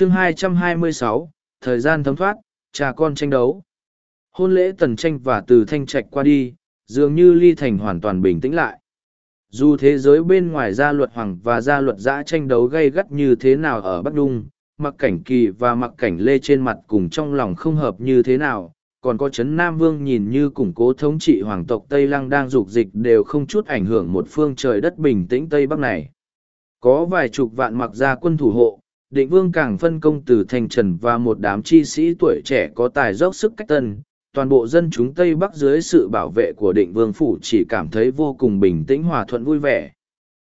chương 226, thời gian thấm thoát, cha con tranh đấu. Hôn lễ tần tranh và từ thanh trạch qua đi, dường như ly thành hoàn toàn bình tĩnh lại. Dù thế giới bên ngoài gia luật hoàng và gia luật giã tranh đấu gay gắt như thế nào ở Bắc Đung, mặc cảnh kỳ và mặc cảnh lê trên mặt cùng trong lòng không hợp như thế nào, còn có Trấn Nam Vương nhìn như củng cố thống trị hoàng tộc Tây Lăng đang dục dịch đều không chút ảnh hưởng một phương trời đất bình tĩnh Tây Bắc này. Có vài chục vạn mặc gia quân thủ hộ, định vương càng phân công từ thành trần và một đám chi sĩ tuổi trẻ có tài dốc sức cách tân. Toàn bộ dân chúng Tây Bắc dưới sự bảo vệ của định vương phủ chỉ cảm thấy vô cùng bình tĩnh hòa thuận vui vẻ.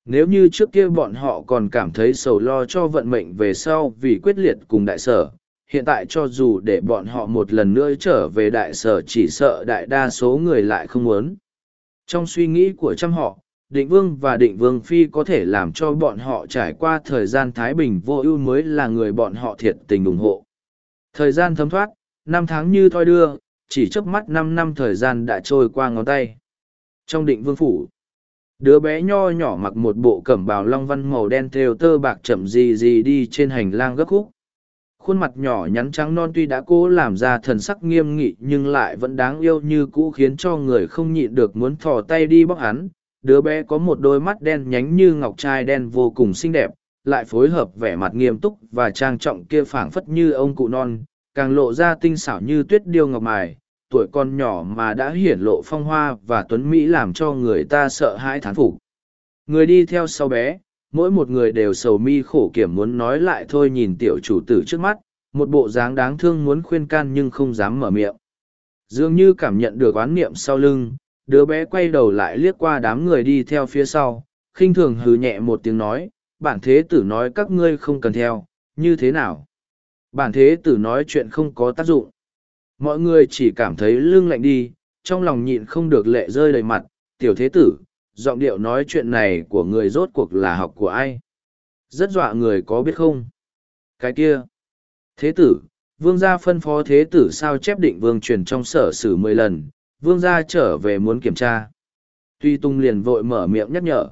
Nếu như trước kia bọn họ còn cảm thấy sầu lo cho vận mệnh về sau vì quyết liệt cùng đại sở, hiện tại cho dù để bọn họ một lần nữa trở về đại sở chỉ sợ đại đa số người lại không muốn. Trong suy nghĩ của trăm họ, định vương và định vương phi có thể làm cho bọn họ trải qua thời gian thái bình vô ưu mới là người bọn họ thiệt tình ủng hộ. Thời gian thấm thoát, năm tháng như thoi đưa, chỉ chớp mắt năm năm thời gian đã trôi qua ngón tay. Trong định vương phủ, đứa bé nho nhỏ mặc một bộ cẩm bào long văn màu đen thêu tơ bạc chậm gì gì đi trên hành lang gấp khúc khuôn mặt nhỏ nhắn trắng non tuy đã cố làm ra thần sắc nghiêm nghị nhưng lại vẫn đáng yêu như cũ khiến cho người không nhịn được muốn thò tay đi bóc hắn đứa bé có một đôi mắt đen nhánh như ngọc trai đen vô cùng xinh đẹp, lại phối hợp vẻ mặt nghiêm túc và trang trọng kia phảng phất như ông cụ non, càng lộ ra tinh xảo như tuyết điêu ngọc mài. Tuổi con nhỏ mà đã hiển lộ phong hoa và tuấn mỹ làm cho người ta sợ hãi thán phục. Người đi theo sau bé, mỗi một người đều sầu mi khổ kiểm muốn nói lại thôi nhìn tiểu chủ tử trước mắt, một bộ dáng đáng thương muốn khuyên can nhưng không dám mở miệng. Dường như cảm nhận được oán niệm sau lưng đứa bé quay đầu lại liếc qua đám người đi theo phía sau, khinh thường hừ nhẹ một tiếng nói, bản thế tử nói các ngươi không cần theo, như thế nào? Bản thế tử nói chuyện không có tác dụng. Mọi người chỉ cảm thấy lưng lạnh đi, trong lòng nhịn không được lệ rơi đầy mặt, tiểu thế tử, giọng điệu nói chuyện này của người rốt cuộc là học của ai? Rất dọa người có biết không? Cái kia. Thế tử, vương gia phân phó thế tử sao chép định vương truyền trong sở sử mười lần vương gia trở về muốn kiểm tra tuy tung liền vội mở miệng nhắc nhở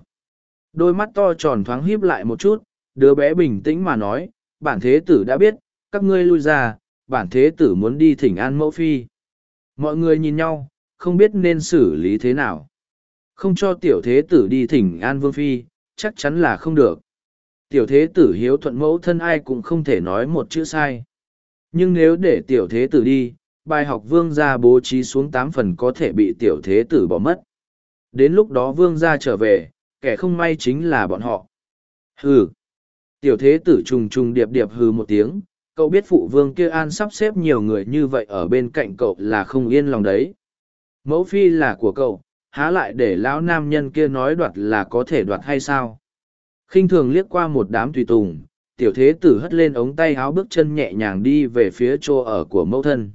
đôi mắt to tròn thoáng híp lại một chút đứa bé bình tĩnh mà nói bản thế tử đã biết các ngươi lui ra bản thế tử muốn đi thỉnh an mẫu phi mọi người nhìn nhau không biết nên xử lý thế nào không cho tiểu thế tử đi thỉnh an vương phi, chắc chắn là không được. Tiểu thế tử hiếu thuận mẫu thân ai cũng không thể nói một chữ sai. Nhưng nếu để tiểu thế tử đi, bài học vương gia bố trí xuống tám phần có thể bị tiểu thế tử bỏ mất. Đến lúc đó vương gia trở về, kẻ không may chính là bọn họ. Hừ. Tiểu thế tử trùng trùng điệp điệp hừ một tiếng, cậu biết phụ vương kia an sắp xếp nhiều người như vậy ở bên cạnh cậu là không yên lòng đấy. Mẫu phi là của cậu, há lại để lão nam nhân kia nói đoạt là có thể đoạt hay sao khinh thường liếc qua một đám tùy tùng tiểu thế tử hất lên ống tay áo bước chân nhẹ nhàng đi về phía chỗ ở của mẫu thân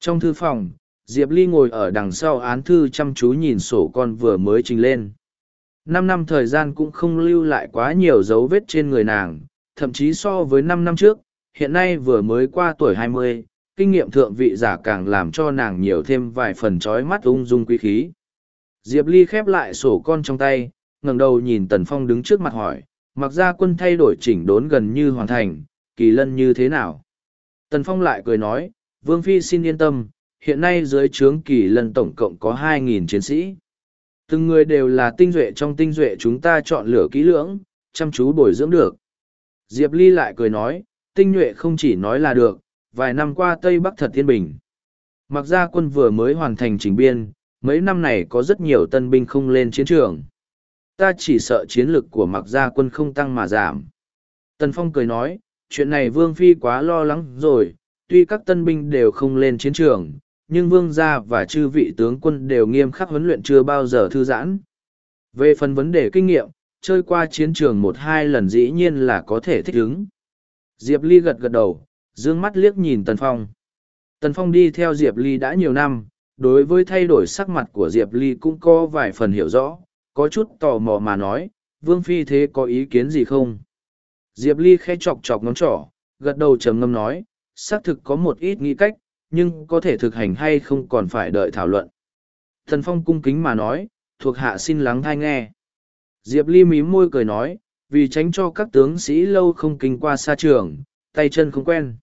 trong thư phòng diệp ly ngồi ở đằng sau án thư chăm chú nhìn sổ con vừa mới trình lên năm năm thời gian cũng không lưu lại quá nhiều dấu vết trên người nàng thậm chí so với năm năm trước hiện nay vừa mới qua tuổi hai mươi kinh nghiệm thượng vị giả càng làm cho nàng nhiều thêm vài phần trói mắt ung dung quý khí Diệp Ly khép lại sổ con trong tay, ngẩng đầu nhìn Tần Phong đứng trước mặt hỏi, mặc ra quân thay đổi chỉnh đốn gần như hoàn thành, kỳ lân như thế nào? Tần Phong lại cười nói, Vương Phi xin yên tâm, hiện nay dưới trướng kỳ lần tổng cộng có 2.000 chiến sĩ. Từng người đều là tinh duệ trong tinh duệ chúng ta chọn lựa kỹ lưỡng, chăm chú bồi dưỡng được. Diệp Ly lại cười nói, tinh nhuệ không chỉ nói là được, vài năm qua Tây Bắc thật thiên bình. Mặc ra quân vừa mới hoàn thành chỉnh biên, mấy năm này có rất nhiều tân binh không lên chiến trường. Ta chỉ sợ chiến lực của mặc gia quân không tăng mà giảm. Tần Phong cười nói, chuyện này Vương Phi quá lo lắng rồi, tuy các tân binh đều không lên chiến trường, nhưng Vương gia và chư vị tướng quân đều nghiêm khắc huấn luyện chưa bao giờ thư giãn. Về phần vấn đề kinh nghiệm, chơi qua chiến trường một hai lần dĩ nhiên là có thể thích ứng. Diệp Ly gật gật đầu, dương mắt liếc nhìn Tần Phong. Tần Phong đi theo Diệp Ly đã nhiều năm, đối với thay đổi sắc mặt của diệp ly cũng có vài phần hiểu rõ có chút tò mò mà nói vương phi thế có ý kiến gì không diệp ly khẽ chọc chọc ngón trỏ gật đầu trầm ngâm nói xác thực có một ít nghĩ cách nhưng có thể thực hành hay không còn phải đợi thảo luận thần phong cung kính mà nói thuộc hạ xin lắng thai nghe diệp ly mím môi cười nói vì tránh cho các tướng sĩ lâu không kinh qua xa trường tay chân không quen.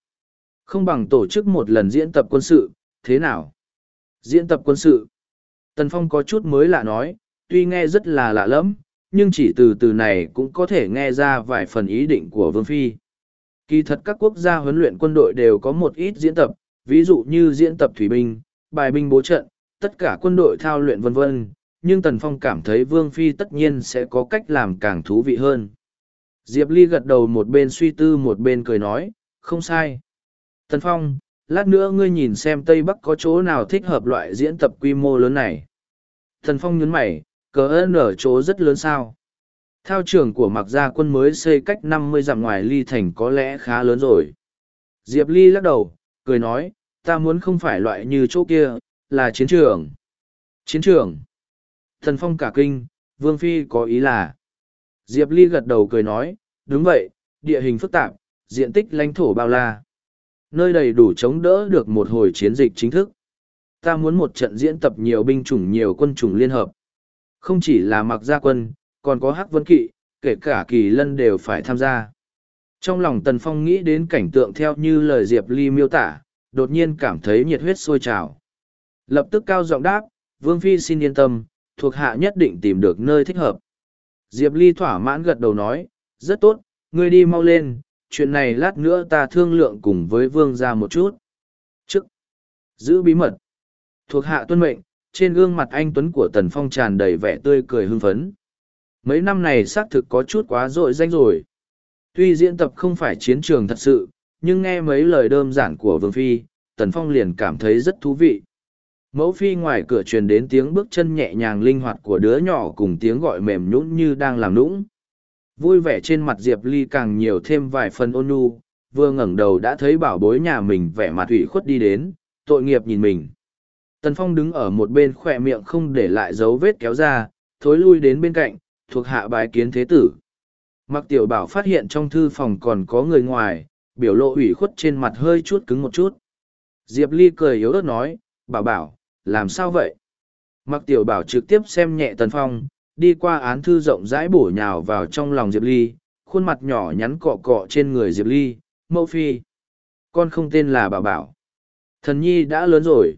Không bằng tổ chức một lần diễn tập quân sự, thế nào? Diễn tập quân sự. Tần Phong có chút mới lạ nói, tuy nghe rất là lạ lẫm, nhưng chỉ từ từ này cũng có thể nghe ra vài phần ý định của Vương Phi. Kỳ thật các quốc gia huấn luyện quân đội đều có một ít diễn tập, ví dụ như diễn tập thủy binh, bài binh bố trận, tất cả quân đội thao luyện vân vân, nhưng Tần Phong cảm thấy Vương Phi tất nhiên sẽ có cách làm càng thú vị hơn. Diệp Ly gật đầu một bên suy tư một bên cười nói, không sai. Tần Phong, lát nữa ngươi nhìn xem Tây Bắc có chỗ nào thích hợp loại diễn tập quy mô lớn này. Tần Phong nhấn mày, cờ ơn ở chỗ rất lớn sao. Thao trường của mặc gia quân mới xây cách năm mươi dặm ngoài ly thành có lẽ khá lớn rồi. Diệp Ly lắc đầu, cười nói, ta muốn không phải loại như chỗ kia, là chiến trường. Chiến trường. Thần Phong cả kinh, Vương Phi có ý là. Diệp Ly gật đầu cười nói, đúng vậy, địa hình phức tạp, diện tích lãnh thổ bao la. Nơi đầy đủ chống đỡ được một hồi chiến dịch chính thức. Ta muốn một trận diễn tập nhiều binh chủng nhiều quân chủng liên hợp. Không chỉ là mặc gia quân, còn có hắc vân kỵ, kể cả kỳ lân đều phải tham gia. Trong lòng Tần Phong nghĩ đến cảnh tượng theo như lời Diệp Ly miêu tả, đột nhiên cảm thấy nhiệt huyết sôi trào. Lập tức cao giọng đáp, Vương Phi xin yên tâm, thuộc hạ nhất định tìm được nơi thích hợp. Diệp Ly thỏa mãn gật đầu nói, rất tốt, ngươi đi mau lên, chuyện này lát nữa ta thương lượng cùng với Vương ra một chút. Trước, giữ bí mật. Thuộc hạ tuân mệnh, trên gương mặt anh Tuấn của Tần Phong tràn đầy vẻ tươi cười hưng phấn. Mấy năm này xác thực có chút quá dội danh rồi. Tuy diễn tập không phải chiến trường thật sự, nhưng nghe mấy lời đơn giản của Vương Phi, Tần Phong liền cảm thấy rất thú vị. Mẫu Phi ngoài cửa truyền đến tiếng bước chân nhẹ nhàng linh hoạt của đứa nhỏ cùng tiếng gọi mềm nhũn như đang làm nũng. Vui vẻ trên mặt Diệp Ly càng nhiều thêm vài phần ôn nhu, vừa ngẩng đầu đã thấy bảo bối nhà mình vẻ mặt ủy khuất đi đến, tội nghiệp nhìn mình. Tần Phong đứng ở một bên khoe miệng không để lại dấu vết kéo ra, thối lui đến bên cạnh, thuộc hạ bái kiến thế tử. Mặc tiểu bảo phát hiện trong thư phòng còn có người ngoài, biểu lộ ủy khuất trên mặt hơi chút cứng một chút. Diệp Ly cười yếu ớt nói, bảo bảo, làm sao vậy? Mặc tiểu bảo trực tiếp xem nhẹ Tần Phong, đi qua án thư rộng rãi bổ nhào vào trong lòng Diệp Ly, khuôn mặt nhỏ nhắn cọ cọ trên người Diệp Ly, mẫu phi. Con không tên là bảo bảo. Thần nhi đã lớn rồi.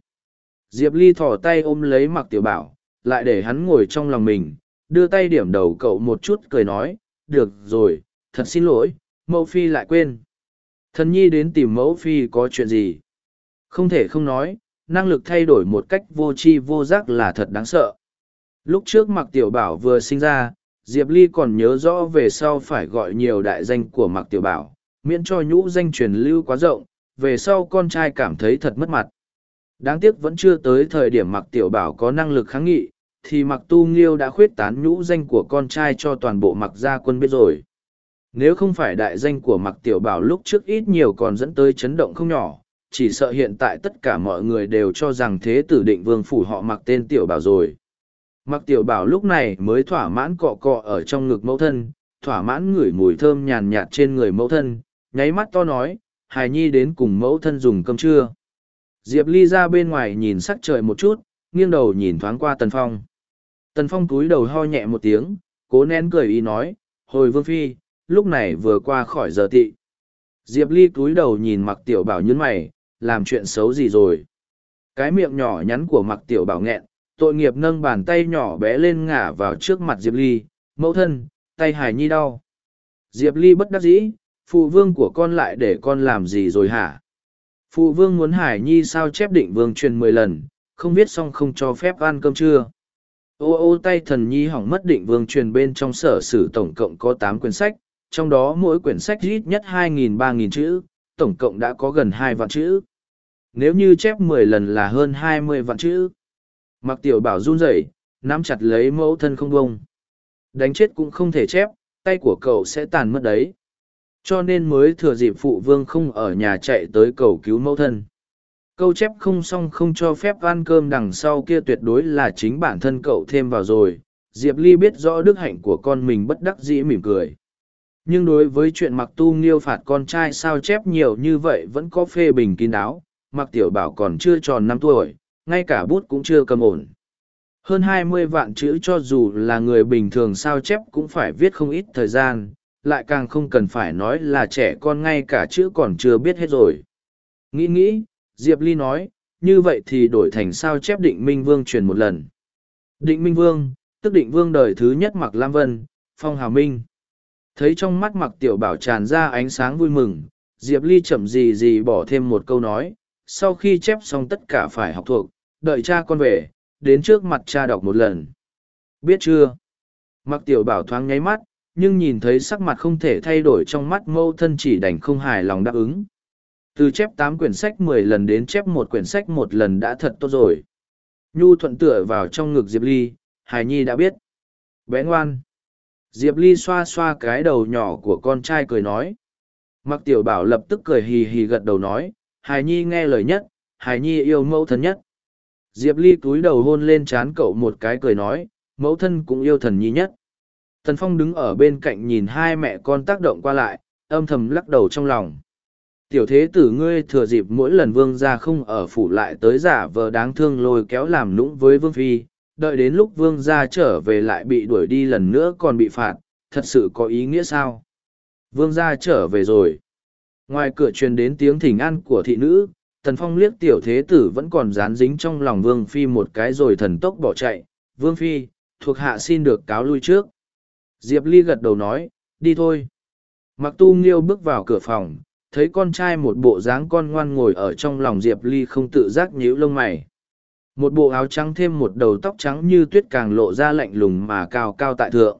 Diệp Ly thỏ tay ôm lấy mặc tiểu bảo, lại để hắn ngồi trong lòng mình, đưa tay điểm đầu cậu một chút cười nói, được rồi, thật xin lỗi, mẫu phi lại quên. Thần nhi đến tìm mẫu phi có chuyện gì? Không thể không nói, năng lực thay đổi một cách vô tri vô giác là thật đáng sợ. Lúc trước mặc tiểu bảo vừa sinh ra, Diệp Ly còn nhớ rõ về sau phải gọi nhiều đại danh của mặc tiểu bảo, miễn cho nhũ danh truyền lưu quá rộng, về sau con trai cảm thấy thật mất mặt. Đáng tiếc vẫn chưa tới thời điểm mặc tiểu bảo có năng lực kháng nghị, thì mặc tu nghiêu đã khuyết tán nhũ danh của con trai cho toàn bộ mặc gia quân biết rồi. Nếu không phải đại danh của mặc tiểu bảo lúc trước ít nhiều còn dẫn tới chấn động không nhỏ, chỉ sợ hiện tại tất cả mọi người đều cho rằng thế tử định vương phủ họ mặc tên tiểu bảo rồi. Mặc tiểu bảo lúc này mới thỏa mãn cọ cọ ở trong ngực mẫu thân, thỏa mãn ngửi mùi thơm nhàn nhạt trên người mẫu thân, nháy mắt to nói, hài nhi đến cùng mẫu thân dùng cơm trưa. Diệp Ly ra bên ngoài nhìn sắc trời một chút, nghiêng đầu nhìn thoáng qua Tần Phong. Tần Phong cúi đầu ho nhẹ một tiếng, cố nén cười ý nói, hồi vương phi, lúc này vừa qua khỏi giờ tị. Diệp Ly cúi đầu nhìn mặc tiểu bảo nhấn mày, làm chuyện xấu gì rồi. Cái miệng nhỏ nhắn của mặc tiểu bảo nghẹn, tội nghiệp nâng bàn tay nhỏ bé lên ngả vào trước mặt Diệp Ly, mẫu thân, tay hải nhi đau. Diệp Ly bất đắc dĩ, phụ vương của con lại để con làm gì rồi hả? Phụ vương muốn hải nhi sao chép định vương truyền mười lần, không biết xong không cho phép ăn cơm trưa. Ô ô tay thần nhi hỏng mất định vương truyền bên trong sở sử tổng cộng có tám quyển sách, trong đó mỗi quyển sách ít nhất hai nghìn ba nghìn chữ, tổng cộng đã có gần hai vạn chữ. Nếu như chép mười lần là hơn hai mươi vạn chữ. Mặc tiểu bảo run rẩy, nắm chặt lấy mẫu thân không bông. Đánh chết cũng không thể chép, tay của cậu sẽ tàn mất đấy. Cho nên mới thừa dịp phụ vương không ở nhà chạy tới cầu cứu mẫu thân. Câu chép không xong không cho phép ăn cơm đằng sau kia tuyệt đối là chính bản thân cậu thêm vào rồi. Diệp Ly biết rõ đức hạnh của con mình bất đắc dĩ mỉm cười. Nhưng đối với chuyện mặc tu nghiêu phạt con trai sao chép nhiều như vậy vẫn có phê bình kín đáo, mặc tiểu bảo còn chưa tròn năm tuổi, ngay cả bút cũng chưa cầm ổn. Hơn hai mươi vạn chữ cho dù là người bình thường sao chép cũng phải viết không ít thời gian, lại càng không cần phải nói là trẻ con ngay cả chữ còn chưa biết hết rồi. Nghĩ nghĩ, Diệp Ly nói, như vậy thì đổi thành sao chép định Minh Vương truyền một lần. Định Minh Vương, tức định Vương đời thứ nhất mặc Lam Vân, Phong Hào Minh. Thấy trong mắt mặc tiểu bảo tràn ra ánh sáng vui mừng, Diệp Ly chậm gì gì bỏ thêm một câu nói, sau khi chép xong tất cả phải học thuộc, đợi cha con về, đến trước mặt cha đọc một lần. Biết chưa? Mặc tiểu bảo thoáng nháy mắt, nhưng nhìn thấy sắc mặt không thể thay đổi trong mắt mâu thân chỉ đành không hài lòng đáp ứng. Từ chép tám quyển sách mười lần đến chép một quyển sách một lần đã thật tốt rồi. Nhu thuận tựa vào trong ngực Diệp Ly, Hải Nhi đã biết. Bé ngoan. Diệp Ly xoa xoa cái đầu nhỏ của con trai cười nói. Mặc tiểu bảo lập tức cười hì hì gật đầu nói, Hải Nhi nghe lời nhất, Hải Nhi yêu mẫu thân nhất. Diệp Ly cúi đầu hôn lên trán cậu một cái cười nói, mẫu thân cũng yêu thần nhi nhất. Tần Phong đứng ở bên cạnh nhìn hai mẹ con tác động qua lại, âm thầm lắc đầu trong lòng. Tiểu thế tử ngươi thừa dịp mỗi lần vương gia không ở phủ lại tới giả vờ đáng thương lôi kéo làm nũng với vương phi, đợi đến lúc vương gia trở về lại bị đuổi đi lần nữa còn bị phạt, thật sự có ý nghĩa sao? Vương gia trở về rồi. Ngoài cửa truyền đến tiếng thỉnh an của thị nữ, Tần Phong liếc tiểu thế tử vẫn còn dán dính trong lòng Vương Phi một cái rồi thần tốc bỏ chạy. Vương Phi, thuộc hạ xin được cáo lui trước. Diệp Ly gật đầu nói, đi thôi. Mặc tu nghiêu bước vào cửa phòng, thấy con trai một bộ dáng con ngoan ngồi ở trong lòng Diệp Ly không tự giác nhíu lông mày. Một bộ áo trắng thêm một đầu tóc trắng như tuyết càng lộ ra lạnh lùng mà cao cao tại thượng.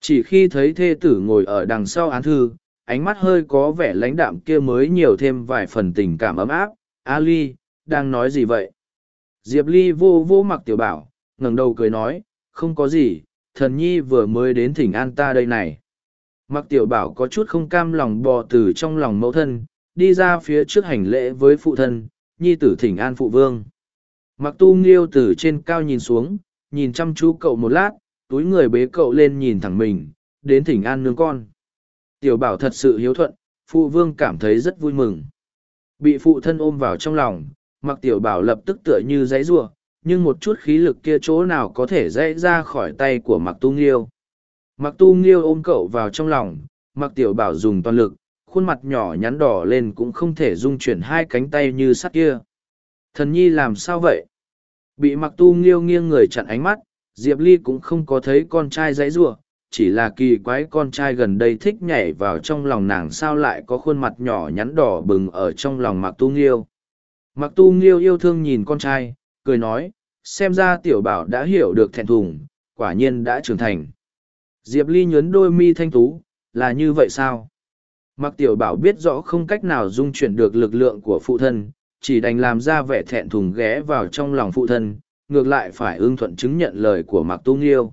Chỉ khi thấy thê tử ngồi ở đằng sau án thư, ánh mắt hơi có vẻ lãnh đạm kia mới nhiều thêm vài phần tình cảm ấm áp. A Ly, đang nói gì vậy? Diệp Ly vô vô mặc tiểu bảo, ngẩng đầu cười nói, không có gì, thần nhi vừa mới đến thỉnh an ta đây này. Mặc tiểu bảo có chút không cam lòng bò từ trong lòng mẫu thân, đi ra phía trước hành lễ với phụ thân, nhi tử thỉnh an phụ vương. Mặc tu nghiêu từ trên cao nhìn xuống, nhìn chăm chú cậu một lát, túi người bế cậu lên nhìn thẳng mình, đến thỉnh an nương con. Tiểu bảo thật sự hiếu thuận, phụ vương cảm thấy rất vui mừng. Bị phụ thân ôm vào trong lòng, mặc tiểu bảo lập tức tựa như giấy rua, nhưng một chút khí lực kia chỗ nào có thể dãy ra khỏi tay của mặc tu nghiêu. Mặc tu nghiêu ôm cậu vào trong lòng, mặc tiểu bảo dùng toàn lực, khuôn mặt nhỏ nhắn đỏ lên cũng không thể dung chuyển hai cánh tay như sắt kia. Thần nhi làm sao vậy? Bị mặc tu nghiêu nghiêng người chặn ánh mắt, Diệp Ly cũng không có thấy con trai dãy rủa chỉ là kỳ quái con trai gần đây thích nhảy vào trong lòng nàng sao lại có khuôn mặt nhỏ nhắn đỏ bừng ở trong lòng mặc tu nghiêu. Mặc tu nghiêu yêu thương nhìn con trai, cười nói, xem ra tiểu bảo đã hiểu được thẹn thùng, quả nhiên đã trưởng thành. Diệp Ly nhớn đôi mi thanh tú, là như vậy sao? Mặc tiểu bảo biết rõ không cách nào dung chuyển được lực lượng của phụ thân, chỉ đành làm ra vẻ thẹn thùng ghé vào trong lòng phụ thân, ngược lại phải ưng thuận chứng nhận lời của Mạc Tu Nghiêu.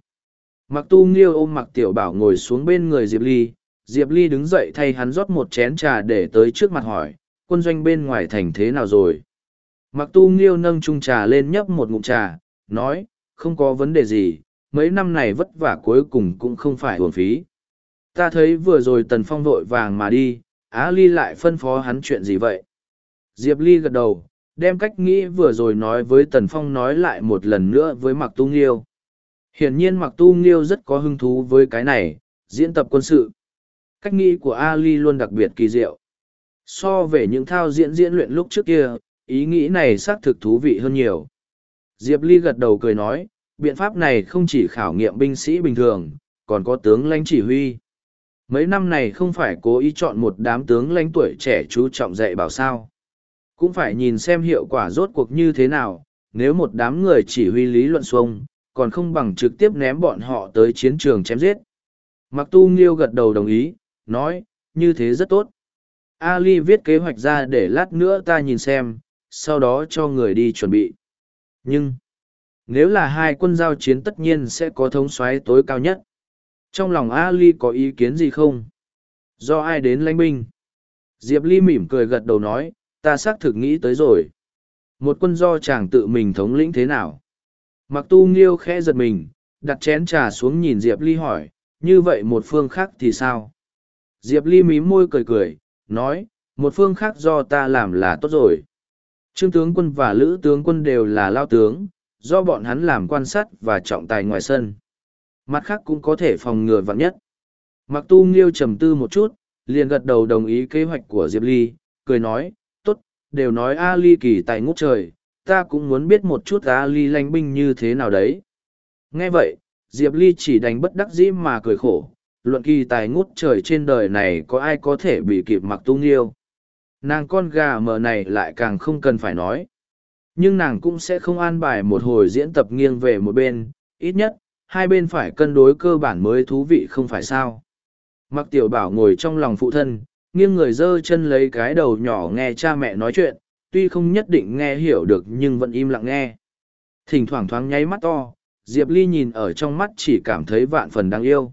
Mạc Tu Nghiêu ôm Mạc Tiểu Bảo ngồi xuống bên người Diệp Ly, Diệp Ly đứng dậy thay hắn rót một chén trà để tới trước mặt hỏi, quân doanh bên ngoài thành thế nào rồi? Mạc Tu Nghiêu nâng chung trà lên nhấp một ngụm trà, nói, không có vấn đề gì, mấy năm này vất vả cuối cùng cũng không phải uổng phí. Ta thấy vừa rồi Tần Phong vội vàng mà đi, Á Ly lại phân phó hắn chuyện gì vậy? Diệp Ly gật đầu, đem cách nghĩ vừa rồi nói với Tần Phong nói lại một lần nữa với Mạc Tu Nghiêu. Hiển nhiên Mạc Tu Nghiêu rất có hứng thú với cái này, diễn tập quân sự. Cách nghĩ của Ali luôn đặc biệt kỳ diệu. So về những thao diễn diễn luyện lúc trước kia, ý nghĩ này xác thực thú vị hơn nhiều. Diệp Ly gật đầu cười nói, biện pháp này không chỉ khảo nghiệm binh sĩ bình thường, còn có tướng lãnh chỉ huy. Mấy năm này không phải cố ý chọn một đám tướng lãnh tuổi trẻ chú trọng dạy bảo sao. Cũng phải nhìn xem hiệu quả rốt cuộc như thế nào, nếu một đám người chỉ huy lý luận xuông, còn không bằng trực tiếp ném bọn họ tới chiến trường chém giết. Mặc tu nghiêu gật đầu đồng ý, nói, như thế rất tốt. Ali viết kế hoạch ra để lát nữa ta nhìn xem, sau đó cho người đi chuẩn bị. Nhưng, nếu là hai quân giao chiến tất nhiên sẽ có thống soái tối cao nhất. Trong lòng Ali có ý kiến gì không? Do ai đến lãnh binh? Diệp Ly mỉm cười gật đầu nói, ta xác thực nghĩ tới rồi. Một quân do chàng tự mình thống lĩnh thế nào? Mặc tu nghiêu khẽ giật mình, đặt chén trà xuống nhìn Diệp Ly hỏi, như vậy một phương khác thì sao? Diệp Ly mím môi cười cười, nói, một phương khác do ta làm là tốt rồi. Trương tướng quân và lữ tướng quân đều là lao tướng, do bọn hắn làm quan sát và trọng tài ngoài sân. Mặt khác cũng có thể phòng ngừa vặn nhất. Mặc tu nghiêu trầm tư một chút, liền gật đầu đồng ý kế hoạch của Diệp Ly, cười nói, tốt, đều nói A Ly kỳ tài ngút trời, ta cũng muốn biết một chút A Ly lanh binh như thế nào đấy. Nghe vậy, Diệp Ly chỉ đánh bất đắc dĩ mà cười khổ, luận kỳ tài ngút trời trên đời này có ai có thể bị kịp mặc tu nghiêu. Nàng con gà mờ này lại càng không cần phải nói. Nhưng nàng cũng sẽ không an bài một hồi diễn tập nghiêng về một bên, ít nhất, hai bên phải cân đối cơ bản mới thú vị không phải sao. Mặc tiểu bảo ngồi trong lòng phụ thân, nghiêng người dơ chân lấy cái đầu nhỏ nghe cha mẹ nói chuyện, tuy không nhất định nghe hiểu được nhưng vẫn im lặng nghe. Thỉnh thoảng thoáng nháy mắt to, Diệp Ly nhìn ở trong mắt chỉ cảm thấy vạn phần đáng yêu.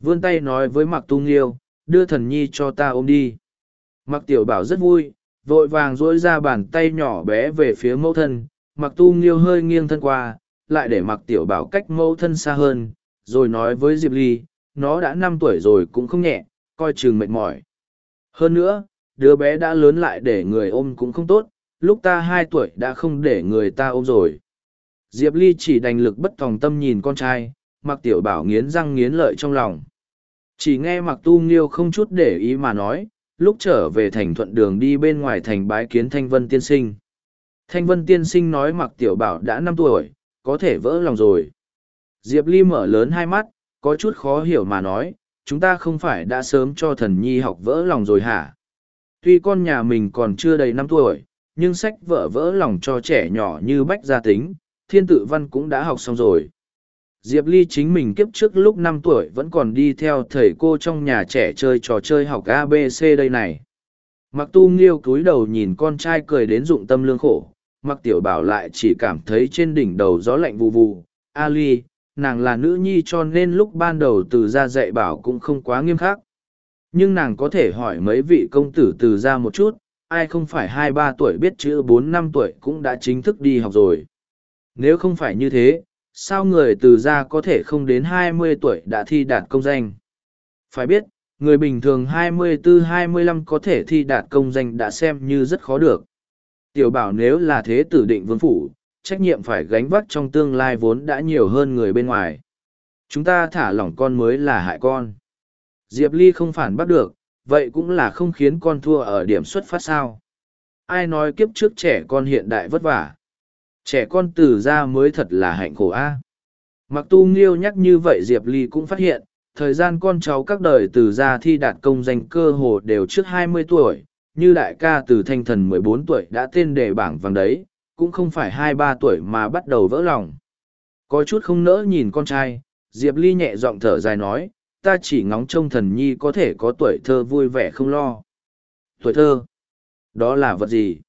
Vươn tay nói với Mặc Tu Nghiêu, đưa thần nhi cho ta ôm đi. Mặc tiểu bảo rất vui, vội vàng dỗi ra bàn tay nhỏ bé về phía mẫu thân, Mặc Tu Nghiêu hơi nghiêng thân qua, lại để Mặc tiểu bảo cách mẫu thân xa hơn, rồi nói với Diệp Ly, nó đã năm tuổi rồi cũng không nhẹ, coi chừng mệt mỏi. Hơn nữa, đứa bé đã lớn lại để người ôm cũng không tốt, lúc ta hai tuổi đã không để người ta ôm rồi. Diệp Ly chỉ đành lực bất tòng tâm nhìn con trai, mặc tiểu bảo nghiến răng nghiến lợi trong lòng. Chỉ nghe mặc tu nghiêu không chút để ý mà nói, lúc trở về thành thuận đường đi bên ngoài thành bái kiến Thanh Vân Tiên Sinh. Thanh Vân Tiên Sinh nói mặc tiểu bảo đã năm tuổi, có thể vỡ lòng rồi. Diệp Ly mở lớn hai mắt, có chút khó hiểu mà nói, chúng ta không phải đã sớm cho thần nhi học vỡ lòng rồi hả? Tuy con nhà mình còn chưa đầy năm tuổi, nhưng sách vỡ vỡ lòng cho trẻ nhỏ như bách gia tính, thiên tự văn cũng đã học xong rồi. Diệp Ly chính mình kiếp trước lúc năm tuổi vẫn còn đi theo thầy cô trong nhà trẻ chơi trò chơi học ABC đây này. Mặc tu nghiêu cúi đầu nhìn con trai cười đến dụng tâm lương khổ, mặc tiểu bảo lại chỉ cảm thấy trên đỉnh đầu gió lạnh vù vù. A Ly, nàng là nữ nhi cho nên lúc ban đầu từ ra dạy bảo cũng không quá nghiêm khắc. Nhưng nàng có thể hỏi mấy vị công tử từ ra một chút, ai không phải hai ba tuổi biết chữ bốn năm tuổi cũng đã chính thức đi học rồi. Nếu không phải như thế, sao người từ gia có thể không đến hai mươi tuổi đã thi đạt công danh? Phải biết, người bình thường hai mươi bốn hai mươi lăm có thể thi đạt công danh đã xem như rất khó được. Tiểu bảo nếu là thế tử định vương phủ, trách nhiệm phải gánh vác trong tương lai vốn đã nhiều hơn người bên ngoài. Chúng ta thả lỏng con mới là hại con. Diệp Ly không phản bắt được, vậy cũng là không khiến con thua ở điểm xuất phát sao. Ai nói kiếp trước trẻ con hiện đại vất vả. Trẻ con từ ra mới thật là hạnh khổ a. Mặc tu nghiêu nhắc như vậy Diệp Ly cũng phát hiện, thời gian con cháu các đời từ ra thi đạt công danh cơ hồ đều trước hai mươi tuổi, như đại ca từ thanh thần mười bốn tuổi đã tên đề bảng vàng đấy, cũng không phải hai ba tuổi mà bắt đầu vỡ lòng. Có chút không nỡ nhìn con trai, Diệp Ly nhẹ giọng thở dài nói, ta chỉ ngóng trông thần nhi có thể có tuổi thơ vui vẻ không lo. Tuổi thơ? Đó là vật gì?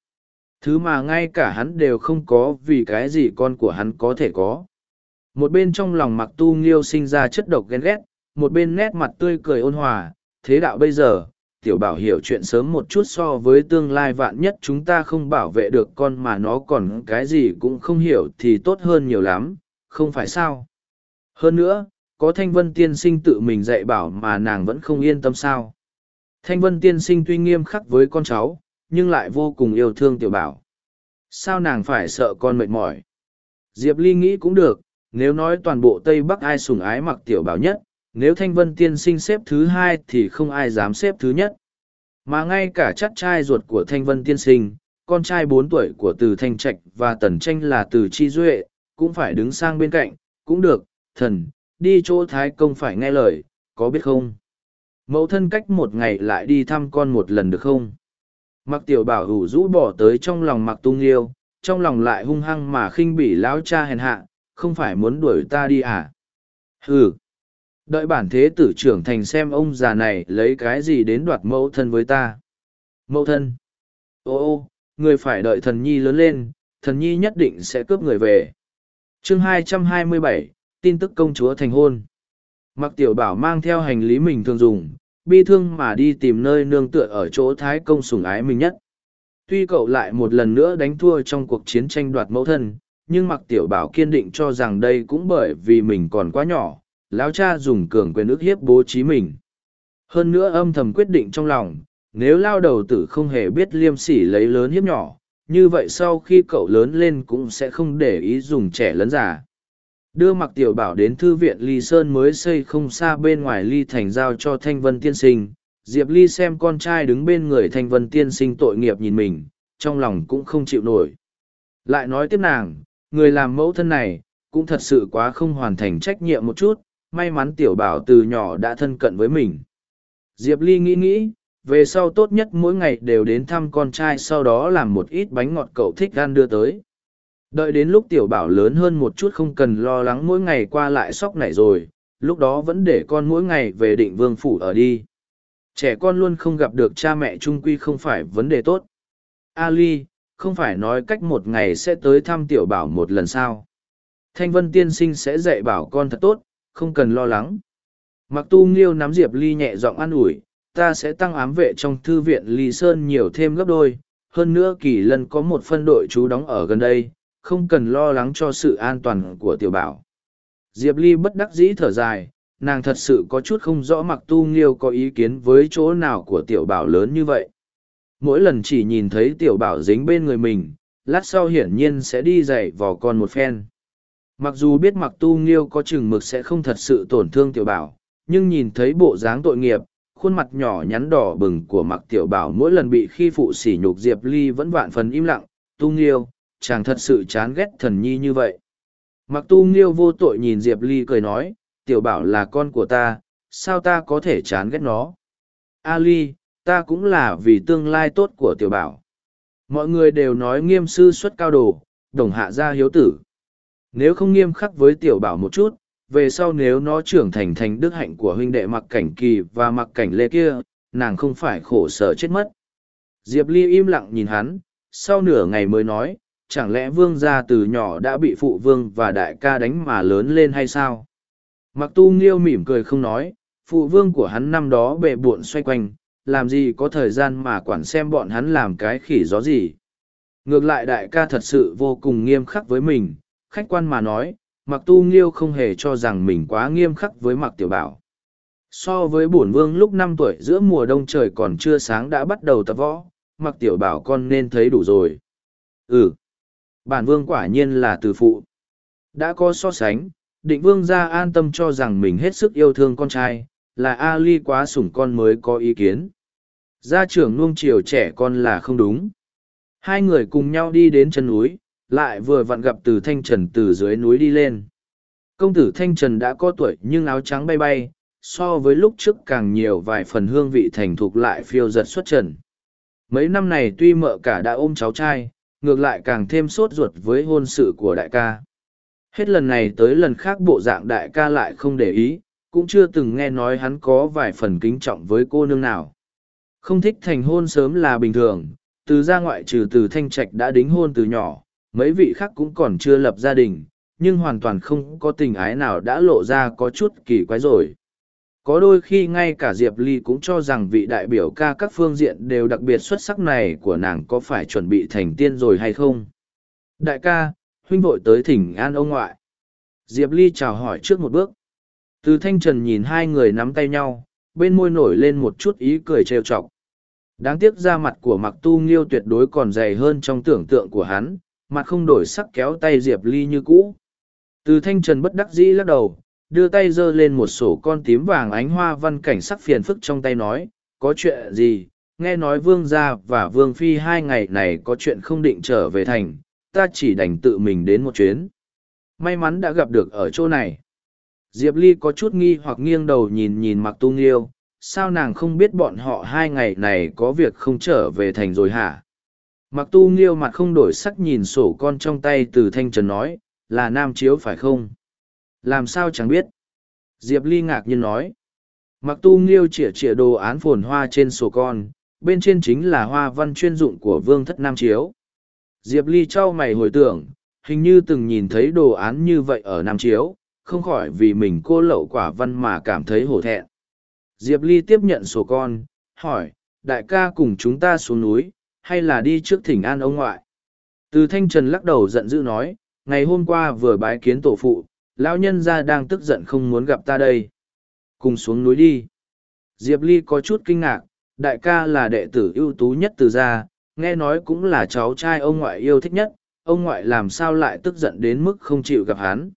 Thứ mà ngay cả hắn đều không có vì cái gì con của hắn có thể có. Một bên trong lòng mặc tu nghiêu sinh ra chất độc ghen ghét, một bên nét mặt tươi cười ôn hòa, thế đạo bây giờ, tiểu bảo hiểu chuyện sớm một chút so với tương lai vạn nhất chúng ta không bảo vệ được con mà nó còn cái gì cũng không hiểu thì tốt hơn nhiều lắm, không phải sao. Hơn nữa, có thanh vân tiên sinh tự mình dạy bảo mà nàng vẫn không yên tâm sao. Thanh vân tiên sinh tuy nghiêm khắc với con cháu, nhưng lại vô cùng yêu thương tiểu bảo. Sao nàng phải sợ con mệt mỏi? Diệp Ly nghĩ cũng được, nếu nói toàn bộ Tây Bắc ai sủng ái mặc tiểu bảo nhất, nếu thanh vân tiên sinh xếp thứ hai thì không ai dám xếp thứ nhất mà ngay cả chắc trai ruột của thanh vân tiên sinh con trai bốn tuổi của từ thanh trạch và tần tranh là từ chi duệ cũng phải đứng sang bên cạnh cũng được thần đi chỗ thái công phải nghe lời có biết không mẫu thân cách một ngày lại đi thăm con một lần được không mặc tiểu bảo hủ rũ bỏ tới trong lòng mặc tung yêu trong lòng lại hung hăng mà khinh bỉ lão cha hèn hạ không phải muốn đuổi ta đi à ừ Đợi bản thế tử trưởng thành xem ông già này lấy cái gì đến đoạt mẫu thân với ta. Mẫu thân. Ô ô, người phải đợi thần nhi lớn lên, thần nhi nhất định sẽ cướp người về. chương 227, tin tức công chúa thành hôn. Mặc tiểu bảo mang theo hành lý mình thường dùng, bi thương mà đi tìm nơi nương tựa ở chỗ thái công sủng ái mình nhất. Tuy cậu lại một lần nữa đánh thua trong cuộc chiến tranh đoạt mẫu thân, nhưng mặc tiểu bảo kiên định cho rằng đây cũng bởi vì mình còn quá nhỏ, lão cha dùng cường quyền ức hiếp bố trí mình. Hơn nữa âm thầm quyết định trong lòng, nếu lao đầu tử không hề biết liêm sỉ lấy lớn hiếp nhỏ, như vậy sau khi cậu lớn lên cũng sẽ không để ý dùng trẻ lớn giả. Đưa mặc tiểu bảo đến thư viện Ly Sơn mới xây không xa bên ngoài Ly Thành giao cho Thanh Vân Tiên Sinh. Diệp Ly xem con trai đứng bên người Thanh Vân Tiên Sinh tội nghiệp nhìn mình, trong lòng cũng không chịu nổi. Lại nói tiếp nàng, người làm mẫu thân này, cũng thật sự quá không hoàn thành trách nhiệm một chút, may mắn tiểu bảo từ nhỏ đã thân cận với mình. Diệp Ly nghĩ nghĩ, về sau tốt nhất mỗi ngày đều đến thăm con trai sau đó làm một ít bánh ngọt cậu thích gan đưa tới. Đợi đến lúc tiểu bảo lớn hơn một chút không cần lo lắng mỗi ngày qua lại sóc này rồi, lúc đó vẫn để con mỗi ngày về định vương phủ ở đi. Trẻ con luôn không gặp được cha mẹ trung quy không phải vấn đề tốt. Ali, không phải nói cách một ngày sẽ tới thăm tiểu bảo một lần sao. Thanh vân tiên sinh sẽ dạy bảo con thật tốt, không cần lo lắng. Mặc tu nghiêu nắm Diệp Ly nhẹ giọng an ủi, ta sẽ tăng ám vệ trong thư viện Ly Sơn nhiều thêm gấp đôi. Hơn nữa kỳ lân có một phân đội chú đóng ở gần đây, không cần lo lắng cho sự an toàn của tiểu bảo. Diệp Ly bất đắc dĩ thở dài, nàng thật sự có chút không rõ mặc tu nghiêu có ý kiến với chỗ nào của tiểu bảo lớn như vậy. Mỗi lần chỉ nhìn thấy tiểu bảo dính bên người mình, lát sau hiển nhiên sẽ đi dạy vò con một phen. Mặc dù biết mặc tu nghiêu có chừng mực sẽ không thật sự tổn thương tiểu bảo, nhưng nhìn thấy bộ dáng tội nghiệp, khuôn mặt nhỏ nhắn đỏ bừng của mặc tiểu bảo mỗi lần bị khi phụ sỉ nhục Diệp Ly vẫn vạn phần im lặng, tu nghiêu, chàng thật sự chán ghét thần nhi như vậy. Mặc tu nghiêu vô tội nhìn Diệp Ly cười nói, tiểu bảo là con của ta, sao ta có thể chán ghét nó? A Ly, ta cũng là vì tương lai tốt của tiểu bảo. Mọi người đều nói nghiêm sư xuất cao đồ, đồng hạ gia hiếu tử. Nếu không nghiêm khắc với tiểu bảo một chút, về sau nếu nó trưởng thành thành đức hạnh của huynh đệ mặc cảnh kỳ và mặc cảnh lê kia, nàng không phải khổ sở chết mất. Diệp Ly im lặng nhìn hắn, sau nửa ngày mới nói, chẳng lẽ vương gia từ nhỏ đã bị phụ vương và đại ca đánh mà lớn lên hay sao? Mặc tu nghiêu mỉm cười không nói, phụ vương của hắn năm đó bệ buộn xoay quanh, làm gì có thời gian mà quản xem bọn hắn làm cái khỉ gió gì. Ngược lại đại ca thật sự vô cùng nghiêm khắc với mình, khách quan mà nói, mặc tu nghiêu không hề cho rằng mình quá nghiêm khắc với mặc tiểu bảo. So với bổn vương lúc năm tuổi giữa mùa đông trời còn chưa sáng đã bắt đầu tập võ, mặc tiểu bảo con nên thấy đủ rồi. Ừ, bản vương quả nhiên là từ phụ. Đã có so sánh, định vương gia an tâm cho rằng mình hết sức yêu thương con trai, là Ali quá sủng con mới có ý kiến. Gia trưởng nuông chiều trẻ con là không đúng. Hai người cùng nhau đi đến chân núi, lại vừa vặn gặp từ Thanh Trần từ dưới núi đi lên. Công tử Thanh Trần đã có tuổi nhưng áo trắng bay bay, so với lúc trước càng nhiều vài phần hương vị thành thục lại phiêu giật xuất trần. Mấy năm này tuy mợ cả đã ôm cháu trai, ngược lại càng thêm sốt ruột với hôn sự của đại ca. Hết lần này tới lần khác bộ dạng đại ca lại không để ý, cũng chưa từng nghe nói hắn có vài phần kính trọng với cô nương nào. Không thích thành hôn sớm là bình thường, từ ra ngoại trừ từ thanh trạch đã đính hôn từ nhỏ, mấy vị khác cũng còn chưa lập gia đình, nhưng hoàn toàn không có tình ái nào đã lộ ra có chút kỳ quái rồi. Có đôi khi ngay cả Diệp Ly cũng cho rằng vị đại biểu ca các phương diện đều đặc biệt xuất sắc này của nàng có phải chuẩn bị thành tiên rồi hay không. Đại ca, huynh vội tới thỉnh an ông ngoại. Diệp Ly chào hỏi trước một bước. Từ thanh trần nhìn hai người nắm tay nhau, bên môi nổi lên một chút ý cười trêu chọc. Đáng tiếc da mặt của mặc tu nghiêu tuyệt đối còn dày hơn trong tưởng tượng của hắn, mặt không đổi sắc kéo tay Diệp Ly như cũ. Từ thanh trần bất đắc dĩ lắc đầu, đưa tay giơ lên một sổ con tím vàng ánh hoa văn cảnh sắc phiền phức trong tay nói, có chuyện gì, nghe nói vương gia và vương phi hai ngày này có chuyện không định trở về thành, ta chỉ đành tự mình đến một chuyến. May mắn đã gặp được ở chỗ này. Diệp Ly có chút nghi hoặc nghiêng đầu nhìn nhìn mặc tu nghiêu, sao nàng không biết bọn họ hai ngày này có việc không trở về thành rồi hả? Mặc tu nghiêu mặt không đổi sắc nhìn sổ con trong tay từ thanh trần nói, là nam chiếu phải không? Làm sao chẳng biết? Diệp Ly ngạc nhiên nói. Mặc tu nghiêu chĩa chĩa đồ án phồn hoa trên sổ con, bên trên chính là hoa văn chuyên dụng của vương thất nam chiếu. Diệp Ly trao mày hồi tưởng, hình như từng nhìn thấy đồ án như vậy ở nam chiếu, không khỏi vì mình cô lậu quả văn mà cảm thấy hổ thẹn. Diệp Ly tiếp nhận sổ con, hỏi, đại ca cùng chúng ta xuống núi, hay là đi trước thỉnh an ông ngoại? Từ thanh trần lắc đầu giận dữ nói, ngày hôm qua vừa bái kiến tổ phụ, lão nhân ra đang tức giận không muốn gặp ta đây. Cùng xuống núi đi. Diệp Ly có chút kinh ngạc, đại ca là đệ tử ưu tú nhất từ gia, nghe nói cũng là cháu trai ông ngoại yêu thích nhất, ông ngoại làm sao lại tức giận đến mức không chịu gặp hắn.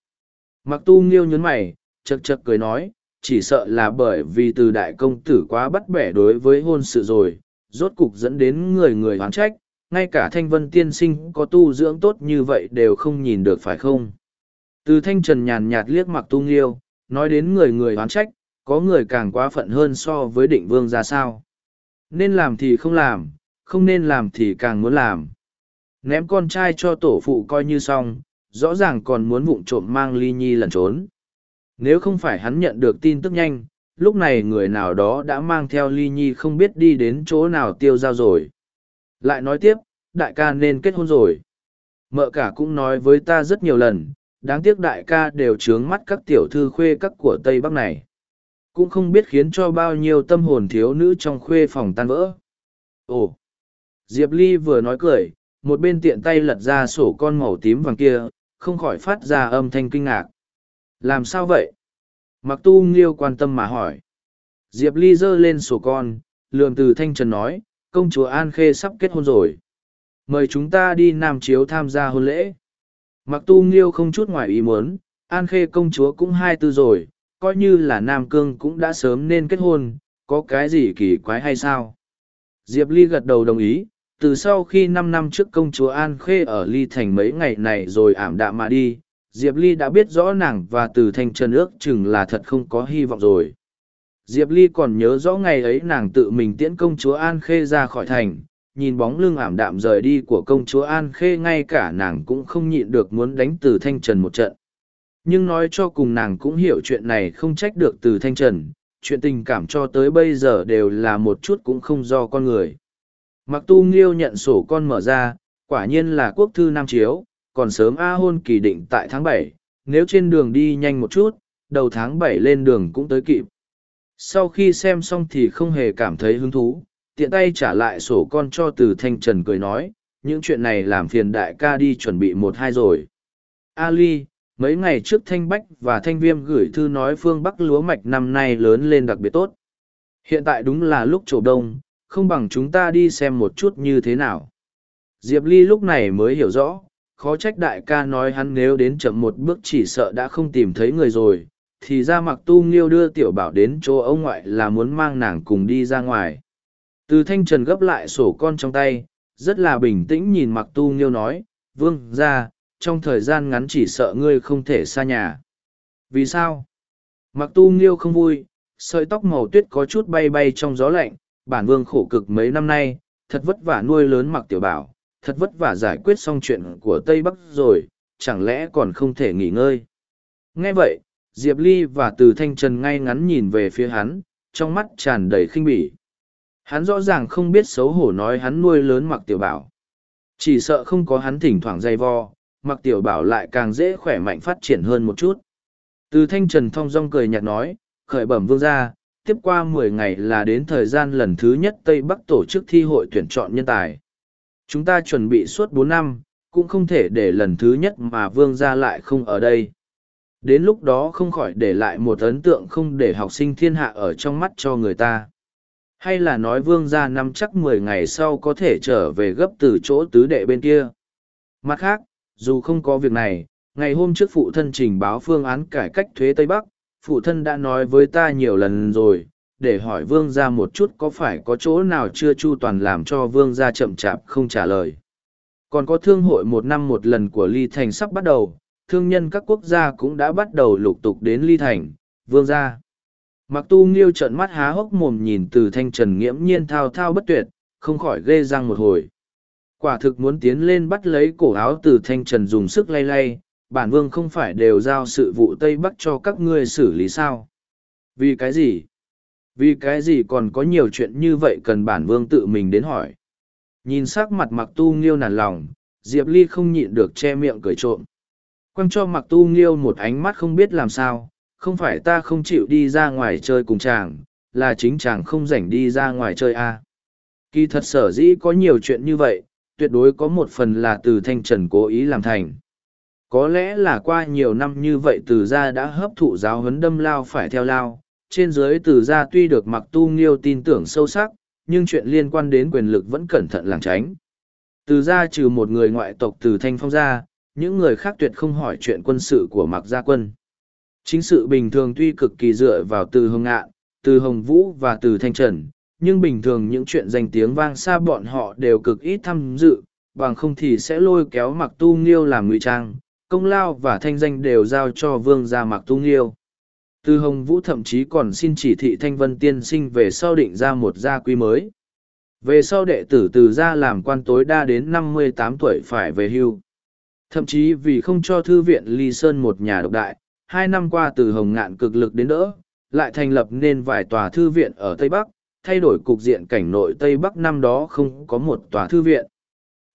Mặc tu nghiêu nhấn mày, chật chật cười nói, chỉ sợ là bởi vì từ đại công tử quá bắt bẻ đối với hôn sự rồi, rốt cục dẫn đến người người hoán trách, ngay cả thanh vân tiên sinh có tu dưỡng tốt như vậy đều không nhìn được phải không? Từ thanh trần nhàn nhạt liếc mặc tu nghiêu, nói đến người người oán trách, có người càng quá phận hơn so với định vương ra sao. Nên làm thì không làm, không nên làm thì càng muốn làm. Ném con trai cho tổ phụ coi như xong, rõ ràng còn muốn vụng trộm mang ly nhi lẩn trốn. Nếu không phải hắn nhận được tin tức nhanh, lúc này người nào đó đã mang theo ly nhi không biết đi đến chỗ nào tiêu giao rồi. Lại nói tiếp, đại ca nên kết hôn rồi. Mợ cả cũng nói với ta rất nhiều lần, đáng tiếc đại ca đều trướng mắt các tiểu thư khuê các của Tây Bắc này. Cũng không biết khiến cho bao nhiêu tâm hồn thiếu nữ trong khuê phòng tan vỡ. Ồ! Diệp Ly vừa nói cười, một bên tiện tay lật ra sổ con màu tím vàng kia, không khỏi phát ra âm thanh kinh ngạc. Làm sao vậy? Mặc tu nghiêu quan tâm mà hỏi. Diệp Ly giơ lên sổ con, lườm từ thanh trần nói, công chúa An Khê sắp kết hôn rồi. Mời chúng ta đi Nam Chiếu tham gia hôn lễ. Mặc tu nghiêu không chút ngoài ý muốn, An Khê công chúa cũng hai tư rồi, coi như là Nam Cương cũng đã sớm nên kết hôn, có cái gì kỳ quái hay sao? Diệp Ly gật đầu đồng ý, từ sau khi năm năm trước công chúa An Khê ở Ly Thành mấy ngày này rồi ảm đạm mà đi, Diệp Ly đã biết rõ nàng và từ thanh trần ước chừng là thật không có hy vọng rồi. Diệp Ly còn nhớ rõ ngày ấy nàng tự mình tiễn công chúa An Khê ra khỏi thành, nhìn bóng lưng ảm đạm rời đi của công chúa An Khê ngay cả nàng cũng không nhịn được muốn đánh từ thanh trần một trận. Nhưng nói cho cùng nàng cũng hiểu chuyện này không trách được từ thanh trần, chuyện tình cảm cho tới bây giờ đều là một chút cũng không do con người. Mặc tu nghiêu nhận sổ con mở ra, quả nhiên là quốc thư Nam Chiếu, còn sớm A hôn kỳ định tại tháng bảy nếu trên đường đi nhanh một chút, đầu tháng bảy lên đường cũng tới kịp. Sau khi xem xong thì không hề cảm thấy hứng thú, tiện tay trả lại sổ con cho từ thanh trần cười nói, những chuyện này làm phiền đại ca đi chuẩn bị một hai rồi. Ali, mấy ngày trước thanh bách và thanh viêm gửi thư nói phương bắc lúa mạch năm nay lớn lên đặc biệt tốt. Hiện tại đúng là lúc trổ đông, không bằng chúng ta đi xem một chút như thế nào. Diệp Ly lúc này mới hiểu rõ, khó trách đại ca nói hắn nếu đến chậm một bước chỉ sợ đã không tìm thấy người rồi, thì ra mặc tu nghiêu đưa tiểu bảo đến chỗ ông ngoại là muốn mang nàng cùng đi ra ngoài. Từ thanh trần gấp lại sổ con trong tay, rất là bình tĩnh nhìn mặc tu nghiêu nói, vương ra, trong thời gian ngắn chỉ sợ ngươi không thể xa nhà. Vì sao? Mặc tu nghiêu không vui, sợi tóc màu tuyết có chút bay bay trong gió lạnh, bản vương khổ cực mấy năm nay, thật vất vả nuôi lớn mặc tiểu bảo, thật vất vả giải quyết xong chuyện của Tây Bắc rồi, chẳng lẽ còn không thể nghỉ ngơi. Nghe vậy, Diệp Ly và Từ Thanh Trần ngay ngắn nhìn về phía hắn, trong mắt tràn đầy khinh bỉ. Hắn rõ ràng không biết xấu hổ nói hắn nuôi lớn mặc tiểu bảo. Chỉ sợ không có hắn thỉnh thoảng dây vo, mặc tiểu bảo lại càng dễ khỏe mạnh phát triển hơn một chút. Từ Thanh Trần thong dong cười nhạt nói, khởi bẩm vương gia, tiếp qua mười ngày là đến thời gian lần thứ nhất Tây Bắc tổ chức thi hội tuyển chọn nhân tài. Chúng ta chuẩn bị suốt bốn năm, cũng không thể để lần thứ nhất mà vương gia lại không ở đây. Đến lúc đó không khỏi để lại một ấn tượng không để học sinh thiên hạ ở trong mắt cho người ta. Hay là nói vương gia năm chắc mười ngày sau có thể trở về gấp từ chỗ tứ đệ bên kia. Mặt khác, dù không có việc này, ngày hôm trước phụ thân trình báo phương án cải cách thuế Tây Bắc, phụ thân đã nói với ta nhiều lần rồi, để hỏi vương gia một chút có phải có chỗ nào chưa chu toàn làm cho vương gia chậm chạp không trả lời. Còn có thương hội một năm một lần của Ly Thành sắp bắt đầu, thương nhân các quốc gia cũng đã bắt đầu lục tục đến Ly Thành, vương gia. Mặc tu nghiêu trợn mắt há hốc mồm nhìn từ thanh trần nghiễm nhiên thao thao bất tuyệt, không khỏi ghê răng một hồi. Quả thực muốn tiến lên bắt lấy cổ áo từ thanh trần dùng sức lay lay, bản vương không phải đều giao sự vụ Tây Bắc cho các ngươi xử lý sao. Vì cái gì? Vì cái gì còn có nhiều chuyện như vậy cần bản vương tự mình đến hỏi. Nhìn sắc mặt mặc tu nghiêu nản lòng, Diệp Ly không nhịn được che miệng cười trộm. Quăng cho mặc tu nghiêu một ánh mắt không biết làm sao, không phải ta không chịu đi ra ngoài chơi cùng chàng, là chính chàng không rảnh đi ra ngoài chơi a. À. Kỳ thật sở dĩ có nhiều chuyện như vậy, tuyệt đối có một phần là từ thanh trần cố ý làm thành. Có lẽ là qua nhiều năm như vậy từ gia đã hấp thụ giáo huấn đâm lao phải theo lao, trên dưới từ gia tuy được mặc tu nghiêu tin tưởng sâu sắc, nhưng chuyện liên quan đến quyền lực vẫn cẩn thận làng tránh. Từ gia trừ một người ngoại tộc từ thanh phong gia, những người khác tuyệt không hỏi chuyện quân sự của mặc gia quân. Chính sự bình thường tuy cực kỳ dựa vào từ hồng ngạn, từ hồng vũ và từ thanh trần, nhưng bình thường những chuyện danh tiếng vang xa bọn họ đều cực ít tham dự, bằng không thì sẽ lôi kéo mặc tu nghiêu làm ngụy trang, công lao và thanh danh đều giao cho vương gia mặc tu nghiêu. Từ hồng vũ thậm chí còn xin chỉ thị thanh vân tiên sinh về sau định ra một gia quy mới. Về sau đệ tử từ gia làm quan tối đa đến năm mươi tám tuổi phải về hưu. Thậm chí vì không cho thư viện Ly Sơn một nhà độc đại, hai năm qua từ Hồng Ngạn cực lực đến đỡ, lại thành lập nên vài tòa thư viện ở Tây Bắc, thay đổi cục diện cảnh nội Tây Bắc năm đó không có một tòa thư viện.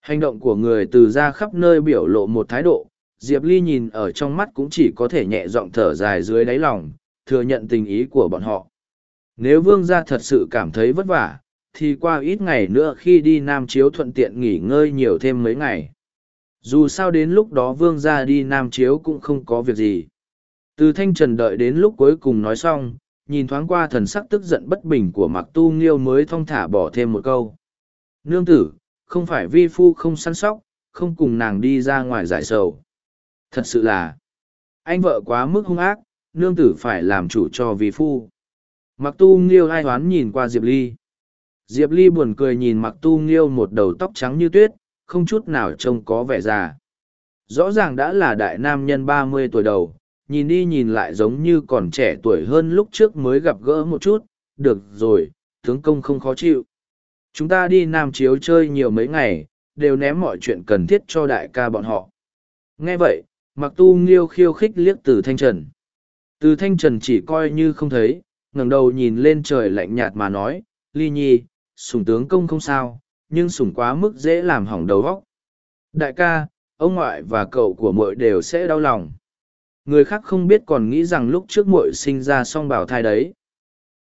Hành động của người từ ra khắp nơi biểu lộ một thái độ, Diệp Ly nhìn ở trong mắt cũng chỉ có thể nhẹ giọng thở dài dưới đáy lòng, thừa nhận tình ý của bọn họ. Nếu vương gia thật sự cảm thấy vất vả, thì qua ít ngày nữa khi đi Nam Chiếu thuận tiện nghỉ ngơi nhiều thêm mấy ngày. Dù sao đến lúc đó vương gia đi Nam Chiếu cũng không có việc gì. Từ thanh trần đợi đến lúc cuối cùng nói xong, nhìn thoáng qua thần sắc tức giận bất bình của mặc tu nghiêu mới thong thả bỏ thêm một câu. Nương tử, không phải vi phu không săn sóc, không cùng nàng đi ra ngoài giải sầu. Thật sự là, anh vợ quá mức hung ác, nương tử phải làm chủ cho vi phu. Mặc tu nghiêu ai hoán nhìn qua Diệp Ly. Diệp Ly buồn cười nhìn mặc tu nghiêu một đầu tóc trắng như tuyết, không chút nào trông có vẻ già. Rõ ràng đã là đại nam nhân ba mươi tuổi đầu, nhìn đi nhìn lại giống như còn trẻ tuổi hơn lúc trước mới gặp gỡ một chút, được rồi, tướng công không khó chịu. Chúng ta đi Nam Chiếu chơi nhiều mấy ngày, đều ném mọi chuyện cần thiết cho đại ca bọn họ. Nghe vậy, mặc tu nghiêu khiêu khích liếc từ thanh trần. Từ thanh trần chỉ coi như không thấy, ngẩng đầu nhìn lên trời lạnh nhạt mà nói, ly nhi, sủng tướng công không sao, nhưng sủng quá mức dễ làm hỏng đầu óc. Đại ca, ông ngoại và cậu của muội đều sẽ đau lòng người khác không biết còn nghĩ rằng lúc trước muội sinh ra song bảo thai đấy.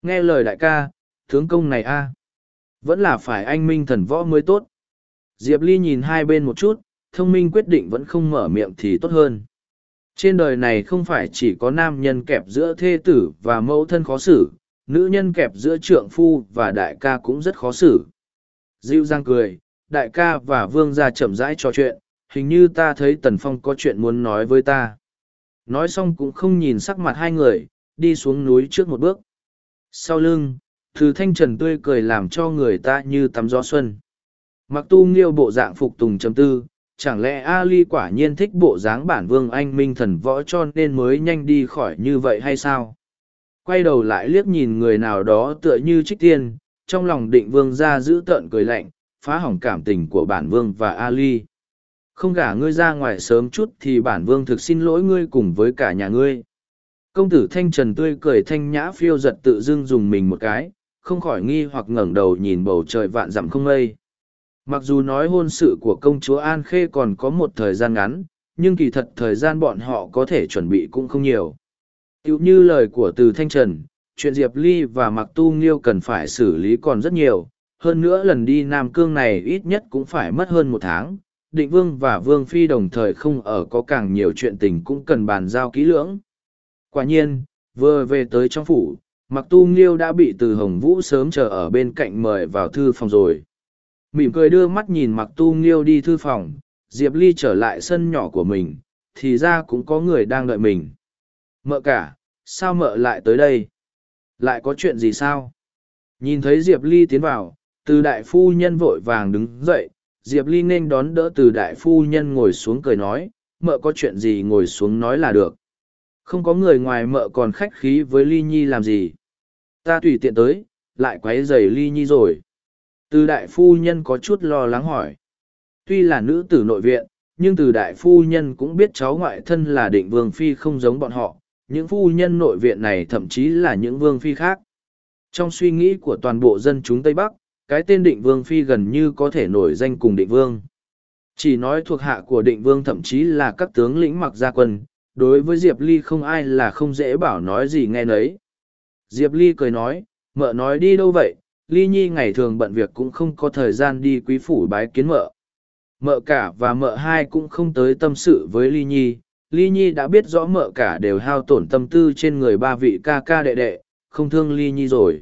Nghe lời đại ca, tướng công này a à. vẫn là phải anh minh thần võ mới tốt. Diệp ly nhìn hai bên một chút, thông minh quyết định vẫn không mở miệng thì tốt hơn. Trên đời này không phải chỉ có nam nhân kẹp giữa thê tử và mẫu thân khó xử, nữ nhân kẹp giữa trượng phu và đại ca cũng rất khó xử. Dịu giang cười, đại ca và vương gia chậm rãi trò chuyện, hình như ta thấy tần phong có chuyện muốn nói với ta nói xong cũng không nhìn sắc mặt hai người, đi xuống núi trước một bước. Sau lưng thứ thanh trần tươi cười làm cho người ta như tắm gió xuân. Mặc tu nghiêu bộ dạng phục tùng chấm tư, chẳng lẽ ali quả nhiên thích bộ dáng bản vương anh minh thần võ cho nên mới nhanh đi khỏi như vậy hay sao? Quay đầu lại liếc nhìn người nào đó tựa như trích tiên, trong lòng định vương ra giữ tợn cười lạnh, phá hỏng cảm tình của bản vương và ali không gả ngươi ra ngoài sớm chút thì bản vương thực xin lỗi ngươi cùng với cả nhà ngươi. Công tử thanh trần tươi cười thanh nhã phiêu giật tự dưng dùng mình một cái, không khỏi nghi hoặc ngẩng đầu nhìn bầu trời vạn dặm không mây. Mặc dù nói hôn sự của công chúa An Khê còn có một thời gian ngắn, nhưng kỳ thật thời gian bọn họ có thể chuẩn bị cũng không nhiều. Tiểu như lời của từ Thanh Trần, chuyện Diệp Ly và Mặc Tu Nghiêu cần phải xử lý còn rất nhiều, hơn nữa lần đi Nam Cương này ít nhất cũng phải mất hơn một tháng, định vương và vương phi đồng thời không ở có càng nhiều chuyện tình cũng cần bàn giao kỹ lưỡng. Quả nhiên, vừa về tới trong phủ, mặc tu nghiêu đã bị từ hồng vũ sớm chờ ở bên cạnh mời vào thư phòng rồi. Mỉm cười đưa mắt nhìn mặc tu nghiêu đi thư phòng, Diệp Ly trở lại sân nhỏ của mình, thì ra cũng có người đang đợi mình. Mợ cả, sao mợ lại tới đây? Lại có chuyện gì sao? Nhìn thấy Diệp Ly tiến vào, từ đại phu nhân vội vàng đứng dậy, diệp ly nên đón đỡ từ đại phu nhân ngồi xuống cười nói, mợ có chuyện gì ngồi xuống nói là được. Không có người ngoài mợ còn khách khí với ly nhi làm gì. Ta tùy tiện tới, lại q u ấ y dày ly nhi rồi. Từ đại phu nhân có chút lo lắng hỏi. Tuy là nữ tử nội viện, nhưng từ đại phu nhân cũng biết cháu ngoại thân là định vương phi không giống bọn họ. Những phu nhân nội viện này thậm chí là những vương phi khác. Trong suy nghĩ của toàn bộ dân chúng tây bắc cái tên định vương phi gần như có thể nổi danh cùng định vương. Chỉ nói thuộc hạ của định vương thậm chí là các tướng lĩnh mặc gia quân, đối với Diệp Ly không ai là không dễ bảo nói gì nghe nấy. Diệp Ly cười nói, mợ nói đi đâu vậy, Ly Nhi ngày thường bận việc cũng không có thời gian đi quý phủ bái kiến mợ. Mợ cả và mợ hai cũng không tới tâm sự với Ly Nhi, Ly Nhi đã biết rõ mợ cả đều hao tổn tâm tư trên người ba vị ca ca đệ đệ, không thương Ly Nhi rồi.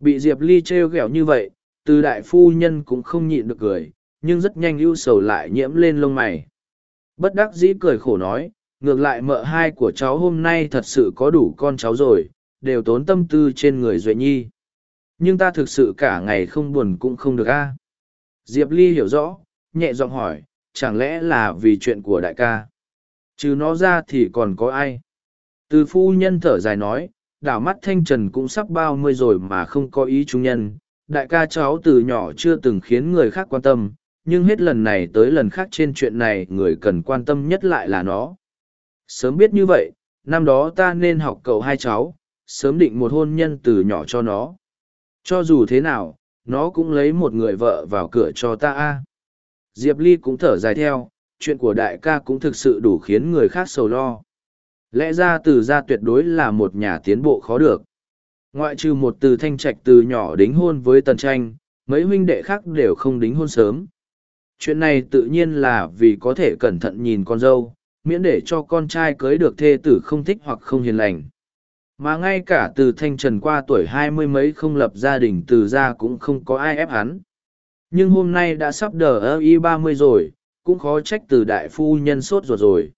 Bị Diệp Ly trêu ghẹo như vậy, từ đại phu nhân cũng không nhịn được cười, nhưng rất nhanh ưu sầu lại nhiễm lên lông mày. Bất đắc dĩ cười khổ nói, ngược lại mợ hai của cháu hôm nay thật sự có đủ con cháu rồi đều tốn tâm tư trên người duệ nhi. Nhưng ta thực sự cả ngày không buồn cũng không được a. Diệp ly hiểu rõ nhẹ giọng hỏi chẳng lẽ là vì chuyện của đại ca? Trừ nó ra thì còn có ai? Từ phu nhân thở dài nói đảo mắt thanh trần cũng sắp bao mươi rồi mà không có ý trung nhân đại ca cháu từ nhỏ chưa từng khiến người khác quan tâm, nhưng hết lần này tới lần khác trên chuyện này người cần quan tâm nhất lại là nó. Sớm biết như vậy, năm đó ta nên học cậu hai cháu, sớm định một hôn nhân từ nhỏ cho nó. Cho dù thế nào, nó cũng lấy một người vợ vào cửa cho ta a. Diệp ly cũng thở dài theo, chuyện của đại ca cũng thực sự đủ khiến người khác sầu lo. Lẽ ra từ gia tuyệt đối là một nhà tiến bộ khó được ngoại trừ một từ thanh trạch từ nhỏ đính hôn với tần tranh, mấy huynh đệ khác đều không đính hôn sớm. Chuyện này tự nhiên là vì có thể cẩn thận nhìn con dâu, miễn để cho con trai cưới được thê tử không thích hoặc không hiền lành. Mà ngay cả từ thanh trần qua tuổi hai mươi mấy không lập gia đình từ ra cũng không có ai ép hắn. Nhưng hôm nay đã sắp đờ ơ y ba mươi rồi, cũng khó trách từ đại phu nhân sốt ruột rồi.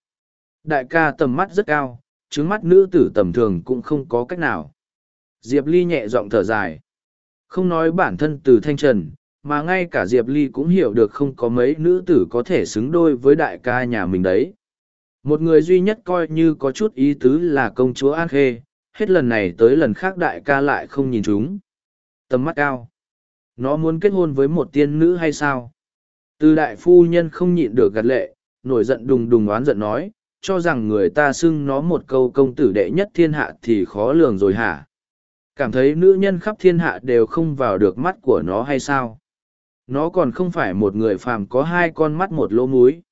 Đại ca tầm mắt rất cao, trứng mắt nữ tử tầm thường cũng không có cách nào diệp ly nhẹ giọng thở dài. Không nói bản thân từ thanh trần, mà ngay cả diệp ly cũng hiểu được không có mấy nữ tử có thể xứng đôi với đại ca nhà mình đấy. Một người duy nhất coi như có chút ý tứ là công chúa an khê, hết lần này tới lần khác đại ca lại không nhìn chúng. Tầm mắt cao. Nó muốn kết hôn với một tiên nữ hay sao? Từ đại phu nhân không nhịn được gật lệ, nổi giận đùng đùng oán giận nói, cho rằng người ta xưng nó một câu công tử đệ nhất thiên hạ thì khó lường rồi hả? Cảm thấy nữ nhân khắp thiên hạ đều không vào được mắt của nó hay sao? Nó còn không phải một người phàm có hai con mắt một lỗ múi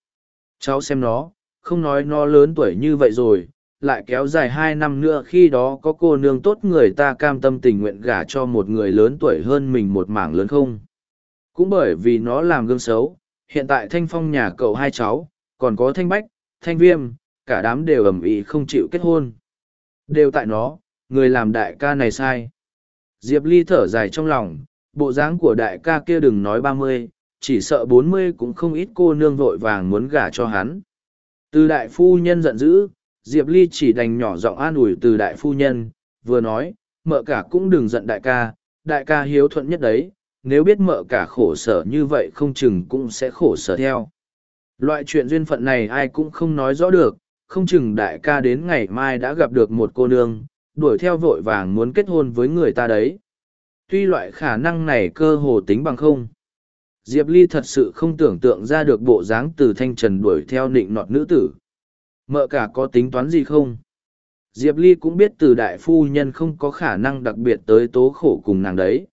cháu xem nó, không nói nó lớn tuổi như vậy rồi, lại kéo dài hai năm nữa khi đó có cô nương tốt người ta cam tâm tình nguyện gả cho một người lớn tuổi hơn mình một mảng lớn không? Cũng bởi vì nó làm gương xấu, hiện tại thanh phong nhà cậu hai cháu, còn có thanh bách, thanh viêm, cả đám đều ầm ĩ không chịu kết hôn. Đều tại nó người làm đại ca này sai. Diệp ly thở dài trong lòng, bộ dáng của đại ca kia đừng nói ba mươi, chỉ sợ bốn mươi cũng không ít cô nương vội vàng muốn gả cho hắn. Từ đại phu nhân giận dữ, diệp ly chỉ đành nhỏ giọng an ủi từ đại phu nhân, vừa nói, mợ cả cũng đừng giận đại ca đại ca hiếu thuận nhất đấy, nếu biết mợ cả khổ sở như vậy không chừng cũng sẽ khổ sở theo. Loại chuyện duyên phận này ai cũng không nói rõ được, không chừng đại ca đến ngày mai đã gặp được một cô nương đuổi theo vội vàng muốn kết hôn với người ta đấy. Tuy loại khả năng này cơ hồ tính bằng không. Diệp ly thật sự không tưởng tượng ra được bộ dáng từ thanh trần đuổi theo nịnh nọt nữ tử. Mợ cả có tính toán gì không? Diệp ly cũng biết từ đại phu nhân không có khả năng đặc biệt tới tố khổ cùng nàng đấy.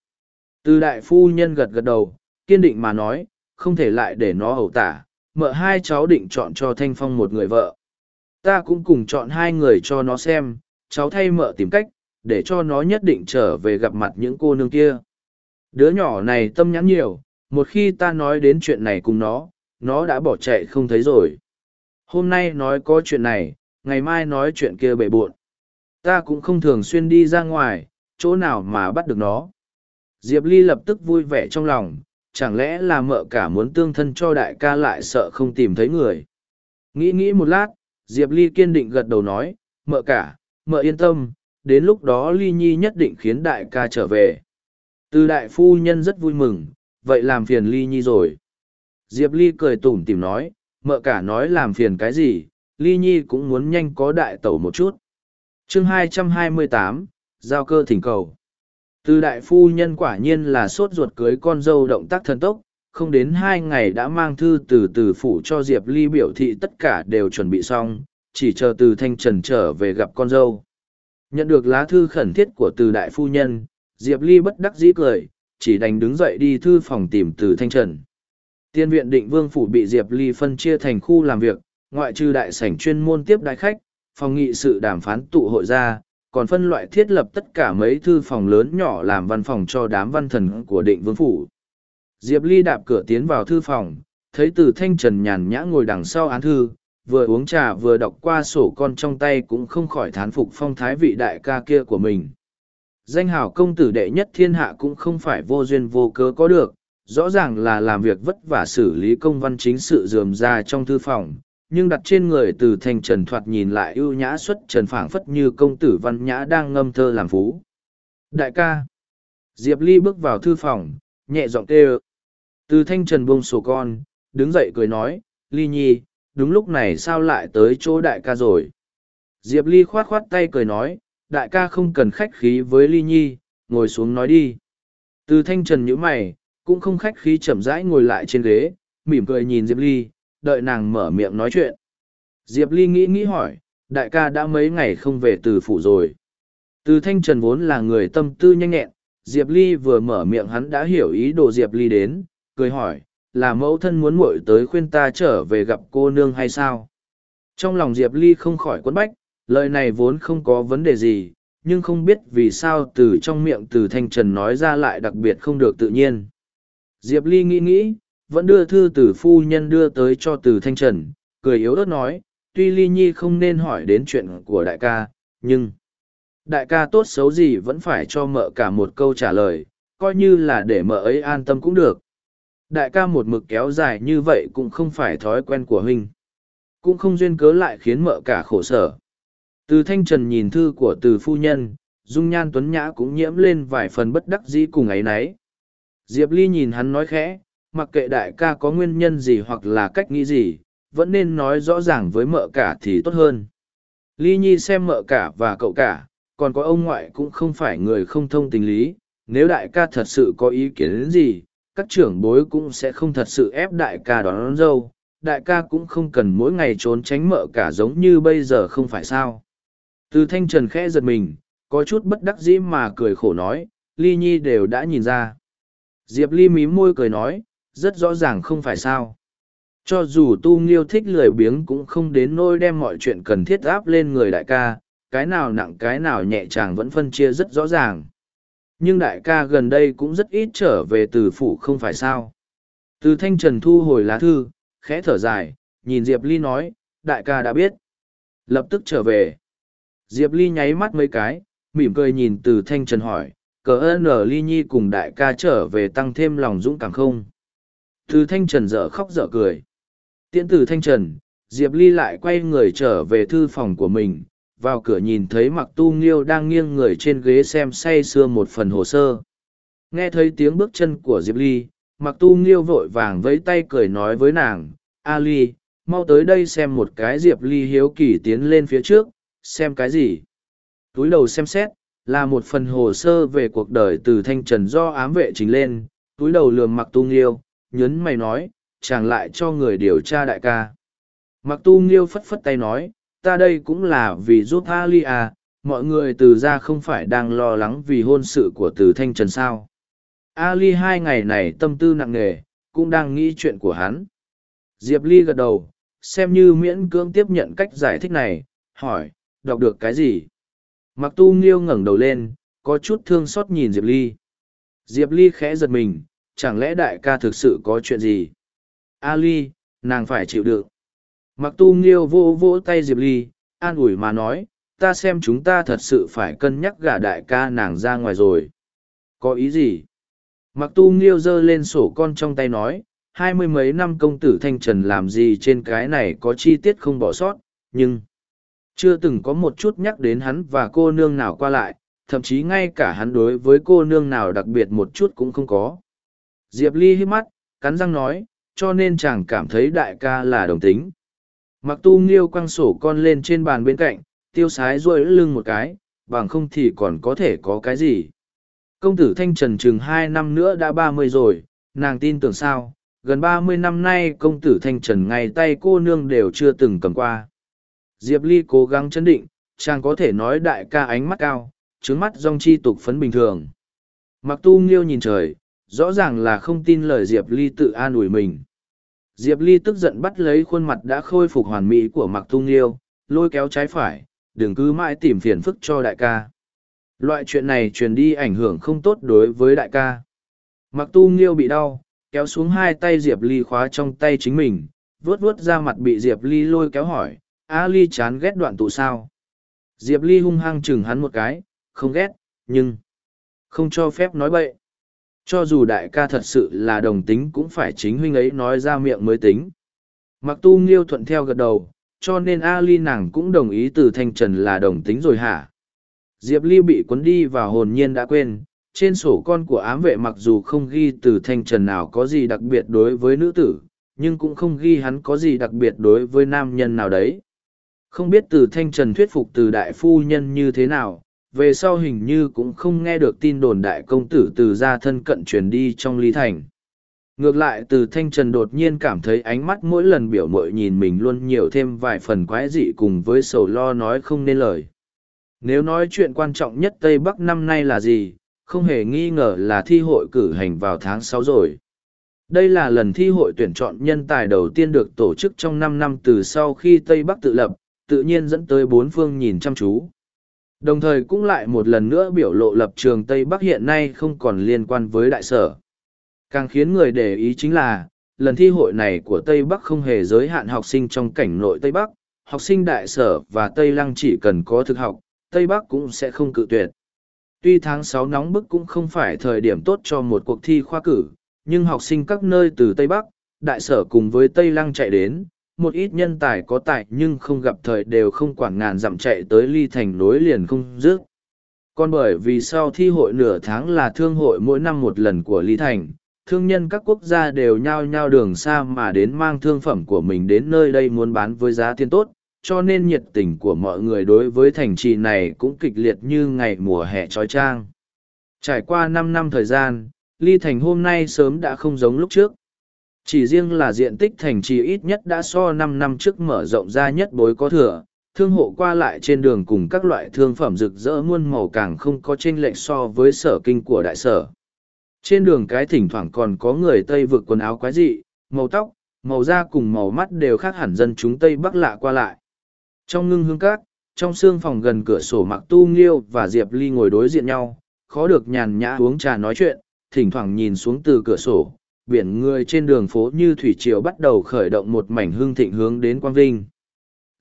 Từ đại phu nhân gật gật đầu, kiên định mà nói, không thể lại để nó ẩu tả. Mợ hai cháu định chọn cho thanh phong một người vợ. Ta cũng cùng chọn hai người cho nó xem cháu thay mợ tìm cách, để cho nó nhất định trở về gặp mặt những cô nương kia. Đứa nhỏ này tâm nhắn nhiều, một khi ta nói đến chuyện này cùng nó nó đã bỏ chạy không thấy rồi. Hôm nay nói có chuyện này, ngày mai nói chuyện kia bề bộn ta cũng không thường xuyên đi ra ngoài, chỗ nào mà bắt được nó. Diệp ly lập tức vui vẻ trong lòng, chẳng lẽ là mợ cả muốn tương thân cho đại ca lại sợ không tìm thấy người. Nghĩ nghĩ một lát, diệp ly kiên định gật đầu nói, mợ cả mợ yên tâm đến lúc đó ly nhi nhất định khiến đại ca trở về. Từ đại phu nhân rất vui mừng vậy làm phiền ly nhi rồi. Diệp ly cười tủm tỉm nói mợ cả nói làm phiền cái gì ly nhi cũng muốn nhanh có đại tẩu một chút. Chương 228, giao cơ thỉnh cầu. Từ đại phu nhân quả nhiên là sốt ruột cưới con dâu động tác thần tốc không đến hai ngày đã mang thư từ từ phủ cho diệp ly biểu thị tất cả đều chuẩn bị xong chỉ chờ từ thanh trần trở về gặp con dâu. Nhận được lá thư khẩn thiết của từ đại phu nhân, diệp ly bất đắc dĩ cười, chỉ đành đứng dậy đi thư phòng tìm từ thanh trần. Tiên viện định vương phủ bị diệp ly phân chia thành khu làm việc, ngoại trừ đại sảnh chuyên môn tiếp đại khách, phòng nghị sự đàm phán tụ hội ra, còn phân loại thiết lập tất cả mấy thư phòng lớn nhỏ làm văn phòng cho đám văn thần của định vương phủ. Diệp ly đạp cửa tiến vào thư phòng, thấy từ thanh trần nhàn nhã ngồi đằng sau án thư vừa uống trà vừa đọc qua sổ con trong tay cũng không khỏi thán phục phong thái vị đại ca kia của mình danh hào công tử đệ nhất thiên hạ cũng không phải vô duyên vô cớ có được rõ ràng là làm việc vất vả xử lý công văn chính sự dườm ra trong thư phòng nhưng đặt trên người từ thanh trần thoạt nhìn lại ưu nhã xuất trần phảng phất như công tử văn nhã đang ngâm thơ làm phú. Đại ca. Diệp Ly bước vào thư phòng, nhẹ giọng kêu. Từ thanh trần buông sổ con, đứng dậy cười nói, Ly Nhi, đúng lúc này sao lại tới chỗ đại ca rồi. Diệp Ly khoát khoát tay cười nói, đại ca không cần khách khí với Ly Nhi, ngồi xuống nói đi. Từ thanh trần nhíu mày, cũng không khách khí chậm rãi ngồi lại trên ghế, mỉm cười nhìn Diệp Ly, đợi nàng mở miệng nói chuyện. Diệp Ly nghĩ nghĩ hỏi, đại ca đã mấy ngày không về từ phủ rồi. Từ thanh trần vốn là người tâm tư nhanh nhẹn, Diệp Ly vừa mở miệng hắn đã hiểu ý đồ Diệp Ly đến, cười hỏi, là mẫu thân muốn muội tới khuyên ta trở về gặp cô nương hay sao? Trong lòng Diệp Ly không khỏi quấn bách, lời này vốn không có vấn đề gì, nhưng không biết vì sao từ trong miệng từ thanh trần nói ra lại đặc biệt không được tự nhiên. Diệp Ly nghĩ nghĩ, vẫn đưa thư từ phu nhân đưa tới cho từ thanh trần, cười yếu ớt nói, tuy Ly Nhi không nên hỏi đến chuyện của đại ca, nhưng đại ca tốt xấu gì vẫn phải cho mợ cả một câu trả lời, coi như là để mợ ấy an tâm cũng được. Đại ca một mực kéo dài như vậy cũng không phải thói quen của huynh. Cũng không duyên cớ lại khiến mợ cả khổ sở. Từ thanh trần nhìn thư của từ phu nhân, dung nhan tuấn nhã cũng nhiễm lên vài phần bất đắc dĩ cùng ấy nấy. Diệp Ly nhìn hắn nói khẽ, mặc kệ đại ca có nguyên nhân gì hoặc là cách nghĩ gì, vẫn nên nói rõ ràng với mợ cả thì tốt hơn. Ly Nhi xem mợ cả và cậu cả, còn có ông ngoại cũng không phải người không thông tình lý, nếu đại ca thật sự có ý kiến gì, các trưởng bối cũng sẽ không thật sự ép đại ca đón, đón dâu, đại ca cũng không cần mỗi ngày trốn tránh mợ cả giống như bây giờ không phải sao. Từ thanh trần khẽ giật mình, có chút bất đắc dĩ mà cười khổ nói, Ly Nhi đều đã nhìn ra. Diệp Ly mím môi cười nói, rất rõ ràng không phải sao. Cho dù tu nghiêu thích lười biếng cũng không đến nôi đem mọi chuyện cần thiết áp lên người đại ca, cái nào nặng cái nào nhẹ chàng vẫn phân chia rất rõ ràng. Nhưng đại ca gần đây cũng rất ít trở về từ phủ không phải sao. Từ thanh trần thu hồi lá thư, khẽ thở dài, nhìn Diệp Ly nói, đại ca đã biết. Lập tức trở về. Diệp Ly nháy mắt mấy cái, mỉm cười nhìn từ thanh trần hỏi, cờ ơn ở Ly Nhi cùng đại ca trở về tăng thêm lòng dũng cảm không. Từ thanh trần dở khóc dở cười. Tiễn từ thanh trần, Diệp Ly lại quay người trở về thư phòng của mình, vào cửa nhìn thấy mặc tu nghiêu đang nghiêng người trên ghế xem say sưa một phần hồ sơ. Nghe thấy tiếng bước chân của Diệp Ly, mặc tu nghiêu vội vàng vẫy tay cười nói với nàng, A Ly, mau tới đây xem một cái Diệp Ly hiếu kỳ tiến lên phía trước, xem cái gì. Túi đầu xem xét, là một phần hồ sơ về cuộc đời từ thanh trần do ám vệ chính lên, túi đầu lườm mặc tu nghiêu, nhấn mày nói, chàng lại cho người điều tra đại ca. Mặc tu nghiêu phất phất tay nói, ta đây cũng là vì giúp Ali à, mọi người từ ra không phải đang lo lắng vì hôn sự của từ thanh trần sao. Ali hai ngày này tâm tư nặng nề, cũng đang nghĩ chuyện của hắn. Diệp Ly gật đầu, xem như miễn cưỡng tiếp nhận cách giải thích này, hỏi, đọc được cái gì? Mặc tu nghiêu ngẩng đầu lên, có chút thương xót nhìn Diệp Ly. Diệp Ly khẽ giật mình, chẳng lẽ đại ca thực sự có chuyện gì? Ali, nàng phải chịu đựng. Mặc tu nghiêu vô vỗ tay Diệp Ly, an ủi mà nói, ta xem chúng ta thật sự phải cân nhắc gả đại ca nàng ra ngoài rồi. Có ý gì? Mặc tu nghiêu giơ lên sổ con trong tay nói, hai mươi mấy năm công tử Thanh Trần làm gì trên cái này có chi tiết không bỏ sót, nhưng chưa từng có một chút nhắc đến hắn và cô nương nào qua lại, thậm chí ngay cả hắn đối với cô nương nào đặc biệt một chút cũng không có. Diệp Ly hít mắt, cắn răng nói, cho nên chàng cảm thấy đại ca là đồng tính. Mặc tu nghiêu quăng sổ con lên trên bàn bên cạnh, tiêu sái ruôi lưng một cái, bằng không thì còn có thể có cái gì. Công tử Thanh Trần chừng hai năm nữa đã ba mươi rồi, nàng tin tưởng sao, gần ba mươi năm nay công tử Thanh Trần ngay tay cô nương đều chưa từng cầm qua. Diệp Ly cố gắng chấn định, chàng có thể nói đại ca ánh mắt cao, trứng mắt rong chi tục phấn bình thường. Mặc tu nghiêu nhìn trời, rõ ràng là không tin lời Diệp Ly tự an ủi mình. Diệp Ly tức giận bắt lấy khuôn mặt đã khôi phục hoàn mỹ của Mặc Tu Nghiêu, lôi kéo trái phải, đừng cứ mãi tìm phiền phức cho đại ca. Loại chuyện này truyền đi ảnh hưởng không tốt đối với đại ca. Mặc Tu Nghiêu bị đau, kéo xuống hai tay Diệp Ly khóa trong tay chính mình, vuốt vuốt ra mặt bị Diệp Ly lôi kéo hỏi, A Ly chán ghét đoạn tụ sao? Diệp Ly hung hăng chừng hắn một cái, không ghét, nhưng không cho phép nói bậy cho dù đại ca thật sự là đồng tính cũng phải chính huynh ấy nói ra miệng mới tính Mặc tu nghiêu thuận theo gật đầu, cho nên Ali nàng cũng đồng ý từ thanh trần là đồng tính rồi hả? Diệp Ly bị cuốn đi và hồn nhiên đã quên, trên sổ con của ám vệ mặc dù không ghi từ thanh trần nào có gì đặc biệt đối với nữ tử, nhưng cũng không ghi hắn có gì đặc biệt đối với nam nhân nào đấy. Không biết từ thanh trần thuyết phục từ đại phu nhân như thế nào, về sau hình như cũng không nghe được tin đồn đại công tử từ gia thân cận truyền đi trong lý thành. Ngược lại từ thanh trần đột nhiên cảm thấy ánh mắt mỗi lần biểu mội nhìn mình luôn nhiều thêm vài phần quái dị cùng với sầu lo nói không nên lời. Nếu nói chuyện quan trọng nhất Tây Bắc năm nay là gì, không hề nghi ngờ là thi hội cử hành vào tháng sáu rồi. Đây là lần thi hội tuyển chọn nhân tài đầu tiên được tổ chức trong năm năm từ sau khi Tây Bắc tự lập, tự nhiên dẫn tới bốn phương nhìn chăm chú. Đồng thời cũng lại một lần nữa biểu lộ lập trường Tây Bắc hiện nay không còn liên quan với đại sở. Càng khiến người để ý chính là, lần thi hội này của Tây Bắc không hề giới hạn học sinh trong cảnh nội Tây Bắc, học sinh đại sở và Tây Lăng chỉ cần có thực học, Tây Bắc cũng sẽ không cự tuyệt. Tuy tháng sáu nóng bức cũng không phải thời điểm tốt cho một cuộc thi khoa cử, nhưng học sinh các nơi từ Tây Bắc, đại sở cùng với Tây Lăng chạy đến, một ít nhân tài có tài nhưng không gặp thời đều không quản ngàn dặm chạy tới ly thành nối liền không dứt. Còn bởi vì sau thi hội nửa tháng là thương hội mỗi năm một lần của ly thành, thương nhân các quốc gia đều nhao nhao đường xa mà đến mang thương phẩm của mình đến nơi đây muốn bán với giá tiền tốt, cho nên nhiệt tình của mọi người đối với thành trì này cũng kịch liệt như ngày mùa hè trói trang. Trải qua năm năm thời gian, ly thành hôm nay sớm đã không giống lúc trước. Chỉ riêng là diện tích thành trì ít nhất đã so năm năm trước mở rộng ra nhất bối có thừa, thương hộ qua lại trên đường cùng các loại thương phẩm rực rỡ muôn màu càng không có chênh lệch so với sở kinh của đại sở. Trên đường cái thỉnh thoảng còn có người Tây vực quần áo quái dị, màu tóc, màu da cùng màu mắt đều khác hẳn dân chúng Tây Bắc lạ qua lại. Trong ngưng hương cát, trong xương phòng gần cửa sổ mặc tu nghiêu và Diệp Ly ngồi đối diện nhau, khó được nhàn nhã uống trà nói chuyện, thỉnh thoảng nhìn xuống từ cửa sổ, biển người trên đường phố như thủy triều bắt đầu khởi động một mảnh hương thịnh hướng đến Quang Vinh.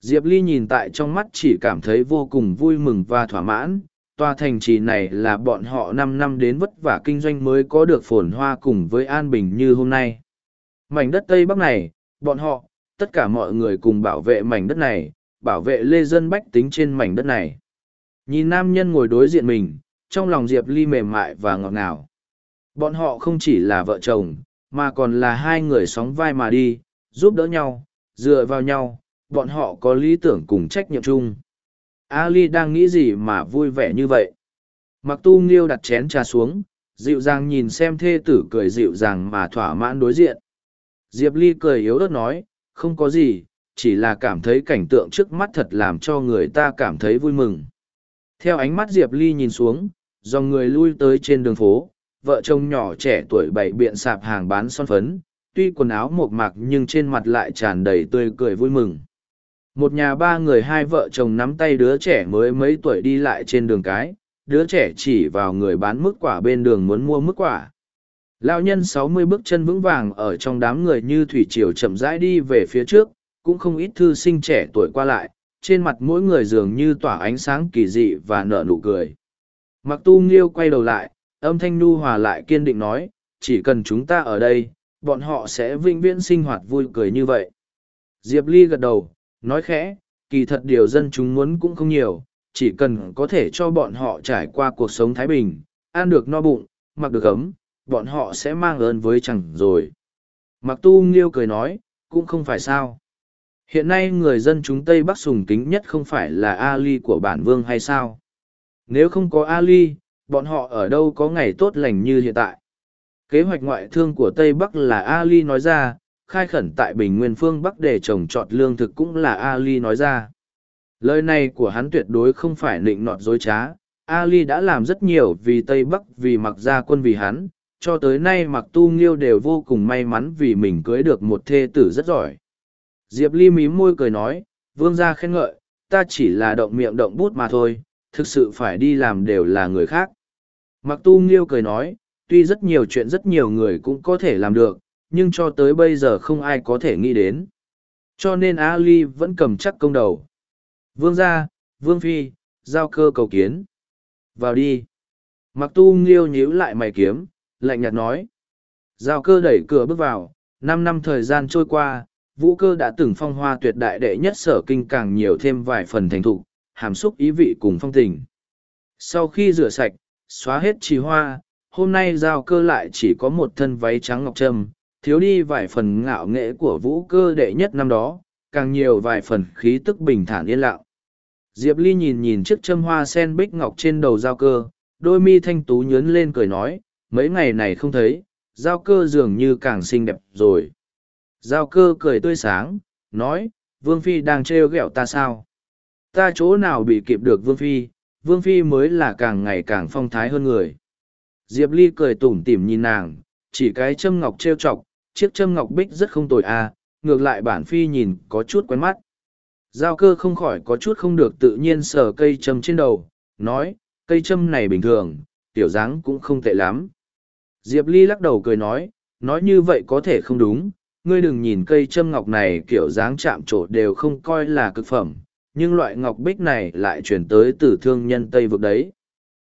Diệp Ly nhìn tại trong mắt chỉ cảm thấy vô cùng vui mừng và thỏa mãn, tòa thành trì này là bọn họ năm năm đến vất vả kinh doanh mới có được phồn hoa cùng với an bình như hôm nay. Mảnh đất Tây Bắc này, bọn họ, tất cả mọi người cùng bảo vệ mảnh đất này, bảo vệ lê dân bách tính trên mảnh đất này. Nhìn nam nhân ngồi đối diện mình, trong lòng Diệp Ly mềm mại và ngọt ngào. Bọn họ không chỉ là vợ chồng, mà còn là hai người sóng vai mà đi, giúp đỡ nhau, dựa vào nhau, bọn họ có lý tưởng cùng trách nhiệm chung. Ali đang nghĩ gì mà vui vẻ như vậy? Mặc tu nghiêu đặt chén trà xuống, dịu dàng nhìn xem thê tử cười dịu dàng mà thỏa mãn đối diện. Diệp Ly cười yếu ớt nói, không có gì, chỉ là cảm thấy cảnh tượng trước mắt thật làm cho người ta cảm thấy vui mừng. Theo ánh mắt Diệp Ly nhìn xuống, dòng người lui tới trên đường phố, vợ chồng nhỏ trẻ tuổi bảy biện sạp hàng bán son phấn, tuy quần áo mộc mạc nhưng trên mặt lại tràn đầy tươi cười vui mừng. Một nhà ba người hai vợ chồng nắm tay đứa trẻ mới mấy tuổi đi lại trên đường cái, đứa trẻ chỉ vào người bán mức quả bên đường muốn mua mức quả. Lão nhân sáu mươi bước chân vững vàng ở trong đám người như thủy triều chậm rãi đi về phía trước, cũng không ít thư sinh trẻ tuổi qua lại, trên mặt mỗi người dường như tỏa ánh sáng kỳ dị và nở nụ cười. Mặc tu nghiêu quay đầu lại, âm thanh nu hòa lại kiên định nói, chỉ cần chúng ta ở đây, bọn họ sẽ vinh viễn sinh hoạt vui cười như vậy. Diệp Ly gật đầu, nói khẽ, kỳ thật điều dân chúng muốn cũng không nhiều, chỉ cần có thể cho bọn họ trải qua cuộc sống thái bình, ăn được no bụng, mặc được ấm, bọn họ sẽ mang ơn với chẳng rồi. Mặc tu nghiêu cười nói, cũng không phải sao. Hiện nay người dân chúng Tây Bắc sùng kính nhất không phải là Ali của bản vương hay sao? Nếu không có Ali, bọn họ ở đâu có ngày tốt lành như hiện tại? Kế hoạch ngoại thương của Tây Bắc là Ali nói ra, khai khẩn tại Bình Nguyên phương Bắc để trồng trọt lương thực cũng là Ali nói ra. Lời này của hắn tuyệt đối không phải nịnh nọt dối trá. Ali đã làm rất nhiều vì Tây Bắc vì mặc ra quân vì hắn, cho tới nay mặc tu nghiêu đều vô cùng may mắn vì mình cưới được một thê tử rất giỏi. Diệp Ly mím môi cười nói, vương gia khen ngợi, ta chỉ là động miệng động bút mà thôi, thực sự phải đi làm đều là người khác. Mặc tu nghiêu cười nói, tuy rất nhiều chuyện rất nhiều người cũng có thể làm được, nhưng cho tới bây giờ không ai có thể nghĩ đến. Cho nên Ali vẫn cầm chắc công đầu. Vương gia, Vương Phi, giao cơ cầu kiến. Vào đi. Mặc tu nghiêu nhíu lại mày kiếm, lạnh nhạt nói. Giao cơ đẩy cửa bước vào, năm năm thời gian trôi qua, vũ cơ đã từng phong hoa tuyệt đại đệ nhất sở kinh càng nhiều thêm vài phần thành thục, hàm xúc ý vị cùng phong tình. Sau khi rửa sạch, xóa hết trì hoa, hôm nay giao cơ lại chỉ có một thân váy trắng ngọc trâm, thiếu đi vài phần ngạo nghệ của vũ cơ đệ nhất năm đó, càng nhiều vài phần khí tức bình thản yên lặng. Diệp Ly nhìn nhìn chiếc châm hoa sen bích ngọc trên đầu giao cơ, đôi mi thanh tú nhớn lên cười nói, mấy ngày này không thấy, giao cơ dường như càng xinh đẹp rồi. Giao cơ cười tươi sáng, nói, Vương Phi đang trêu ghẹo ta sao? Ta chỗ nào bị kịp được Vương Phi, Vương Phi mới là càng ngày càng phong thái hơn người. Diệp Ly cười tủm tỉm nhìn nàng, chỉ cái châm ngọc trêu chọc, chiếc châm ngọc bích rất không tồi à, ngược lại bản Phi nhìn có chút quen mắt. Giao cơ không khỏi có chút không được tự nhiên sờ cây châm trên đầu, nói, cây châm này bình thường, tiểu dáng cũng không tệ lắm. Diệp Ly lắc đầu cười nói, nói như vậy có thể không đúng, ngươi đừng nhìn cây châm ngọc này kiểu dáng chạm trổ đều không coi là cực phẩm, nhưng loại ngọc bích này lại chuyển tới từ thương nhân Tây vực đấy.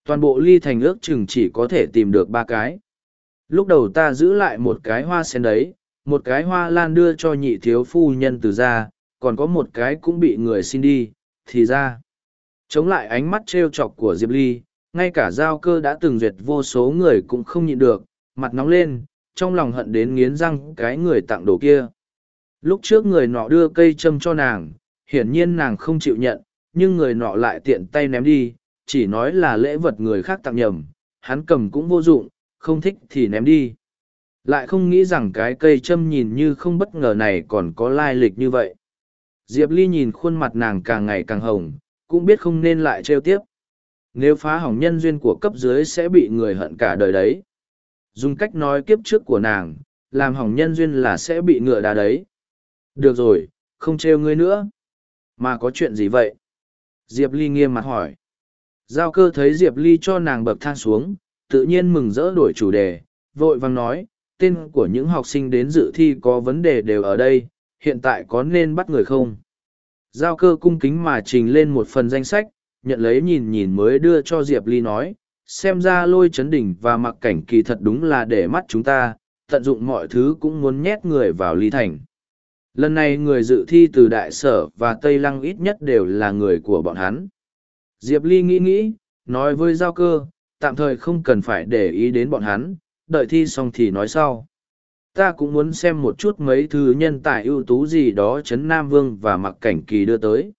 Toàn bộ ly thành ước chừng chỉ có thể tìm được ba cái. Lúc đầu ta giữ lại một cái hoa sen đấy, một cái hoa lan đưa cho nhị thiếu phu nhân từ ra, còn có một cái cũng bị người xin đi, thì ra. Chống lại ánh mắt trêu chọc của Diệp Ly, ngay cả giao cơ đã từng duyệt vô số người cũng không nhịn được, mặt nóng lên, trong lòng hận đến nghiến răng cái người tặng đồ kia. Lúc trước người nọ đưa cây châm cho nàng, hiển nhiên nàng không chịu nhận, nhưng người nọ lại tiện tay ném đi, chỉ nói là lễ vật người khác tặng nhầm, hắn cầm cũng vô dụng, không thích thì ném đi. Lại không nghĩ rằng cái cây châm nhìn như không bất ngờ này còn có lai lịch như vậy. Diệp Ly nhìn khuôn mặt nàng càng ngày càng hồng, cũng biết không nên lại trêu tiếp. Nếu phá hỏng nhân duyên của cấp dưới sẽ bị người hận cả đời đấy. Dùng cách nói kiếp trước của nàng, làm hỏng nhân duyên là sẽ bị ngựa đá đấy. Được rồi, không trêu ngươi nữa. Mà có chuyện gì vậy? Diệp Ly nghiêm mặt hỏi. Giao cơ thấy Diệp Ly cho nàng bậc thang xuống, tự nhiên mừng rỡ đổi chủ đề, vội vàng nói, tên của những học sinh đến dự thi có vấn đề đều ở đây, hiện tại có nên bắt người không? Giao cơ cung kính mà trình lên một phần danh sách, nhận lấy nhìn nhìn mới đưa cho Diệp Ly nói, xem ra lôi chấn đỉnh và mặc cảnh kỳ thật đúng là để mắt chúng ta, tận dụng mọi thứ cũng muốn nhét người vào ly thành. Lần này người dự thi từ Đại Sở và Tây Lăng ít nhất đều là người của bọn hắn. Diệp Ly nghĩ nghĩ, nói với Giao cơ, tạm thời không cần phải để ý đến bọn hắn, đợi thi xong thì nói sau. Ta cũng muốn xem một chút mấy thứ nhân tài ưu tú gì đó Trấn Nam Vương và mặc cảnh kỳ đưa tới.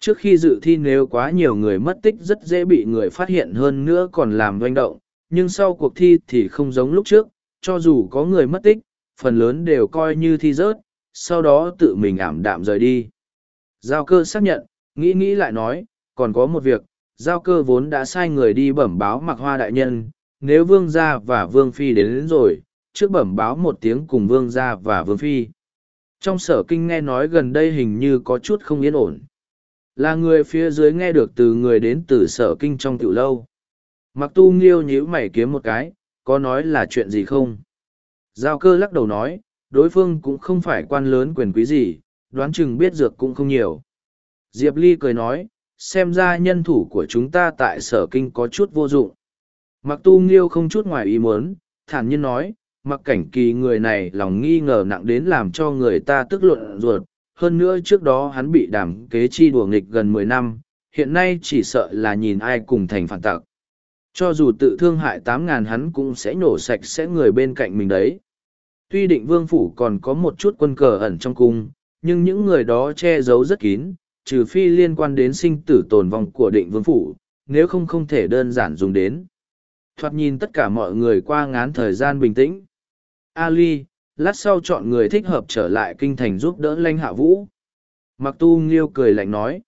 Trước khi dự thi nếu quá nhiều người mất tích rất dễ bị người phát hiện hơn nữa còn làm doanh động, nhưng sau cuộc thi thì không giống lúc trước, cho dù có người mất tích, phần lớn đều coi như thi rớt, sau đó tự mình ảm đạm rời đi. Giao cơ xác nhận, nghĩ nghĩ lại nói, còn có một việc, giao cơ vốn đã sai người đi bẩm báo mặc hoa đại nhân, nếu vương gia và vương phi đến, đến rồi, trước bẩm báo một tiếng cùng vương gia và vương phi. Trong sở kinh nghe nói gần đây hình như có chút không yên ổn. Là người phía dưới nghe được từ người đến từ sở kinh trong tiểu lâu. Mặc tu nghiêu nhíu mày kiếm một cái, có nói là chuyện gì không? Giao cơ lắc đầu nói, đối phương cũng không phải quan lớn quyền quý gì, đoán chừng biết dược cũng không nhiều. Diệp Ly cười nói, xem ra nhân thủ của chúng ta tại sở kinh có chút vô dụng. Mặc tu nghiêu không chút ngoài ý muốn, thản nhiên nói, mặc cảnh kỳ người này lòng nghi ngờ nặng đến làm cho người ta tức luận ruột. Hơn nữa trước đó hắn bị đảm kế chi đùa nghịch gần mười năm, hiện nay chỉ sợ là nhìn ai cùng thành phản tặc. Cho dù tự thương hại tám ngàn hắn cũng sẽ nổ sạch sẽ người bên cạnh mình đấy. Tuy định vương phủ còn có một chút quân cờ ẩn trong cung, nhưng những người đó che giấu rất kín, trừ phi liên quan đến sinh tử tồn vong của định vương phủ, nếu không không thể đơn giản dùng đến. Thoạt nhìn tất cả mọi người qua ngán thời gian bình tĩnh. Ali, lát sau chọn người thích hợp trở lại kinh thành giúp đỡ lanh hạ vũ. Mặc tu nghiêu cười lạnh nói.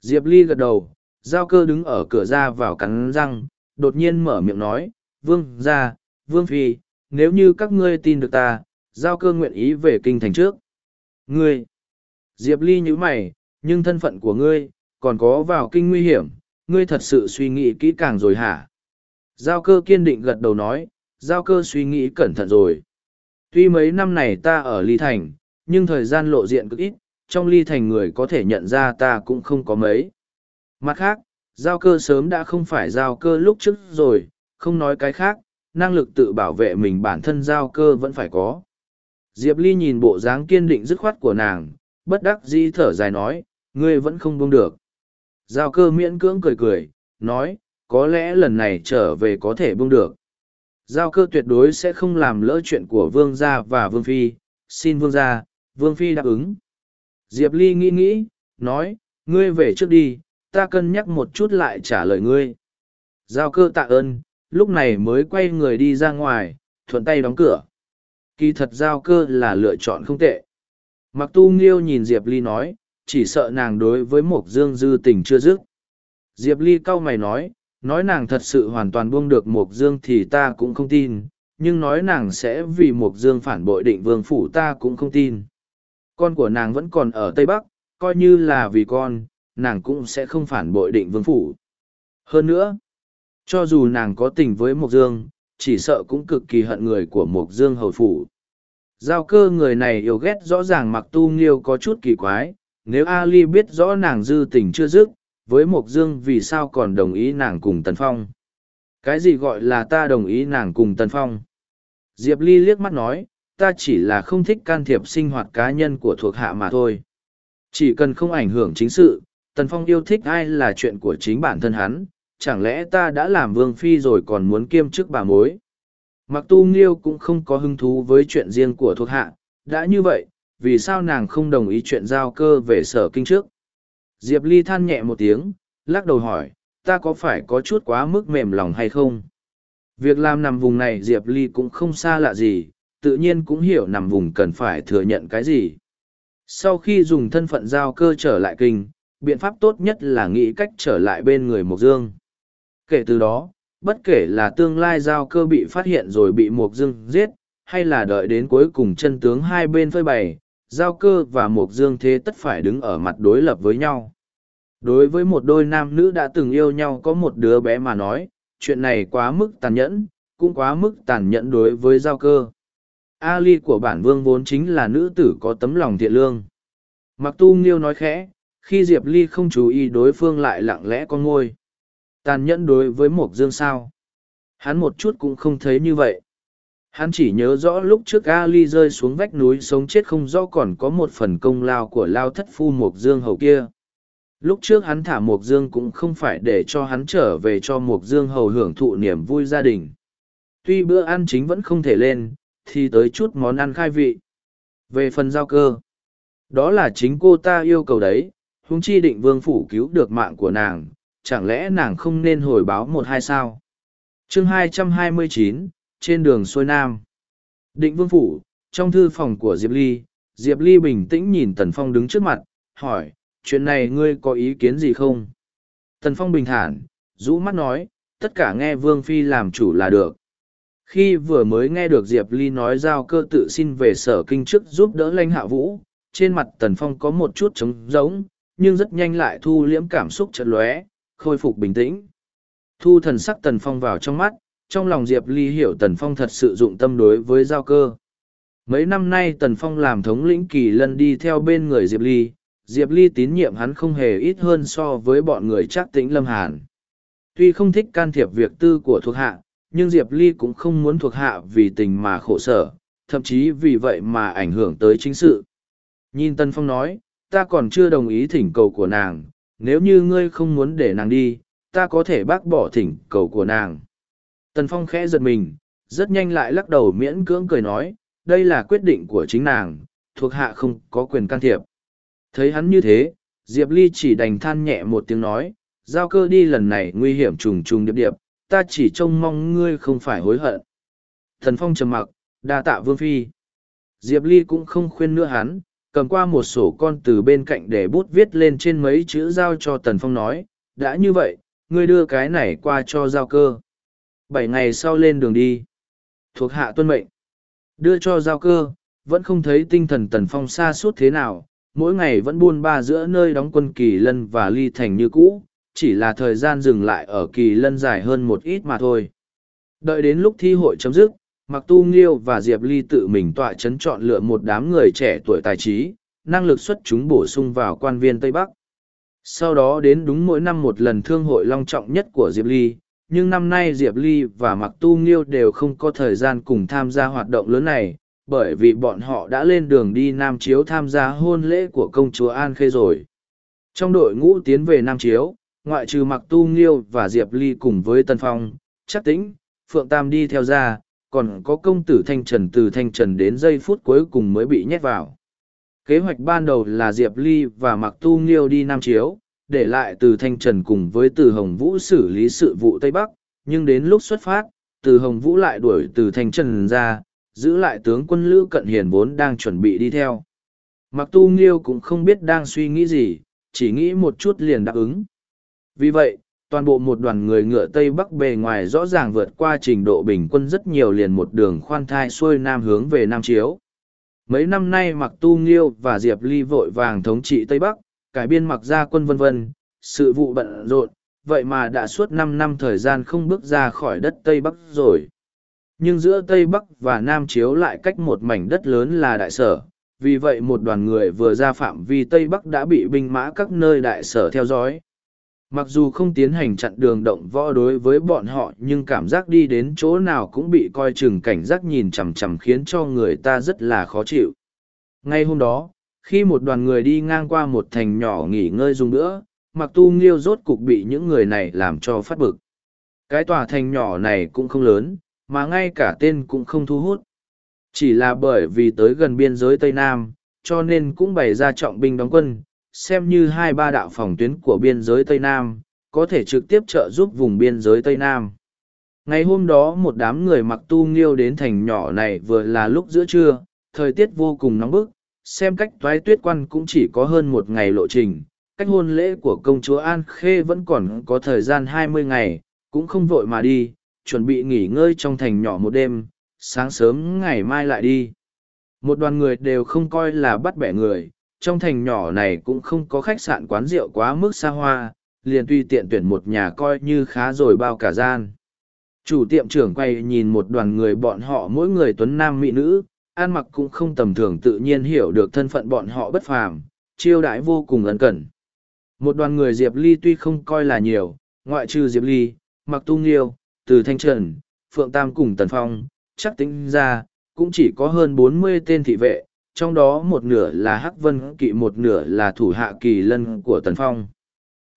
Diệp Ly gật đầu, giao cơ đứng ở cửa ra vào cắn răng, đột nhiên mở miệng nói, vương ra, vương phi, nếu như các ngươi tin được ta, giao cơ nguyện ý về kinh thành trước. Ngươi, Diệp Ly như mày, nhưng thân phận của ngươi, còn có vào kinh nguy hiểm, ngươi thật sự suy nghĩ kỹ càng rồi hả? Giao cơ kiên định gật đầu nói, giao cơ suy nghĩ cẩn thận rồi. Tuy mấy năm này ta ở Ly Thành, nhưng thời gian lộ diện cực ít, trong Ly Thành người có thể nhận ra ta cũng không có mấy. Mặt khác, giao cơ sớm đã không phải giao cơ lúc trước rồi, không nói cái khác, năng lực tự bảo vệ mình bản thân giao cơ vẫn phải có. diệp ly nhìn bộ dáng kiên định dứt khoát của nàng, bất đắc dĩ thở dài nói, ngươi vẫn không buông được. Giao cơ miễn cưỡng cười cười, nói, có lẽ lần này trở về có thể buông được. Giao cơ tuyệt đối sẽ không làm lỡ chuyện của vương gia và vương phi. Xin vương gia, vương phi đáp ứng. Diệp ly nghĩ nghĩ, nói, ngươi về trước đi, ta cân nhắc một chút lại trả lời ngươi. Giao cơ tạ ơn lúc này mới quay người đi ra ngoài, thuận tay đóng cửa. Kỳ thật giao cơ là lựa chọn không tệ. Mặc tu nghiêu nhìn diệp ly nói, chỉ sợ nàng đối với mộc dương dư tình chưa dứt. Diệp ly cau mày nói nói nàng thật sự hoàn toàn buông được mộc dương thì ta cũng không tin, nhưng nói nàng sẽ vì mộc dương phản bội định vương phủ ta cũng không tin. Con của nàng vẫn còn ở tây bắc, coi như là vì con, nàng cũng sẽ không phản bội định vương phủ. Hơn nữa cho dù nàng có tình với mộc dương, chỉ sợ cũng cực kỳ hận người của mộc dương hầu phủ. Giao cơ người này yêu ghét rõ ràng mặc tu nghiêu có chút kỳ quái, nếu ali biết rõ nàng dư tình chưa dứt, với mộc dương vì sao còn đồng ý nàng cùng tần phong? Cái gì gọi là ta đồng ý nàng cùng tần phong? Diệp ly liếc mắt nói, ta chỉ là không thích can thiệp sinh hoạt cá nhân của thuộc hạ mà thôi. Chỉ cần không ảnh hưởng chính sự, tần phong yêu thích ai là chuyện của chính bản thân hắn chẳng lẽ ta đã làm vương phi rồi còn muốn kiêm chức bà mối? Mặc tu nghiêu cũng không có hứng thú với chuyện riêng của thuộc hạ, đã như vậy, vì sao nàng không đồng ý chuyện giao cơ về sở kinh trước? Diệp ly than nhẹ một tiếng, lắc đầu hỏi, ta có phải có chút quá mức mềm lòng hay không? Việc làm nằm vùng này diệp ly cũng không xa lạ gì, tự nhiên cũng hiểu nằm vùng cần phải thừa nhận cái gì. Sau khi dùng thân phận giao cơ trở lại kinh, biện pháp tốt nhất là nghĩ cách trở lại bên người mộc dương kể từ đó, bất kể là tương lai giao cơ bị phát hiện rồi bị mộc dương giết, hay là đợi đến cuối cùng chân tướng hai bên phơi bày, giao cơ và mộc dương thế tất phải đứng ở mặt đối lập với nhau. Đối với một đôi nam nữ đã từng yêu nhau có một đứa bé mà nói, chuyện này quá mức tàn nhẫn, cũng quá mức tàn nhẫn đối với giao cơ. Ali của bản vương vốn chính là nữ tử có tấm lòng thiện lương. Mặc tu nghiêu nói khẽ, khi diệp ly không chú ý đối phương lại lặng lẽ con ngôi tàn nhẫn đối với mộc dương sao? Hắn một chút cũng không thấy như vậy. Hắn chỉ nhớ rõ lúc trước ali rơi xuống vách núi sống chết không rõ còn có một phần công lao của lao thất phu mộc dương hầu kia. Lúc trước hắn thả mộc dương cũng không phải để cho hắn trở về cho mộc dương hầu hưởng thụ niềm vui gia đình. Tuy bữa ăn chính vẫn không thể lên, thì tới chút món ăn khai vị. Về phần giao cơ, đó là chính cô ta yêu cầu đấy, huống chi định vương phủ cứu được mạng của nàng chẳng lẽ nàng không nên hồi báo một hai sao? Chương hai trăm hai mươi chín, trên đường xuôi nam. Định vương phủ, trong thư phòng của diệp ly diệp ly bình tĩnh nhìn tần phong đứng trước mặt, hỏi, chuyện này ngươi có ý kiến gì không? Tần phong bình thản, rũ mắt nói, tất cả nghe vương phi làm chủ là được. Khi vừa mới nghe được diệp ly nói giao cơ tự xin về sở kinh chức giúp đỡ lanh hạ vũ, trên mặt tần phong có một chút trống rỗng, nhưng rất nhanh lại thu liễm cảm xúc chật lóe khôi phục bình tĩnh. Thu thần sắc tần phong vào trong mắt, trong lòng diệp ly hiểu tần phong thật sự dụng tâm đối với giao cơ. Mấy năm nay tần phong làm thống lĩnh kỳ lân đi theo bên người diệp ly diệp ly tín nhiệm hắn không hề ít hơn so với bọn người trác tĩnh lâm hàn. Tuy không thích can thiệp việc tư của thuộc hạ, nhưng diệp ly cũng không muốn thuộc hạ vì tình mà khổ sở, thậm chí vì vậy mà ảnh hưởng tới chính sự. Nhìn tân phong nói, ta còn chưa đồng ý thỉnh cầu của nàng nếu như ngươi không muốn để nàng đi, ta có thể bác bỏ thỉnh cầu của nàng. Tần phong khẽ giật mình, rất nhanh lại lắc đầu miễn cưỡng cười nói, đây là quyết định của chính nàng, thuộc hạ không có quyền can thiệp. Thấy hắn như thế, diệp ly chỉ đành than nhẹ một tiếng nói, giao cơ đi lần này nguy hiểm trùng trùng điệp điệp, ta chỉ trông mong ngươi không phải hối hận. Thần phong trầm mặc, đa tạ vương phi. Diệp ly cũng không khuyên nữa hắn cầm qua một sổ con từ bên cạnh để bút viết lên trên mấy chữ giao cho tần phong nói, đã như vậy, ngươi đưa cái này qua cho giao cơ. Bảy ngày sau lên đường đi. Thuộc hạ tuân mệnh. Đưa cho giao cơ, vẫn không thấy tinh thần tần phong xa suốt thế nào, mỗi ngày vẫn buôn ba giữa nơi đóng quân kỳ lân và ly thành như cũ, chỉ là thời gian dừng lại ở kỳ lân dài hơn một ít mà thôi. Đợi đến lúc thi hội chấm dứt mặc tu nghiêu và diệp ly tự mình tọa chấn chọn lựa một đám người trẻ tuổi tài trí năng lực xuất chúng bổ sung vào quan viên tây bắc sau đó đến đúng mỗi năm một lần thương hội long trọng nhất của diệp ly nhưng năm nay diệp ly và mặc tu nghiêu đều không có thời gian cùng tham gia hoạt động lớn này bởi vì bọn họ đã lên đường đi Nam Chiếu tham gia hôn lễ của công chúa An Khê rồi. Trong đội ngũ tiến về Nam Chiếu, ngoại trừ Mặc Tu Nghiêu và Diệp Ly cùng với Tân Phong, chắc tĩnh, Phượng Tam đi theo ra, còn có công tử Thanh Trần từ Thanh Trần đến giây phút cuối cùng mới bị nhét vào. Kế hoạch ban đầu là Diệp Ly và Mặc Tu Nghiêu đi Nam Chiếu, để lại từ Thanh Trần cùng với từ Hồng Vũ xử lý sự vụ Tây Bắc, nhưng đến lúc xuất phát, từ Hồng Vũ lại đuổi từ Thanh Trần ra, giữ lại tướng quân Lữ Cận Hiền vốn đang chuẩn bị đi theo. Mặc Tu Nghiêu cũng không biết đang suy nghĩ gì, chỉ nghĩ một chút liền đáp ứng. Vì vậy, toàn bộ một đoàn người ngựa Tây Bắc bề ngoài rõ ràng vượt qua trình độ bình quân rất nhiều liền một đường khoan thai xuôi nam hướng về Nam Chiếu. Mấy năm nay Mặc Tu Nghiêu và Diệp Ly vội vàng thống trị Tây Bắc, cải biên mặc gia quân vân vân, sự vụ bận rộn, vậy mà đã suốt năm năm thời gian không bước ra khỏi đất Tây Bắc rồi. Nhưng giữa Tây Bắc và Nam Chiếu lại cách một mảnh đất lớn là đại sở, vì vậy một đoàn người vừa ra phạm vi Tây Bắc đã bị binh mã các nơi đại sở theo dõi. Mặc dù không tiến hành chặn đường động võ đối với bọn họ nhưng cảm giác đi đến chỗ nào cũng bị coi chừng cảnh giác nhìn chằm chằm khiến cho người ta rất là khó chịu. Ngay hôm đó, khi một đoàn người đi ngang qua một thành nhỏ nghỉ ngơi dùng nữa, mặc tu nghiêu rốt cục bị những người này làm cho phát bực. Cái tòa thành nhỏ này cũng không lớn, mà ngay cả tên cũng không thu hút. Chỉ là bởi vì tới gần biên giới Tây Nam, cho nên cũng bày ra trọng binh đóng quân, xem như hai ba đạo phòng tuyến của biên giới Tây Nam, có thể trực tiếp trợ giúp vùng biên giới Tây Nam. Ngày hôm đó một đám người mặc tu nghiêu đến thành nhỏ này vừa là lúc giữa trưa, thời tiết vô cùng nóng bức, xem cách toái tuyết quan cũng chỉ có hơn một ngày lộ trình, cách hôn lễ của công chúa An Khê vẫn còn có thời gian hai mươi ngày, cũng không vội mà đi, chuẩn bị nghỉ ngơi trong thành nhỏ một đêm, sáng sớm ngày mai lại đi. Một đoàn người đều không coi là bắt bẻ người, trong thành nhỏ này cũng không có khách sạn quán rượu quá mức xa hoa, liền tuy tiện tuyển một nhà coi như khá rồi bao cả gian. Chủ tiệm trưởng quay nhìn một đoàn người bọn họ mỗi người tuấn nam mỹ nữ, an mặc cũng không tầm thường tự nhiên hiểu được thân phận bọn họ bất phàm, chiêu đãi vô cùng ấn cẩn. Một đoàn người Diệp Ly tuy không coi là nhiều, ngoại trừ Diệp Ly, mặc tu nghiêu, từ Thanh Trần, Phượng Tam cùng Tần Phong, chắc tính ra, cũng chỉ có hơn bốn mươi tên thị vệ, trong đó một nửa là Hắc Vân Kỵ một nửa là thủ hạ kỳ lân của Tần Phong.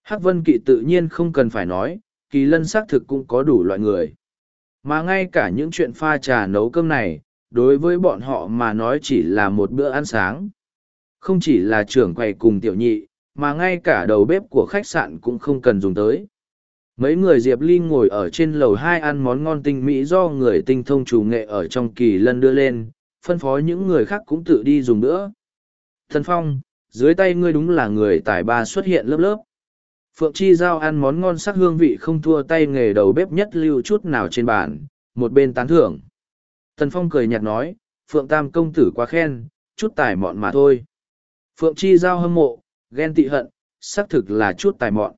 Hắc Vân Kỵ tự nhiên không cần phải nói, kỳ lân xác thực cũng có đủ loại người. Mà ngay cả những chuyện pha trà nấu cơm này, đối với bọn họ mà nói chỉ là một bữa ăn sáng. Không chỉ là trưởng quầy cùng tiểu nhị, mà ngay cả đầu bếp của khách sạn cũng không cần dùng tới. Mấy người Diệp Ly ngồi ở trên lầu hai ăn món ngon tinh mỹ do người tinh thông chủ nghệ ở trong kỳ lân đưa lên, phân phó những người khác cũng tự đi dùng nữa. Thần Phong, dưới tay ngươi đúng là người tài ba xuất hiện lớp lớp. Phượng Chi Giao ăn món ngon sắc hương vị không thua tay nghề đầu bếp nhất lưu chút nào trên bàn, một bên tán thưởng. Thần Phong cười nhạt nói, Phượng Tam công tử quá khen, chút tài mọn mà thôi. Phượng Chi Giao hâm mộ, ghen tị hận, xác thực là chút tài mọn.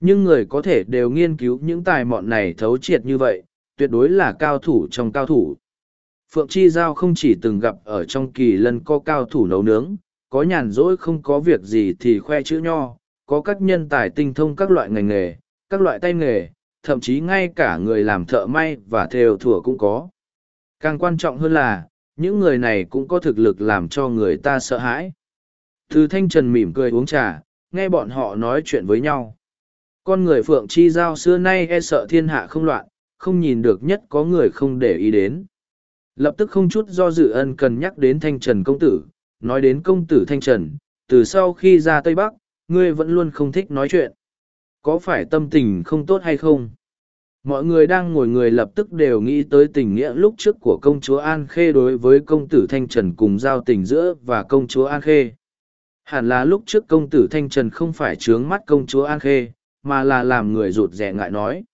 Nhưng người có thể đều nghiên cứu những tài mọn này thấu triệt như vậy, tuyệt đối là cao thủ trong cao thủ. Phượng Chi Giao không chỉ từng gặp ở trong kỳ lân có cao thủ nấu nướng, có nhàn rỗi không có việc gì thì khoe chữ nho, có các nhân tài tinh thông các loại ngành nghề, các loại tay nghề, thậm chí ngay cả người làm thợ may và thêu thủa cũng có. Càng quan trọng hơn là, những người này cũng có thực lực làm cho người ta sợ hãi. Từ thanh trần mỉm cười uống trà, nghe bọn họ nói chuyện với nhau. Con người Phượng Chi Giao xưa nay e sợ thiên hạ không loạn, không nhìn được nhất có người không để ý đến. Lập tức không chút do dự ân cần nhắc đến Thanh Trần công tử, nói đến công tử Thanh Trần, từ sau khi ra Tây Bắc, ngươi vẫn luôn không thích nói chuyện. Có phải tâm tình không tốt hay không? Mọi người đang ngồi người lập tức đều nghĩ tới tình nghĩa lúc trước của công chúa An Khê đối với công tử Thanh Trần cùng giao tình giữa và công chúa An Khê. Hẳn là lúc trước công tử Thanh Trần không phải trướng mắt công chúa An Khê, mà là làm người rụt rẻ ngại nói.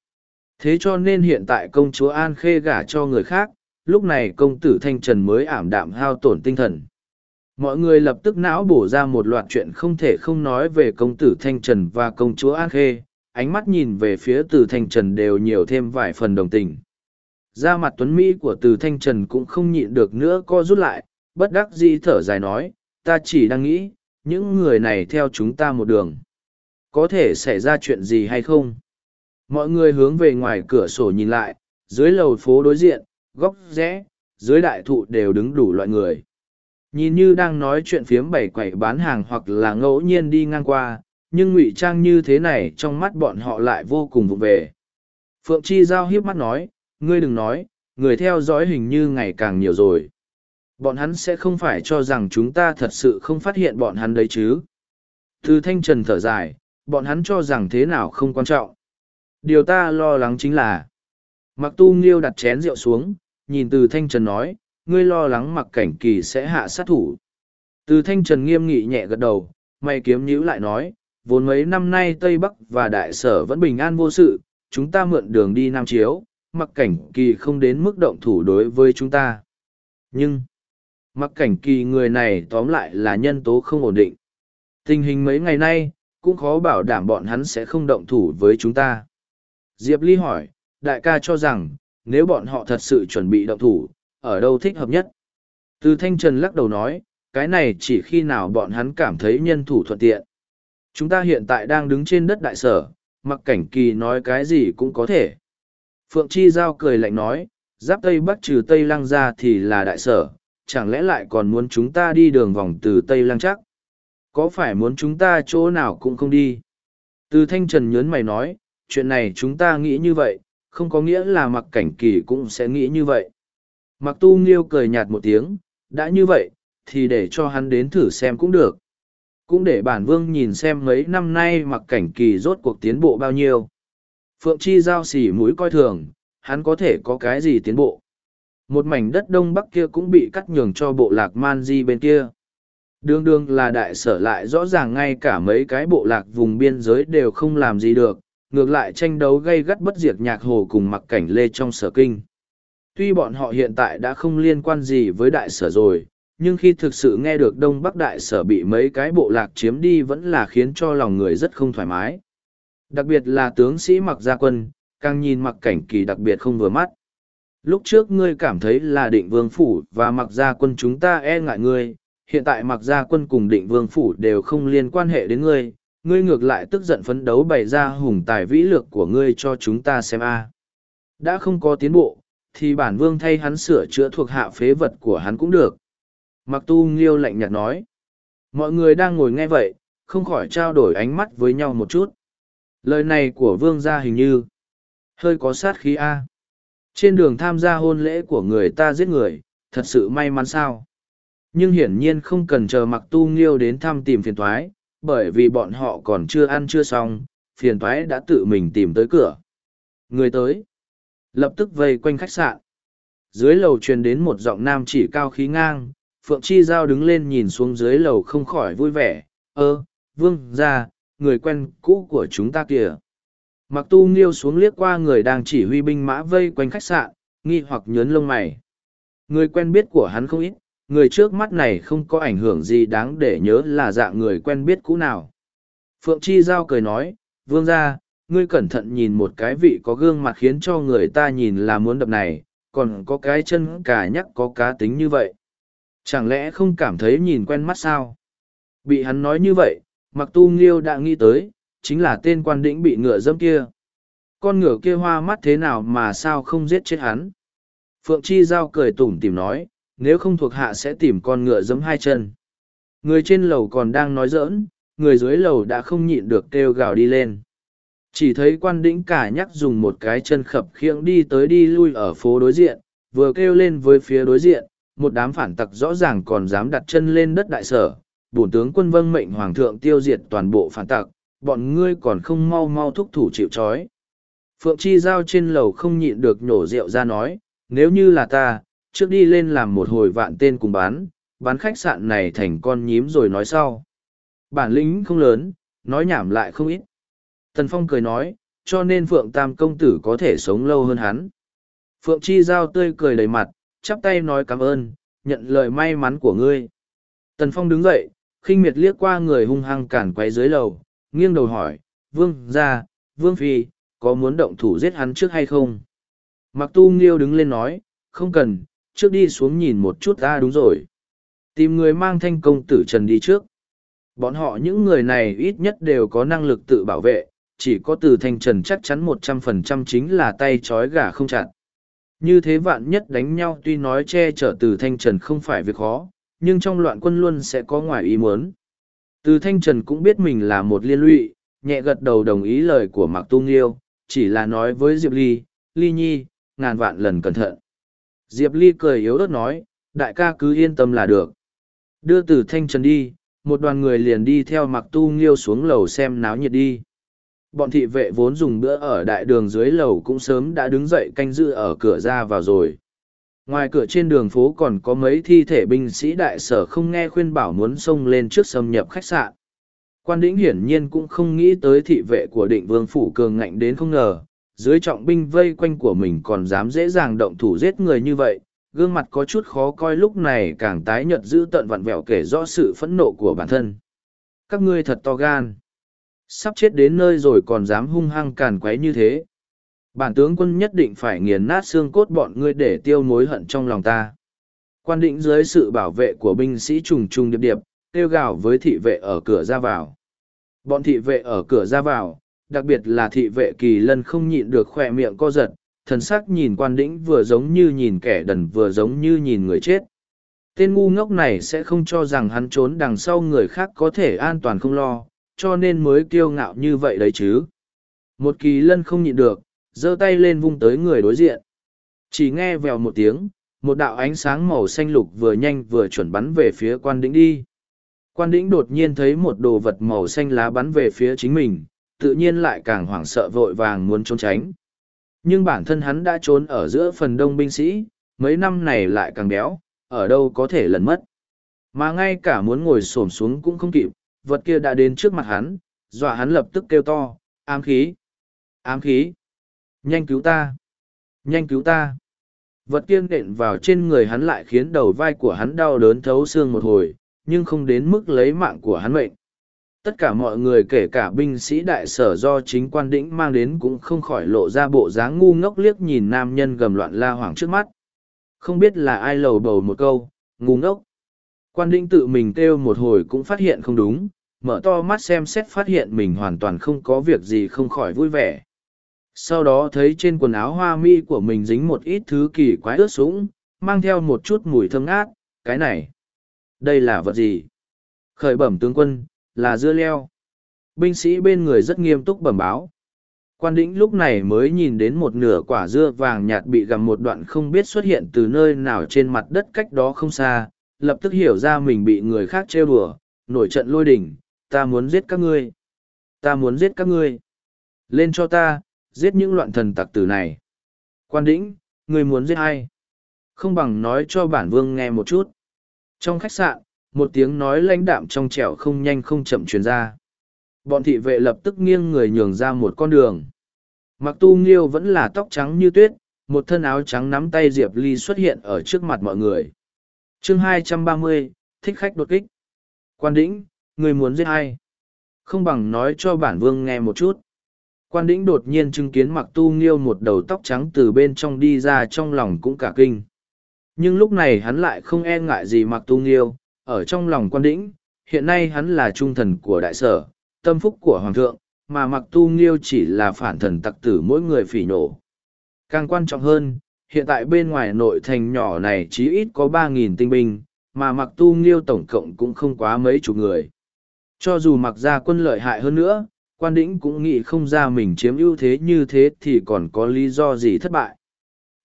Thế cho nên hiện tại công chúa An Khê gả cho người khác, lúc này công tử Thanh Trần mới ảm đạm hao tổn tinh thần. Mọi người lập tức não bổ ra một loạt chuyện không thể không nói về công tử Thanh Trần và công chúa An Khê, ánh mắt nhìn về phía từ Thanh Trần đều nhiều thêm vài phần đồng tình. Da mặt tuấn Mỹ của từ Thanh Trần cũng không nhịn được nữa co rút lại, bất đắc dĩ thở dài nói, ta chỉ đang nghĩ, những người này theo chúng ta một đường. Có thể xảy ra chuyện gì hay không? Mọi người hướng về ngoài cửa sổ nhìn lại, dưới lầu phố đối diện, góc rẽ, dưới đại thụ đều đứng đủ loại người. Nhìn như đang nói chuyện phiếm bảy quẩy bán hàng hoặc là ngẫu nhiên đi ngang qua, nhưng ngụy trang như thế này trong mắt bọn họ lại vô cùng vụ về. Phượng Chi Giao hiếp mắt nói, ngươi đừng nói, người theo dõi hình như ngày càng nhiều rồi. Bọn hắn sẽ không phải cho rằng chúng ta thật sự không phát hiện bọn hắn đấy chứ. Từ thanh trần thở dài, bọn hắn cho rằng thế nào không quan trọng. Điều ta lo lắng chính là, mặc tu nghiêu đặt chén rượu xuống, nhìn từ thanh trần nói, ngươi lo lắng mặc cảnh kỳ sẽ hạ sát thủ. Từ thanh trần nghiêm nghị nhẹ gật đầu, mày kiếm nhữ lại nói, vốn mấy năm nay Tây Bắc và Đại Sở vẫn bình an vô sự, chúng ta mượn đường đi Nam Chiếu, mặc cảnh kỳ không đến mức động thủ đối với chúng ta. Nhưng, mặc cảnh kỳ người này tóm lại là nhân tố không ổn định. Tình hình mấy ngày nay, cũng khó bảo đảm bọn hắn sẽ không động thủ với chúng ta. Diệp Ly hỏi, đại ca cho rằng, nếu bọn họ thật sự chuẩn bị động thủ, ở đâu thích hợp nhất? Từ Thanh Trần lắc đầu nói, cái này chỉ khi nào bọn hắn cảm thấy nhân thủ thuận tiện. Chúng ta hiện tại đang đứng trên đất đại sở, mặc cảnh kỳ nói cái gì cũng có thể. Phượng Chi Giao cười lạnh nói, giáp Tây Bắc trừ Tây Lăng ra thì là đại sở, chẳng lẽ lại còn muốn chúng ta đi đường vòng từ Tây Lăng chắc? Có phải muốn chúng ta chỗ nào cũng không đi? Từ Thanh Trần nhớn mày nói, chuyện này chúng ta nghĩ như vậy, không có nghĩa là mặc cảnh kỳ cũng sẽ nghĩ như vậy. Mặc tu nghiêu cười nhạt một tiếng, đã như vậy, thì để cho hắn đến thử xem cũng được. Cũng để bản vương nhìn xem mấy năm nay mặc cảnh kỳ rốt cuộc tiến bộ bao nhiêu. Phượng Chi giao xỉ mũi coi thường, hắn có thể có cái gì tiến bộ. Một mảnh đất đông bắc kia cũng bị cắt nhường cho bộ lạc man di bên kia. Đương đương là đại sở lại rõ ràng ngay cả mấy cái bộ lạc vùng biên giới đều không làm gì được, ngược lại tranh đấu gây gắt bất diệt nhạc hồ cùng mặc cảnh lê trong sở kinh. Tuy bọn họ hiện tại đã không liên quan gì với đại sở rồi, nhưng khi thực sự nghe được đông bắc đại sở bị mấy cái bộ lạc chiếm đi vẫn là khiến cho lòng người rất không thoải mái. Đặc biệt là tướng sĩ mặc gia quân, càng nhìn mặc cảnh kỳ đặc biệt không vừa mắt. Lúc trước ngươi cảm thấy là định vương phủ và mặc gia quân chúng ta e ngại ngươi, hiện tại mặc gia quân cùng định vương phủ đều không liên quan hệ đến ngươi, ngươi ngược lại tức giận phấn đấu bày ra hùng tài vĩ lược của ngươi cho chúng ta xem a. Đã không có tiến bộ, thì bản vương thay hắn sửa chữa thuộc hạ phế vật của hắn cũng được. Mặc tu nghiêu lạnh nhạt nói. Mọi người đang ngồi nghe vậy, không khỏi trao đổi ánh mắt với nhau một chút. Lời này của vương gia hình như hơi có sát khí A. Trên đường tham gia hôn lễ của người ta giết người, thật sự may mắn sao. Nhưng hiển nhiên không cần chờ mặc tu nghiêu đến thăm tìm phiền thoái, bởi vì bọn họ còn chưa ăn chưa xong, phiền thoái đã tự mình tìm tới cửa. Người tới, lập tức vây quanh khách sạn. Dưới lầu truyền đến một giọng nam chỉ cao khí ngang, Phượng Chi Giao đứng lên nhìn xuống dưới lầu không khỏi vui vẻ, ơ, vương ra, người quen cũ của chúng ta kìa. Mặc tu nghiêu xuống liếc qua người đang chỉ huy binh mã vây quanh khách sạn, nghi hoặc nhớn lông mày. Người quen biết của hắn không ít, người trước mắt này không có ảnh hưởng gì đáng để nhớ là dạng người quen biết cũ nào. Phượng Chi Giao cười nói, vương ra, ngươi cẩn thận nhìn một cái vị có gương mặt khiến cho người ta nhìn là muốn đập này, còn có cái chân cả nhắc có cá tính như vậy. Chẳng lẽ không cảm thấy nhìn quen mắt sao? Bị hắn nói như vậy, mặc tu nghiêu đã nghĩ tới, chính là tên quan đĩnh bị ngựa dâm kia. Con ngựa kia hoa mắt thế nào mà sao không giết chết hắn? Phượng Chi Giao cười tủm tìm nói, nếu không thuộc hạ sẽ tìm con ngựa giấm hai chân. Người trên lầu còn đang nói giỡn, người dưới lầu đã không nhịn được kêu gào đi lên. Chỉ thấy quan đĩnh cả nhắc dùng một cái chân khập khiễng đi tới đi lui ở phố đối diện, vừa kêu lên với phía đối diện, một đám phản tặc rõ ràng còn dám đặt chân lên đất đại sở, bổn tướng quân vâng mệnh hoàng thượng tiêu diệt toàn bộ phản tặc, bọn ngươi còn không mau mau thúc thủ chịu trói. Phượng Chi Giao trên lầu không nhịn được nhổ rượu ra nói, nếu như là ta, trước đi lên làm một hồi vạn tên cùng bán, bán khách sạn này thành con nhím rồi nói sau. Bản lĩnh không lớn, nói nhảm lại không ít. Tần Phong cười nói, cho nên Phượng Tam công tử có thể sống lâu hơn hắn. Phượng Chi Giao tươi cười đầy mặt, chắp tay nói cảm ơn, nhận lời may mắn của ngươi. Tần Phong đứng dậy, khinh miệt liếc qua người hung hăng cản quay dưới lầu, nghiêng đầu hỏi, Vương ra, Vương Phi, có muốn động thủ giết hắn trước hay không? Mặc tu nghiêu đứng lên nói, không cần, trước đi xuống nhìn một chút ta đúng rồi. Tìm người mang thanh công tử Trần đi trước. Bọn họ những người này ít nhất đều có năng lực tự bảo vệ, chỉ có từ thanh trần chắc chắn một trăm phần trăm chính là tay trói gà không chặt. Như thế vạn nhất đánh nhau tuy nói che chở từ thanh trần không phải việc khó, nhưng trong loạn quân luôn sẽ có ngoài ý muốn. Từ thanh trần cũng biết mình là một liên lụy, nhẹ gật đầu đồng ý lời của Mạc Tu Nghiêu, chỉ là nói với Diệp Ly, Ly Nhi, ngàn vạn lần cẩn thận. Diệp Ly cười yếu ớt nói, đại ca cứ yên tâm là được. Đưa từ thanh trần đi, một đoàn người liền đi theo Mặc Tu Nghiêu xuống lầu xem náo nhiệt đi. Bọn thị vệ vốn dùng bữa ở đại đường dưới lầu cũng sớm đã đứng dậy canh giữ ở cửa ra vào rồi. Ngoài cửa trên đường phố còn có mấy thi thể binh sĩ đại sở không nghe khuyên bảo muốn xông lên trước xâm nhập khách sạn. Quan đĩnh hiển nhiên cũng không nghĩ tới thị vệ của định vương phủ cường ngạnh đến không ngờ, dưới trọng binh vây quanh của mình còn dám dễ dàng động thủ giết người như vậy, gương mặt có chút khó coi lúc này càng tái nhợt giữ tận vặn vẹo kể rõ sự phẫn nộ của bản thân. Các ngươi thật to gan. Sắp chết đến nơi rồi còn dám hung hăng càn quấy như thế. Bản tướng quân nhất định phải nghiền nát xương cốt bọn ngươi để tiêu mối hận trong lòng ta. Quan định dưới sự bảo vệ của binh sĩ trùng trùng điệp điệp, kêu gào với thị vệ ở cửa ra vào. Bọn thị vệ ở cửa ra vào, đặc biệt là thị vệ kỳ lân không nhịn được khoe miệng co giật, thần sắc nhìn quan đĩnh vừa giống như nhìn kẻ đần vừa giống như nhìn người chết. Tên ngu ngốc này sẽ không cho rằng hắn trốn đằng sau người khác có thể an toàn không lo, cho nên mới kiêu ngạo như vậy đấy chứ. Một kỳ lân không nhịn được, giơ tay lên vung tới người đối diện. Chỉ nghe vèo một tiếng, một đạo ánh sáng màu xanh lục vừa nhanh vừa chuẩn bắn về phía quan đĩnh đi. Quan đĩnh đột nhiên thấy một đồ vật màu xanh lá bắn về phía chính mình, tự nhiên lại càng hoảng sợ vội vàng muốn trốn tránh. Nhưng bản thân hắn đã trốn ở giữa phần đông binh sĩ, mấy năm này lại càng béo, ở đâu có thể lần mất. Mà ngay cả muốn ngồi xổm xuống cũng không kịp, vật kia đã đến trước mặt hắn, dọa hắn lập tức kêu to, ám khí, ám khí, nhanh cứu ta, nhanh cứu ta. Vật kia nện vào trên người hắn lại khiến đầu vai của hắn đau đớn thấu xương một hồi, nhưng không đến mức lấy mạng của hắn mệnh. Tất cả mọi người kể cả binh sĩ đại sở do chính quan đĩnh mang đến cũng không khỏi lộ ra bộ dáng ngu ngốc liếc nhìn nam nhân gầm loạn la hoảng trước mắt. Không biết là ai lầu bầu một câu, ngu ngốc. Quan đĩnh tự mình kêu một hồi cũng phát hiện không đúng, mở to mắt xem xét phát hiện mình hoàn toàn không có việc gì không khỏi vui vẻ. Sau đó thấy trên quần áo hoa mi của mình dính một ít thứ kỳ quái ướt sũng, mang theo một chút mùi thơm ngát, cái này. Đây là vật gì? Khởi bẩm tướng quân, là dưa leo. Binh sĩ bên người rất nghiêm túc bẩm báo. Quan đĩnh lúc này mới nhìn đến một nửa quả dưa vàng nhạt bị gặm một đoạn không biết xuất hiện từ nơi nào trên mặt đất cách đó không xa, lập tức hiểu ra mình bị người khác trêu đùa, nổi trận lôi đỉnh, ta muốn giết các ngươi. Ta muốn giết các ngươi. Lên cho ta, giết những loạn thần tặc tử này. Quan đĩnh, người muốn giết ai? Không bằng nói cho bản vương nghe một chút. Trong khách sạn, một tiếng nói lãnh đạm trong trẻo không nhanh không chậm truyền ra. Bọn thị vệ lập tức nghiêng người nhường ra một con đường. Mặc tu nghiêu vẫn là tóc trắng như tuyết, một thân áo trắng nắm tay Diệp Ly xuất hiện ở trước mặt mọi người. chương 230, thích khách đột kích. Quan đĩnh, người muốn giết ai? Không bằng nói cho bản vương nghe một chút. Quan đĩnh đột nhiên chứng kiến mặc tu nghiêu một đầu tóc trắng từ bên trong đi ra trong lòng cũng cả kinh. Nhưng lúc này hắn lại không e ngại gì mặc tu nghiêu, ở trong lòng quan đĩnh, hiện nay hắn là trung thần của đại sở, tâm phúc của hoàng thượng, mà mặc tu nghiêu chỉ là phản thần tặc tử mỗi người phỉ nổ. Càng quan trọng hơn, hiện tại bên ngoài nội thành nhỏ này chí ít có ba nghìn tinh binh, mà mặc tu nghiêu tổng cộng cũng không quá mấy chục người. Cho dù mặc ra quân lợi hại hơn nữa, quan đĩnh cũng nghĩ không ra mình chiếm ưu thế như thế thì còn có lý do gì thất bại.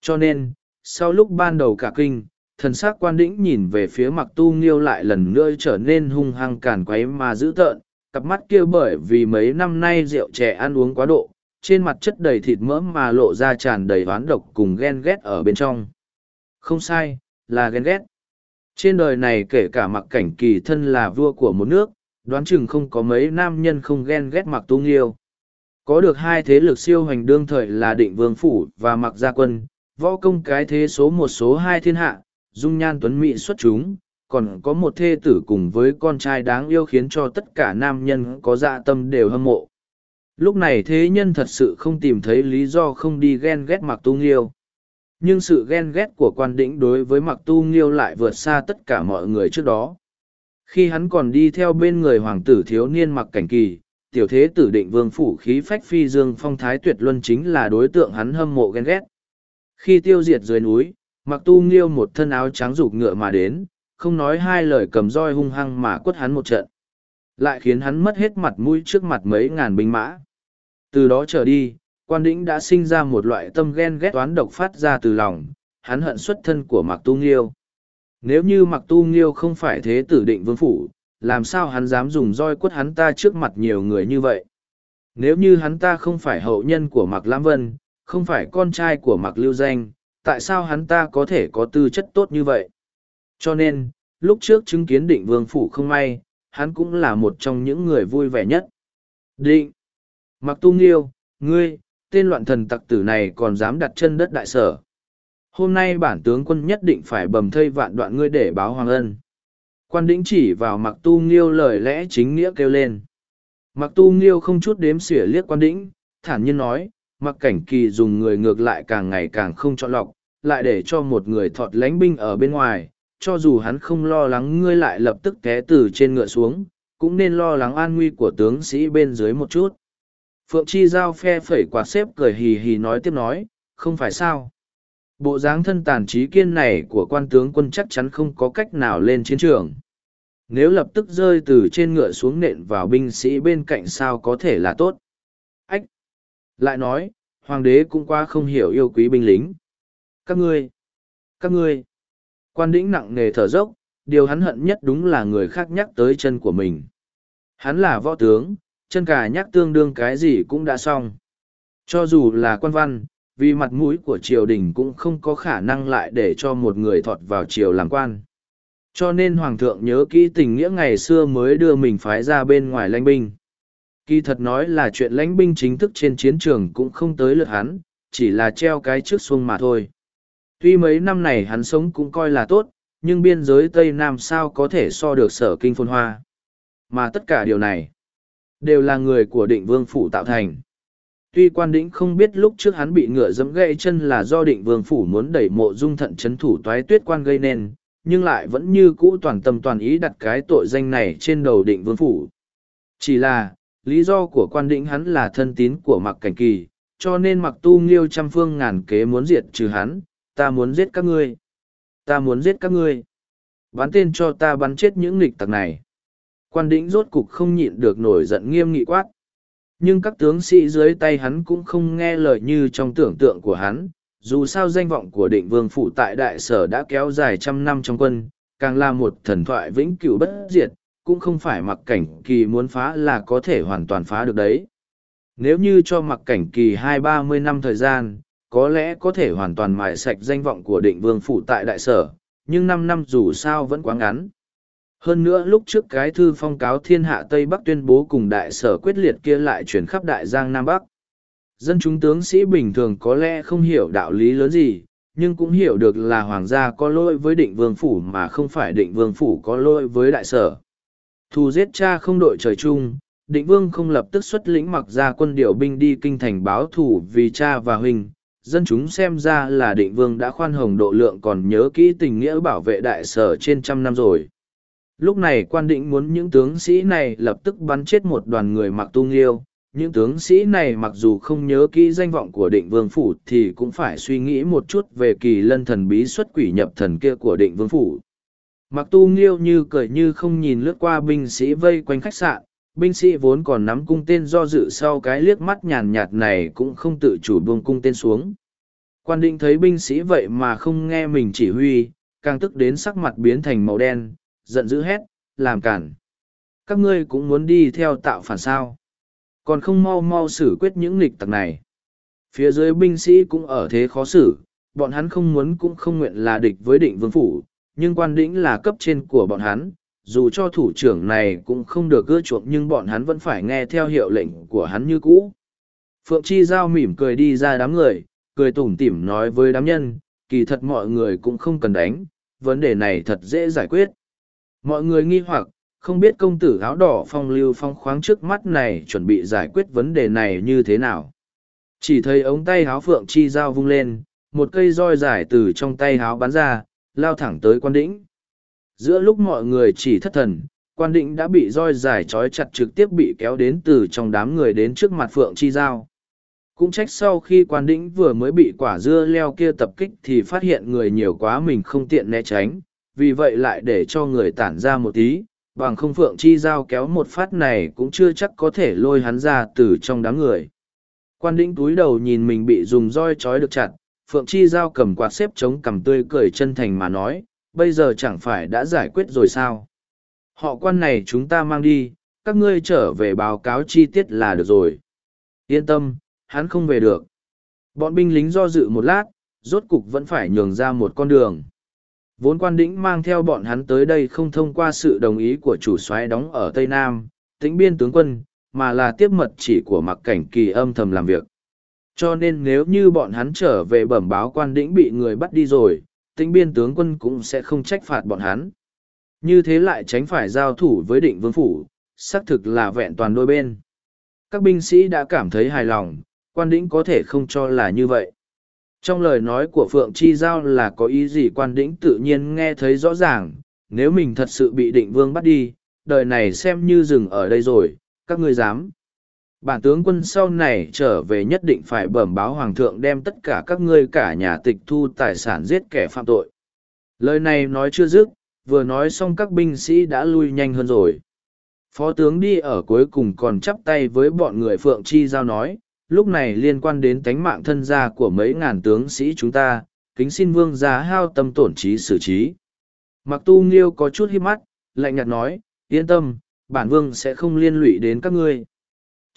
Cho nên, sau lúc ban đầu cả kinh, thần s á c quan đĩnh nhìn về phía mặc tu nghiêu lại lần nữa trở nên hung hăng càn quấy mà dữ tợn, cặp mắt kia bởi vì mấy năm nay rượu chè ăn uống quá độ, trên mặt chất đầy thịt mỡ mà lộ ra tràn đầy oán độc cùng ghen ghét ở bên trong. Không sai, là ghen ghét. Trên đời này kể cả mặc cảnh kỳ thân là vua của một nước, đoán chừng không có mấy nam nhân không ghen ghét mặc tu nghiêu. Có được hai thế lực siêu hoành đương thời là định vương phủ và mặc gia quân, võ công cái thế số một số hai thiên hạ dung nhan tuấn mỹ xuất chúng, còn có một thê tử cùng với con trai đáng yêu khiến cho tất cả nam nhân có dạ tâm đều hâm mộ. Lúc này thế nhân thật sự không tìm thấy lý do không đi ghen ghét mặc tu nghiêu. Nhưng sự ghen ghét của quan đĩnh đối với mặc tu nghiêu lại vượt xa tất cả mọi người trước đó. Khi hắn còn đi theo bên người hoàng tử thiếu niên mặc cảnh kỳ, tiểu thế tử định vương phủ khí phách phi dương phong thái tuyệt luân chính là đối tượng hắn hâm mộ ghen ghét. Khi tiêu diệt dưới núi, mặc tu nghiêu một thân áo trắng rụt ngựa mà đến, không nói hai lời cầm roi hung hăng mà quất hắn một trận. Lại khiến hắn mất hết mặt mũi trước mặt mấy ngàn binh mã. Từ đó trở đi, quan đĩnh đã sinh ra một loại tâm ghen ghét toán độc phát ra từ lòng, hắn hận xuất thân của mặc tu nghiêu. Nếu như mặc tu nghiêu không phải thế tử định vương phủ, làm sao hắn dám dùng roi quất hắn ta trước mặt nhiều người như vậy? Nếu như hắn ta không phải hậu nhân của mặc Lam Vân, không phải con trai của mặc Lưu Danh, tại sao hắn ta có thể có tư chất tốt như vậy? Cho nên, lúc trước chứng kiến định vương phủ không may, hắn cũng là một trong những người vui vẻ nhất. Định! Mặc tu nghiêu, ngươi, tên loạn thần tặc tử này còn dám đặt chân đất đại sở. Hôm nay bản tướng quân nhất định phải bầm thây vạn đoạn ngươi để báo hoàng ân. Quan đĩnh chỉ vào mặc tu nghiêu lời lẽ chính nghĩa kêu lên. Mặc tu nghiêu không chút đếm xỉa liếc quan đĩnh, thản nhiên nói, mặc cảnh kỳ dùng người ngược lại càng ngày càng không chọn lọc, lại để cho một người thọt lánh binh ở bên ngoài, cho dù hắn không lo lắng ngươi lại lập tức té từ trên ngựa xuống, cũng nên lo lắng an nguy của tướng sĩ bên dưới một chút. Phượng Chi Giao phe phẩy quạt xếp cười hì hì nói tiếp nói, không phải sao. Bộ dáng thân tàn trí kiên này của quan tướng quân chắc chắn không có cách nào lên chiến trường. Nếu lập tức rơi từ trên ngựa xuống nện vào binh sĩ bên cạnh sao có thể là tốt. Ách! Lại nói, hoàng đế cũng qua không hiểu yêu quý binh lính. Các ngươi! Các ngươi! Quan đĩnh nặng nề thở dốc, điều hắn hận nhất đúng là người khác nhắc tới chân của mình. Hắn là võ tướng, chân cả nhắc tương đương cái gì cũng đã xong. Cho dù là quan văn, vì mặt mũi của triều đình cũng không có khả năng lại để cho một người thọt vào triều làm quan. Cho nên Hoàng thượng nhớ kỹ tình nghĩa ngày xưa mới đưa mình phái ra bên ngoài lãnh binh. Kỳ thật nói là chuyện lãnh binh chính thức trên chiến trường cũng không tới lượt hắn, chỉ là treo cái trước xuông mà thôi. Tuy mấy năm này hắn sống cũng coi là tốt, nhưng biên giới Tây Nam sao có thể so được sở kinh phôn hoa. Mà tất cả điều này, đều là người của định vương phủ tạo thành. Tuy quan đĩnh không biết lúc trước hắn bị ngựa dẫm gãy chân là do định vương phủ muốn đẩy mộ dung thận chấn thủ toái tuyết quan gây nên, nhưng lại vẫn như cũ toàn tâm toàn ý đặt cái tội danh này trên đầu định vương phủ. Chỉ là, lý do của quan đĩnh hắn là thân tín của mặc cảnh kỳ, cho nên mặc tu nghiêu trăm phương ngàn kế muốn diệt trừ hắn, ta muốn giết các ngươi. Ta muốn giết các ngươi. Bắn tên cho ta bắn chết những nghịch tặc này. Quan đĩnh rốt cục không nhịn được nổi giận nghiêm nghị quát. Nhưng các tướng sĩ dưới tay hắn cũng không nghe lời như trong tưởng tượng của hắn, dù sao danh vọng của định vương phủ tại đại sở đã kéo dài trăm năm trong quân, càng là một thần thoại vĩnh cửu bất diệt, cũng không phải mặc cảnh kỳ muốn phá là có thể hoàn toàn phá được đấy. Nếu như cho mặc cảnh kỳ hai ba mươi năm thời gian, có lẽ có thể hoàn toàn mài sạch danh vọng của định vương phủ tại đại sở, nhưng năm năm dù sao vẫn quá ngắn. Hơn nữa lúc trước cái thư phong cáo thiên hạ Tây Bắc tuyên bố cùng đại sở quyết liệt kia lại chuyển khắp đại giang Nam Bắc. Dân chúng tướng sĩ bình thường có lẽ không hiểu đạo lý lớn gì, nhưng cũng hiểu được là hoàng gia có lỗi với định vương phủ mà không phải định vương phủ có lỗi với đại sở. Thù giết cha không đội trời chung, định vương không lập tức xuất lĩnh mặc ra quân điều binh đi kinh thành báo thủ vì cha và huynh. Dân chúng xem ra là định vương đã khoan hồng độ lượng còn nhớ kỹ tình nghĩa bảo vệ đại sở trên trăm năm rồi. Lúc này quan định muốn những tướng sĩ này lập tức bắn chết một đoàn người mặc tu nghiêu. Những tướng sĩ này mặc dù không nhớ kỹ danh vọng của định vương phủ thì cũng phải suy nghĩ một chút về kỳ lân thần bí xuất quỷ nhập thần kia của định vương phủ. Mặc tu nghiêu như cười như không nhìn lướt qua binh sĩ vây quanh khách sạn, binh sĩ vốn còn nắm cung tên do dự sau cái liếc mắt nhàn nhạt này cũng không tự chủ buông cung tên xuống. Quan định thấy binh sĩ vậy mà không nghe mình chỉ huy, càng tức đến sắc mặt biến thành màu đen, giận dữ hét, làm cản. Các ngươi cũng muốn đi theo tạo phản sao. Còn không mau mau xử quyết những nghịch tặc này. Phía dưới binh sĩ cũng ở thế khó xử, bọn hắn không muốn cũng không nguyện là địch với định vương phủ, nhưng quan đĩnh là cấp trên của bọn hắn, dù cho thủ trưởng này cũng không được ưa chuộng nhưng bọn hắn vẫn phải nghe theo hiệu lệnh của hắn như cũ. Phượng Chi Giao mỉm cười đi ra đám người, cười tủm tỉm nói với đám nhân, kỳ thật mọi người cũng không cần đánh, vấn đề này thật dễ giải quyết. Mọi người nghi hoặc, không biết công tử áo đỏ phong lưu phong khoáng trước mắt này chuẩn bị giải quyết vấn đề này như thế nào. Chỉ thấy ống tay áo phượng chi Giao vung lên, một cây roi dài từ trong tay áo bắn ra, lao thẳng tới quan đỉnh. Giữa lúc mọi người chỉ thất thần, quan định đã bị roi dài trói chặt trực tiếp bị kéo đến từ trong đám người đến trước mặt phượng chi giao Cũng trách sau khi quan đĩnh vừa mới bị quả dưa leo kia tập kích thì phát hiện người nhiều quá mình không tiện né tránh, vì vậy lại để cho người tản ra một tí, bằng không phượng chi giao kéo một phát này cũng chưa chắc có thể lôi hắn ra từ trong đám người. Quan đĩnh túi đầu nhìn mình bị dùng roi trói được chặt, phượng chi giao cầm quạt xếp chống cằm tươi cười chân thành mà nói, bây giờ chẳng phải đã giải quyết rồi sao. Họ quan này chúng ta mang đi, các ngươi trở về báo cáo chi tiết là được rồi. Yên tâm, hắn không về được. Bọn binh lính do dự một lát, rốt cục vẫn phải nhường ra một con đường. Vốn quan đĩnh mang theo bọn hắn tới đây không thông qua sự đồng ý của chủ soái đóng ở Tây Nam, tĩnh biên tướng quân, mà là tiếp mật chỉ của mặc cảnh kỳ âm thầm làm việc. Cho nên nếu như bọn hắn trở về bẩm báo quan đĩnh bị người bắt đi rồi, tĩnh biên tướng quân cũng sẽ không trách phạt bọn hắn. Như thế lại tránh phải giao thủ với định vương phủ, xác thực là vẹn toàn đôi bên. Các binh sĩ đã cảm thấy hài lòng, quan đĩnh có thể không cho là như vậy. Trong lời nói của Phượng Chi Giao là có ý gì quan đĩnh tự nhiên nghe thấy rõ ràng, nếu mình thật sự bị định vương bắt đi, đời này xem như dừng ở đây rồi, các ngươi dám. Bản tướng quân sau này trở về nhất định phải bẩm báo hoàng thượng đem tất cả các ngươi cả nhà tịch thu tài sản giết kẻ phạm tội. Lời này nói chưa dứt, vừa nói xong các binh sĩ đã lui nhanh hơn rồi. Phó tướng đi ở cuối cùng còn chắp tay với bọn người Phượng Chi Giao nói, lúc này liên quan đến tánh mạng thân gia của mấy ngàn tướng sĩ chúng ta, kính xin vương gia hao tâm tổn trí xử trí. Mặc tu nghiêu có chút hiếp mắt, lạnh nhạt nói, yên tâm, bản vương sẽ không liên lụy đến các ngươi.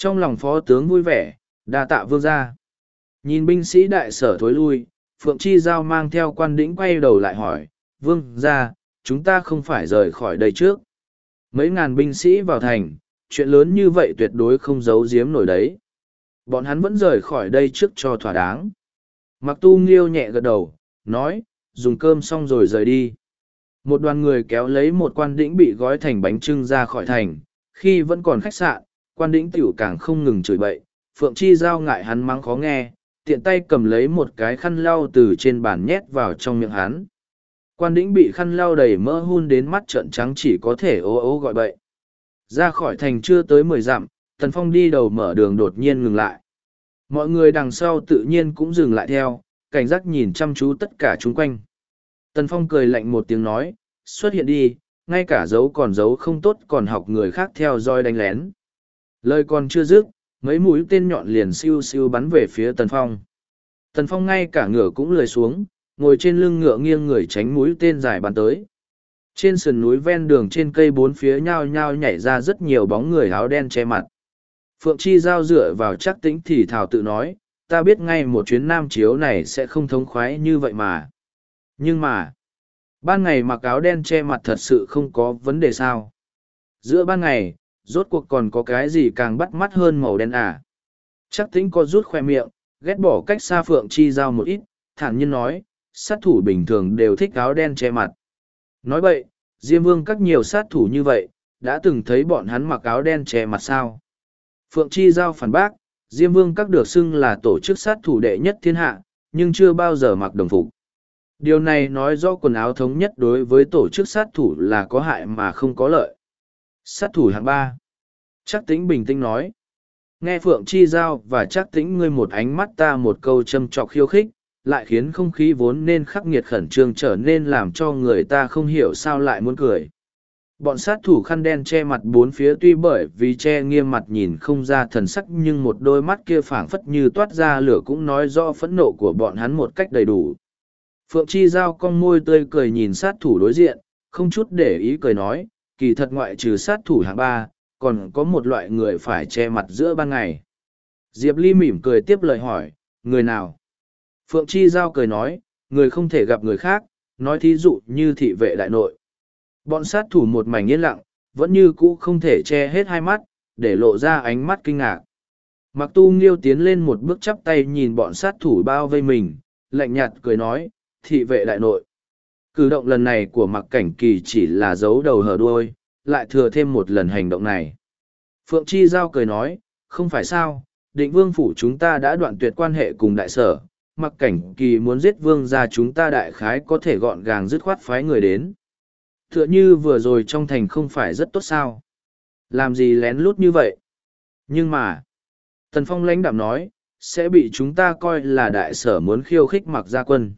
Trong lòng phó tướng vui vẻ, đa tạ vương gia. Nhìn binh sĩ đại sở thối lui, Phượng Chi Giao mang theo quan đĩnh quay đầu lại hỏi, vương gia, chúng ta không phải rời khỏi đây trước. Mấy ngàn binh sĩ vào thành, chuyện lớn như vậy tuyệt đối không giấu giếm nổi đấy. Bọn hắn vẫn rời khỏi đây trước cho thỏa đáng. Mặc tu nghiêu nhẹ gật đầu, nói, dùng cơm xong rồi rời đi. Một đoàn người kéo lấy một quan đĩnh bị gói thành bánh trưng ra khỏi thành, khi vẫn còn khách sạn, quan đĩnh tiểu càng không ngừng chửi bậy, Phượng Chi giao ngại hắn mắng khó nghe, tiện tay cầm lấy một cái khăn lau từ trên bàn nhét vào trong miệng hắn. Quan đĩnh bị khăn lau đầy mỡ hun đến mắt trợn trắng chỉ có thể ố ố gọi bậy. Ra khỏi thành chưa tới mười dặm, Tần Phong đi đầu mở đường đột nhiên ngừng lại. Mọi người đằng sau tự nhiên cũng dừng lại theo, cảnh giác nhìn chăm chú tất cả chung quanh. Tần Phong cười lạnh một tiếng nói, xuất hiện đi, ngay cả dấu còn dấu không tốt còn học người khác theo dõi đánh lén. Lời còn chưa dứt, mấy mũi tên nhọn liền siêu siêu bắn về phía Tần Phong. Tần Phong ngay cả ngựa cũng lười xuống, ngồi trên lưng ngựa nghiêng người tránh mũi tên dài bắn tới. Trên sườn núi ven đường trên cây bốn phía nhao nhao nhảy ra rất nhiều bóng người áo đen che mặt. Phượng Chi Giao dựa vào chắc tĩnh thì thảo tự nói, ta biết ngay một chuyến nam chiếu này sẽ không thống khoái như vậy mà. Nhưng mà, ban ngày mặc áo đen che mặt thật sự không có vấn đề sao. Giữa ban ngày, rốt cuộc còn có cái gì càng bắt mắt hơn màu đen à. Chắc tĩnh có rút khoe miệng, ghét bỏ cách xa Phượng Chi Giao một ít, thản nhiên nói, sát thủ bình thường đều thích áo đen che mặt. Nói vậy, Diêm Vương các nhiều sát thủ như vậy, đã từng thấy bọn hắn mặc áo đen che mặt sao. Phượng Chi Giao phản bác, Diêm Vương các được xưng là tổ chức sát thủ đệ nhất thiên hạ, nhưng chưa bao giờ mặc đồng phục. Điều này nói do quần áo thống nhất đối với tổ chức sát thủ là có hại mà không có lợi. Sát thủ hạng ba. Chắc tính bình tĩnh nói. Nghe Phượng Chi Giao và chắc tính ngươi một ánh mắt ta một câu châm trọc khiêu khích, lại khiến không khí vốn nên khắc nghiệt khẩn trương trở nên làm cho người ta không hiểu sao lại muốn cười. Bọn sát thủ khăn đen che mặt bốn phía tuy bởi vì che nghiêm mặt nhìn không ra thần sắc nhưng một đôi mắt kia phảng phất như toát ra lửa cũng nói rõ phẫn nộ của bọn hắn một cách đầy đủ. Phượng Chi Giao cong môi tươi cười nhìn sát thủ đối diện, không chút để ý cười nói, kỳ thật ngoại trừ sát thủ hạng ba, còn có một loại người phải che mặt giữa ban ngày. Diệp Ly mỉm cười tiếp lời hỏi, người nào? Phượng Chi Giao cười nói, người không thể gặp người khác, nói thí dụ như thị vệ đại nội. Bọn sát thủ một mảnh yên lặng, vẫn như cũ không thể che hết hai mắt, để lộ ra ánh mắt kinh ngạc. Mặc tu nghiêu tiến lên một bước chắp tay nhìn bọn sát thủ bao vây mình, lạnh nhạt cười nói, thị vệ đại nội. Cử động lần này của mặc cảnh kỳ chỉ là dấu đầu hở đuôi, lại thừa thêm một lần hành động này. Phượng Chi Giao cười nói, không phải sao, định vương phủ chúng ta đã đoạn tuyệt quan hệ cùng đại sở, mặc cảnh kỳ muốn giết vương ra chúng ta đại khái có thể gọn gàng dứt khoát phái người đến tựa như vừa rồi trong thành không phải rất tốt sao làm gì lén lút như vậy nhưng mà tần phong lãnh đạm nói sẽ bị chúng ta coi là đại sở muốn khiêu khích mặc gia quân.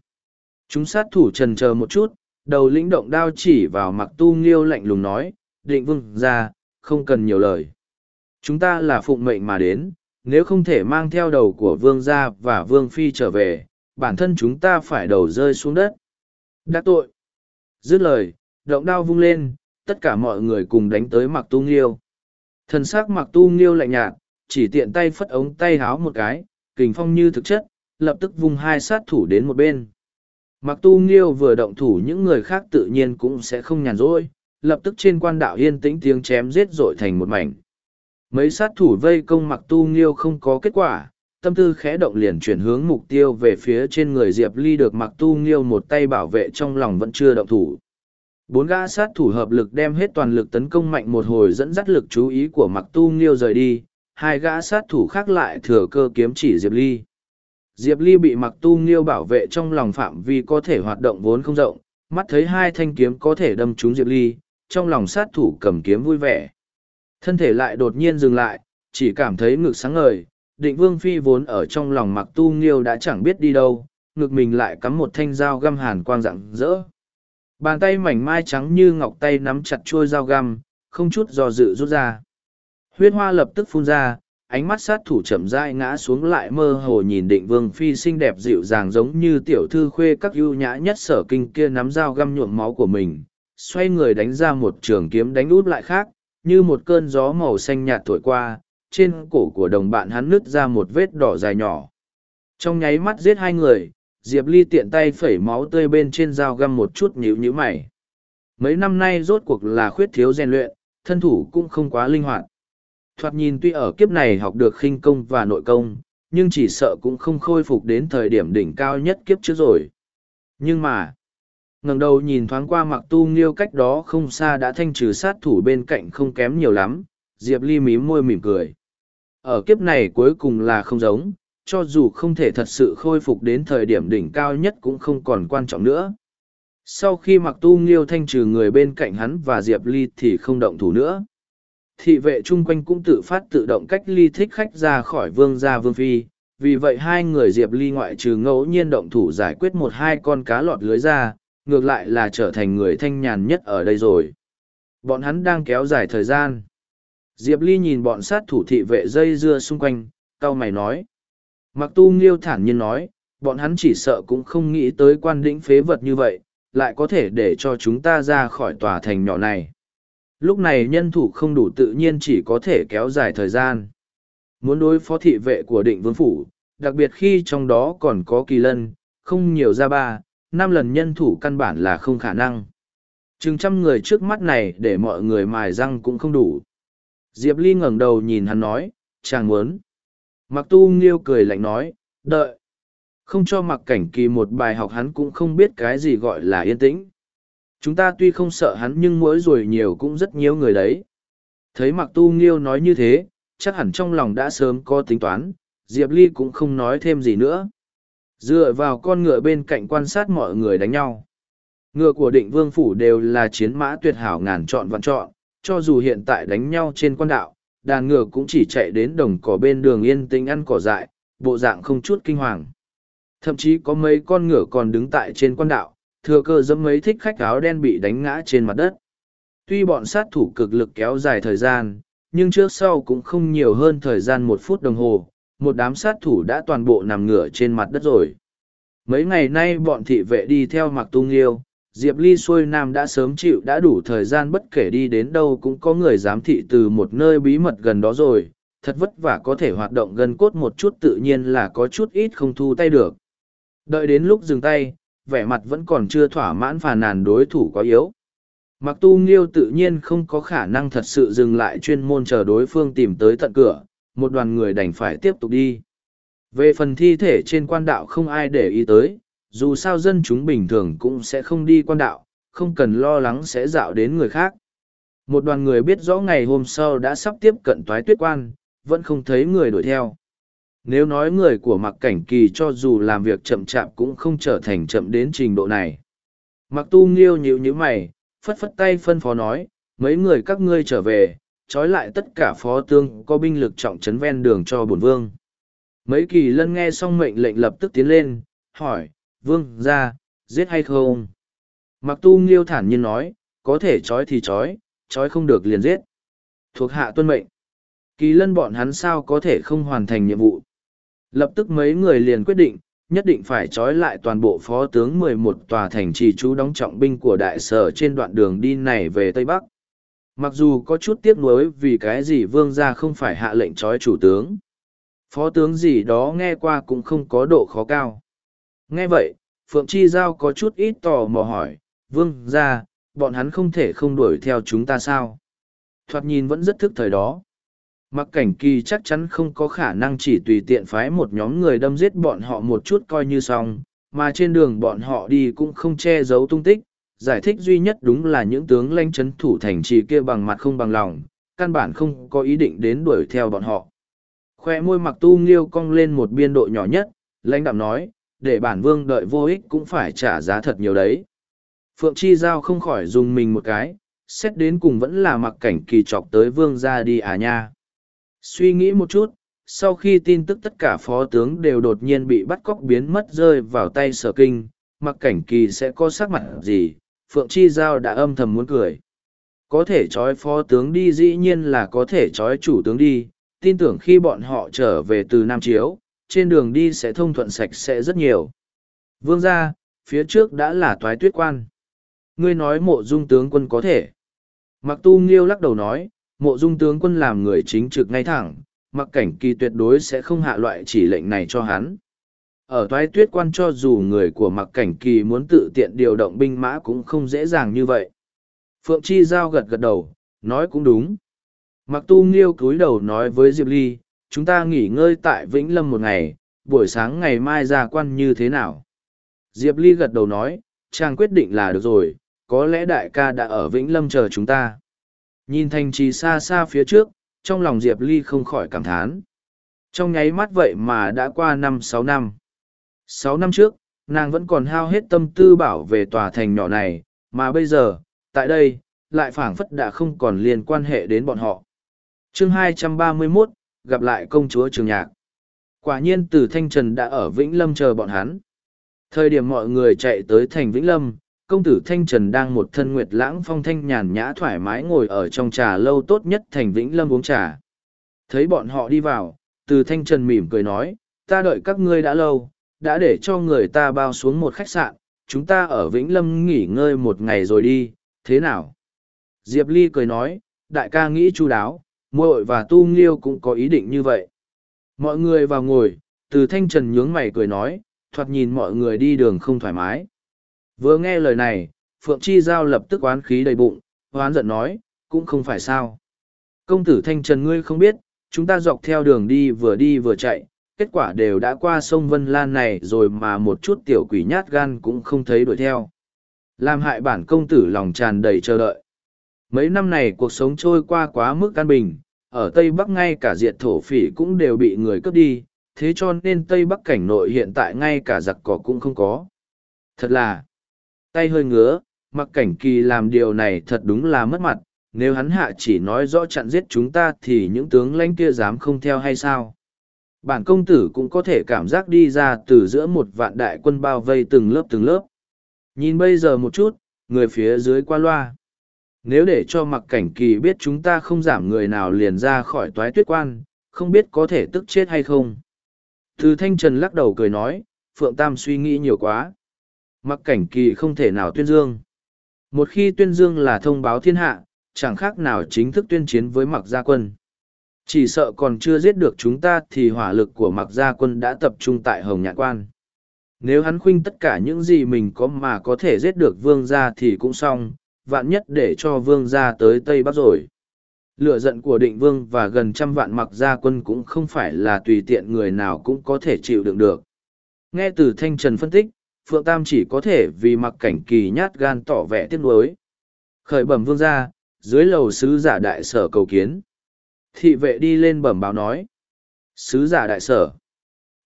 Chúng sát thủ trần chờ một chút, đầu lĩnh động đao chỉ vào mặc tu nghiêu lạnh lùng nói, định vương ra, không cần nhiều lời. Chúng ta là phụng mệnh mà đến, nếu không thể mang theo đầu của vương gia và vương phi trở về, bản thân chúng ta phải đầu rơi xuống đất. Đã tội. Dứt lời, động đao vung lên, tất cả mọi người cùng đánh tới mặc tu nghiêu. Thần xác mặc tu nghiêu lạnh nhạt, chỉ tiện tay phất ống tay háo một cái, kình phong như thực chất, lập tức vung hai sát thủ đến một bên. Mặc tu nghiêu vừa động thủ những người khác tự nhiên cũng sẽ không nhàn rỗi, lập tức trên quan đạo yên tĩnh tiếng chém giết rội thành một mảnh. Mấy sát thủ vây công mặc tu nghiêu không có kết quả, tâm tư khẽ động liền chuyển hướng mục tiêu về phía trên người Diệp Ly được mặc tu nghiêu một tay bảo vệ trong lòng vẫn chưa động thủ. Bốn gã sát thủ hợp lực đem hết toàn lực tấn công mạnh một hồi dẫn dắt lực chú ý của mặc tu nghiêu rời đi, hai gã sát thủ khác lại thừa cơ kiếm chỉ Diệp Ly. Diệp Ly bị mặc tu nghiêu bảo vệ trong lòng phạm vi có thể hoạt động vốn không rộng, mắt thấy hai thanh kiếm có thể đâm trúng Diệp Ly, trong lòng sát thủ cầm kiếm vui vẻ. Thân thể lại đột nhiên dừng lại, chỉ cảm thấy ngực sáng ngời, định vương phi vốn ở trong lòng mặc tu nghiêu đã chẳng biết đi đâu, ngực mình lại cắm một thanh dao găm hàn quang rạng rỡ. Bàn tay mảnh mai trắng như ngọc tay nắm chặt chuôi dao găm, không chút do dự rút ra. Huyết hoa lập tức phun ra, ánh mắt sát thủ chậm rãi ngã xuống lại mơ hồ nhìn định vương phi xinh đẹp dịu dàng giống như tiểu thư khuê các ưu nhã nhất sở kinh kia nắm dao găm nhuộm máu của mình, xoay người đánh ra một trường kiếm đánh út lại khác, như một cơn gió màu xanh nhạt thổi qua, trên cổ của đồng bạn hắn nứt ra một vết đỏ dài nhỏ. Trong nháy mắt giết hai người, diệp ly tiện tay phẩy máu tươi bên trên dao găm một chút nhíu nhíu mày. Mấy năm nay rốt cuộc là khuyết thiếu rèn luyện, thân thủ cũng không quá linh hoạt thoạt nhìn tuy ở kiếp này học được khinh công và nội công, nhưng chỉ sợ cũng không khôi phục đến thời điểm đỉnh cao nhất kiếp trước rồi. Nhưng mà, ngẩng đầu nhìn thoáng qua mặc tu nghiêu cách đó không xa đã thanh trừ sát thủ bên cạnh không kém nhiều lắm, diệp ly mím môi mỉm cười. Ở kiếp này cuối cùng là không giống, cho dù không thể thật sự khôi phục đến thời điểm đỉnh cao nhất cũng không còn quan trọng nữa. Sau khi mặc tu nghiêu thanh trừ người bên cạnh hắn và diệp ly thì không động thủ nữa thị vệ chung quanh cũng tự phát tự động cách ly thích khách ra khỏi vương gia vương phi. Vì vậy hai người diệp ly ngoại trừ ngẫu nhiên động thủ giải quyết một hai con cá lọt lưới ra, ngược lại là trở thành người thanh nhàn nhất ở đây rồi. Bọn hắn đang kéo dài thời gian. Diệp ly nhìn bọn sát thủ thị vệ dây dưa xung quanh, cau mày nói. Mặc tu nghiêu thản nhiên nói, bọn hắn chỉ sợ cũng không nghĩ tới quan đĩnh phế vật như vậy, lại có thể để cho chúng ta ra khỏi tòa thành nhỏ này. Lúc này nhân thủ không đủ tự nhiên chỉ có thể kéo dài thời gian. Muốn đối phó thị vệ của định vương phủ, đặc biệt khi trong đó còn có kỳ lân, không nhiều ra ba, năm lần nhân thủ căn bản là không khả năng. Chừng trăm người trước mắt này để mọi người mài răng cũng không đủ. Diệp Ly ngẩng đầu nhìn hắn nói, chàng muốn. Mặc tu nghiêu cười lạnh nói, đợi. Không cho mặc cảnh kỳ một bài học hắn cũng không biết cái gì gọi là yên tĩnh. Chúng ta tuy không sợ hắn nhưng mỗi rồi nhiều cũng rất nhiều người đấy. Thấy mặc tu nghiêu nói như thế, chắc hẳn trong lòng đã sớm có tính toán, Diệp Ly cũng không nói thêm gì nữa. Dựa vào con ngựa bên cạnh quan sát mọi người đánh nhau. Ngựa của định vương phủ đều là chiến mã tuyệt hảo ngàn chọn vạn chọn, cho dù hiện tại đánh nhau trên quan đạo, đàn ngựa cũng chỉ chạy đến đồng cỏ bên đường yên tĩnh ăn cỏ dại, bộ dạng không chút kinh hoàng. Thậm chí có mấy con ngựa còn đứng tại trên quan đạo, thừa cơ dẫm mấy thích khách áo đen bị đánh ngã trên mặt đất. Tuy bọn sát thủ cực lực kéo dài thời gian, nhưng trước sau cũng không nhiều hơn thời gian một phút đồng hồ, một đám sát thủ đã toàn bộ nằm ngửa trên mặt đất rồi. Mấy ngày nay bọn thị vệ đi theo mặc tung liêu, Diệp Ly xuôi nam đã sớm chịu đã đủ thời gian bất kể đi đến đâu cũng có người giám thị từ một nơi bí mật gần đó rồi, thật vất vả có thể hoạt động gần cốt một chút tự nhiên là có chút ít không thu tay được. Đợi đến lúc dừng tay, vẻ mặt vẫn còn chưa thỏa mãn phàn nàn đối thủ quá yếu. Mặc tu nghiêu tự nhiên không có khả năng thật sự dừng lại chuyên môn chờ đối phương tìm tới tận cửa, một đoàn người đành phải tiếp tục đi. Về phần thi thể trên quan đạo không ai để ý tới, dù sao dân chúng bình thường cũng sẽ không đi quan đạo, không cần lo lắng sẽ dạo đến người khác. Một đoàn người biết rõ ngày hôm sau đã sắp tiếp cận toái tuyết quan, vẫn không thấy người đuổi theo. Nếu nói người của mặc cảnh kỳ cho dù làm việc chậm chạp cũng không trở thành chậm đến trình độ này. Mặc tu nghiêu nhịu nhữ mày, phất phất tay phân phó nói, mấy người các ngươi trở về, trói lại tất cả phó tương có binh lực trọng trấn ven đường cho bổn vương. Mấy kỳ lân nghe xong mệnh lệnh lập tức tiến lên, hỏi, vương ra, giết hay không? Mặc tu nghiêu thản nhiên nói, có thể trói thì trói, trói không được liền giết. Thuộc hạ tuân mệnh. Kỳ lân bọn hắn sao có thể không hoàn thành nhiệm vụ. Lập tức mấy người liền quyết định, nhất định phải trói lại toàn bộ phó tướng mười một tòa thành trì trú đóng trọng binh của đại sở trên đoạn đường đi này về Tây Bắc. Mặc dù có chút tiếc nuối vì cái gì vương gia không phải hạ lệnh trói chủ tướng. Phó tướng gì đó nghe qua cũng không có độ khó cao. Nghe vậy, Phượng Chi Giao có chút ít tò mò hỏi, vương gia, bọn hắn không thể không đuổi theo chúng ta sao? Thoạt nhìn vẫn rất thức thời đó. Mặc cảnh kỳ chắc chắn không có khả năng chỉ tùy tiện phái một nhóm người đâm giết bọn họ một chút coi như xong, mà trên đường bọn họ đi cũng không che giấu tung tích. Giải thích duy nhất đúng là những tướng lãnh chấn thủ thành trì kia bằng mặt không bằng lòng, căn bản không có ý định đến đuổi theo bọn họ. Khoe môi mặc tu nghiêu cong lên một biên độ nhỏ nhất, lãnh đạm nói, để bản vương đợi vô ích cũng phải trả giá thật nhiều đấy. Phượng Chi Giao không khỏi dùng mình một cái, xét đến cùng vẫn là mặc cảnh kỳ chọc tới vương ra đi à nha. Suy nghĩ một chút, sau khi tin tức tất cả phó tướng đều đột nhiên bị bắt cóc biến mất rơi vào tay sở kinh, mặc cảnh kỳ sẽ có sắc mặt gì, Phượng Chi Giao đã âm thầm muốn cười. Có thể trói phó tướng đi dĩ nhiên là có thể trói chủ tướng đi, tin tưởng khi bọn họ trở về từ Nam Chiếu, trên đường đi sẽ thông thuận sạch sẽ rất nhiều. Vương ra, phía trước đã là toái tuyết quan. Ngươi nói mộ dung tướng quân có thể. Mặc tu nghiêu lắc đầu nói, mộ dung tướng quân làm người chính trực ngay thẳng, mặc cảnh kỳ tuyệt đối sẽ không hạ loại chỉ lệnh này cho hắn. Ở toái tuyết quan cho dù người của mặc cảnh kỳ muốn tự tiện điều động binh mã cũng không dễ dàng như vậy. Phượng Chi Giao gật gật đầu, nói cũng đúng. Mặc tu nghiêu cúi đầu nói với Diệp Ly, chúng ta nghỉ ngơi tại Vĩnh Lâm một ngày, buổi sáng ngày mai ra quan như thế nào. Diệp Ly gật đầu nói, chàng quyết định là được rồi, có lẽ đại ca đã ở Vĩnh Lâm chờ chúng ta. Nhìn thành trì xa xa phía trước, trong lòng Diệp Ly không khỏi cảm thán. Trong nháy mắt vậy mà đã qua năm sáu năm. Sáu năm trước, nàng vẫn còn hao hết tâm tư bảo về tòa thành nhỏ này, mà bây giờ, tại đây, lại phảng phất đã không còn liên quan hệ đến bọn họ. chương 231, gặp lại công chúa Trường Nhạc. Quả nhiên từ Thanh Trần đã ở Vĩnh Lâm chờ bọn hắn. Thời điểm mọi người chạy tới thành Vĩnh Lâm, công tử Thanh Trần đang một thân nguyệt lãng phong thanh nhàn nhã thoải mái ngồi ở trong trà lâu tốt nhất thành Vĩnh Lâm uống trà. Thấy bọn họ đi vào, từ Thanh Trần mỉm cười nói, ta đợi các ngươi đã lâu, đã để cho người ta bao xuống một khách sạn, chúng ta ở Vĩnh Lâm nghỉ ngơi một ngày rồi đi, thế nào? Diệp Ly cười nói, đại ca nghĩ chu đáo, muội và tu nghiêu cũng có ý định như vậy. Mọi người vào ngồi, từ Thanh Trần nhướng mày cười nói, thoạt nhìn mọi người đi đường không thoải mái. Vừa nghe lời này, Phượng Chi Giao lập tức oán khí đầy bụng, oán giận nói, cũng không phải sao. Công tử Thanh Trần ngươi không biết, chúng ta dọc theo đường đi vừa đi vừa chạy, kết quả đều đã qua sông Vân Lan này rồi mà một chút tiểu quỷ nhát gan cũng không thấy đuổi theo. Làm hại bản công tử lòng tràn đầy chờ đợi. Mấy năm này cuộc sống trôi qua quá mức căn bình, ở Tây Bắc ngay cả diệt thổ phỉ cũng đều bị người cướp đi, thế cho nên Tây Bắc cảnh nội hiện tại ngay cả giặc cỏ cũng không có. Thật là, Tay hơi ngứa, mặc cảnh kỳ làm điều này thật đúng là mất mặt, nếu hắn hạ chỉ nói rõ chặn giết chúng ta thì những tướng lãnh kia dám không theo hay sao? Bản công tử cũng có thể cảm giác đi ra từ giữa một vạn đại quân bao vây từng lớp từng lớp. Nhìn bây giờ một chút, người phía dưới qua loa. Nếu để cho mặc cảnh kỳ biết chúng ta không giảm người nào liền ra khỏi toái tuyết quan, không biết có thể tức chết hay không. Từ thanh trần lắc đầu cười nói, Phượng Tam suy nghĩ nhiều quá. Mặc cảnh kỳ không thể nào tuyên dương. Một khi tuyên dương là thông báo thiên hạ, chẳng khác nào chính thức tuyên chiến với mặc gia quân. Chỉ sợ còn chưa giết được chúng ta thì hỏa lực của mặc gia quân đã tập trung tại Hồng Nhạn Quan. Nếu hắn khuynh tất cả những gì mình có mà có thể giết được vương gia thì cũng xong, vạn nhất để cho vương gia tới Tây Bắc rồi. Lửa giận của định vương và gần trăm vạn mặc gia quân cũng không phải là tùy tiện người nào cũng có thể chịu đựng được. Nghe từ Thanh Trần phân tích, Phượng Tam chỉ có thể vì mặc cảnh kỳ nhát gan tỏ vẻ tiếc nuối. Khởi bẩm vương gia dưới lầu sứ giả đại sở cầu kiến. Thị vệ đi lên bẩm báo nói. Sứ giả đại sở.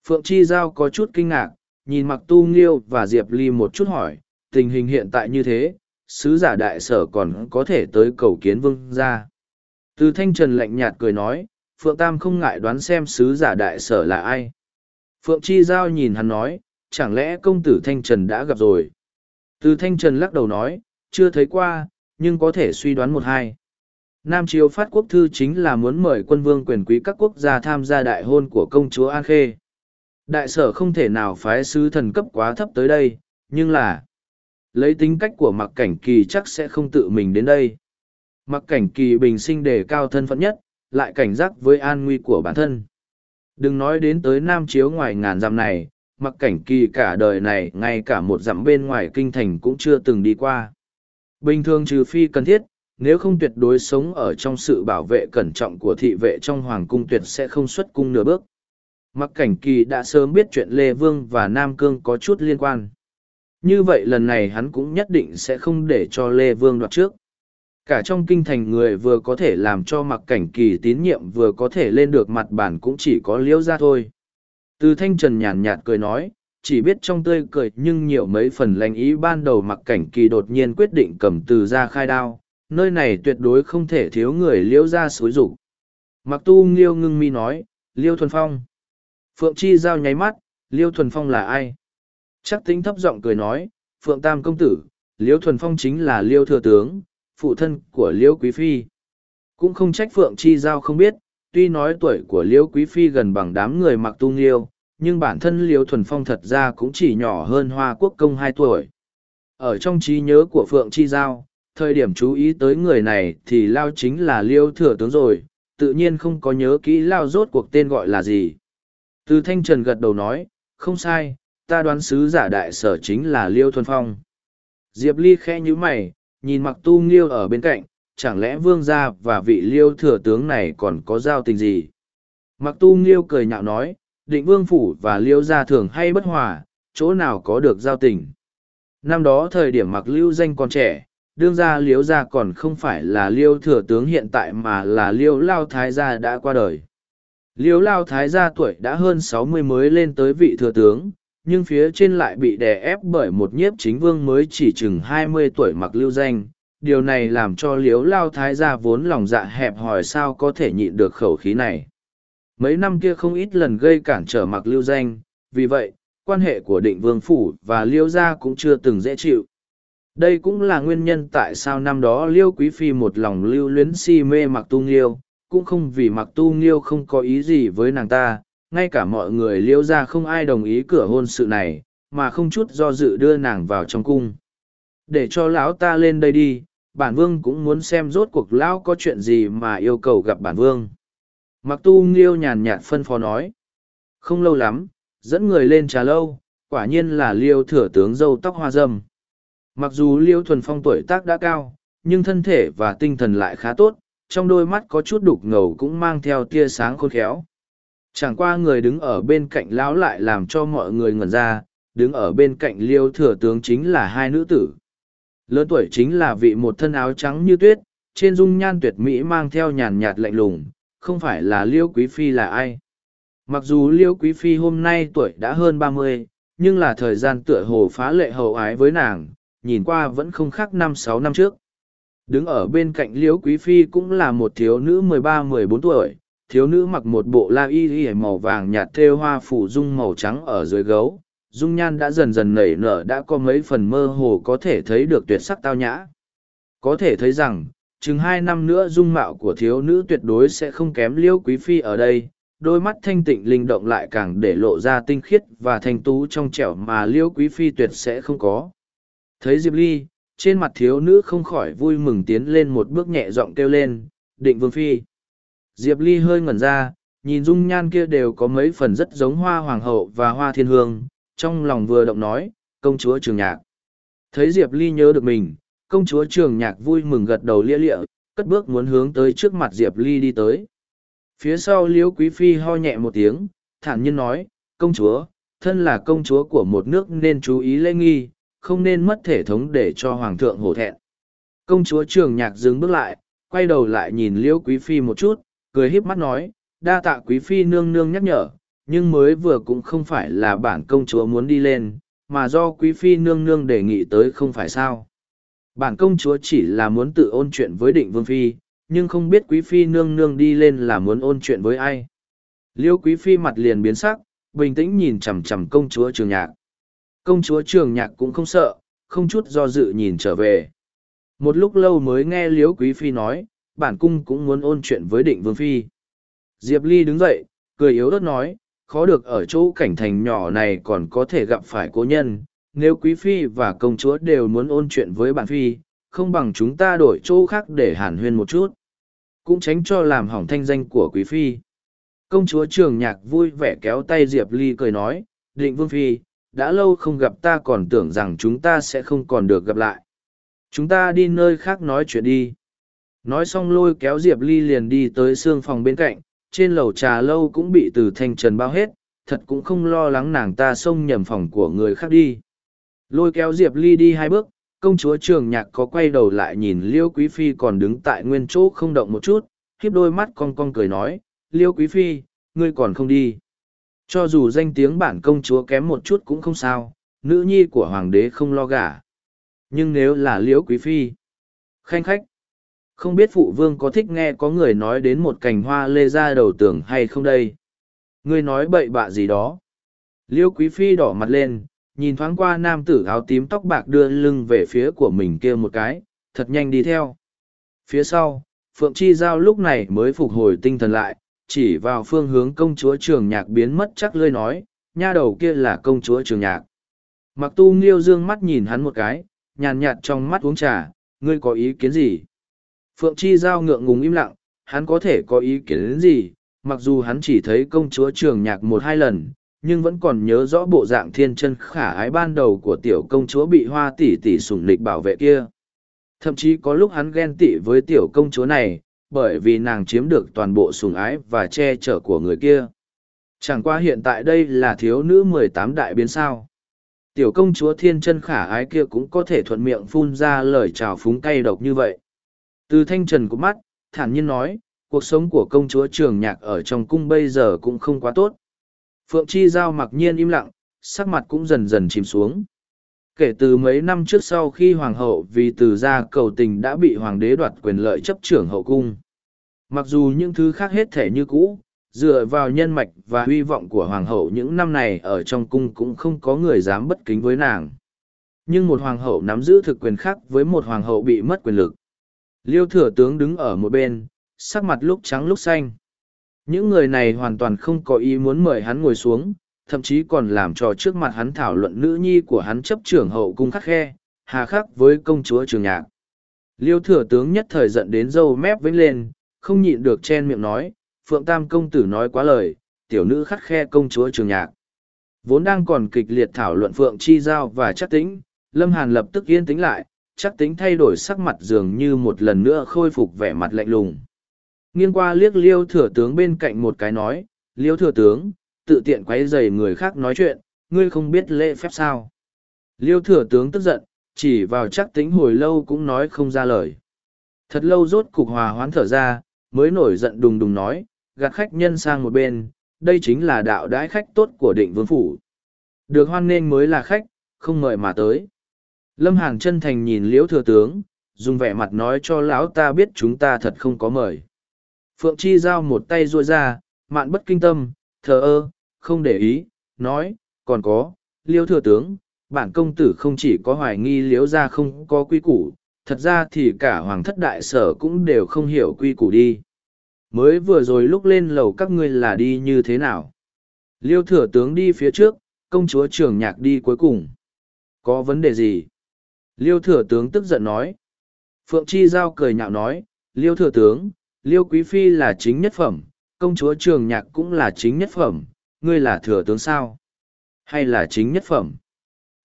Phượng Chi Giao có chút kinh ngạc, nhìn mặc tu nghiêu và Diệp Ly một chút hỏi, tình hình hiện tại như thế, sứ giả đại sở còn có thể tới cầu kiến vương gia Từ thanh trần lạnh nhạt cười nói, Phượng Tam không ngại đoán xem sứ giả đại sở là ai. Phượng Chi Giao nhìn hắn nói, chẳng lẽ công tử Thanh Trần đã gặp rồi? Từ Thanh Trần lắc đầu nói, chưa thấy qua, nhưng có thể suy đoán một hai. Nam Triều phát quốc thư chính là muốn mời quân vương quyền quý các quốc gia tham gia đại hôn của công chúa An Khê. Đại sở không thể nào phái sứ thần cấp quá thấp tới đây, nhưng là lấy tính cách của mặc cảnh kỳ chắc sẽ không tự mình đến đây. Mặc cảnh kỳ bình sinh đề cao thân phận nhất, lại cảnh giác với an nguy của bản thân. Đừng nói đến tới Nam Chiếu ngoài ngàn dặm này, mặc cảnh kỳ cả đời này ngay cả một dặm bên ngoài kinh thành cũng chưa từng đi qua. Bình thường trừ phi cần thiết, nếu không tuyệt đối sống ở trong sự bảo vệ cẩn trọng của thị vệ trong hoàng cung tuyệt sẽ không xuất cung nửa bước. Mặc cảnh kỳ đã sớm biết chuyện Lê Vương và Nam Cương có chút liên quan. Như vậy lần này hắn cũng nhất định sẽ không để cho Lê Vương đoạt trước. Cả trong kinh thành người vừa có thể làm cho mặc cảnh kỳ tín nhiệm vừa có thể lên được mặt bản cũng chỉ có liễu ra thôi. Từ thanh trần nhàn nhạt cười nói, chỉ biết trong tươi cười nhưng nhiều mấy phần lành ý ban đầu mặc cảnh kỳ đột nhiên quyết định cầm từ ra khai đao, nơi này tuyệt đối không thể thiếu người liễu ra xối rục Mặc tu nghiêu ngưng mi nói, liêu thuần phong. Phượng chi giao nháy mắt, liêu thuần phong là ai? Chắc tính thấp giọng cười nói, Phượng Tam Công Tử, liêu thuần phong chính là liêu thừa tướng, phụ thân của liêu quý phi. Cũng không trách Phượng chi giao không biết, tuy nói tuổi của liêu quý phi gần bằng đám người mặc tu nghiêu, nhưng bản thân liêu thuần phong thật ra cũng chỉ nhỏ hơn hoa quốc công hai tuổi. Ở trong trí nhớ của Phượng Chi Giao, thời điểm chú ý tới người này thì Lao chính là Liêu Thừa Tướng rồi, tự nhiên không có nhớ kỹ Lao rốt cuộc tên gọi là gì. Từ Thanh Trần gật đầu nói, không sai, ta đoán sứ giả đại sở chính là Liêu Thuần Phong. Diệp Ly khe nhữ mày, nhìn mặc tu nghiêu ở bên cạnh, chẳng lẽ vương gia và vị Liêu Thừa Tướng này còn có giao tình gì? Mặc tu nghiêu cười nhạo nói, định vương phủ và Liêu gia thường hay bất hòa, chỗ nào có được giao tình. Năm đó thời điểm mặc lưu danh còn trẻ, đương gia liếu gia còn không phải là liêu thừa tướng hiện tại mà là liêu lao thái gia đã qua đời liêu lao thái gia tuổi đã hơn sáu mươi mới lên tới vị thừa tướng nhưng phía trên lại bị đè ép bởi một nhiếp chính vương mới chỉ chừng hai mươi tuổi mặc lưu danh điều này làm cho liếu lao thái gia vốn lòng dạ hẹp hòi sao có thể nhịn được khẩu khí này. Mấy năm kia không ít lần gây cản trở mặc lưu danh, vì vậy, quan hệ của định vương phủ và liêu gia cũng chưa từng dễ chịu. Đây cũng là nguyên nhân tại sao năm đó liêu quý phi một lòng lưu luyến si mê mặc tu nghiêu, cũng không vì mặc tu nghiêu không có ý gì với nàng ta, ngay cả mọi người liêu gia không ai đồng ý cửa hôn sự này, mà không chút do dự đưa nàng vào trong cung để cho lão ta lên đây đi bản vương cũng muốn xem rốt cuộc lão có chuyện gì mà yêu cầu gặp bản vương mặc tu nghiêu nhàn nhạt phân phó nói không lâu lắm dẫn người lên trà lâu quả nhiên là liêu thừa tướng dâu tóc hoa dâm Mặc dù Liêu Thuần Phong tuổi tác đã cao, nhưng thân thể và tinh thần lại khá tốt, trong đôi mắt có chút đục ngầu cũng mang theo tia sáng khôn khéo. Chẳng qua người đứng ở bên cạnh lão lại làm cho mọi người ngẩn ra, đứng ở bên cạnh Liêu Thừa Tướng chính là hai nữ tử. Lớn tuổi chính là vị một thân áo trắng như tuyết, trên dung nhan tuyệt mỹ mang theo nhàn nhạt lạnh lùng, không phải là Liêu Quý Phi là ai. Mặc dù Liêu Quý Phi hôm nay tuổi đã hơn ba mươi, nhưng là thời gian tựa hồ phá lệ hậu ái với nàng, nhìn qua vẫn không khác năm sáu năm trước đứng ở bên cạnh liễu quý phi cũng là một thiếu nữ mười ba mười bốn tuổi thiếu nữ mặc một bộ la y y màu vàng nhạt thêu hoa phủ dung màu trắng ở dưới gấu dung nhan đã dần dần nảy nở đã có mấy phần mơ hồ có thể thấy được tuyệt sắc tao nhã. Có thể thấy rằng chừng hai năm nữa dung mạo của thiếu nữ tuyệt đối sẽ không kém liễu quý phi ở đây. Đôi mắt thanh tịnh linh động lại càng để lộ ra tinh khiết và thanh tú trong trẻo mà liễu quý phi tuyệt sẽ không có. Thấy Diệp Ly, trên mặt thiếu nữ không khỏi vui mừng tiến lên một bước nhẹ giọng kêu lên, định vương phi. Diệp Ly hơi ngẩn ra, nhìn dung nhan kia đều có mấy phần rất giống hoa hoàng hậu và hoa thiên hương, trong lòng vừa động nói, công chúa trường nhạc. Thấy Diệp Ly nhớ được mình, công chúa trường nhạc vui mừng gật đầu lia lịa, cất bước muốn hướng tới trước mặt Diệp Ly đi tới. Phía sau liễu quý phi ho nhẹ một tiếng, thản nhiên nói, công chúa, thân là công chúa của một nước nên chú ý lễ nghi, không nên mất thể thống để cho hoàng thượng hổ thẹn. Công chúa trường nhạc dừng bước lại, quay đầu lại nhìn liễu quý phi một chút, cười híp mắt nói, đa tạ quý phi nương nương nhắc nhở, nhưng mới vừa cũng không phải là bản công chúa muốn đi lên, mà do quý phi nương nương đề nghị tới không phải sao. Bản công chúa chỉ là muốn tự ôn chuyện với định vương phi, nhưng không biết quý phi nương nương đi lên là muốn ôn chuyện với ai. Liêu quý phi mặt liền biến sắc, bình tĩnh nhìn chằm chằm công chúa trường nhạc. Công chúa trường nhạc cũng không sợ, không chút do dự nhìn trở về. Một lúc lâu mới nghe liêu Quý Phi nói, bản cung cũng muốn ôn chuyện với định vương phi. Diệp Ly đứng dậy, cười yếu ớt nói, khó được ở chỗ cảnh thành nhỏ này còn có thể gặp phải cố nhân. Nếu quý phi và công chúa đều muốn ôn chuyện với bản phi, không bằng chúng ta đổi chỗ khác để hàn huyên một chút. Cũng tránh cho làm hỏng thanh danh của quý phi. Công chúa trường nhạc vui vẻ kéo tay Diệp Ly cười nói, định vương phi, đã lâu không gặp ta còn tưởng rằng chúng ta sẽ không còn được gặp lại. Chúng ta đi nơi khác nói chuyện đi. Nói xong lôi kéo Diệp Ly liền đi tới xương phòng bên cạnh, trên lầu trà lâu cũng bị từ thanh trần bao hết, thật cũng không lo lắng nàng ta xông nhầm phòng của người khác đi. Lôi kéo Diệp Ly đi hai bước, công chúa trường nhạc có quay đầu lại nhìn Liêu Quý Phi còn đứng tại nguyên chỗ không động một chút, khiếp đôi mắt cong cong cười nói, Liêu Quý Phi, ngươi còn không đi. Cho dù danh tiếng bản công chúa kém một chút cũng không sao, nữ nhi của hoàng đế không lo gả. Nhưng nếu là Liễu Quý Phi, khanh khách, không biết phụ vương có thích nghe có người nói đến một cành hoa lê ra đầu tường hay không đây? Ngươi nói bậy bạ gì đó. Liêu quý phi đỏ mặt lên, nhìn thoáng qua nam tử áo tím tóc bạc đưa lưng về phía của mình kia một cái, thật nhanh đi theo. Phía sau, Phượng Chi Giao lúc này mới phục hồi tinh thần lại, chỉ vào phương hướng công chúa trường nhạc biến mất chắc lơi nói, nha đầu kia là công chúa trường nhạc. Mặc tu nghiêu dương mắt nhìn hắn một cái, nhàn nhạt trong mắt uống trà, ngươi có ý kiến gì? Phượng Chi Giao ngượng ngùng im lặng, hắn có thể có ý kiến đến gì, mặc dù hắn chỉ thấy công chúa trường nhạc một hai lần, nhưng vẫn còn nhớ rõ bộ dạng thiên chân khả ái ban đầu của tiểu công chúa bị hoa tỷ tỷ sủng lịch bảo vệ kia. Thậm chí có lúc hắn ghen tị với tiểu công chúa này, bởi vì nàng chiếm được toàn bộ sủng ái và che chở của người kia. Chẳng qua hiện tại đây là thiếu nữ mười tám đại biến sao. Tiểu công chúa thiên chân khả ái kia cũng có thể thuận miệng phun ra lời chào phúng cay độc như vậy. Từ thanh trần của mắt, thản nhiên nói, cuộc sống của công chúa trường nhạc ở trong cung bây giờ cũng không quá tốt. Phượng Chi Giao mặc nhiên im lặng, sắc mặt cũng dần dần chìm xuống. Kể từ mấy năm trước sau khi hoàng hậu vì từ gia cầu tình đã bị hoàng đế đoạt quyền lợi chấp trưởng hậu cung. Mặc dù những thứ khác hết thể như cũ, dựa vào nhân mạch và hy vọng của hoàng hậu những năm này ở trong cung cũng không có người dám bất kính với nàng. Nhưng một hoàng hậu nắm giữ thực quyền khác với một hoàng hậu bị mất quyền lực. Liêu thừa tướng đứng ở một bên, sắc mặt lúc trắng lúc xanh. Những người này hoàn toàn không có ý muốn mời hắn ngồi xuống, thậm chí còn làm trò trước mặt hắn thảo luận nữ nhi của hắn chấp trưởng hậu cung khắc khe, hà khắc với công chúa trường nhạc. Liêu thừa tướng nhất thời giận đến dâu mép vĩnh lên, không nhịn được chen miệng nói, Phượng Tam công tử nói quá lời, tiểu nữ khắc khe công chúa trường nhạc. Vốn đang còn kịch liệt thảo luận Phượng Chi Giao và chắc tính, Lâm Hàn lập tức yên tĩnh lại, chắc tính thay đổi sắc mặt dường như một lần nữa khôi phục vẻ mặt lạnh lùng. Nghiêng qua liếc liêu thừa tướng bên cạnh một cái nói, liêu thừa tướng, tự tiện quấy rầy người khác nói chuyện, ngươi không biết lễ phép sao. Liêu thừa tướng tức giận, chỉ vào chắc tính hồi lâu cũng nói không ra lời. Thật lâu rốt cục hòa hoán thở ra, mới nổi giận đùng đùng nói, gạt khách nhân sang một bên, đây chính là đạo đãi khách tốt của định vương phủ. Được hoan nghênh mới là khách, không mời mà tới. Lâm Hàn chân thành nhìn liễu thừa tướng, dùng vẻ mặt nói cho lão ta biết chúng ta thật không có mời. Phượng Chi giao một tay ruôi ra, mạn bất kinh tâm, thờ ơ, không để ý, nói, còn có, liễu thừa tướng, bản công tử không chỉ có hoài nghi liễu ra không có quy củ, thật ra thì cả hoàng thất đại sở cũng đều không hiểu quy củ đi. Mới vừa rồi lúc lên lầu các ngươi là đi như thế nào? Liêu thừa tướng đi phía trước, công chúa trường nhạc đi cuối cùng. Có vấn đề gì? Liêu thừa tướng tức giận nói. Phượng Chi Giao cười nhạo nói, Liêu thừa tướng, Liêu Quý Phi là chính nhất phẩm, công chúa trường nhạc cũng là chính nhất phẩm, ngươi là thừa tướng sao? Hay là chính nhất phẩm?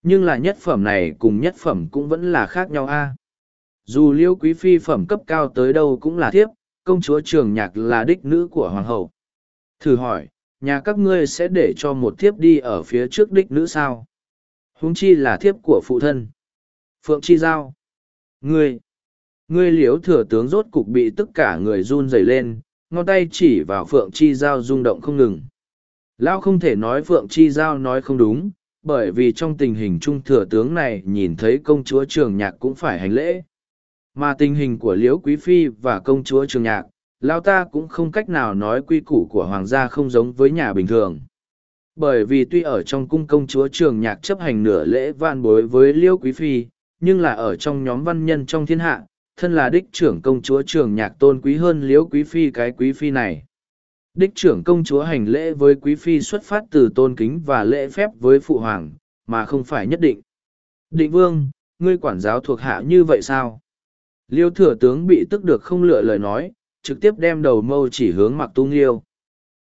Nhưng là nhất phẩm này cùng nhất phẩm cũng vẫn là khác nhau a. Dù Liêu Quý Phi phẩm cấp cao tới đâu cũng là thiếp, công chúa trường nhạc là đích nữ của hoàng hậu. Thử hỏi, nhà các ngươi sẽ để cho một thiếp đi ở phía trước đích nữ sao? Huống chi là thiếp của phụ thân. Phượng Chi Giao. Ngươi. Ngươi liếu thừa tướng rốt cục bị tất cả người run rẩy lên, ngón tay chỉ vào Phượng Chi Giao rung động không ngừng. Lão không thể nói Phượng Chi Giao nói không đúng, bởi vì trong tình hình trung thừa tướng này nhìn thấy công chúa trường nhạc cũng phải hành lễ. Mà tình hình của Liễu Quý Phi và công chúa trường nhạc, Lão ta cũng không cách nào nói quy củ của hoàng gia không giống với nhà bình thường. Bởi vì tuy ở trong cung công chúa trường nhạc chấp hành nửa lễ van bối với Liêu Quý Phi, nhưng là ở trong nhóm văn nhân trong thiên hạ, thân là đích trưởng công chúa trường nhạc tôn quý hơn liễu Quý Phi cái Quý Phi này. Đích trưởng công chúa hành lễ với Quý Phi xuất phát từ tôn kính và lễ phép với Phụ Hoàng, mà không phải nhất định. Định Vương, ngươi quản giáo thuộc hạ như vậy sao? Liêu thừa tướng bị tức được không lựa lời nói, trực tiếp đem đầu mâu chỉ hướng mặc tu nghiêu.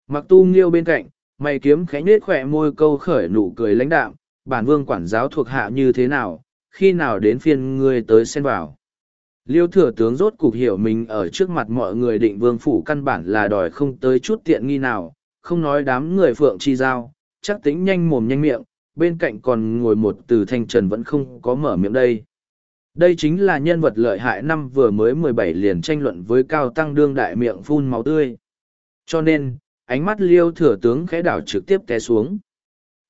Mặc tu nghiêu bên cạnh, mày kiếm khẽ nết khỏe môi câu khởi nụ cười lãnh đạm, bản vương quản giáo thuộc hạ như thế nào, khi nào đến phiên ngươi tới xen vào. Liêu thừa tướng rốt cục hiểu mình ở trước mặt mọi người định vương phủ căn bản là đòi không tới chút tiện nghi nào, không nói đám người phượng chi giao, chắc tính nhanh mồm nhanh miệng, bên cạnh còn ngồi một từ thanh trần vẫn không có mở miệng đây. Đây chính là nhân vật lợi hại năm vừa mới mười bảy liền tranh luận với cao tăng đương đại miệng phun máu tươi. Cho nên, ánh mắt liêu thừa tướng khẽ đảo trực tiếp té xuống.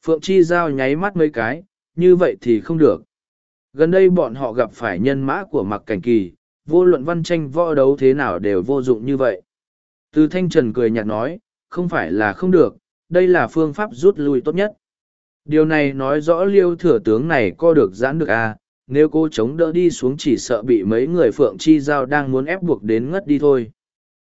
Phượng Chi Giao nháy mắt mấy cái, như vậy thì không được. Gần đây bọn họ gặp phải nhân mã của mặc cảnh kỳ, vô luận văn tranh võ đấu thế nào đều vô dụng như vậy. Từ Thanh Trần cười nhạt nói, không phải là không được, đây là phương pháp rút lui tốt nhất. Điều này nói rõ liêu thừa tướng này co được giãn được à, nếu cô chống đỡ đi xuống chỉ sợ bị mấy người phượng chi giao đang muốn ép buộc đến ngất đi thôi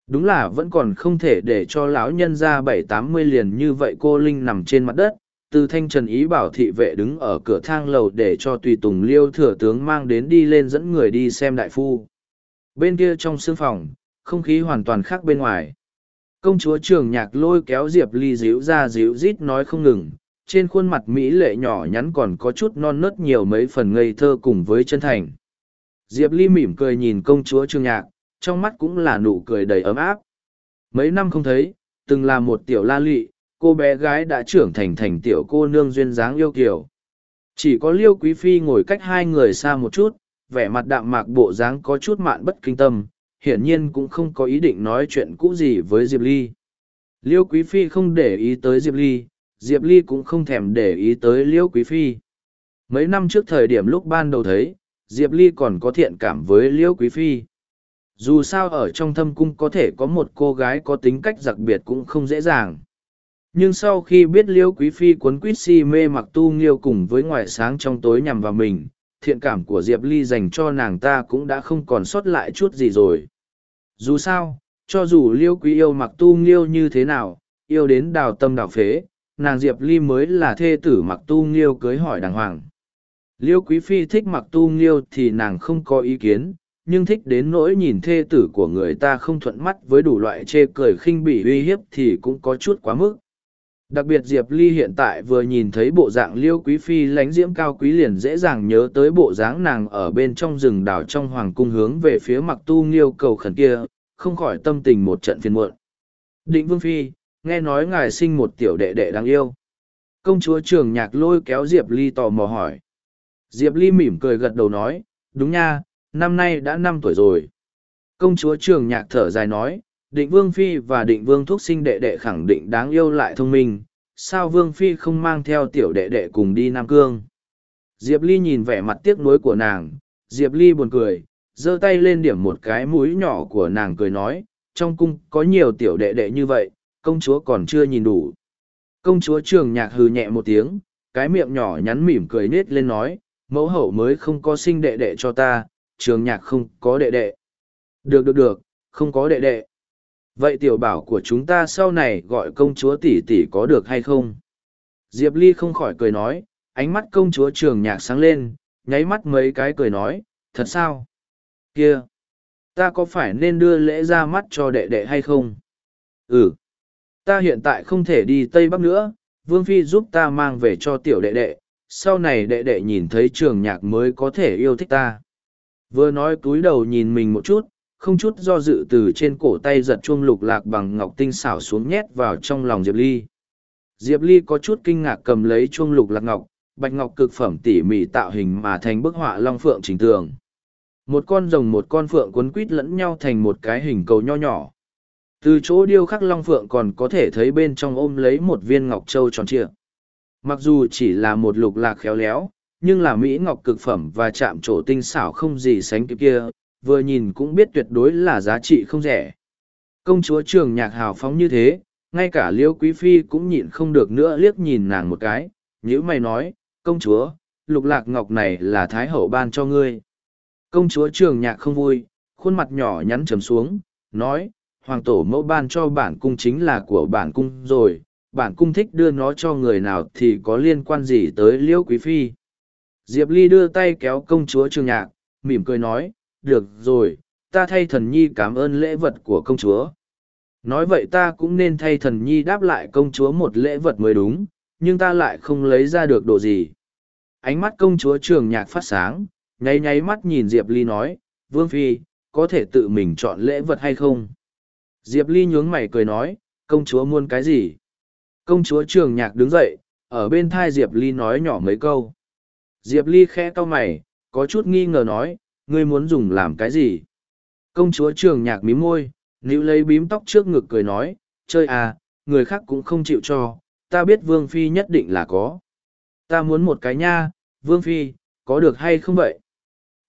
đúng là vẫn còn không thể để cho lão nhân ra bảy tám mươi liền như vậy cô linh nằm trên mặt đất từ thanh trần ý bảo thị vệ đứng ở cửa thang lầu để cho tùy tùng liêu thừa tướng mang đến đi lên dẫn người đi xem đại phu. Bên kia trong sương phòng, không khí hoàn toàn khác bên ngoài. Công chúa trường nhạc lôi kéo diệp ly díu ra díu rít nói không ngừng, trên khuôn mặt mỹ lệ nhỏ nhắn còn có chút non nớt nhiều mấy phần ngây thơ cùng với chân thành. Diệp ly mỉm cười nhìn công chúa trương nhạc, trong mắt cũng là nụ cười đầy ấm áp. Mấy năm không thấy, từng là một tiểu la lụy cô bé gái đã trưởng thành thành tiểu cô nương duyên dáng yêu kiều chỉ có liêu quý phi ngồi cách hai người xa một chút vẻ mặt đạm mạc bộ dáng có chút mạn bất kinh tâm hiển nhiên cũng không có ý định nói chuyện cũ gì với diệp ly liêu quý phi không để ý tới diệp ly Diệp Ly cũng không thèm để ý tới liêu Quý Phi. Mấy năm trước thời điểm lúc ban đầu thấy, Diệp Ly còn có thiện cảm với liêu Quý Phi. Dù sao ở trong thâm cung có thể có một cô gái có tính cách đặc biệt cũng không dễ dàng. Nhưng sau khi biết Liêu Quý Phi cuốn quýt si mê mặc tu nghiêu cùng với ngoại sáng trong tối nhằm vào mình, thiện cảm của Diệp Ly dành cho nàng ta cũng đã không còn sót lại chút gì rồi. Dù sao, cho dù Liêu Quý yêu mặc tu nghiêu như thế nào, yêu đến đào tâm đào phế, nàng diệp ly mới là thê tử mặc tu nghiêu cưới hỏi đàng hoàng liêu quý phi thích mặc tu nghiêu thì nàng không có ý kiến nhưng thích đến nỗi nhìn thê tử của người ta không thuận mắt với đủ loại chê cười khinh bỉ uy hiếp thì cũng có chút quá mức đặc biệt diệp ly hiện tại vừa nhìn thấy bộ dạng liêu quý phi lánh diễm cao quý liền dễ dàng nhớ tới bộ dáng nàng ở bên trong rừng đảo trong hoàng cung hướng về phía mặc tu nghiêu cầu khẩn kia không khỏi tâm tình một trận phiền muộn định vương phi nghe nói ngài sinh một tiểu đệ đệ đáng yêu. Công chúa trường nhạc lôi kéo Diệp Ly tò mò hỏi. Diệp Ly mỉm cười gật đầu nói, đúng nha, năm nay đã năm tuổi rồi. Công chúa trường nhạc thở dài nói, định vương phi và định vương thúc sinh đệ đệ khẳng định đáng yêu lại thông minh, sao vương phi không mang theo tiểu đệ đệ cùng đi Nam Cương. Diệp Ly nhìn vẻ mặt tiếc nuối của nàng, Diệp Ly buồn cười, giơ tay lên điểm một cái mũi nhỏ của nàng cười nói, trong cung có nhiều tiểu đệ đệ như vậy, công chúa còn chưa nhìn đủ. Công chúa trường nhạc hừ nhẹ một tiếng, cái miệng nhỏ nhắn mỉm cười nết lên nói, mẫu hậu mới không có sinh đệ đệ cho ta, trường nhạc không có đệ đệ. Được được được, không có đệ đệ. Vậy tiểu bảo của chúng ta sau này gọi công chúa tỷ tỷ có được hay không? Diệp Ly không khỏi cười nói, ánh mắt công chúa trường nhạc sáng lên, nháy mắt mấy cái cười nói, thật sao? Kia! Ta có phải nên đưa lễ ra mắt cho đệ đệ hay không? Ừ! Ta hiện tại không thể đi Tây Bắc nữa, Vương Phi giúp ta mang về cho tiểu đệ đệ, sau này đệ đệ nhìn thấy trường nhạc mới có thể yêu thích ta. Vừa nói túi đầu nhìn mình một chút, không chút do dự từ trên cổ tay giật chuông lục lạc bằng ngọc tinh xảo xuống nhét vào trong lòng Diệp Ly. Diệp Ly có chút kinh ngạc cầm lấy chuông lục lạc ngọc, bạch ngọc cực phẩm tỉ mỉ tạo hình mà thành bức họa long phượng trình tường. Một con rồng một con phượng cuốn quít lẫn nhau thành một cái hình cầu nho nhỏ, từ chỗ điêu khắc long phượng còn có thể thấy bên trong ôm lấy một viên ngọc châu tròn trịa mặc dù chỉ là một lục lạc khéo léo nhưng là mỹ ngọc cực phẩm và chạm trổ tinh xảo không gì sánh kịp kia vừa nhìn cũng biết tuyệt đối là giá trị không rẻ. Công chúa trường nhạc hào phóng như thế, ngay cả liễu quý phi cũng nhịn không được nữa liếc nhìn nàng một cái, nhữ mày nói, công chúa, lục lạc ngọc này là thái hậu ban cho ngươi. Công chúa trường nhạc không vui, khuôn mặt nhỏ nhắn trầm xuống, nói, hoàng tổ mẫu ban cho bản cung chính là của bản cung rồi, bản cung thích đưa nó cho người nào thì có liên quan gì tới liễu quý phi? Diệp ly đưa tay kéo công chúa trường nhạc, mỉm cười nói được rồi, ta thay thần nhi cảm ơn lễ vật của công chúa. Nói vậy ta cũng nên thay thần nhi đáp lại công chúa một lễ vật mới đúng, nhưng ta lại không lấy ra được đồ gì. Ánh mắt công chúa trường nhạc phát sáng, nháy nháy mắt nhìn diệp ly nói, vương phi, có thể tự mình chọn lễ vật hay không? Diệp ly nhướng mày cười nói, công chúa muốn cái gì? Công chúa trường nhạc đứng dậy, ở bên thai diệp ly nói nhỏ mấy câu. Diệp ly khẽ cau mày, có chút nghi ngờ nói ngươi muốn dùng làm cái gì? Công chúa trường nhạc mím môi, níu lấy bím tóc trước ngực cười nói, chơi à người khác cũng không chịu cho, ta biết vương phi nhất định là có. Ta muốn một cái nha, vương phi, có được hay không vậy?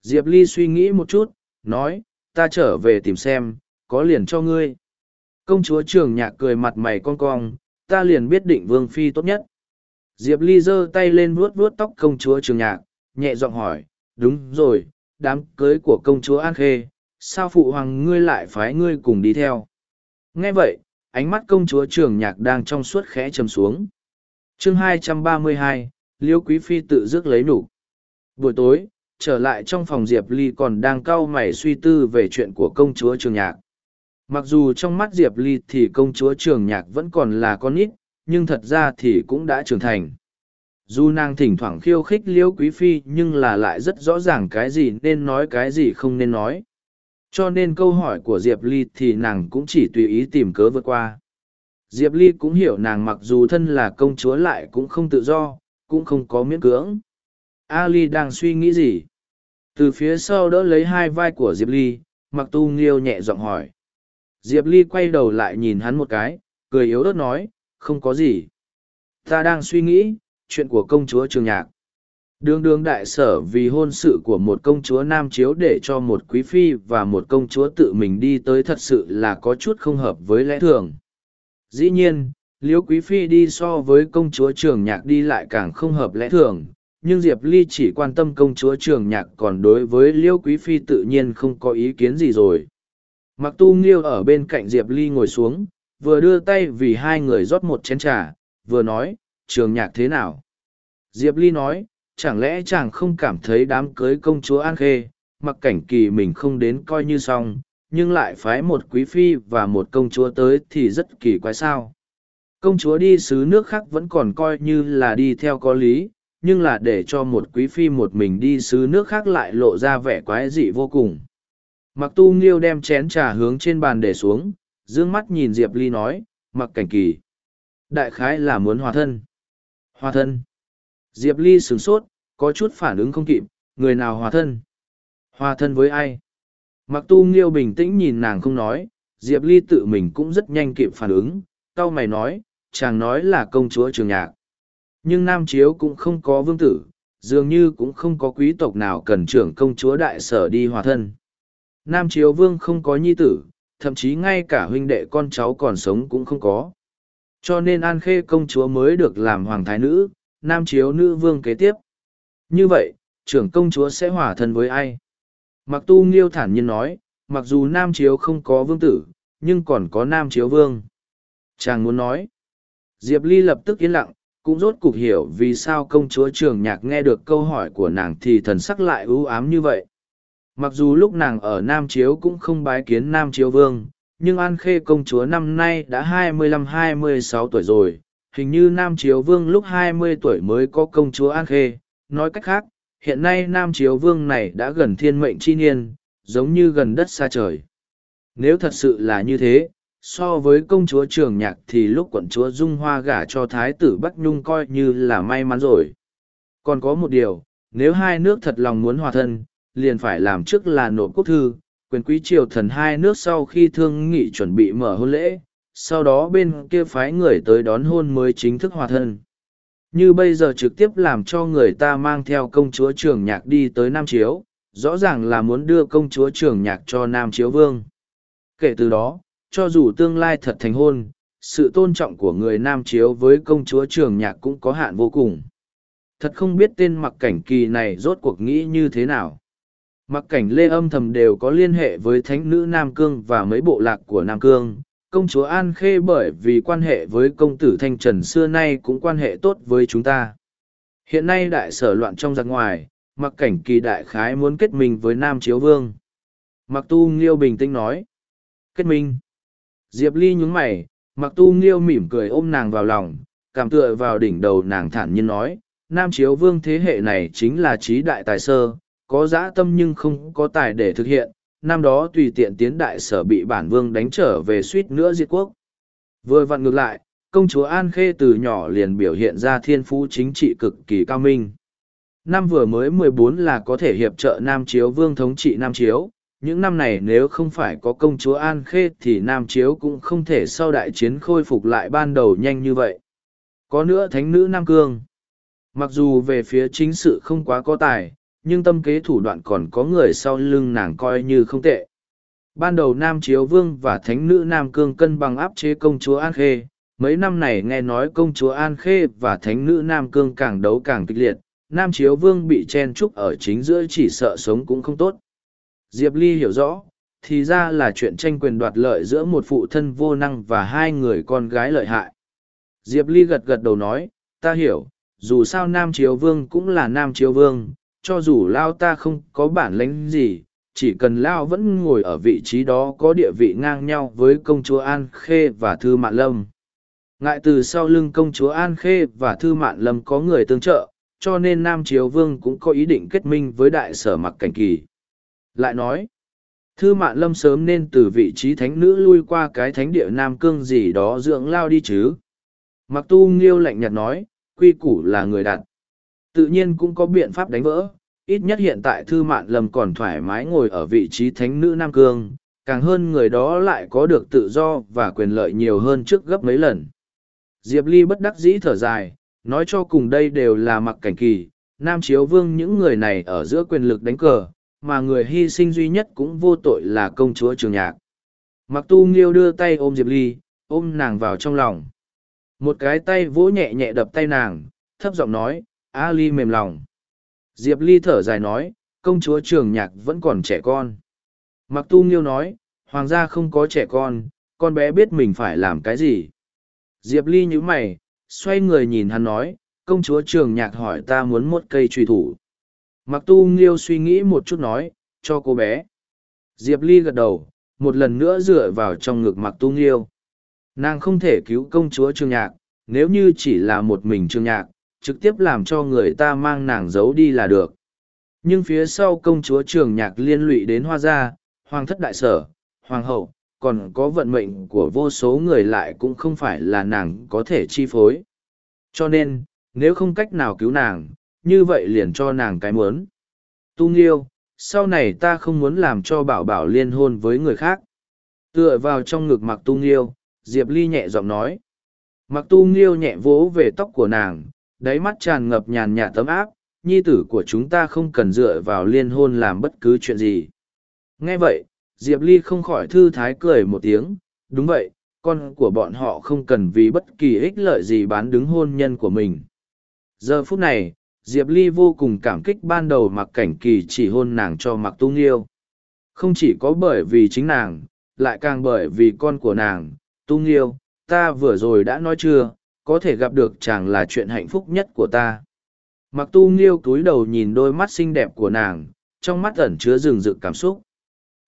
Diệp ly suy nghĩ một chút, nói, ta trở về tìm xem, có liền cho ngươi. Công chúa trường nhạc cười mặt mày con cong, ta liền biết định vương phi tốt nhất. Diệp ly giơ tay lên vuốt vuốt tóc công chúa trường nhạc, nhẹ giọng hỏi, đúng rồi đám cưới của công chúa an khê sao phụ hoàng ngươi lại phái ngươi cùng đi theo? Nghe vậy ánh mắt công chúa trường nhạc đang trong suốt khẽ chầm xuống. Chương 232, liêu quý phi tự dứt lấy nụ. Buổi tối trở lại trong phòng diệp ly còn đang cau mày suy tư về chuyện của công chúa trường nhạc. Mặc dù trong mắt diệp ly thì công chúa trường nhạc vẫn còn là con nít nhưng thật ra thì cũng đã trưởng thành dù nàng thỉnh thoảng khiêu khích liễu quý phi nhưng là lại rất rõ ràng cái gì nên nói cái gì không nên nói. Cho nên câu hỏi của diệp ly thì nàng cũng chỉ tùy ý tìm cớ vượt qua. Diệp ly cũng hiểu nàng mặc dù thân là công chúa lại cũng không tự do, cũng không có miễn cưỡng. Ali đang suy nghĩ gì? Từ phía sau đỡ lấy hai vai của diệp ly, mặc tu nghiêu nhẹ giọng hỏi. Diệp ly quay đầu lại nhìn hắn một cái, cười yếu ớt nói, không có gì. Ta đang suy nghĩ chuyện của công chúa trường nhạc. Đường đường đại sở vì hôn sự của một công chúa nam chiếu để cho một quý phi và một công chúa tự mình đi tới thật sự là có chút không hợp với lẽ thường. Dĩ nhiên, liễu quý phi đi so với công chúa trường nhạc đi lại càng không hợp lẽ thường, nhưng diệp ly chỉ quan tâm công chúa trường nhạc còn đối với liễu quý phi tự nhiên không có ý kiến gì rồi. Mặc tu nghiêu ở bên cạnh diệp ly ngồi xuống, vừa đưa tay vì hai người rót một chén t r à vừa nói trường nhạc thế nào diệp ly nói chẳng lẽ chàng không cảm thấy đám cưới công chúa An Khê, mặc cảnh kỳ mình không đến coi như xong, nhưng lại phái một quý phi và một công chúa tới thì rất kỳ quái sao. Công chúa đi xứ nước khác vẫn còn coi như là đi theo có lý, nhưng là để cho một quý phi một mình đi xứ nước khác lại lộ ra vẻ quái dị vô cùng. Mặc tu nghiêu đem chén trà hướng trên bàn để xuống, dương mắt nhìn Diệp Ly nói, mặc cảnh kỳ. Đại khái là muốn hòa thân. Hòa thân. Diệp Ly sửng sốt, có chút phản ứng không kịp, người nào hòa thân? Hòa thân với ai? Mặc tu nghiêu bình tĩnh nhìn nàng không nói, Diệp Ly tự mình cũng rất nhanh kịp phản ứng, tao mày nói, chàng nói là công chúa trường nhạc. Nhưng Nam Chiếu cũng không có vương tử, dường như cũng không có quý tộc nào cần trưởng công chúa đại sở đi hòa thân. Nam Chiếu vương không có nhi tử, thậm chí ngay cả huynh đệ con cháu còn sống cũng không có. Cho nên An Khê công chúa mới được làm hoàng thái nữ, nam chiếu nữ vương kế tiếp. Như vậy, trưởng công chúa sẽ hòa thân với ai? Mặc tu nghiêu thản nhiên nói, mặc dù nam chiếu không có vương tử, nhưng còn có nam chiếu vương. Chàng muốn nói. Diệp Ly lập tức yên lặng, cũng rốt cục hiểu vì sao công chúa trường nhạc nghe được câu hỏi của nàng thì thần sắc lại ưu ám như vậy. Mặc dù lúc nàng ở Nam Chiếu cũng không bái kiến Nam Chiếu Vương, nhưng An Khê công chúa năm nay đã 25-26 tuổi rồi, hình như Nam Chiếu Vương lúc 20 tuổi mới có công chúa An Khê. Nói cách khác, hiện nay Nam Chiếu Vương này đã gần thiên mệnh chi niên, giống như gần đất xa trời. Nếu thật sự là như thế, so với công chúa Trường Nhạc thì lúc quận chúa Dung Hoa gả cho Thái tử Bắc Nhung coi như là may mắn rồi. Còn có một điều, nếu hai nước thật lòng muốn hòa thân, liền phải làm trước là nộp quốc thư, quyền quý triều thần hai nước sau khi thương nghị chuẩn bị mở hôn lễ, sau đó bên kia phái người tới đón hôn mới chính thức hòa thân. Như bây giờ trực tiếp làm cho người ta mang theo công chúa trường nhạc đi tới Nam Chiếu, rõ ràng là muốn đưa công chúa trường nhạc cho Nam Chiếu Vương. Kể từ đó, cho dù tương lai thật thành hôn, sự tôn trọng của người nam chiếu với công chúa trường nhạc cũng có hạn vô cùng thật không biết tên mặc cảnh kỳ này rốt cuộc nghĩ như thế nào mặc cảnh lê âm thầm đều có liên hệ với thánh nữ nam cương và mấy bộ lạc của nam cương. Công chúa an khê bởi vì quan hệ với công tử thanh trần xưa nay cũng quan hệ tốt với chúng ta. Hiện nay đại sở loạn trong giặc ngoài, mặc cảnh kỳ đại khái muốn kết minh với nam chiếu vương. Mặc tu nghiêu bình tĩnh nói. Kết minh. Diệp ly nhún mày, mặc tu nghiêu mỉm cười ôm nàng vào lòng, cảm tựa vào đỉnh đầu nàng thản nhiên nói. Nam chiếu vương thế hệ này chính là trí đại tài sơ có dã tâm nhưng không có tài để thực hiện, năm đó tùy tiện tiến đại sở bị bản vương đánh trở về suýt nữa diệt quốc. Vừa vặn ngược lại, công chúa an khê từ nhỏ liền biểu hiện ra thiên phú chính trị cực kỳ cao minh. Năm vừa mới mười bốn là có thể hiệp trợ nam chiếu vương thống trị nam chiếu. Những năm này nếu không phải có công chúa an khê thì nam chiếu cũng không thể sau đại chiến khôi phục lại ban đầu nhanh như vậy. Có nữa thánh nữ nam cương. Mặc dù về phía chính sự không quá có tài nhưng tâm kế thủ đoạn còn có người sau lưng nàng coi như không tệ. Ban đầu nam chiếu vương và thánh nữ nam cương cân bằng áp chế công chúa an khê, mấy năm này nghe nói công chúa an khê và thánh nữ nam cương càng đấu càng kịch liệt, nam chiếu vương bị chen trúc ở chính giữa chỉ sợ sống cũng không tốt. Diệp ly hiểu rõ, thì ra là chuyện tranh quyền đoạt lợi giữa một phụ thân vô năng và hai người con gái lợi hại. Diệp ly gật gật đầu nói, ta hiểu, dù sao nam chiếu vương cũng là nam chiếu vương cho dù lao ta không có bản lãnh gì, chỉ cần lao vẫn ngồi ở vị trí đó có địa vị ngang nhau với công chúa an khê và thư mạn lâm. Ngại từ sau lưng công chúa an khê và thư mạn lâm có người tương trợ, cho nên nam chiếu vương cũng có ý định kết minh với đại sở mặc cảnh kỳ. Lại nói, thư mạn lâm sớm nên từ vị trí thánh nữ lui qua cái thánh địa nam cương gì đó dưỡng lao đi chứ? Mặc tu nghiêu lạnh nhạt nói, quy củ là người đặt tự nhiên cũng có biện pháp đánh vỡ, ít nhất hiện tại thư mạn lâm còn thoải mái ngồi ở vị trí thánh nữ nam cương, càng hơn người đó lại có được tự do và quyền lợi nhiều hơn trước gấp mấy lần. Diệp ly bất đắc dĩ thở dài, nói cho cùng đây đều là mặc cảnh kỳ, nam chiếu vương những người này ở giữa quyền lực đánh cờ, mà người hy sinh duy nhất cũng vô tội là công chúa trường nhạc. Mặc tu nghiêu đưa tay ôm diệp ly, ôm nàng vào trong lòng. Một cái tay vỗ nhẹ nhẹ đập tay nàng, thấp giọng nói a ly mềm lòng. Diệp ly thở dài nói, công chúa trường nhạc vẫn còn trẻ con. Mặc tu nghiêu nói, hoàng gia không có trẻ con con bé biết mình phải làm cái gì. Diệp ly nhíu mày, xoay người nhìn hắn nói, công chúa trường nhạc hỏi ta muốn một cây truy thủ. Mặc tu nghiêu suy nghĩ một chút nói, cho cô bé. Diệp ly gật đầu, một lần nữa dựa vào trong ngực mặc tu nghiêu. Nàng không thể cứu công chúa trường nhạc, nếu như chỉ là một mình trường nhạc trực tiếp làm cho người ta mang nàng giấu đi là được. Nhưng phía sau công chúa trường nhạc liên lụy đến hoa gia, hoàng thất đại sở, hoàng hậu, còn có vận mệnh của vô số người lại cũng không phải là nàng có thể chi phối. Cho nên, nếu không cách nào cứu nàng, như vậy liền cho nàng cái muốn. Tu nghiêu, sau này ta không muốn làm cho bảo bảo liên hôn với người khác. Tựa vào trong ngực mặc tu nghiêu, diệp ly nhẹ giọng nói. Mặc tu nghiêu nhẹ vỗ về tóc của nàng đáy mắt tràn ngập nhàn nhạt tấm áp, nhi tử của chúng ta không cần dựa vào liên hôn làm bất cứ chuyện gì. Nghe vậy, diệp ly không khỏi thư thái cười một tiếng, đúng vậy, con của bọn họ không cần vì bất kỳ ích lợi gì bán đứng hôn nhân của mình. Giờ phút này, diệp ly vô cùng cảm kích ban đầu mặc cảnh kỳ chỉ hôn nàng cho mặc tu nghiêu không chỉ có bởi vì chính nàng, lại càng bởi vì con của nàng tu nghiêu ta vừa rồi đã nói chưa có thể gặp được chàng là chuyện hạnh phúc nhất của ta. Mặc tu nghiêu cúi đầu nhìn đôi mắt xinh đẹp của nàng, trong mắt ẩn chứa rừng rực cảm xúc.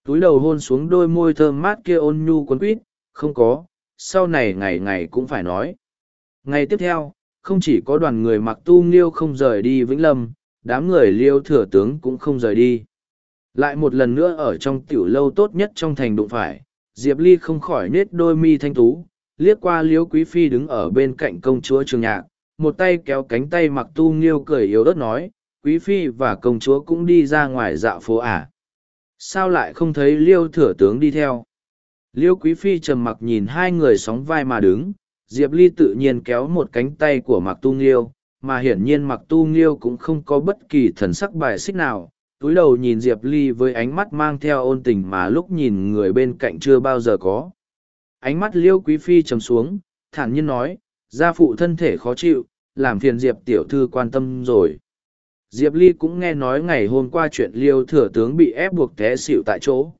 Túi đầu hôn xuống đôi môi thơm mát kia ôn nhu quấn quýt, không có, sau này ngày ngày cũng phải nói. Ngày tiếp theo, không chỉ có đoàn người mặc tu nghiêu không rời đi vĩnh lâm, đám người liêu thừa tướng cũng không rời đi. Lại một lần nữa ở trong tiểu lâu tốt nhất trong thành đụng phải, diệp ly không khỏi nết đôi mi thanh tú liếc qua liếu quý phi đứng ở bên cạnh công chúa trường nhạc, một tay kéo cánh tay mặc tu nghiêu cười yếu ớt nói, quý phi và công chúa cũng đi ra ngoài dạo phố à. sao lại không thấy liêu thừa tướng đi theo? Liêu quý phi trầm mặc nhìn hai người sóng vai mà đứng, diệp ly tự nhiên kéo một cánh tay của mặc tu nghiêu, mà hiển nhiên mặc tu nghiêu cũng không có bất kỳ thần sắc bài xích nào. Túi đầu nhìn diệp ly với ánh mắt mang theo ôn tình mà lúc nhìn người bên cạnh chưa bao giờ có ánh mắt liêu quý phi trầm xuống, thản nhiên nói, gia phụ thân thể khó chịu, làm phiền diệp tiểu thư quan tâm rồi. Diệp ly cũng nghe nói ngày hôm qua chuyện liêu thừa tướng bị ép buộc té xịu tại chỗ.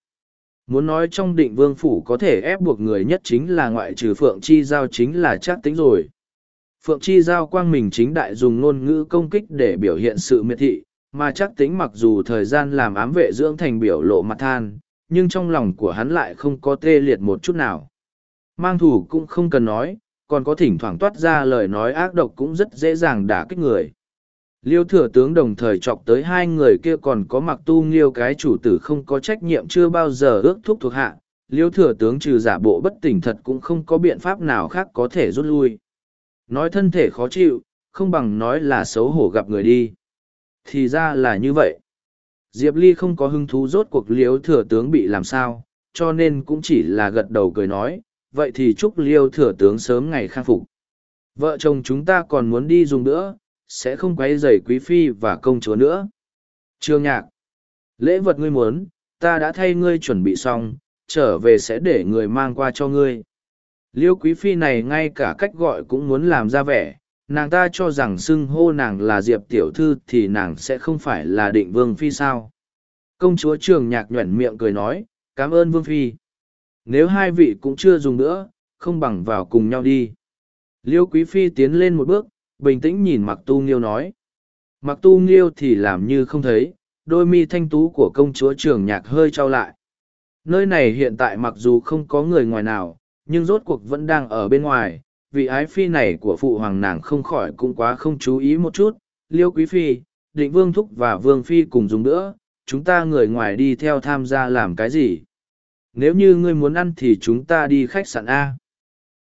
Muốn nói trong định vương phủ có thể ép buộc người nhất chính là ngoại trừ phượng chi giao chính là chắc tính rồi. Phượng chi giao quang mình chính đại dùng ngôn ngữ công kích để biểu hiện sự miệt thị, mà chắc tính mặc dù thời gian làm ám vệ dưỡng thành biểu lộ mặt than, nhưng trong lòng của hắn lại không có tê liệt một chút nào mang thủ cũng không cần nói, còn có thỉnh thoảng toát ra lời nói ác độc cũng rất dễ dàng đả kích người. Liêu thừa tướng đồng thời chọc tới hai người kia còn có mặc tu nghiêu cái chủ tử không có trách nhiệm chưa bao giờ ước thúc thuộc hạ, liêu thừa tướng trừ giả bộ bất tỉnh thật cũng không có biện pháp nào khác có thể rút lui. Nói thân thể khó chịu, không bằng nói là xấu hổ gặp người đi. Thì ra là như vậy. Diệp ly không có hứng thú rốt cuộc liêu thừa tướng bị làm sao, cho nên cũng chỉ là gật đầu cười nói vậy thì chúc liêu thừa tướng sớm ngày khang phục vợ chồng chúng ta còn muốn đi dùng nữa sẽ không quấy rầy quý phi và công chúa nữa. Trương nhạc, lễ vật ngươi muốn, ta đã thay ngươi chuẩn bị xong, trở về sẽ để người mang qua cho ngươi. Liêu quý phi này ngay cả cách gọi cũng muốn làm ra vẻ, nàng ta cho rằng xưng hô nàng là diệp tiểu thư thì nàng sẽ không phải là định vương phi sao. Công chúa trường nhạc nhuẩn miệng cười nói, cảm ơn vương phi. Nếu hai vị cũng chưa dùng nữa, không bằng vào cùng nhau đi. Liêu quý phi tiến lên một bước, bình tĩnh nhìn mặc tu nghiêu nói. Mặc tu nghiêu thì làm như không thấy đôi mi thanh tú của công chúa trường nhạc hơi trao lại. Nơi này hiện tại mặc dù không có người ngoài nào nhưng rốt cuộc vẫn đang ở bên ngoài vị ái phi này của phụ hoàng nàng không khỏi cũng quá không chú ý một chút. Liêu quý phi định vương thúc và vương phi cùng dùng nữa chúng ta người ngoài đi theo tham gia làm cái gì? Nếu như ngươi muốn ăn thì chúng ta đi khách sạn a.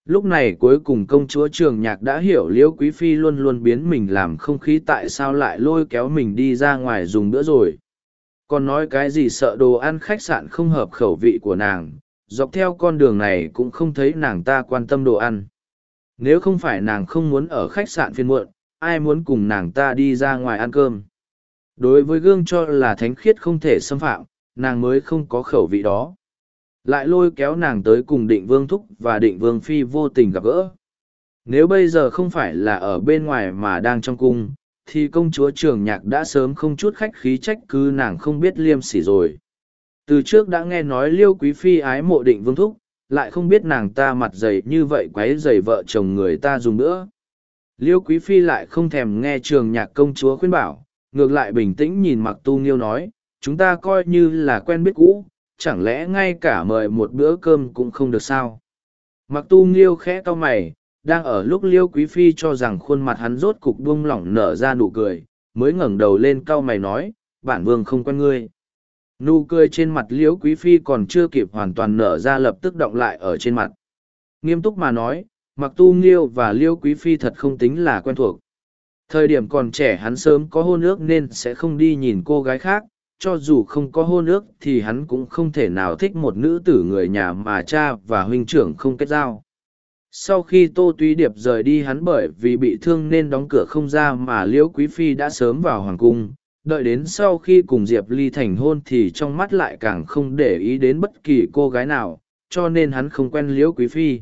Lúc này cuối cùng công chúa trường nhạc đã hiểu liễu quý phi luôn luôn biến mình làm không khí tại sao lại lôi kéo mình đi ra ngoài dùng bữa rồi. Còn nói cái gì sợ đồ ăn khách sạn không hợp khẩu vị của nàng, dọc theo con đường này cũng không thấy nàng ta quan tâm đồ ăn. Nếu không phải nàng không muốn ở khách sạn phiên muộn, ai muốn cùng nàng ta đi ra ngoài ăn cơm? Đối với gương cho là thánh khiết không thể xâm phạm, nàng mới không có khẩu vị đó lại lôi kéo nàng tới cùng định vương thúc và định vương phi vô tình gặp gỡ. Nếu bây giờ không phải là ở bên ngoài mà đang trong cung, thì công chúa trường nhạc đã sớm không chút khách khí trách cứ nàng không biết liêm sỉ rồi. Từ trước đã nghe nói liêu quý phi ái mộ định vương thúc, lại không biết nàng ta mặt dày như vậy quấy dày vợ chồng người ta dùng nữa. Liêu quý phi lại không thèm nghe trường nhạc công chúa khuyên bảo, ngược lại bình tĩnh nhìn mặc tu nghiêu nói, chúng ta coi như là quen biết cũ chẳng lẽ ngay cả mời một bữa cơm cũng không được sao? Mặc tu nghiêu khẽ cau mày, đang ở lúc liêu quý phi cho rằng khuôn mặt hắn rốt cục buông lỏng nở ra nụ cười, mới ngẩng đầu lên cau mày nói, bản vương không quen ngươi. Nụ cười trên mặt liễu quý phi còn chưa kịp hoàn toàn nở ra lập tức động lại ở trên mặt. Nghiêm túc mà nói, mặc tu nghiêu và liêu quý phi thật không tính là quen thuộc. Thời điểm còn trẻ hắn sớm có hôn ước nên sẽ không đi nhìn cô gái khác cho dù không có hôn ước thì hắn cũng không thể nào thích một nữ tử người nhà mà cha và huynh trưởng không kết giao. Sau khi tô túy điệp rời đi hắn bởi vì bị thương nên đóng cửa không ra mà liễu quý phi đã sớm vào hoàng cung. Đợi đến sau khi cùng diệp ly thành hôn thì trong mắt lại càng không để ý đến bất kỳ cô gái nào, cho nên hắn không quen liễu quý phi.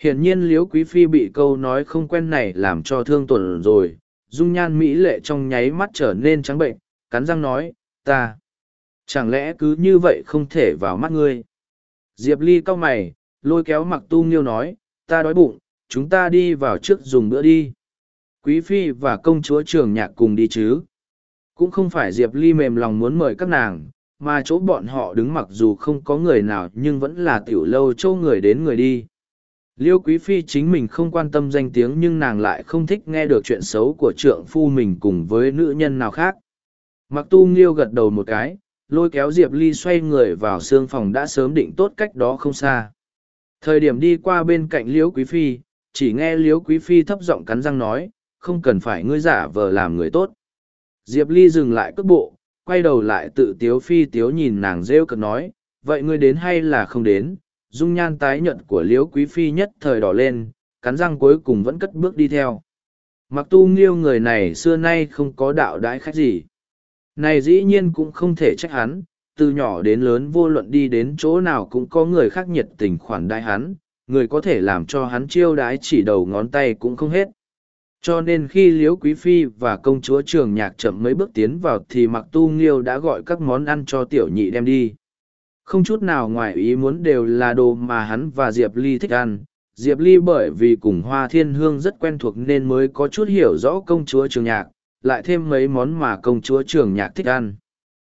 Hiển nhiên liễu quý phi bị câu nói không quen này làm cho thương tuần rồi. Dung nhan mỹ lệ trong nháy mắt trở nên trắng bệnh, cắn răng nói ta. Chẳng lẽ cứ như vậy không thể vào mắt ngươi? Diệp ly cau mày, lôi kéo mặc tu nghiêu nói, ta đói bụng, chúng ta đi vào trước dùng bữa đi. Quý phi và công chúa trường nhạc cùng đi chứ? Cũng không phải diệp ly mềm lòng muốn mời các nàng, mà chỗ bọn họ đứng mặc dù không có người nào nhưng vẫn là tiểu lâu châu người đến người đi. Liêu quý phi chính mình không quan tâm danh tiếng nhưng nàng lại không thích nghe được chuyện xấu của trượng phu mình cùng với nữ nhân nào khác. Mặc tu nghiêu gật đầu một cái, lôi kéo Diệp Ly xoay người vào xương phòng đã sớm định tốt cách đó không xa. Thời điểm đi qua bên cạnh Liễu Quý Phi, chỉ nghe Liễu Quý Phi thấp giọng cắn răng nói, không cần phải ngươi giả vờ làm người tốt. Diệp Ly dừng lại cước bộ, quay đầu lại tự tiếu phi tiếu nhìn nàng rêu cực nói, vậy ngươi đến hay là không đến? Dung nhan tái nhận của Liễu Quý Phi nhất thời đỏ lên, cắn răng cuối cùng vẫn cất bước đi theo. Mặc tu nghiêu người này xưa nay không có đạo đãi khách gì. Này dĩ nhiên cũng không thể trách hắn, từ nhỏ đến lớn vô luận đi đến chỗ nào cũng có người khác nhiệt tình khoản đai hắn, người có thể làm cho hắn chiêu đái chỉ đầu ngón tay cũng không hết. Cho nên khi liễu quý phi và công chúa trường nhạc chậm mấy bước tiến vào thì mặc tu nghiêu đã gọi các món ăn cho tiểu nhị đem đi. Không chút nào ngoài ý muốn đều là đồ mà hắn và diệp ly thích ăn. Diệp ly bởi vì cùng hoa thiên hương rất quen thuộc nên mới có chút hiểu rõ công chúa trường nhạc lại thêm mấy món mà công chúa trường nhạc thích ăn.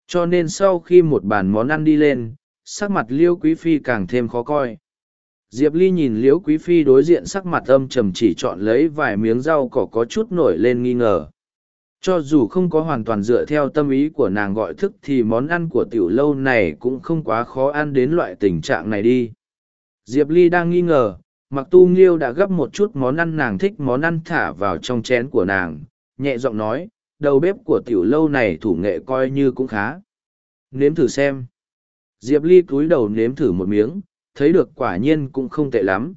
Cho nên sau khi một bàn món ăn đi lên, sắc mặt liêu quý phi càng thêm khó coi. Diệp ly nhìn liễu quý phi đối diện sắc mặt âm trầm chỉ chọn lấy vài miếng rau cỏ có chút nổi lên nghi ngờ. Cho dù không có hoàn toàn dựa theo tâm ý của nàng gọi thức thì món ăn của tiểu lâu này cũng không quá khó ăn đến loại tình trạng này đi. Diệp ly đang nghi ngờ mặc tu nghiêu đã gấp một chút món ăn nàng thích món ăn thả vào trong chén của nàng nhẹ giọng nói, đầu bếp của tiểu lâu này thủ nghệ coi như cũng khá. Nếm thử xem. Diệp ly cúi đầu nếm thử một miếng, thấy được quả nhiên cũng không tệ lắm.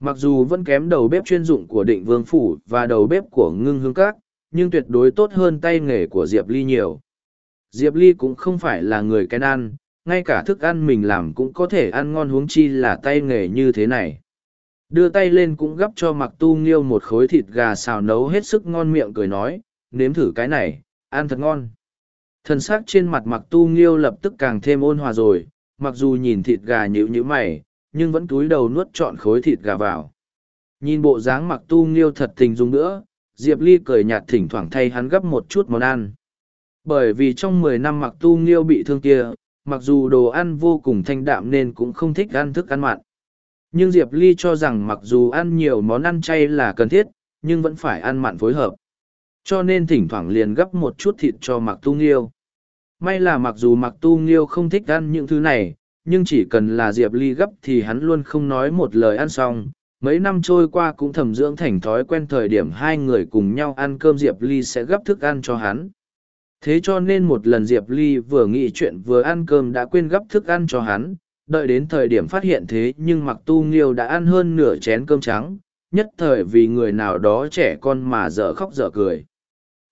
Mặc dù vẫn kém đầu bếp chuyên dụng của định vương phủ và đầu bếp của ngưng hương các, nhưng tuyệt đối tốt hơn tay nghề của diệp ly nhiều. Diệp ly cũng không phải là người kén ăn, ngay cả thức ăn mình làm cũng có thể ăn ngon huống chi là tay nghề như thế này đưa tay lên cũng gắp cho mặc tu nghiêu một khối thịt gà xào nấu hết sức ngon miệng cười nói, nếm thử cái này, ăn thật ngon. Thân xác trên mặt mặc tu nghiêu lập tức càng thêm ôn hòa rồi, mặc dù nhìn thịt gà nhữ nhữ mày, nhưng vẫn túi đầu nuốt trọn khối thịt gà vào. Nhìn bộ dáng mặc tu nghiêu thật tình dung nữa, diệp ly cười nhạt thỉnh thoảng thay hắn gấp một chút món ăn. Bởi vì trong mười năm mặc tu nghiêu bị thương kia, mặc dù đồ ăn vô cùng thanh đạm nên cũng không thích ăn thức ăn mặn nhưng diệp ly cho rằng mặc dù ăn nhiều món ăn chay là cần thiết, nhưng vẫn phải ăn mặn phối hợp. Cho nên thỉnh thoảng liền gấp một chút thịt cho mặc tu nghiêu. May là mặc dù mặc tu nghiêu không thích ăn những thứ này, nhưng chỉ cần là diệp ly gấp thì hắn luôn không nói một lời ăn xong. Mấy năm trôi qua cũng thầm dưỡng thành thói quen thời điểm hai người cùng nhau ăn cơm diệp ly sẽ gấp thức ăn cho hắn. Thế cho nên một lần diệp ly vừa nghĩ chuyện vừa ăn cơm đã quên gấp thức ăn cho hắn đợi đến thời điểm phát hiện thế nhưng mặc tu nghiêu đã ăn hơn nửa chén cơm trắng, nhất thời vì người nào đó trẻ con mà dở khóc dở cười.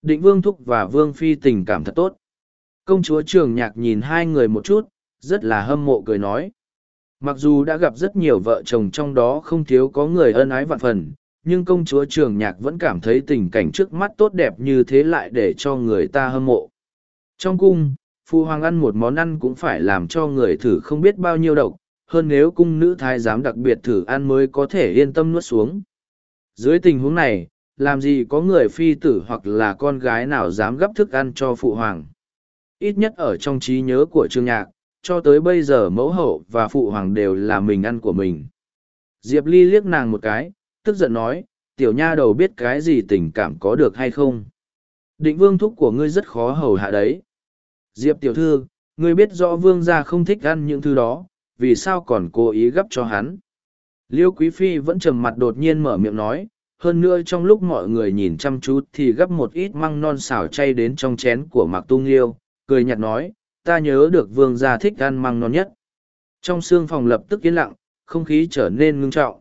Định vương thúc và vương phi tình cảm thật tốt. Công chúa trường nhạc nhìn hai người một chút, rất là hâm mộ cười nói. Mặc dù đã gặp rất nhiều vợ chồng trong đó không thiếu có người ân ái vạn phần, nhưng công chúa trường nhạc vẫn cảm thấy tình cảnh trước mắt tốt đẹp như thế lại để cho người ta hâm mộ. Trong cung phu hoàng ăn một món ăn cũng phải làm cho người thử không biết bao nhiêu độc, hơn nếu cung nữ thái giám đặc biệt thử ăn mới có thể yên tâm nuốt xuống. Dưới tình huống này, làm gì có người phi tử hoặc là con gái nào dám gấp thức ăn cho phụ hoàng. Ít nhất ở trong trí nhớ của trương nhạc, cho tới bây giờ mẫu hậu và phụ hoàng đều là mình ăn của mình. Diệp ly liếc nàng một cái, tức giận nói, tiểu nha đầu biết cái gì tình cảm có được hay không? Định vương thúc của ngươi rất khó hầu hạ đấy diệp tiểu thư ngươi biết rõ vương gia không thích ăn những thứ đó vì sao còn cố ý gấp cho hắn liêu quý phi vẫn trầm mặt đột nhiên mở miệng nói hơn nữa trong lúc mọi người nhìn chăm chú thì gấp một ít măng non xào chay đến trong chén của mạc tung liêu cười nhạt nói, ta nhớ được vương gia thích ăn măng non nhất. Trong xương phòng lập tức yên lặng, không khí trở nên ngưng trọng.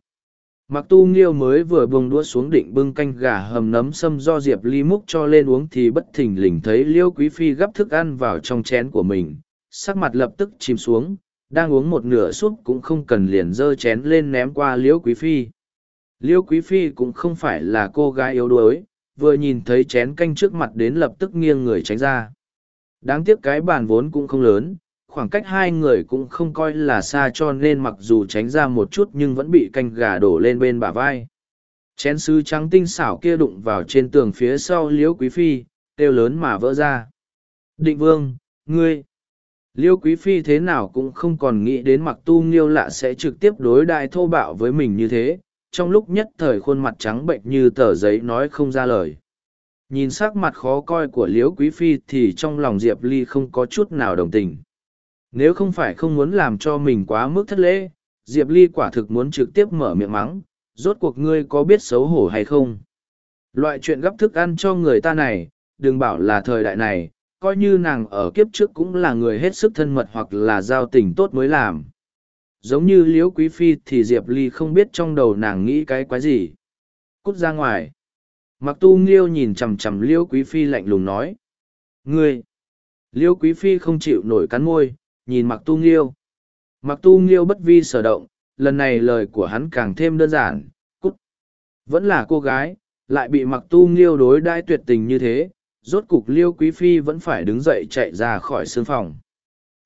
Mặc tu nghiêu mới vừa bông đũa xuống định bưng canh gà hầm nấm sâm do Diệp Ly múc cho lên uống thì bất thình lình thấy Liêu Quý Phi gắp thức ăn vào trong chén của mình, sắc mặt lập tức chìm xuống, đang uống một nửa súp cũng không cần liền dơ chén lên ném qua Liêu Quý Phi. Liêu Quý Phi cũng không phải là cô gái yếu đuối, vừa nhìn thấy chén canh trước mặt đến lập tức nghiêng người tránh ra. Đáng tiếc cái bàn vốn cũng không lớn, khoảng cách hai người cũng không coi là xa cho nên mặc dù tránh ra một chút nhưng vẫn bị canh gà đổ lên bên bả vai. Chén sứ trắng tinh xảo kia đụng vào trên tường phía sau liễu quý phi, têu lớn mà vỡ ra. Định vương, ngươi, liêu quý phi thế nào cũng không còn nghĩ đến mặc tu nghiêu lạ sẽ trực tiếp đối đại thô bạo với mình như thế trong lúc nhất thời khuôn mặt trắng bệnh như tờ giấy nói không ra lời nhìn sắc mặt khó coi của liễu quý phi thì trong lòng diệp ly không có chút nào đồng tình nếu không phải không muốn làm cho mình quá mức thất lễ, diệp ly quả thực muốn trực tiếp mở miệng mắng, rốt cuộc ngươi có biết xấu hổ hay không? Loại chuyện gấp thức ăn cho người ta này, đừng bảo là thời đại này, coi như nàng ở kiếp trước cũng là người hết sức thân mật hoặc là giao tình tốt mới làm. Giống như liễu quý phi thì diệp ly không biết trong đầu nàng nghĩ cái quái gì. Cút ra ngoài. Mặc tu nghiêu nhìn chằm chằm Liễu quý phi lạnh lùng nói. Ngươi. Liêu quý phi không chịu nổi cắn môi nhìn mặc tu nghiêu mặc tu nghiêu bất vi sở động lần này lời của hắn càng thêm đơn giản, cút. Vẫn là cô gái, lại bị mặc tu nghiêu đối đãi tuyệt tình như thế, rốt cục liêu quý phi vẫn phải đứng dậy chạy ra khỏi sương phòng.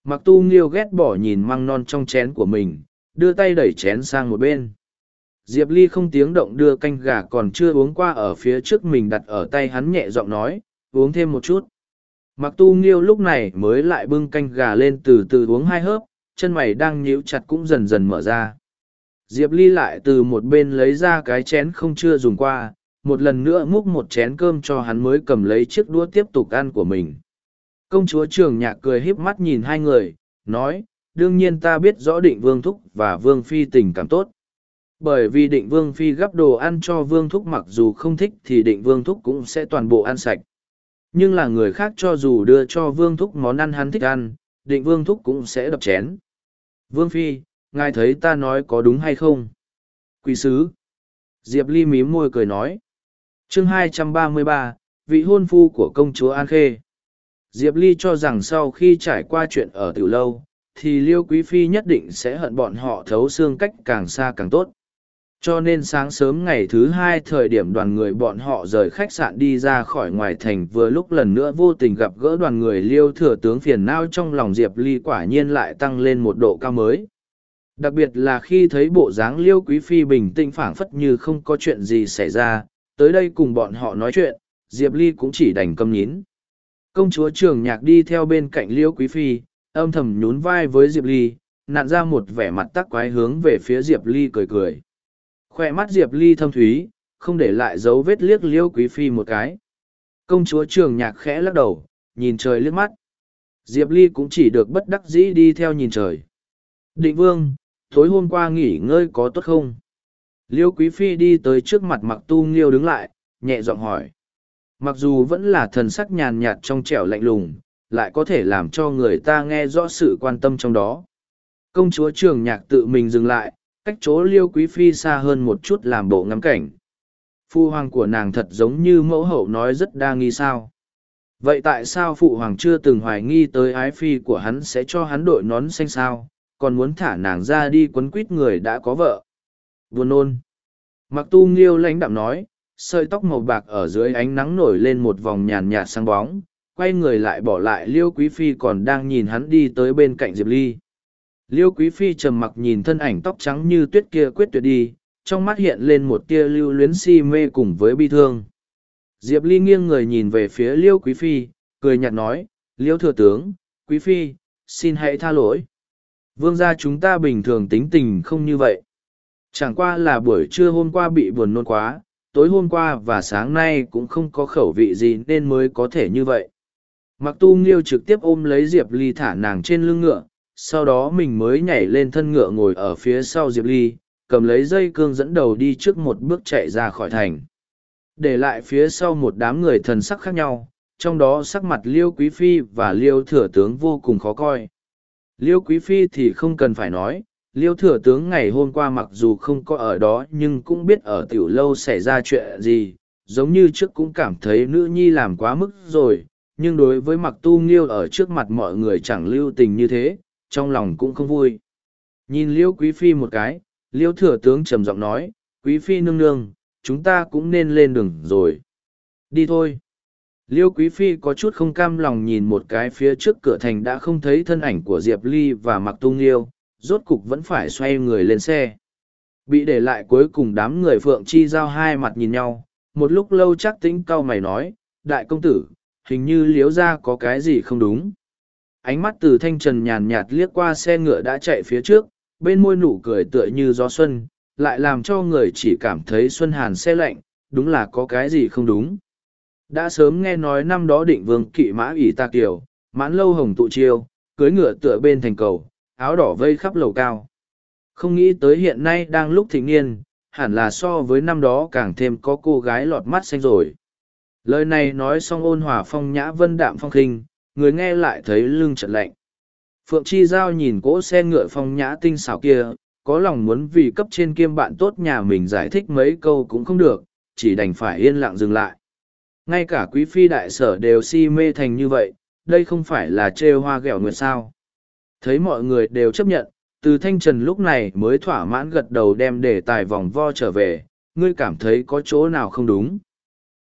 Mặc tu nghiêu ghét bỏ nhìn măng non trong chén của mình, đưa tay đẩy chén sang một bên. Diệp Ly không tiếng động đưa canh gà còn chưa uống qua ở phía trước mình đặt ở tay hắn nhẹ giọng nói, uống thêm một chút. Mặc tu nghiêu lúc này mới lại bưng canh gà lên từ từ uống hai hớp, chân mày đang nhíu chặt cũng dần dần mở ra. Diệp Ly lại từ một bên lấy ra cái chén không chưa dùng qua, một lần nữa múc một chén cơm cho hắn mới cầm lấy chiếc đũa tiếp tục ăn của mình. Công chúa trường nhạc cười híp mắt nhìn hai người, nói, đương nhiên ta biết rõ định vương thúc và vương phi tình cảm tốt. Bởi vì định vương phi gắp đồ ăn cho vương thúc mặc dù không thích thì định vương thúc cũng sẽ toàn bộ ăn sạch. Nhưng là người khác cho dù đưa cho vương thúc món ăn hắn thích ăn, định vương thúc cũng sẽ đập chén. Vương phi, ngài thấy ta nói có đúng hay không? Quỷ sứ. Diệp Ly mím môi cười nói. chương 233, vị hôn phu của công chúa An Khê. Diệp Ly cho rằng sau khi trải qua chuyện ở tiểu lâu, thì Liêu Quý Phi nhất định sẽ hận bọn họ thấu xương cách càng xa càng tốt. Cho nên sáng sớm ngày thứ hai thời điểm đoàn người bọn họ rời khách sạn đi ra khỏi ngoài thành vừa lúc lần nữa vô tình gặp gỡ đoàn người Liêu thừa tướng phiền nao trong lòng Diệp Ly quả nhiên lại tăng lên một độ cao mới. Đặc biệt là khi thấy bộ dáng Liêu Quý Phi bình tĩnh phảng phất như không có chuyện gì xảy ra, tới đây cùng bọn họ nói chuyện, Diệp Ly cũng chỉ đành câm nhín công chúa trường nhạc đi theo bên cạnh liêu quý phi âm thầm nhún vai với diệp ly nạn ra một vẻ mặt tắc quái hướng về phía diệp ly cười cười khoe mắt diệp ly thâm thúy, không để lại dấu vết liếc liêu quý phi một cái. Công chúa trường nhạc khẽ lắc đầu, nhìn trời liếc mắt. Diệp ly cũng chỉ được bất đắc dĩ đi theo nhìn trời. Định vương, tối hôm qua nghỉ ngơi có tốt không? Liêu quý phi đi tới trước mặt mặc tu nghiêu đứng lại, nhẹ giọng hỏi. Mặc dù vẫn là thần sắc nhàn nhạt trong trẻo lạnh lùng, lại có thể làm cho người ta nghe rõ sự quan tâm trong đó. Công chúa trường nhạc tự mình dừng lại cách chỗ liêu quý phi xa hơn một chút làm bộ ngắm cảnh. Phu hoàng của nàng thật giống như mẫu hậu nói rất đa nghi sao. Vậy tại sao phụ hoàng chưa từng hoài nghi tới ái phi của hắn sẽ cho hắn đội nón xanh sao, còn muốn thả nàng ra đi quấn quýt người đã có vợ? Buồn nôn. Mặc tu nghiêu lãnh đạm nói, sợi tóc màu bạc ở dưới ánh nắng nổi lên một vòng nhàn nhạt sáng bóng, quay người lại bỏ lại liêu quý phi còn đang nhìn hắn đi tới bên cạnh diệp ly liêu quý phi trầm mặc nhìn thân ảnh tóc trắng như tuyết kia quyết tuyệt đi, trong mắt hiện lên một tia lưu luyến si mê cùng với bi thương. Diệp ly nghiêng người nhìn về phía liêu quý phi, cười nhạt nói, liêu thừa tướng, quý phi, xin hãy tha lỗi. Vương gia chúng ta bình thường tính tình không như vậy. Chẳng qua là buổi trưa hôm qua bị buồn nôn quá, tối hôm qua và sáng nay cũng không có khẩu vị gì nên mới có thể như vậy. Mặc tu nghiêu trực tiếp ôm lấy diệp ly thả nàng trên lưng ngựa sau đó mình mới nhảy lên thân ngựa ngồi ở phía sau diệp ly, cầm lấy dây cương dẫn đầu đi trước một bước chạy ra khỏi thành. Để lại phía sau một đám người thần sắc khác nhau, trong đó sắc mặt liêu quý phi và liêu thừa tướng vô cùng khó coi. Liêu quý phi thì không cần phải nói, liêu thừa tướng ngày hôm qua mặc dù không có ở đó nhưng cũng biết ở tiểu lâu xảy ra chuyện gì, giống như trước cũng cảm thấy nữ nhi làm quá mức rồi, nhưng đối với mặc tu nghiêu ở trước mặt mọi người chẳng lưu tình như thế trong lòng cũng không vui nhìn liêu quý phi một cái liêu thừa tướng trầm giọng nói quý phi nương nương chúng ta cũng nên lên đường rồi đi thôi liêu quý phi có chút không cam lòng nhìn một cái phía trước cửa thành đã không thấy thân ảnh của diệp ly và mặc tung liêu, rốt cục vẫn phải xoay người lên xe. Bị để lại cuối cùng đám người Phượng Chi giao hai mặt nhìn nhau, một lúc lâu chắc tính cau mày nói, đại công tử, hình như liếu ra có cái gì không đúng. Ánh mắt từ thanh trần nhàn nhạt liếc qua xe ngựa đã chạy phía trước, bên môi nụ cười tựa như gió xuân, lại làm cho người chỉ cảm thấy xuân hàn xe lạnh, đúng là có cái gì không đúng. Đã sớm nghe nói năm đó định vương kỵ mã ủy ta kiều, mãn lâu hồng tụ chiêu, cưới ngựa tựa bên thành cầu, áo đỏ vây khắp lầu cao. Không nghĩ tới hiện nay đang lúc thịnh niên, hẳn là so với năm đó càng thêm có cô gái lọt mắt xanh rồi. Lời này nói xong ôn hòa phong nhã vân đạm phong khinh, người nghe lại thấy lưng trận lạnh. Phượng Chi Giao nhìn cỗ xe ngựa phong nhã tinh xảo kia, có lòng muốn vì cấp trên kiêm bạn tốt nhà mình giải thích mấy câu cũng không được, chỉ đành phải yên lặng dừng lại. Ngay cả quý phi đại sở đều si mê thành như vậy, đây không phải là trêu hoa ghẹo nguyệt sao. Thấy mọi người đều chấp nhận, từ thanh trần lúc này mới thỏa mãn gật đầu đem đề tài vòng vo trở về ngươi cảm thấy có chỗ nào không đúng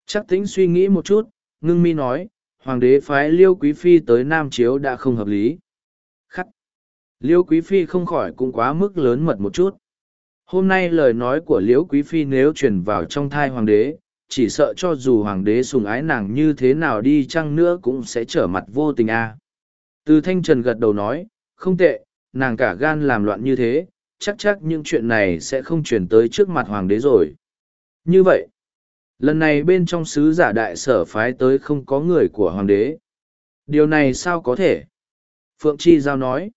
chắc tính suy nghĩ một chút ngưng mi nói hoàng đế phái liêu quý phi tới nam chiếu đã không hợp lý. Khắc. Liêu quý phi không khỏi cũng quá mức lớn mật một chút. Hôm nay lời nói của liễu quý phi nếu truyền vào trong thai hoàng đế, chỉ sợ cho dù hoàng đế sùng ái nàng như thế nào đi chăng nữa cũng sẽ trở mặt vô tình a. Từ thanh trần gật đầu nói, không tệ, nàng cả gan làm loạn như thế, chắc chắc những chuyện này sẽ không chuyển tới trước mặt hoàng đế rồi. Như vậy lần này bên trong sứ giả đại sở phái tới không có người của hoàng đế. Điều này sao có thể? Phượng chi giao nói.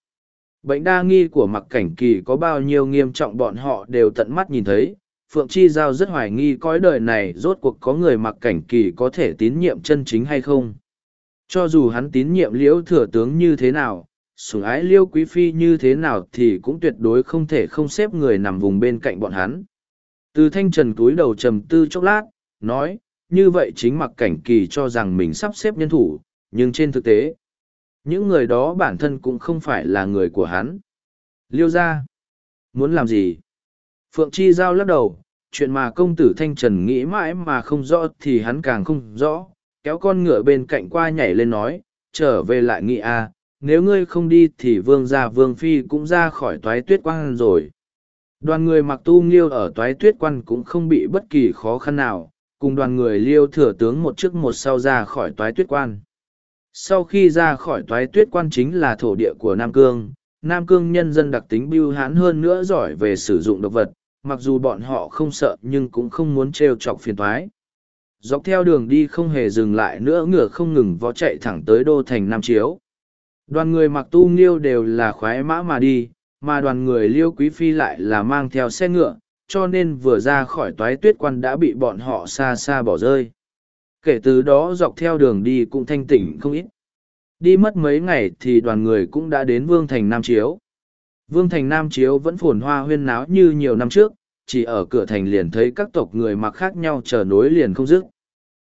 Bệnh đa nghi của mặc cảnh kỳ có bao nhiêu nghiêm trọng bọn họ đều tận mắt nhìn thấy. Phượng chi giao rất hoài nghi cõi đời này rốt cuộc có người mặc cảnh kỳ có thể tín nhiệm chân chính hay không. Cho dù hắn tín nhiệm liễu thừa tướng như thế nào, sủng ái liêu quý phi như thế nào thì cũng tuyệt đối không thể không xếp người nằm vùng bên cạnh bọn hắn. Từ thanh trần cúi đầu trầm tư chốc lát nói như vậy chính mặc cảnh kỳ cho rằng mình sắp xếp nhân thủ nhưng trên thực tế những người đó bản thân cũng không phải là người của hắn. Liêu ra muốn làm gì? Phượng chi giao lắc đầu chuyện mà công tử thanh trần nghĩ mãi mà không rõ thì hắn càng không rõ kéo con ngựa bên cạnh qua nhảy lên nói trở về lại nghĩ a à, nếu ngươi không đi thì vương gia vương phi cũng ra khỏi toái tuyết quan rồi. Đoàn người mặc tu nghiêu ở toái tuyết quan cũng không bị bất kỳ khó khăn nào cùng đoàn người liêu thừa tướng một trước một sau ra khỏi toái tuyết quan sau khi ra khỏi toái tuyết quan chính là thổ địa của nam cương nam cương nhân dân đặc tính bưu hán hơn nữa giỏi về sử dụng độc vật, mặc dù bọn họ không sợ nhưng cũng không muốn trêu chọc phiền Toái. dọc theo đường đi không hề dừng lại nữa ngựa không ngừng vó chạy thẳng tới đô thành nam chiếu đoàn người mặc tu nghiêu đều là khoái mã mà đi, mà đoàn người liêu quý phi lại là mang theo xe ngựa cho nên vừa ra khỏi toái tuyết quan đã bị bọn họ xa xa bỏ rơi. Kể từ đó dọc theo đường đi cũng thanh tỉnh không ít. Đi mất mấy ngày thì đoàn người cũng đã đến vương thành nam chiếu. Vương thành nam chiếu vẫn phồn hoa huyên náo như nhiều năm trước chỉ ở cửa thành liền thấy các tộc người mặc khác nhau chờ nối liền không dứt.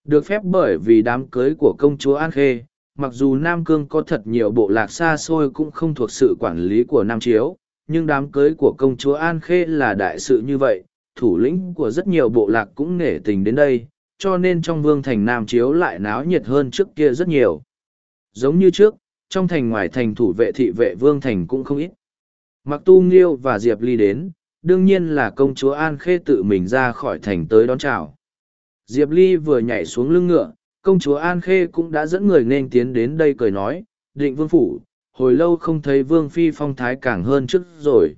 Được phép bởi vì đám cưới của công chúa An Khê, mặc dù Nam Cương có thật nhiều bộ lạc xa xôi cũng không thuộc sự quản lý của Nam Chiếu, nhưng đám cưới của công chúa An Khê là đại sự như vậy, thủ lĩnh của rất nhiều bộ lạc cũng nể tình đến đây, cho nên trong vương thành Nam Chiếu lại náo nhiệt hơn trước kia rất nhiều. Giống như trước, trong thành ngoài thành thủ vệ thị vệ vương thành cũng không ít. Mặc tu nghiêu và Diệp Ly đến, đương nhiên là công chúa An Khê tự mình ra khỏi thành tới đón chào. Diệp Ly vừa nhảy xuống lưng ngựa, công chúa An Khê cũng đã dẫn người nên tiến đến đây cười nói, định vương phủ, hồi lâu không thấy vương phi phong thái càng hơn trước rồi.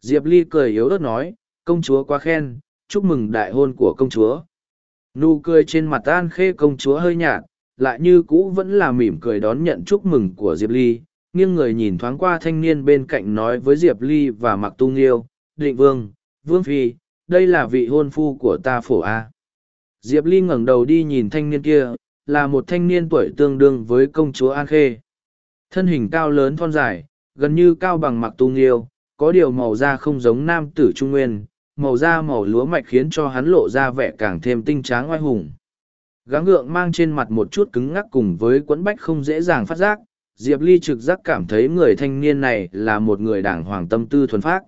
Diệp Ly cười yếu ớt nói, công chúa quá khen, chúc mừng đại hôn của công chúa. Nụ cười trên mặt An Khê công chúa hơi nhạt, lại như cũ vẫn là mỉm cười đón nhận chúc mừng của Diệp Ly, nghiêng người nhìn thoáng qua thanh niên bên cạnh nói với Diệp Ly và Mặc Tu Nghiêu, định vương, vương phi, đây là vị hôn phu của ta phổ A. Diệp Ly ngẩng đầu đi nhìn thanh niên kia, là một thanh niên tuổi tương đương với công chúa An Khê. Thân hình cao lớn thon dài, gần như cao bằng mặc tu nghiêu, có điều màu da không giống nam tử trung nguyên, màu da màu lúa mạch khiến cho hắn lộ ra vẻ càng thêm tinh tráng oai hùng. Gắng gượng mang trên mặt một chút cứng ngắc cùng với quẫn bách không dễ dàng phát giác, Diệp Ly trực giác cảm thấy người thanh niên này là một người đảng hoàng tâm tư thuần phác.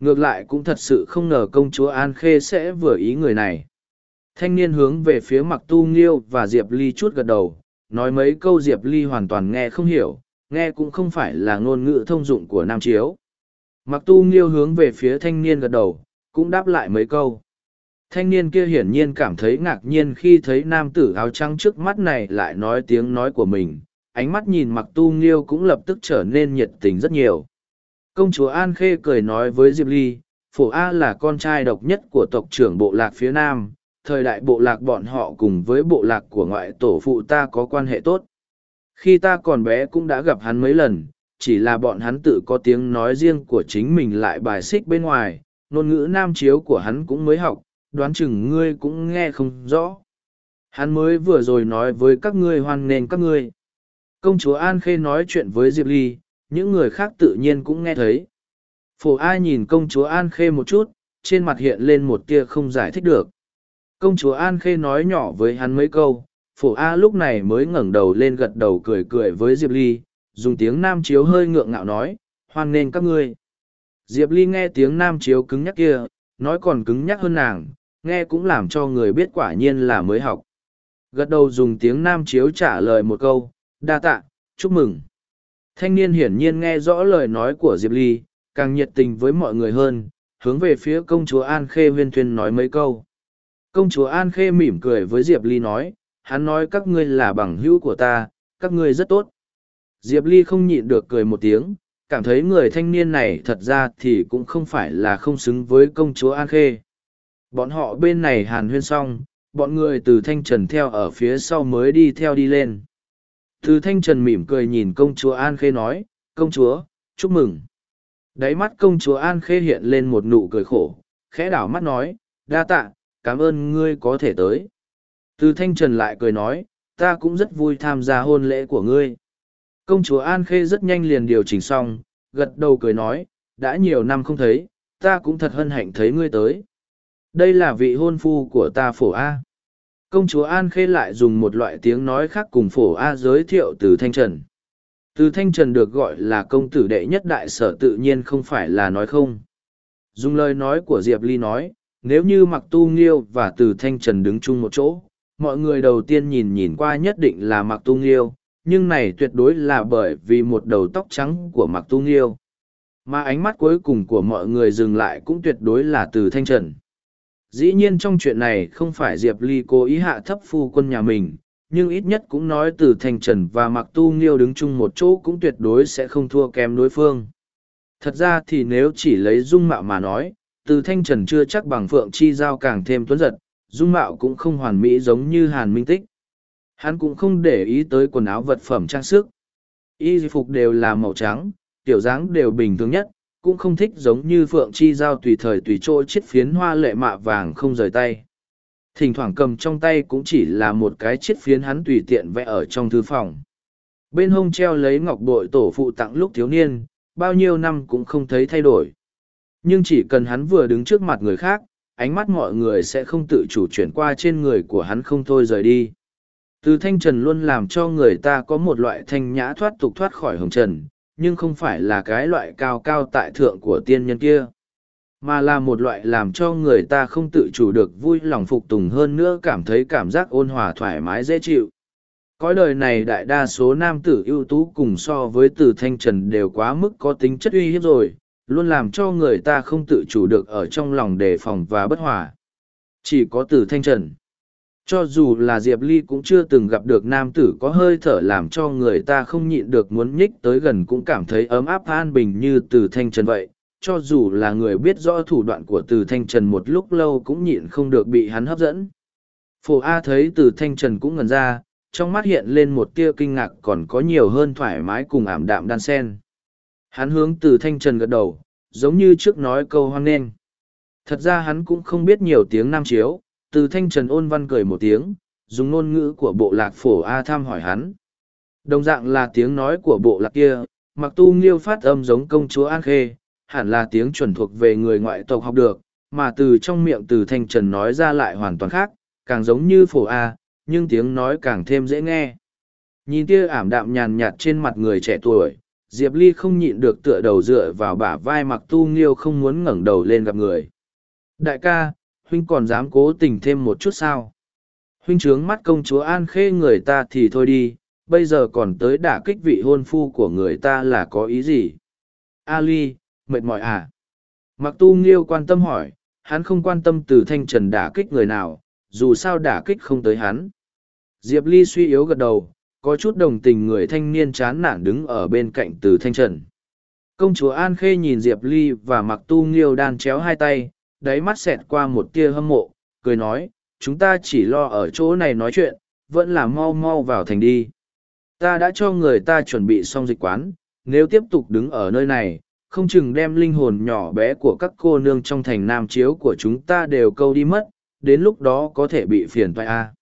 Ngược lại cũng thật sự không ngờ công chúa An Khê sẽ vừa ý người này. Thanh niên hướng về phía mặc tu nghiêu và Diệp Ly chút gật đầu, nói mấy câu Diệp Ly hoàn toàn nghe không hiểu, nghe cũng không phải là ngôn ngữ thông dụng của Nam Chiếu. Mặc tu nghiêu hướng về phía thanh niên gật đầu, cũng đáp lại mấy câu. Thanh niên kia hiển nhiên cảm thấy ngạc nhiên khi thấy nam tử áo trắng trước mắt này lại nói tiếng nói của mình, ánh mắt nhìn mặc tu nghiêu cũng lập tức trở nên nhiệt tình rất nhiều. Công chúa An Khê cười nói với Diệp Ly, Phổ A là con trai độc nhất của tộc trưởng bộ lạc phía Nam, thời đại bộ lạc bọn họ cùng với bộ lạc của ngoại tổ phụ ta có quan hệ tốt. Khi ta còn bé cũng đã gặp hắn mấy lần, chỉ là bọn hắn tự có tiếng nói riêng của chính mình lại bài xích bên ngoài, ngôn ngữ nam chiếu của hắn cũng mới học, đoán chừng ngươi cũng nghe không rõ. Hắn mới vừa rồi nói với các ngươi hoan nghênh các ngươi. Công chúa An Khê nói chuyện với Diệp Ly, những người khác tự nhiên cũng nghe thấy. Phổ ai nhìn công chúa An Khê một chút, trên mặt hiện lên một tia không giải thích được. Công chúa An Khê nói nhỏ với hắn mấy câu, phổ A lúc này mới ngẩng đầu lên gật đầu cười cười với Diệp Ly, dùng tiếng nam chiếu hơi ngượng ngạo nói, hoan nghênh các ngươi. Diệp Ly nghe tiếng nam chiếu cứng nhắc kia, nói còn cứng nhắc hơn nàng, nghe cũng làm cho người biết quả nhiên là mới học. Gật đầu dùng tiếng nam chiếu trả lời một câu, đa tạ, chúc mừng. Thanh niên hiển nhiên nghe rõ lời nói của Diệp Ly, càng nhiệt tình với mọi người hơn, hướng về phía công chúa An Khê huyên thuyên nói mấy câu. Công chúa An Khê mỉm cười với Diệp Ly nói, hắn nói các ngươi là bằng hữu của ta, các ngươi rất tốt. Diệp Ly không nhịn được cười một tiếng, cảm thấy người thanh niên này thật ra thì cũng không phải là không xứng với công chúa An Khê. Bọn họ bên này hàn huyên xong, bọn người từ thanh trần theo ở phía sau mới đi theo đi lên. Từ thanh trần mỉm cười nhìn công chúa An Khê nói, công chúa, chúc mừng. Đáy mắt công chúa An Khê hiện lên một nụ cười khổ, khẽ đảo mắt nói, đa tạ, cảm ơn ngươi có thể tới. Từ thanh trần lại cười nói, ta cũng rất vui tham gia hôn lễ của ngươi. Công chúa An Khê rất nhanh liền điều chỉnh xong, gật đầu cười nói, đã nhiều năm không thấy, ta cũng thật hân hạnh thấy ngươi tới. Đây là vị hôn phu của ta phổ A. Công chúa An Khê lại dùng một loại tiếng nói khác cùng phổ A giới thiệu từ Thanh Trần. Từ Thanh Trần được gọi là công tử đệ nhất đại sở tự nhiên không phải là nói không. Dùng lời nói của Diệp Ly nói, nếu như mặc tu nghiêu và từ Thanh Trần đứng chung một chỗ, mọi người đầu tiên nhìn nhìn qua nhất định là mặc tu nghiêu, nhưng này tuyệt đối là bởi vì một đầu tóc trắng của mặc tu nghiêu. Mà ánh mắt cuối cùng của mọi người dừng lại cũng tuyệt đối là từ Thanh Trần. Dĩ nhiên trong chuyện này không phải Diệp Ly cố ý hạ thấp phu quân nhà mình, nhưng ít nhất cũng nói từ Thanh Trần và Mặc Tu Nghiêu đứng chung một chỗ cũng tuyệt đối sẽ không thua kém đối phương. Thật ra thì nếu chỉ lấy dung mạo mà nói, từ Thanh Trần chưa chắc bằng Phượng Chi Giao càng thêm tuấn giật, dung mạo cũng không hoàn mỹ giống như Hàn Minh Tích. Hắn cũng không để ý tới quần áo vật phẩm trang sức. Y phục đều là màu trắng, tiểu dáng đều bình thường nhất, cũng không thích giống như phượng chi giao tùy thời tùy chỗ chiết phiến hoa lệ mạ vàng không rời tay thỉnh thoảng cầm trong tay cũng chỉ là một cái chiết phiến hắn tùy tiện vẽ ở trong thư phòng bên hông treo lấy ngọc bội tổ phụ tặng lúc thiếu niên bao nhiêu năm cũng không thấy thay đổi nhưng chỉ cần hắn vừa đứng trước mặt người khác ánh mắt mọi người sẽ không tự chủ chuyển qua trên người của hắn không thôi rời đi. Từ thanh trần luôn làm cho người ta có một loại thanh nhã thoát tục thoát khỏi hồng trần, nhưng không phải là cái loại cao cao tại thượng của tiên nhân kia, mà là một loại làm cho người ta không tự chủ được vui lòng phục tùng hơn nữa cảm thấy cảm giác ôn hòa thoải mái dễ chịu. Cõi đời này đại đa số nam tử ưu tú cùng so với từ thanh trần đều quá mức có tính chất uy hiếp rồi luôn làm cho người ta không tự chủ được ở trong lòng đề phòng và bất hòa chỉ có từ thanh trần cho dù là Diệp Ly cũng chưa từng gặp được nam tử có hơi thở làm cho người ta không nhịn được muốn nhích tới gần cũng cảm thấy ấm áp an bình như từ thanh trần vậy. Cho dù là người biết rõ thủ đoạn của từ thanh trần một lúc lâu cũng nhịn không được bị hắn hấp dẫn. Phổ A thấy từ thanh trần cũng ngần ra, trong mắt hiện lên một tia kinh ngạc còn có nhiều hơn thoải mái cùng ảm đạm đan sen. Hắn hướng từ thanh trần gật đầu, giống như trước nói câu hoang nên. Thật ra hắn cũng không biết nhiều tiếng nam chiếu, từ thanh trần ôn văn cười một tiếng dùng ngôn ngữ của bộ lạc phổ a tham hỏi hắn đồng dạng là tiếng nói của bộ lạc kia mặc tu nghiêu phát âm giống công chúa an khê hẳn là tiếng chuẩn thuộc về người ngoại tộc học được mà từ trong miệng từ thanh trần nói ra lại hoàn toàn khác càng giống như phổ a nhưng tiếng nói càng thêm dễ nghe nhìn tia ảm đạm nhàn nhạt trên mặt người trẻ tuổi diệp ly không nhịn được tựa đầu dựa vào bả vai mặc tu nghiêu không muốn ngẩng đầu lên gặp người. Đại ca, huynh còn dám cố tình thêm một chút sao? Huynh trướng mắt công chúa an khê người ta thì thôi đi, bây giờ còn tới đả kích vị hôn phu của người ta là có ý gì? Ali, mệt mỏi à? Mặc tu nghiêu quan tâm hỏi, hắn không quan tâm từ thanh trần đả kích người nào, dù sao đả kích không tới hắn. Diệp ly suy yếu gật đầu có chút đồng tình người thanh niên chán nản đứng ở bên cạnh từ thanh trần công chúa an khê nhìn diệp ly và mặc tu nghiêu đan chéo hai tay đáy mắt xẹt qua một tia hâm mộ, cười nói, chúng ta chỉ lo ở chỗ này nói chuyện, vẫn là mau mau vào thành đi. Ta đã cho người ta chuẩn bị xong dịch quán, nếu tiếp tục đứng ở nơi này, không chừng đem linh hồn nhỏ bé của các cô nương trong thành nam chiếu của chúng ta đều câu đi mất, đến lúc đó có thể bị phiền toại a. À.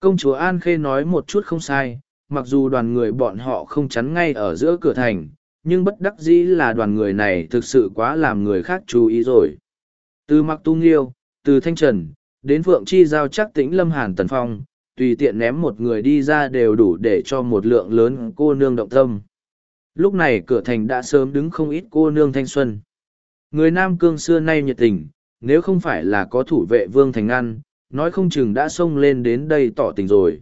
Công chúa An Khê nói một chút không sai, mặc dù đoàn người bọn họ không chắn ngay ở giữa cửa thành, nhưng bất đắc dĩ là đoàn người này thực sự quá làm người khác chú ý rồi. Từ mặc tu nghiêu, từ thanh trần, đến phượng chi giao chắc tĩnh lâm hàn tần phong, tùy tiện ném một người đi ra đều đủ để cho một lượng lớn cô nương động tâm. Lúc này cửa thành đã sớm đứng không ít cô nương thanh xuân. Người Nam Cương xưa nay nhiệt tình, nếu không phải là có thủ vệ vương thành ngăn, nói không chừng đã xông lên đến đây tỏ tình rồi.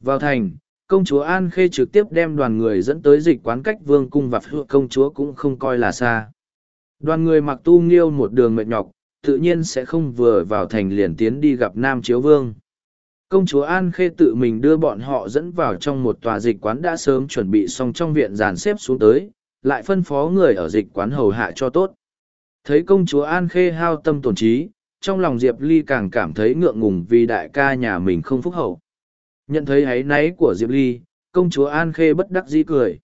Vào thành, công chúa An Khê trực tiếp đem đoàn người dẫn tới dịch quán cách vương cung và công chúa cũng không coi là xa. Đoàn người mặc tu nghiêu một đường mệt nhọc, tự nhiên sẽ không vừa vào thành liền tiến đi gặp Nam Chiếu Vương. Công chúa An Khê tự mình đưa bọn họ dẫn vào trong một tòa dịch quán đã sớm chuẩn bị xong trong viện dàn xếp xuống tới, lại phân phó người ở dịch quán hầu hạ cho tốt. Thấy công chúa An Khê hao tâm tổn trí, trong lòng Diệp Ly càng cảm thấy ngượng ngùng vì đại ca nhà mình không phúc hậu. Nhận thấy ấy náy của Diệp Ly, công chúa An Khê bất đắc dĩ cười.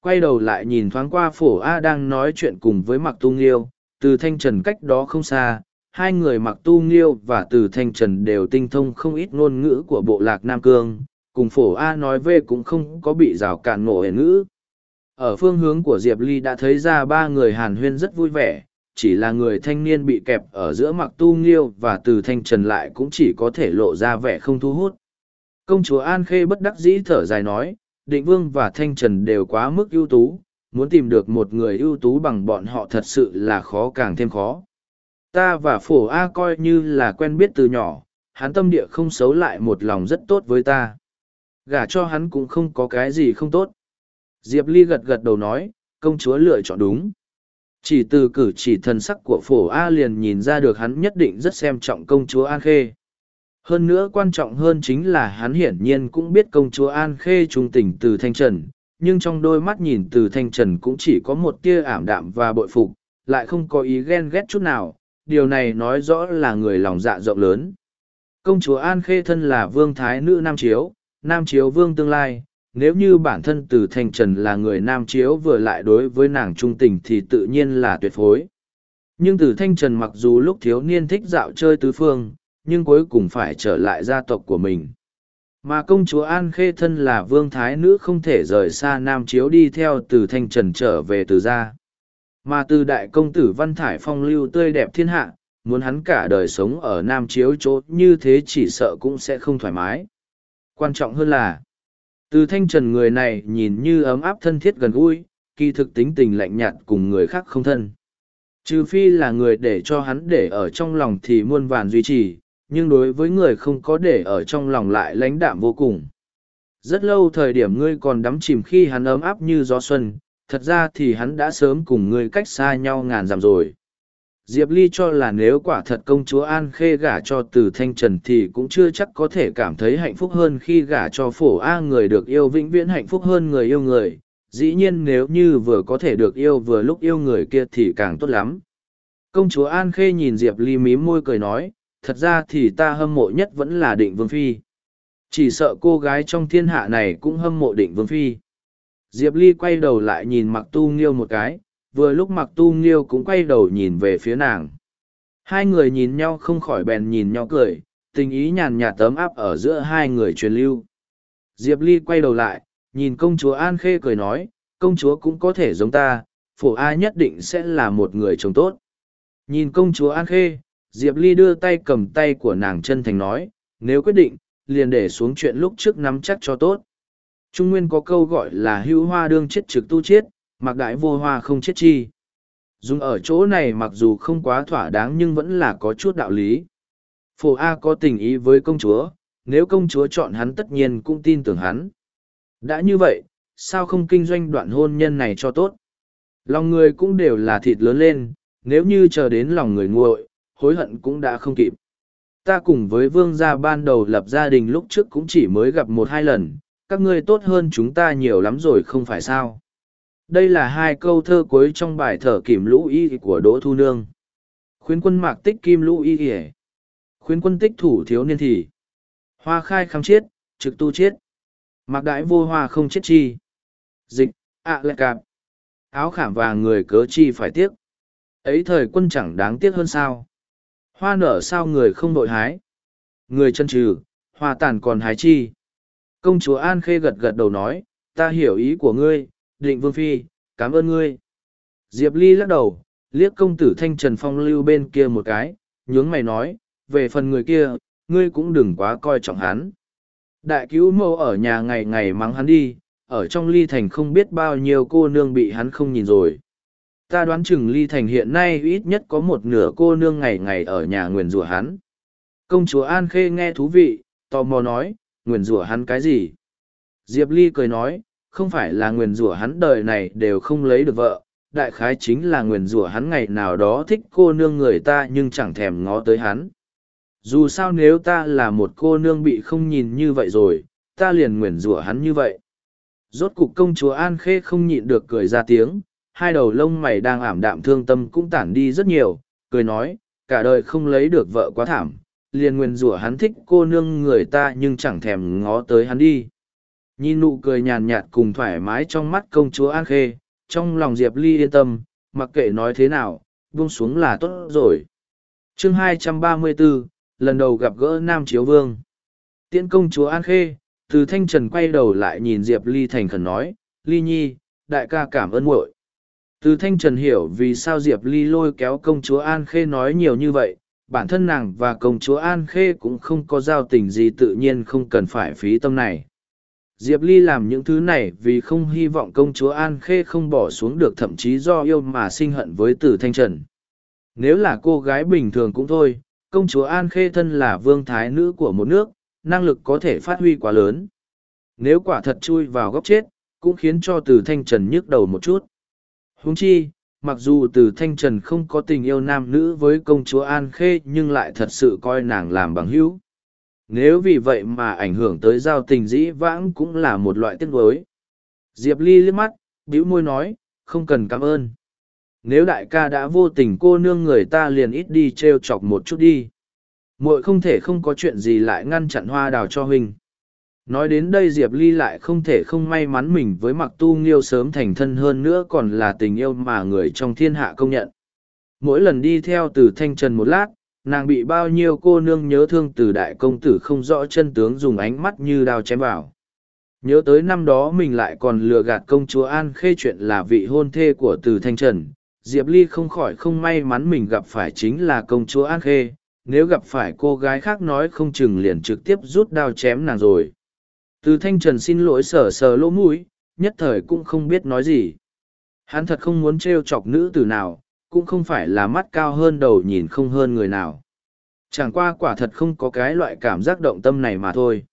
Quay đầu lại nhìn thoáng qua phổ A đang nói chuyện cùng với Mặc Tu Nghiêu, từ Thanh Trần cách đó không xa, hai người Mặc Tu Nghiêu và từ Thanh Trần đều tinh thông không ít ngôn ngữ của bộ lạc Nam Cương, cùng phổ A nói về cũng không có bị rào cản ngộ ngữ. Ở phương hướng của Diệp Ly đã thấy ra ba người hàn huyên rất vui vẻ, chỉ là người thanh niên bị kẹp ở giữa mặc tu nghiêu và từ thanh trần lại cũng chỉ có thể lộ ra vẻ không thu hút. Công chúa An Khê bất đắc dĩ thở dài nói, định vương và thanh trần đều quá mức ưu tú, muốn tìm được một người ưu tú bằng bọn họ thật sự là khó càng thêm khó. Ta và phổ A coi như là quen biết từ nhỏ, hắn tâm địa không xấu lại một lòng rất tốt với ta. Gả cho hắn cũng không có cái gì không tốt. Diệp Ly gật gật đầu nói, công chúa lựa chọn đúng. Chỉ từ cử chỉ thần sắc của phổ A liền nhìn ra được hắn nhất định rất xem trọng công chúa An Khê. Hơn nữa quan trọng hơn chính là hắn hiển nhiên cũng biết công chúa An Khê trung tình từ Thanh Trần, nhưng trong đôi mắt nhìn từ Thanh Trần cũng chỉ có một tia ảm đạm và bội phục, lại không có ý ghen ghét chút nào, điều này nói rõ là người lòng dạ rộng lớn. Công chúa An Khê thân là vương thái nữ Nam Chiếu, Nam Chiếu vương tương lai, nếu như bản thân từ thanh trần là người nam chiếu vừa lại đối với nàng trung tình thì tự nhiên là tuyệt phối nhưng từ thanh trần mặc dù lúc thiếu niên thích dạo chơi tứ phương nhưng cuối cùng phải trở lại gia tộc của mình. Mà công chúa an khê thân là vương thái nữ không thể rời xa nam chiếu đi theo từ thanh trần trở về từ gia. Mà từ đại công tử văn thải phong lưu tươi đẹp thiên hạ muốn hắn cả đời sống ở nam chiếu chỗ như thế chỉ sợ cũng sẽ không thoải mái. Quan trọng hơn là từ thanh trần người này nhìn như ấm áp thân thiết gần gũi, kỳ thực tính tình lạnh nhạt cùng người khác không thân. Trừ phi là người để cho hắn để ở trong lòng thì muôn vàn duy trì, nhưng đối với người không có để ở trong lòng lại lãnh đạm vô cùng. Rất lâu thời điểm ngươi còn đắm chìm khi hắn ấm áp như gió xuân, thật ra thì hắn đã sớm cùng ngươi cách xa nhau ngàn dặm rồi. Diệp Ly cho là nếu quả thật công chúa An Khê gả cho từ Thanh Trần thì cũng chưa chắc có thể cảm thấy hạnh phúc hơn khi gả cho phổ A người được yêu vĩnh viễn hạnh phúc hơn người yêu người. Dĩ nhiên nếu như vừa có thể được yêu vừa lúc yêu người kia thì càng tốt lắm. Công chúa An Khê nhìn Diệp Ly mím môi cười nói, thật ra thì ta hâm mộ nhất vẫn là định vương phi. Chỉ sợ cô gái trong thiên hạ này cũng hâm mộ định vương phi. Diệp Ly quay đầu lại nhìn mặc tu nghiêu một cái, vừa lúc mặc tu nghiêu cũng quay đầu nhìn về phía nàng hai người nhìn nhau không khỏi bèn nhìn nhau cười tình ý nhàn nhạt tấm áp ở giữa hai người truyền lưu diệp ly quay đầu lại nhìn công chúa an khê cười nói công chúa cũng có thể giống ta phổ a nhất định sẽ là một người chồng tốt nhìn công chúa an khê diệp ly đưa tay cầm tay của nàng chân thành nói nếu quyết định liền để xuống chuyện lúc trước nắm chắc cho tốt trung nguyên có câu gọi là hữu hoa đương chết trực tu chết, mặc đại vô hoa không chết chi. Dùng ở chỗ này mặc dù không quá thỏa đáng nhưng vẫn là có chút đạo lý. Phổ A có tình ý với công chúa, nếu công chúa chọn hắn tất nhiên cũng tin tưởng hắn. Đã như vậy, sao không kinh doanh đoạn hôn nhân này cho tốt? Lòng người cũng đều là thịt lớn lên, nếu như chờ đến lòng người nguội, hối hận cũng đã không kịp. Ta cùng với vương gia ban đầu lập gia đình lúc trước cũng chỉ mới gặp một hai lần, các ngươi tốt hơn chúng ta nhiều lắm rồi không phải sao? đây là hai câu thơ cuối trong bài thở kìm lũ y của đỗ thu nương. Khuyến quân mạc tích kim lũ y kìa. khuyến quân tích thủ thiếu niên thì. Hoa khai khám chiết trực tu chiết mạc đãi vô hoa không chết chi. Dịch ạ à lệ cạp. Áo khảm và người cớ chi phải tiếc. Ấy thời quân chẳng đáng tiếc hơn sao hoa nở sao người không đội hái người chân trừ hoa tàn còn hái chi công chúa an khê gật gật đầu nói ta hiểu ý của ngươi định vương phi, cảm ơn ngươi. Diệp Ly lắc đầu, liếc công tử thanh trần phong lưu bên kia một cái, nhướng mày nói, về phần người kia, ngươi cũng đừng quá coi trọng hắn. Đại cứu mâu ở nhà ngày ngày mắng hắn đi, ở trong ly thành không biết bao nhiêu cô nương bị hắn không nhìn rồi ta đoán chừng ly thành hiện nay ít nhất có một nửa cô nương ngày ngày ở nhà nguyền rủa hắn. Công chúa an khê nghe thú vị, tò mò nói, nguyền rủa hắn cái gì? Diệp ly cười nói, không phải là nguyền rủa hắn đời này đều không lấy được vợ, đại khái chính là nguyền rủa hắn ngày nào đó thích cô nương người ta nhưng chẳng thèm ngó tới hắn. Dù sao nếu ta là một cô nương bị không nhìn như vậy rồi, ta liền nguyền rủa hắn như vậy. Rốt cục công chúa an khê không nhịn được cười ra tiếng hai đầu lông mày đang ảm đạm thương tâm cũng tản đi rất nhiều cười nói cả đời không lấy được vợ quá thảm liền nguyền rủa hắn thích cô nương người ta nhưng chẳng thèm ngó tới hắn đi. Nhìn nụ cười nhàn nhạt cùng thoải mái trong mắt công chúa an khê trong lòng diệp ly yên tâm mặc kệ nói thế nào buông xuống là tốt rồi. Chương 234, lần đầu gặp gỡ nam chiếu vương. Tiễn công chúa an khê từ thanh trần quay đầu lại nhìn diệp ly thành khẩn nói ly nhi đại ca cảm ơn muội từ thanh trần hiểu vì sao diệp ly lôi kéo công chúa an khê nói nhiều như vậy, bản thân nàng và công chúa an khê cũng không có giao tình gì tự nhiên không cần phải phí tâm này. Diệp ly làm những thứ này vì không hy vọng công chúa an khê không bỏ xuống được thậm chí do yêu mà sinh hận với từ thanh trần. Nếu là cô gái bình thường cũng thôi, công chúa an khê thân là vương thái nữ của một nước, năng lực có thể phát huy quá lớn. Nếu quả thật chui vào góc chết, cũng khiến cho từ thanh trần nhức đầu một chút huống chi, mặc dù từ thanh trần không có tình yêu nam nữ với công chúa an khê nhưng lại thật sự coi nàng làm bằng hữu. Nếu vì vậy mà ảnh hưởng tới giao tình dĩ vãng cũng là một loại tiếc nuối. Diệp ly liếc mắt, bĩu môi nói, không cần cảm ơn. Nếu đại ca đã vô tình cô nương người ta liền ít đi t r e o chọc một chút đi. Muội không thể không có chuyện gì lại ngăn chặn hoa đào cho huynh nói đến đây diệp ly lại không thể không may mắn mình với mặc tu nghiêu sớm thành thân hơn nữa còn là tình yêu mà người trong thiên hạ công nhận. Mỗi lần đi theo từ thanh trần một lát, nàng bị bao nhiêu cô nương nhớ thương từ đại công tử không rõ chân tướng dùng ánh mắt như đao chém vào. Nhớ tới năm đó mình lại còn lừa gạt công chúa an khê chuyện là vị hôn thê của từ thanh trần, diệp ly không khỏi không may mắn mình gặp phải chính là công chúa an khê. Nếu gặp phải cô gái khác nói không chừng liền trực tiếp rút đao chém nàng rồi từ thanh trần xin lỗi sờ sờ lỗ mũi nhất thời cũng không biết nói gì hắn thật không muốn t r e o chọc nữ từ nào cũng không phải là mắt cao hơn đầu nhìn không hơn người nào. Chẳng qua quả thật không có cái loại cảm giác động tâm này mà thôi.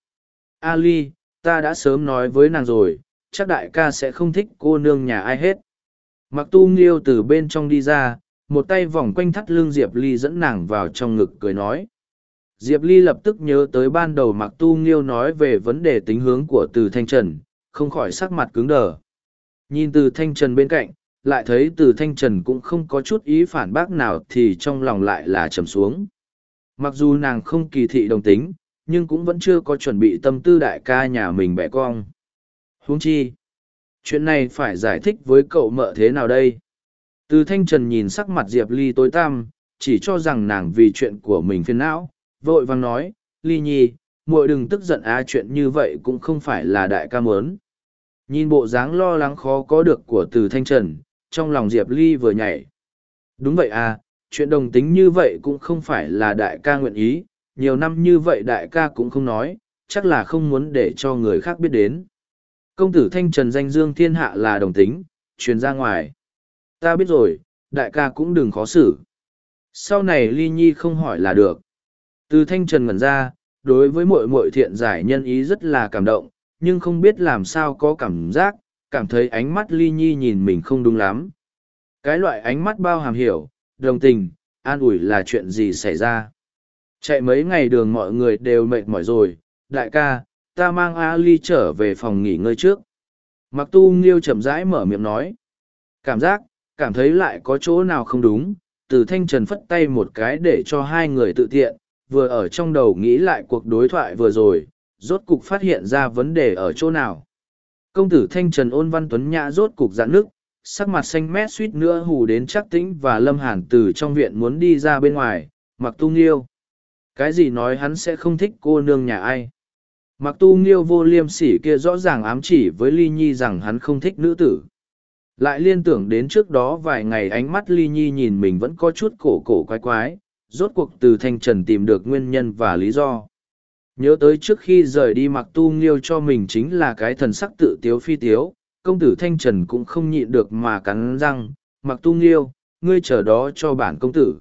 Ali, ta đã sớm nói với nàng rồi, chắc đại ca sẽ không thích cô nương nhà ai hết. Mặc tu nghiêu từ bên trong đi ra, một tay vòng quanh thắt lưng Diệp Ly dẫn nàng vào trong ngực cười nói. Diệp Ly lập tức nhớ tới ban đầu Mặc Tu Nghiêu nói về vấn đề tính hướng của Từ Thanh Trần, không khỏi sắc mặt cứng đờ. Nhìn Từ Thanh Trần bên cạnh, lại thấy từ thanh trần cũng không có chút ý phản bác nào thì trong lòng lại là trầm xuống. Mặc dù nàng không kỳ thị đồng tính nhưng cũng vẫn chưa có chuẩn bị tâm tư đại ca nhà mình bẻ cong. Huống chi chuyện này phải giải thích với cậu mợ thế nào đây? Từ thanh trần nhìn sắc mặt diệp ly tối tăm chỉ cho rằng nàng vì chuyện của mình phiền não vội vàng nói ly nhi muội đừng tức giận á chuyện như vậy cũng không phải là đại ca mớn nhìn bộ dáng lo lắng khó có được của từ thanh trần trong lòng Diệp Ly vừa nhảy. Đúng vậy à, chuyện đồng tính như vậy cũng không phải là đại ca nguyện ý, nhiều năm như vậy đại ca cũng không nói, chắc là không muốn để cho người khác biết đến. Công tử Thanh Trần danh dương thiên hạ là đồng tính, truyền ra ngoài. Ta biết rồi, đại ca cũng đừng khó xử. Sau này Ly Nhi không hỏi là được. Từ Thanh Trần ngẩn ra, đối với mội mội thiện giải nhân ý rất là cảm động, nhưng không biết làm sao có cảm giác, cảm thấy ánh mắt ly nhi nhìn mình không đúng lắm. Cái loại ánh mắt bao hàm hiểu đồng tình an ủi là chuyện gì xảy ra? Chạy mấy ngày đường mọi người đều mệt mỏi rồi đại ca ta mang a ly trở về phòng nghỉ ngơi trước. Mặc tu nghiêu chậm rãi mở miệng nói. Cảm giác cảm thấy lại có chỗ nào không đúng từ thanh trần phất tay một cái để cho hai người tự tiện vừa ở trong đầu nghĩ lại cuộc đối thoại vừa rồi rốt cục phát hiện ra vấn đề ở chỗ nào Công tử Thanh Trần ôn văn tuấn nhã rốt cục dạn nước, sắc mặt xanh mét suýt nữa hù đến chắc tĩnh và lâm hàn từ trong viện muốn đi ra bên ngoài, mặc tu nghiêu. Cái gì nói hắn sẽ không thích cô nương nhà ai? Mặc tu nghiêu vô liêm sỉ kia rõ ràng ám chỉ với ly nhi rằng hắn không thích nữ tử. Lại liên tưởng đến trước đó vài ngày ánh mắt ly nhi nhìn mình vẫn có chút cổ cổ quái quái, rốt cuộc từ thanh trần tìm được nguyên nhân và lý do. Nhớ tới trước khi rời đi mặc tu nghiêu cho mình chính là cái thần sắc tự tiếu phi tiếu, công tử thanh trần cũng không nhịn được mà cắn răng mặc tu nghiêu, ngươi chờ đó cho bản công tử.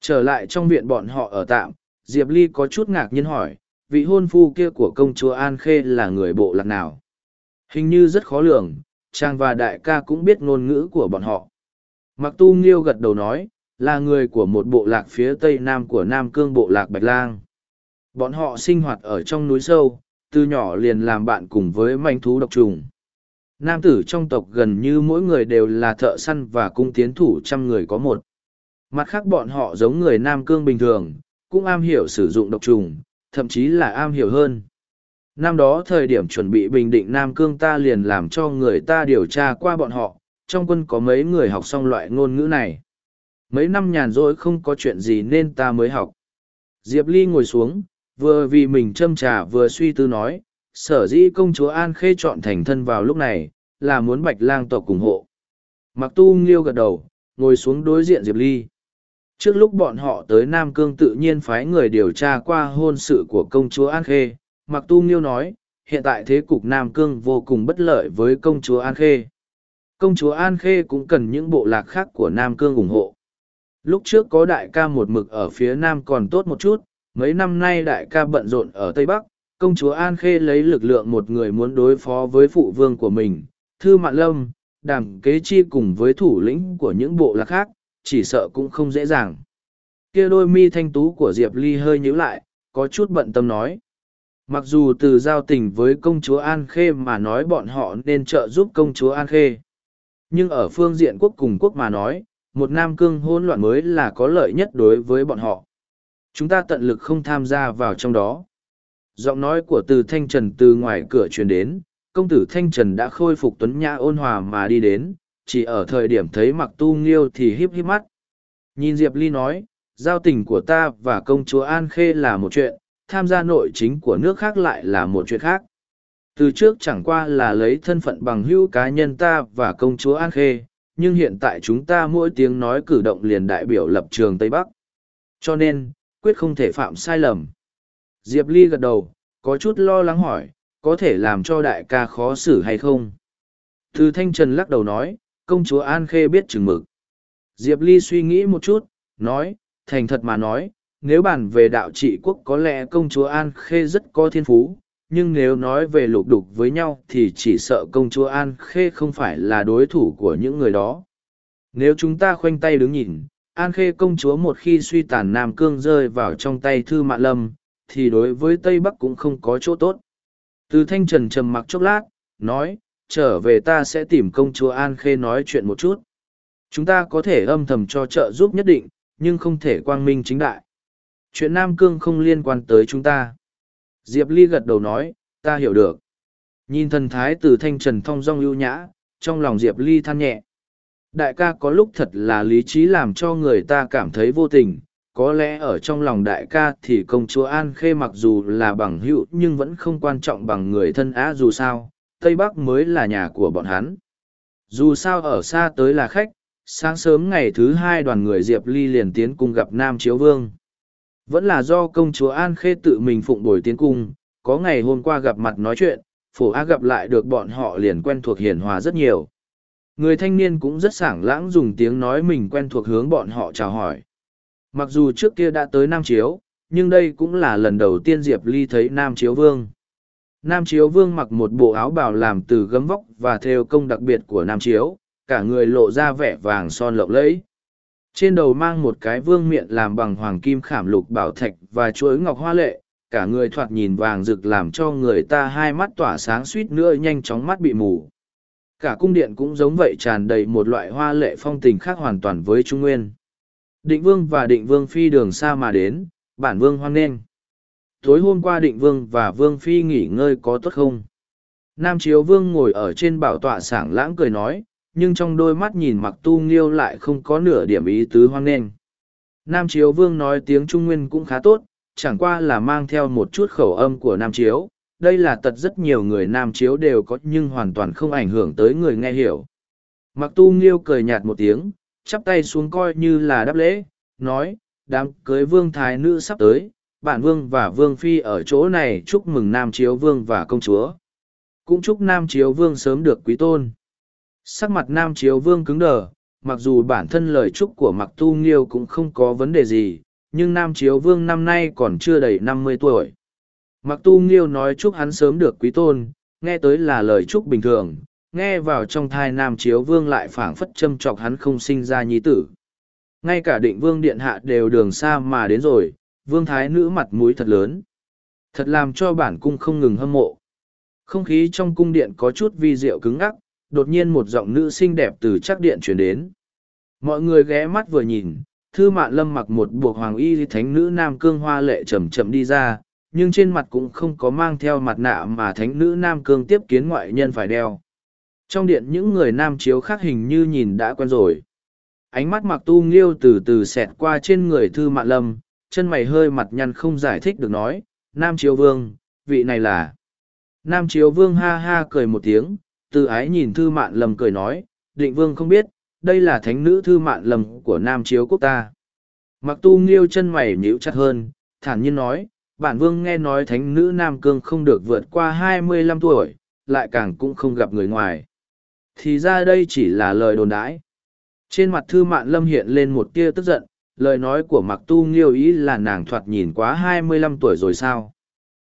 Trở lại trong viện bọn họ ở tạm, diệp ly có chút ngạc nhiên hỏi, vị hôn phu kia của công chúa an khê là người bộ lạc nào? Hình như rất khó lường, chàng và đại ca cũng biết ngôn ngữ của bọn họ. Mặc tu nghiêu gật đầu nói là người của một bộ lạc phía tây nam của nam cương bộ lạc bạch lang. Bọn họ sinh hoạt ở trong núi sâu, từ nhỏ liền làm bạn cùng với manh thú độc trùng. Nam tử trong tộc gần như mỗi người đều là thợ săn và cung tiến thủ trăm người có một. Mặt khác bọn họ giống người nam cương bình thường, cũng am hiểu sử dụng độc trùng, thậm chí là am hiểu hơn. Năm đó thời điểm chuẩn bị bình định nam cương ta liền làm cho người ta điều tra qua bọn họ, trong quân có mấy người học xong loại ngôn ngữ này mấy năm nhàn rỗi không có chuyện gì nên ta mới học. Diệp ly ngồi xuống, vừa vì mình châm trà vừa suy tư nói, sở dĩ công chúa an khê chọn thành thân vào lúc này, là muốn bạch lang tộc ủng hộ. Mặc tu nghiêu gật đầu, ngồi xuống đối diện diệp ly. Trước lúc bọn họ tới nam cương tự nhiên phái người điều tra qua hôn sự của công chúa an khê, mặc tu nghiêu nói, hiện tại thế cục nam cương vô cùng bất lợi với công chúa an khê. Công chúa an khê cũng cần những bộ lạc khác của nam cương ủng hộ lúc trước có đại ca một mực ở phía nam còn tốt một chút, mấy năm nay đại ca bận rộn ở tây bắc, công chúa an khê lấy lực lượng một người muốn đối phó với phụ vương của mình. Thư mạn lâm, đàm kế chi cùng với thủ lĩnh của những bộ lạc khác, chỉ sợ cũng không dễ dàng. Kia đôi mi thanh tú của diệp ly hơi nhíu lại, có chút bận tâm nói. Mặc dù từ giao tình với công chúa an khê mà nói bọn họ nên trợ giúp công chúa an khê. Nhưng ở phương diện quốc cùng quốc mà nói một nam cương hôn loạn mới là có lợi nhất đối với bọn họ. Chúng ta tận lực không tham gia vào trong đó. Giọng nói của từ thanh trần từ ngoài cửa truyền đến, công tử thanh trần đã khôi phục tuấn nhã ôn hòa mà đi đến, chỉ ở thời điểm thấy mặc tu nghiêu thì híp híp mắt. Nhìn diệp ly nói, giao tình của ta và công chúa an khê là một chuyện, tham gia nội chính của nước khác lại là một chuyện khác. Từ trước chẳng qua là lấy thân phận bằng hữu cá nhân ta và công chúa an khê nhưng hiện tại chúng ta mỗi tiếng nói cử động liền đại biểu lập trường tây bắc. Cho nên, quyết không thể phạm sai lầm. Diệp ly gật đầu, có chút lo lắng hỏi, có thể làm cho đại ca khó xử hay không? Từ thanh trần lắc đầu nói, công chúa an khê biết chừng mực. Diệp ly suy nghĩ một chút, nói, thành thật mà nói, nếu bàn về đạo trị quốc có lẽ công chúa an khê rất có thiên phú nhưng nếu nói về lục đục với nhau thì chỉ sợ công chúa an khê không phải là đối thủ của những người đó. Nếu chúng ta khoanh tay đứng nhìn, an khê công chúa một khi suy tàn nam cương rơi vào trong tay thư mạ lâm, thì đối với tây bắc cũng không có chỗ tốt. Từ thanh trần trầm mặc chốc lát, nói, trở về ta sẽ tìm công chúa an khê nói chuyện một chút. Chúng ta có thể âm thầm cho trợ giúp nhất định, nhưng không thể quang minh chính đại. Chuyện nam cương không liên quan tới chúng ta. Diệp Ly gật đầu nói, ta hiểu được. Nhìn thần thái từ thanh trần thong dong ưu nhã, trong lòng Diệp Ly than nhẹ. Đại ca có lúc thật là lý trí làm cho người ta cảm thấy vô tình, có lẽ ở trong lòng đại ca thì công chúa An Khê mặc dù là bằng hữu nhưng vẫn không quan trọng bằng người thân á dù sao, Tây Bắc mới là nhà của bọn hắn. Dù sao ở xa tới là khách, sáng sớm ngày thứ hai đoàn người Diệp Ly liền tiến cùng gặp Nam Chiếu Vương. Vẫn là do công chúa An Khê tự mình phụng bồi tiến cung, có ngày hôm qua gặp mặt nói chuyện, phổ A gặp lại được bọn họ liền quen thuộc hiền hòa rất nhiều. Người thanh niên cũng rất sảng lãng dùng tiếng nói mình quen thuộc hướng bọn họ chào hỏi. Mặc dù trước kia đã tới Nam Chiếu, nhưng đây cũng là lần đầu tiên Diệp Ly thấy Nam Chiếu Vương. Nam Chiếu Vương mặc một bộ áo bào làm từ gấm vóc và theo công đặc biệt của Nam Chiếu, cả người lộ ra vẻ vàng son lộng lẫy trên đầu mang một cái vương miện làm bằng hoàng kim khảm lục bảo thạch và chuỗi ngọc hoa lệ, cả người thoạt nhìn vàng rực làm cho người ta hai mắt tỏa sáng suýt nữa nhanh chóng mắt bị mù. Cả cung điện cũng giống vậy tràn đầy một loại hoa lệ phong tình khác hoàn toàn với trung nguyên. Định vương và định vương phi đường xa mà đến, bản vương hoan nghênh. Tối hôm qua định vương và vương phi nghỉ ngơi có tốt không? Nam chiếu vương ngồi ở trên bảo tọa sảng lãng cười nói nhưng trong đôi mắt nhìn mặc tu nghiêu lại không có nửa điểm ý tứ hoang nghênh. Nam chiếu vương nói tiếng trung nguyên cũng khá tốt, chẳng qua là mang theo một chút khẩu âm của nam chiếu. Đây là tật rất nhiều người nam chiếu đều có nhưng hoàn toàn không ảnh hưởng tới người nghe hiểu. Mặc tu nghiêu cười nhạt một tiếng, chắp tay xuống coi như là đáp lễ, nói, đám cưới vương thái nữ sắp tới bản vương và vương phi ở chỗ này chúc mừng nam chiếu vương và công chúa. Cũng chúc nam chiếu vương sớm được quý tôn. Sắc mặt nam chiếu vương cứng đờ, mặc dù bản thân lời chúc của mặc tu nghiêu cũng không có vấn đề gì nhưng nam chiếu vương năm nay còn chưa đầy năm mươi tuổi. Mặc tu nghiêu nói chúc hắn sớm được quý tôn nghe tới là lời chúc bình thường nghe vào trong thai nam chiếu vương lại phảng phất châm chọc hắn không sinh ra nhi tử. Ngay cả định vương điện hạ đều đường xa mà đến rồi vương thái nữ mặt mũi thật lớn. Thật làm cho bản cung không ngừng hâm mộ. Không khí trong cung điện có chút vi diệu cứng ngắc đột nhiên một giọng nữ xinh đẹp từ chắc điện chuyển đến. Mọi người ghé mắt vừa nhìn, thư mạn lâm mặc một buộc hoàng y thánh nữ nam cương hoa lệ chầm chậm đi ra, nhưng trên mặt cũng không có mang theo mặt nạ mà thánh nữ nam cương tiếp kiến ngoại nhân phải đeo. Trong điện những người nam chiếu khác hình như nhìn đã quen rồi. Ánh mắt mặc tu nghiêu từ từ xẹt qua trên người thư mạn lâm, chân mày hơi mặt nhăn không giải thích được nói, nam chiếu vương, vị này là? Nam chiếu vương ha ha cười một tiếng từ ái nhìn thư mạn lâm cười nói, định vương không biết, đây là thánh nữ thư mạn lâm của nam chiếu quốc ta. Mặc tu nghiêu chân mày nhíu chặt hơn, thản nhiên nói, bản vương nghe nói thánh nữ nam cương không được vượt qua hai mươi lăm tuổi, lại càng cũng không gặp người ngoài. Thì ra đây chỉ là lời đồn đãi. Trên mặt thư mạn lâm hiện lên một tia tức giận, lời nói của mặc tu nghiêu ý là nàng thoạt nhìn quá hai mươi lăm tuổi rồi sao?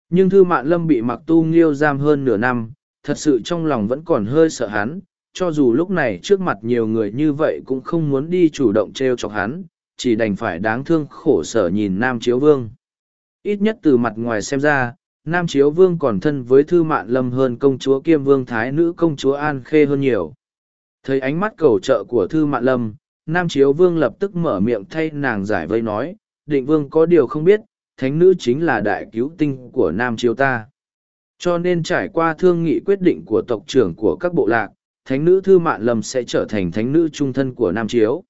Nhưng thư mạn lâm bị mặc tu nghiêu giam hơn nửa năm thật sự trong lòng vẫn còn hơi sợ hắn, cho dù lúc này trước mặt nhiều người như vậy cũng không muốn đi chủ động t r e o chọc hắn, chỉ đành phải đáng thương khổ sở nhìn nam chiếu vương. Ít nhất từ mặt ngoài xem ra, nam chiếu vương còn thân với thư mạn lâm hơn công chúa kiêm vương thái nữ công chúa an khê hơn nhiều. Thấy ánh mắt cầu trợ của thư mạn lâm, nam chiếu vương lập tức mở miệng thay nàng giải vây nói, định vương có điều không biết, thánh nữ chính là đại cứu tinh của nam chiếu ta cho nên trải qua thương nghị quyết định của tộc trưởng của các bộ lạc, thánh nữ Thư Mạn Lâm sẽ trở thành thánh nữ trung thân của Nam Chiếu.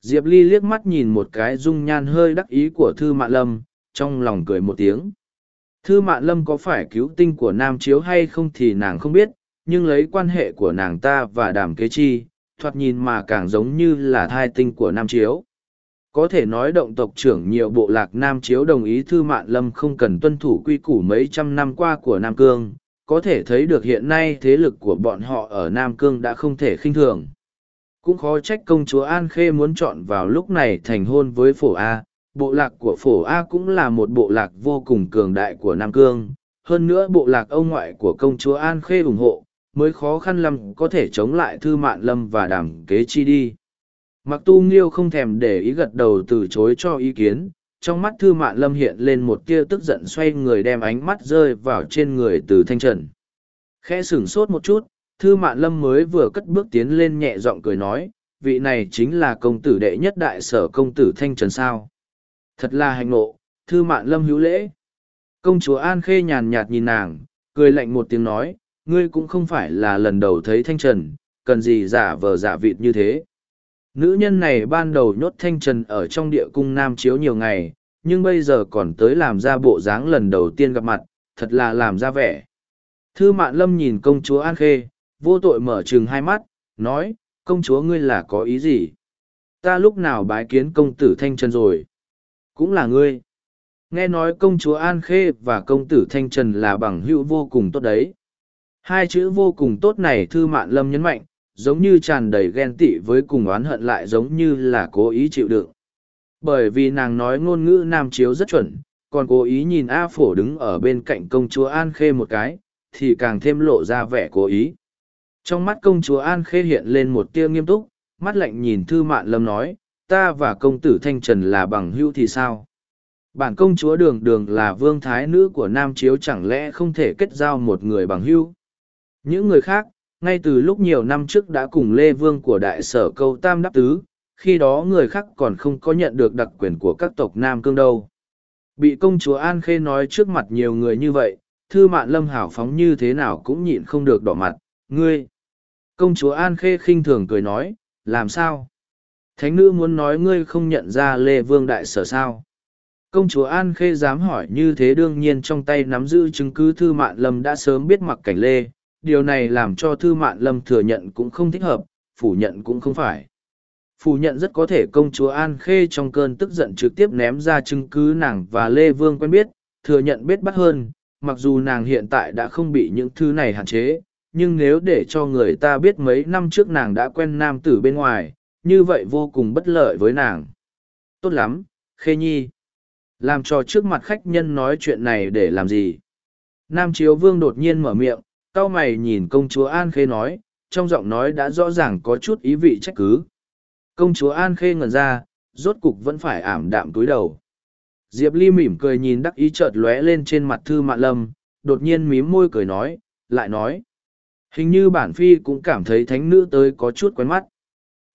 Diệp Ly liếc mắt nhìn một cái dung nhan hơi đắc ý của Thư Mạn Lâm, trong lòng cười một tiếng. Thư Mạn Lâm có phải cứu tinh của Nam Chiếu hay không thì nàng không biết, nhưng lấy quan hệ của nàng ta và đàm kế chi, thoạt nhìn mà càng giống như là thai tinh của Nam Chiếu có thể nói động tộc trưởng nhiều bộ lạc Nam Chiếu đồng ý Thư Mạn Lâm không cần tuân thủ quy củ mấy trăm năm qua của Nam Cương, có thể thấy được hiện nay thế lực của bọn họ ở Nam Cương đã không thể khinh thường. Cũng khó trách công chúa An Khê muốn chọn vào lúc này thành hôn với Phổ A, bộ lạc của Phổ A cũng là một bộ lạc vô cùng cường đại của Nam Cương, hơn nữa bộ lạc ông ngoại của công chúa An Khê ủng hộ, mới khó khăn lắm có thể chống lại Thư Mạn Lâm và đàm kế chi đi. Mặc tu nghiêu không thèm để ý gật đầu từ chối cho ý kiến, trong mắt thư mạn lâm hiện lên một tia tức giận xoay người đem ánh mắt rơi vào trên người từ thanh trần. Khẽ sửng sốt một chút, thư mạn lâm mới vừa cất bước tiến lên nhẹ giọng cười nói, vị này chính là công tử đệ nhất đại sở công tử thanh trần sao. Thật là hành nộ, thư mạn lâm hữu lễ. Công chúa An Khê nhàn nhạt nhìn nàng, cười lạnh một tiếng nói, ngươi cũng không phải là lần đầu thấy thanh trần, cần gì giả vờ giả vịt như thế. Nữ nhân này ban đầu nhốt thanh trần ở trong địa cung nam chiếu nhiều ngày, nhưng bây giờ còn tới làm ra bộ dáng lần đầu tiên gặp mặt, thật là làm ra vẻ. Thư mạn lâm nhìn công chúa An Khê, vô tội mở trừng hai mắt, nói, công chúa ngươi là có ý gì? Ta lúc nào bái kiến công tử Thanh Trần rồi? Cũng là ngươi. Nghe nói công chúa An Khê và công tử Thanh Trần là bằng hữu vô cùng tốt đấy. Hai chữ vô cùng tốt này Thư Mạn Lâm nhấn mạnh, giống như tràn đầy ghen tị với cùng oán hận lại giống như là cố ý chịu đựng. Bởi vì nàng nói ngôn ngữ nam chiếu rất chuẩn, còn cố ý nhìn A Phổ đứng ở bên cạnh công chúa An Khê một cái, thì càng thêm lộ ra vẻ cố ý. Trong mắt công chúa An Khê hiện lên một tia nghiêm túc, mắt lạnh nhìn Thư Mạn Lâm nói, ta và công tử Thanh Trần là bằng hữu thì sao? Bản công chúa đường đường là vương thái nữ của Nam Chiếu chẳng lẽ không thể kết giao một người bằng hữu? Những người khác, ngay từ lúc nhiều năm trước đã cùng lê vương của đại sở câu tam đáp tứ, khi đó người khác còn không có nhận được đặc quyền của các tộc nam cương đâu. Bị công chúa an khê nói trước mặt nhiều người như vậy, thư mạn lâm hảo phóng như thế nào cũng nhịn không được đỏ mặt. Ngươi! Công chúa an khê khinh thường cười nói, làm sao? Thánh nữ muốn nói ngươi không nhận ra lê vương đại sở sao? Công chúa an khê dám hỏi như thế đương nhiên trong tay nắm giữ chứng cứ thư mạn lâm đã sớm biết mặc cảnh lê điều này làm cho thư mạn lâm thừa nhận cũng không thích hợp phủ nhận cũng không phải phủ nhận rất có thể công chúa an khê trong cơn tức giận trực tiếp ném ra chứng cứ nàng và lê vương quen biết thừa nhận biết bắt hơn mặc dù nàng hiện tại đã không bị những thứ này hạn chế nhưng nếu để cho người ta biết mấy năm trước nàng đã quen nam tử bên ngoài như vậy vô cùng bất lợi với nàng. Tốt lắm, Khê Nhi. Làm cho trước mặt khách nhân nói chuyện này để làm gì? Nam Chiếu Vương đột nhiên mở miệng, cao mày nhìn công chúa An Khê nói, trong giọng nói đã rõ ràng có chút ý vị trách cứ. Công chúa An Khê ngẩn ra, rốt cục vẫn phải ảm đạm túi đầu. Diệp Ly mỉm cười nhìn đắc ý chợt lóe lên trên mặt Thư Mạn Lâm, đột nhiên mím môi cười nói, lại nói. Hình như bản phi cũng cảm thấy thánh nữ tới có chút quen mắt.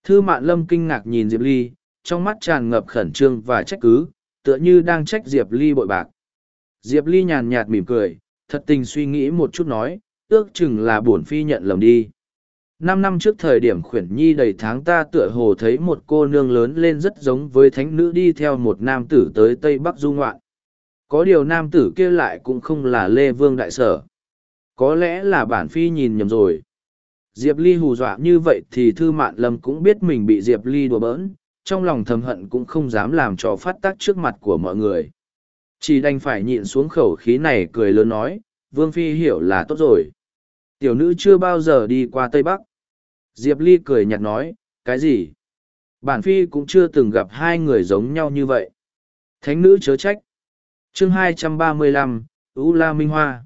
Thư Mạn Lâm kinh ngạc nhìn Diệp Ly, trong mắt tràn ngập khẩn trương và trách cứ, tựa như đang trách Diệp Ly bội bạc. Diệp Ly nhàn nhạt mỉm cười, thật tình suy nghĩ một chút nói, ước chừng là bổn phi nhận lầm đi. Năm năm trước thời điểm khuyển nhi đầy tháng ta tựa hồ thấy một cô nương lớn lên rất giống với thánh nữ đi theo một nam tử tới Tây Bắc du ngoạn. Có điều nam tử kia lại cũng không là Lê Vương Đại Sở. Có lẽ là bản phi nhìn nhầm rồi. Diệp Ly hù dọa như vậy thì Thư Mạn Lâm cũng biết mình bị Diệp Ly đùa bỡn, trong lòng thầm hận cũng không dám làm cho phát tác trước mặt của mọi người. Chỉ đành phải nhịn xuống khẩu khí này cười lớn nói, Vương Phi hiểu là tốt rồi. Tiểu nữ chưa bao giờ đi qua Tây Bắc. Diệp Ly cười nhạt nói, cái gì? Bản Phi cũng chưa từng gặp hai người giống nhau như vậy. Thánh nữ chớ trách. chương 235, U La Minh Hoa.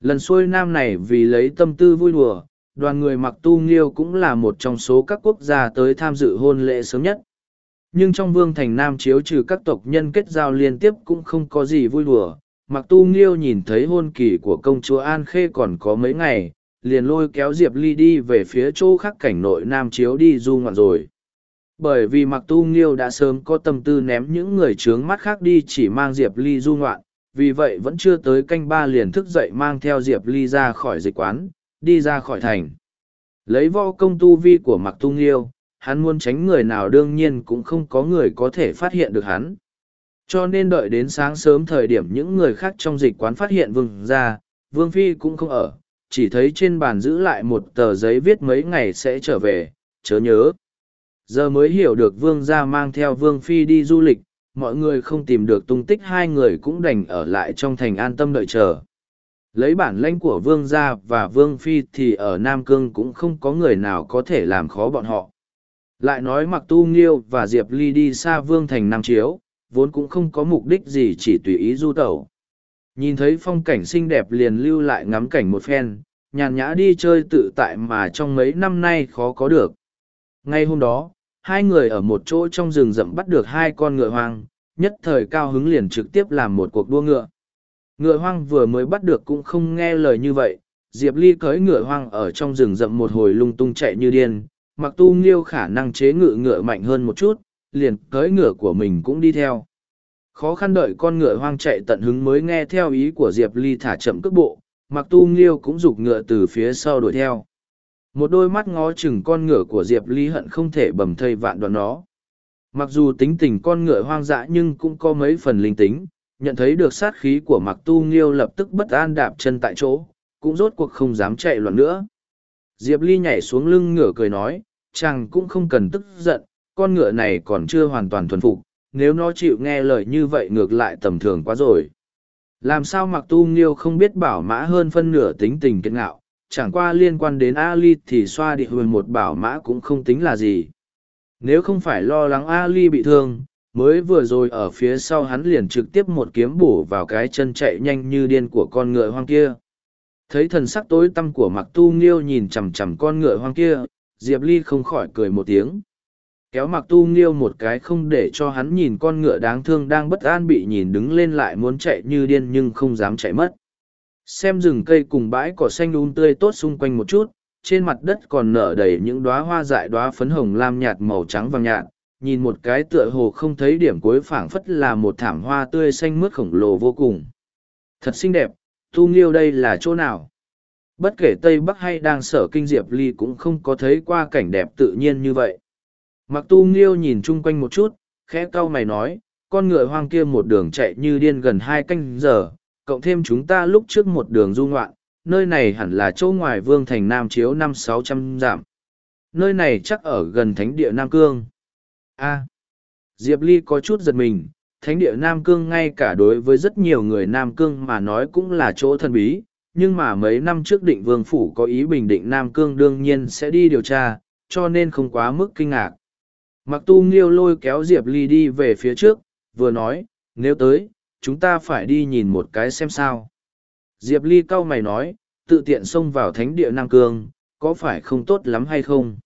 Lần xuôi nam này vì lấy tâm tư vui đùa, đoàn người mặc tu nghiêu cũng là một trong số các quốc gia tới tham dự hôn lễ sớm nhất. Nhưng trong vương thành nam chiếu trừ các tộc nhân kết giao liên tiếp cũng không có gì vui đùa. Mặc tu nghiêu nhìn thấy hôn kỳ của công chúa An Khê còn có mấy ngày, liền lôi kéo Diệp Ly đi về phía chỗ khác cảnh nội nam chiếu đi du ngoạn rồi. Bởi vì mặc tu nghiêu đã sớm có tâm tư ném những người trướng mắt khác đi chỉ mang Diệp Ly du ngoạn, vì vậy vẫn chưa tới canh ba liền thức dậy mang theo Diệp Ly ra khỏi dịch quán, đi ra khỏi thành. Lấy võ công tu vi của mặc tu nghiêu, hắn muốn tránh người nào đương nhiên cũng không có người có thể phát hiện được hắn. Cho nên đợi đến sáng sớm thời điểm những người khác trong dịch quán phát hiện vương ra, vương phi cũng không ở, chỉ thấy trên bàn giữ lại một tờ giấy viết mấy ngày sẽ trở về, chớ nhớ. Giờ mới hiểu được vương gia mang theo vương phi đi du lịch, mọi người không tìm được tung tích hai người cũng đành ở lại trong thành an tâm đợi chờ. Lấy bản lãnh của vương gia và vương phi thì ở Nam Cương cũng không có người nào có thể làm khó bọn họ. Lại nói mặc tu nghiêu và Diệp Ly đi xa vương thành Nam Chiếu, vốn cũng không có mục đích gì chỉ tùy ý du tẩu. Nhìn thấy phong cảnh xinh đẹp liền lưu lại ngắm cảnh một phen, nhàn nhã đi chơi tự tại mà trong mấy năm nay khó có được. Ngay hôm đó, hai người ở một chỗ trong rừng rậm bắt được hai con ngựa hoang, nhất thời cao hứng liền trực tiếp làm một cuộc đua ngựa. Ngựa hoang vừa mới bắt được cũng không nghe lời như vậy, Diệp Ly cưỡi ngựa hoang ở trong rừng rậm một hồi lung tung chạy như điên, mặc tu nghiêu khả năng chế ngự ngựa mạnh hơn một chút, liền cưỡi ngựa của mình cũng đi theo. Khó khăn đợi con ngựa hoang chạy tận hứng mới nghe theo ý của Diệp Ly thả chậm cước bộ, mặc tu nghiêu cũng giục ngựa từ phía sau đuổi theo. Một đôi mắt ngó chừng con ngựa của Diệp Ly hận không thể bầm thây vạn đoạn nó. Mặc dù tính tình con ngựa hoang dã nhưng cũng có mấy phần linh tính, nhận thấy được sát khí của mặc tu nghiêu lập tức bất an đạp chân tại chỗ, cũng rốt cuộc không dám chạy loạn nữa. Diệp Ly nhảy xuống lưng ngựa cười nói, chàng cũng không cần tức giận, con ngựa này còn chưa hoàn toàn thuần phục, nếu nó chịu nghe lời như vậy ngược lại tầm thường quá rồi. Làm sao mặc tu nghiêu không biết bảo mã hơn phân nửa tính tình kiệt ngạo, chẳng qua liên quan đến Ali thì xoa địa huyền một bảo mã cũng không tính là gì. Nếu không phải lo lắng Ali bị thương, mới vừa rồi ở phía sau hắn liền trực tiếp một kiếm bổ vào cái chân chạy nhanh như điên của con ngựa hoang kia. Thấy thần sắc tối tăm của mặc tu nghiêu nhìn chằm chằm con ngựa hoang kia, Diệp Ly không khỏi cười một tiếng. Kéo mặc tu nghiêu một cái không để cho hắn nhìn con ngựa đáng thương đang bất an bị nhìn đứng lên lại muốn chạy như điên nhưng không dám chạy mất. Xem rừng cây cùng bãi cỏ xanh đun tươi tốt xung quanh một chút, trên mặt đất còn nở đầy những đóa hoa dại đóa phấn hồng lam nhạt màu trắng vàng nhạt, nhìn một cái tựa hồ không thấy điểm cuối phảng phất là một thảm hoa tươi xanh mướt khổng lồ vô cùng. Thật xinh đẹp, tu nghiêu đây là chỗ nào? Bất kể Tây Bắc hay đang sở kinh diệp ly cũng không có thấy qua cảnh đẹp tự nhiên như vậy. Mặc tu nghiêu nhìn chung quanh một chút, khẽ cau mày nói, con ngựa hoang kia một đường chạy như điên gần hai canh giờ, cộng thêm chúng ta lúc trước một đường du ngoạn, nơi này hẳn là chỗ ngoài vương thành Nam Chiếu năm sáu trăm giảm. Nơi này chắc ở gần thánh địa Nam Cương. A. Diệp Ly có chút giật mình, thánh địa Nam Cương ngay cả đối với rất nhiều người Nam Cương mà nói cũng là chỗ thần bí, nhưng mà mấy năm trước định vương phủ có ý bình định Nam Cương đương nhiên sẽ đi điều tra, cho nên không quá mức kinh ngạc mặc tu nghiêu lôi kéo diệp ly đi về phía trước, vừa nói, nếu tới, chúng ta phải đi nhìn một cái xem sao. Diệp ly cau mày nói, tự tiện xông vào thánh địa nam cương, có phải không tốt lắm hay không?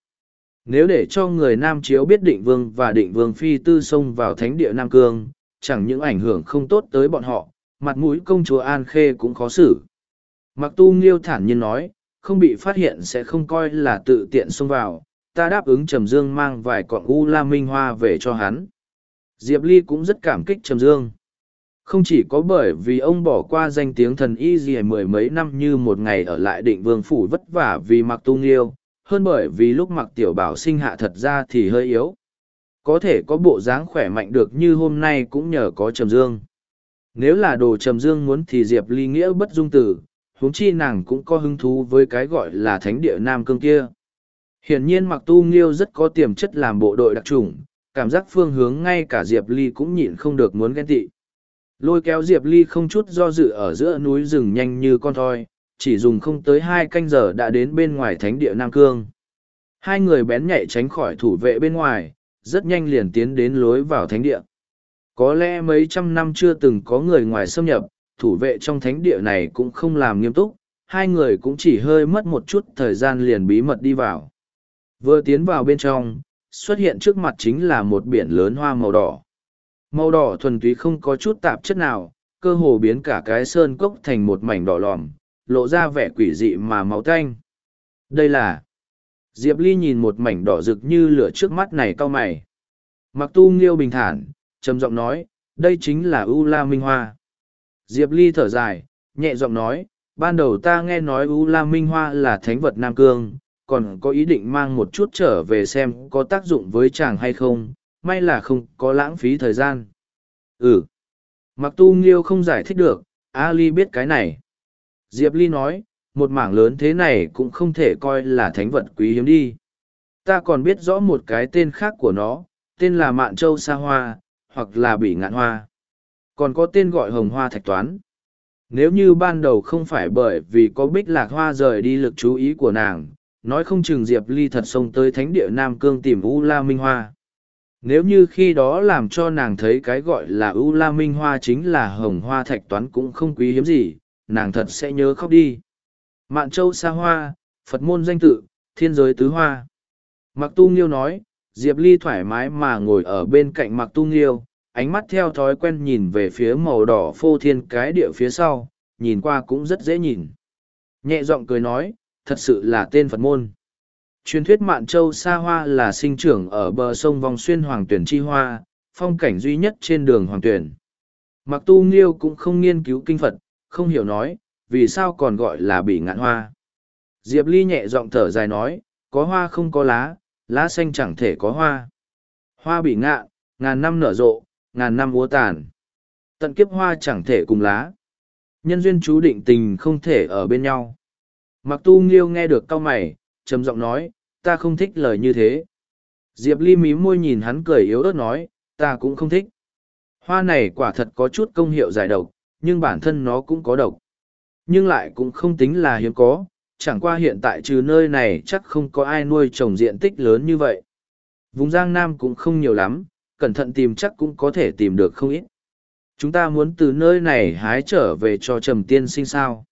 Nếu để cho người nam chiếu biết định vương và định vương phi tư xông vào thánh địa nam cương, chẳng những ảnh hưởng không tốt tới bọn họ, mặt mũi công chúa an khê cũng khó xử. Mặc tu nghiêu thản nhiên nói, không bị phát hiện sẽ không coi là tự tiện xông vào ta đáp ứng trầm dương mang vài cọng u la minh hoa về cho hắn. Diệp ly cũng rất cảm kích trầm dương. Không chỉ có bởi vì ông bỏ qua danh tiếng thần y gì mười mấy năm như một ngày ở lại định vương phủ vất vả vì mặc tu nghiêu hơn bởi vì lúc mặc tiểu bảo sinh hạ thật ra thì hơi yếu. Có thể có bộ dáng khỏe mạnh được như hôm nay cũng nhờ có trầm dương. Nếu là đồ trầm dương muốn thì diệp ly nghĩa bất dung tử, huống chi nàng cũng có hứng thú với cái gọi là thánh địa nam cương kia hiển nhiên mặc tu nghiêu rất có tiềm chất làm bộ đội đặc trùng cảm giác phương hướng ngay cả diệp ly cũng nhịn không được muốn ghen tị. Lôi kéo diệp ly không chút do dự ở giữa núi rừng nhanh như con thoi, chỉ dùng không tới hai canh giờ đã đến bên ngoài thánh địa nam cương. Hai người bén nhạy tránh khỏi thủ vệ bên ngoài, rất nhanh liền tiến đến lối vào thánh địa. Có lẽ mấy trăm năm chưa từng có người ngoài xâm nhập, thủ vệ trong thánh địa này cũng không làm nghiêm túc, hai người cũng chỉ hơi mất một chút thời gian liền bí mật đi vào vừa tiến vào bên trong, xuất hiện trước mặt chính là một biển lớn hoa màu đỏ. Màu đỏ thuần túy không có chút tạp chất nào, cơ hồ biến cả cái sơn cốc thành một mảnh đỏ lòm, lộ ra vẻ quỷ dị mà máu tanh. Đây là, diệp ly nhìn một mảnh đỏ rực như lửa trước mắt này cau mày. Mặc tu nghiêu bình thản, trầm giọng nói, đây chính là u la minh hoa. Diệp ly thở dài, nhẹ giọng nói, ban đầu ta nghe nói u la minh hoa là thánh vật nam cương còn có ý định mang một chút trở về xem có tác dụng với chàng hay không, may là không có lãng phí thời gian. Ừ. Mặc tu nghiêu không giải thích được, ali biết cái này. Diệp ly nói, một mảng lớn thế này cũng không thể coi là thánh vật quý hiếm đi. Ta còn biết rõ một cái tên khác của nó, tên là mạn châu sa hoa, hoặc là bỉ ngạn hoa. Còn có tên gọi hồng hoa thạch toán. Nếu như ban đầu không phải bởi vì có bích lạc hoa rời đi lực chú ý của nàng nói không chừng diệp ly thật xông tới thánh địa nam cương tìm u la minh hoa. Nếu như khi đó làm cho nàng thấy cái gọi là u la minh hoa chính là hồng hoa thạch toán cũng không quý hiếm gì, nàng thật sẽ nhớ khóc đi. Mạn châu sa hoa, phật môn danh tự, thiên giới tứ hoa. Mặc tu nghiêu nói, diệp ly thoải mái mà ngồi ở bên cạnh mặc tu nghiêu, ánh mắt theo thói quen nhìn về phía màu đỏ phô thiên cái địa phía sau, nhìn qua cũng rất dễ nhìn. Nhẹ giọng cười nói thật sự là tên phật môn. Truyền thuyết mạn châu sa hoa là sinh trưởng ở bờ sông vòng xuyên hoàng tuyển chi hoa, phong cảnh duy nhất trên đường hoàng tuyển. Mặc tu nghiêu cũng không nghiên cứu kinh phật, không hiểu nói, vì sao còn gọi là bỉ ngạn hoa. Diệp ly nhẹ giọng thở dài nói, có hoa không có lá lá xanh chẳng thể có hoa. Hoa bị ngạn, ngàn năm nở rộ, ngàn năm úa tàn. Tận kiếp hoa chẳng thể cùng lá. Nhân duyên chú định tình không thể ở bên nhau mặc tu nghiêu nghe được cau mày, trầm giọng nói, ta không thích lời như thế. Diệp ly mí môi nhìn hắn cười yếu ớt nói, ta cũng không thích. Hoa này quả thật có chút công hiệu giải độc, nhưng bản thân nó cũng có độc. Nhưng lại cũng không tính là hiếm có, chẳng qua hiện tại trừ nơi này chắc không có ai nuôi trồng diện tích lớn như vậy. Vùng giang nam cũng không nhiều lắm, cẩn thận tìm chắc cũng có thể tìm được không ít. Chúng ta muốn từ nơi này hái trở về cho trầm tiên sinh sao?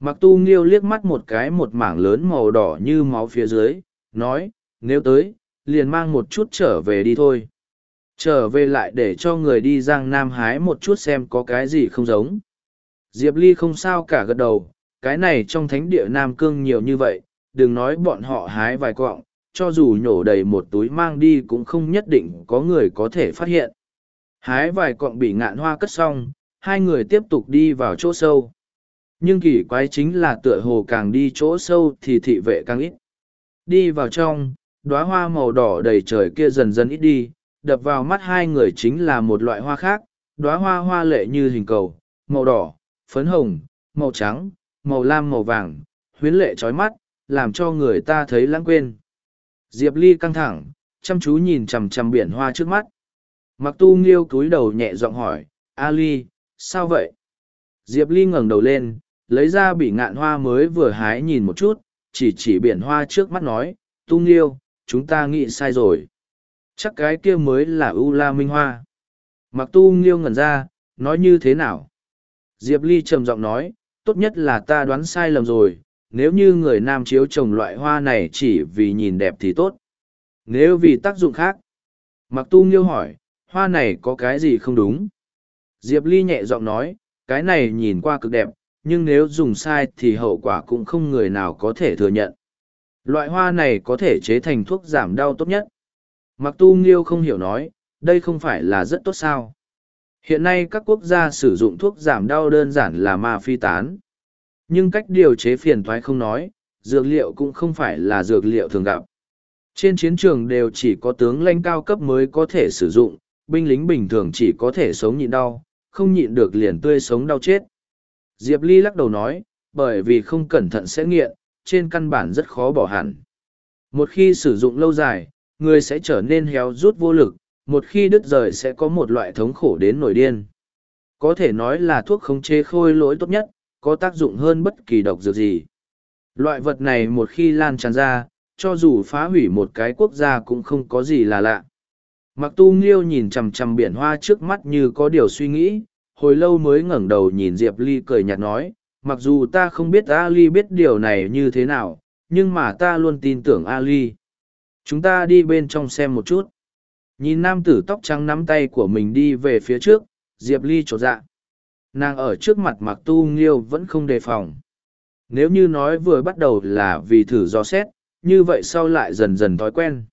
Mặc tu nghiêu liếc mắt một cái một mảng lớn màu đỏ như máu phía dưới, nói, nếu tới, liền mang một chút trở về đi thôi. Trở về lại để cho người đi giang nam hái một chút xem có cái gì không giống. Diệp ly không sao cả gật đầu, cái này trong thánh địa nam cương nhiều như vậy, đừng nói bọn họ hái vài quọng, cho dù nhổ đầy một túi mang đi cũng không nhất định có người có thể phát hiện. Hái vài quọng bị ngạn hoa cất xong, hai người tiếp tục đi vào chỗ sâu nhưng kỳ quái chính là tựa hồ càng đi chỗ sâu thì thị vệ càng ít. Đi vào trong đoá hoa màu đỏ đầy trời kia dần dần ít đi, đập vào mắt hai người chính là một loại hoa khác đoá hoa hoa lệ như hình cầu, màu đỏ, phấn hồng, màu trắng, màu lam màu vàng, huyến lệ trói mắt, làm cho người ta thấy lãng quên. Diệp ly căng thẳng, chăm chú nhìn chằm chằm biển hoa trước mắt. Mặc tu nghiêu cúi đầu nhẹ giọng hỏi, a ly, sao vậy? Diệp ly ngẩng đầu lên lấy ra bị ngạn hoa mới vừa hái nhìn một chút chỉ chỉ biển hoa trước mắt nói tu nghiêu chúng ta nghĩ sai rồi Chắc cái kia mới là U La Minh Hoa. Mặc tu nghiêu ngẩn ra, nói như thế nào? Diệp Ly trầm giọng nói, tốt nhất là ta đoán sai lầm rồi, nếu như người nam chiếu trồng loại hoa này chỉ vì nhìn đẹp thì tốt. Nếu vì tác dụng khác. Mặc tu nghiêu hỏi, hoa này có cái gì không đúng? Diệp Ly nhẹ giọng nói, cái này nhìn qua cực đẹp, nhưng nếu dùng sai thì hậu quả cũng không người nào có thể thừa nhận. Loại hoa này có thể chế thành thuốc giảm đau tốt nhất. Mặc tu nghiêu không hiểu nói, đây không phải là rất tốt sao. Hiện nay các quốc gia sử dụng thuốc giảm đau đơn giản là ma phi tán. Nhưng cách điều chế phiền thoái không nói, dược liệu cũng không phải là dược liệu thường gặp. Trên chiến trường đều chỉ có tướng lãnh cao cấp mới có thể sử dụng, binh lính bình thường chỉ có thể sống nhịn đau, không nhịn được liền tươi sống đau chết. Diệp Ly lắc đầu nói, bởi vì không cẩn thận sẽ nghiện, trên căn bản rất khó bỏ hẳn. Một khi sử dụng lâu dài, người sẽ trở nên héo rút vô lực, một khi đứt rời sẽ có một loại thống khổ đến nổi điên. Có thể nói là thuốc khống chế khôi lỗi tốt nhất, có tác dụng hơn bất kỳ độc dược gì. Loại vật này một khi lan tràn ra, cho dù phá hủy một cái quốc gia cũng không có gì là lạ. Mặc tu nghiêu nhìn chằm chằm biển hoa trước mắt như có điều suy nghĩ, hồi lâu mới ngẩng đầu nhìn Diệp Ly cười nhạt nói, mặc dù ta không biết Ali biết điều này như thế nào, nhưng mà ta luôn tin tưởng Ali. Chúng ta đi bên trong xem một chút. Nhìn nam tử tóc trắng nắm tay của mình đi về phía trước, Diệp Ly trột dạ. Nàng ở trước mặt mặc tu nghiêu vẫn không đề phòng. Nếu như nói vừa bắt đầu là vì thử do xét, như vậy sau lại dần dần thói quen.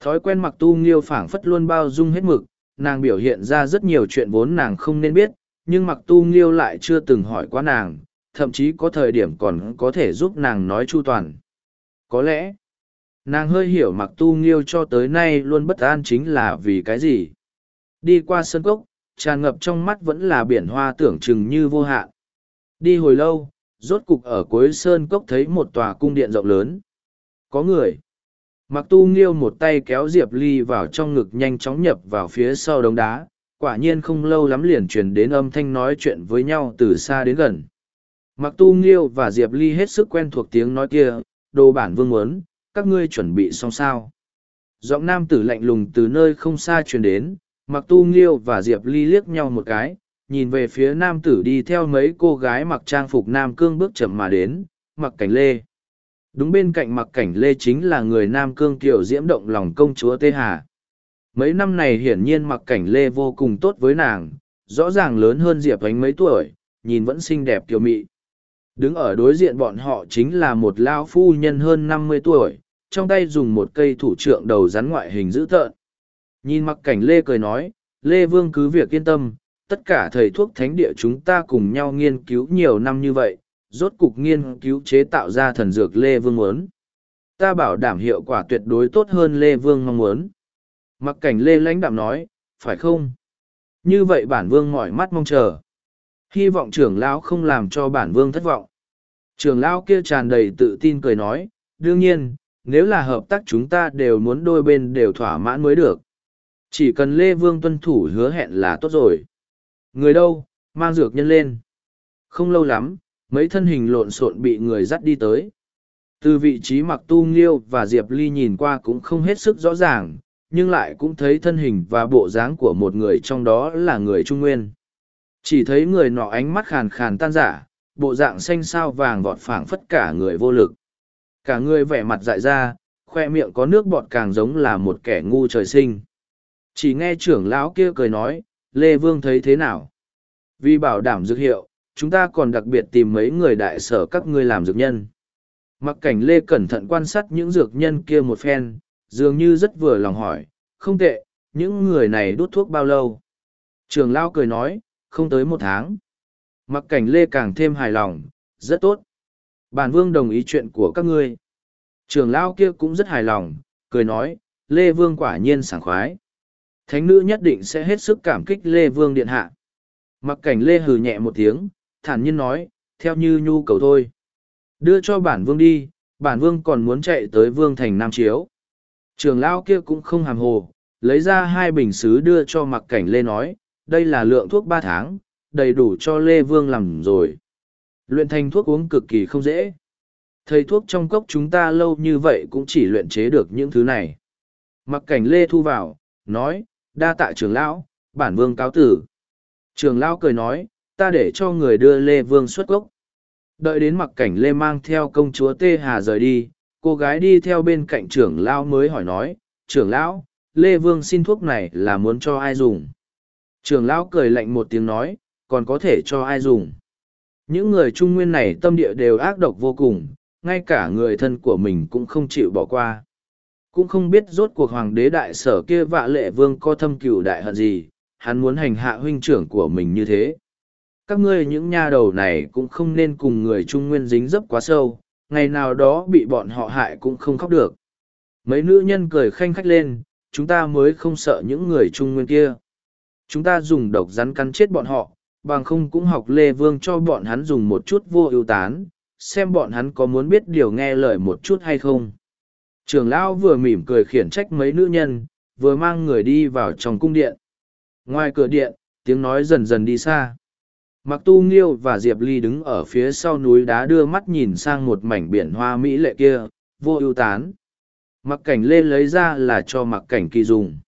Thói quen mặc tu nghiêu phảng phất luôn bao dung hết mực, nàng biểu hiện ra rất nhiều chuyện vốn nàng không nên biết, nhưng mặc tu nghiêu lại chưa từng hỏi qua nàng, thậm chí có thời điểm còn có thể giúp nàng nói chu toàn. Có lẽ, nàng hơi hiểu mặc tu nghiêu cho tới nay luôn bất an chính là vì cái gì. Đi qua sân cốc, tràn ngập trong mắt vẫn là biển hoa tưởng chừng như vô hạn. Đi hồi lâu, rốt cục ở cuối sơn cốc thấy một tòa cung điện rộng lớn. Có người. Mặc tu nghiêu một tay kéo Diệp Ly vào trong ngực nhanh chóng nhập vào phía sau đống đá, quả nhiên không lâu lắm liền truyền đến âm thanh nói chuyện với nhau từ xa đến gần. Mặc tu nghiêu và Diệp Ly hết sức quen thuộc tiếng nói kia, đồ bản vương muốn, các ngươi chuẩn bị xong sao. Giọng nam tử lạnh lùng từ nơi không xa truyền đến, mặc tu nghiêu và Diệp Ly liếc nhau một cái, nhìn về phía nam tử đi theo mấy cô gái mặc trang phục nam cương bước chậm mà đến, mặc cảnh lê. Đúng bên cạnh mặc cảnh lê chính là người nam cương kiều diễm động lòng công chúa Tê Hà. Mấy năm này hiển nhiên mặc cảnh lê vô cùng tốt với nàng, rõ ràng lớn hơn Diệp Ánh mấy tuổi, nhìn vẫn xinh đẹp kiều mị. Đứng ở đối diện bọn họ chính là một lao phu nhân hơn năm mươi tuổi, trong tay dùng một cây thủ trượng đầu rắn ngoại hình dữ tợn. Nhìn mặc cảnh Lê cười nói, Lê Vương cứ việc yên tâm, tất cả thầy thuốc thánh địa chúng ta cùng nhau nghiên cứu nhiều năm như vậy, rốt cục nghiên cứu chế tạo ra thần dược Lê Vương muốn. Ta bảo đảm hiệu quả tuyệt đối tốt hơn Lê Vương mong muốn. Mặc cảnh Lê lãnh đạm nói, phải không? Như vậy bản vương mỏi mắt mong chờ. Hy vọng trưởng lão không làm cho bản vương thất vọng. Trưởng lão kia tràn đầy tự tin cười nói, đương nhiên, nếu là hợp tác chúng ta đều muốn đôi bên đều thỏa mãn mới được. Chỉ cần Lê Vương tuân thủ hứa hẹn là tốt rồi. Người đâu, mang dược nhân lên. Không lâu lắm, mấy thân hình lộn xộn bị người dắt đi tới. Từ vị trí mặc tu nghiêu và Diệp Ly nhìn qua cũng không hết sức rõ ràng, nhưng lại cũng thấy thân hình và bộ dáng của một người trong đó là người Trung Nguyên. Chỉ thấy người nọ ánh mắt khàn khàn tan giả, bộ dạng xanh sao vàng vọt phảng phất cả người vô lực. Cả người vẻ mặt dại ra, khoe miệng có nước bọt càng giống là một kẻ ngu trời sinh. Chỉ nghe trưởng lão kia cười nói, Lê Vương thấy thế nào? Vì bảo đảm dược hiệu, chúng ta còn đặc biệt tìm mấy người đại sở các ngươi làm dược nhân. Mặc cảnh Lê cẩn thận quan sát những dược nhân kia một phen, dường như rất vừa lòng hỏi, không tệ, những người này đốt thuốc bao lâu? Trường lao cười nói, không tới một tháng. Mặc cảnh Lê càng thêm hài lòng, rất tốt. Bản vương đồng ý chuyện của các ngươi. Trường lao kia cũng rất hài lòng, cười nói, Lê Vương quả nhiên sảng khoái. Thánh nữ nhất định sẽ hết sức cảm kích Lê Vương Điện Hạ. Mặc cảnh Lê hừ nhẹ một tiếng, thản nhiên nói, theo như nhu cầu thôi. Đưa cho bản vương đi, bản vương còn muốn chạy tới vương thành Nam Chiếu. Trường lão kia cũng không hàm hồ, lấy ra hai bình xứ đưa cho mặc cảnh Lê nói, đây là lượng thuốc ba tháng, đầy đủ cho Lê Vương làm rồi. Luyện thành thuốc uống cực kỳ không dễ. Thầy thuốc trong cốc chúng ta lâu như vậy cũng chỉ luyện chế được những thứ này. Mặc cảnh lê thu vào, nói, đa tạ trưởng lão, bản vương cáo tử. trường lão cười nói, ta để cho người đưa lê vương xuất gốc. Đợi đến mặc cảnh lê mang theo công chúa Tê Hà rời đi, cô gái đi theo bên cạnh trưởng lão mới hỏi nói, trưởng lão, lê vương xin thuốc này là muốn cho ai dùng. Trưởng lão cười lạnh một tiếng nói, còn có thể cho ai dùng. Những người trung nguyên này tâm địa đều ác độc vô cùng, ngay cả người thân của mình cũng không chịu bỏ qua. Cũng không biết rốt cuộc hoàng đế đại sở kia vạ lệ vương có thâm cửu đại hận gì, hắn muốn hành hạ huynh trưởng của mình như thế. Các ngươi những nha đầu này cũng không nên cùng người trung nguyên dính dấp quá sâu, ngày nào đó bị bọn họ hại cũng không khóc được. Mấy nữ nhân cười khanh khách lên, chúng ta mới không sợ những người trung nguyên kia. Chúng ta dùng độc rắn cắn chết bọn họ, bằng không cũng học Lê Vương cho bọn hắn dùng một chút vô ưu tán, xem bọn hắn có muốn biết điều nghe lời một chút hay không. Trường lão vừa mỉm cười khiển trách mấy nữ nhân, vừa mang người đi vào trong cung điện. Ngoài cửa điện, tiếng nói dần dần đi xa. Mặc tu nghiêu và Diệp Ly đứng ở phía sau núi đá đưa mắt nhìn sang một mảnh biển hoa mỹ lệ kia, vô ưu tán. Mặc cảnh lên lấy ra là cho mặc cảnh kỳ dùng.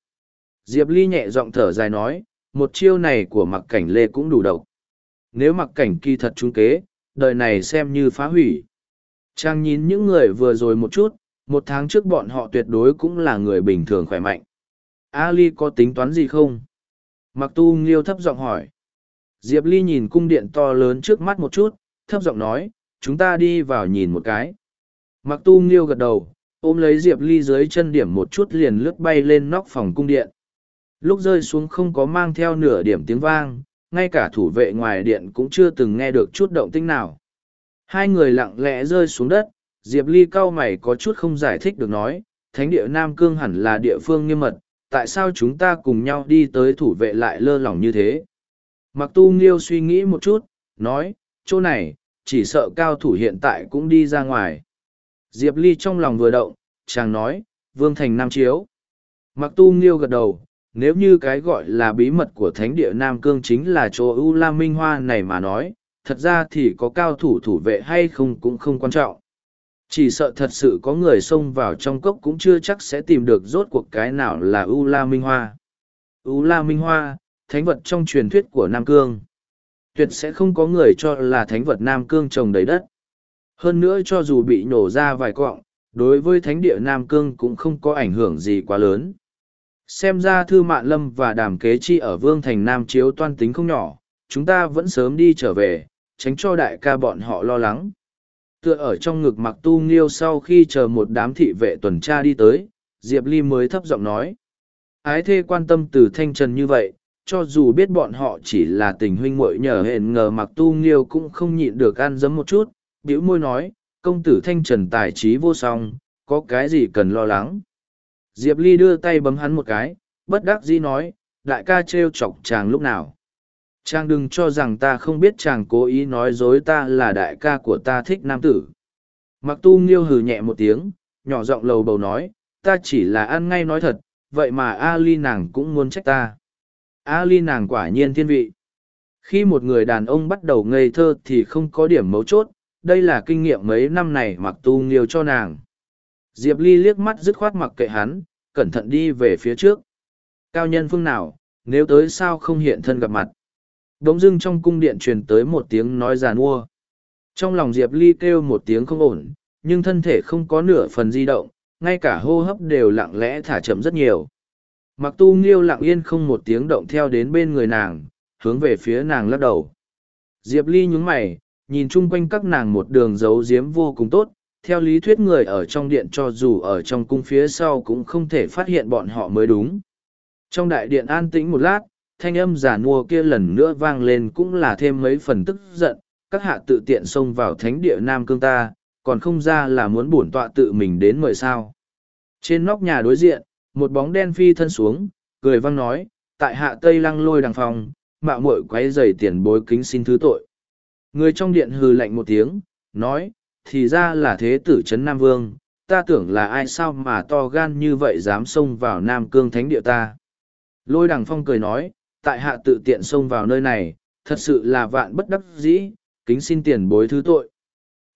Diệp Ly nhẹ giọng thở dài nói, một chiêu này của mặc cảnh lê cũng đủ độc. Nếu mặc cảnh kỳ thật trung kế, đời này xem như phá hủy. Trang nhìn những người vừa rồi một chút, một tháng trước bọn họ tuyệt đối cũng là người bình thường khỏe mạnh. Ali có tính toán gì không? Mặc tu nghiêu thấp giọng hỏi. Diệp Ly nhìn cung điện to lớn trước mắt một chút, thấp giọng nói, chúng ta đi vào nhìn một cái. Mặc tu nghiêu gật đầu, ôm lấy Diệp Ly dưới chân điểm một chút liền lướt bay lên nóc phòng cung điện. Lúc rơi xuống không có mang theo nửa điểm tiếng vang, ngay cả thủ vệ ngoài điện cũng chưa từng nghe được chút động tĩnh nào. Hai người lặng lẽ rơi xuống đất, Diệp Ly cau mày có chút không giải thích được nói, thánh địa Nam Cương hẳn là địa phương nghiêm mật, tại sao chúng ta cùng nhau đi tới thủ vệ lại lơ lỏng như thế? Mặc tu nghiêu suy nghĩ một chút, nói, chỗ này, chỉ sợ cao thủ hiện tại cũng đi ra ngoài. Diệp Ly trong lòng vừa động, chàng nói, Vương Thành Nam Chiếu. Mặc tu nghiêu gật đầu, nếu như cái gọi là bí mật của thánh địa Nam Cương chính là chỗ U La Minh Hoa này mà nói, thật ra thì có cao thủ thủ vệ hay không cũng không quan trọng. Chỉ sợ thật sự có người xông vào trong cốc cũng chưa chắc sẽ tìm được rốt cuộc cái nào là U La Minh Hoa. U La Minh Hoa, thánh vật trong truyền thuyết của Nam Cương. Tuyệt sẽ không có người cho là thánh vật Nam Cương trồng đầy đất. Hơn nữa cho dù bị nổ ra vài cọng, đối với thánh địa Nam Cương cũng không có ảnh hưởng gì quá lớn. Xem ra Thư Mạn Lâm và Đàm Kế Chi ở Vương Thành Nam chiếu toan tính không nhỏ, chúng ta vẫn sớm đi trở về, tránh cho đại ca bọn họ lo lắng. Tựa ở trong ngực mặc tu nghiêu sau khi chờ một đám thị vệ tuần tra đi tới, Diệp Ly mới thấp giọng nói. Ái thê quan tâm từ thanh trần như vậy, cho dù biết bọn họ chỉ là tình huynh muội nhờ hẹn ngờ mặc tu nghiêu cũng không nhịn được ăn dấm một chút, bĩu môi nói, công tử thanh trần tài trí vô song, có cái gì cần lo lắng. Diệp Ly đưa tay bấm hắn một cái, bất đắc dĩ nói, đại ca trêu chọc chàng lúc nào. Chàng đừng cho rằng ta không biết chàng cố ý nói dối ta là đại ca của ta thích nam tử. Mặc tu nghiêu hừ nhẹ một tiếng, nhỏ giọng lầu bầu nói, ta chỉ là ăn ngay nói thật, vậy mà a Ly nàng cũng muốn trách ta. Ali nàng quả nhiên thiên vị. Khi một người đàn ông bắt đầu ngây thơ thì không có điểm mấu chốt, đây là kinh nghiệm mấy năm này mặc tu nghiêu cho nàng. Diệp Ly liếc mắt dứt khoát mặc kệ hắn, cẩn thận đi về phía trước. Cao nhân phương nào, nếu tới sao không hiện thân gặp mặt. Đống dưng trong cung điện truyền tới một tiếng nói giàn mua. Trong lòng Diệp Ly kêu một tiếng không ổn, nhưng thân thể không có nửa phần di động, ngay cả hô hấp đều lặng lẽ thả chậm rất nhiều. Mặc tu nghiêu lặng yên không một tiếng động theo đến bên người nàng, hướng về phía nàng lắc đầu. Diệp Ly nhúng mày, nhìn chung quanh các nàng một đường giấu giếm vô cùng tốt, theo lý thuyết người ở trong điện cho dù ở trong cung phía sau cũng không thể phát hiện bọn họ mới đúng. Trong đại điện an tĩnh một lát, thanh âm giả nua kia lần nữa vang lên cũng là thêm mấy phần tức giận, các hạ tự tiện xông vào thánh địa Nam Cương ta, còn không ra là muốn bổn tọa tự mình đến mời sao. Trên nóc nhà đối diện, một bóng đen phi thân xuống, cười vang nói, tại hạ Tây Lăng lôi đằng phòng, mạo muội quấy rầy tiền bối kính xin thứ tội. Người trong điện hừ lạnh một tiếng, nói, thì ra là thế tử Trấn Nam Vương, ta tưởng là ai sao mà to gan như vậy dám xông vào Nam Cương Thánh địa ta. Lôi đằng phong cười nói, tại hạ tự tiện xông vào nơi này, thật sự là vạn bất đắc dĩ, kính xin tiền bối thứ tội.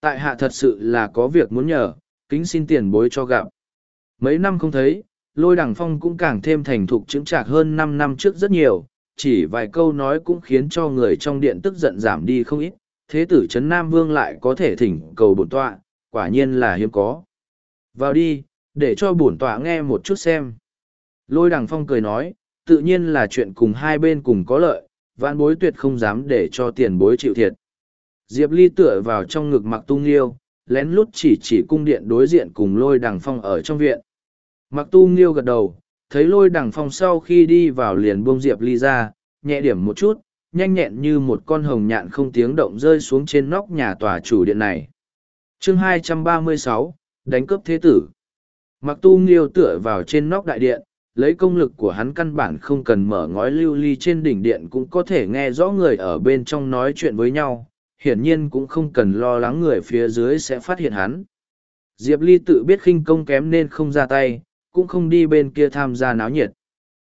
Tại hạ thật sự là có việc muốn nhờ, kính xin tiền bối cho gặp. Mấy năm không thấy, lôi đằng phong cũng càng thêm thành thục chứng trạc hơn năm năm trước rất nhiều, chỉ vài câu nói cũng khiến cho người trong điện tức giận giảm đi không ít, thế tử Trấn Nam Vương lại có thể thỉnh cầu bổn tọa, quả nhiên là hiếm có. Vào đi, để cho bổn tọa nghe một chút xem. Lôi đằng phong cười nói, tự nhiên là chuyện cùng hai bên cùng có lợi, vạn bối tuyệt không dám để cho tiền bối chịu thiệt. Diệp Ly tựa vào trong ngực mặc tung liêu, lén lút chỉ chỉ cung điện đối diện cùng lôi đằng phong ở trong viện. Mặc tu nghiêu gật đầu, thấy lôi đằng phong sau khi đi vào liền buông Diệp Ly ra, nhẹ điểm một chút, nhanh nhẹn như một con hồng nhạn không tiếng động rơi xuống trên nóc nhà tòa chủ điện này. chương 236, đánh cướp thế tử. Mặc tu nghiêu tựa vào trên nóc đại điện, lấy công lực của hắn căn bản không cần mở ngói lưu ly trên đỉnh điện cũng có thể nghe rõ người ở bên trong nói chuyện với nhau, hiển nhiên cũng không cần lo lắng người phía dưới sẽ phát hiện hắn. Diệp Ly tự biết khinh công kém nên không ra tay, cũng không đi bên kia tham gia náo nhiệt.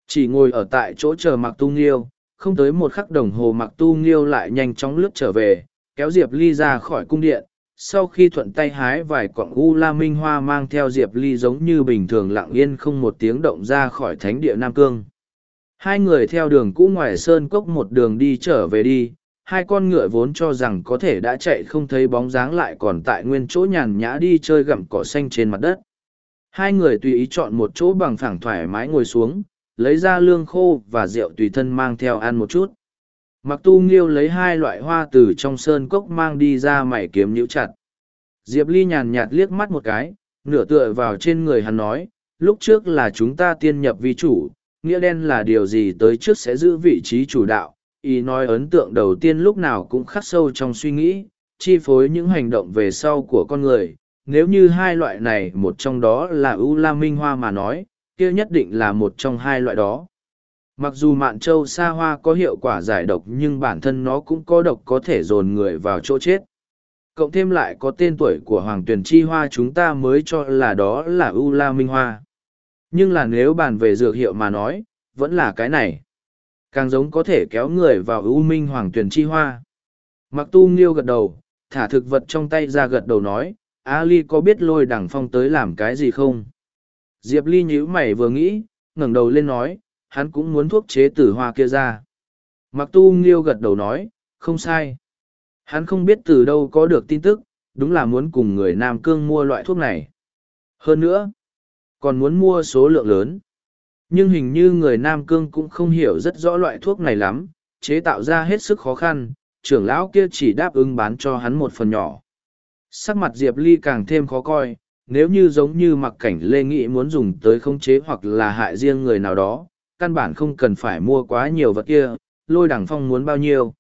Chỉ ngồi ở tại chỗ chờ Mặc Tu Nghiêu, không tới một khắc đồng hồ Mặc Tu Nghiêu lại nhanh chóng lướt trở về, kéo Diệp Ly ra khỏi cung điện. Sau khi thuận tay hái vài quặng u la minh hoa mang theo Diệp Ly giống như bình thường lặng yên không một tiếng động ra khỏi thánh địa Nam Cương. Hai người theo đường cũ ngoài sơn cốc một đường đi trở về đi, hai con ngựa vốn cho rằng có thể đã chạy không thấy bóng dáng lại còn tại nguyên chỗ nhàn nhã đi chơi gặm cỏ xanh trên mặt đất. Hai người tùy ý chọn một chỗ bằng phẳng thoải mái ngồi xuống, lấy ra lương khô và rượu tùy thân mang theo ăn một chút. Mặc tu nghiêu lấy hai loại hoa từ trong sơn cốc mang đi ra mảy kiếm nhíu chặt. Diệp Ly nhàn nhạt liếc mắt một cái, nửa tựa vào trên người hắn nói, lúc trước là chúng ta tiên nhập vi chủ, nghĩa đen là điều gì tới trước sẽ giữ vị trí chủ đạo, ý nói ấn tượng đầu tiên lúc nào cũng khắc sâu trong suy nghĩ, chi phối những hành động về sau của con người. Nếu như hai loại này một trong đó là U La Minh Hoa mà nói, kia nhất định là một trong hai loại đó. Mặc dù mạn châu sa hoa có hiệu quả giải độc nhưng bản thân nó cũng có độc có thể dồn người vào chỗ chết. Cộng thêm lại có tên tuổi của Hoàng Tuyền Chi Hoa chúng ta mới cho là đó là U La Minh Hoa. Nhưng là nếu bàn về dược hiệu mà nói, vẫn là cái này càng giống có thể kéo người vào ưu minh hoàng tuyển chi hoa mặc tu nghiêu gật đầu thả thực vật trong tay ra gật đầu nói a ly có biết lôi đằng phong tới làm cái gì không? Diệp ly nhíu mày vừa nghĩ, ngẩng đầu lên nói, hắn cũng muốn thuốc chế từ hoa kia ra. Mặc tu nghiêu gật đầu nói, không sai. Hắn không biết từ đâu có được tin tức, đúng là muốn cùng người nam cương mua loại thuốc này. Hơn nữa, còn muốn mua số lượng lớn. Nhưng hình như người nam cương cũng không hiểu rất rõ loại thuốc này lắm, chế tạo ra hết sức khó khăn, trưởng lão kia chỉ đáp ứng bán cho hắn một phần nhỏ sắc mặt diệp ly càng thêm khó coi nếu như giống như mặc cảnh lê nghị muốn dùng tới khống chế hoặc là hại riêng người nào đó căn bản không cần phải mua quá nhiều vật kia lôi đằng phong muốn bao nhiêu.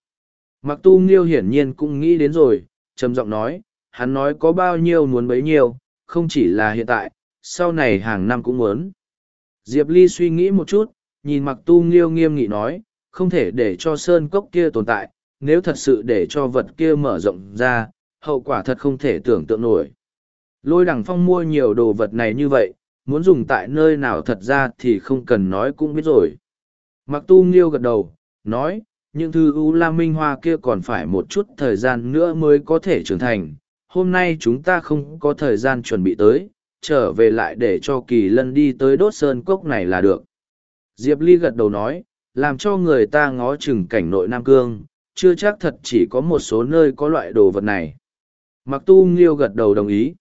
Mặc tu nghiêu hiển nhiên cũng nghĩ đến rồi trầm giọng nói hắn nói có bao nhiêu muốn bấy nhiêu không chỉ là hiện tại sau này hàng năm cũng muốn. Diệp Ly suy nghĩ một chút, nhìn mặc tu nghiêu nghiêm nghị nói, không thể để cho sơn cốc kia tồn tại, nếu thật sự để cho vật kia mở rộng ra, hậu quả thật không thể tưởng tượng nổi. Lôi đằng phong mua nhiều đồ vật này như vậy, muốn dùng tại nơi nào thật ra thì không cần nói cũng biết rồi. Mặc tu nghiêu gật đầu, nói, những thư U La Minh Hoa kia còn phải một chút thời gian nữa mới có thể trưởng thành. Hôm nay chúng ta không có thời gian chuẩn bị tới, trở về lại để cho kỳ lân đi tới đốt sơn cốc này là được. Diệp Ly gật đầu nói, làm cho người ta ngó chừng cảnh nội Nam Cương, chưa chắc thật chỉ có một số nơi có loại đồ vật này. Mặc tu nghiêu gật đầu đồng ý.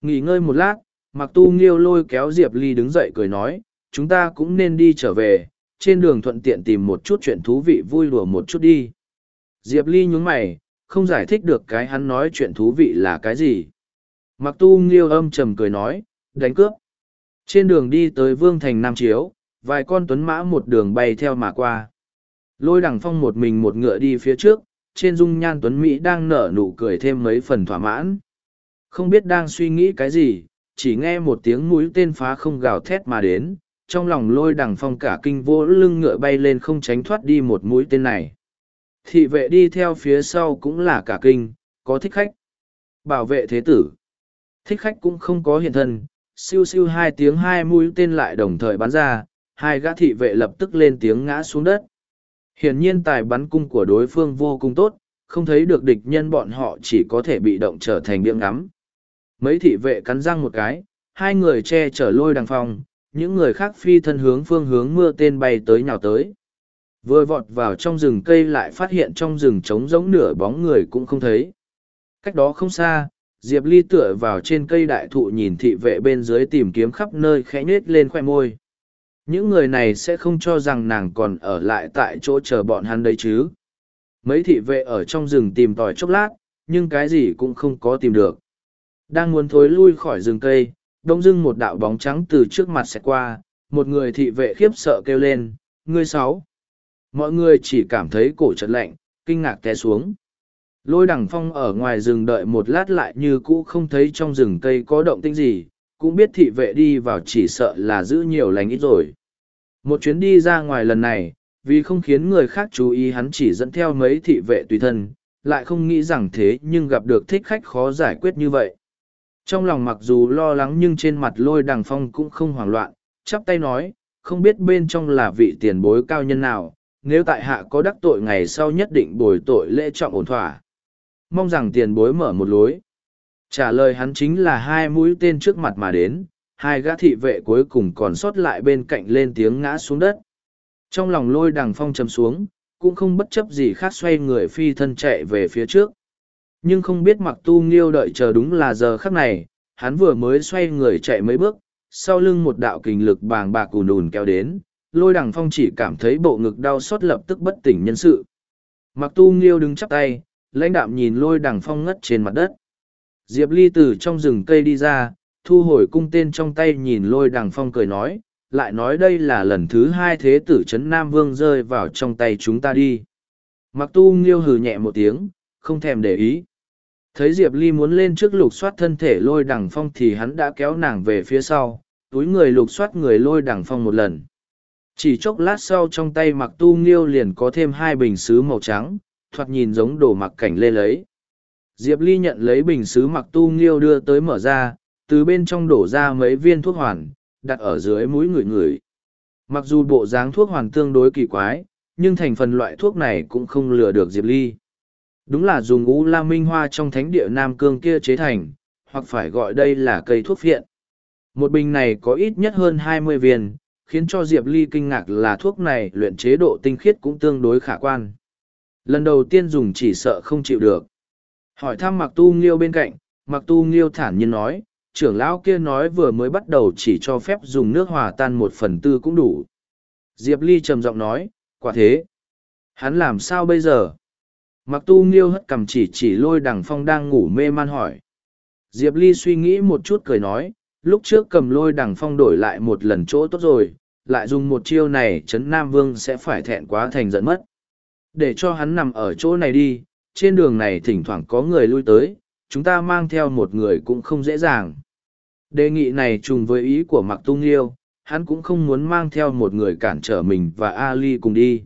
Nghỉ ngơi một lát, mặc tu nghiêu lôi kéo Diệp Ly đứng dậy cười nói, chúng ta cũng nên đi trở về, trên đường thuận tiện tìm một chút chuyện thú vị vui đùa một chút đi. Diệp Ly nhún mày, không giải thích được cái hắn nói chuyện thú vị là cái gì. Mặc tu nghiêu âm trầm cười nói, đánh cướp. Trên đường đi tới Vương Thành Nam Chiếu, vài con tuấn mã một đường bay theo mà qua. Lôi đằng phong một mình một ngựa đi phía trước, trên dung nhan tuấn Mỹ đang nở nụ cười thêm mấy phần thỏa mãn. Không biết đang suy nghĩ cái gì, chỉ nghe một tiếng mũi tên phá không gào thét mà đến, trong lòng lôi đằng phong cả kinh vô lưng ngựa bay lên không tránh thoát đi một mũi tên này. Thị vệ đi theo phía sau cũng là cả kinh, có thích khách. Bảo vệ thế tử thích khách cũng không có hiện thân siêu siêu hai tiếng hai mũi tên lại đồng thời bắn ra hai gã thị vệ lập tức lên tiếng ngã xuống đất hiển nhiên tài bắn cung của đối phương vô cùng tốt không thấy được địch nhân bọn họ chỉ có thể bị động trở thành biếng ngắm mấy thị vệ cắn răng một cái hai người che chở lôi đằng phòng, những người khác phi thân hướng phương hướng mưa tên bay tới nhào tới. Vừa vọt vào trong rừng cây lại phát hiện trong rừng trống giống nửa bóng người cũng không thấy. Cách đó không xa, Diệp Ly tựa vào trên cây đại thụ nhìn thị vệ bên dưới tìm kiếm khắp nơi khẽ nhết lên khoe môi. Những người này sẽ không cho rằng nàng còn ở lại tại chỗ chờ bọn hắn đấy chứ. Mấy thị vệ ở trong rừng tìm tòi chốc lát, nhưng cái gì cũng không có tìm được. Đang muốn thối lui khỏi rừng cây, đông dưng một đạo bóng trắng từ trước mặt sẽ qua, một người thị vệ khiếp sợ kêu lên, ngươi sáu. Mọi người chỉ cảm thấy cổ chật lạnh, kinh ngạc té xuống. Lôi đằng phong ở ngoài rừng đợi một lát lại như cũ không thấy trong rừng cây có động tĩnh gì, cũng biết thị vệ đi vào chỉ sợ là giữ nhiều lành ít rồi. Một chuyến đi ra ngoài lần này, vì không khiến người khác chú ý hắn chỉ dẫn theo mấy thị vệ tùy thân, lại không nghĩ rằng thế nhưng gặp được thích khách khó giải quyết như vậy. Trong lòng mặc dù lo lắng nhưng trên mặt lôi đằng phong cũng không hoảng loạn, chắp tay nói, không biết bên trong là vị tiền bối cao nhân nào, nếu tại hạ có đắc tội ngày sau nhất định bồi tội lễ trọng ổn thỏa. Mong rằng tiền bối mở một lối. Trả lời hắn chính là hai mũi tên trước mặt mà đến, hai gã thị vệ cuối cùng còn sót lại bên cạnh lên tiếng ngã xuống đất. Trong lòng lôi đằng phong chầm xuống, cũng không bất chấp gì khác xoay người phi thân chạy về phía trước. Nhưng không biết mặc tu nghiêu đợi chờ đúng là giờ khắc này, hắn vừa mới xoay người chạy mấy bước, sau lưng một đạo kình lực bàng bạc ùn ùn kéo đến, lôi đằng phong chỉ cảm thấy bộ ngực đau xót lập tức bất tỉnh nhân sự. Mặc tu nghiêu đứng chắp tay, lãnh đạm nhìn lôi đằng phong ngất trên mặt đất. Diệp Ly từ trong rừng cây đi ra, thu hồi cung tên trong tay nhìn lôi đằng phong cười nói, lại nói đây là lần thứ hai thế tử Trấn Nam Vương rơi vào trong tay chúng ta đi. Mặc tu nghiêu hừ nhẹ một tiếng, không thèm để ý. Thấy Diệp Ly muốn lên trước lục soát thân thể lôi đằng phong thì hắn đã kéo nàng về phía sau, túi người lục soát người lôi đằng phong một lần. Chỉ chốc lát sau trong tay mặc tu nghiêu liền có thêm hai bình xứ màu trắng, thoạt nhìn giống đồ mặc cảnh lê lấy. Diệp Ly nhận lấy bình xứ mặc tu nghiêu đưa tới mở ra, từ bên trong đổ ra mấy viên thuốc hoàn, đặt ở dưới mũi người người. Mặc dù bộ dáng thuốc hoàn tương đối kỳ quái, nhưng thành phần loại thuốc này cũng không lừa được Diệp Ly. Đúng là dùng ngũ la minh hoa trong thánh địa Nam Cương kia chế thành, hoặc phải gọi đây là cây thuốc phiện. Một bình này có ít nhất hơn hai mươi viên, khiến cho Diệp Ly kinh ngạc là thuốc này luyện chế độ tinh khiết cũng tương đối khả quan. Lần đầu tiên dùng chỉ sợ không chịu được. Hỏi thăm Mặc Tu Nghiêu bên cạnh, Mặc Tu Nghiêu thản nhiên nói, trưởng lão kia nói vừa mới bắt đầu chỉ cho phép dùng nước hòa tan một phần tư cũng đủ. Diệp Ly trầm giọng nói, quả thế. Hắn làm sao bây giờ? Mặc tu nghiêu hất cầm chỉ chỉ lôi đằng phong đang ngủ mê man hỏi. Diệp Ly suy nghĩ một chút cười nói, lúc trước cầm lôi đằng phong đổi lại một lần chỗ tốt rồi, lại dùng một chiêu này Trấn Nam Vương sẽ phải thẹn quá thành giận mất. Để cho hắn nằm ở chỗ này đi, trên đường này thỉnh thoảng có người lui tới, chúng ta mang theo một người cũng không dễ dàng. Đề nghị này trùng với ý của Mạc Tung Liêu, hắn cũng không muốn mang theo một người cản trở mình và Ali cùng đi.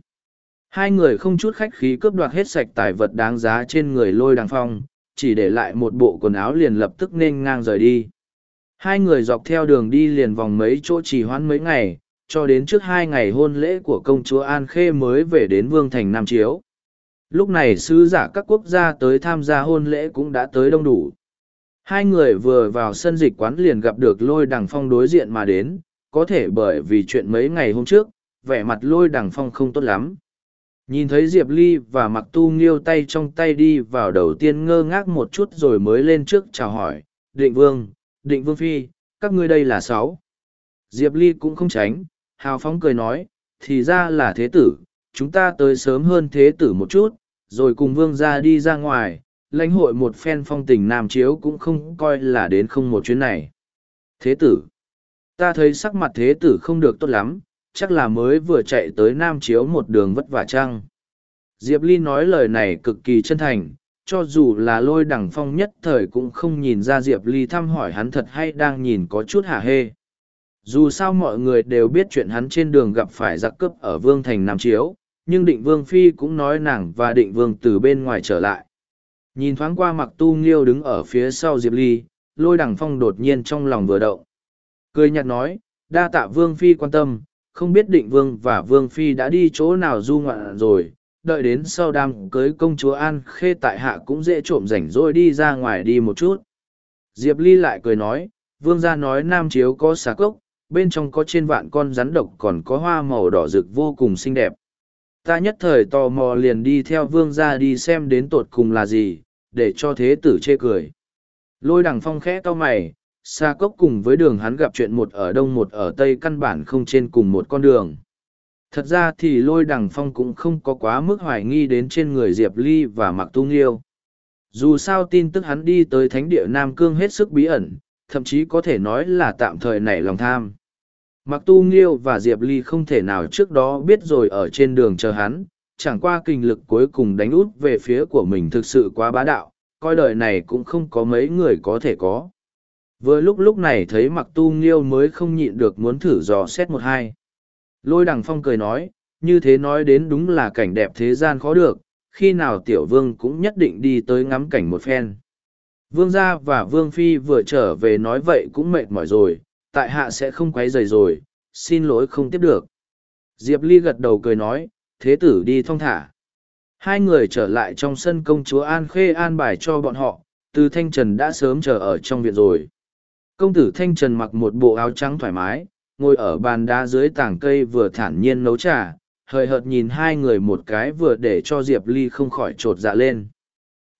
Hai người không chút khách khí cướp đoạt hết sạch tài vật đáng giá trên người lôi đằng phong, chỉ để lại một bộ quần áo liền lập tức nên ngang rời đi. Hai người dọc theo đường đi liền vòng mấy chỗ trì hoãn mấy ngày, cho đến trước hai ngày hôn lễ của công chúa An Khê mới về đến Vương Thành Nam Chiếu. Lúc này sứ giả các quốc gia tới tham gia hôn lễ cũng đã tới đông đủ. Hai người vừa vào sân dịch quán liền gặp được lôi đằng phong đối diện mà đến, có thể bởi vì chuyện mấy ngày hôm trước, vẻ mặt lôi đằng phong không tốt lắm. Nhìn thấy Diệp Ly và mặc tu nghiêu tay trong tay đi vào đầu tiên ngơ ngác một chút rồi mới lên trước chào hỏi, định vương, định vương phi, các ngươi đây là sáu. Diệp Ly cũng không tránh, hào phóng cười nói, thì ra là thế tử, chúng ta tới sớm hơn thế tử một chút, rồi cùng vương ra đi ra ngoài, lãnh hội một phen phong tình nam chiếu cũng không coi là đến không một chuyến này. Thế tử, ta thấy sắc mặt thế tử không được tốt lắm, chắc là mới vừa chạy tới nam chiếu một đường vất vả chăng. Diệp Ly nói lời này cực kỳ chân thành, cho dù là lôi đẳng phong nhất thời cũng không nhìn ra Diệp Ly thăm hỏi hắn thật hay đang nhìn có chút hả hê. Dù sao mọi người đều biết chuyện hắn trên đường gặp phải giặc cướp ở Vương Thành Nam Chiếu, nhưng định Vương Phi cũng nói nàng và định Vương từ bên ngoài trở lại. Nhìn thoáng qua mặc tu nghiêu đứng ở phía sau Diệp Ly, lôi đằng phong đột nhiên trong lòng vừa động. Cười nhạt nói, đa tạ Vương Phi quan tâm, không biết định Vương và Vương Phi đã đi chỗ nào du ngoạn rồi, đợi đến sau đám cưới công chúa An Khê tại hạ cũng dễ trộm rảnh rỗi đi ra ngoài đi một chút. Diệp Ly lại cười nói, Vương gia nói Nam Chiếu có xà cốc, bên trong có trên vạn con rắn độc còn có hoa màu đỏ rực vô cùng xinh đẹp. Ta nhất thời tò mò liền đi theo vương gia đi xem đến tột cùng là gì, để cho thế tử chê cười. Lôi đằng phong khẽ to mày, xa cốc cùng với đường hắn gặp chuyện một ở đông một ở tây căn bản không trên cùng một con đường. Thật ra thì lôi đằng phong cũng không có quá mức hoài nghi đến trên người Diệp Ly và Mặc Tu Nghiêu. Dù sao tin tức hắn đi tới thánh địa Nam Cương hết sức bí ẩn, thậm chí có thể nói là tạm thời nảy lòng tham. Mặc Tu Nghiêu và Diệp Ly không thể nào trước đó biết rồi ở trên đường chờ hắn, chẳng qua kinh lực cuối cùng đánh út về phía của mình thực sự quá bá đạo, coi đời này cũng không có mấy người có thể có. Vừa lúc lúc này thấy Mặc Tu Nghiêu mới không nhịn được muốn thử dò xét một hai. Lôi đằng phong cười nói, như thế nói đến đúng là cảnh đẹp thế gian khó được, khi nào tiểu vương cũng nhất định đi tới ngắm cảnh một phen. Vương gia và vương phi vừa trở về nói vậy cũng mệt mỏi rồi, tại hạ sẽ không quấy rầy rồi, xin lỗi không tiếp được. Diệp Ly gật đầu cười nói, thế tử đi thong thả. Hai người trở lại trong sân công chúa An Khê an bài cho bọn họ, từ Thanh Trần đã sớm chờ ở trong viện rồi. Công tử Thanh Trần mặc một bộ áo trắng thoải mái, ngồi ở bàn đá dưới tảng cây vừa thản nhiên nấu trà, hời hợt nhìn hai người một cái vừa để cho Diệp Ly không khỏi trột dạ lên.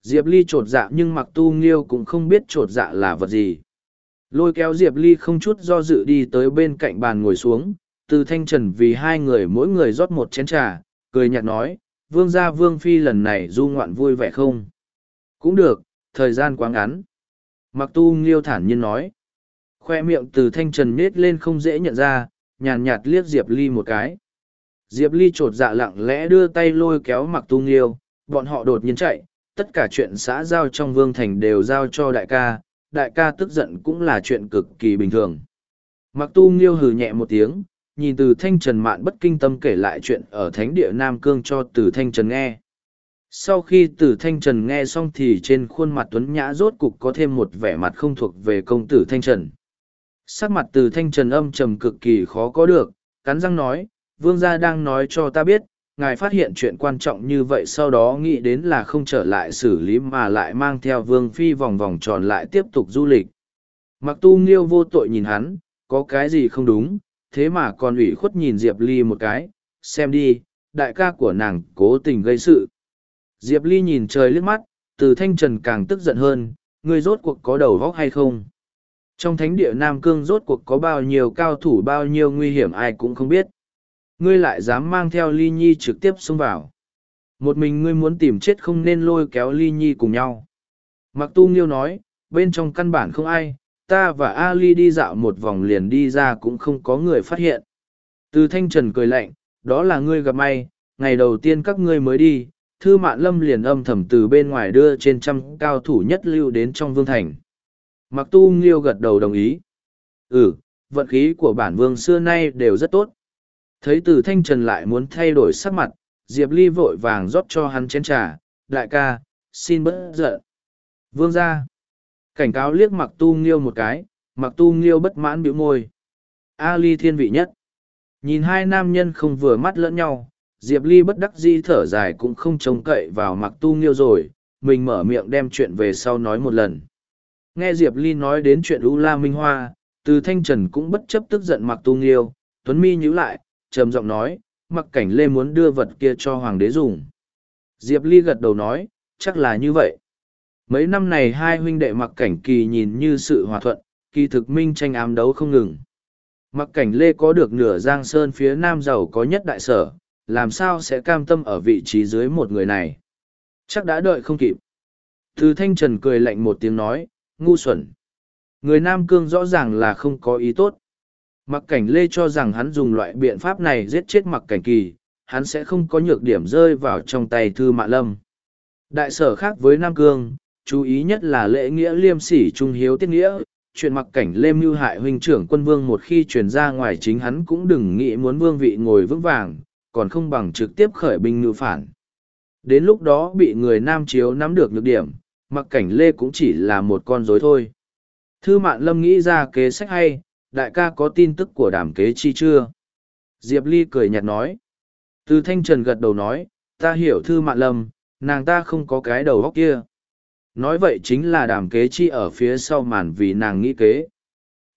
Diệp Ly trột dạ nhưng mặc tu nghiêu cũng không biết trột dạ là vật gì. Lôi kéo Diệp Ly không chút do dự đi tới bên cạnh bàn ngồi xuống, từ thanh trần vì hai người mỗi người rót một chén trà, cười nhạt nói, vương gia vương phi lần này du ngoạn vui vẻ không? Cũng được, thời gian quá ngắn. Mặc tu nghiêu thản nhiên nói. Khoe miệng từ thanh trần nết lên không dễ nhận ra, nhàn nhạt liếc Diệp Ly một cái. Diệp Ly trột dạ lặng lẽ đưa tay lôi kéo mặc tu nghiêu, bọn họ đột nhiên chạy, tất cả chuyện xã giao trong vương thành đều giao cho đại ca, đại ca tức giận cũng là chuyện cực kỳ bình thường. Mặc tu nghiêu hừ nhẹ một tiếng, nhìn từ thanh trần mạn bất kinh tâm kể lại chuyện ở thánh địa Nam Cương cho từ thanh trần nghe. Sau khi từ thanh trần nghe xong thì trên khuôn mặt tuấn nhã rốt cục có thêm một vẻ mặt không thuộc về công tử thanh trần. Sắc mặt từ thanh trần âm trầm cực kỳ khó có được, cắn răng nói, vương gia đang nói cho ta biết, ngài phát hiện chuyện quan trọng như vậy sau đó nghĩ đến là không trở lại xử lý mà lại mang theo vương phi vòng vòng tròn lại tiếp tục du lịch. Mặc tu nghiêu vô tội nhìn hắn, có cái gì không đúng, thế mà còn ủy khuất nhìn Diệp Ly một cái, xem đi, đại ca của nàng cố tình gây sự. Diệp Ly nhìn trời liếc mắt, từ thanh trần càng tức giận hơn, ngươi rốt cuộc có đầu vóc hay không? Trong thánh địa Nam Cương rốt cuộc có bao nhiêu cao thủ bao nhiêu nguy hiểm ai cũng không biết ngươi lại dám mang theo ly nhi trực tiếp xông vào. Một mình ngươi muốn tìm chết không nên lôi kéo ly nhi cùng nhau. Mặc tu nghiêu nói, bên trong căn bản không ai, ta và ali đi dạo một vòng liền đi ra cũng không có người phát hiện. Từ thanh trần cười lạnh, đó là ngươi gặp may, ngày đầu tiên các ngươi mới đi, thư mạn lâm liền âm thầm từ bên ngoài đưa trên trăm cao thủ nhất lưu đến trong vương thành. Mặc tu nghiêu gật đầu đồng ý. Ừ vận khí của bản vương xưa nay đều rất tốt. Thấy từ thanh trần lại muốn thay đổi sắc mặt, Diệp Ly vội vàng rót cho hắn chén trà, đại ca, xin bớt giận. Vương ra. Cảnh cáo liếc mặc tu nghiêu một cái, mặc tu nghiêu bất mãn biểu môi. A Ly thiên vị nhất. Nhìn hai nam nhân không vừa mắt lẫn nhau, Diệp Ly bất đắc di thở dài cũng không trông cậy vào mặc tu nghiêu rồi, mình mở miệng đem chuyện về sau nói một lần. Nghe Diệp Ly nói đến chuyện U La Minh Hoa, từ thanh trần cũng bất chấp tức giận mặc tu nghiêu, Tuấn Mi nhíu lại, trầm giọng nói, mặc cảnh lê muốn đưa vật kia cho hoàng đế dùng. Diệp Ly gật đầu nói, chắc là như vậy. Mấy năm này hai huynh đệ mặc cảnh kỳ nhìn như sự hòa thuận, kỳ thực minh tranh ám đấu không ngừng. Mặc cảnh lê có được nửa giang sơn phía nam giàu có nhất đại sở, làm sao sẽ cam tâm ở vị trí dưới một người này. Chắc đã đợi không kịp. Từ thanh trần cười lạnh một tiếng nói, ngu xuẩn. Người Nam Cương rõ ràng là không có ý tốt. Mặc cảnh lê cho rằng hắn dùng loại biện pháp này giết chết mặc cảnh kỳ, hắn sẽ không có nhược điểm rơi vào trong tay thư mạ lâm. Đại sở khác với Nam Cương, chú ý nhất là lễ nghĩa liêm sỉ trung hiếu tiết nghĩa, chuyện mặc cảnh lê mưu hại huynh trưởng quân vương một khi truyền ra ngoài chính hắn cũng đừng nghĩ muốn vương vị ngồi vững vàng, còn không bằng trực tiếp khởi binh ngự phản. Đến lúc đó bị người Nam Chiếu nắm được nhược điểm, mặc cảnh lê cũng chỉ là một con rối thôi. Thư mạn lâm nghĩ ra kế sách hay, đại ca có tin tức của đàm kế chi chưa? Diệp Ly cười nhạt nói. Từ thanh trần gật đầu nói, ta hiểu thư mạn lâm, nàng ta không có cái đầu góc kia. Nói vậy chính là đàm kế chi ở phía sau màn vì nàng nghĩ kế.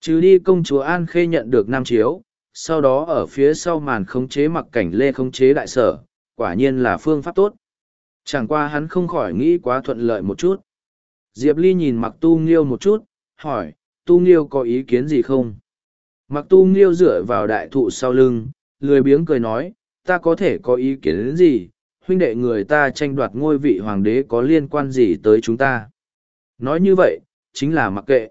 Trừ đi công chúa An Khê nhận được Nam Chiếu, sau đó ở phía sau màn khống chế mặc cảnh lê khống chế đại sở, quả nhiên là phương pháp tốt. Chẳng qua hắn không khỏi nghĩ quá thuận lợi một chút. Diệp Ly nhìn mặc tu nghiêu một chút, hỏi, tu nghiêu có ý kiến gì không? Mặc tu nghiêu dựa vào đại thụ sau lưng, lười biếng cười nói, ta có thể có ý kiến đến gì, huynh đệ người ta tranh đoạt ngôi vị hoàng đế có liên quan gì tới chúng ta. Nói như vậy, chính là mặc kệ.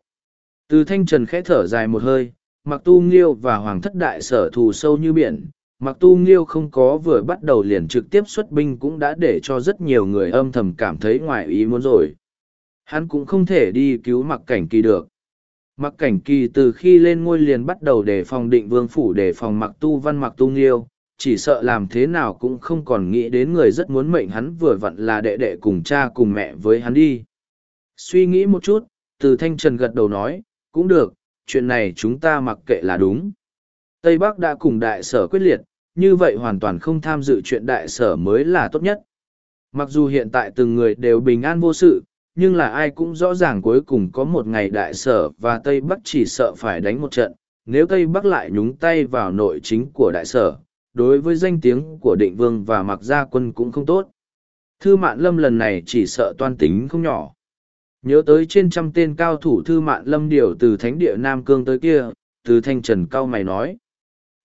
Từ thanh trần khẽ thở dài một hơi, mặc tu nghiêu và hoàng thất đại sở thù sâu như biển, mặc tu nghiêu không có vừa bắt đầu liền trực tiếp xuất binh cũng đã để cho rất nhiều người âm thầm cảm thấy ngoài ý muốn rồi. Hắn cũng không thể đi cứu mặc cảnh kỳ được. Mặc cảnh kỳ từ khi lên ngôi liền bắt đầu để phòng định vương phủ để phòng mặc tu văn mặc tu nghiêu, chỉ sợ làm thế nào cũng không còn nghĩ đến người rất muốn mệnh hắn vừa vặn là đệ đệ cùng cha cùng mẹ với hắn đi. Suy nghĩ một chút, từ thanh trần gật đầu nói, cũng được, chuyện này chúng ta mặc kệ là đúng. Tây Bắc đã cùng đại sở quyết liệt, như vậy hoàn toàn không tham dự chuyện đại sở mới là tốt nhất. Mặc dù hiện tại từng người đều bình an vô sự, nhưng là ai cũng rõ ràng cuối cùng có một ngày đại sở và Tây Bắc chỉ sợ phải đánh một trận. Nếu Tây Bắc lại nhúng tay vào nội chính của đại sở, đối với danh tiếng của định vương và mặc gia quân cũng không tốt. Thư Mạn Lâm lần này chỉ sợ toan tính không nhỏ. Nhớ tới trên trăm tên cao thủ Thư Mạn Lâm điều từ Thánh địa Nam Cương tới kia, từ Thanh Trần Cao mày nói.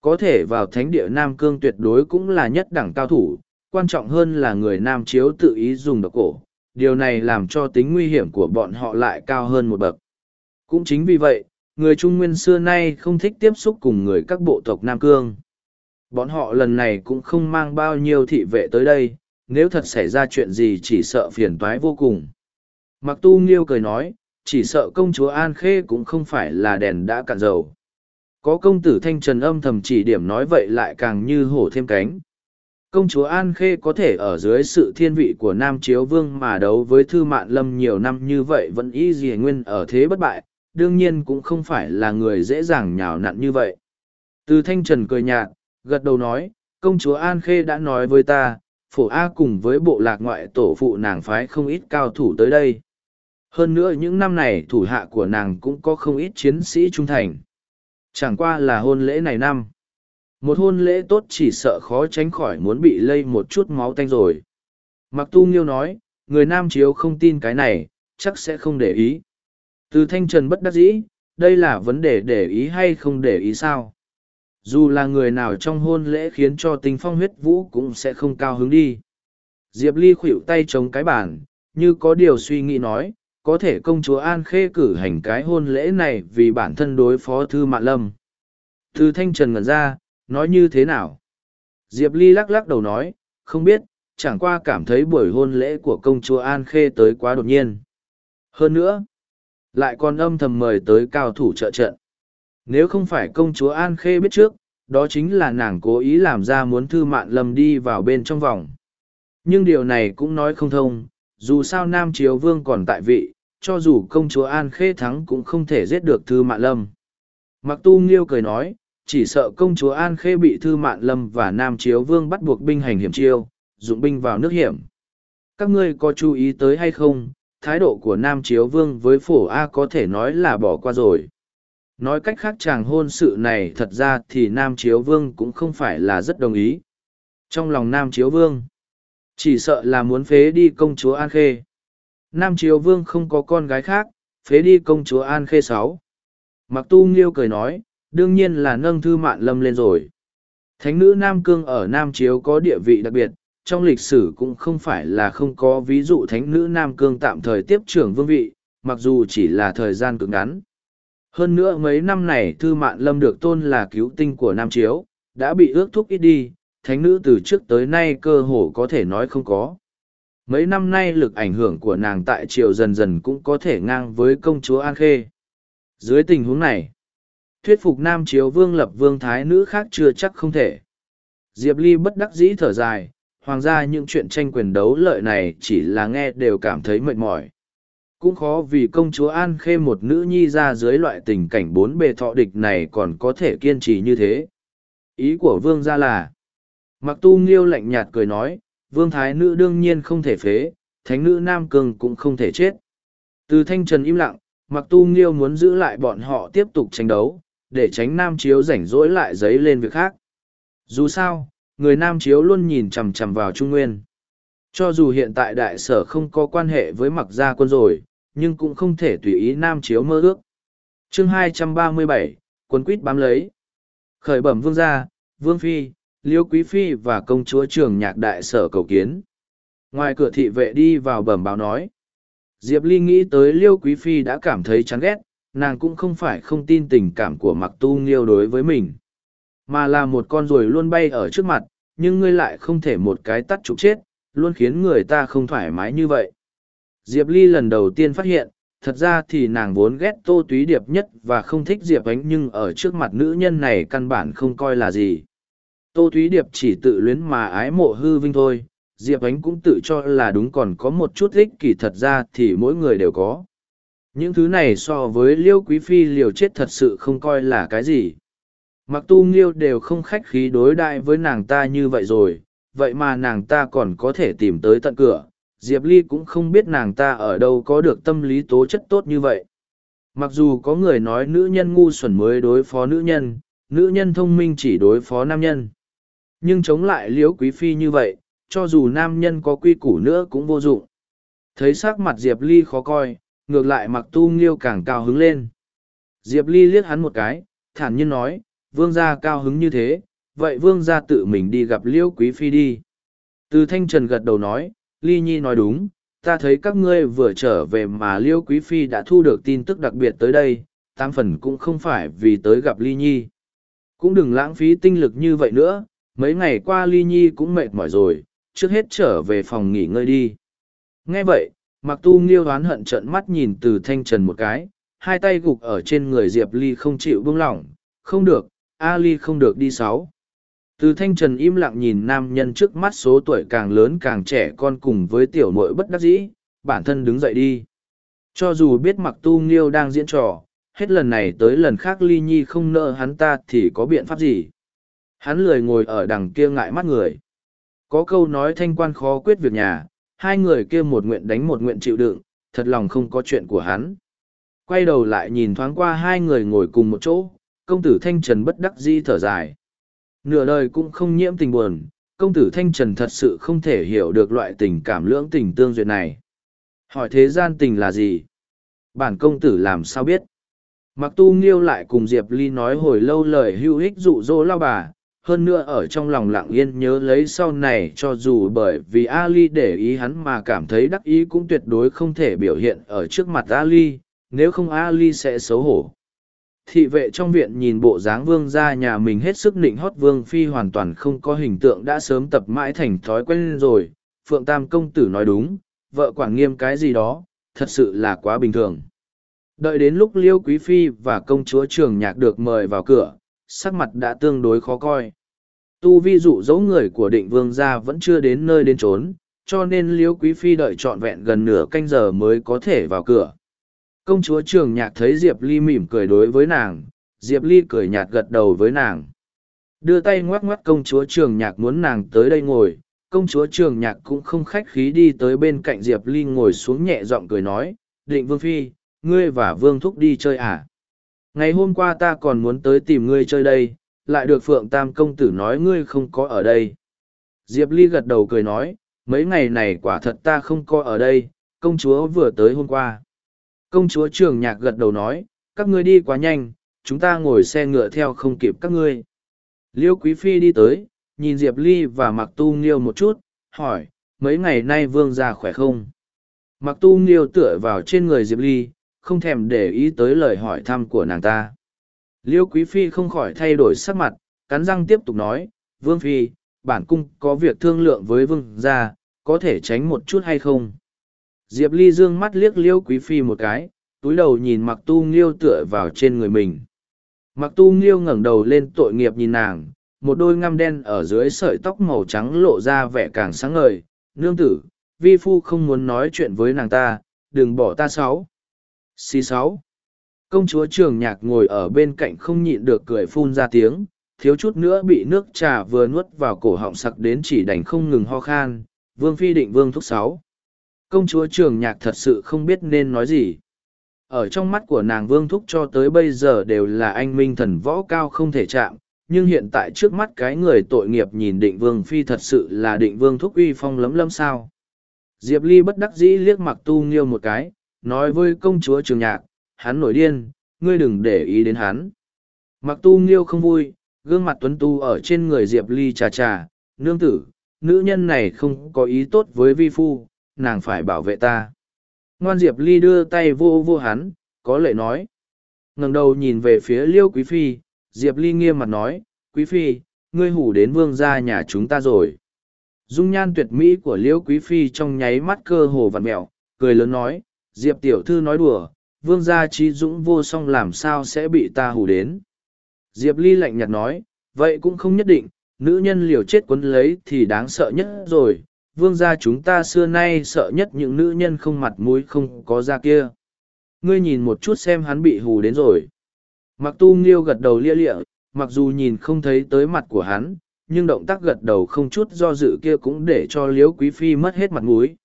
Có thể vào Thánh địa Nam Cương tuyệt đối cũng là nhất đẳng cao thủ, quan trọng hơn là người Nam Chiếu tự ý dùng độc cổ. Điều này làm cho tính nguy hiểm của bọn họ lại cao hơn một bậc. Cũng chính vì vậy, người Trung Nguyên xưa nay không thích tiếp xúc cùng người các bộ tộc Nam Cương. Bọn họ lần này cũng không mang bao nhiêu thị vệ tới đây, nếu thật xảy ra chuyện gì chỉ sợ phiền toái vô cùng. Mặc tu nghiêu cười nói, chỉ sợ công chúa An Khê cũng không phải là đèn đã cạn dầu. Có công tử Thanh Trần âm thầm chỉ điểm nói vậy lại càng như hổ thêm cánh. Công chúa An Khê có thể ở dưới sự thiên vị của Nam Chiếu Vương mà đấu với Thư Mạn Lâm nhiều năm như vậy vẫn y dì nguyên ở thế bất bại, đương nhiên cũng không phải là người dễ dàng nhào nặn như vậy. Từ Thanh Trần cười nhạt, gật đầu nói, công chúa An Khê đã nói với ta, phổ A cùng với bộ lạc ngoại tổ phụ nàng phái không ít cao thủ tới đây. Hơn nữa những năm này thủ hạ của nàng cũng có không ít chiến sĩ trung thành. Chẳng qua là hôn lễ này năm. Một hôn lễ tốt chỉ sợ khó tránh khỏi muốn bị lây một chút máu tanh rồi. Mặc tu nghiêu nói, người nam chiếu không tin cái này, chắc sẽ không để ý. Từ thanh trần bất đắc dĩ, đây là vấn đề để ý hay không để ý sao? dù là người nào trong hôn lễ khiến cho tinh phong huyết vũ cũng sẽ không cao hứng đi diệp ly khuỵu tay chống cái bàn như có điều suy nghĩ nói có thể công chúa an khê cử hành cái hôn lễ này vì bản thân đối phó thư mạn lâm thư thanh trần ngẩn ra nói như thế nào diệp ly lắc lắc đầu nói không biết chẳng qua cảm thấy buổi hôn lễ của công chúa an khê tới quá đột nhiên hơn nữa lại còn âm thầm mời tới cao thủ trợ trận nếu không phải công chúa An Khê biết trước, đó chính là nàng cố ý làm ra muốn thư mạn lâm đi vào bên trong vòng. Nhưng điều này cũng nói không thông, dù sao Nam chiếu Vương còn tại vị, cho dù công chúa An Khê thắng cũng không thể giết được thư mạn lâm. Mặc tu nghiêu cười nói, chỉ sợ công chúa An Khê bị thư mạn lâm và Nam Chiếu Vương bắt buộc binh hành hiểm chiêu, dụng binh vào nước hiểm. Các ngươi có chú ý tới hay không, thái độ của Nam Chiếu Vương với phổ A có thể nói là bỏ qua rồi. Nói cách khác chàng hôn sự này thật ra thì nam chiếu vương cũng không phải là rất đồng ý. Trong lòng nam chiếu vương chỉ sợ là muốn phế đi công chúa an khê. Nam chiếu vương không có con gái khác phế đi công chúa an khê sáu. Mặc tu nghiêu cười nói đương nhiên là nâng thư mạn lâm lên rồi thánh nữ nam cương ở nam chiếu có địa vị đặc biệt trong lịch sử cũng không phải là không có ví dụ thánh nữ nam cương tạm thời tiếp trưởng vương vị mặc dù chỉ là thời gian cực ngắn hơn nữa mấy năm này Thư Mạn Lâm được tôn là cứu tinh của Nam Chiếu, đã bị ước thúc ít đi, thánh nữ từ trước tới nay cơ hồ có thể nói không có. Mấy năm nay lực ảnh hưởng của nàng tại triều dần dần cũng có thể ngang với công chúa An Khê. Dưới tình huống này, thuyết phục Nam Chiếu vương lập vương thái nữ khác chưa chắc không thể. Diệp Ly bất đắc dĩ thở dài, hoàng gia những chuyện tranh quyền đấu lợi này chỉ là nghe đều cảm thấy mệt mỏi. Cũng khó vì công chúa an khê một nữ nhi ra dưới loại tình cảnh bốn bề thọ địch này còn có thể kiên trì như thế. Ý của vương gia là mặc tu nghiêu lạnh nhạt cười nói vương thái nữ đương nhiên không thể phế thánh nữ nam cương cũng không thể chết. Từ thanh trần im lặng mặc tu nghiêu muốn giữ lại bọn họ tiếp tục tranh đấu để tránh nam chiếu rảnh rỗi lại giấy lên việc khác. Dù sao người nam chiếu luôn nhìn chằm chằm vào trung nguyên. Cho dù hiện tại đại sở không có quan hệ với mặc gia quân rồi nhưng cũng không thể tùy ý nam chiếu mơ ước. Chương 237, quân quýt bám lấy. Khởi bẩm vương gia vương phi liêu quý phi và công chúa trường nhạc đại sở cầu kiến. Ngoài cửa thị vệ đi vào bẩm báo nói. Diệp ly nghĩ tới liêu quý phi đã cảm thấy chán ghét nàng cũng không phải không tin tình cảm của mặc tu nghiêu đối với mình, mà là một con ruồi luôn bay ở trước mặt, nhưng ngươi lại không thể một cái tắt trục chết, luôn khiến người ta không thoải mái như vậy. Diệp ly lần đầu tiên phát hiện, thật ra thì nàng vốn ghét tô túy điệp nhất và không thích diệp ánh, nhưng ở trước mặt nữ nhân này căn bản không coi là gì. Tô túy điệp chỉ tự luyến mà ái mộ hư vinh thôi, diệp ánh cũng tự cho là đúng còn có một chút ích kỷ, thật ra thì mỗi người đều có những thứ này so với liêu quý phi liều chết thật sự không coi là cái gì. Mặc tu nghiêu đều không khách khí đối đại với nàng ta như vậy rồi, vậy mà nàng ta còn có thể tìm tới tận cửa. Diệp ly cũng không biết nàng ta ở đâu có được tâm lý tố chất tốt như vậy. Mặc dù có người nói nữ nhân ngu xuẩn mới đối phó nữ nhân nữ nhân thông minh chỉ đối phó nam nhân. Nhưng chống lại liễu quý phi như vậy, cho dù nam nhân có quy củ nữa cũng vô dụng. Thấy s ắ c mặt diệp ly khó coi ngược lại mặc tu nghiêu càng cao hứng lên. Diệp ly liếc hắn một cái, thản nhiên nói, vương gia cao hứng như thế, vậy vương gia tự mình đi gặp liễu quý phi đi. Từ thanh trần gật đầu nói, ly nhi nói đúng, ta thấy các ngươi vừa trở về mà liễu quý phi đã thu được tin tức đặc biệt tới đây tam phần cũng không phải vì tới gặp ly nhi. Cũng đừng lãng phí tinh lực như vậy nữa, mấy ngày qua ly nhi cũng mệt mỏi rồi, trước hết trở về phòng nghỉ ngơi đi. Nghe vậy mặc tu nghiêu oán hận trợn mắt nhìn từ thanh trần một cái, hai tay gục ở trên người diệp ly không chịu buông lỏng. Không được a ly không được đi sáu. Từ thanh trần im lặng nhìn nam nhân trước mắt số tuổi càng lớn càng trẻ con cùng với tiểu mội bất đắc dĩ, bản thân đứng dậy đi. Cho dù biết mặc tu nghiêu đang diễn trò, hết lần này tới lần khác ly nhi không nợ hắn ta thì có biện pháp gì? Hắn lười ngồi ở đằng kia ngại mắt người. Có câu nói thanh quan khó quyết việc nhà hai người kia một nguyện đánh một nguyện chịu đựng, thật lòng không có chuyện của hắn. Quay đầu lại nhìn thoáng qua hai người ngồi cùng một chỗ, công tử thanh trần bất đắc di thở dài. Nửa đời cũng không nhiễm tình buồn, công tử thanh trần thật sự không thể hiểu được loại tình cảm lưỡng tình tương duyệt này. Hỏi thế gian tình là gì? Bản công tử làm sao biết? Mặc tu nghiêu lại cùng diệp ly nói hồi lâu lời hữu ích dụ dỗ lao bà hơn nữa ở trong lòng lặng yên nhớ lấy sau này cho dù bởi vì ali để ý hắn mà cảm thấy đắc ý cũng tuyệt đối không thể biểu hiện ở trước mặt ali, nếu không ali sẽ xấu hổ. Thị vệ trong viện nhìn bộ dáng vương ra nhà mình hết sức nịnh hót vương phi hoàn toàn không có hình tượng đã sớm tập mãi thành thói quen rồi. Phượng tam công tử nói đúng, vợ quản nghiêm cái gì đó, thật sự là quá bình thường. Đợi đến lúc liêu quý phi và công chúa trường nhạc được mời vào cửa sắc mặt đã tương đối khó coi. Tu vi dụ dỗ người của định vương gia vẫn chưa đến nơi đến trốn cho nên Liễu quý phi đợi trọn vẹn gần nửa canh giờ mới có thể vào cửa. Công chúa trường nhạc thấy diệp ly mỉm cười đối với nàng, diệp ly cười nhạt gật đầu với nàng. Đưa tay ngoắc ngoắc công chúa trường nhạc muốn nàng tới đây ngồi, công chúa trường nhạc cũng không khách khí đi tới bên cạnh diệp ly ngồi xuống nhẹ giọng cười nói, định vương phi, ngươi và vương thúc đi chơi à? Ngày hôm qua ta còn muốn tới tìm ngươi chơi đây lại được phượng tam công tử nói ngươi không có ở đây diệp ly gật đầu cười nói mấy ngày này quả thật ta không có ở đây công chúa vừa tới hôm qua Công chúa trường nhạc gật đầu nói, các ngươi đi quá nhanh, chúng ta ngồi xe ngựa theo không kịp các ngươi. Liêu Quý Phi đi tới, nhìn Diệp Ly và Mặc Tu Nghiêu một chút, hỏi, mấy ngày nay vương gia khỏe không? Mặc Tu Nghiêu tựa vào trên người Diệp Ly, không thèm để ý tới lời hỏi thăm của nàng ta. Liêu Quý Phi không khỏi thay đổi sắc mặt, cắn răng tiếp tục nói, Vương Phi, bản cung có việc thương lượng với vương gia, có thể tránh một chút hay không? Diệp Ly dương mắt liếc liêu quý phi một cái, túi đầu nhìn mặc tu nghiêu tựa vào trên người mình. Mặc tu nghiêu ngẩng đầu lên tội nghiệp nhìn nàng, một đôi ngăm đen ở dưới sợi tóc màu trắng lộ ra vẻ càng sáng ngời. Nương tử, vi phu không muốn nói chuyện với nàng ta, đừng bỏ ta sáu. Xì sáu. Công chúa trường nhạc ngồi ở bên cạnh không nhịn được cười phun ra tiếng, thiếu chút nữa bị nước trà vừa nuốt vào cổ họng sặc đến chỉ đành không ngừng ho khan. Vương phi định vương thúc sáu công chúa trường nhạc thật sự không biết nên nói gì ở trong mắt của nàng vương thúc cho tới bây giờ đều là anh minh thần võ cao không thể chạm nhưng hiện tại trước mắt cái người tội nghiệp nhìn định vương phi thật sự là định vương thúc uy phong lấm lấm sao diệp ly bất đắc dĩ liếc mặc tu nghiêu một cái nói với công chúa trường nhạc, hắn nổi điên, ngươi đừng để ý đến hắn. Mặc tu nghiêu không vui, gương mặt tuấn tu ở trên người diệp ly trà trà, nương tử, nữ nhân này không có ý tốt với vi phu, nàng phải bảo vệ ta. Ngoan diệp ly đưa tay vô vô hắn, có lệ nói. Ngẩng đầu nhìn về phía liêu quý phi, diệp ly nghiêm mặt nói, quý phi, ngươi hủ đến vương gia nhà chúng ta rồi. Dung nhan tuyệt mỹ của liêu quý phi trong nháy mắt cơ hồ vặn mẹo cười lớn nói diệp tiểu thư nói đùa, vương gia trí dũng vô song làm sao sẽ bị ta hủ đến? Diệp ly lạnh nhạt nói, vậy cũng không nhất định, nữ nhân liều chết quấn lấy thì đáng sợ nhất rồi, vương gia chúng ta xưa nay sợ nhất những nữ nhân không mặt mũi không có da kia. Ngươi nhìn một chút xem hắn bị hù đến rồi. Mặc tu nghiêu gật đầu lia lịa, mặc dù nhìn không thấy tới mặt của hắn, nhưng động tác gật đầu không chút do dự kia cũng để cho liễu quý phi mất hết mặt mũi.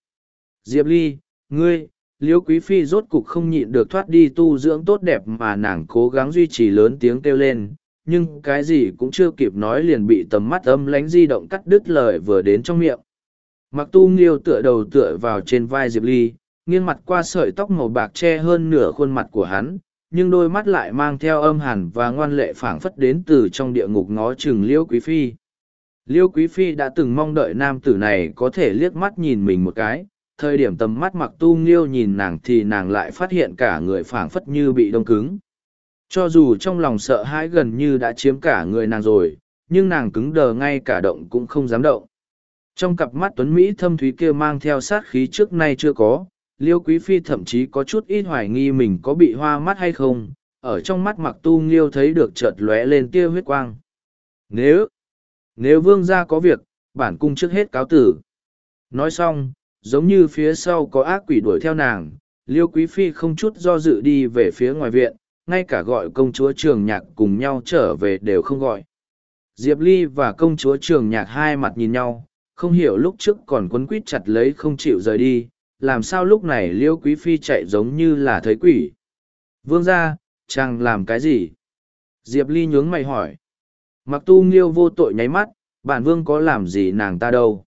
Diệp ly, ngươi liễu quý phi rốt cục không nhịn được thoát đi tu dưỡng tốt đẹp mà nàng cố gắng duy trì lớn tiếng kêu lên, nhưng cái gì cũng chưa kịp nói liền bị tầm mắt âm lánh di động cắt đứt lời vừa đến trong miệng. Mặc tu nghiêu tựa đầu tựa vào trên vai diệp ly, nghiêng mặt qua sợi tóc màu bạc che hơn nửa khuôn mặt của hắn, nhưng đôi mắt lại mang theo âm hẳn và ngoan lệ phảng phất đến từ trong địa ngục ngó chừng liêu quý phi. Liêu quý phi đã từng mong đợi nam tử này có thể liếc mắt nhìn mình một cái thời điểm tầm mắt mặc tu nghiêu nhìn nàng thì nàng lại phát hiện cả người phảng phất như bị đông cứng. Cho dù trong lòng sợ hãi gần như đã chiếm cả người nàng rồi, nhưng nàng cứng đờ ngay cả động cũng không dám động. Trong cặp mắt tuấn mỹ thâm thúy kia mang theo sát khí trước nay chưa có, liêu quý phi thậm chí có chút ít hoài nghi mình có bị hoa mắt hay không, ở trong mắt mặc tu nghiêu thấy được chợt lóe lên tia huyết quang. Nếu nếu vương gia có việc, bản cung trước hết cáo tử. Nói xong giống như phía sau có ác quỷ đuổi theo nàng, liêu quý phi không chút do dự đi về phía ngoài viện, ngay cả gọi công chúa trường nhạc cùng nhau trở về đều không gọi. Diệp ly và công chúa trường nhạc hai mặt nhìn nhau, không hiểu lúc trước còn quấn quít chặt lấy không chịu rời đi, làm sao lúc này liêu quý phi chạy giống như là thấy quỷ. Vương ra chàng làm cái gì? Diệp ly nhướng mày hỏi. Mặc tu nghiêu vô tội nháy mắt, bản vương có làm gì nàng ta đâu?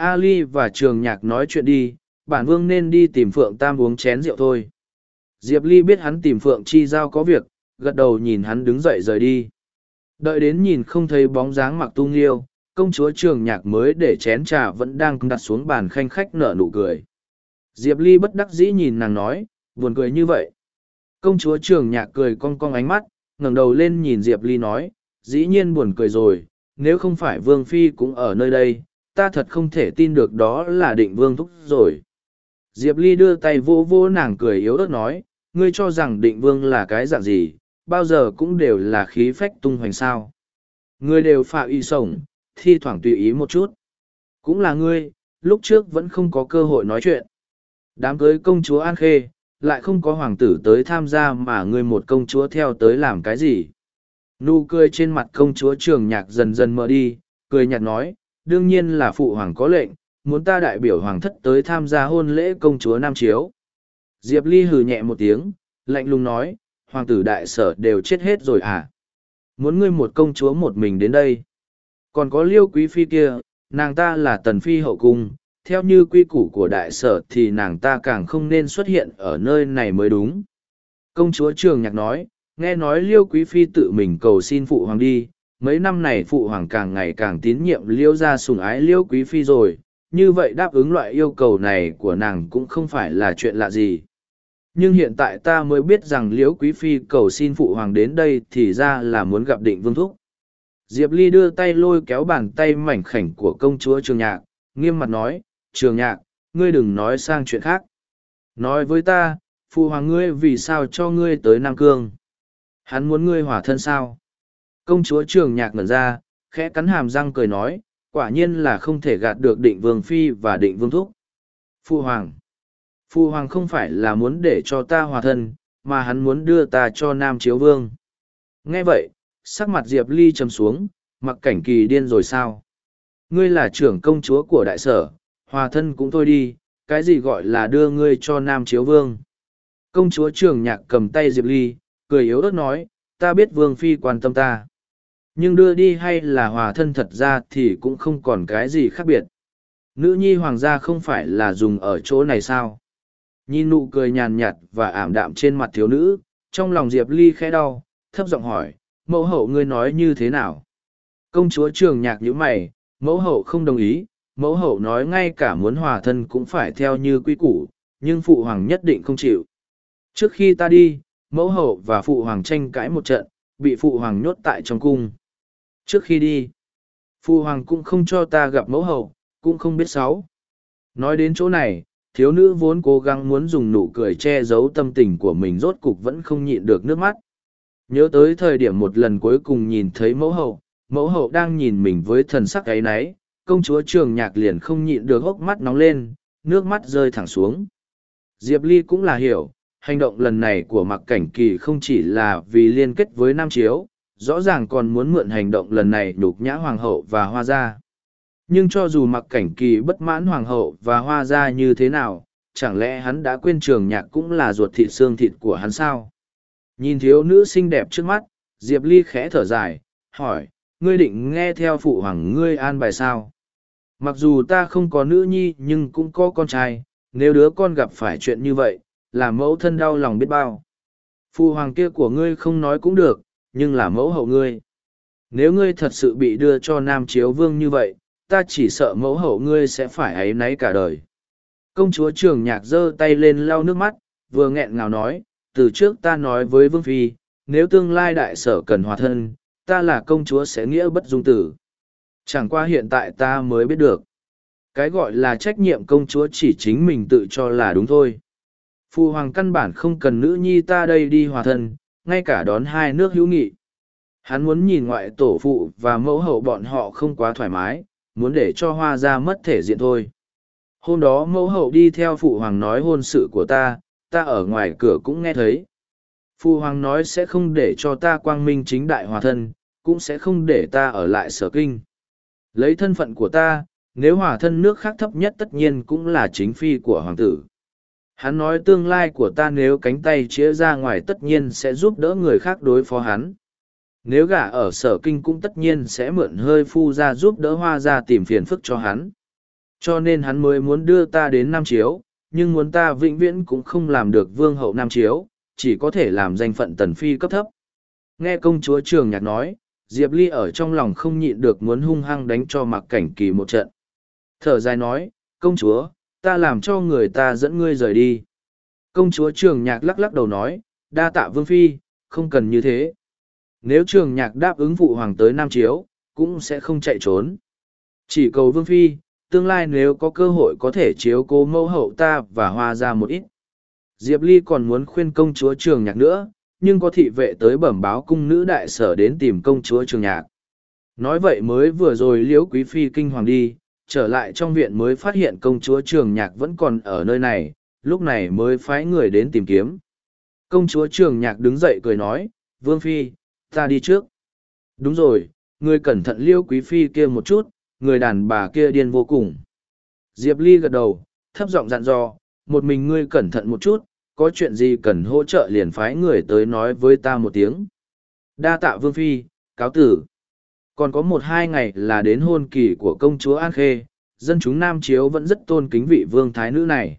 Ali và trường nhạc nói chuyện đi, bản vương nên đi tìm phượng tam uống chén rượu thôi. Diệp ly biết hắn tìm phượng chi giao có việc, gật đầu nhìn hắn đứng dậy rời đi. Đợi đến nhìn không thấy bóng dáng mặc tu nghiêu, công chúa trường nhạc mới để chén trà vẫn đang đặt xuống bàn khanh khách nở nụ cười. Diệp ly bất đắc dĩ nhìn nàng nói, buồn cười như vậy. Công chúa trường nhạc cười cong cong ánh mắt, ngẩng đầu lên nhìn diệp ly nói, dĩ nhiên buồn cười rồi, nếu không phải vương phi cũng ở nơi đây ta thật không thể tin được đó là định vương thúc rồi. Diệp ly đưa tay vô vô nàng cười yếu ớt nói, ngươi cho rằng định vương là cái dạng gì, bao giờ cũng đều là khí phách tung hoành sao. Ngươi đều phạ y sổng, thi thoảng tùy ý một chút. Cũng là ngươi, lúc trước vẫn không có cơ hội nói chuyện. Đám cưới công chúa an khê, lại không có hoàng tử tới tham gia mà ngươi một công chúa theo tới làm cái gì. Nụ cười trên mặt công chúa trường nhạc dần dần mở đi, cười nhạt nói đương nhiên là phụ hoàng có lệnh, muốn ta đại biểu hoàng thất tới tham gia hôn lễ công chúa nam chiếu. Diệp ly hừ nhẹ một tiếng, lạnh lùng nói, hoàng tử đại sở đều chết hết rồi à? Muốn ngươi một công chúa một mình đến đây. Còn có liêu quý phi kia, nàng ta là tần phi hậu cung, theo như quy củ của đại sở thì nàng ta càng không nên xuất hiện ở nơi này mới đúng. Công chúa trường nhạc nói, nghe nói liêu quý phi tự mình cầu xin phụ hoàng đi mấy năm này phụ hoàng càng ngày càng tín nhiệm liêu ra sùng ái liêu quý phi rồi, như vậy đáp ứng loại yêu cầu này của nàng cũng không phải là chuyện lạ gì. Nhưng hiện tại ta mới biết rằng liễu quý phi cầu xin phụ hoàng đến đây thì ra là muốn gặp định vương thúc. Diệp ly đưa tay lôi kéo bàn tay mảnh khảnh của công chúa trường nhạc, nghiêm mặt nói, trường nhạc, ngươi đừng nói sang chuyện khác. Nói với ta, phụ hoàng ngươi vì sao cho ngươi tới nam cương? Hắn muốn ngươi hỏa thân sao? Công chúa trường nhạc ngẩn ra khẽ cắn hàm răng cười nói quả nhiên là không thể gạt được định vương phi và định vương thúc. Phu hoàng. Phu hoàng không phải là muốn để cho ta hòa thân, mà hắn muốn đưa ta cho nam chiếu vương. Nghe vậy, sắc mặt Diệp Ly trầm xuống, mặc cảnh kỳ điên rồi sao? Ngươi là trưởng công chúa của đại sở, hòa thân cũng thôi đi, cái gì gọi là đưa ngươi cho nam chiếu vương? Công chúa trường nhạc cầm tay Diệp Ly, cười yếu ớt nói, ta biết Vương Phi quan tâm ta. Nhưng đưa đi hay là hòa thân thật ra thì cũng không còn cái gì khác biệt. Nữ nhi hoàng gia không phải là dùng ở chỗ này sao? Nhìn nụ cười nhàn nhạt và ảm đạm trên mặt thiếu nữ, trong lòng Diệp Ly khẽ đau, thấp giọng hỏi, mẫu hậu ngươi nói như thế nào? Công chúa trường nhạc như mày, mẫu hậu không đồng ý, mẫu hậu nói ngay cả muốn hòa thân cũng phải theo như quy củ, nhưng phụ hoàng nhất định không chịu. Trước khi ta đi, mẫu hậu và phụ hoàng tranh cãi một trận, bị phụ hoàng nhốt tại trong cung. Trước khi đi, Phu hoàng cũng không cho ta gặp mẫu hậu, cũng không biết sáu. Nói đến chỗ này, thiếu nữ vốn cố gắng muốn dùng nụ cười che giấu tâm tình của mình rốt cục vẫn không nhịn được nước mắt. Nhớ tới thời điểm một lần cuối cùng nhìn thấy mẫu hậu, mẫu hậu đang nhìn mình với thần sắc ấy náy, công chúa trường nhạc liền không nhịn được hốc mắt nóng lên, nước mắt rơi thẳng xuống. Diệp Ly cũng là hiểu, hành động lần này của mặc cảnh kỳ không chỉ là vì liên kết với Nam Chiếu, rõ ràng còn muốn mượn hành động lần này đục nhã hoàng hậu và hoa gia. Nhưng cho dù mặc cảnh kỳ bất mãn hoàng hậu và hoa gia như thế nào, chẳng lẽ hắn đã quên trường nhạc cũng là ruột thịt xương thịt của hắn sao? Nhìn thiếu nữ xinh đẹp trước mắt, Diệp Ly khẽ thở dài, hỏi, ngươi định nghe theo phụ hoàng ngươi an bài sao? Mặc dù ta không có nữ nhi nhưng cũng có con trai, nếu đứa con gặp phải chuyện như vậy, là mẫu thân đau lòng biết bao. Phụ hoàng kia của ngươi không nói cũng được, nhưng là mẫu hậu ngươi. Nếu ngươi thật sự bị đưa cho Nam Chiếu Vương như vậy, ta chỉ sợ mẫu hậu ngươi sẽ phải ấy náy cả đời. Công chúa trường nhạc giơ tay lên lau nước mắt, vừa nghẹn ngào nói, từ trước ta nói với Vương Phi, nếu tương lai đại sở cần hòa thân, ta là công chúa sẽ nghĩa bất dung tử. Chẳng qua hiện tại ta mới biết được. Cái gọi là trách nhiệm công chúa chỉ chính mình tự cho là đúng thôi. Phu hoàng căn bản không cần nữ nhi ta đây đi hòa thân, ngay cả đón hai nước hữu nghị. Hắn muốn nhìn ngoại tổ phụ và mẫu hậu bọn họ không quá thoải mái, muốn để cho hoa ra mất thể diện thôi. Hôm đó mẫu hậu đi theo phụ hoàng nói hôn sự của ta, ta ở ngoài cửa cũng nghe thấy. Phụ hoàng nói sẽ không để cho ta quang minh chính đại hòa thân, cũng sẽ không để ta ở lại sở kinh. Lấy thân phận của ta, nếu hòa thân nước khác thấp nhất tất nhiên cũng là chính phi của hoàng tử. Hắn nói tương lai của ta nếu cánh tay chĩa ra ngoài tất nhiên sẽ giúp đỡ người khác đối phó hắn. Nếu gả ở sở kinh cũng tất nhiên sẽ mượn hơi phu ra giúp đỡ hoa ra tìm phiền phức cho hắn. Cho nên hắn mới muốn đưa ta đến Nam Chiếu, nhưng muốn ta vĩnh viễn cũng không làm được vương hậu Nam Chiếu, chỉ có thể làm danh phận tần phi cấp thấp. Nghe công chúa trường nhạc nói, Diệp Ly ở trong lòng không nhịn được muốn hung hăng đánh cho mặc cảnh kỳ một trận. Thở dài nói, công chúa, ta làm cho người ta dẫn ngươi rời đi. Công chúa trường nhạc lắc lắc đầu nói, đa tạ vương phi, không cần như thế. Nếu trường nhạc đáp ứng phụ hoàng tới Nam Chiếu, cũng sẽ không chạy trốn. Chỉ cầu vương phi, tương lai nếu có cơ hội có thể chiếu cố mẫu hậu ta và hoa ra một ít. Diệp Ly còn muốn khuyên công chúa trường nhạc nữa, nhưng có thị vệ tới bẩm báo cung nữ đại sở đến tìm công chúa trường nhạc. Nói vậy mới vừa rồi liễu quý phi kinh hoàng đi, trở lại trong viện mới phát hiện công chúa trường nhạc vẫn còn ở nơi này, lúc này mới phái người đến tìm kiếm. Công chúa trường nhạc đứng dậy cười nói, Vương Phi, ta đi trước. Đúng rồi, người cẩn thận liêu quý phi kia một chút, người đàn bà kia điên vô cùng. Diệp Ly gật đầu, thấp giọng dặn dò, một mình ngươi cẩn thận một chút, có chuyện gì cần hỗ trợ liền phái người tới nói với ta một tiếng. Đa tạ Vương Phi, cáo tử. Còn có một hai ngày là đến hôn kỳ của công chúa An Khê, dân chúng Nam Chiếu vẫn rất tôn kính vị vương thái nữ này.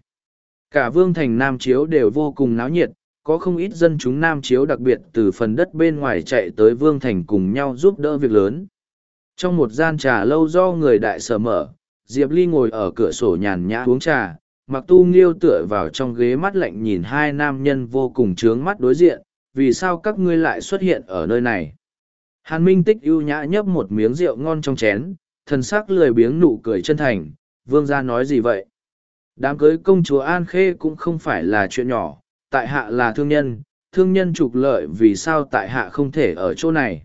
Cả vương thành Nam Chiếu đều vô cùng náo nhiệt, có không ít dân chúng Nam Chiếu đặc biệt từ phần đất bên ngoài chạy tới vương thành cùng nhau giúp đỡ việc lớn. Trong một gian trà lâu do người đại sở mở, Diệp Ly ngồi ở cửa sổ nhàn nhã uống trà, mặc tu nghiêu tựa vào trong ghế mắt lạnh nhìn hai nam nhân vô cùng trướng mắt đối diện, vì sao các ngươi lại xuất hiện ở nơi này. Hàn Minh Tích ưu nhã nhấp một miếng rượu ngon trong chén, thần sắc lười biếng nụ cười chân thành, vương gia nói gì vậy? Đám cưới công chúa An Khê cũng không phải là chuyện nhỏ, tại hạ là thương nhân, thương nhân trục lợi vì sao tại hạ không thể ở chỗ này.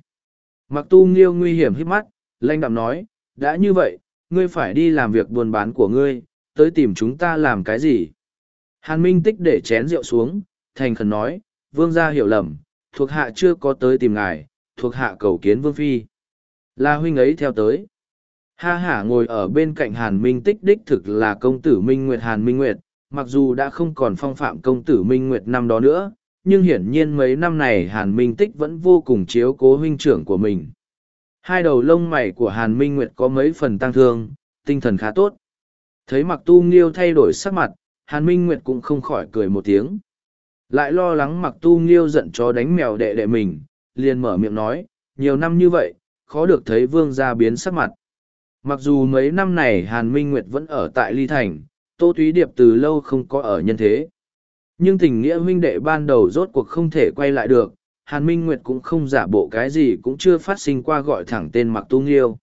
Mặc tu nghiêu nguy hiểm hít mắt, lanh đạm nói, đã như vậy, ngươi phải đi làm việc buôn bán của ngươi, tới tìm chúng ta làm cái gì? Hàn Minh Tích để chén rượu xuống, thành khẩn nói, vương gia hiểu lầm, thuộc hạ chưa có tới tìm ngài, thuộc hạ cầu kiến vương phi. Là huynh ấy theo tới. Ha hả ngồi ở bên cạnh Hàn Minh Tích đích thực là công tử Minh Nguyệt Hàn Minh Nguyệt, mặc dù đã không còn phong phạm công tử Minh Nguyệt năm đó nữa, nhưng hiển nhiên mấy năm này Hàn Minh Tích vẫn vô cùng chiếu cố huynh trưởng của mình. Hai đầu lông mày của Hàn Minh Nguyệt có mấy phần tăng thương, tinh thần khá tốt. Thấy mặc tu nghiêu thay đổi sắc mặt, Hàn Minh Nguyệt cũng không khỏi cười một tiếng. Lại lo lắng mặc tu nghiêu giận cho đánh mèo đệ đệ mình, liền mở miệng nói, nhiều năm như vậy, khó được thấy vương gia biến sắc mặt. Mặc dù mấy năm này Hàn Minh Nguyệt vẫn ở tại Ly Thành, Tô Thúy Điệp từ lâu không có ở nhân thế. Nhưng tình nghĩa huynh đệ ban đầu rốt cuộc không thể quay lại được, Hàn Minh Nguyệt cũng không giả bộ cái gì cũng chưa phát sinh qua gọi thẳng tên Mặc Tu Nghiêu.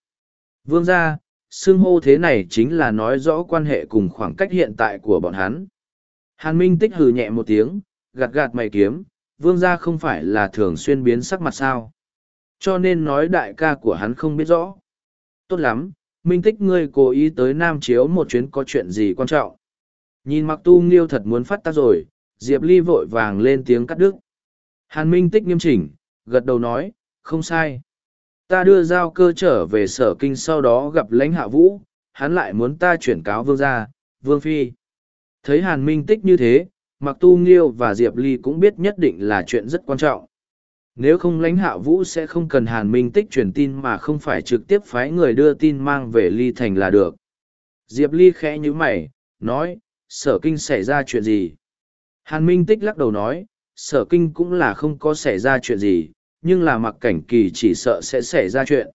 Vương gia, xưng hô thế này chính là nói rõ quan hệ cùng khoảng cách hiện tại của bọn hắn. Hàn Minh tích hừ nhẹ một tiếng, gạt gạt mày kiếm, vương gia không phải là thường xuyên biến sắc mặt sao. Cho nên nói đại ca của hắn không biết rõ. Tốt lắm, Minh tích ngươi cố ý tới Nam Chiếu một chuyến có chuyện gì quan trọng. Nhìn mặc tu nghiêu thật muốn phát tác rồi, Diệp Ly vội vàng lên tiếng cắt đứt. Hàn Minh tích nghiêm chỉnh, gật đầu nói, không sai. Ta đưa giao cơ trở về sở kinh sau đó gặp lãnh hạ vũ, hắn lại muốn ta chuyển cáo vương gia, vương phi. Thấy Hàn Minh tích như thế, Mặc Tu Nghiêu và Diệp Ly cũng biết nhất định là chuyện rất quan trọng. Nếu không lãnh hạ vũ sẽ không cần Hàn Minh tích truyền tin mà không phải trực tiếp phái người đưa tin mang về Ly Thành là được. Diệp Ly khẽ nhíu mày, nói, sở kinh xảy ra chuyện gì? Hàn Minh tích lắc đầu nói, sở kinh cũng là không có xảy ra chuyện gì, nhưng là mặc cảnh kỳ chỉ sợ sẽ xảy ra chuyện.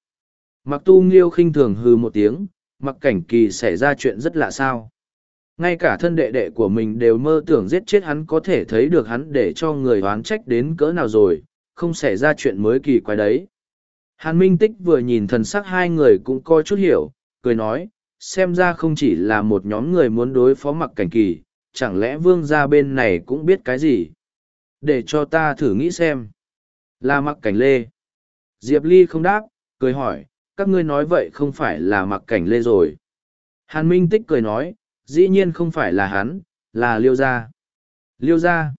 Mặc tu nghiêu khinh thường hư một tiếng, mặc cảnh kỳ xảy ra chuyện rất lạ sao. Ngay cả thân đệ đệ của mình đều mơ tưởng giết chết hắn có thể thấy được hắn để cho người oán trách đến cỡ nào rồi, không xảy ra chuyện mới kỳ quái đấy. Hàn Minh Tích vừa nhìn thần sắc hai người cũng coi chút hiểu, cười nói, xem ra không chỉ là một nhóm người muốn đối phó mặc cảnh kỳ, chẳng lẽ vương gia bên này cũng biết cái gì? Để cho ta thử nghĩ xem. Là mặc cảnh lê. Diệp Ly không đáp, cười hỏi, các ngươi nói vậy không phải là mặc cảnh lê rồi. Hàn Minh Tích cười nói, dĩ nhiên không phải là hắn, là Liêu Gia. Liêu Gia.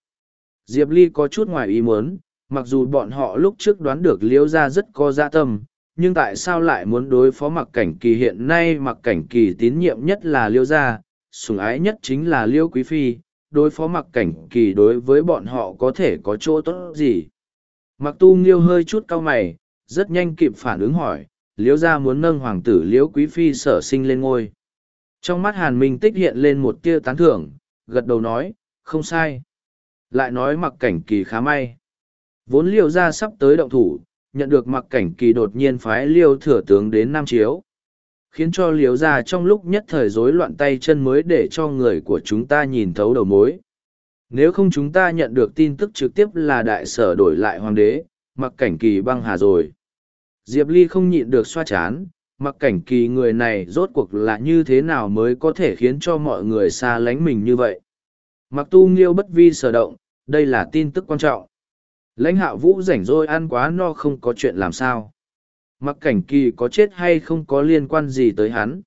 Diệp Ly có chút ngoài ý muốn, mặc dù bọn họ lúc trước đoán được Liêu Gia rất có dạ tâm, nhưng tại sao lại muốn đối phó mặc cảnh kỳ hiện nay mặc cảnh kỳ tín nhiệm nhất là Liêu Gia, sủng ái nhất chính là Liêu Quý Phi, đối phó mặc cảnh kỳ đối với bọn họ có thể có chỗ tốt gì. Mặc tu nghiêu hơi chút cau mày, rất nhanh kịp phản ứng hỏi, Liêu gia muốn nâng hoàng tử Liêu quý phi sở sinh lên ngôi. Trong mắt hàn minh tích hiện lên một tia tán thưởng, gật đầu nói, không sai. Lại nói mặc cảnh kỳ khá may. Vốn liêu ra sắp tới động thủ, nhận được mặc cảnh kỳ đột nhiên phái liêu thừa tướng đến Nam Chiếu. Khiến cho liêu ra trong lúc nhất thời rối loạn tay chân mới để cho người của chúng ta nhìn thấu đầu mối. Nếu không chúng ta nhận được tin tức trực tiếp là đại sở đổi lại hoàng đế, mặc cảnh kỳ băng hà rồi. Diệp Ly không nhịn được xoa chán, mặc cảnh kỳ người này rốt cuộc là như thế nào mới có thể khiến cho mọi người xa lánh mình như vậy. Mặc tu nghiêu bất vi sở động, đây là tin tức quan trọng. Lãnh hạ vũ rảnh rỗi ăn quá no không có chuyện làm sao. Mặc cảnh kỳ có chết hay không có liên quan gì tới hắn.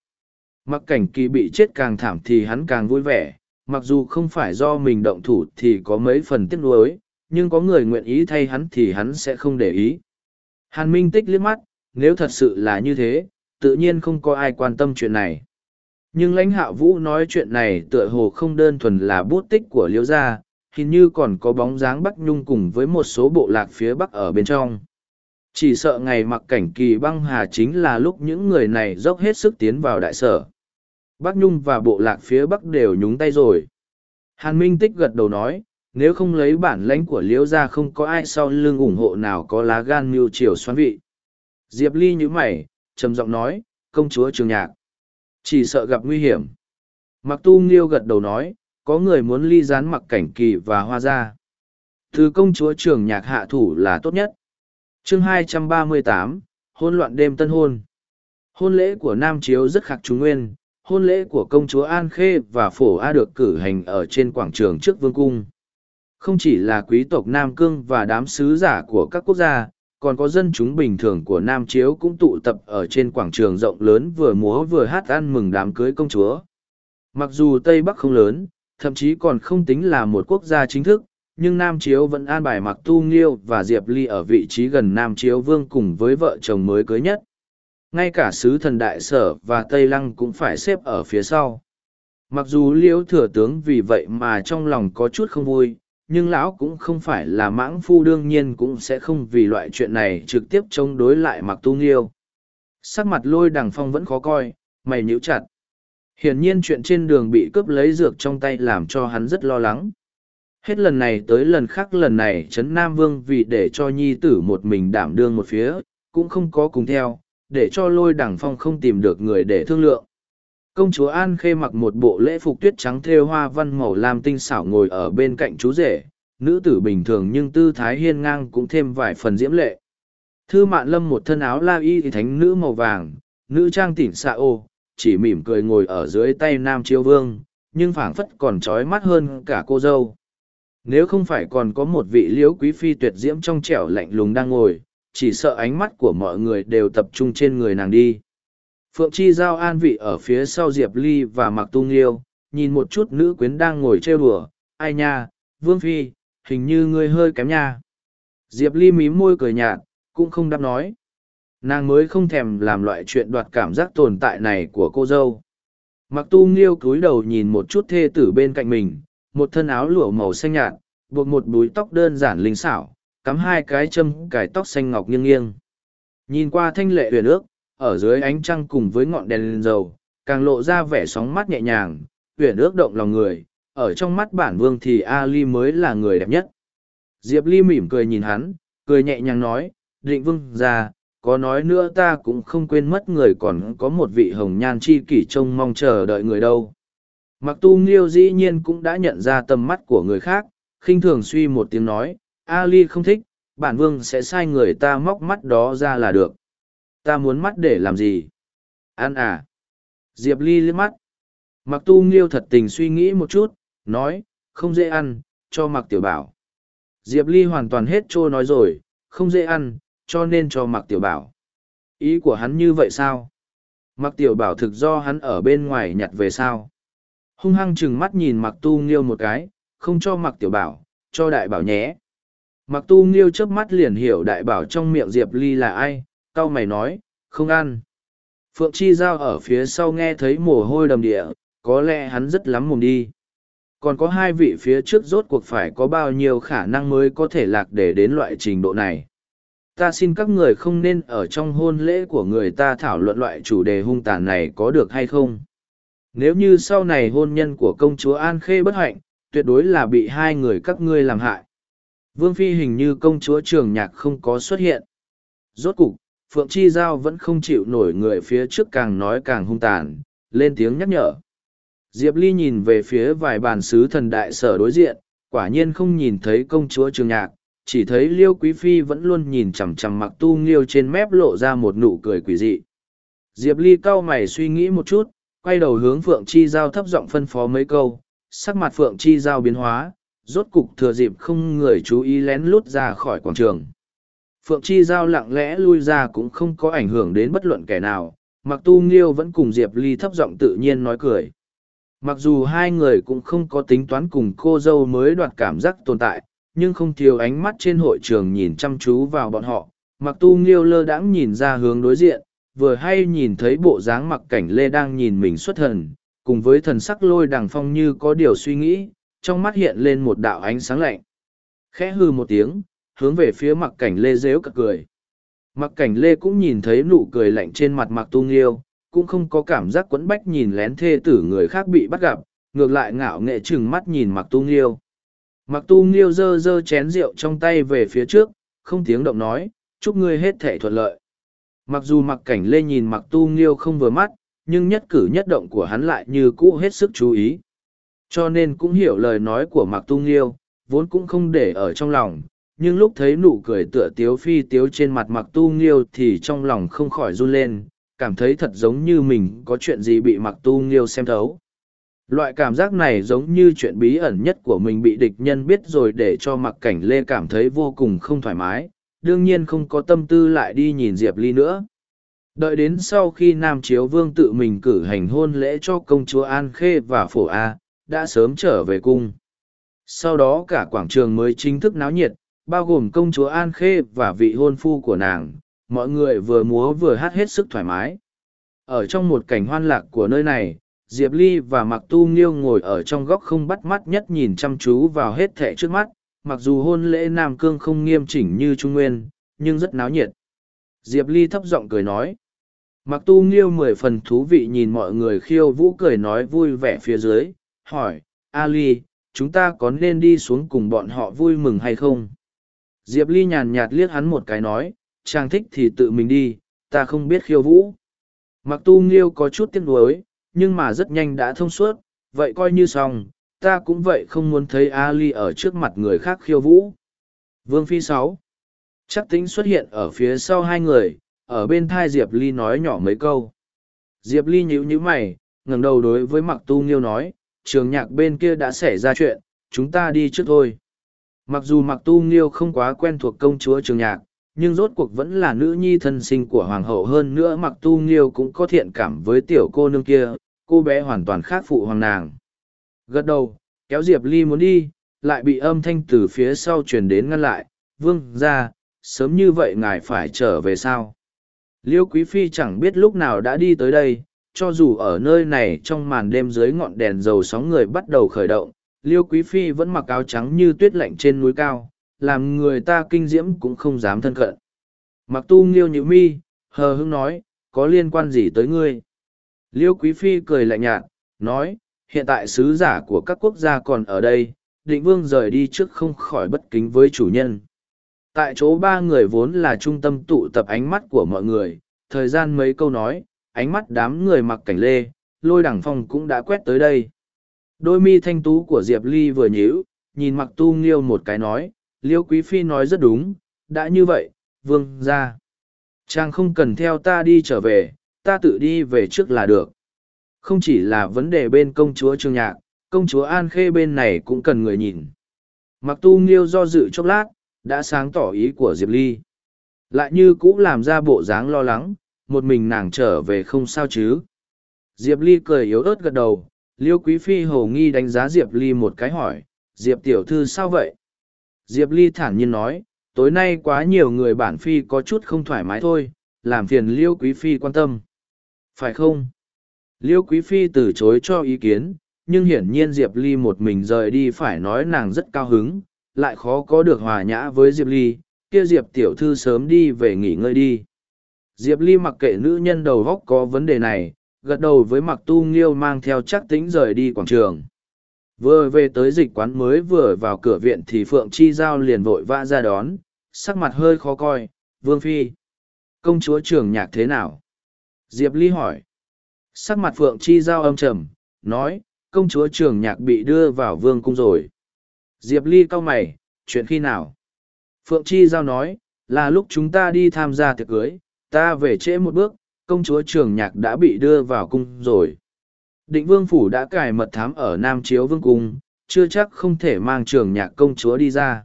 Mặc cảnh kỳ bị chết càng thảm thì hắn càng vui vẻ, mặc dù không phải do mình động thủ thì có mấy phần tiếc nuối, nhưng có người nguyện ý thay hắn thì hắn sẽ không để ý. Hàn Minh tích liếc mắt, nếu thật sự là như thế, tự nhiên không có ai quan tâm chuyện này. Nhưng lãnh hạ vũ nói chuyện này tựa hồ không đơn thuần là bút tích của liễu gia, hình như còn có bóng dáng Bắc Nhung cùng với một số bộ lạc phía Bắc ở bên trong. Chỉ sợ ngày mặc cảnh kỳ băng hà chính là lúc những người này dốc hết sức tiến vào đại sở. Bắc Nhung và bộ lạc phía Bắc đều nhúng tay rồi. Hàn Minh Tích gật đầu nói, nếu không lấy bản lãnh của Liễu gia không có ai sau lưng ủng hộ nào có lá gan mưu triều xoắn vị. Diệp Ly nhữ mày, trầm giọng nói, công chúa trường nhạc. Chỉ sợ gặp nguy hiểm. Mặc tu nghiêu gật đầu nói, có người muốn ly gián mặc cảnh kỳ và hoa ra. Thứ công chúa trường nhạc hạ thủ là tốt nhất. chương 238, hôn loạn đêm tân hôn. Hôn lễ của Nam Chiếu rất khắc trung nguyên, hôn lễ của công chúa An Khê và Phổ A được cử hành ở trên quảng trường trước vương cung. Không chỉ là quý tộc Nam Cương và đám sứ giả của các quốc gia, còn có dân chúng bình thường của Nam Chiếu cũng tụ tập ở trên quảng trường rộng lớn vừa múa vừa hát ăn mừng đám cưới công chúa. Mặc dù Tây Bắc không lớn, thậm chí còn không tính là một quốc gia chính thức, nhưng Nam Chiếu vẫn an bài Mặc Tu Nghiêu và Diệp Ly ở vị trí gần Nam Chiếu Vương cùng với vợ chồng mới cưới nhất ngay cả sứ thần đại sở và tây lăng cũng phải xếp ở phía sau mặc dù liễu thừa tướng vì vậy mà trong lòng có chút không vui nhưng lão cũng không phải là mãng phu, đương nhiên cũng sẽ không vì loại chuyện này trực tiếp chống đối lại mặc tu nghiêu. Sắc mặt lôi đằng phong vẫn khó coi, mày nhíu chặt. Hiển nhiên chuyện trên đường bị cướp lấy dược trong tay làm cho hắn rất lo lắng. Hết lần này tới lần khác, lần này trấn nam vương vì để cho nhi tử một mình đảm đương một phía, cũng không có cùng theo, để cho lôi đằng phong không tìm được người để thương lượng công chúa an khê mặc một bộ lễ phục tuyết trắng thêu hoa văn màu lam tinh xảo ngồi ở bên cạnh chú rể. Nữ tử bình thường nhưng tư thái hiên ngang cũng thêm vài phần diễm lệ. Thư mạn lâm một thân áo la y thì thánh nữ màu vàng, nữ trang tỉn xạ ô, chỉ mỉm cười ngồi ở dưới tay nam chiêu vương, nhưng phảng phất còn trói mắt hơn cả cô dâu. Nếu không phải còn có một vị liễu quý phi tuyệt diễm trong trẻo lạnh lùng đang ngồi, chỉ sợ ánh mắt của mọi người đều tập trung trên người nàng đi. Phượng Chi Giao an vị ở phía sau Diệp Ly và Mặc Tu Nghiêu, nhìn một chút nữ quyến đang ngồi trêu đùa, ai nha, Vương Phi, hình như ngươi hơi kém nha. Diệp Ly mím môi cười nhạt, cũng không đáp nói. Nàng mới không thèm làm loại chuyện đoạt cảm giác tồn tại này của cô dâu. Mặc tu nghiêu cúi đầu nhìn một chút thê tử bên cạnh mình, một thân áo lụa màu xanh nhạt, buộc một búi tóc đơn giản linh xảo, cắm hai cái châm cải tóc xanh ngọc nghiêng nghiêng. Nhìn qua thanh lệ huyền ước, ở dưới ánh trăng cùng với ngọn đèn lên dầu, càng lộ ra vẻ sóng mắt nhẹ nhàng, huyền ước động lòng người, ở trong mắt bản vương thì Ali mới là người đẹp nhất. Diệp Ly mỉm cười nhìn hắn, cười nhẹ nhàng nói, định vương ra, có nói nữa ta cũng không quên mất người còn có một vị hồng nhan chi kỷ trông mong chờ đợi người đâu. Mặc tu nghiêu dĩ nhiên cũng đã nhận ra tầm mắt của người khác, khinh thường suy một tiếng nói, Ali không thích, bản vương sẽ sai người ta móc mắt đó ra là được. Ta muốn mắt để làm gì? Ăn à? Diệp Ly liếc mắt. Mặc tu nghiêu thật tình suy nghĩ một chút, nói, không dễ ăn, cho mặc tiểu bảo. Diệp Ly hoàn toàn hết trôi nói rồi, không dễ ăn, cho nên cho mặc tiểu bảo. Ý của hắn như vậy sao? Mặc tiểu bảo thực do hắn ở bên ngoài nhặt về sao? Hung hăng chừng mắt nhìn mặc tu nghiêu một cái, không cho mặc tiểu bảo, cho đại bảo nhé. Mặc tu nghiêu chớp mắt liền hiểu đại bảo trong miệng Diệp Ly là ai, cau mày nói, không ăn. Phượng Chi Giao ở phía sau nghe thấy mồ hôi đầm địa, có lẽ hắn rất lắm mồm đi. Còn có hai vị phía trước rốt cuộc phải có bao nhiêu khả năng mới có thể lạc để đến loại trình độ này. Ta xin các người không nên ở trong hôn lễ của người ta thảo luận loại chủ đề hung tàn này có được hay không. Nếu như sau này hôn nhân của công chúa An Khê bất hạnh, tuyệt đối là bị hai người các ngươi làm hại. Vương Phi hình như công chúa trường nhạc không có xuất hiện. Rốt cục, Phượng Chi Giao vẫn không chịu nổi người phía trước càng nói càng hung tàn, lên tiếng nhắc nhở. Diệp Ly nhìn về phía vài bàn sứ thần đại sở đối diện, quả nhiên không nhìn thấy công chúa trường nhạc, chỉ thấy Liêu Quý Phi vẫn luôn nhìn chằm chằm mặc tu nghiêu trên mép lộ ra một nụ cười quỷ dị. Diệp Ly cau mày suy nghĩ một chút, quay đầu hướng Phượng Chi Giao thấp giọng phân phó mấy câu, sắc mặt Phượng Chi Giao biến hóa, rốt cục thừa dịp không người chú ý lén lút ra khỏi quảng trường. Phượng Chi Giao lặng lẽ lui ra cũng không có ảnh hưởng đến bất luận kẻ nào, mặc tu nghiêu vẫn cùng Diệp Ly thấp giọng tự nhiên nói cười. Mặc dù hai người cũng không có tính toán cùng cô dâu mới đoạt cảm giác tồn tại, nhưng không thiếu ánh mắt trên hội trường nhìn chăm chú vào bọn họ. Mặc tu nghiêu lơ đãng nhìn ra hướng đối diện, vừa hay nhìn thấy bộ dáng mặc cảnh lê đang nhìn mình xuất thần, cùng với thần sắc lôi đằng phong như có điều suy nghĩ, trong mắt hiện lên một đạo ánh sáng lạnh. Khẽ hư một tiếng, hướng về phía mặc cảnh lê rếu cật cười. Mặc cảnh lê cũng nhìn thấy nụ cười lạnh trên mặt mặc tu nghiêu, cũng không có cảm giác quẫn bách nhìn lén thê tử người khác bị bắt gặp, ngược lại ngạo nghệ chừng mắt nhìn mặc tu nghiêu. Mặc tu nghiêu dơ dơ chén rượu trong tay về phía trước, không tiếng động nói, chúc ngươi hết thể thuận lợi. Mặc dù mặc cảnh lê nhìn mặc tu nghiêu không vừa mắt, nhưng nhất cử nhất động của hắn lại như cũ hết sức chú ý. Cho nên cũng hiểu lời nói của mặc tu nghiêu, vốn cũng không để ở trong lòng, nhưng lúc thấy nụ cười tựa tiếu phi tiếu trên mặt mặc tu nghiêu thì trong lòng không khỏi run lên, cảm thấy thật giống như mình có chuyện gì bị mặc tu nghiêu xem thấu. Loại cảm giác này giống như chuyện bí ẩn nhất của mình bị địch nhân biết rồi để cho mặc cảnh lê cảm thấy vô cùng không thoải mái, đương nhiên không có tâm tư lại đi nhìn Diệp Ly nữa. Đợi đến sau khi Nam Chiếu Vương tự mình cử hành hôn lễ cho công chúa An Khê và Phổ A, đã sớm trở về cung. Sau đó cả quảng trường mới chính thức náo nhiệt, bao gồm công chúa An Khê và vị hôn phu của nàng, mọi người vừa múa vừa hát hết sức thoải mái. Ở trong một cảnh hoan lạc của nơi này, diệp ly và mặc tu nghiêu ngồi ở trong góc không bắt mắt nhất nhìn chăm chú vào hết thẻ trước mắt mặc dù hôn lễ nam cương không nghiêm chỉnh như trung nguyên nhưng rất náo nhiệt. Diệp ly thấp giọng cười nói. Mặc tu nghiêu mười phần thú vị nhìn mọi người khiêu vũ cười nói vui vẻ phía dưới hỏi A Ly, chúng ta có nên đi xuống cùng bọn họ vui mừng hay không? Diệp ly nhàn nhạt liếc hắn một cái nói, chàng thích thì tự mình đi, ta không biết khiêu vũ. Mặc tu nghiêu có chút tiếc nuối, nhưng mà rất nhanh đã thông suốt, vậy coi như xong, ta cũng vậy không muốn thấy ali ở trước mặt người khác khiêu vũ. Vương phi sáu. Chắc tính xuất hiện ở phía sau hai người, ở bên thai diệp ly nói nhỏ mấy câu. Diệp ly nhíu nhíu mày, ngẩng đầu đối với mặc tu nghiêu nói, trường nhạc bên kia đã xảy ra chuyện, chúng ta đi trước thôi mặc dù mặc tu nghiêu không quá quen thuộc công chúa trường nhạc, nhưng rốt cuộc vẫn là nữ nhi thân sinh của hoàng hậu. Hơn nữa mặc tu nghiêu cũng có thiện cảm với tiểu cô nương kia, cô bé hoàn toàn khác phụ hoàng nàng. Gật đầu, kéo diệp ly muốn đi, lại bị âm thanh từ phía sau truyền đến ngăn lại. Vương, ra, sớm như vậy ngài phải trở về sao? Liêu quý phi chẳng biết lúc nào đã đi tới đây, cho dù ở nơi này trong màn đêm dưới ngọn đèn dầu sóng người bắt đầu khởi động liêu quý phi vẫn mặc áo trắng như tuyết lạnh trên núi cao, làm người ta kinh diễm cũng không dám thân cận. Mặc tu nghiêu nhữ mi, hờ hưng nói, có liên quan gì tới ngươi? Liêu quý phi cười lạnh nhạt, nói, hiện tại sứ giả của các quốc gia còn ở đây, định vương rời đi trước không khỏi bất kính với chủ nhân. Tại chỗ ba người vốn là trung tâm tụ tập ánh mắt của mọi người, thời gian mấy câu nói, ánh mắt đám người mặc cảnh lê, lôi đẳng phong cũng đã quét tới đây đôi mi thanh tú của diệp ly vừa nhíu, nhìn mặc tu nghiêu một cái nói, liêu quý phi nói rất đúng, đã như vậy, vương ra chàng không cần theo ta đi trở về, ta tự đi về trước là được. Không chỉ là vấn đề bên công chúa trương nhạc, công chúa an khê bên này cũng cần người nhìn. Mặc tu nghiêu do dự chốc lát, đã sáng tỏ ý của diệp ly. Lại như cũng làm ra bộ dáng lo lắng, một mình nàng trở về không sao chứ. Diệp ly cười yếu ớt gật đầu liêu quý phi hầu nghi đánh giá diệp ly một cái hỏi, diệp tiểu thư sao vậy? Diệp ly thản nhiên nói, tối nay quá nhiều người bản phi có chút không thoải mái thôi, làm phiền liêu quý phi quan tâm. Phải không? Liêu quý phi từ chối cho ý kiến, nhưng hiển nhiên diệp ly một mình rời đi phải nói nàng rất cao hứng, lại khó có được hòa nhã với diệp ly, kia diệp tiểu thư sớm đi về nghỉ ngơi đi. Diệp ly mặc kệ nữ nhân đầu góc có vấn đề này gật đầu với mặc tu nghiêu mang theo chắc tính rời đi quảng trường. Vừa về tới dịch quán mới vừa vào cửa viện thì phượng chi giao liền vội vã ra đón, sắc mặt hơi khó coi, vương phi, công chúa trường nhạc thế nào? Diệp ly hỏi. Sắc mặt phượng chi giao âm trầm, nói, công chúa trường nhạc bị đưa vào vương cung rồi. Diệp ly cau mày, chuyện khi nào? Phượng chi giao nói, là lúc chúng ta đi tham gia tiệc cưới, ta về trễ một bước công chúa trường nhạc đã bị đưa vào cung rồi. Định vương phủ đã cài mật thám ở nam chiếu vương cung, chưa chắc không thể mang trường nhạc công chúa đi ra.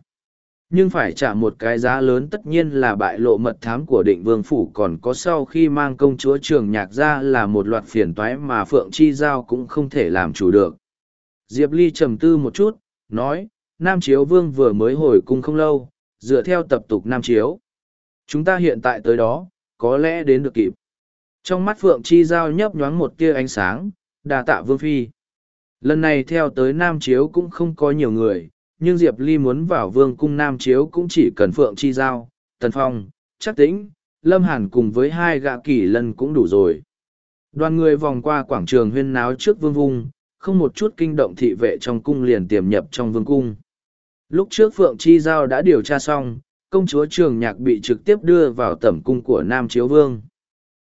Nhưng phải trả một cái giá lớn tất nhiên là bại lộ mật thám của định vương phủ còn có sau khi mang công chúa trường nhạc ra là một loạt phiền toái mà phượng chi giao cũng không thể làm chủ được. Diệp ly trầm tư một chút, nói, nam chiếu vương vừa mới hồi cung không lâu, dựa theo tập tục nam chiếu. Chúng ta hiện tại tới đó, có lẽ đến được kịp trong mắt phượng chi giao nhấp nhoáng một tia ánh sáng đà tạ vương phi. Lần này theo tới nam chiếu cũng không có nhiều người, nhưng diệp ly muốn vào vương cung nam chiếu cũng chỉ cần phượng chi giao, tần phong chắc tĩnh, lâm hàn cùng với hai gạ kỷ lần cũng đủ rồi. Đoàn người vòng qua quảng trường huyên náo trước vương vung, không một chút kinh động thị vệ trong cung liền tiềm nhập trong vương cung. Lúc trước phượng chi giao đã điều tra xong, công chúa trường nhạc bị trực tiếp đưa vào tẩm cung của nam chiếu vương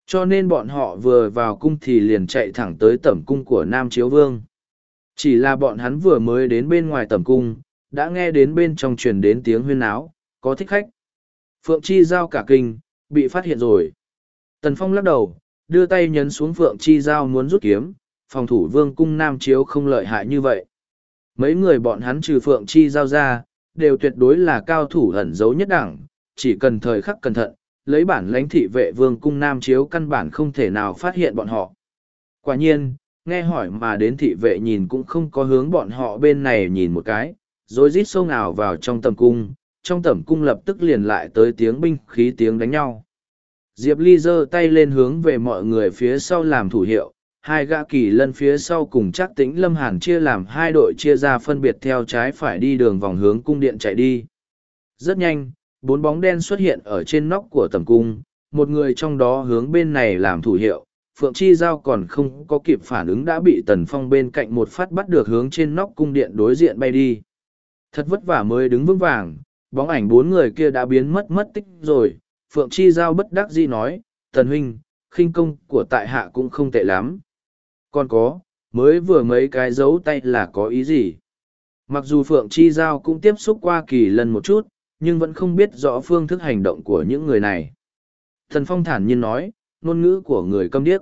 cho nên bọn họ vừa vào cung thì liền chạy thẳng tới tẩm cung của nam chiếu vương. Chỉ là bọn hắn vừa mới đến bên ngoài tẩm cung, đã nghe đến bên trong truyền đến tiếng huyên áo có thích khách. Phượng chi giao cả kinh, bị phát hiện rồi. Tần phong lắc đầu, đưa tay nhấn xuống phượng chi giao muốn rút kiếm, phòng thủ vương cung nam chiếu không lợi hại như vậy. Mấy người bọn hắn trừ phượng chi giao ra, đều tuyệt đối là cao thủ ẩn giấu nhất đẳng, chỉ cần thời khắc cẩn thận lấy bản lãnh thị vệ vương cung nam chiếu căn bản không thể nào phát hiện bọn họ. Quả nhiên, nghe hỏi mà đến thị vệ nhìn cũng không có hướng bọn họ bên này nhìn một cái, rồi rít sâu nào vào trong tầm cung, trong tầm cung lập tức liền lại tới tiếng binh khí tiếng đánh nhau. Diệp ly giơ tay lên hướng về mọi người phía sau làm thủ hiệu, hai gã kỳ lân phía sau cùng chắc tĩnh lâm hàn chia làm hai đội chia ra phân biệt theo trái phải đi đường vòng hướng cung điện chạy đi. Rất nhanh bốn bóng đen xuất hiện ở trên nóc của tầm cung một người trong đó hướng bên này làm thủ hiệu phượng chi giao còn không có kịp phản ứng đã bị tần phong bên cạnh một phát bắt được hướng trên nóc cung điện đối diện bay đi thật vất vả mới đứng vững vàng bóng ảnh bốn người kia đã biến mất mất tích rồi phượng chi giao bất đắc dĩ nói tần huynh khinh công của tại hạ cũng không tệ lắm còn có, mới vừa mấy cái dấu tay là có ý gì? Mặc dù Phượng Chi Giao cũng tiếp xúc qua kỳ lần một chút, nhưng vẫn không biết rõ phương thức hành động của những người này. Thần Phong thản nhiên nói, ngôn ngữ của người câm điếc.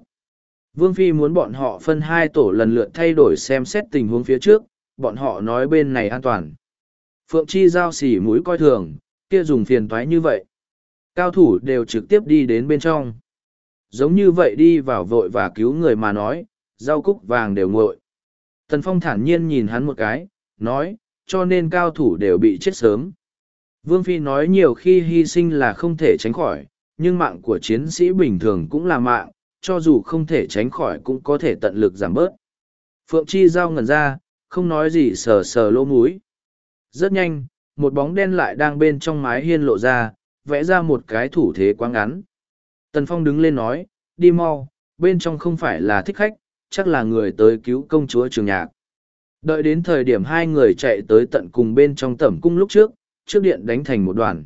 Vương Phi muốn bọn họ phân hai tổ lần lượt thay đổi xem xét tình huống phía trước, bọn họ nói bên này an toàn. Phượng Chi Giao xỉ mũi coi thường, kia dùng phiền toái như vậy. Cao thủ đều trực tiếp đi đến bên trong. Giống như vậy đi vào vội và cứu người mà nói, rau cúc vàng đều nguội. Tần Phong thản nhiên nhìn hắn một cái, nói, cho nên cao thủ đều bị chết sớm. Vương Phi nói nhiều khi hy sinh là không thể tránh khỏi, nhưng mạng của chiến sĩ bình thường cũng là mạng, cho dù không thể tránh khỏi cũng có thể tận lực giảm bớt. Phượng Chi giao ngẩn ra, không nói gì sờ sờ lỗ múi. Rất nhanh, một bóng đen lại đang bên trong mái hiên lộ ra, vẽ ra một cái thủ thế quá ngắn. Tần Phong đứng lên nói, đi mau, bên trong không phải là thích khách, chắc là người tới cứu công chúa trường nhạc. Đợi đến thời điểm hai người chạy tới tận cùng bên trong tẩm cung lúc trước, trước điện đánh thành một đoàn.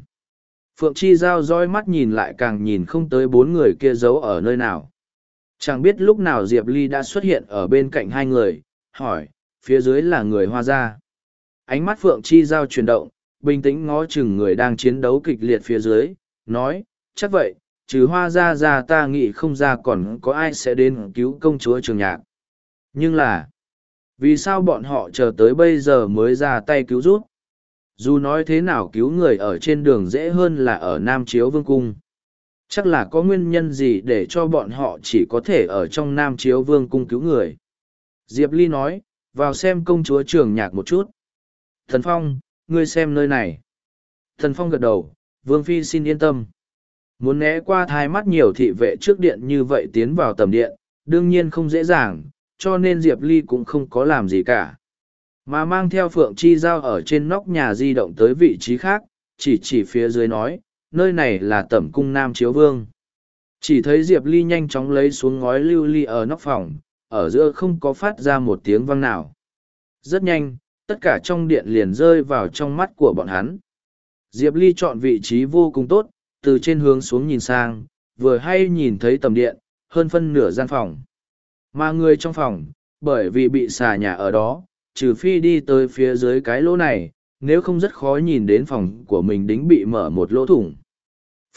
Phượng Chi Giao roi mắt nhìn lại càng nhìn không tới bốn người kia giấu ở nơi nào. Chẳng biết lúc nào Diệp Ly đã xuất hiện ở bên cạnh hai người, hỏi, phía dưới là người hoa gia. Ánh mắt Phượng Chi Giao chuyển động, bình tĩnh ngó chừng người đang chiến đấu kịch liệt phía dưới, nói, chắc vậy, trừ hoa Gia ra ta nghĩ không ra còn có ai sẽ đến cứu công chúa trường nhạc. Nhưng là, vì sao bọn họ chờ tới bây giờ mới ra tay cứu rút? Dù nói thế nào cứu người ở trên đường dễ hơn là ở Nam Chiếu Vương Cung. Chắc là có nguyên nhân gì để cho bọn họ chỉ có thể ở trong Nam Chiếu Vương Cung cứu người. Diệp Ly nói, vào xem công chúa trường nhạc một chút. Thần Phong, ngươi xem nơi này. Thần Phong gật đầu, Vương Phi xin yên tâm. Muốn né qua thai mắt nhiều thị vệ trước điện như vậy tiến vào tầm điện, đương nhiên không dễ dàng, cho nên Diệp Ly cũng không có làm gì cả. Mà mang theo Phượng Chi Giao ở trên nóc nhà di động tới vị trí khác, chỉ chỉ phía dưới nói, nơi này là tẩm cung Nam Chiếu Vương. Chỉ thấy Diệp Ly nhanh chóng lấy xuống ngói lưu ly ở nóc phòng, ở giữa không có phát ra một tiếng vang nào. Rất nhanh, tất cả trong điện liền rơi vào trong mắt của bọn hắn. Diệp Ly chọn vị trí vô cùng tốt, từ trên hướng xuống nhìn sang, vừa hay nhìn thấy tầm điện, hơn phân nửa gian phòng. Mà người trong phòng, bởi vì bị xà nhà ở đó, trừ phi đi tới phía dưới cái lỗ này, nếu không rất khó nhìn đến phòng của mình đính bị mở một lỗ thủng.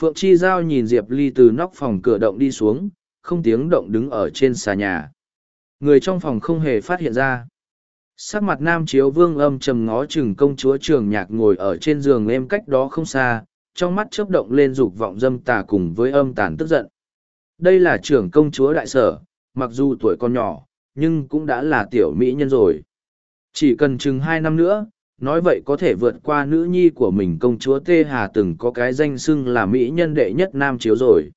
Phượng Chi Giao nhìn Diệp Ly từ nóc phòng cửa động đi xuống, không tiếng động đứng ở trên xà nhà. Người trong phòng không hề phát hiện ra. Sắc mặt nam chiếu vương âm trầm ngó chừng công chúa trường nhạc ngồi ở trên giường êm cách đó không xa, trong mắt chớp động lên dục vọng dâm tà cùng với âm tàn tức giận. Đây là trưởng công chúa đại sở, mặc dù tuổi còn nhỏ, nhưng cũng đã là tiểu mỹ nhân rồi. Chỉ cần chừng hai năm nữa, nói vậy có thể vượt qua nữ nhi của mình công chúa Tê Hà từng có cái danh xưng là mỹ nhân đệ nhất nam chiếu rồi.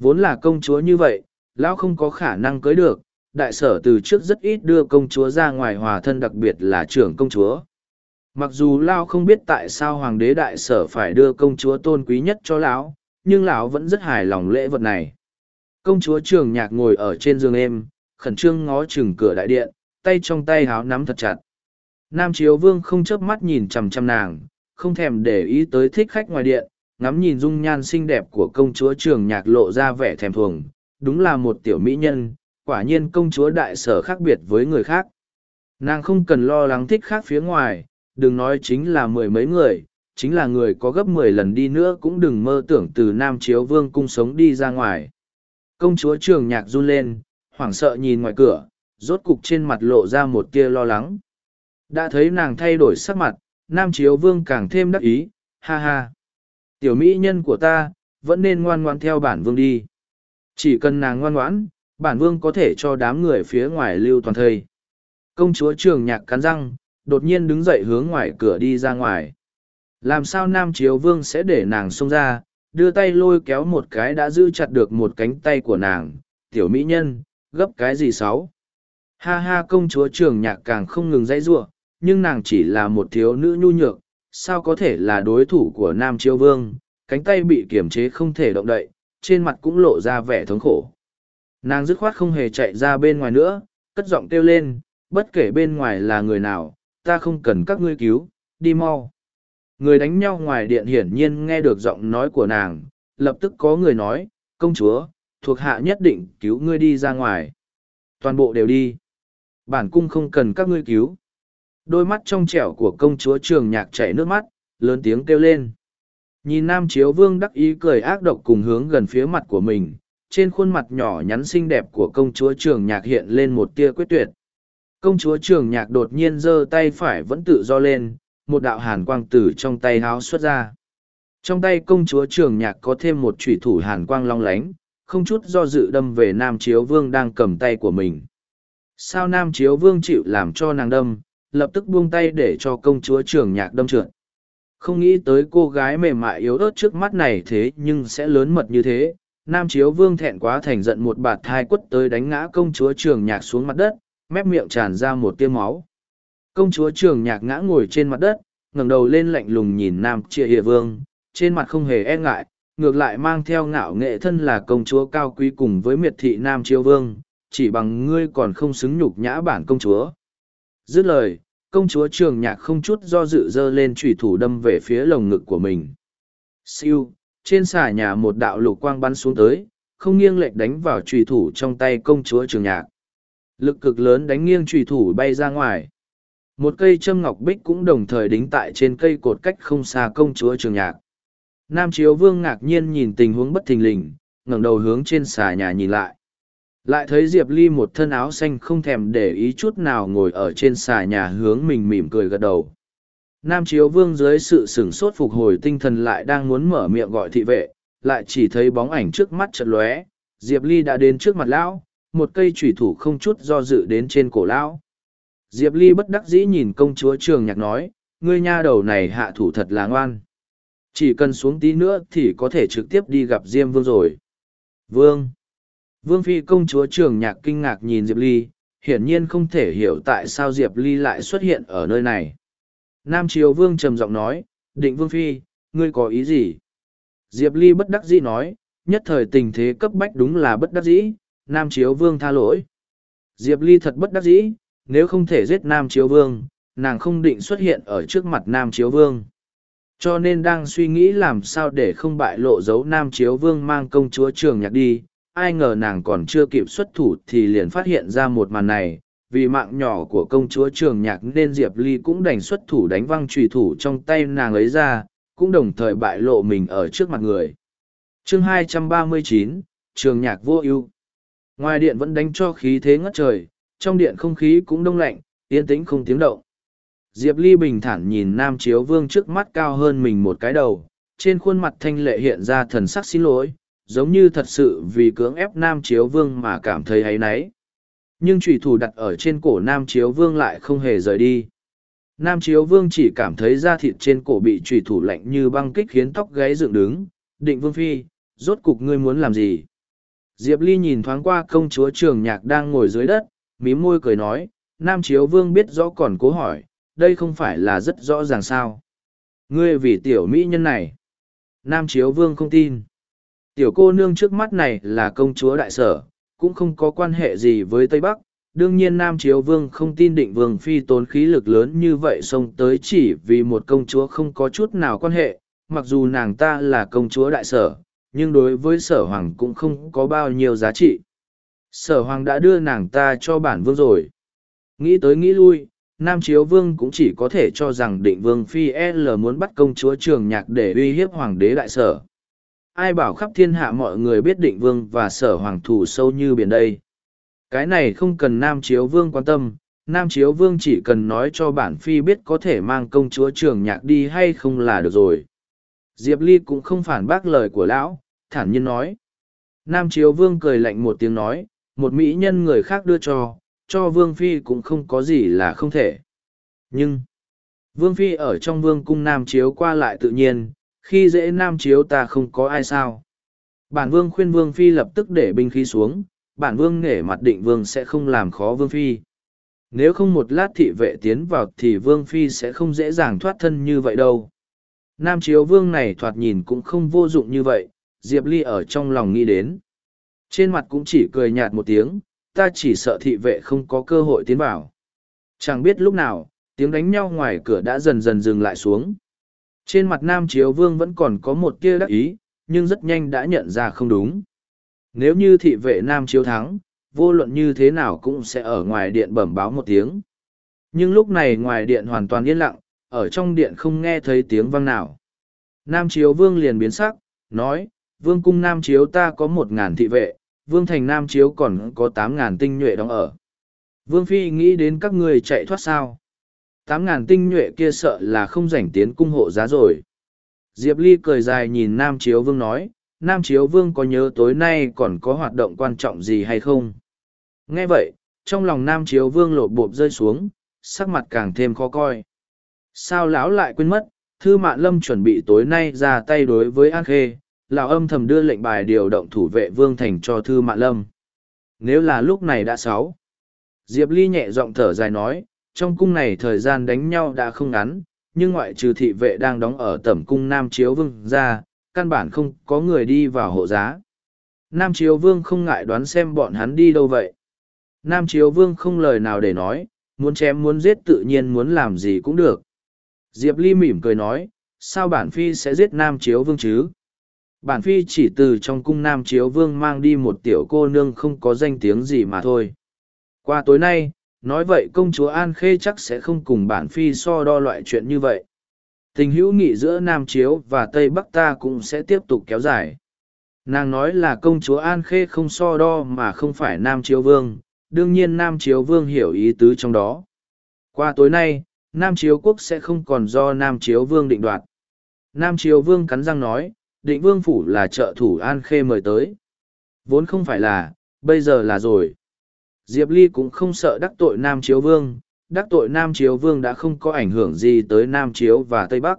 Vốn là công chúa như vậy, lão không có khả năng cưới được, đại sở từ trước rất ít đưa công chúa ra ngoài hòa thân đặc biệt là trưởng công chúa. Mặc dù Lao không biết tại sao Hoàng đế đại sở phải đưa công chúa tôn quý nhất cho Lão, nhưng Lão vẫn rất hài lòng lễ vật này. Công chúa trường nhạc ngồi ở trên giường êm, khẩn trương ngó chừng cửa đại điện, tay trong tay háo nắm thật chặt. Nam Chiếu Vương không chớp mắt nhìn chằm chằm nàng, không thèm để ý tới thích khách ngoài điện, ngắm nhìn dung nhan xinh đẹp của công chúa trường nhạc lộ ra vẻ thèm thuồng, đúng là một tiểu mỹ nhân, quả nhiên công chúa đại sở khác biệt với người khác. Nàng không cần lo lắng thích khác phía ngoài, đừng nói chính là mười mấy người, chính là người có gấp mười lần đi nữa cũng đừng mơ tưởng từ Nam Chiếu Vương cung sống đi ra ngoài. Công chúa trường nhạc run lên, hoảng sợ nhìn ngoài cửa, rốt cục trên mặt lộ ra một tia lo lắng. Đã thấy nàng thay đổi sắc mặt, Nam Chiếu Vương càng thêm đắc ý, ha ha. Tiểu mỹ nhân của ta, vẫn nên ngoan ngoan theo bản vương đi. Chỉ cần nàng ngoan ngoãn, bản vương có thể cho đám người phía ngoài lưu toàn thây. Công chúa trường nhạc cắn răng, đột nhiên đứng dậy hướng ngoài cửa đi ra ngoài. Làm sao Nam Chiếu Vương sẽ để nàng xông ra, đưa tay lôi kéo một cái đã giữ chặt được một cánh tay của nàng, tiểu mỹ nhân, gấp cái gì sáu ha ha, công chúa trường nhạc càng không ngừng dãy giụa, nhưng nàng chỉ là một thiếu nữ nhu nhược, sao có thể là đối thủ của nam chiêu vương? Cánh tay bị kiềm chế không thể động đậy, trên mặt cũng lộ ra vẻ thống khổ. Nàng dứt khoát không hề chạy ra bên ngoài nữa, cất giọng kêu lên, bất kể bên ngoài là người nào, ta không cần các ngươi cứu, đi mau. Người đánh nhau ngoài điện hiển nhiên nghe được giọng nói của nàng, lập tức có người nói, công chúa, thuộc hạ nhất định cứu ngươi đi ra ngoài. Toàn bộ đều đi bản cung không cần các ngươi cứu. Đôi mắt trong trẻo của công chúa trường nhạc chảy nước mắt, lớn tiếng kêu lên. Nhìn nam chiếu vương đắc ý cười ác độc cùng hướng gần phía mặt của mình, trên khuôn mặt nhỏ nhắn xinh đẹp của công chúa trường nhạc hiện lên một tia quyết tuyệt. Công chúa trường nhạc đột nhiên giơ tay phải vẫn tự do lên, một đạo hàn quang tử trong tay háo xuất ra. Trong tay công chúa trường nhạc có thêm một thủy thủ hàn quang long lánh, không chút do dự đâm về nam chiếu vương đang cầm tay của mình sao nam chiếu vương chịu làm cho nàng đâm, lập tức buông tay để cho công chúa trường nhạc đâm trượt. Không nghĩ tới cô gái mềm mại yếu ớt trước mắt này thế nhưng sẽ lớn mật như thế. Nam chiếu vương thẹn quá thành giận một bạt thai quất tới đánh ngã công chúa trường nhạc xuống mặt đất, mép miệng tràn ra một tiêu máu. Công chúa trường nhạc ngã ngồi trên mặt đất, ngẩng đầu lên lạnh lùng nhìn nam chia hiệ vương, trên mặt không hề e ngại, ngược lại mang theo ngạo nghệ thân là công chúa cao quý cùng với miệt thị nam chiếu vương chỉ bằng ngươi còn không xứng nhục nhã bản công chúa. Dứt lời, công chúa trường nhạc không chút do dự dơ lên trùy thủ đâm về phía lồng ngực của mình. Siêu, trên xà nhà một đạo lục quang bắn xuống tới, không nghiêng lệch đánh vào trùy thủ trong tay công chúa trường nhạc. Lực cực lớn đánh nghiêng trùy thủ bay ra ngoài. Một cây châm ngọc bích cũng đồng thời đính tại trên cây cột cách không xa công chúa trường nhạc. Nam chiếu vương ngạc nhiên nhìn tình huống bất thình lình, ngẩng đầu hướng trên xà nhà nhìn lại lại thấy diệp ly một thân áo xanh không thèm để ý chút nào ngồi ở trên xà nhà hướng mình mỉm cười gật đầu. Nam chiếu vương dưới sự sửng sốt phục hồi tinh thần lại đang muốn mở miệng gọi thị vệ, lại chỉ thấy bóng ảnh trước mắt chật lóe, diệp ly đã đến trước mặt lão, một cây thủy thủ không chút do dự đến trên cổ lão. Diệp ly bất đắc dĩ nhìn công chúa trường nhạc nói, ngươi nha đầu này hạ thủ thật là ngoan. Chỉ cần xuống tí nữa thì có thể trực tiếp đi gặp diêm vương rồi. Vương? Vương Phi công chúa trường nhạc kinh ngạc nhìn Diệp Ly, hiển nhiên không thể hiểu tại sao Diệp Ly lại xuất hiện ở nơi này. Nam Triều Vương trầm giọng nói, định Vương Phi, ngươi có ý gì? Diệp Ly bất đắc dĩ nói, nhất thời tình thế cấp bách đúng là bất đắc dĩ, Nam Chiếu Vương tha lỗi. Diệp Ly thật bất đắc dĩ, nếu không thể giết Nam Chiếu Vương, nàng không định xuất hiện ở trước mặt Nam Chiếu Vương. Cho nên đang suy nghĩ làm sao để không bại lộ dấu Nam Chiếu Vương mang công chúa trường nhạc đi, ai ngờ nàng còn chưa kịp xuất thủ thì liền phát hiện ra một màn này vì mạng nhỏ của công chúa trường nhạc nên diệp ly cũng đành xuất thủ đánh văng trùy thủ trong tay nàng ấy ra cũng đồng thời bại lộ mình ở trước mặt người. Chương 239, trường nhạc vô ưu. Ngoài điện vẫn đánh cho khí thế ngất trời trong điện không khí cũng đông lạnh yên tĩnh không tiếng động. Diệp ly bình thản nhìn nam chiếu vương trước mắt cao hơn mình một cái đầu trên khuôn mặt thanh lệ hiện ra thần sắc xin lỗi giống như thật sự vì cưỡng ép nam chiếu vương mà cảm thấy áy náy. Nhưng trùy thủ đặt ở trên cổ nam chiếu vương lại không hề rời đi. Nam chiếu vương chỉ cảm thấy da thịt trên cổ bị trùy thủ lạnh như băng kích khiến tóc gáy dựng đứng. Định vương phi, rốt cục ngươi muốn làm gì? Diệp ly nhìn thoáng qua công chúa trường nhạc đang ngồi dưới đất, mím môi cười nói, nam chiếu vương biết rõ còn cố hỏi, đây không phải là rất rõ ràng sao? Ngươi vì tiểu mỹ nhân này. Nam chiếu vương không tin. Tiểu cô nương trước mắt này là công chúa đại sở, cũng không có quan hệ gì với Tây Bắc. Đương nhiên Nam Chiếu Vương không tin định Vương Phi tốn khí lực lớn như vậy xông tới chỉ vì một công chúa không có chút nào quan hệ, mặc dù nàng ta là công chúa đại sở, nhưng đối với sở hoàng cũng không có bao nhiêu giá trị. Sở hoàng đã đưa nàng ta cho bản vương rồi. Nghĩ tới nghĩ lui, Nam Chiếu Vương cũng chỉ có thể cho rằng định Vương Phi L muốn bắt công chúa trường nhạc để uy hiếp hoàng đế đại sở ai bảo khắp thiên hạ mọi người biết định vương và sở hoàng thủ sâu như biển đây. Cái này không cần Nam Chiếu Vương quan tâm, Nam Chiếu Vương chỉ cần nói cho bản phi biết có thể mang công chúa trường nhạc đi hay không là được rồi. Diệp Ly cũng không phản bác lời của lão, thản nhiên nói. Nam Chiếu Vương cười lạnh một tiếng nói, một mỹ nhân người khác đưa cho, cho Vương Phi cũng không có gì là không thể. Nhưng, Vương Phi ở trong Vương cung Nam Chiếu qua lại tự nhiên, khi dễ nam chiếu ta không có ai sao. Bản vương khuyên vương phi lập tức để binh khí xuống, bản vương nể mặt định vương sẽ không làm khó vương phi. Nếu không một lát thị vệ tiến vào thì vương phi sẽ không dễ dàng thoát thân như vậy đâu. Nam chiếu vương này thoạt nhìn cũng không vô dụng như vậy, Diệp Ly ở trong lòng nghĩ đến. Trên mặt cũng chỉ cười nhạt một tiếng, ta chỉ sợ thị vệ không có cơ hội tiến vào. Chẳng biết lúc nào, tiếng đánh nhau ngoài cửa đã dần dần dừng lại xuống. Trên mặt Nam Chiếu Vương vẫn còn có một tia đắc ý, nhưng rất nhanh đã nhận ra không đúng. Nếu như thị vệ Nam Chiếu thắng, vô luận như thế nào cũng sẽ ở ngoài điện bẩm báo một tiếng. Nhưng lúc này ngoài điện hoàn toàn yên lặng, ở trong điện không nghe thấy tiếng vang nào. Nam Chiếu Vương liền biến sắc, nói, Vương cung Nam Chiếu ta có một ngàn thị vệ, Vương thành Nam Chiếu còn có tám ngàn tinh nhuệ đóng ở. Vương Phi nghĩ đến các người chạy thoát sao. Tám ngàn tinh nhuệ kia sợ là không rảnh tiến cung hộ giá rồi. Diệp Ly cười dài nhìn Nam Chiếu Vương nói, Nam Chiếu Vương có nhớ tối nay còn có hoạt động quan trọng gì hay không? Nghe vậy, trong lòng Nam Chiếu Vương lột bộp rơi xuống, sắc mặt càng thêm khó coi. Sao lão lại quên mất, Thư Mạn Lâm chuẩn bị tối nay ra tay đối với An Khê, lão âm thầm đưa lệnh bài điều động thủ vệ Vương Thành cho Thư Mạn Lâm. Nếu là lúc này đã sáu. Diệp Ly nhẹ giọng thở dài nói, trong cung này thời gian đánh nhau đã không ngắn, nhưng ngoại trừ thị vệ đang đóng ở tẩm cung Nam Chiếu Vương ra, căn bản không có người đi vào hộ giá. Nam Chiếu Vương không ngại đoán xem bọn hắn đi đâu vậy. Nam Chiếu Vương không lời nào để nói, muốn chém muốn giết tự nhiên muốn làm gì cũng được. Diệp Ly mỉm cười nói, sao bản phi sẽ giết Nam Chiếu Vương chứ? Bản phi chỉ từ trong cung Nam Chiếu Vương mang đi một tiểu cô nương không có danh tiếng gì mà thôi. Qua tối nay, nói vậy công chúa An Khê chắc sẽ không cùng bản phi so đo loại chuyện như vậy. Tình hữu nghị giữa Nam Chiếu và Tây Bắc ta cũng sẽ tiếp tục kéo dài. Nàng nói là công chúa An Khê không so đo mà không phải Nam Chiếu Vương, đương nhiên Nam Chiếu Vương hiểu ý tứ trong đó. Qua tối nay, Nam Chiếu Quốc sẽ không còn do Nam Chiếu Vương định đoạt. Nam Chiếu Vương cắn răng nói, định vương phủ là trợ thủ An Khê mời tới. Vốn không phải là, bây giờ là rồi. Diệp Ly cũng không sợ đắc tội Nam Chiếu Vương, đắc tội Nam Chiếu Vương đã không có ảnh hưởng gì tới Nam Chiếu và Tây Bắc.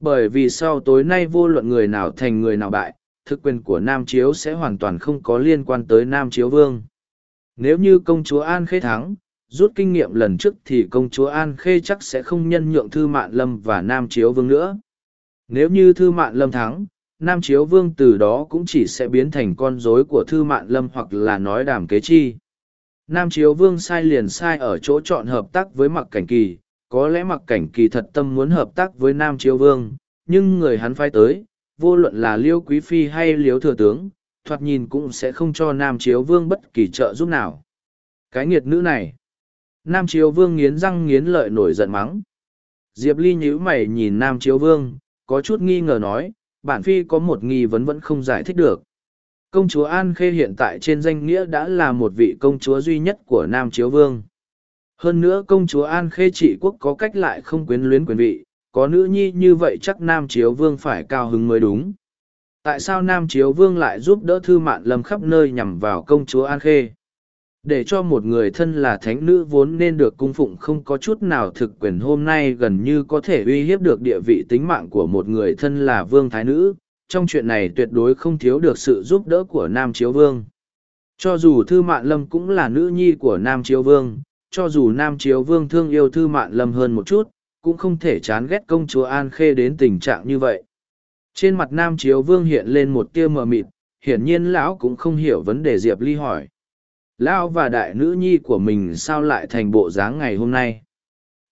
Bởi vì sau tối nay vô luận người nào thành người nào bại, thực quyền của Nam Chiếu sẽ hoàn toàn không có liên quan tới Nam Chiếu Vương. Nếu như công chúa An Khê thắng, rút kinh nghiệm lần trước thì công chúa An Khê chắc sẽ không nhân nhượng Thư Mạn Lâm và Nam Chiếu Vương nữa. Nếu như Thư Mạn Lâm thắng, Nam Chiếu Vương từ đó cũng chỉ sẽ biến thành con rối của Thư Mạn Lâm hoặc là nói đàm kế chi. Nam Chiếu Vương sai liền sai ở chỗ chọn hợp tác với Mặc Cảnh Kỳ, có lẽ Mặc Cảnh Kỳ thật tâm muốn hợp tác với Nam Chiếu Vương, nhưng người hắn phái tới, vô luận là Liêu Quý Phi hay Liêu Thừa Tướng, thoạt nhìn cũng sẽ không cho Nam Chiếu Vương bất kỳ trợ giúp nào. Cái nghiệt nữ này. Nam Chiếu Vương nghiến răng nghiến lợi nổi giận mắng. Diệp Ly nhíu mày nhìn Nam Chiếu Vương, có chút nghi ngờ nói, bản phi có một nghi vấn vẫn không giải thích được. Công chúa An Khê hiện tại trên danh nghĩa đã là một vị công chúa duy nhất của Nam Chiếu Vương. Hơn nữa công chúa An Khê trị quốc có cách lại không quyến luyến quyền vị, có nữ nhi như vậy chắc Nam Chiếu Vương phải cao hứng mới đúng. Tại sao Nam Chiếu Vương lại giúp đỡ Thư Mạn Lâm khắp nơi nhằm vào công chúa An Khê? Để cho một người thân là thánh nữ vốn nên được cung phụng không có chút nào thực quyền hôm nay gần như có thể uy hiếp được địa vị tính mạng của một người thân là Vương Thái Nữ, trong chuyện này tuyệt đối không thiếu được sự giúp đỡ của Nam Chiếu Vương. Cho dù Thư Mạn Lâm cũng là nữ nhi của Nam Chiếu Vương, cho dù Nam Chiếu Vương thương yêu Thư Mạn Lâm hơn một chút, cũng không thể chán ghét công chúa An Khê đến tình trạng như vậy. Trên mặt Nam Chiếu Vương hiện lên một tia mờ mịt, hiển nhiên lão cũng không hiểu vấn đề Diệp Ly hỏi. Lão và đại nữ nhi của mình sao lại thành bộ dáng ngày hôm nay?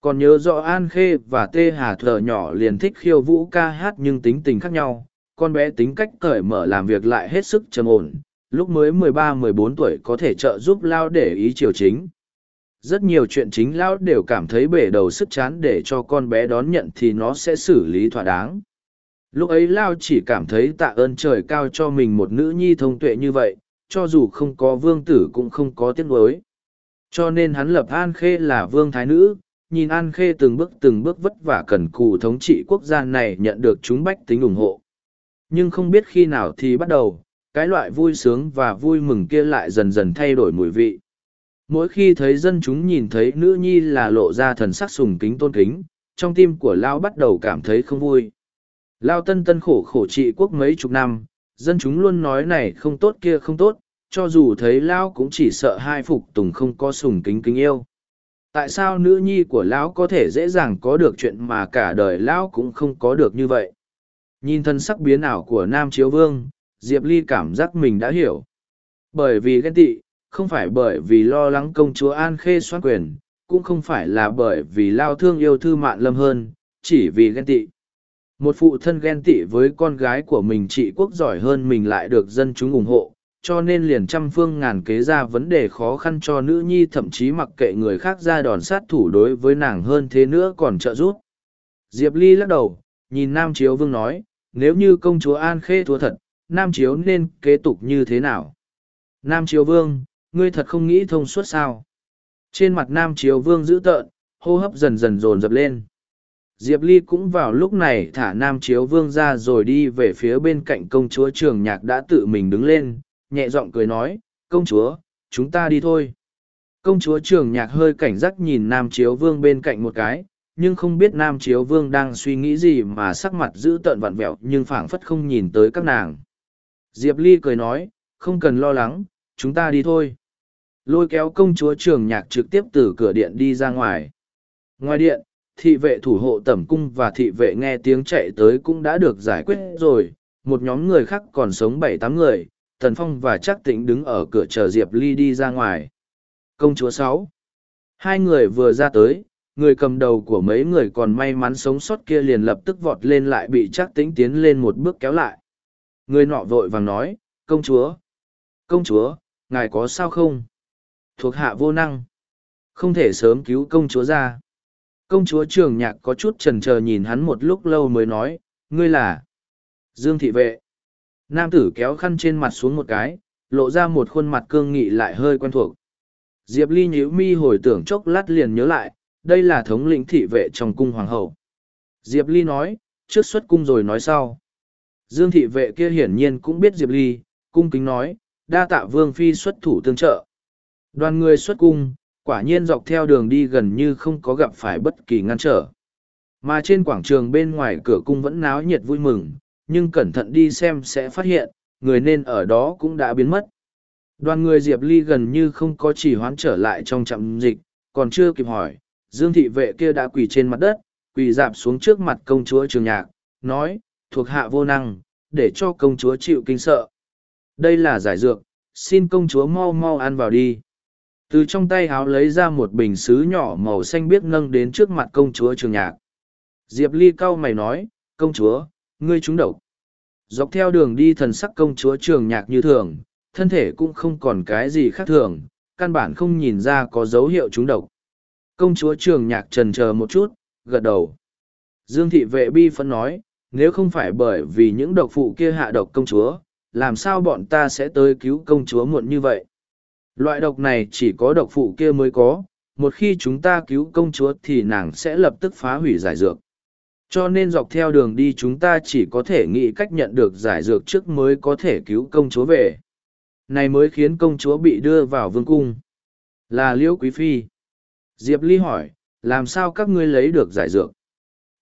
Còn nhớ rõ An Khê và Tê Hà thở nhỏ liền thích khiêu vũ ca hát nhưng tính tình khác nhau, con bé tính cách cởi mở làm việc lại hết sức trầm ổn, lúc mới 13-14 tuổi có thể trợ giúp Lao để ý chiều chính. Rất nhiều chuyện chính Lao đều cảm thấy bể đầu sức chán để cho con bé đón nhận thì nó sẽ xử lý thỏa đáng. Lúc ấy Lao chỉ cảm thấy tạ ơn trời cao cho mình một nữ nhi thông tuệ như vậy, cho dù không có vương tử cũng không có tiếc nuối. Cho nên hắn lập An Khê là vương thái nữ, nhìn An Khê từng bước từng bước vất vả cần cù thống trị quốc gia này nhận được chúng bách tính ủng hộ. Nhưng không biết khi nào thì bắt đầu, cái loại vui sướng và vui mừng kia lại dần dần thay đổi mùi vị. Mỗi khi thấy dân chúng nhìn thấy nữ nhi là lộ ra thần sắc sùng kính tôn kính, trong tim của Lao bắt đầu cảm thấy không vui. Lao tân tân khổ khổ trị quốc mấy chục năm, dân chúng luôn nói này không tốt kia không tốt, cho dù thấy lão cũng chỉ sợ hai phục tùng không có sùng kính kính yêu tại sao nữ nhi của lão có thể dễ dàng có được chuyện mà cả đời lão cũng không có được như vậy nhìn thân sắc biến ảo của nam chiếu vương, diệp ly cảm giác mình đã hiểu. Bởi vì ghen tị, không phải bởi vì lo lắng công chúa an khê xoan quyền, cũng không phải là bởi vì lao thương yêu thư mạn lâm hơn, chỉ vì ghen tị. Một phụ thân ghen tị với con gái của mình trị quốc giỏi hơn mình lại được dân chúng ủng hộ, cho nên liền trăm phương ngàn kế ra vấn đề khó khăn cho nữ nhi, thậm chí mặc kệ người khác ra đòn sát thủ đối với nàng hơn thế nữa còn trợ giúp. Diệp ly lắc đầu nhìn nam chiếu vương nói, nếu như công chúa an khê thua thật, nam chiếu nên kế tục như thế nào? Nam chiếu vương, ngươi thật không nghĩ thông suốt sao? Trên mặt nam chiếu vương dữ tợn, hô hấp dần dần dồn dập lên. Diệp ly cũng vào lúc này thả nam chiếu vương ra rồi đi về phía bên cạnh công chúa trường nhạc đã tự mình đứng lên, nhẹ giọng cười nói, công chúa, chúng ta đi thôi. Công chúa trường nhạc hơi cảnh giác nhìn nam chiếu vương bên cạnh một cái nhưng không biết nam chiếu vương đang suy nghĩ gì mà sắc mặt giữ tợn vặn vẹo nhưng phảng phất không nhìn tới các nàng. Diệp ly cười nói, không cần lo lắng, chúng ta đi thôi. Lôi kéo công chúa trường nhạc trực tiếp từ cửa điện đi ra ngoài. Ngoài điện, thị vệ thủ hộ tẩm cung và thị vệ nghe tiếng chạy tới cũng đã được giải quyết rồi. Một nhóm người khác còn sống bảy tám người, tần phong và chắc tĩnh đứng ở cửa chờ diệp ly đi ra ngoài. Công chúa sáu. Hai người vừa ra tới người cầm đầu của mấy người còn may mắn sống sót kia liền lập tức vọt lên lại bị chắc tĩnh tiến lên một bước kéo lại. Người nọ vội vàng nói, công chúa công chúa, ngài có sao không? Thuộc hạ vô năng, không thể sớm cứu công chúa ra. Công chúa trường nhạc có chút trần trờ nhìn hắn một lúc lâu mới nói, ngươi là dương thị vệ. Nam tử kéo khăn trên mặt xuống một cái, lộ ra một khuôn mặt cương nghị lại hơi quen thuộc. Diệp ly nhíu mi hồi tưởng chốc lát liền nhớ lại đây là thống lĩnh thị vệ trong cung hoàng hậu. Diệp ly nói, trước xuất cung rồi nói sau. Dương thị vệ kia hiển nhiên cũng biết diệp ly, cung kính nói, đa tạ vương phi xuất thủ tương trợ. Đoàn người xuất cung, quả nhiên dọc theo đường đi gần như không có gặp phải bất kỳ ngăn trở. Mà trên quảng trường bên ngoài cửa cung vẫn náo nhiệt vui mừng, nhưng cẩn thận đi xem sẽ phát hiện, người nên ở đó cũng đã biến mất. Đoàn người diệp ly gần như không có chỉ hoán trở lại trong trạm dịch, còn chưa kịp hỏi dương thị vệ kia đã quỳ trên mặt đất, quỳ dạp xuống trước mặt công chúa trường nhạc, nói, thuộc hạ vô năng, để cho công chúa chịu kinh sợ. Đây là giải dược, xin công chúa mau mau ăn vào đi. Từ trong tay háo lấy ra một bình xứ nhỏ màu xanh biếc nâng đến trước mặt công chúa trường nhạc. Diệp ly cau mày nói, công chúa, ngươi trúng độc. Dọc theo đường đi thần sắc công chúa trường nhạc như thường, thân thể cũng không còn cái gì khác thường, căn bản không nhìn ra có dấu hiệu trúng độc công chúa trường nhạc trần c một chút gật đầu dương thị vệ bi phấn nói nếu không phải bởi vì những độc phụ kia hạ độc công chúa làm sao bọn ta sẽ tới cứu công chúa muộn như vậy Loại độc này chỉ có độc phụ kia mới có, một khi chúng ta cứu công chúa thì nàng sẽ lập tức phá hủy giải dược. Cho nên dọc theo đường đi chúng ta chỉ có thể nghĩ cách nhận được giải dược trước mới có thể cứu công chúa về. Này mới khiến công chúa bị đưa vào vương cung. Là Liễu Quý Phi. Diệp Ly hỏi, làm sao các ngươi lấy được giải dược?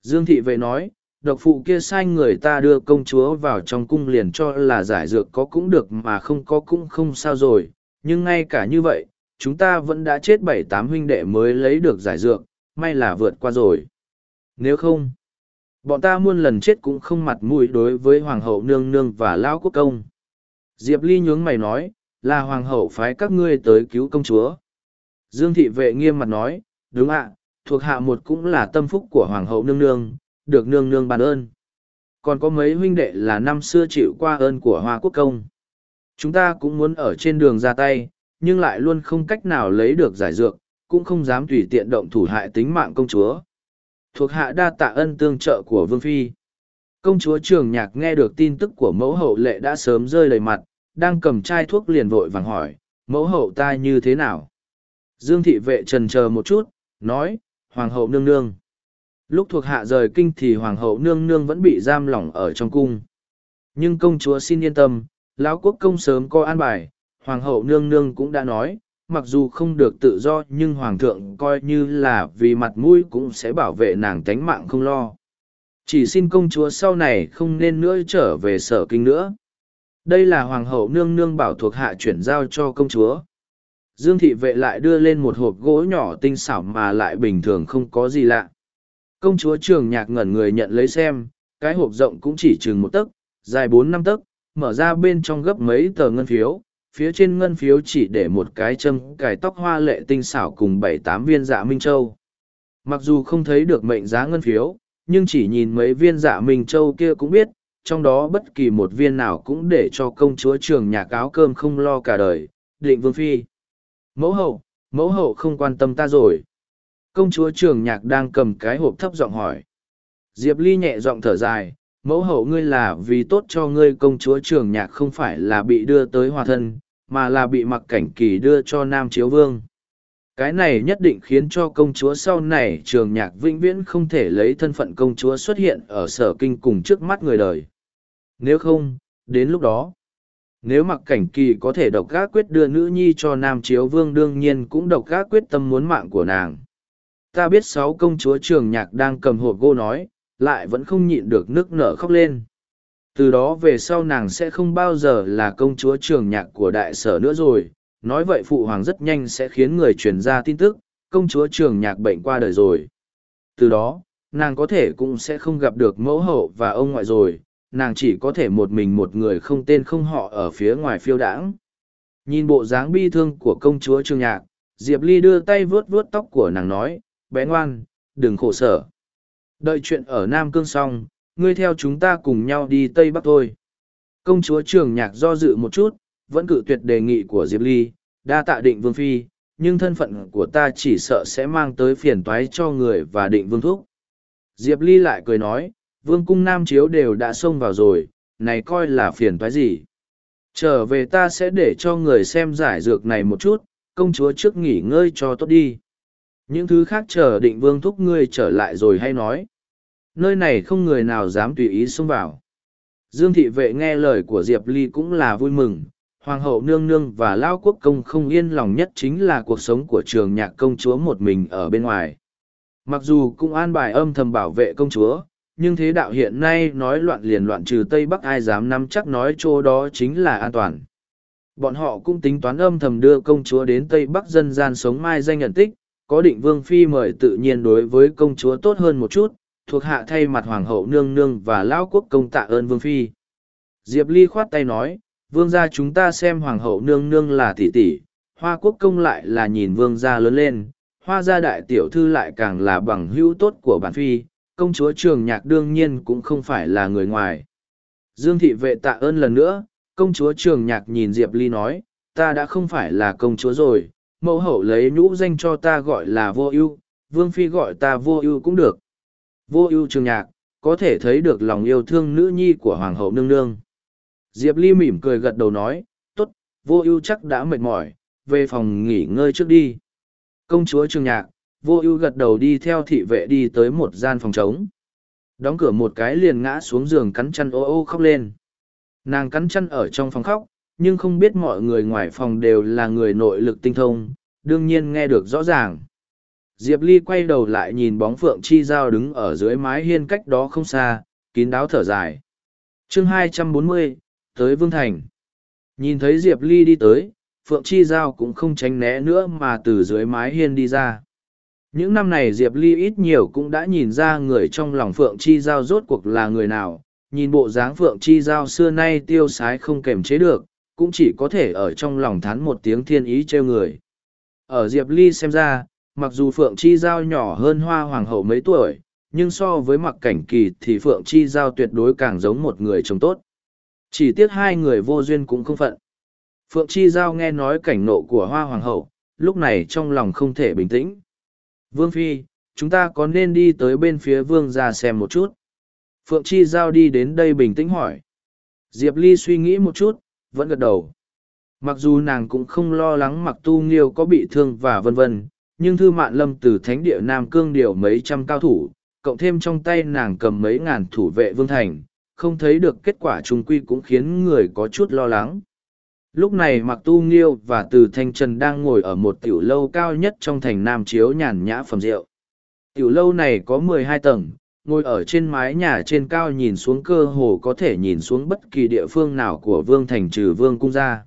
Dương Thị Vệ nói, độc phụ kia sai người ta đưa công chúa vào trong cung liền cho là giải dược có cũng được mà không có cũng không sao rồi, nhưng ngay cả như vậy chúng ta vẫn đã chết bảy tám huynh đệ mới lấy được giải dược may là vượt qua rồi. Nếu không bọn ta muôn lần chết cũng không mặt mũi đối với hoàng hậu nương nương và lão quốc công. Diệp ly nhướng mày nói là hoàng hậu phái các ngươi tới cứu công chúa dương thị vệ nghiêm mặt nói đúng ạ thuộc hạ một cũng là tâm phúc của hoàng hậu nương nương được nương nương bàn ơn còn có mấy huynh đệ là năm xưa chịu qua ơn của hoa quốc công Chúng ta cũng muốn ở trên đường ra tay, nhưng lại luôn không cách nào lấy được giải dược, cũng không dám tùy tiện động thủ hại tính mạng công chúa. Thuộc hạ đa tạ ân tương trợ của Vương Phi. Công chúa trường nhạc nghe được tin tức của mẫu hậu lệ đã sớm rơi đầy mặt, đang cầm chai thuốc liền vội vàng hỏi, mẫu hậu ta như thế nào? Dương thị vệ trần chờ một chút, nói, Hoàng hậu nương nương. Lúc thuộc hạ rời kinh thì Hoàng hậu nương nương vẫn bị giam lỏng ở trong cung. Nhưng công chúa xin yên tâm, lão quốc công sớm có an bài hoàng hậu nương nương cũng đã nói mặc dù không được tự do nhưng hoàng thượng coi như là vì mặt mũi cũng sẽ bảo vệ nàng tánh mạng không lo chỉ xin công chúa sau này không nên nữa trở về sở kinh nữa Đây là hoàng hậu nương nương bảo thuộc hạ chuyển giao cho công chúa. Dương thị vệ lại đưa lên một hộp gỗ nhỏ tinh xảo mà lại bình thường không có gì lạ. Công chúa trường nhạc ngẩn người nhận lấy xem, cái hộp rộng cũng chỉ chừng một tấc, dài bốn năm tấc, mở ra bên trong gấp mấy tờ ngân phiếu, phía trên ngân phiếu chỉ để một cái châm cài tóc hoa lệ tinh xảo cùng bảy tám viên dạ minh châu. Mặc dù không thấy được mệnh giá ngân phiếu, nhưng chỉ nhìn mấy viên dạ minh châu kia cũng biết, trong đó bất kỳ một viên nào cũng để cho công chúa trường nhạc áo cơm không lo cả đời, định vương phi. Mẫu hậu, mẫu hậu không quan tâm ta rồi. Công chúa trường nhạc đang cầm cái hộp thấp giọng hỏi. Diệp Ly nhẹ giọng thở dài, mẫu hậu ngươi là vì tốt cho ngươi công chúa trường nhạc không phải là bị đưa tới hòa thân, mà là bị mặc cảnh kỳ đưa cho nam chiếu vương. Cái này nhất định khiến cho công chúa sau này trường nhạc vĩnh viễn không thể lấy thân phận công chúa xuất hiện ở sở kinh cùng trước mắt người đời. Nếu không, đến lúc đó, nếu mặc cảnh kỳ có thể độc gác quyết đưa nữ nhi cho nam chiếu vương đương nhiên cũng độc gác quyết tâm muốn mạng của nàng. Ta biết sáu công chúa trường nhạc đang cầm hộp gô nói, lại vẫn không nhịn được nước nở khóc lên. Từ đó về sau nàng sẽ không bao giờ là công chúa trường nhạc của đại sở nữa rồi, nói vậy phụ hoàng rất nhanh sẽ khiến người truyền ra tin tức, công chúa trường nhạc bệnh qua đời rồi. Từ đó, nàng có thể cũng sẽ không gặp được mẫu hậu và ông ngoại rồi, nàng chỉ có thể một mình một người không tên không họ ở phía ngoài phiêu đãng. Nhìn bộ dáng bi thương của công chúa trương nhạc, Diệp Ly đưa tay vuốt vuốt tóc của nàng nói, bé ngoan, đừng khổ sở. Đợi chuyện ở Nam Cương xong, ngươi theo chúng ta cùng nhau đi Tây Bắc thôi. Công chúa trường nhạc do dự một chút, vẫn cự tuyệt đề nghị của Diệp Ly, đa tạ định vương phi, nhưng thân phận của ta chỉ sợ sẽ mang tới phiền toái cho người và định vương thúc. Diệp Ly lại cười nói, vương cung nam chiếu đều đã xông vào rồi, này coi là phiền thoái gì. Trở về ta sẽ để cho người xem giải dược này một chút, công chúa trước nghỉ ngơi cho tốt đi. Những thứ khác chờ định vương thúc ngươi trở lại rồi hay nói. Nơi này không người nào dám tùy ý xông vào. Dương thị vệ nghe lời của Diệp Ly cũng là vui mừng. Hoàng hậu nương nương và Lao quốc công không yên lòng nhất chính là cuộc sống của trường nhạc công chúa một mình ở bên ngoài. Mặc dù cũng an bài âm thầm bảo vệ công chúa, nhưng thế đạo hiện nay nói loạn liền loạn trừ Tây Bắc ai dám nắm chắc nói chỗ đó chính là an toàn. Bọn họ cũng tính toán âm thầm đưa công chúa đến Tây Bắc dân gian sống mai danh nhận tích, có định vương phi mời tự nhiên đối với công chúa tốt hơn một chút, thuộc hạ thay mặt hoàng hậu nương nương và lão quốc công tạ ơn vương phi. Diệp Ly khoát tay nói, vương gia chúng ta xem hoàng hậu nương nương là tỷ tỷ, hoa quốc công lại là nhìn vương gia lớn lên, hoa gia đại tiểu thư lại càng là bằng hữu tốt của bản phi, công chúa trường nhạc đương nhiên cũng không phải là người ngoài. Dương thị vệ tạ ơn lần nữa, công chúa trường nhạc nhìn Diệp Ly nói, ta đã không phải là công chúa rồi, mẫu hậu lấy nhũ danh cho ta gọi là vô ưu, vương phi gọi ta vô ưu cũng được. Vô ưu trường nhạc, có thể thấy được lòng yêu thương nữ nhi của hoàng hậu nương nương. Diệp Ly mỉm cười gật đầu nói, tốt, vô ưu chắc đã mệt mỏi, về phòng nghỉ ngơi trước đi. Công chúa trường nhạc, vô ưu gật đầu đi theo thị vệ đi tới một gian phòng trống. Đóng cửa một cái liền ngã xuống giường cắn chăn ô ô khóc lên. Nàng cắn chăn ở trong phòng khóc, nhưng không biết mọi người ngoài phòng đều là người nội lực tinh thông, đương nhiên nghe được rõ ràng. Diệp Ly quay đầu lại nhìn bóng Phượng Chi Giao đứng ở dưới mái hiên cách đó không xa, kín đáo thở dài. chương 240, tới Vương Thành. Nhìn thấy Diệp Ly đi tới, Phượng Chi Giao cũng không tránh né nữa mà từ dưới mái hiên đi ra. Những năm này Diệp Ly ít nhiều cũng đã nhìn ra người trong lòng Phượng Chi Giao rốt cuộc là người nào, nhìn bộ dáng Phượng Chi Giao xưa nay tiêu sái không kềm chế được, cũng chỉ có thể ở trong lòng thán một tiếng thiên ý trêu người. Ở Diệp Ly xem ra, mặc dù Phượng Chi Giao nhỏ hơn Hoa Hoàng hậu mấy tuổi, nhưng so với mặc cảnh kỳ thì Phượng Chi Giao tuyệt đối càng giống một người chồng tốt. Chỉ tiếc hai người vô duyên cũng không phận. Phượng Chi Giao nghe nói cảnh nộ của Hoa Hoàng hậu, lúc này trong lòng không thể bình tĩnh. Vương Phi, chúng ta có nên đi tới bên phía Vương ra xem một chút? Phượng Chi Giao đi đến đây bình tĩnh hỏi. Diệp Ly suy nghĩ một chút, vẫn gật đầu. Mặc dù nàng cũng không lo lắng mặc tu nghiêu có bị thương và vân vân, nhưng thư mạn lâm từ thánh địa Nam Cương điều mấy trăm cao thủ, cộng thêm trong tay nàng cầm mấy ngàn thủ vệ vương thành, không thấy được kết quả trung quy cũng khiến người có chút lo lắng. Lúc này Mặc Tu Nghiêu và Từ Thanh Trần đang ngồi ở một tiểu lâu cao nhất trong thành Nam Chiếu nhàn nhã phẩm rượu. Tiểu lâu này có mười hai tầng, ngồi ở trên mái nhà trên cao nhìn xuống cơ hồ có thể nhìn xuống bất kỳ địa phương nào của vương thành trừ vương cung ra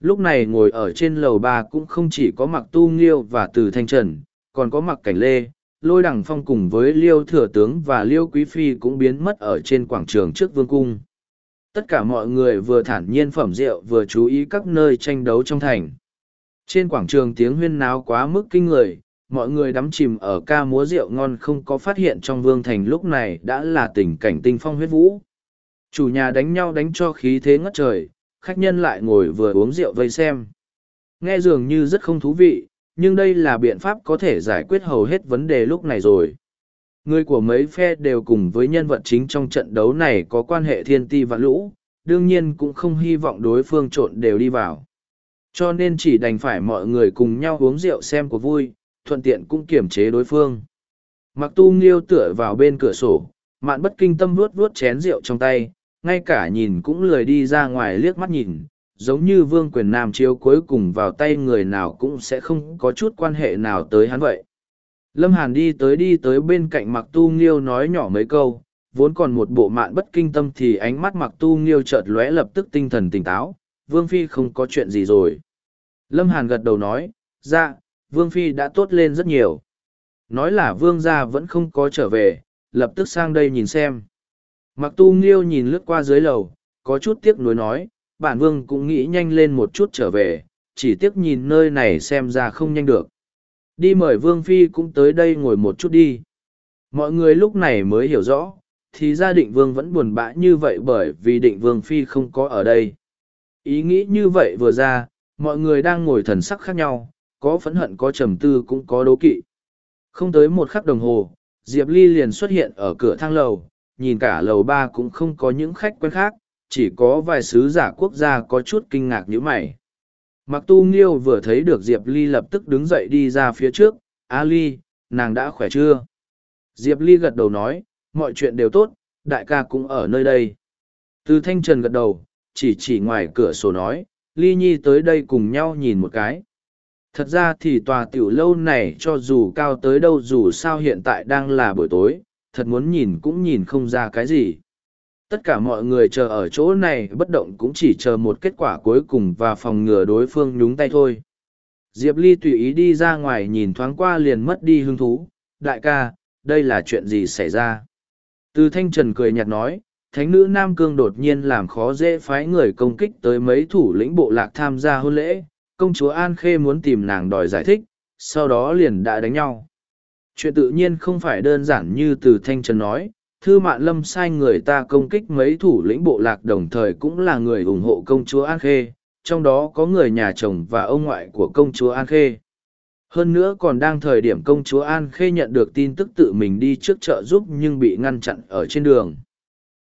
lúc này ngồi ở trên lầu ba cũng không chỉ có mặc tu nghiêu và từ thanh trần còn có mặc cảnh lê lôi đằng phong cùng với liêu thừa tướng và liêu quý phi cũng biến mất ở trên quảng trường trước vương cung tất cả mọi người vừa thản nhiên phẩm rượu vừa chú ý các nơi tranh đấu trong thành. Trên quảng trường tiếng huyên náo quá mức kinh người, mọi người đắm chìm ở ca múa rượu ngon không có phát hiện trong vương thành lúc này đã là tình cảnh tinh phong huyết vũ. Chủ nhà đánh nhau đánh cho khí thế ngất trời, khách nhân lại ngồi vừa uống rượu vây xem. Nghe dường như rất không thú vị, nhưng đây là biện pháp có thể giải quyết hầu hết vấn đề lúc này rồi người của mấy phe đều cùng với nhân vật chính trong trận đấu này có quan hệ thiên ti và lũ, đương nhiên cũng không hy vọng đối phương trộn đều đi vào. Cho nên chỉ đành phải mọi người cùng nhau uống rượu xem của vui, thuận tiện cũng kiểm chế đối phương. Mặc tu nghiêu tựa vào bên cửa sổ, mạn bất kinh tâm vuốt vuốt chén rượu trong tay, ngay cả nhìn cũng lười đi ra ngoài liếc mắt nhìn, giống như vương quyền nam chiếu cuối cùng vào tay người nào cũng sẽ không có chút quan hệ nào tới hắn vậy lâm hàn đi tới đi tới bên cạnh mặc tu nghiêu nói nhỏ mấy câu, vốn còn một bộ mạn bất kinh tâm thì ánh mắt mặc tu nghiêu chợt lóe lập tức tinh thần tỉnh táo, vương phi không có chuyện gì rồi. Lâm hàn gật đầu nói dạ vương phi đã tốt lên rất nhiều. Nói là vương gia vẫn không có trở về, lập tức sang đây nhìn xem. Mặc tu nghiêu nhìn lướt qua dưới lầu, có chút tiếc nuối nói, bản vương cũng nghĩ nhanh lên một chút trở về, chỉ tiếc nhìn nơi này xem ra không nhanh được đi mời vương phi cũng tới đây ngồi một chút đi. Mọi người lúc này mới hiểu rõ, thì gia định vương vẫn buồn bã như vậy bởi vì định vương phi không có ở đây. Ý nghĩ như vậy vừa ra, mọi người đang ngồi thần sắc khác nhau, có phẫn hận có trầm tư cũng có đố kỵ. Không tới một khắc đồng hồ, diệp ly liền xuất hiện ở cửa thang lầu, nhìn cả lầu ba cũng không có những khách quen khác, chỉ có vài sứ giả quốc gia có chút kinh ngạc nhữ mày mặc tu nghiêu vừa thấy được diệp ly lập tức đứng dậy đi ra phía trước, a ly, nàng đã khỏe chưa? Diệp ly gật đầu nói, mọi chuyện đều tốt, đại ca cũng ở nơi đây. Từ thanh trần gật đầu, chỉ chỉ ngoài cửa sổ nói, ly nhi tới đây cùng nhau nhìn một cái. Thật ra thì tòa tiểu lâu này cho dù cao tới đâu dù sao hiện tại đang là buổi tối, thật muốn nhìn cũng nhìn không ra cái gì tất cả mọi người chờ ở chỗ này, bất động cũng chỉ chờ một kết quả cuối cùng và phòng ngừa đối phương nhúng tay thôi. Diệp ly tùy ý đi ra ngoài nhìn thoáng qua liền mất đi hứng thú. Đại ca, đây là chuyện gì xảy ra? Từ thanh trần cười nhạt nói, thánh nữ nam cương đột nhiên làm khó dễ phái người công kích tới mấy thủ lĩnh bộ lạc tham gia hôn lễ. Công chúa an khê muốn tìm nàng đòi giải thích, sau đó liền đã đánh nhau. Chuyện tự nhiên không phải đơn giản như từ thanh trần nói thư mạn lâm sai người ta công kích mấy thủ lĩnh bộ lạc đồng thời cũng là người ủng hộ công chúa an khê, trong đó có người nhà chồng và ông ngoại của công chúa an khê. Hơn nữa còn đang thời điểm công chúa an khê nhận được tin tức tự mình đi trước chợ giúp nhưng bị ngăn chặn ở trên đường.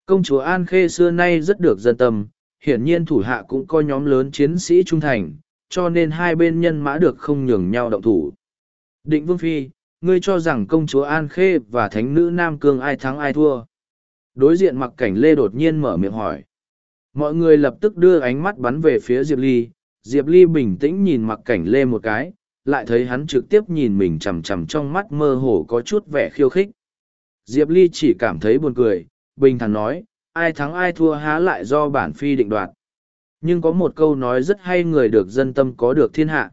Công chúa an khê xưa nay rất được dân tâm, hiển nhiên thủ hạ cũng có nhóm lớn chiến sĩ trung thành, cho nên hai bên nhân mã được không nhường nhau động thủ. Định vương phi ngươi cho rằng công chúa An Khê và thánh nữ Nam Cương ai thắng ai thua. Đối diện mặc cảnh Lê đột nhiên mở miệng hỏi. Mọi người lập tức đưa ánh mắt bắn về phía Diệp Ly. Diệp Ly bình tĩnh nhìn mặc cảnh Lê một cái, lại thấy hắn trực tiếp nhìn mình chằm chằm trong mắt mơ hồ có chút vẻ khiêu khích. Diệp Ly chỉ cảm thấy buồn cười, bình thản nói, ai thắng ai thua há lại do bản phi định đoạt. Nhưng có một câu nói rất hay người được dân tâm có được thiên hạ.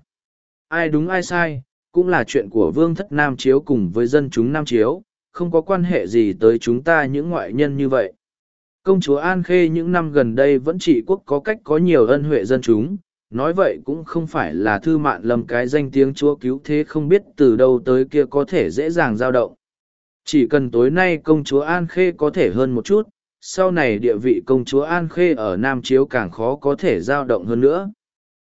Ai đúng ai sai, cũng là chuyện của vương thất Nam Chiếu cùng với dân chúng Nam Chiếu, không có quan hệ gì tới chúng ta những ngoại nhân như vậy. Công chúa An Khê những năm gần đây vẫn trị quốc có cách có nhiều ân huệ dân chúng, nói vậy cũng không phải là thư mạn lầm cái danh tiếng chúa cứu thế không biết từ đâu tới kia có thể dễ dàng dao động. Chỉ cần tối nay công chúa An Khê có thể hơn một chút, sau này địa vị công chúa An Khê ở Nam Chiếu càng khó có thể dao động hơn nữa.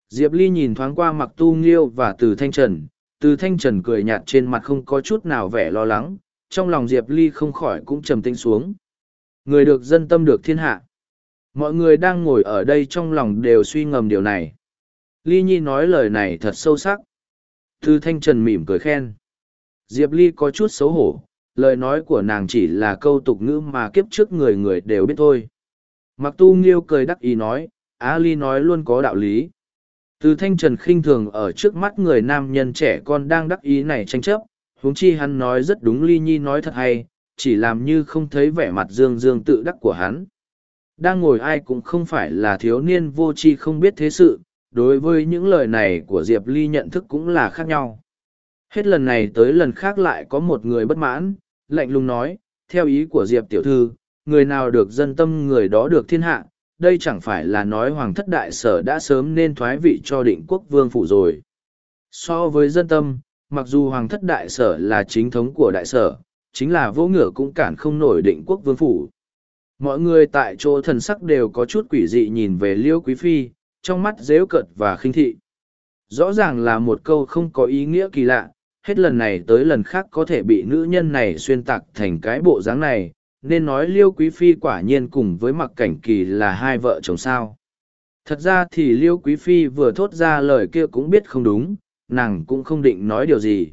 Diệp Ly nhìn thoáng qua mặc tu nghiêu và từ thanh trần, từ thanh trần cười nhạt trên mặt không có chút nào vẻ lo lắng, trong lòng diệp ly không khỏi cũng trầm tĩnh xuống. Người được dân tâm được thiên hạ. Mọi người đang ngồi ở đây trong lòng đều suy ngầm điều này. Ly nhi nói lời này thật sâu sắc. Từ thanh trần mỉm cười khen. Diệp ly có chút xấu hổ, lời nói của nàng chỉ là câu tục ngữ mà kiếp trước người người đều biết thôi. Mặc tu nghiêu cười đắc ý nói, á ly nói luôn có đạo lý từ thanh trần khinh thường ở trước mắt người nam nhân trẻ con đang đắc ý này tranh chấp, huống chi hắn nói rất đúng ly nhi nói thật hay, chỉ làm như không thấy vẻ mặt dương dương tự đắc của hắn. Đang ngồi ai cũng không phải là thiếu niên vô tri không biết thế sự, đối với những lời này của Diệp Ly nhận thức cũng là khác nhau. Hết lần này tới lần khác lại có một người bất mãn, lạnh lùng nói, theo ý của Diệp Tiểu Thư, người nào được dân tâm người đó được thiên hạ, đây chẳng phải là nói Hoàng thất đại sở đã sớm nên thoái vị cho định quốc vương phủ rồi. So với dân tâm, mặc dù Hoàng thất đại sở là chính thống của đại sở, chính là vô ngựa cũng cản không nổi định quốc vương phủ. Mọi người tại chỗ thần sắc đều có chút quỷ dị nhìn về Liêu Quý Phi, trong mắt dễu cợt và khinh thị. Rõ ràng là một câu không có ý nghĩa kỳ lạ, hết lần này tới lần khác có thể bị nữ nhân này xuyên tạc thành cái bộ dáng này, nên nói Liêu Quý Phi quả nhiên cùng với mặc cảnh kỳ là hai vợ chồng sao. Thật ra thì Liêu Quý Phi vừa thốt ra lời kia cũng biết không đúng, nàng cũng không định nói điều gì.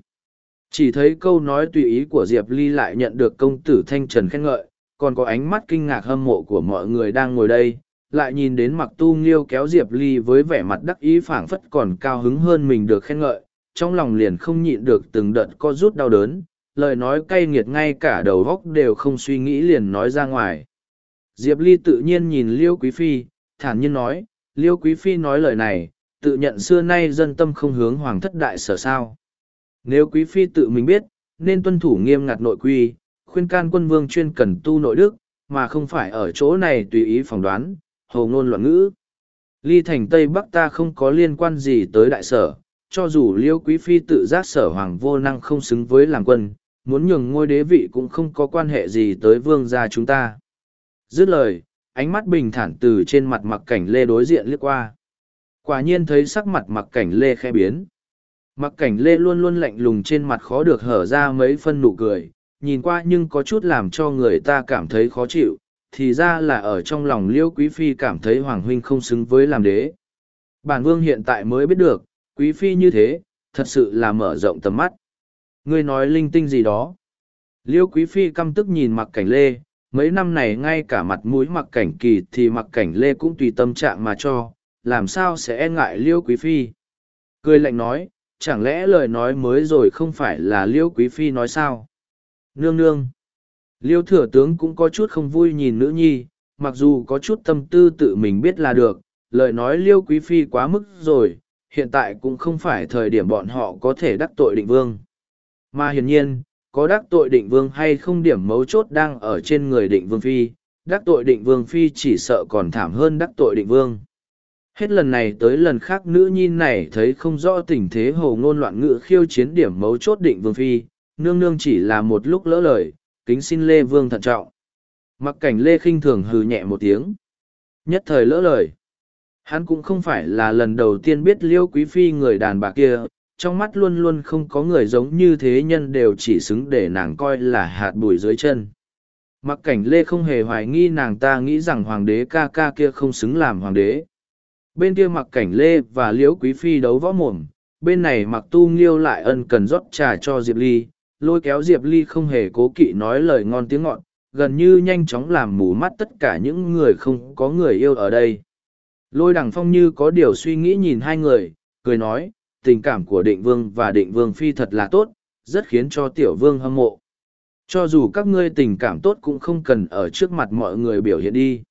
Chỉ thấy câu nói tùy ý của Diệp Ly lại nhận được công tử Thanh Trần khen ngợi, còn có ánh mắt kinh ngạc hâm mộ của mọi người đang ngồi đây, lại nhìn đến mặc tu nghiêu kéo Diệp Ly với vẻ mặt đắc ý phảng phất còn cao hứng hơn mình được khen ngợi, trong lòng liền không nhịn được từng đợt co rút đau đớn, lời nói cay nghiệt ngay cả đầu góc đều không suy nghĩ liền nói ra ngoài. Diệp Ly tự nhiên nhìn Liêu Quý Phi, thản nhiên nói, Liêu Quý Phi nói lời này, tự nhận xưa nay dân tâm không hướng hoàng thất đại sở sao. Nếu Quý Phi tự mình biết, nên tuân thủ nghiêm ngặt nội quy, khuyên can quân vương chuyên cần tu nội đức, mà không phải ở chỗ này tùy ý phỏng đoán, hồ ngôn loạn ngữ. Ly thành Tây Bắc ta không có liên quan gì tới đại sở, cho dù liêu quý phi tự giác sở hoàng vô năng không xứng với làm quân, muốn nhường ngôi đế vị cũng không có quan hệ gì tới vương gia chúng ta. Dứt lời, ánh mắt bình thản từ trên mặt mặc cảnh lê đối diện liếc qua. Quả nhiên thấy sắc mặt mặc cảnh lê khẽ biến. Mặc cảnh lê luôn luôn lạnh lùng trên mặt khó được hở ra mấy phân nụ cười, nhìn qua nhưng có chút làm cho người ta cảm thấy khó chịu, thì ra là ở trong lòng liêu quý phi cảm thấy hoàng huynh không xứng với làm đế. Bản vương hiện tại mới biết được, quý phi như thế, thật sự là mở rộng tầm mắt. Ngươi nói linh tinh gì đó. Liêu quý phi căm tức nhìn mặc cảnh lê, mấy năm này ngay cả mặt mũi mặc cảnh kỳ thì mặc cảnh lê cũng tùy tâm trạng mà cho, làm sao sẽ e ngại liêu quý phi. Cười lạnh nói, chẳng lẽ lời nói mới rồi không phải là liêu quý phi nói sao? Nương nương. Liêu thừa tướng cũng có chút không vui nhìn nữ nhi, mặc dù có chút tâm tư tự mình biết là được, lời nói liêu quý phi quá mức rồi, hiện tại cũng không phải thời điểm bọn họ có thể đắc tội định vương. Mà hiển nhiên, có đắc tội định vương hay không điểm mấu chốt đang ở trên người định vương phi, đắc tội định vương phi chỉ sợ còn thảm hơn đắc tội định vương. Hết lần này tới lần khác nữ nhi này thấy không rõ tình thế hồ ngôn loạn ngữ khiêu chiến điểm mấu chốt định vương phi, nương nương chỉ là một lúc lỡ lời, kính xin Lê Vương thận trọng. Mặc cảnh Lê khinh thường hừ nhẹ một tiếng. Nhất thời lỡ lời. Hắn cũng không phải là lần đầu tiên biết liêu quý phi người đàn bà kia, trong mắt luôn luôn không có người giống như thế nhân đều chỉ xứng để nàng coi là hạt bụi dưới chân. Mặc cảnh Lê không hề hoài nghi nàng ta nghĩ rằng hoàng đế ca ca kia không xứng làm hoàng đế. Bên kia mặc cảnh Lê và liễu quý phi đấu võ mồm, bên này mặc tu nghiêu lại ân cần rót trà cho Diệp Ly, lôi kéo diệp ly không hề cố kỵ nói lời ngon tiếng ngọt gần như nhanh chóng làm mù mắt tất cả những người không có người yêu ở đây lôi đằng phong như có điều suy nghĩ nhìn hai người cười nói tình cảm của định vương và định vương phi thật là tốt rất khiến cho tiểu vương hâm mộ cho dù các ngươi tình cảm tốt cũng không cần ở trước mặt mọi người biểu hiện đi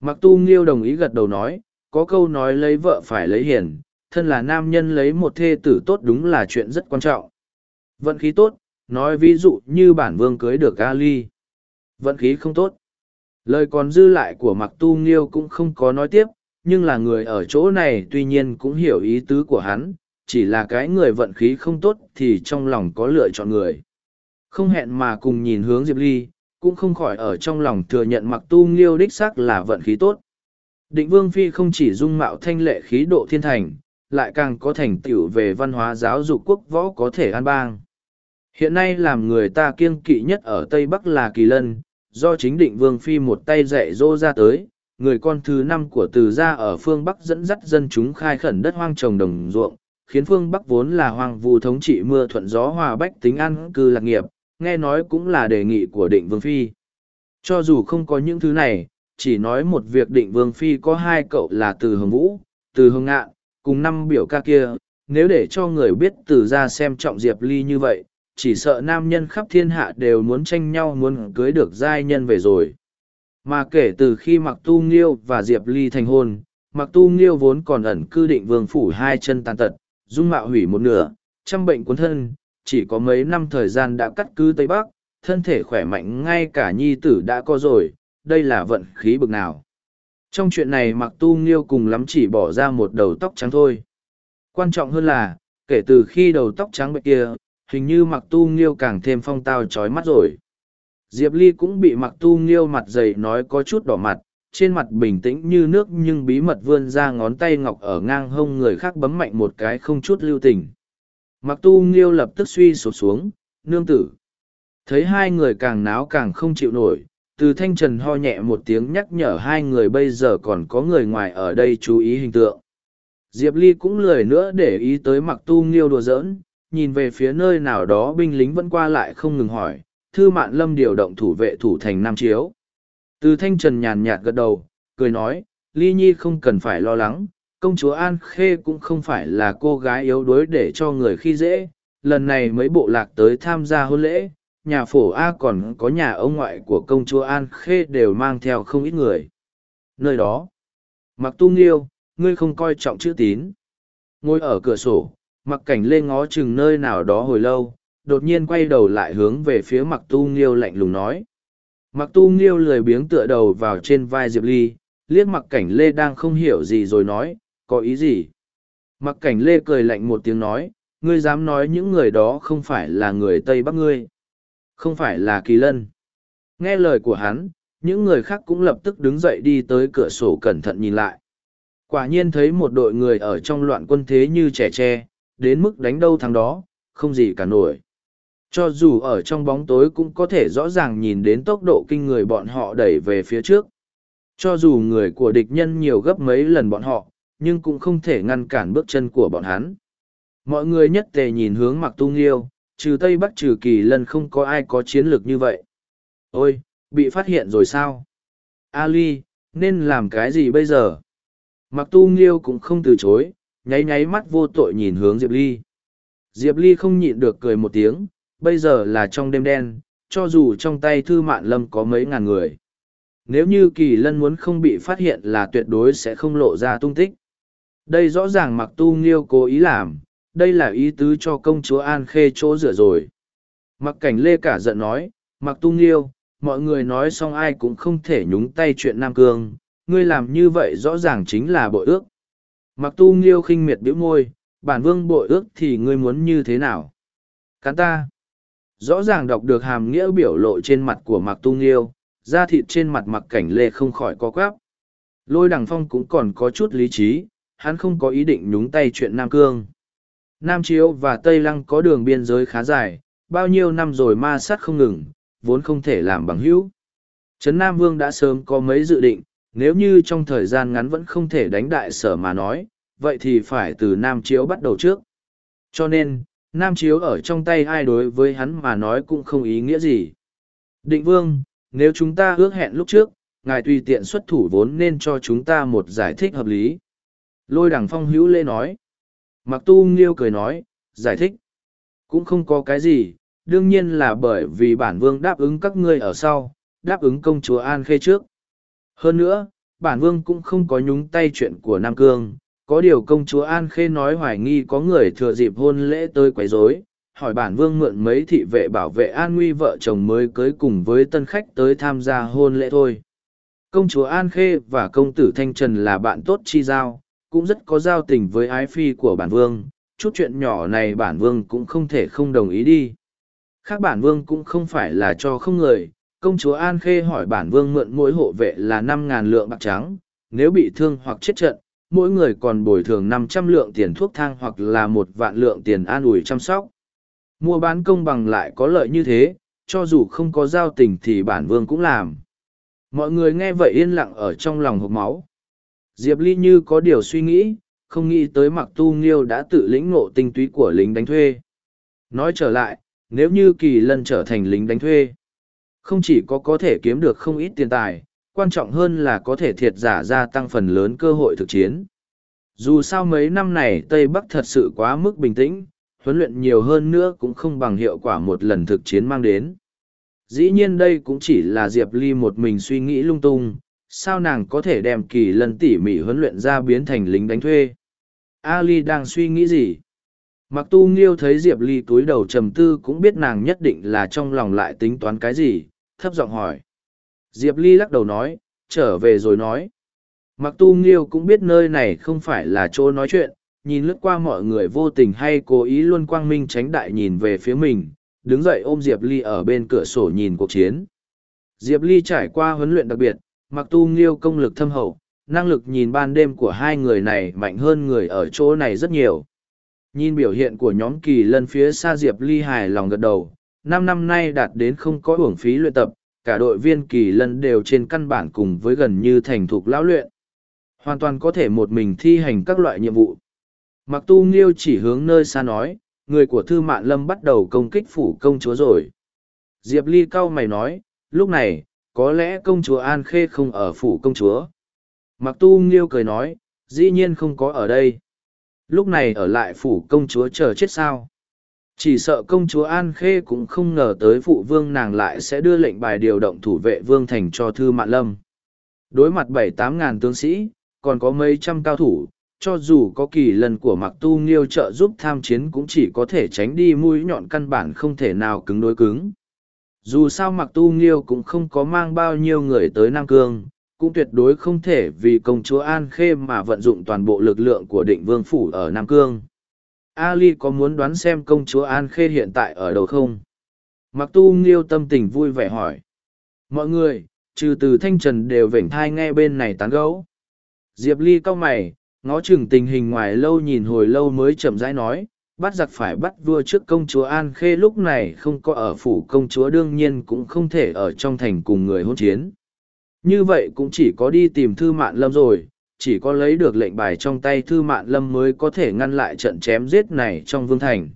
mặc tu nghiêu đồng ý gật đầu nói có câu nói lấy vợ phải lấy hiền thân là nam nhân lấy một thê tử tốt đúng là chuyện rất quan trọng vận khí tốt nói ví dụ như bản vương cưới được Ali. Vận khí không tốt. Lời còn dư lại của Mặc Tu Nghiêu cũng không có nói tiếp, nhưng là người ở chỗ này tuy nhiên cũng hiểu ý tứ của hắn, chỉ là cái người vận khí không tốt thì trong lòng có lựa chọn người. Không hẹn mà cùng nhìn hướng Diệp Ly, cũng không khỏi ở trong lòng thừa nhận Mặc Tu Nghiêu đích xác là vận khí tốt. Định Vương Phi không chỉ dung mạo thanh lệ khí độ thiên thành, lại càng có thành tựu về văn hóa giáo dục quốc võ có thể an bang. Hiện nay làm người ta kiêng kỵ nhất ở Tây Bắc là Kỳ Lân, do chính định Vương Phi một tay dạy dỗ ra tới, người con thứ năm của từ gia ở phương Bắc dẫn dắt dân chúng khai khẩn đất hoang trồng đồng ruộng, khiến phương Bắc vốn là hoàng vu thống trị mưa thuận gió hòa bách tính ăn cư lạc nghiệp, nghe nói cũng là đề nghị của định Vương Phi. Cho dù không có những thứ này, chỉ nói một việc định Vương Phi có hai cậu là từ Hồng Vũ, từ Hồng Ngạn, cùng năm biểu ca kia, nếu để cho người biết từ gia xem trọng Diệp Ly như vậy, chỉ sợ nam nhân khắp thiên hạ đều muốn tranh nhau muốn cưới được giai nhân về rồi. Mà kể từ khi Mặc Tu Nghiêu và Diệp Ly thành hôn, Mặc Tu Nghiêu vốn còn ẩn cư định vương phủ hai chân tàn tật, dung mạo hủy một nửa, trăm bệnh cuốn thân, chỉ có mấy năm thời gian đã cắt cứ Tây Bắc, thân thể khỏe mạnh ngay cả nhi tử đã có rồi, đây là vận khí bực nào. Trong chuyện này Mặc Tu Nghiêu cùng lắm chỉ bỏ ra một đầu tóc trắng thôi. Quan trọng hơn là, kể từ khi đầu tóc trắng bệnh kia, hình như Mặc Tu Nghiêu càng thêm phong tao trói mắt rồi. Diệp Ly cũng bị Mặc Tu Nghiêu mặt dày nói có chút đỏ mặt, trên mặt bình tĩnh như nước nhưng bí mật vươn ra ngón tay ngọc ở ngang hông người khác bấm mạnh một cái không chút lưu tình. Mặc Tu Nghiêu lập tức suy sụp xuống, nương tử. Thấy hai người càng náo càng không chịu nổi, từ thanh trần ho nhẹ một tiếng nhắc nhở hai người bây giờ còn có người ngoài ở đây chú ý hình tượng diệp ly cũng lười nữa để ý tới mặc tu nghiêu đùa giỡn nhìn về phía nơi nào đó binh lính vẫn qua lại không ngừng hỏi thư mạn lâm điều động thủ vệ thủ thành nam chiếu từ thanh trần nhàn nhạt gật đầu cười nói ly nhi không cần phải lo lắng công chúa an khê cũng không phải là cô gái yếu đuối để cho người khi dễ lần này mấy bộ lạc tới tham gia hôn lễ nhà phổ A còn có nhà ông ngoại của công chúa An Khê đều mang theo không ít người. Nơi đó, mặc tu nghiêu, ngươi không coi trọng chữ tín. Ngồi ở cửa sổ, mặc cảnh lê ngó chừng nơi nào đó hồi lâu, đột nhiên quay đầu lại hướng về phía mặc tu nghiêu lạnh lùng nói. Mặc tu nghiêu lười biếng tựa đầu vào trên vai Diệp Ly, liếc mặc cảnh lê đang không hiểu gì rồi nói, có ý gì? Mặc cảnh lê cười lạnh một tiếng nói, ngươi dám nói những người đó không phải là người Tây Bắc ngươi. Không phải là kỳ lân. Nghe lời của hắn, những người khác cũng lập tức đứng dậy đi tới cửa sổ cẩn thận nhìn lại. Quả nhiên thấy một đội người ở trong loạn quân thế như trẻ tre, đến mức đánh đâu thắng đó, không gì cả nổi. Cho dù ở trong bóng tối cũng có thể rõ ràng nhìn đến tốc độ kinh người bọn họ đẩy về phía trước. Cho dù người của địch nhân nhiều gấp mấy lần bọn họ, nhưng cũng không thể ngăn cản bước chân của bọn hắn. Mọi người nhất tề nhìn hướng mặc tu nghiêu, trừ Tây Bắc trừ kỳ lân không có ai có chiến lược như vậy. Ôi, bị phát hiện rồi sao? Ali, nên làm cái gì bây giờ? Mặc tu nghiêu cũng không từ chối, nháy nháy mắt vô tội nhìn hướng Diệp Ly. Diệp Ly không nhịn được cười một tiếng, bây giờ là trong đêm đen, cho dù trong tay thư mạn lâm có mấy ngàn người. Nếu như kỳ lân muốn không bị phát hiện là tuyệt đối sẽ không lộ ra tung tích. Đây rõ ràng mặc tu nghiêu cố ý làm, đây là ý tứ cho công chúa An Khê chỗ rửa rồi. Mặc cảnh lê cả giận nói, mặc Tu Nghiêu, mọi người nói xong ai cũng không thể nhúng tay chuyện Nam Cương, ngươi làm như vậy rõ ràng chính là bội ước. Mặc tu nghiêu khinh miệt biểu môi, bản vương bội ước thì ngươi muốn như thế nào? Cán ta. Rõ ràng đọc được hàm nghĩa biểu lộ trên mặt của mặc tu nghiêu, da thịt trên mặt mặc cảnh lê không khỏi có quáp. Lôi đằng phong cũng còn có chút lý trí, hắn không có ý định nhúng tay chuyện Nam Cương. Nam Chiếu và Tây Lăng có đường biên giới khá dài, bao nhiêu năm rồi ma sát không ngừng, vốn không thể làm bằng hữu. Trấn Nam Vương đã sớm có mấy dự định, nếu như trong thời gian ngắn vẫn không thể đánh đại sở mà nói, vậy thì phải từ Nam Chiếu bắt đầu trước. Cho nên, Nam Chiếu ở trong tay ai đối với hắn mà nói cũng không ý nghĩa gì. Định Vương, nếu chúng ta ước hẹn lúc trước, ngài tùy tiện xuất thủ vốn nên cho chúng ta một giải thích hợp lý. Lôi đằng phong hữu lê nói. Mặc tu nghiêu cười nói, giải thích. Cũng không có cái gì, đương nhiên là bởi vì bản vương đáp ứng các ngươi ở sau, đáp ứng công chúa An Khê trước. Hơn nữa, bản vương cũng không có nhúng tay chuyện của Nam Cương, có điều công chúa An Khê nói hoài nghi có người thừa dịp hôn lễ tới quấy rối, hỏi bản vương mượn mấy thị vệ bảo vệ an nguy vợ chồng mới cưới cùng với tân khách tới tham gia hôn lễ thôi. Công chúa An Khê và công tử Thanh Trần là bạn tốt chi giao, cũng rất có giao tình với ái phi của bản vương, chút chuyện nhỏ này bản vương cũng không thể không đồng ý đi. Khác bản vương cũng không phải là cho không người, công chúa An Khê hỏi bản vương mượn mỗi hộ vệ là năm ngàn lượng bạc trắng, nếu bị thương hoặc chết trận, mỗi người còn bồi thường năm trăm lượng tiền thuốc thang hoặc là một vạn lượng tiền an ủi chăm sóc. Mua bán công bằng lại có lợi như thế, cho dù không có giao tình thì bản vương cũng làm. Mọi người nghe vậy yên lặng ở trong lòng hộp máu. Diệp Ly như có điều suy nghĩ, không nghĩ tới mặc tu nghiêu đã tự lĩnh ngộ tinh túy của lính đánh thuê. Nói trở lại, nếu như kỳ lân trở thành lính đánh thuê, không chỉ có có thể kiếm được không ít tiền tài, quan trọng hơn là có thể thiệt giả gia tăng phần lớn cơ hội thực chiến. Dù sao mấy năm này Tây Bắc thật sự quá mức bình tĩnh, huấn luyện nhiều hơn nữa cũng không bằng hiệu quả một lần thực chiến mang đến. Dĩ nhiên đây cũng chỉ là Diệp Ly một mình suy nghĩ lung tung, sao nàng có thể đem kỳ lân tỉ mỉ huấn luyện ra biến thành lính đánh thuê. Ali đang suy nghĩ gì? Mặc tu nghiêu thấy Diệp Ly túi đầu trầm tư cũng biết nàng nhất định là trong lòng lại tính toán cái gì, thấp giọng hỏi. Diệp Ly lắc đầu nói, trở về rồi nói. Mặc tu nghiêu cũng biết nơi này không phải là chỗ nói chuyện, nhìn lướt qua mọi người vô tình hay cố ý luôn quang minh tránh đại nhìn về phía mình, đứng dậy ôm Diệp Ly ở bên cửa sổ nhìn cuộc chiến. Diệp Ly trải qua huấn luyện đặc biệt, mặc tu nghiêu công lực thâm hậu, năng lực nhìn ban đêm của hai người này mạnh hơn người ở chỗ này rất nhiều. Nhìn biểu hiện của nhóm kỳ lân phía xa Diệp Ly hài lòng gật đầu, năm năm nay đạt đến không có uổng phí luyện tập, cả đội viên kỳ lân đều trên căn bản cùng với gần như thành thục lão luyện. Hoàn toàn có thể một mình thi hành các loại nhiệm vụ. Mặc tu nghiêu chỉ hướng nơi xa nói, người của Thư Mạn Lâm bắt đầu công kích phủ công chúa rồi. Diệp Ly cau mày nói, lúc này, có lẽ công chúa An Khê không ở phủ công chúa. Mặc tu nghiêu cười nói, dĩ nhiên không có ở đây. Lúc này ở lại phủ công chúa chờ chết sao. Chỉ sợ công chúa An Khê cũng không ngờ tới phụ vương nàng lại sẽ đưa lệnh bài điều động thủ vệ vương thành cho Thư Mạn Lâm. Đối mặt bảy tám ngàn tướng sĩ, còn có mấy trăm cao thủ, cho dù có kỳ lần của mặc tu nghiêu trợ giúp tham chiến cũng chỉ có thể tránh đi mũi nhọn căn bản không thể nào cứng đối cứng. Dù sao mặc tu nghiêu cũng không có mang bao nhiêu người tới Nam Cương, cũng tuyệt đối không thể vì công chúa An Khê mà vận dụng toàn bộ lực lượng của định vương phủ ở Nam Cương. Ali có muốn đoán xem công chúa An Khê hiện tại ở đâu không? Mặc tu nghiêu tâm tình vui vẻ hỏi. Mọi người, trừ từ thanh trần đều vểnh thai nghe bên này tán gấu. Diệp Ly cau mày, ngó chừng tình hình ngoài lâu nhìn hồi lâu mới chậm rãi nói, bắt giặc phải bắt vua trước công chúa An Khê lúc này không có ở phủ công chúa đương nhiên cũng không thể ở trong thành cùng người hôn chiến. Như vậy cũng chỉ có đi tìm Thư Mạn Lâm rồi, chỉ có lấy được lệnh bài trong tay Thư Mạn Lâm mới có thể ngăn lại trận chém giết này trong Vương Thành.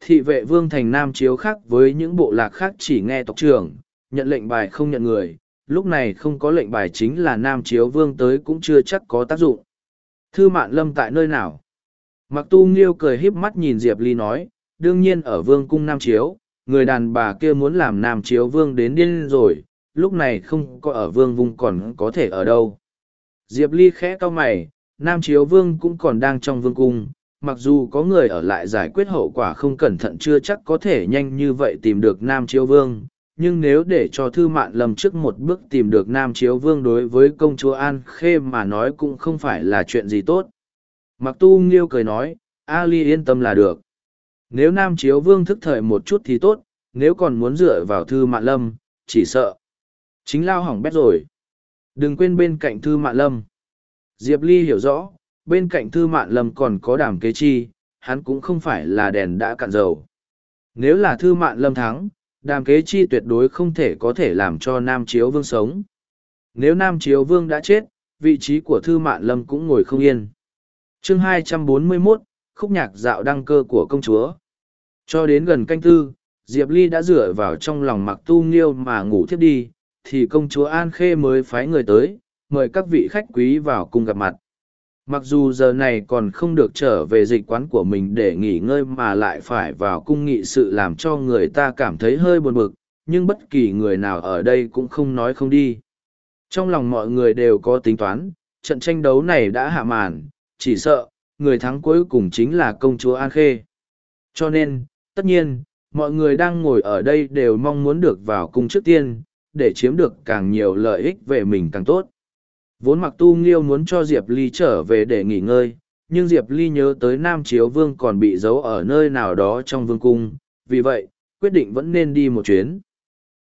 Thị vệ Vương Thành Nam Chiếu khác với những bộ lạc khác chỉ nghe tộc trưởng, nhận lệnh bài không nhận người, lúc này không có lệnh bài chính là Nam Chiếu Vương tới cũng chưa chắc có tác dụng. Thư Mạn Lâm tại nơi nào? Mặc tu nghiêu cười híp mắt nhìn Diệp Ly nói, đương nhiên ở Vương Cung Nam Chiếu, người đàn bà kia muốn làm Nam Chiếu Vương đến điên rồi, lúc này không có ở Vương Vung còn có thể ở đâu. Diệp Ly khẽ cau mày, Nam Chiếu Vương cũng còn đang trong Vương Cung, mặc dù có người ở lại giải quyết hậu quả không cẩn thận chưa chắc có thể nhanh như vậy tìm được Nam Chiếu Vương, nhưng nếu để cho Thư Mạn Lâm trước một bước tìm được Nam Chiếu Vương đối với công chúa An Khê mà nói cũng không phải là chuyện gì tốt. Mặc tu nghiêu cười nói, Ali yên tâm là được. Nếu Nam Chiếu Vương thức thời một chút thì tốt, nếu còn muốn dựa vào Thư Mạn Lâm, chỉ sợ. Chính lao hỏng bét rồi. Đừng quên bên cạnh Thư Mạn Lâm. Diệp Ly hiểu rõ, bên cạnh Thư Mạn Lâm còn có đàm kế chi, hắn cũng không phải là đèn đã cạn dầu. Nếu là Thư Mạn Lâm thắng, đàm kế chi tuyệt đối không thể có thể làm cho Nam Chiếu Vương sống. Nếu Nam Chiếu Vương đã chết, vị trí của Thư Mạn Lâm cũng ngồi không yên. chương 241, khúc nhạc dạo đăng cơ của công chúa. Cho đến gần canh tư, Diệp Ly đã dựa vào trong lòng mặc tu nghiêu mà ngủ thiếp đi, thì công chúa An Khê mới phái người tới, mời các vị khách quý vào cùng gặp mặt. Mặc dù giờ này còn không được trở về dịch quán của mình để nghỉ ngơi mà lại phải vào cung nghị sự làm cho người ta cảm thấy hơi buồn bực, nhưng bất kỳ người nào ở đây cũng không nói không đi. Trong lòng mọi người đều có tính toán, trận tranh đấu này đã hạ màn, chỉ sợ, người thắng cuối cùng chính là công chúa An Khê. Cho nên, tất nhiên, mọi người đang ngồi ở đây đều mong muốn được vào cung trước tiên, để chiếm được càng nhiều lợi ích về mình càng tốt. Vốn mặc tu nghiêu muốn cho Diệp Ly trở về để nghỉ ngơi, nhưng Diệp Ly nhớ tới Nam Chiếu Vương còn bị giấu ở nơi nào đó trong vương cung, vì vậy, quyết định vẫn nên đi một chuyến.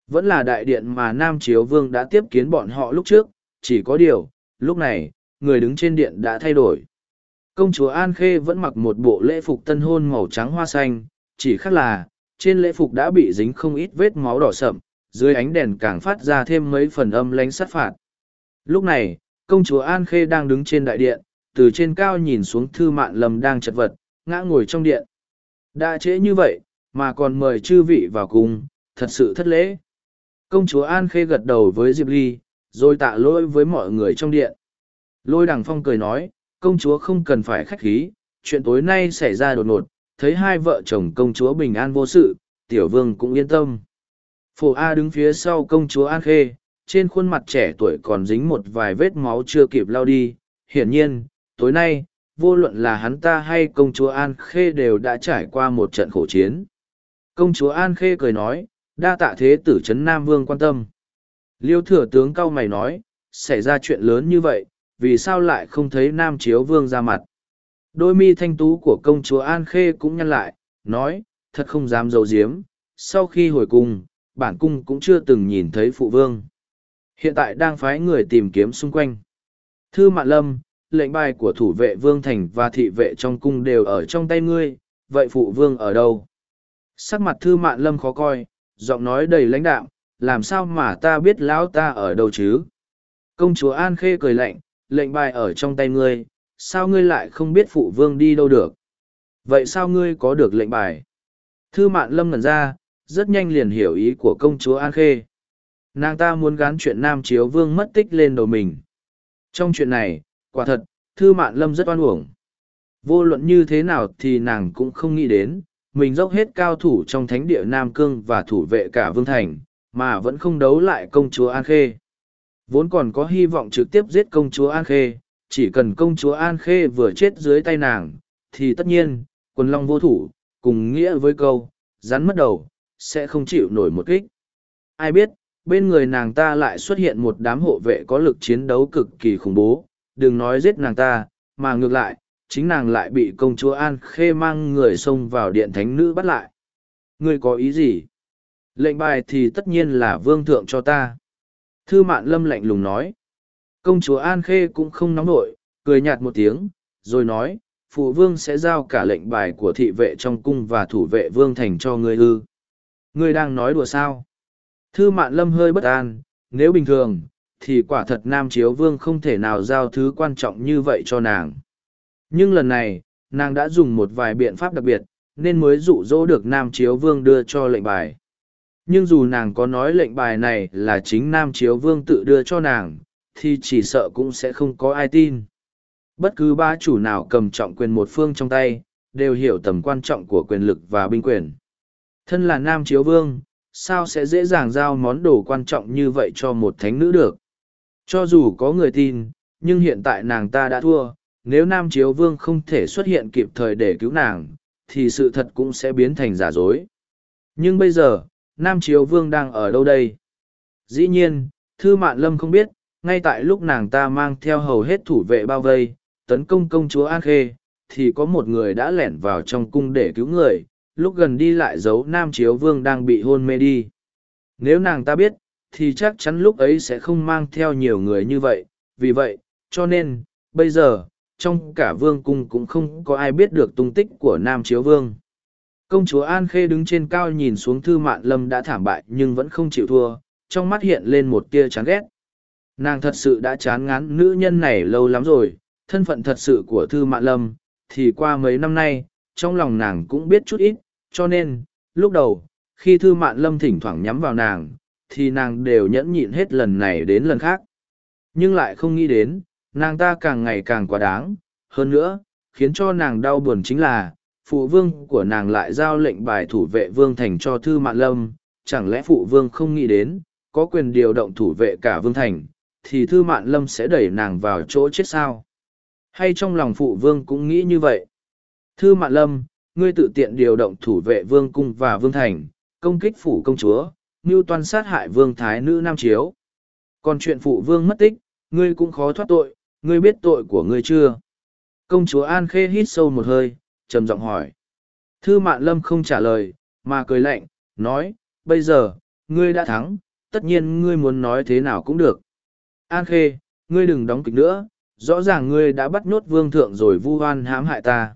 Vẫn là đại điện mà Nam Chiếu Vương đã tiếp kiến bọn họ lúc trước, chỉ có điều, lúc này, người đứng trên điện đã thay đổi. Công chúa An Khê vẫn mặc một bộ lễ phục tân hôn màu trắng hoa xanh, chỉ khác là, trên lễ phục đã bị dính không ít vết máu đỏ sậm, dưới ánh đèn càng phát ra thêm mấy phần âm lánh sát phạt. Lúc này, công chúa An Khê đang đứng trên đại điện, từ trên cao nhìn xuống thư mạn lầm đang chật vật, ngã ngồi trong điện. Đã trễ như vậy, mà còn mời chư vị vào cùng, thật sự thất lễ. Công chúa An Khê gật đầu với Diệp Ly, rồi tạ lỗi với mọi người trong điện. Lôi đằng phong cười nói, công chúa không cần phải khách khí, chuyện tối nay xảy ra đột ngột, thấy hai vợ chồng công chúa bình an vô sự, tiểu vương cũng yên tâm. Phổ A đứng phía sau công chúa An Khê, trên khuôn mặt trẻ tuổi còn dính một vài vết máu chưa kịp lau đi. Hiển nhiên, tối nay, vô luận là hắn ta hay công chúa An Khê đều đã trải qua một trận khổ chiến. Công chúa An Khê cười nói, đa tạ thế tử Trấn Nam Vương quan tâm. Liêu thừa tướng cao mày nói, xảy ra chuyện lớn như vậy, vì sao lại không thấy Nam Chiếu Vương ra mặt. Đôi mi thanh tú của công chúa An Khê cũng nhăn lại, nói, thật không dám giấu giếm, sau khi hồi cung, bản cung cũng chưa từng nhìn thấy phụ vương. Hiện tại đang phái người tìm kiếm xung quanh. Thư Mạn Lâm, lệnh bài của thủ vệ vương thành và thị vệ trong cung đều ở trong tay ngươi, vậy phụ vương ở đâu? Sắc mặt Thư Mạn Lâm khó coi, giọng nói đầy lãnh đạm, làm sao mà ta biết lão ta ở đâu chứ? Công chúa An Khê cười lạnh, lệnh bài ở trong tay ngươi, sao ngươi lại không biết phụ vương đi đâu được? Vậy sao ngươi có được lệnh bài? Thư Mạn Lâm ngẩn ra, rất nhanh liền hiểu ý của công chúa An Khê. Nàng ta muốn gán chuyện Nam Chiếu Vương mất tích lên đầu mình. Trong chuyện này, quả thật, Thư Mạn Lâm rất oan uổng. Vô luận như thế nào thì nàng cũng không nghĩ đến, mình dốc hết cao thủ trong thánh địa Nam Cương và thủ vệ cả Vương Thành, mà vẫn không đấu lại công chúa An Khê. Vốn còn có hy vọng trực tiếp giết công chúa An Khê, chỉ cần công chúa An Khê vừa chết dưới tay nàng, thì tất nhiên, quần long vô thủ, cùng nghĩa với câu, rắn mất đầu, sẽ không chịu nổi một kích. Ai biết, bên người nàng ta lại xuất hiện một đám hộ vệ có lực chiến đấu cực kỳ khủng bố, đừng nói giết nàng ta, mà ngược lại, chính nàng lại bị công chúa An Khê mang người xông vào điện thánh nữ bắt lại. Ngươi có ý gì? Lệnh bài thì tất nhiên là vương thượng cho ta. Thư mạn lâm lạnh lùng nói. Công chúa An Khê cũng không nóng nổi, cười nhạt một tiếng, rồi nói, phụ vương sẽ giao cả lệnh bài của thị vệ trong cung và thủ vệ vương thành cho ngươi ư. Ngươi đang nói đùa sao? Thư mạn lâm hơi bất an, nếu bình thường, thì quả thật Nam Chiếu Vương không thể nào giao thứ quan trọng như vậy cho nàng. Nhưng lần này, nàng đã dùng một vài biện pháp đặc biệt, nên mới dụ dỗ được Nam Chiếu Vương đưa cho lệnh bài. Nhưng dù nàng có nói lệnh bài này là chính Nam Chiếu Vương tự đưa cho nàng, thì chỉ sợ cũng sẽ không có ai tin. Bất cứ ba chủ nào cầm trọng quyền một phương trong tay, đều hiểu tầm quan trọng của quyền lực và binh quyền. Thân là Nam Chiếu Vương, sao sẽ dễ dàng giao món đồ quan trọng như vậy cho một thánh nữ được? Cho dù có người tin, nhưng hiện tại nàng ta đã thua, nếu Nam Chiếu Vương không thể xuất hiện kịp thời để cứu nàng, thì sự thật cũng sẽ biến thành giả dối. Nhưng bây giờ, Nam Chiếu Vương đang ở đâu đây? Dĩ nhiên, Thư Mạn Lâm không biết, ngay tại lúc nàng ta mang theo hầu hết thủ vệ bao vây, tấn công công chúa An Khê, thì có một người đã lẻn vào trong cung để cứu người, lúc gần đi lại giấu nam chiếu vương đang bị hôn mê đi. Nếu nàng ta biết, thì chắc chắn lúc ấy sẽ không mang theo nhiều người như vậy. Vì vậy, cho nên, bây giờ, trong cả vương cung cũng không có ai biết được tung tích của nam chiếu vương. Công chúa an khê đứng trên cao nhìn xuống thư mạn lâm đã thảm bại nhưng vẫn không chịu thua, trong mắt hiện lên một tia chán ghét. Nàng thật sự đã chán ngán nữ nhân này lâu lắm rồi, thân phận thật sự của thư mạn lâm, thì qua mấy năm nay trong lòng nàng cũng biết chút ít cho nên, lúc đầu, khi Thư Mạn Lâm thỉnh thoảng nhắm vào nàng, thì nàng đều nhẫn nhịn hết lần này đến lần khác. Nhưng lại không nghĩ đến, nàng ta càng ngày càng quá đáng, hơn nữa, khiến cho nàng đau buồn chính là, phụ vương của nàng lại giao lệnh bài thủ vệ vương thành cho Thư Mạn Lâm, chẳng lẽ phụ vương không nghĩ đến, có quyền điều động thủ vệ cả vương thành, thì Thư Mạn Lâm sẽ đẩy nàng vào chỗ chết sao? Hay trong lòng phụ vương cũng nghĩ như vậy? Thư Mạn Lâm, ngươi tự tiện điều động thủ vệ vương cung và vương thành, công kích phủ công chúa, như toàn sát hại vương thái nữ nam chiếu. Còn chuyện phụ vương mất tích, ngươi cũng khó thoát tội, ngươi biết tội của ngươi chưa? Công chúa An Khê hít sâu một hơi, trầm giọng hỏi. Thư Mạn Lâm không trả lời, mà cười lạnh, nói, bây giờ, ngươi đã thắng, tất nhiên ngươi muốn nói thế nào cũng được. An Khê, ngươi đừng đóng kịch nữa, rõ ràng ngươi đã bắt nhốt vương thượng rồi vu oan hãm hại ta.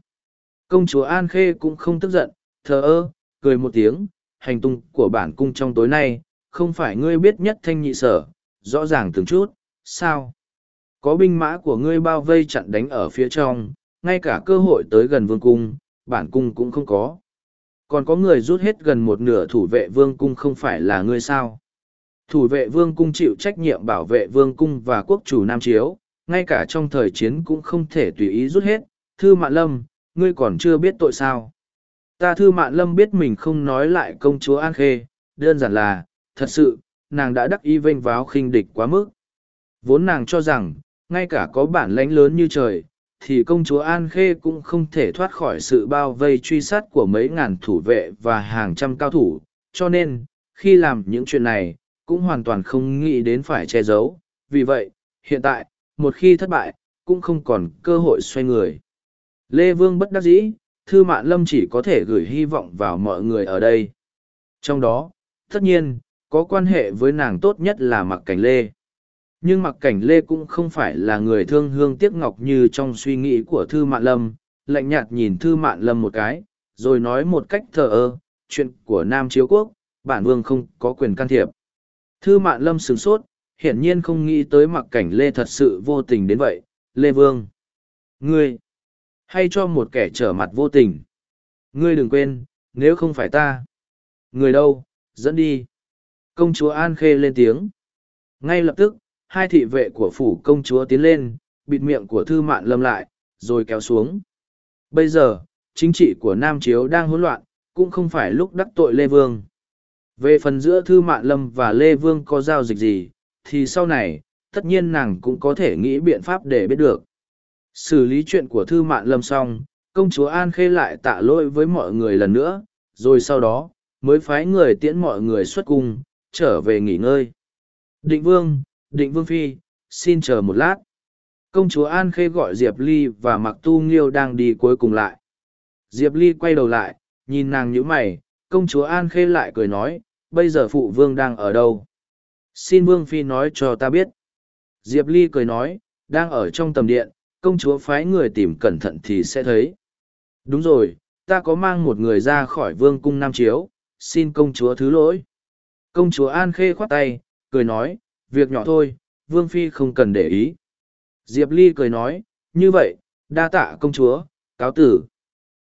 Công chúa An Khê cũng không tức giận, thờ ơ, cười một tiếng, hành tung của bản cung trong tối nay, không phải ngươi biết nhất thanh nhị sở, rõ ràng từng chút, sao? Có binh mã của ngươi bao vây chặn đánh ở phía trong, ngay cả cơ hội tới gần vương cung, bản cung cũng không có. Còn có người rút hết gần một nửa thủ vệ vương cung không phải là ngươi sao? Thủ vệ vương cung chịu trách nhiệm bảo vệ vương cung và quốc chủ Nam Chiếu, ngay cả trong thời chiến cũng không thể tùy ý rút hết. Thư Mạn Lâm, ngươi còn chưa biết tội sao. Ta thư mạn lâm biết mình không nói lại công chúa An Khê, đơn giản là, thật sự, nàng đã đắc ý vênh váo khinh địch quá mức. Vốn nàng cho rằng, ngay cả có bản lãnh lớn như trời, thì công chúa An Khê cũng không thể thoát khỏi sự bao vây truy sát của mấy ngàn thủ vệ và hàng trăm cao thủ, cho nên, khi làm những chuyện này, cũng hoàn toàn không nghĩ đến phải che giấu. Vì vậy, hiện tại, một khi thất bại, cũng không còn cơ hội xoay người. Lê Vương bất đắc dĩ, Thư Mạn Lâm chỉ có thể gửi hy vọng vào mọi người ở đây. Trong đó, tất nhiên, có quan hệ với nàng tốt nhất là Mặc Cảnh Lê. Nhưng Mặc Cảnh Lê cũng không phải là người thương hương tiếc ngọc như trong suy nghĩ của Thư Mạn Lâm, lạnh nhạt nhìn Thư Mạn Lâm một cái, rồi nói một cách thờ ơ, chuyện của Nam Chiếu Quốc, bản vương không có quyền can thiệp. Thư Mạn Lâm sửng sốt, hiển nhiên không nghĩ tới Mặc Cảnh Lê thật sự vô tình đến vậy, Lê Vương. Ngươi, hay cho một kẻ trở mặt vô tình. Ngươi đừng quên, nếu không phải ta. Người đâu, dẫn đi. Công chúa An Khê lên tiếng. Ngay lập tức, hai thị vệ của phủ công chúa tiến lên, bịt miệng của thư mạn lâm lại, rồi kéo xuống. Bây giờ, chính trị của Nam Chiếu đang hỗn loạn, cũng không phải lúc đắc tội Lê Vương. Về phần giữa Thư Mạn Lâm và Lê Vương có giao dịch gì, thì sau này, tất nhiên nàng cũng có thể nghĩ biện pháp để biết được. Xử lý chuyện của Thư Mạn Lâm xong, công chúa An Khê lại tạ lỗi với mọi người lần nữa, rồi sau đó, mới phái người tiễn mọi người xuất cung, trở về nghỉ ngơi. Định Vương, Định Vương Phi, xin chờ một lát. Công chúa An Khê gọi Diệp Ly và Mặc Tu Nghiêu đang đi cuối cùng lại. Diệp Ly quay đầu lại, nhìn nàng nhữ mày, công chúa An Khê lại cười nói, bây giờ phụ vương đang ở đâu? Xin Vương Phi nói cho ta biết. Diệp Ly cười nói, đang ở trong tầm điện, công chúa phái người tìm cẩn thận thì sẽ thấy. Đúng rồi, ta có mang một người ra khỏi vương cung Nam Chiếu, xin công chúa thứ lỗi. Công chúa An Khê khoát tay, cười nói, việc nhỏ thôi, Vương Phi không cần để ý. Diệp Ly cười nói, như vậy, đa tạ công chúa, cáo tử.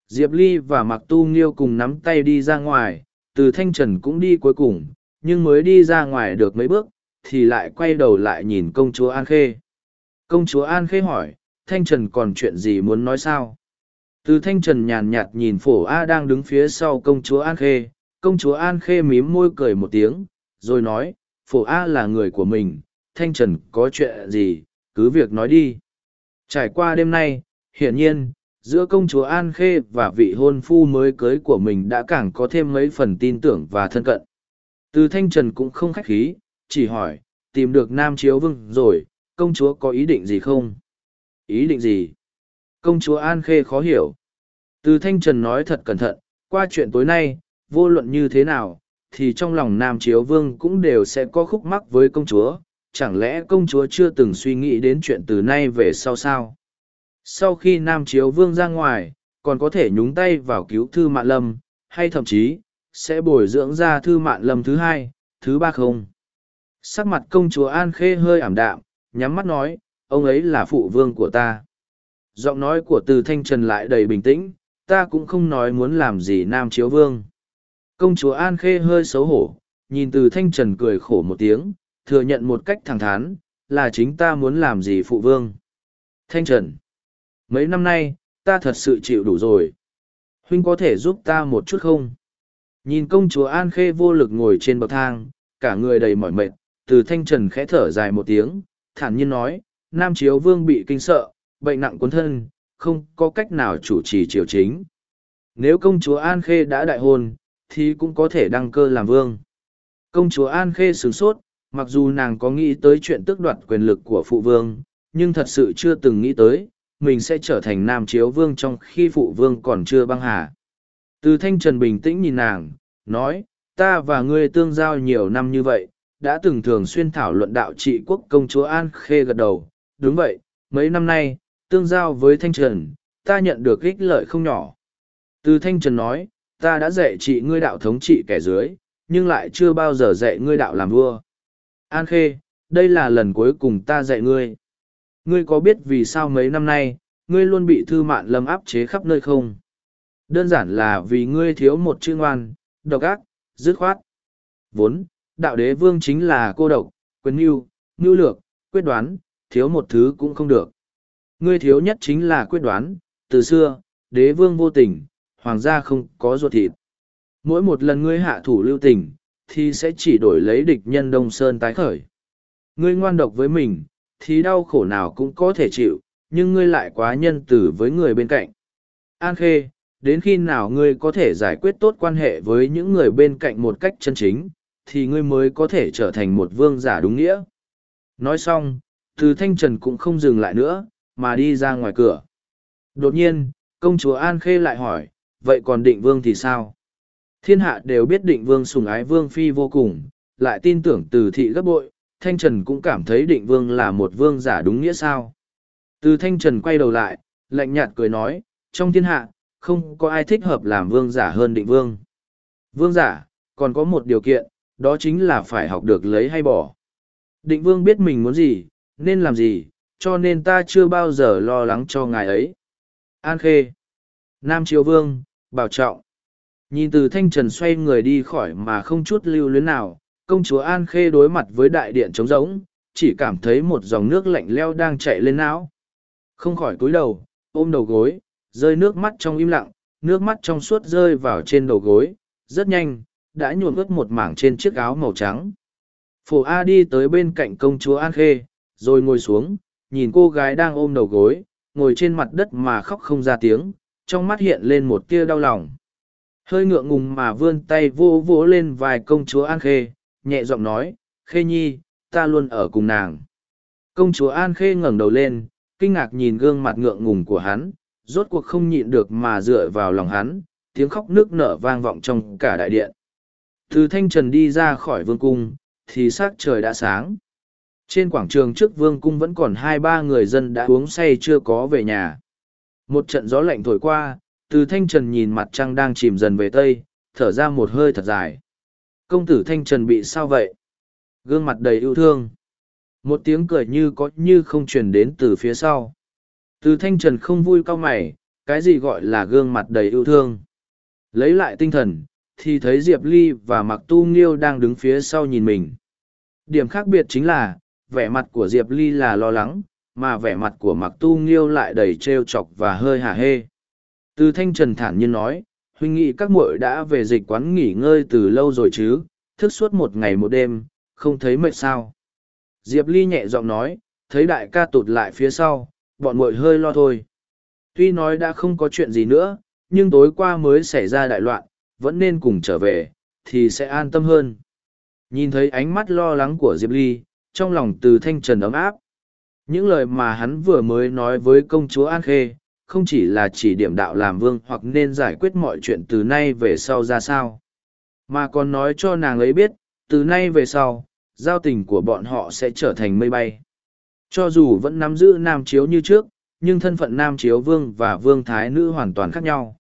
Diệp Ly và Mặc Tu Nghiêu cùng nắm tay đi ra ngoài, từ Thanh Trần cũng đi cuối cùng, nhưng mới đi ra ngoài được mấy bước, thì lại quay đầu lại nhìn công chúa An Khê. Công chúa An Khê hỏi, Thanh Trần còn chuyện gì muốn nói sao? Từ Thanh Trần nhàn nhạt nhìn phổ A đang đứng phía sau công chúa An Khê, công chúa An Khê mím môi cười một tiếng, rồi nói, phổ A là người của mình, Thanh Trần có chuyện gì, cứ việc nói đi. Trải qua đêm nay, hiển nhiên, giữa công chúa An Khê và vị hôn phu mới cưới của mình đã càng có thêm mấy phần tin tưởng và thân cận. Từ Thanh Trần cũng không khách khí, chỉ hỏi, tìm được Nam Chiếu Vương rồi, công chúa có ý định gì không? Ý định gì? Công chúa An Khê khó hiểu. Từ Thanh Trần nói thật cẩn thận, qua chuyện tối nay, vô luận như thế nào, thì trong lòng Nam Chiếu Vương cũng đều sẽ có khúc mắc với công chúa. Chẳng lẽ công chúa chưa từng suy nghĩ đến chuyện từ nay về sau sao? Sau khi Nam Chiếu Vương ra ngoài, còn có thể nhúng tay vào cứu Thư Mạn Lâm, hay thậm chí, sẽ bồi dưỡng ra Thư Mạn Lâm thứ hai, thứ ba không? Sắc mặt công chúa An Khê hơi ảm đạm, nhắm mắt nói, ông ấy là phụ vương của ta. Giọng nói của từ thanh trần lại đầy bình tĩnh, ta cũng không nói muốn làm gì nam chiếu vương. Công chúa An Khê hơi xấu hổ, nhìn từ thanh trần cười khổ một tiếng, thừa nhận một cách thẳng thắn, là chính ta muốn làm gì phụ vương. Thanh trần, mấy năm nay, ta thật sự chịu đủ rồi. Huynh có thể giúp ta một chút không? Nhìn công chúa An Khê vô lực ngồi trên bậc thang, cả người đầy mỏi mệt, từ thanh trần khẽ thở dài một tiếng, thản nhiên nói, Nam Chiếu Vương bị kinh sợ, bệnh nặng cuốn thân, không có cách nào chủ trì triều chính. Nếu công chúa An Khê đã đại hôn, thì cũng có thể đăng cơ làm vương. Công chúa An Khê sửng sốt, mặc dù nàng có nghĩ tới chuyện tước đoạt quyền lực của phụ vương, nhưng thật sự chưa từng nghĩ tới, mình sẽ trở thành Nam Chiếu Vương trong khi phụ vương còn chưa băng hà. Từ Thanh Trần bình tĩnh nhìn nàng, nói, ta và ngươi tương giao nhiều năm như vậy, đã từng thường xuyên thảo luận đạo trị quốc công chúa An Khê gật đầu, đúng vậy, mấy năm nay, tương giao với Thanh Trần, ta nhận được ích lợi không nhỏ. Từ Thanh Trần nói, ta đã dạy trị ngươi đạo thống trị kẻ dưới, nhưng lại chưa bao giờ dạy ngươi đạo làm vua. An Khê, đây là lần cuối cùng ta dạy ngươi. Ngươi có biết vì sao mấy năm nay, ngươi luôn bị thư mạn lâm áp chế khắp nơi không? Đơn giản là vì ngươi thiếu một chữ ngoan, độc ác, dứt khoát. Vốn, đạo đế vương chính là cô độc, quyền mưu, mưu lược, quyết đoán, thiếu một thứ cũng không được. Ngươi thiếu nhất chính là quyết đoán, từ xưa, đế vương vô tình, hoàng gia không có ruột thịt. Mỗi một lần ngươi hạ thủ lưu tình, thì sẽ chỉ đổi lấy địch nhân Đông Sơn tái khởi. Ngươi ngoan độc với mình, thì đau khổ nào cũng có thể chịu, nhưng ngươi lại quá nhân từ với người bên cạnh. An Khê, đến khi nào ngươi có thể giải quyết tốt quan hệ với những người bên cạnh một cách chân chính, thì ngươi mới có thể trở thành một vương giả đúng nghĩa. Nói xong, từ thanh trần cũng không dừng lại nữa, mà đi ra ngoài cửa. Đột nhiên, công chúa An Khê lại hỏi, vậy còn định vương thì sao? Thiên hạ đều biết định vương sùng ái vương phi vô cùng, lại tin tưởng từ thị gấp bội, Thanh Trần cũng cảm thấy định vương là một vương giả đúng nghĩa sao. Từ Thanh Trần quay đầu lại, lạnh nhạt cười nói, trong thiên hạ, không có ai thích hợp làm vương giả hơn định vương. Vương giả, còn có một điều kiện, đó chính là phải học được lấy hay bỏ. Định vương biết mình muốn gì, nên làm gì, cho nên ta chưa bao giờ lo lắng cho ngài ấy. An Khê Nam Triều Vương, bảo trọng. Nhìn từ thanh trần xoay người đi khỏi mà không chút lưu luyến nào, công chúa An Khê đối mặt với đại điện trống rỗng, chỉ cảm thấy một dòng nước lạnh leo đang chạy lên não. Không khỏi cúi đầu, ôm đầu gối, rơi nước mắt trong im lặng, nước mắt trong suốt rơi vào trên đầu gối, rất nhanh, đã nhuộm ướt một mảng trên chiếc áo màu trắng. Phổ A đi tới bên cạnh công chúa An Khê, rồi ngồi xuống, nhìn cô gái đang ôm đầu gối, ngồi trên mặt đất mà khóc không ra tiếng, trong mắt hiện lên một tia đau lòng. Hơi ngượng ngùng mà vươn tay vô vỗ lên vài công chúa An Khê, nhẹ giọng nói, Khê Nhi, ta luôn ở cùng nàng. Công chúa An Khê ngẩng đầu lên, kinh ngạc nhìn gương mặt ngượng ngùng của hắn, rốt cuộc không nhịn được mà dựa vào lòng hắn, tiếng khóc nước nở vang vọng trong cả đại điện. Từ thanh trần đi ra khỏi vương cung, thì sắc trời đã sáng. Trên quảng trường trước vương cung vẫn còn hai ba người dân đã uống say chưa có về nhà. Một trận gió lạnh thổi qua, từ thanh trần nhìn mặt trăng đang chìm dần về tây, thở ra một hơi thật dài. Công tử thanh trần bị sao vậy? Gương mặt đầy yêu thương. Một tiếng cười như có như không truyền đến từ phía sau. Từ thanh trần không vui cao mày, cái gì gọi là gương mặt đầy yêu thương. Lấy lại tinh thần, thì thấy Diệp Ly và Mặc Tu Nghiêu đang đứng phía sau nhìn mình. Điểm khác biệt chính là, vẻ mặt của Diệp Ly là lo lắng, mà vẻ mặt của Mặc Tu Nghiêu lại đầy trêu chọc và hơi hả hê. Từ thanh trần thản nhiên nói, huynh nghị các muội đã về dịch quán nghỉ ngơi từ lâu rồi chứ, thức suốt một ngày một đêm, không thấy mệt sao. Diệp Ly nhẹ giọng nói, thấy đại ca tụt lại phía sau, bọn muội hơi lo thôi. Tuy nói đã không có chuyện gì nữa, nhưng tối qua mới xảy ra đại loạn, vẫn nên cùng trở về, thì sẽ an tâm hơn. Nhìn thấy ánh mắt lo lắng của Diệp Ly, trong lòng từ thanh trần ấm áp. Những lời mà hắn vừa mới nói với công chúa An Khê, không chỉ là chỉ điểm đạo làm vương hoặc nên giải quyết mọi chuyện từ nay về sau ra sao. Mà còn nói cho nàng ấy biết từ nay về sau giao tình của bọn họ sẽ trở thành mây bay. Cho dù vẫn nắm giữ nam chiếu như trước nhưng thân phận nam chiếu vương và vương thái nữ hoàn toàn khác nhau.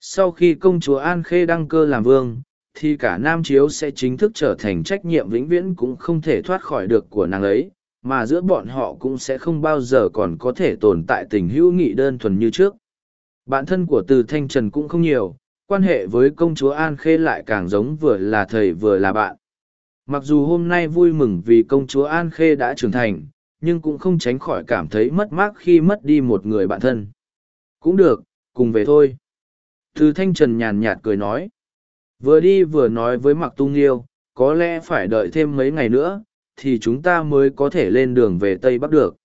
Sau khi công chúa an khê đăng cơ làm vương thì cả nam chiếu sẽ chính thức trở thành trách nhiệm vĩnh viễn cũng không thể thoát khỏi được của nàng ấy mà giữa bọn họ cũng sẽ không bao giờ còn có thể tồn tại tình hữu nghị đơn thuần như trước. Bản thân của Từ Thanh Trần cũng không nhiều, quan hệ với công chúa An Khê lại càng giống vừa là thầy vừa là bạn. Mặc dù hôm nay vui mừng vì công chúa An Khê đã trưởng thành, nhưng cũng không tránh khỏi cảm thấy mất mát khi mất đi một người bạn thân. Cũng được, cùng về thôi. Từ Thanh Trần nhàn nhạt cười nói. Vừa đi vừa nói với Mặc Tu Nghiêu, có lẽ phải đợi thêm mấy ngày nữa, thì chúng ta mới có thể lên đường về Tây Bắc được.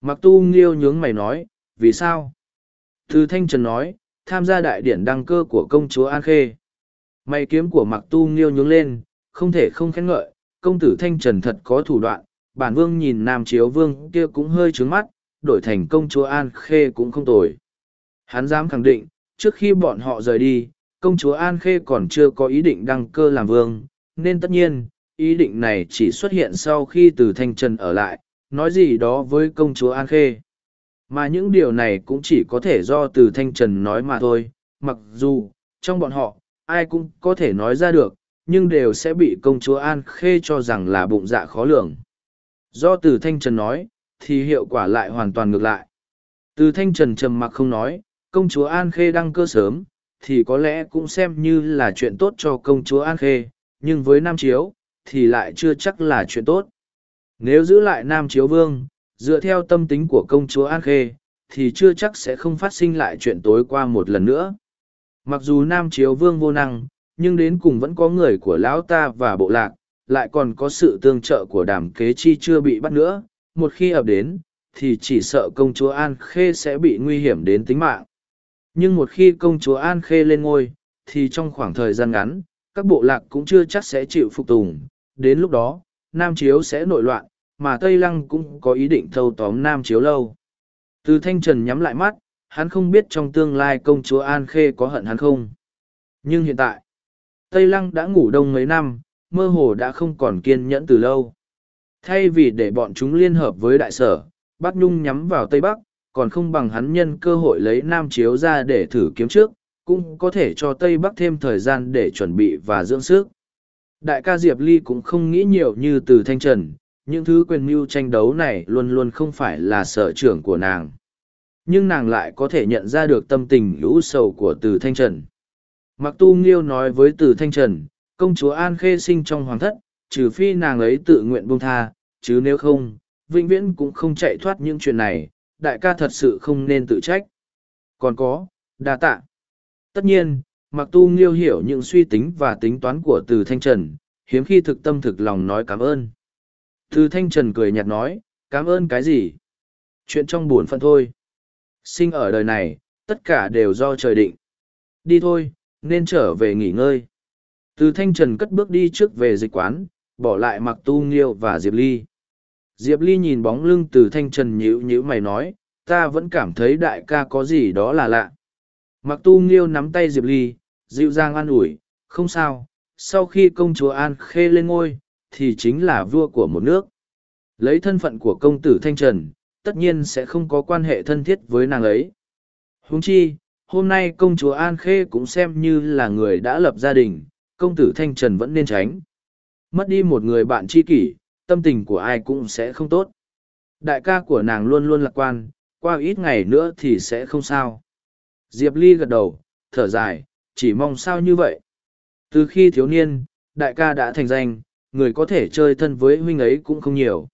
Mặc tu nghiêu nhướng mày nói, vì sao? Thư Thanh Trần nói, tham gia đại điển đăng cơ của công chúa An Khê. Mày kiếm của mặc tu nghiêu nhướng lên, không thể không khen ngợi, công tử Thanh Trần thật có thủ đoạn, bản vương nhìn nam chiếu vương kia cũng hơi trướng mắt, đổi thành công chúa An Khê cũng không tồi. Hắn dám khẳng định, trước khi bọn họ rời đi, công chúa An Khê còn chưa có ý định đăng cơ làm vương, nên tất nhiên, ý định này chỉ xuất hiện sau khi từ thanh trần ở lại nói gì đó với công chúa an khê. Mà những điều này cũng chỉ có thể do từ thanh trần nói mà thôi mặc dù trong bọn họ ai cũng có thể nói ra được nhưng đều sẽ bị công chúa an khê cho rằng là bụng dạ khó lường. Do từ thanh trần nói thì hiệu quả lại hoàn toàn ngược lại. Từ thanh trần trầm mặc không nói công chúa an khê đăng cơ sớm thì có lẽ cũng xem như là chuyện tốt cho công chúa an khê nhưng với nam chiếu thì lại chưa chắc là chuyện tốt. Nếu giữ lại Nam Chiếu Vương, dựa theo tâm tính của công chúa An Khê, thì chưa chắc sẽ không phát sinh lại chuyện tối qua một lần nữa. mặc dù nam chiếu vương vô năng nhưng đến cùng vẫn có người của lão ta và bộ lạc lại còn có sự tương trợ của đàm kế chi chưa bị bắt nữa một khi ập đến thì chỉ sợ công chúa an khê sẽ bị nguy hiểm đến tính mạng nhưng một khi công chúa an khê lên ngôi, thì trong khoảng thời gian ngắn, các bộ lạc cũng chưa chắc sẽ chịu phục tùng. Đến lúc đó, nam chiếu sẽ nội loạn, mà tây lăng cũng có ý định thâu tóm nam chiếu lâu. Từ thanh trần nhắm lại mắt, hắn không biết trong tương lai công chúa an khê có hận hắn không. Nhưng hiện tại, tây lăng đã ngủ đông mấy năm, mơ hồ đã không còn kiên nhẫn từ lâu. Thay vì để bọn chúng liên hợp với đại sở bắt nhung nhắm vào tây bắc còn không bằng hắn nhân cơ hội lấy nam chiếu ra để thử kiếm trước, cũng có thể cho tây bắc thêm thời gian để chuẩn bị và dưỡng sức. Đại ca diệp ly cũng không nghĩ nhiều như từ thanh trần, những thứ quyền mưu tranh đấu này luôn luôn không phải là sở trưởng của nàng. Nhưng nàng lại có thể nhận ra được tâm tình lũ sầu của từ thanh trần. Mặc tu nghiêu nói với từ thanh trần, công chúa an khê sinh trong hoàng thất, trừ phi nàng ấy tự nguyện buông tha, chứ nếu không, vĩnh viễn cũng không chạy thoát những chuyện này đại ca thật sự không nên tự trách. Còn có, đa tạ. Tất nhiên mặc tu nghiêu hiểu những suy tính và tính toán của từ thanh trần, hiếm khi thực tâm thực lòng nói cảm ơn. Từ thanh trần cười nhạt nói, cảm ơn cái gì? Chuyện trong buồn phận thôi. Sinh ở đời này, tất cả đều do trời định. Đi thôi, nên trở về nghỉ ngơi. Từ thanh trần cất bước đi trước về dịch quán, bỏ lại mặc tu nghiêu và diệp ly diệp ly nhìn bóng lưng từ thanh trần Nhữ Nhữ mày nói, ta vẫn cảm thấy đại ca có gì đó là lạ. Mặc tu nghiêu nắm tay diệp ly, dịu dàng an ủi, không sao, sau khi công chúa an khê lên ngôi, thì chính là vua của một nước. Lấy thân phận của công tử thanh trần, tất nhiên sẽ không có quan hệ thân thiết với nàng ấy. Huống chi, hôm nay công chúa an khê cũng xem như là người đã lập gia đình, công tử thanh trần vẫn nên tránh. Mất đi một người bạn tri kỷ tâm tình của ai cũng sẽ không tốt. Đại ca của nàng luôn luôn lạc quan, qua ít ngày nữa thì sẽ không sao. Diệp ly gật đầu, thở dài, chỉ mong sao như vậy. Từ khi thiếu niên, đại ca đã thành danh, người có thể chơi thân với huynh ấy cũng không nhiều.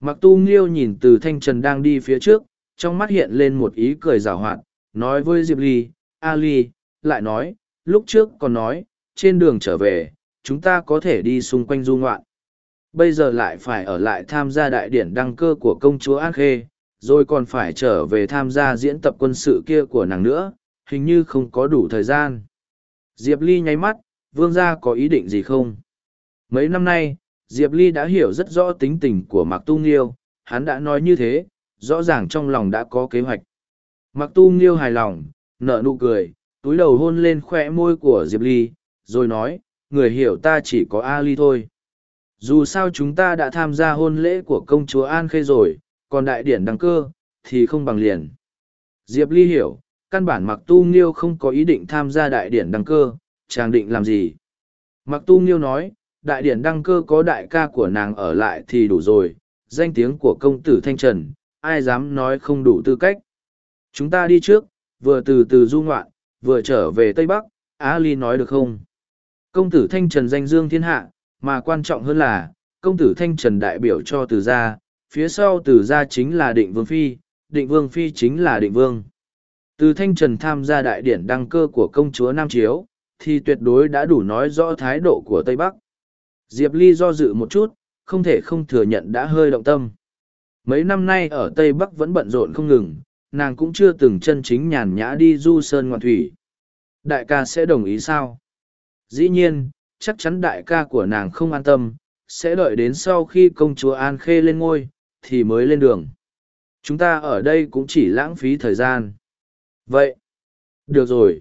Mặc tu nghiêu nhìn từ thanh trần đang đi phía trước, trong mắt hiện lên một ý cười rào hoạt, nói với diệp ly, a ly, lại nói, lúc trước còn nói, trên đường trở về, chúng ta có thể đi xung quanh du ngoạn bây giờ lại phải ở lại tham gia đại điển đăng cơ của công chúa an khê, rồi còn phải trở về tham gia diễn tập quân sự kia của nàng nữa, hình như không có đủ thời gian. Diệp ly nháy mắt, vương gia có ý định gì không? Mấy năm nay, diệp ly đã hiểu rất rõ tính tình của mạc tu nghiêu, hắn đã nói như thế, rõ ràng trong lòng đã có kế hoạch. Mặc tu nghiêu hài lòng, nở nụ cười, túi đầu hôn lên khoe môi của diệp ly, rồi nói, người hiểu ta chỉ có a ly thôi dù sao chúng ta đã tham gia hôn lễ của công chúa an khê rồi, còn đại điển đăng cơ, thì không bằng liền. Diệp ly hiểu, căn bản mặc tu nghiêu không có ý định tham gia đại điển đăng cơ, chàng định làm gì? Mặc tu nghiêu nói, đại điển đăng cơ có đại ca của nàng ở lại thì đủ rồi, danh tiếng của công tử thanh trần, ai dám nói không đủ tư cách. Chúng ta đi trước, vừa từ từ du ngoạn, vừa trở về tây bắc á ly nói được không? Công tử thanh trần danh dương thiên hạ mà quan trọng hơn là, công tử thanh trần đại biểu cho từ gia, phía sau từ gia chính là định vương phi, định vương phi chính là định vương. Từ thanh trần tham gia đại điển đăng cơ của công chúa nam chiếu, thì tuyệt đối đã đủ nói rõ thái độ của tây bắc. Diệp ly do dự một chút, không thể không thừa nhận đã hơi động tâm. Mấy năm nay ở tây bắc vẫn bận rộn không ngừng, nàng cũng chưa từng chân chính nhàn nhã đi du sơn ngoạn thủy. Đại ca sẽ đồng ý sao? Dĩ nhiên chắc chắn đại ca của nàng không an tâm sẽ đợi đến sau khi công chúa an khê lên ngôi thì mới lên đường. Chúng ta ở đây cũng chỉ lãng phí thời gian. Vậy được rồi.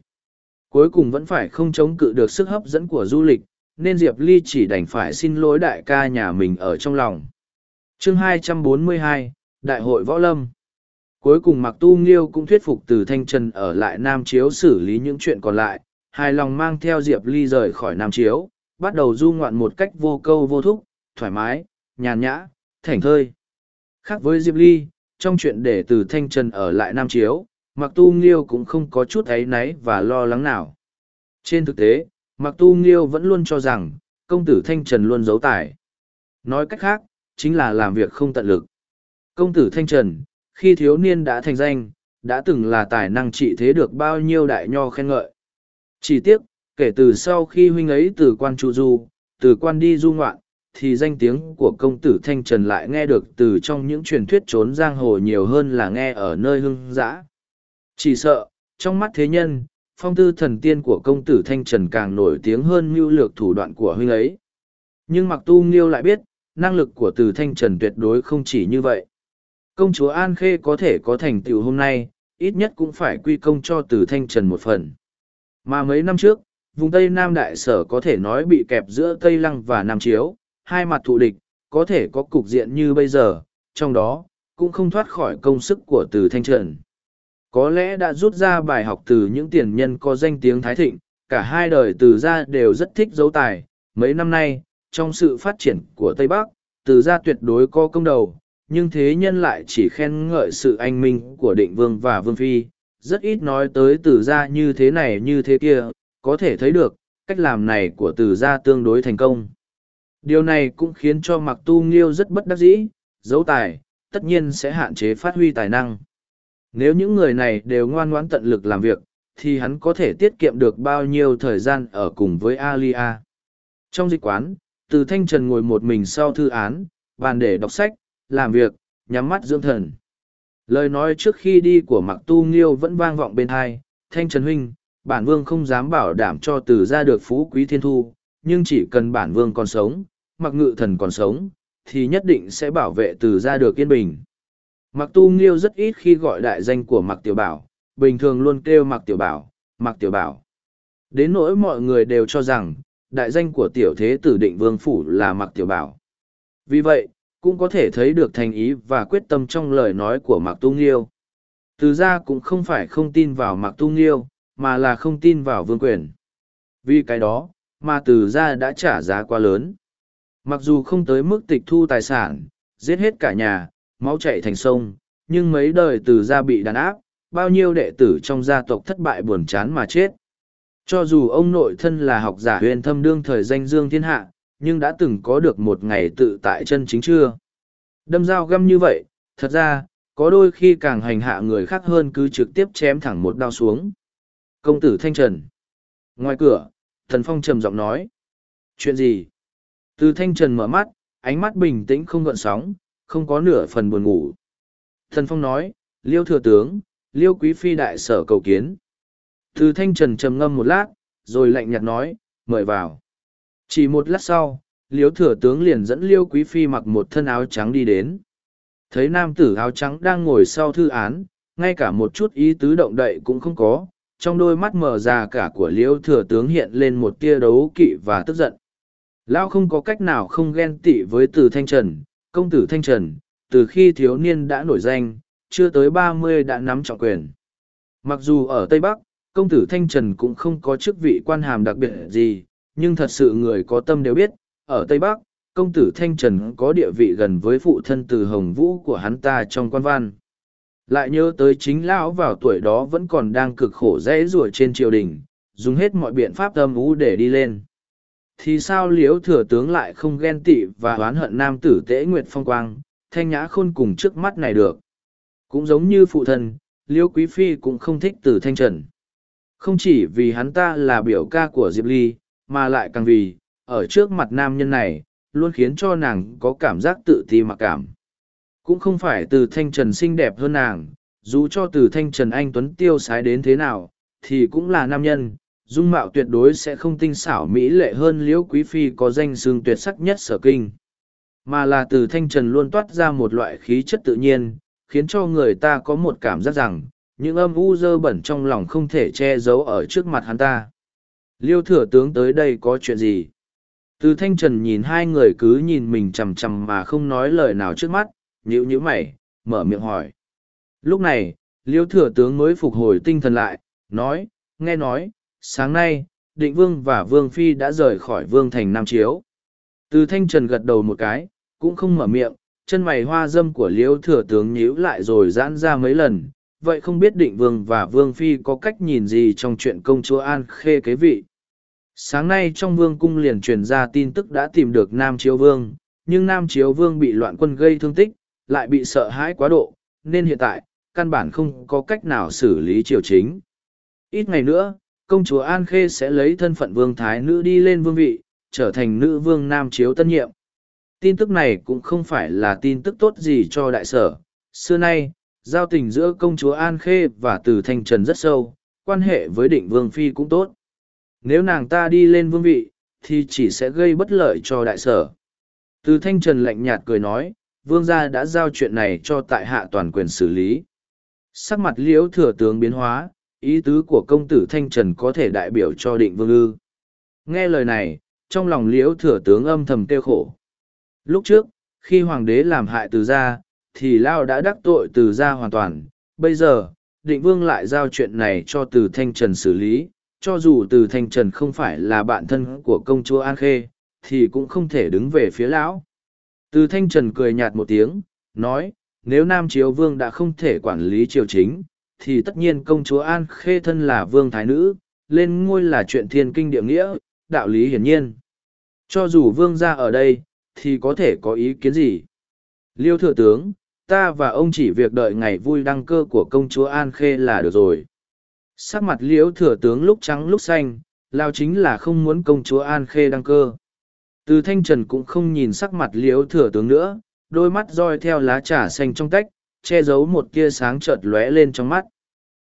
Cuối cùng vẫn phải không chống cự được sức hấp dẫn của du lịch nên diệp ly chỉ đành phải xin lỗi đại ca nhà mình ở trong lòng. Chương 242, đại hội võ lâm. Cuối cùng mặc tu nghiêu cũng thuyết phục từ thanh trần ở lại nam chiếu xử lý những chuyện còn lại hài lòng mang theo diệp ly rời khỏi nam chiếu, bắt đầu du ngoạn một cách vô câu vô thúc, thoải mái, nhàn nhã, thảnh thơi. Khác với diệp ly, trong chuyện để từ thanh trần ở lại nam chiếu mặc tu nghiêu cũng không có chút áy náy và lo lắng nào. Trên thực tế mặc tu nghiêu vẫn luôn cho rằng, công tử thanh trần luôn giấu tài. Nói cách khác, chính là làm việc không tận lực. Công tử thanh trần, khi thiếu niên đã thành danh, đã từng là tài năng trị thế được bao nhiêu đại nho khen ngợi. Chỉ tiếc, kể từ sau khi huynh ấy từ quan trụ du, từ quan đi du ngoạn, thì danh tiếng của công tử Thanh Trần lại nghe được từ trong những truyền thuyết trốn giang hồ nhiều hơn là nghe ở nơi hưng dã. Chỉ sợ, trong mắt thế nhân, phong tư thần tiên của công tử Thanh Trần càng nổi tiếng hơn mưu lược thủ đoạn của huynh ấy. Nhưng mặc tu nghiêu lại biết, năng lực của từ Thanh Trần tuyệt đối không chỉ như vậy. Công chúa An Khê có thể có thành tựu hôm nay, ít nhất cũng phải quy công cho từ Thanh Trần một phần. Mà mấy năm trước, vùng Tây Nam Đại Sở có thể nói bị kẹp giữa Tây Lăng và Nam Chiếu, hai mặt thù địch, có thể có cục diện như bây giờ, trong đó, cũng không thoát khỏi công sức của từ Thanh Trần. Có lẽ đã rút ra bài học từ những tiền nhân có danh tiếng Thái Thịnh, cả hai đời từ gia đều rất thích dấu tài. Mấy năm nay, trong sự phát triển của Tây Bắc, từ gia tuyệt đối có công đầu, nhưng thế nhân lại chỉ khen ngợi sự anh minh của định vương và vương phi, rất ít nói tới từ gia như thế này như thế kia, có thể thấy được, cách làm này của từ gia tương đối thành công. Điều này cũng khiến cho Mặc Tu Nghiêu rất bất đắc dĩ, dấu tài, tất nhiên sẽ hạn chế phát huy tài năng. Nếu những người này đều ngoan ngoãn tận lực làm việc, thì hắn có thể tiết kiệm được bao nhiêu thời gian ở cùng với Alia. Trong dịch quán, từ Thanh Trần ngồi một mình sau thư án, bàn để đọc sách, làm việc, nhắm mắt dưỡng thần. Lời nói trước khi đi của Mặc Tu Nghiêu vẫn vang vọng bên hai, Thanh Trần Huynh, bản vương không dám bảo đảm cho từ ra được phú quý thiên thu, nhưng chỉ cần bản vương còn sống, mặc ngự thần còn sống, thì nhất định sẽ bảo vệ từ ra được yên bình. Mặc tu nghiêu rất ít khi gọi đại danh của mặc tiểu bảo, bình thường luôn kêu mặc tiểu bảo, mặc tiểu bảo. Đến nỗi mọi người đều cho rằng, đại danh của tiểu thế tử định vương phủ là mặc tiểu bảo. Vì vậy, cũng có thể thấy được thành ý và quyết tâm trong lời nói của Mạc tu nghiêu. Từ ra cũng không phải không tin vào Mạc tu nghiêu, mà là không tin vào vương quyền. Vì cái đó, mà từ ra đã trả giá quá lớn. Mặc dù không tới mức tịch thu tài sản, giết hết cả nhà, máu chạy thành sông, nhưng mấy đời từ gia bị đàn áp, bao nhiêu đệ tử trong gia tộc thất bại buồn chán mà chết. Cho dù ông nội thân là học giả huyền thâm đương thời danh dương thiên hạ, nhưng đã từng có được một ngày tự tại chân chính chưa. Đâm dao găm như vậy, thật ra, có đôi khi càng hành hạ người khác hơn cứ trực tiếp chém thẳng một đao xuống. Công tử Thanh Trần. Ngoài cửa, Thần Phong trầm giọng nói. Chuyện gì? Từ Thanh Trần mở mắt, ánh mắt bình tĩnh không gợn sóng, không có nửa phần buồn ngủ. Thần Phong nói, Liêu Thừa Tướng, Liêu Quý Phi đại sở cầu kiến. Từ Thanh Trần trầm ngâm một lát, rồi lạnh nhạt nói, mời vào. Chỉ một lát sau, liếu Thừa Tướng liền dẫn Liêu Quý Phi mặc một thân áo trắng đi đến. Thấy nam tử áo trắng đang ngồi sau thư án, ngay cả một chút ý tứ động đậy cũng không có, trong đôi mắt mở ra cả của Liêu Thừa Tướng hiện lên một tia đấu kỵ và tức giận. Lão không có cách nào không ghen tị với từ Thanh Trần, công tử Thanh Trần, từ khi thiếu niên đã nổi danh, chưa tới ba mươi đã nắm trọng quyền. Mặc dù ở Tây Bắc, công tử Thanh Trần cũng không có chức vị quan hàm đặc biệt gì, nhưng thật sự người có tâm đều biết, ở Tây Bắc, công tử Thanh Trần có địa vị gần với phụ thân từ Hồng Vũ của hắn ta trong quan văn. Lại nhớ tới chính lão vào tuổi đó vẫn còn đang cực khổ rẽ rủa trên triều đình, dùng hết mọi biện pháp âm ú để đi lên. Thì sao liếu thừa tướng lại không ghen tị và oán hận nam tử tế nguyệt phong quang thanh nhã khôn cùng trước mắt này được? Cũng giống như phụ thân liêu quý phi cũng không thích từ thanh trần. Không chỉ vì hắn ta là biểu ca của diệp ly mà lại càng vì, ở trước mặt nam nhân này, luôn khiến cho nàng có cảm giác tự ti mặc cảm. Cũng không phải từ thanh trần xinh đẹp hơn nàng, dù cho từ thanh trần anh tuấn tiêu sái đến thế nào, thì cũng là nam nhân, dung mạo tuyệt đối sẽ không tinh xảo mỹ lệ hơn liễu quý phi có danh xương tuyệt sắc nhất sở kinh. Mà là từ thanh trần luôn toát ra một loại khí chất tự nhiên, khiến cho người ta có một cảm giác rằng, những âm u dơ bẩn trong lòng không thể che giấu ở trước mặt hắn ta liêu thừa tướng tới đây có chuyện gì? Từ thanh trần nhìn hai người cứ nhìn mình chằm chằm mà không nói lời nào trước mắt nhữ nhữ mày, mở miệng hỏi. Lúc này, liêu thừa tướng mới phục hồi tinh thần lại, nói, nghe nói, sáng nay, định vương và vương phi đã rời khỏi vương thành nam chiếu. Từ thanh trần gật đầu một cái, cũng không mở miệng, chân mày hoa dâm của Liêu thừa tướng nhíu lại rồi giãn ra mấy lần vậy không biết định vương và vương phi có cách nhìn gì trong chuyện công chúa an khê kế vị sáng nay trong vương cung liền truyền ra tin tức đã tìm được nam chiếu vương nhưng nam chiếu vương bị loạn quân gây thương tích lại bị sợ hãi quá độ nên hiện tại căn bản không có cách nào xử lý triều chính ít ngày nữa công chúa An Khê sẽ lấy thân phận vương thái nữ đi lên vương vị, trở thành nữ vương nam chiếu tân nhiệm. Tin tức này cũng không phải là tin tức tốt gì cho đại sở. Xưa nay, giao tình giữa công chúa An Khê và Từ Thanh Trần rất sâu, quan hệ với định vương phi cũng tốt. Nếu nàng ta đi lên vương vị, thì chỉ sẽ gây bất lợi cho đại sở. Từ Thanh Trần lạnh nhạt cười nói, vương gia đã giao chuyện này cho tại hạ toàn quyền xử lý. Sắc mặt liễu thừa tướng biến hóa, ý tứ của công tử Thanh Trần có thể đại biểu cho định vương ư. Nghe lời này, trong lòng liễu thừa tướng âm thầm kêu khổ. Lúc trước, khi hoàng đế làm hại từ gia, thì Lao đã đắc tội từ gia hoàn toàn. Bây giờ, định vương lại giao chuyện này cho từ Thanh Trần xử lý, cho dù từ Thanh Trần không phải là bạn thân của công chúa An Khê, thì cũng không thể đứng về phía lão. Từ Thanh Trần cười nhạt một tiếng, nói, nếu Nam Chiếu Vương đã không thể quản lý triều chính, thì tất nhiên công chúa An Khê thân là vương thái nữ, lên ngôi là chuyện thiên kinh địa nghĩa, đạo lý hiển nhiên. Cho dù vương gia ở đây, thì có thể có ý kiến gì? Liêu thừa tướng, ta và ông chỉ việc đợi ngày vui đăng cơ của công chúa An Khê là được rồi. Sắc mặt liễu thừa tướng lúc trắng lúc xanh, lao chính là không muốn công chúa An Khê đăng cơ. Từ thanh trần cũng không nhìn sắc mặt liễu thừa tướng nữa, đôi mắt roi theo lá trà xanh trong tách, che giấu một tia sáng chợt lóe lên trong mắt.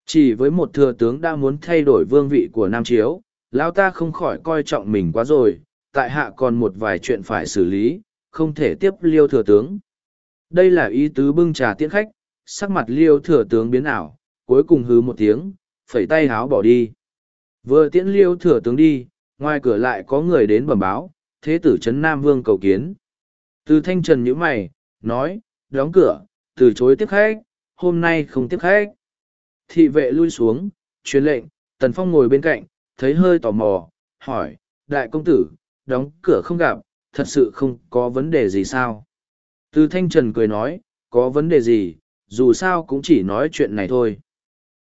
Chỉ với một thừa tướng đã muốn thay đổi vương vị của Nam Chiếu, lão ta không khỏi coi trọng mình quá rồi, tại hạ còn một vài chuyện phải xử lý, không thể tiếp liêu thừa tướng. Đây là ý tứ bưng trà tiễn khách, sắc mặt liêu thừa tướng biến ảo, cuối cùng hứ một tiếng, phẩy tay háo bỏ đi. Vừa tiễn liêu thừa tướng đi, ngoài cửa lại có người đến bẩm báo, thế tử Trấn Nam Vương cầu kiến. Từ thanh trần nhíu mày, nói, đóng cửa, từ chối tiếp khách, hôm nay không tiếp khách. Thị vệ lui xuống, truyền lệnh, Tần Phong ngồi bên cạnh, thấy hơi tò mò, hỏi, đại công tử, đóng cửa không gặp, thật sự không có vấn đề gì sao? Từ Thanh Trần cười nói, có vấn đề gì, dù sao cũng chỉ nói chuyện này thôi.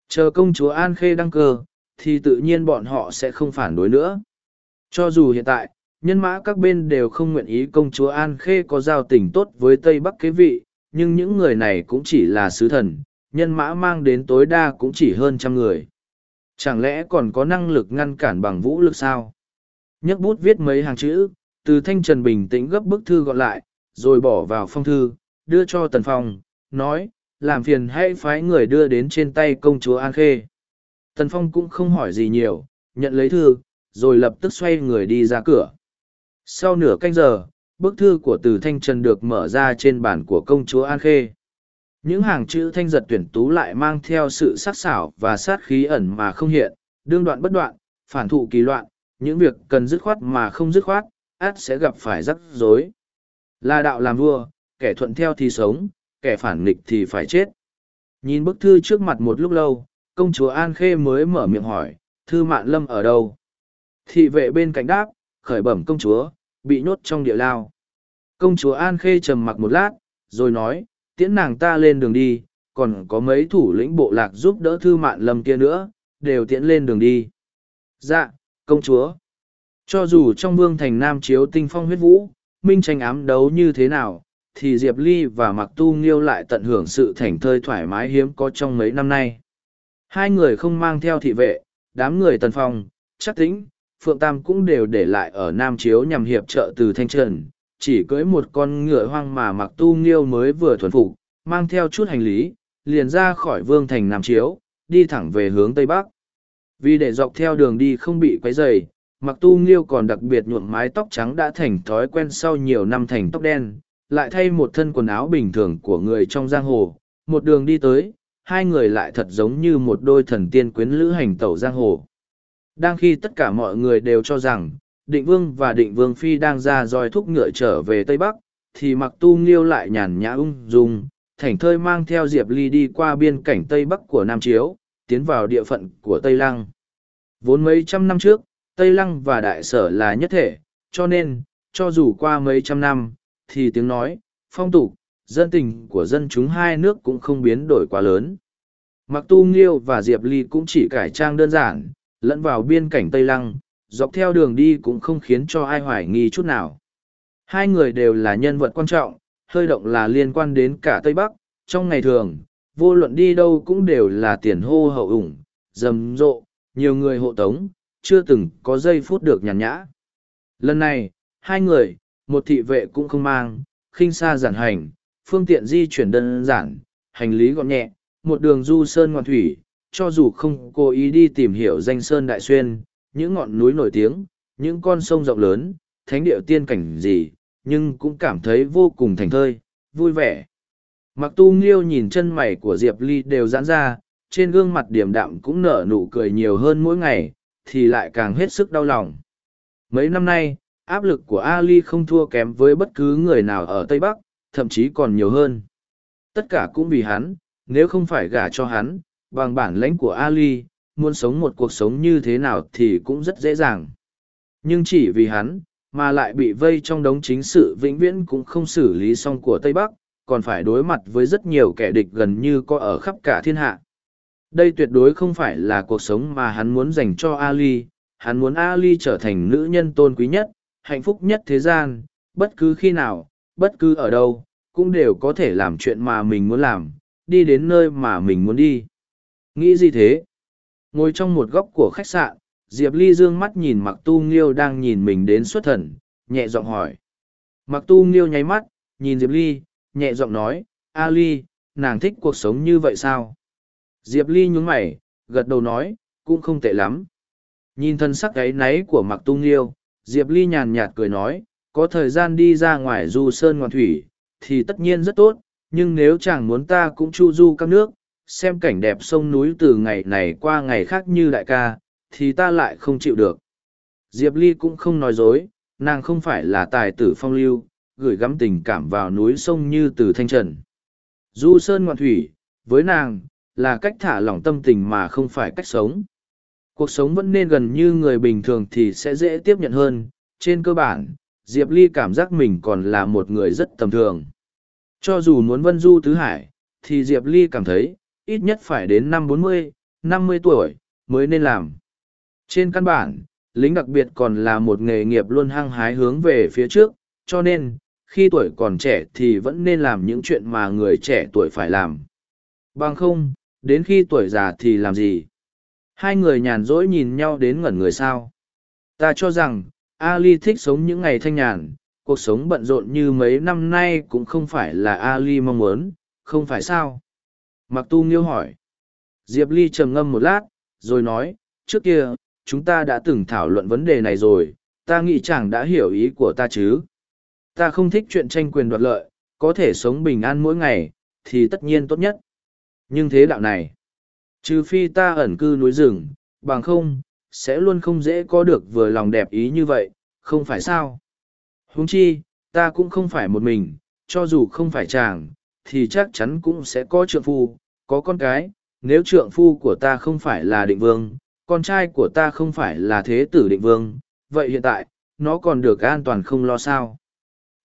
Chờ công chúa An Khê đăng cơ, thì tự nhiên bọn họ sẽ không phản đối nữa. Cho dù hiện tại, nhân mã các bên đều không nguyện ý công chúa An Khê có giao tình tốt với Tây Bắc kế vị, nhưng những người này cũng chỉ là sứ thần, nhân mã mang đến tối đa cũng chỉ hơn trăm người. Chẳng lẽ còn có năng lực ngăn cản bằng vũ lực sao? nhấc bút viết mấy hàng chữ, từ thanh trần bình tĩnh gấp bức thư gọn lại, rồi bỏ vào phong thư, đưa cho tần phong, nói, làm phiền hãy phái người đưa đến trên tay công chúa An Khê. Tần phong cũng không hỏi gì nhiều, nhận lấy thư, rồi lập tức xoay người đi ra cửa. Sau nửa canh giờ, bức thư của từ thanh trần được mở ra trên bản của công chúa An Khê. Những hàng chữ thanh giật tuyển tú lại mang theo sự sắc sảo và sát khí ẩn mà không hiện, đương đoạn bất đoạn, phản thụ kỳ loạn, những việc cần dứt khoát mà không dứt khoát, át sẽ gặp phải rắc rối. Là đạo làm vua, kẻ thuận theo thì sống, kẻ phản nghịch thì phải chết. Nhìn bức thư trước mặt một lúc lâu, công chúa An Khê mới mở miệng hỏi, thư mạn lâm ở đâu? Thị vệ bên cạnh đáp, khởi bẩm công chúa, bị nhốt trong địa lao. Công chúa An Khê trầm mặc một lát, rồi nói, tiễn nàng ta lên đường đi, còn có mấy thủ lĩnh bộ lạc giúp đỡ thư mạn lâm kia nữa, đều tiễn lên đường đi. Dạ, công chúa. Cho dù trong vương thành Nam chiếu tinh phong huyết vũ, minh tranh ám đấu như thế nào, thì Diệp Ly và Mặc Tu Nghiêu lại tận hưởng sự thảnh thơi thoải mái hiếm có trong mấy năm nay. Hai người không mang theo thị vệ, đám người tần phong, chắc tĩnh, Phượng Tam cũng đều để lại ở Nam Chiếu nhằm hiệp trợ từ Thanh Trần, chỉ cưới một con ngựa hoang mà Mặc Tu Nghiêu mới vừa thuần phục, mang theo chút hành lý, liền ra khỏi vương thành Nam Chiếu, đi thẳng về hướng Tây Bắc. Vì để dọc theo đường đi không bị quấy rầy, mặc tu nghiêu còn đặc biệt nhuộm mái tóc trắng đã thành thói quen sau nhiều năm thành tóc đen, lại thay một thân quần áo bình thường của người trong giang hồ. Một đường đi tới, hai người lại thật giống như một đôi thần tiên quyến lữ hành tẩu giang hồ. Đang khi tất cả mọi người đều cho rằng, định vương và định vương phi đang ra roi thúc ngựa trở về Tây Bắc, thì mặc tu nghiêu lại nhàn nhã ung dung, thảnh thơi mang theo Diệp Ly đi qua biên cảnh Tây Bắc của Nam Chiếu, tiến vào địa phận của Tây Lăng. Vốn mấy trăm năm trước, Tây Lăng và Đại Sở là nhất thể, cho nên, cho dù qua mấy trăm năm, thì tiếng nói, phong tục, dân tình của dân chúng hai nước cũng không biến đổi quá lớn. Mặc Tu Nghiêu và Diệp Ly cũng chỉ cải trang đơn giản, lẫn vào biên cảnh Tây Lăng, dọc theo đường đi cũng không khiến cho ai hoài nghi chút nào. Hai người đều là nhân vật quan trọng, hơi động là liên quan đến cả Tây Bắc, trong ngày thường, vô luận đi đâu cũng đều là tiền hô hậu ủng, rầm rộ, nhiều người hộ tống, chưa từng có giây phút được nhàn nhã. Lần này, hai người, một thị vệ cũng không mang, khinh xa giản hành, phương tiện di chuyển đơn giản, hành lý gọn nhẹ, một đường du sơn ngoạn thủy, cho dù không cố ý đi tìm hiểu danh sơn đại xuyên, những ngọn núi nổi tiếng, những con sông rộng lớn, thánh địa tiên cảnh gì, nhưng cũng cảm thấy vô cùng thành thơi, vui vẻ. Mặc tu nghiêu nhìn chân mày của Diệp Ly đều giãn ra, trên gương mặt điểm đạm cũng nở nụ cười nhiều hơn mỗi ngày, thì lại càng hết sức đau lòng. Mấy năm nay, áp lực của Ali không thua kém với bất cứ người nào ở Tây Bắc, thậm chí còn nhiều hơn. Tất cả cũng vì hắn, nếu không phải gả cho hắn, bằng bản lãnh của Ali, muốn sống một cuộc sống như thế nào thì cũng rất dễ dàng. Nhưng chỉ vì hắn, mà lại bị vây trong đống chính sự vĩnh viễn cũng không xử lý xong của Tây Bắc, còn phải đối mặt với rất nhiều kẻ địch gần như có ở khắp cả thiên hạ. Đây tuyệt đối không phải là cuộc sống mà hắn muốn dành cho Ali, hắn muốn Ali trở thành nữ nhân tôn quý nhất, hạnh phúc nhất thế gian, bất cứ khi nào, bất cứ ở đâu, cũng đều có thể làm chuyện mà mình muốn làm, đi đến nơi mà mình muốn đi. Nghĩ gì thế? Ngồi trong một góc của khách sạn, Diệp Ly dương mắt nhìn Mặc Tu Nghiêu đang nhìn mình đến xuất thần, nhẹ giọng hỏi. Mặc Tu Nghiêu nháy mắt, nhìn Diệp Ly, nhẹ giọng nói, A Ly, nàng thích cuộc sống như vậy sao? Diệp Ly nhún mày, gật đầu nói, cũng không tệ lắm. Nhìn thân sắc gáy náy của Mặc Tung Nghiêu, Diệp Ly nhàn nhạt cười nói, có thời gian đi ra ngoài du sơn ngoan thủy, thì tất nhiên rất tốt, nhưng nếu chàng muốn ta cũng chu du các nước, xem cảnh đẹp sông núi từ ngày này qua ngày khác như đại ca, thì ta lại không chịu được. Diệp Ly cũng không nói dối, nàng không phải là tài tử phong lưu, gửi gắm tình cảm vào núi sông như từ thanh trần. Du sơn ngoạn thủy, với nàng, là cách thả lỏng tâm tình mà không phải cách sống. Cuộc sống vẫn nên gần như người bình thường thì sẽ dễ tiếp nhận hơn. Trên cơ bản, Diệp Ly cảm giác mình còn là một người rất tầm thường. Cho dù muốn vân du tứ hải, thì Diệp Ly cảm thấy, ít nhất phải đến năm bốn mươi, năm mươi tuổi, mới nên làm. Trên căn bản, lính đặc biệt còn là một nghề nghiệp luôn hăng hái hướng về phía trước, cho nên, khi tuổi còn trẻ thì vẫn nên làm những chuyện mà người trẻ tuổi phải làm. Bằng không, đến khi tuổi già thì làm gì? Hai người nhàn rỗi nhìn nhau đến ngẩn người sao. Ta cho rằng, Ali thích sống những ngày thanh nhàn, cuộc sống bận rộn như mấy năm nay cũng không phải là Ali mong muốn, không phải sao? Mặc tu nghiêu hỏi. Diệp Ly trầm ngâm một lát, rồi nói, trước kia, chúng ta đã từng thảo luận vấn đề này rồi, ta nghĩ chàng đã hiểu ý của ta chứ. Ta không thích chuyện tranh quyền đoạt lợi, có thể sống bình an mỗi ngày, thì tất nhiên tốt nhất. Nhưng thế đạo này, trừ phi ta ẩn cư núi rừng, bằng không, sẽ luôn không dễ có được vừa lòng đẹp ý như vậy, không phải sao. Huống chi, ta cũng không phải một mình, cho dù không phải chàng, thì chắc chắn cũng sẽ có trượng phu, có con cái. Nếu trượng phu của ta không phải là định vương, con trai của ta không phải là thế tử định vương, vậy hiện tại, nó còn được an toàn không lo sao.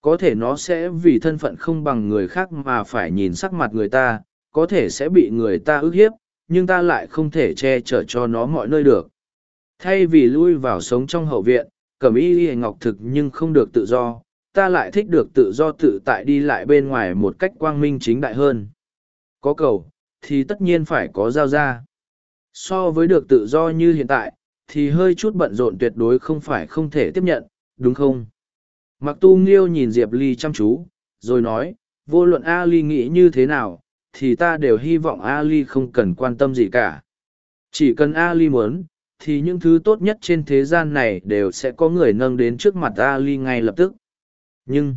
Có thể nó sẽ vì thân phận không bằng người khác mà phải nhìn sắc mặt người ta, có thể sẽ bị người ta ức hiếp, nhưng ta lại không thể che chở cho nó mọi nơi được. Thay vì lui vào sống trong hậu viện, cẩm y y ngọc thực nhưng không được tự do, ta lại thích được tự do tự tại đi lại bên ngoài một cách quang minh chính đại hơn. Có cầu, thì tất nhiên phải có giao ra. So với được tự do như hiện tại, thì hơi chút bận rộn tuyệt đối không phải không thể tiếp nhận, đúng không? Mặc tu nghiêu nhìn Diệp Ly chăm chú, rồi nói, vô luận A Ly nghĩ như thế nào, thì ta đều hy vọng Ali không cần quan tâm gì cả. Chỉ cần Ali muốn, thì những thứ tốt nhất trên thế gian này đều sẽ có người nâng đến trước mặt Ali ngay lập tức. Nhưng,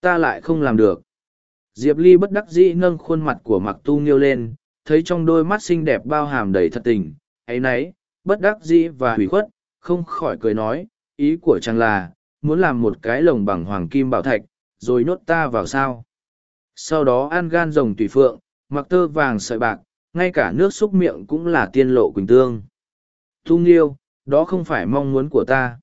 ta lại không làm được. Diệp Ly bất đắc dĩ nâng khuôn mặt của Mặc Tu Nghiêu lên, thấy trong đôi mắt xinh đẹp bao hàm đầy thật tình, ấy nấy, bất đắc dĩ và hủy khuất, không khỏi cười nói, ý của chàng là, muốn làm một cái lồng bằng hoàng kim bảo thạch, rồi nhốt ta vào sao. Sau đó ăn gan rồng tùy phượng, mặc tơ vàng sợi bạc, ngay cả nước xúc miệng cũng là tiên lộ quỳnh tương. Thu nghiêu, đó không phải mong muốn của ta.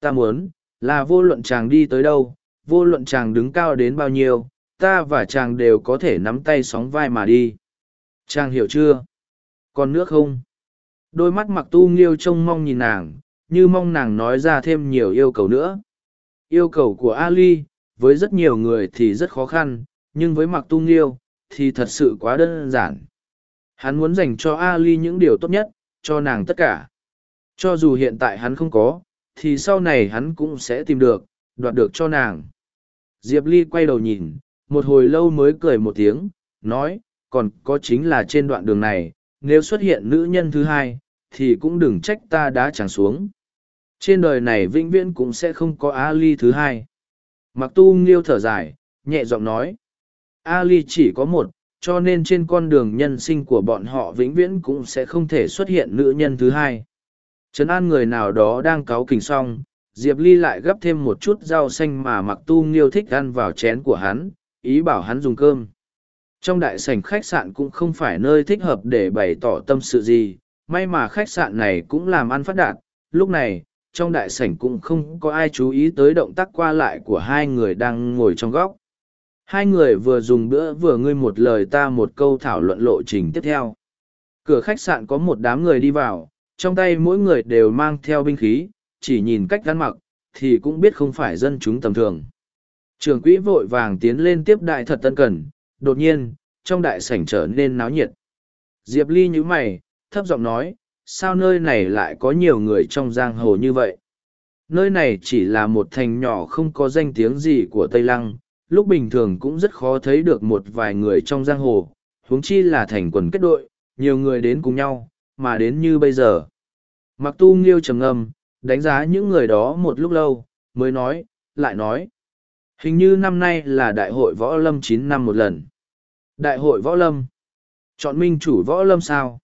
Ta muốn, là vô luận chàng đi tới đâu, vô luận chàng đứng cao đến bao nhiêu, ta và chàng đều có thể nắm tay sóng vai mà đi. Chàng hiểu chưa? Còn nước không? Đôi mắt mặc tu nghiêu trông mong nhìn nàng, như mong nàng nói ra thêm nhiều yêu cầu nữa. Yêu cầu của Ali, với rất nhiều người thì rất khó khăn, nhưng với mặc tu nghiêu, thì thật sự quá đơn giản. Hắn muốn dành cho Ali những điều tốt nhất, cho nàng tất cả. Cho dù hiện tại hắn không có, thì sau này hắn cũng sẽ tìm được, đoạt được cho nàng. Diệp Ly quay đầu nhìn, một hồi lâu mới cười một tiếng, nói, còn có chính là trên đoạn đường này, nếu xuất hiện nữ nhân thứ hai, thì cũng đừng trách ta đã chẳng xuống. Trên đời này vĩnh viễn cũng sẽ không có Ali thứ hai. Mặc tu nghiêu thở dài, nhẹ giọng nói. Ali chỉ có một, cho nên trên con đường nhân sinh của bọn họ vĩnh viễn cũng sẽ không thể xuất hiện nữ nhân thứ hai. Trấn an người nào đó đang cáu kình xong, Diệp Ly lại gấp thêm một chút rau xanh mà mặc tu nghiêu thích ăn vào chén của hắn, ý bảo hắn dùng cơm. Trong đại sảnh khách sạn cũng không phải nơi thích hợp để bày tỏ tâm sự gì, may mà khách sạn này cũng làm ăn phát đạt. Lúc này, trong đại sảnh cũng không có ai chú ý tới động tác qua lại của hai người đang ngồi trong góc. Hai người vừa dùng bữa vừa ngươi một lời ta một câu thảo luận lộ trình tiếp theo. Cửa khách sạn có một đám người đi vào, trong tay mỗi người đều mang theo binh khí, chỉ nhìn cách gắn mặc, thì cũng biết không phải dân chúng tầm thường. Trường quỹ vội vàng tiến lên tiếp đại thật tân cần, đột nhiên, trong đại sảnh trở nên náo nhiệt. Diệp Ly như mày, thấp giọng nói, sao nơi này lại có nhiều người trong giang hồ như vậy? Nơi này chỉ là một thành nhỏ không có danh tiếng gì của Tây Lăng, lúc bình thường cũng rất khó thấy được một vài người trong giang hồ, huống chi là thành quần kết đội, nhiều người đến cùng nhau, mà đến như bây giờ. Mặc tu nghiêu trầm ngâm, đánh giá những người đó một lúc lâu, mới nói, lại nói. Hình như năm nay là đại hội võ lâm chín năm một lần. Đại hội võ lâm. Chọn minh chủ võ lâm sao?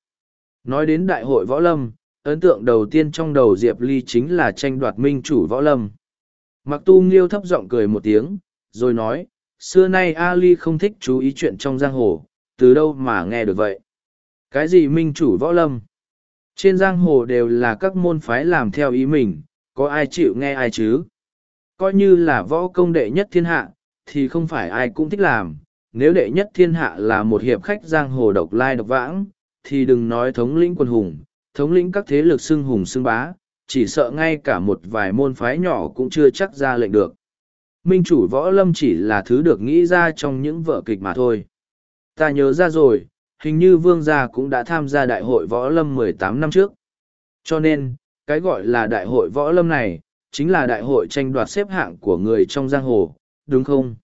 Nói đến đại hội võ lâm, ấn tượng đầu tiên trong đầu Diệp Ly chính là tranh đoạt minh chủ võ lâm. Mặc tu nghiêu thấp giọng cười một tiếng, rồi nói, xưa nay Ali không thích chú ý chuyện trong giang hồ, từ đâu mà nghe được vậy? Cái gì minh chủ võ lâm? Trên giang hồ đều là các môn phái làm theo ý mình, có ai chịu nghe ai chứ? Coi như là võ công đệ nhất thiên hạ, thì không phải ai cũng thích làm. Nếu đệ nhất thiên hạ là một hiệp khách giang hồ độc lai độc vãng, thì đừng nói thống lĩnh quân hùng, thống lĩnh các thế lực xưng hùng xưng bá, chỉ sợ ngay cả một vài môn phái nhỏ cũng chưa chắc ra lệnh được. Minh chủ võ lâm chỉ là thứ được nghĩ ra trong những vở kịch mà thôi. Ta nhớ ra rồi, hình như vương gia cũng đã tham gia đại hội võ lâm mười tám năm trước. Cho nên, cái gọi là đại hội võ lâm này, chính là đại hội tranh đoạt xếp hạng của người trong giang hồ, đúng không?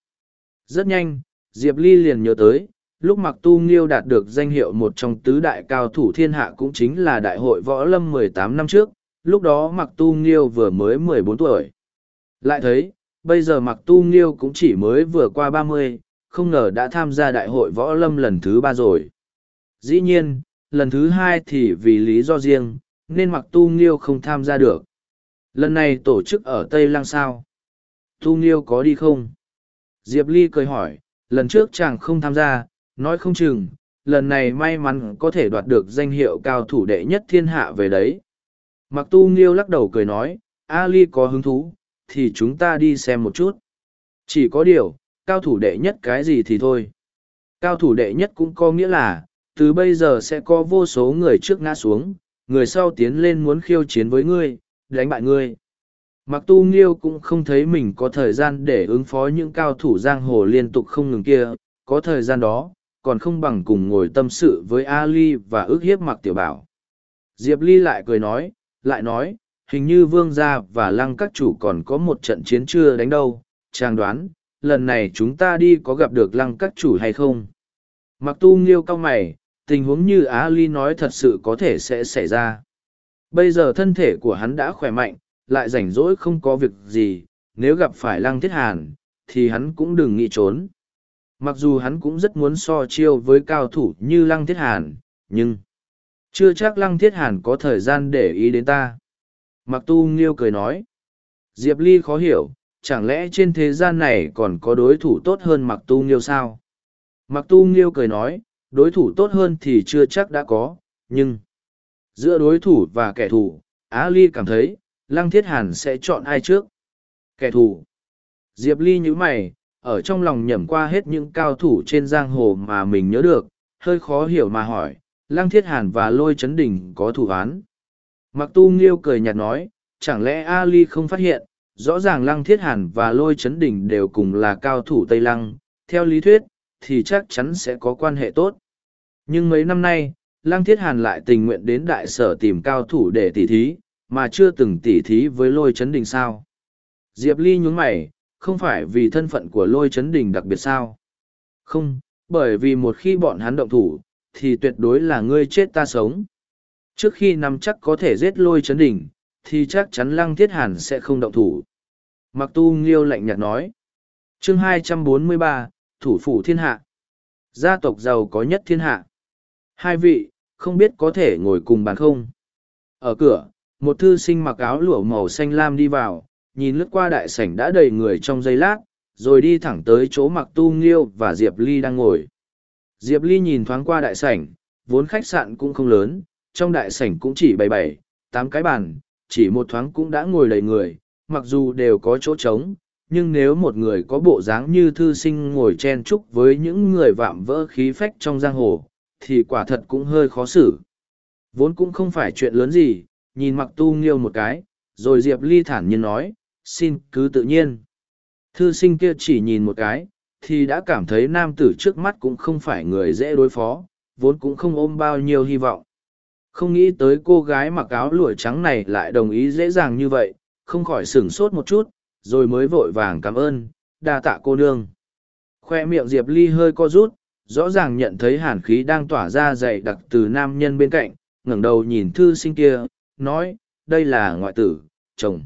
Rất nhanh, Diệp Ly liền nhớ tới, lúc Mặc Tu Nghiêu đạt được danh hiệu một trong tứ đại cao thủ thiên hạ cũng chính là đại hội võ lâm mười tám năm trước, lúc đó Mặc Tu Nghiêu vừa mới mười bốn tuổi. Lại thấy, bây giờ Mặc Tu Nghiêu cũng chỉ mới vừa qua ba mươi, không ngờ đã tham gia đại hội võ lâm lần thứ ba rồi. Dĩ nhiên, lần thứ hai thì vì lý do riêng, nên Mặc Tu Nghiêu không tham gia được. Lần này tổ chức ở Tây Lăng sao? Tu Nghiêu có đi không? Diệp Ly cười hỏi, lần trước chàng không tham gia, nói không chừng, lần này may mắn có thể đoạt được danh hiệu cao thủ đệ nhất thiên hạ về đấy. Mặc tu nghiêu lắc đầu cười nói, Ali có hứng thú, thì chúng ta đi xem một chút. Chỉ có điều, cao thủ đệ nhất cái gì thì thôi. Cao thủ đệ nhất cũng có nghĩa là, từ bây giờ sẽ có vô số người trước ngã xuống, người sau tiến lên muốn khiêu chiến với ngươi, đánh bại ngươi. Mặc tu nghiêu cũng không thấy mình có thời gian để ứng phó những cao thủ giang hồ liên tục không ngừng kia, có thời gian đó, còn không bằng cùng ngồi tâm sự với Ali và ước hiếp mặc tiểu bảo. Diệp Ly lại cười nói, lại nói, hình như vương gia và lăng các chủ còn có một trận chiến chưa đánh đâu, Trang đoán, lần này chúng ta đi có gặp được lăng các chủ hay không? Mặc tu nghiêu cao mày, tình huống như Á Ly nói thật sự có thể sẽ xảy ra. Bây giờ thân thể của hắn đã khỏe mạnh, lại rảnh rỗi không có việc gì, nếu gặp phải lăng thiết hàn, thì hắn cũng đừng nghĩ trốn. Mặc dù hắn cũng rất muốn so chiêu với cao thủ như lăng thiết hàn, nhưng chưa chắc lăng thiết hàn có thời gian để ý đến ta. Mặc tu nghiêu cười nói. Diệp Ly khó hiểu, chẳng lẽ trên thế gian này còn có đối thủ tốt hơn mặc tu nghiêu sao? Mặc tu nghiêu cười nói, đối thủ tốt hơn thì chưa chắc đã có, nhưng giữa đối thủ và kẻ thù, Á Ly cảm thấy, Lăng Thiết Hàn sẽ chọn ai trước? Kẻ thù. Diệp Ly như mày, ở trong lòng nhẩm qua hết những cao thủ trên giang hồ mà mình nhớ được, hơi khó hiểu mà hỏi, Lăng Thiết Hàn và Lôi Trấn Đình có thủ án. Mặc tu nghiêu cười nhạt nói, chẳng lẽ Ali không phát hiện, rõ ràng Lăng Thiết Hàn và Lôi Chấn Đỉnh đều cùng là cao thủ Tây Lăng, theo lý thuyết, thì chắc chắn sẽ có quan hệ tốt. Nhưng mấy năm nay, Lăng Thiết Hàn lại tình nguyện đến đại sở tìm cao thủ để tỉ thí, mà chưa từng tỉ thí với lôi chấn Đỉnh sao. Diệp Ly nhún mày, không phải vì thân phận của lôi chấn Đỉnh đặc biệt sao. Không, bởi vì một khi bọn hắn động thủ, thì tuyệt đối là ngươi chết ta sống. Trước khi nắm chắc có thể giết lôi chấn đỉnh, thì chắc chắn Lăng Thiết Hàn sẽ không động thủ. Mặc tu nghiêu lạnh nhạt nói. chương 243, Thủ phủ thiên hạ. Gia tộc giàu có nhất thiên hạ. Hai vị, không biết có thể ngồi cùng bàn không? Ở cửa, một thư sinh mặc áo lụa màu xanh lam đi vào, nhìn lướt qua đại sảnh đã đầy người trong giây lát, rồi đi thẳng tới chỗ mặc tu nghiêu và Diệp Ly đang ngồi. Diệp Ly nhìn thoáng qua đại sảnh, vốn khách sạn cũng không lớn, trong đại sảnh cũng chỉ bảy bảy, tám cái bàn, chỉ một thoáng cũng đã ngồi đầy người, mặc dù đều có chỗ trống, nhưng nếu một người có bộ dáng như thư sinh ngồi chen chúc với những người vạm vỡ khí phách trong giang hồ, thì quả thật cũng hơi khó xử. Vốn cũng không phải chuyện lớn gì, nhìn mặc tu nghiêu một cái, rồi Diệp Ly thản nhiên nói, xin cứ tự nhiên. Thư sinh kia chỉ nhìn một cái, thì đã cảm thấy nam tử trước mắt cũng không phải người dễ đối phó, vốn cũng không ôm bao nhiêu hy vọng. Không nghĩ tới cô gái mặc áo lụa trắng này lại đồng ý dễ dàng như vậy, không khỏi sửng sốt một chút, rồi mới vội vàng cảm ơn, đa tạ cô nương. Khoe miệng Diệp Ly hơi co rút, rõ ràng nhận thấy hàn khí đang tỏa ra dày đặc từ nam nhân bên cạnh, ngẩng đầu nhìn thư sinh kia, nói, đây là ngoại tử, chồng.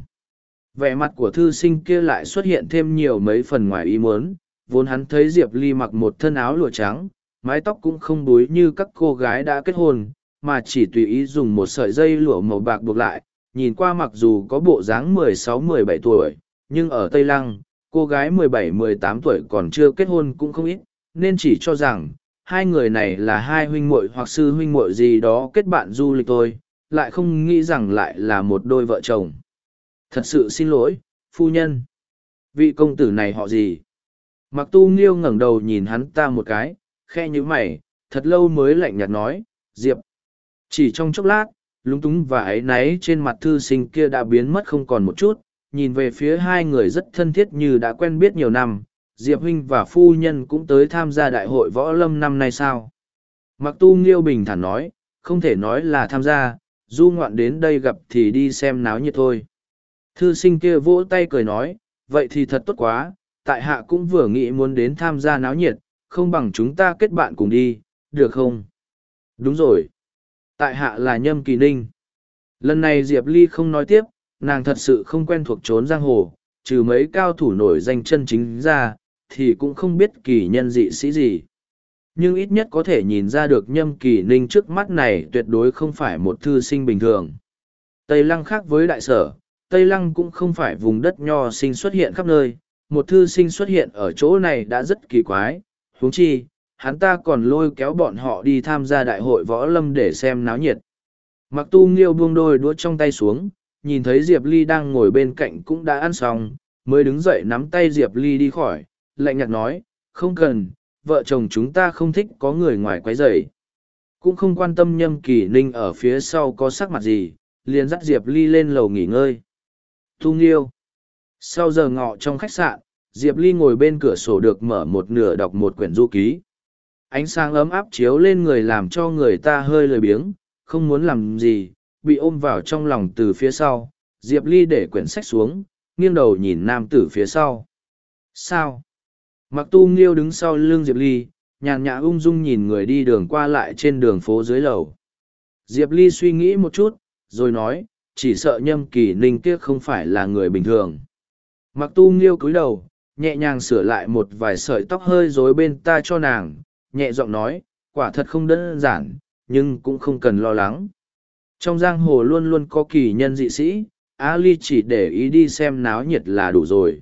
Vẻ mặt của thư sinh kia lại xuất hiện thêm nhiều mấy phần ngoài ý muốn, vốn hắn thấy Diệp Ly mặc một thân áo lụa trắng, mái tóc cũng không búi như các cô gái đã kết hôn, mà chỉ tùy ý dùng một sợi dây lụa màu bạc buộc lại, nhìn qua mặc dù có bộ dáng 16-17 tuổi, nhưng ở Tây Lăng, cô gái 17-18 tuổi còn chưa kết hôn cũng không ít, nên chỉ cho rằng, hai người này là hai huynh muội hoặc sư huynh muội gì đó kết bạn du lịch thôi, lại không nghĩ rằng lại là một đôi vợ chồng. Thật sự xin lỗi, phu nhân. Vị công tử này họ gì? Mặc tu nghiêu ngẩng đầu nhìn hắn ta một cái, khe như mày, thật lâu mới lạnh nhạt nói, Diệp. Chỉ trong chốc lát, lúng túng và áy náy trên mặt thư sinh kia đã biến mất không còn một chút, nhìn về phía hai người rất thân thiết như đã quen biết nhiều năm, Diệp Huynh và Phu Nhân cũng tới tham gia đại hội võ lâm năm nay sao. Mặc tu nghiêu bình thản nói, không thể nói là tham gia, du ngoạn đến đây gặp thì đi xem náo nhiệt thôi. Thư sinh kia vỗ tay cười nói, vậy thì thật tốt quá, tại hạ cũng vừa nghĩ muốn đến tham gia náo nhiệt, không bằng chúng ta kết bạn cùng đi, được không? Đúng rồi. Tại hạ là Nhâm Kỳ Ninh. Lần này Diệp Ly không nói tiếp, nàng thật sự không quen thuộc trốn giang hồ, trừ mấy cao thủ nổi danh chân chính ra, thì cũng không biết kỳ nhân dị sĩ gì. Nhưng ít nhất có thể nhìn ra được Nhâm Kỳ Ninh trước mắt này tuyệt đối không phải một thư sinh bình thường. Tây Lăng khác với đại sở, Tây Lăng cũng không phải vùng đất nho sinh xuất hiện khắp nơi, một thư sinh xuất hiện ở chỗ này đã rất kỳ quái, huống chi, hắn ta còn lôi kéo bọn họ đi tham gia đại hội võ lâm để xem náo nhiệt. Mặc tu nghiêu buông đôi đũa trong tay xuống, nhìn thấy Diệp Ly đang ngồi bên cạnh cũng đã ăn xong, mới đứng dậy nắm tay Diệp Ly đi khỏi, lạnh nhạt nói, không cần, vợ chồng chúng ta không thích có người ngoài quấy rầy. Cũng không quan tâm nhâm kỳ ninh ở phía sau có sắc mặt gì, liền dắt Diệp Ly lên lầu nghỉ ngơi. Tu nghiêu. Sau giờ ngọ trong khách sạn, Diệp Ly ngồi bên cửa sổ được mở một nửa đọc một quyển du ký. Ánh sáng ấm áp chiếu lên người làm cho người ta hơi lười biếng, không muốn làm gì, bị ôm vào trong lòng từ phía sau. Diệp Ly để quyển sách xuống, nghiêng đầu nhìn nam tử phía sau. Sao? Mặc tu nghiêu đứng sau lưng Diệp Ly, nhàn nhã ung dung nhìn người đi đường qua lại trên đường phố dưới lầu. Diệp Ly suy nghĩ một chút, rồi nói, chỉ sợ nhâm kỳ ninh kia không phải là người bình thường. Mặc tu nghiêu cúi đầu, nhẹ nhàng sửa lại một vài sợi tóc hơi rối bên ta cho nàng, nhẹ giọng nói, quả thật không đơn giản, nhưng cũng không cần lo lắng. Trong giang hồ luôn luôn có kỳ nhân dị sĩ, Ali Ly chỉ để ý đi xem náo nhiệt là đủ rồi.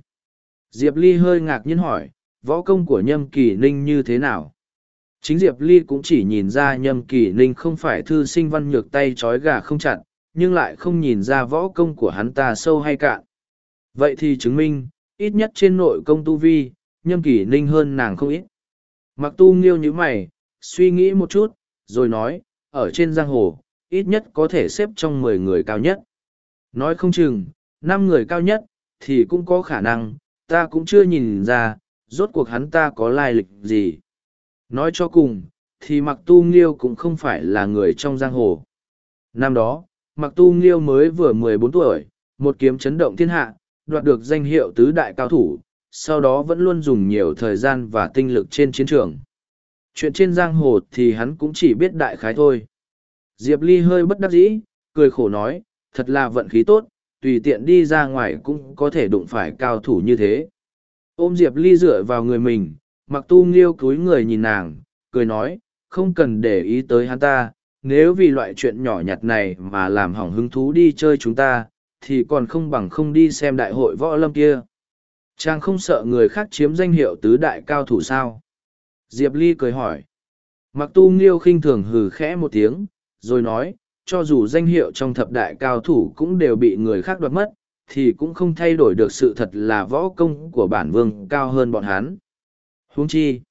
Diệp Ly hơi ngạc nhiên hỏi, võ công của nhâm kỳ ninh như thế nào? Chính Diệp Ly cũng chỉ nhìn ra nhâm kỳ ninh không phải thư sinh văn nhược tay trói gà không chặt, nhưng lại không nhìn ra võ công của hắn ta sâu hay cạn. Vậy thì chứng minh, ít nhất trên nội công tu vi, nhâm kỳ ninh hơn nàng không ít. Mặc tu nghiêu như mày, suy nghĩ một chút, rồi nói, ở trên giang hồ, ít nhất có thể xếp trong mười người cao nhất. Nói không chừng, năm người cao nhất, thì cũng có khả năng, ta cũng chưa nhìn ra, rốt cuộc hắn ta có lai lịch gì. Nói cho cùng, thì mặc tu nghiêu cũng không phải là người trong giang hồ. Năm đó, mặc tu nghiêu mới vừa mười bốn tuổi, một kiếm chấn động thiên hạ, đoạt được danh hiệu tứ đại cao thủ, sau đó vẫn luôn dùng nhiều thời gian và tinh lực trên chiến trường. Chuyện trên giang hồ thì hắn cũng chỉ biết đại khái thôi. Diệp Ly hơi bất đắc dĩ, cười khổ nói, thật là vận khí tốt, tùy tiện đi ra ngoài cũng có thể đụng phải cao thủ như thế. Ôm Diệp Ly dựa vào người mình, mặc tu nghiêu cúi người nhìn nàng, cười nói, không cần để ý tới hắn ta, nếu vì loại chuyện nhỏ nhặt này mà làm hỏng hứng thú đi chơi chúng ta, thì còn không bằng không đi xem đại hội võ lâm kia. Chàng không sợ người khác chiếm danh hiệu tứ đại cao thủ sao? Diệp Ly cười hỏi. Mặc tu nghiêu khinh thường hừ khẽ một tiếng, rồi nói, cho dù danh hiệu trong thập đại cao thủ cũng đều bị người khác đoạt mất, thì cũng không thay đổi được sự thật là võ công của bản vương cao hơn bọn hắn. Huống chi,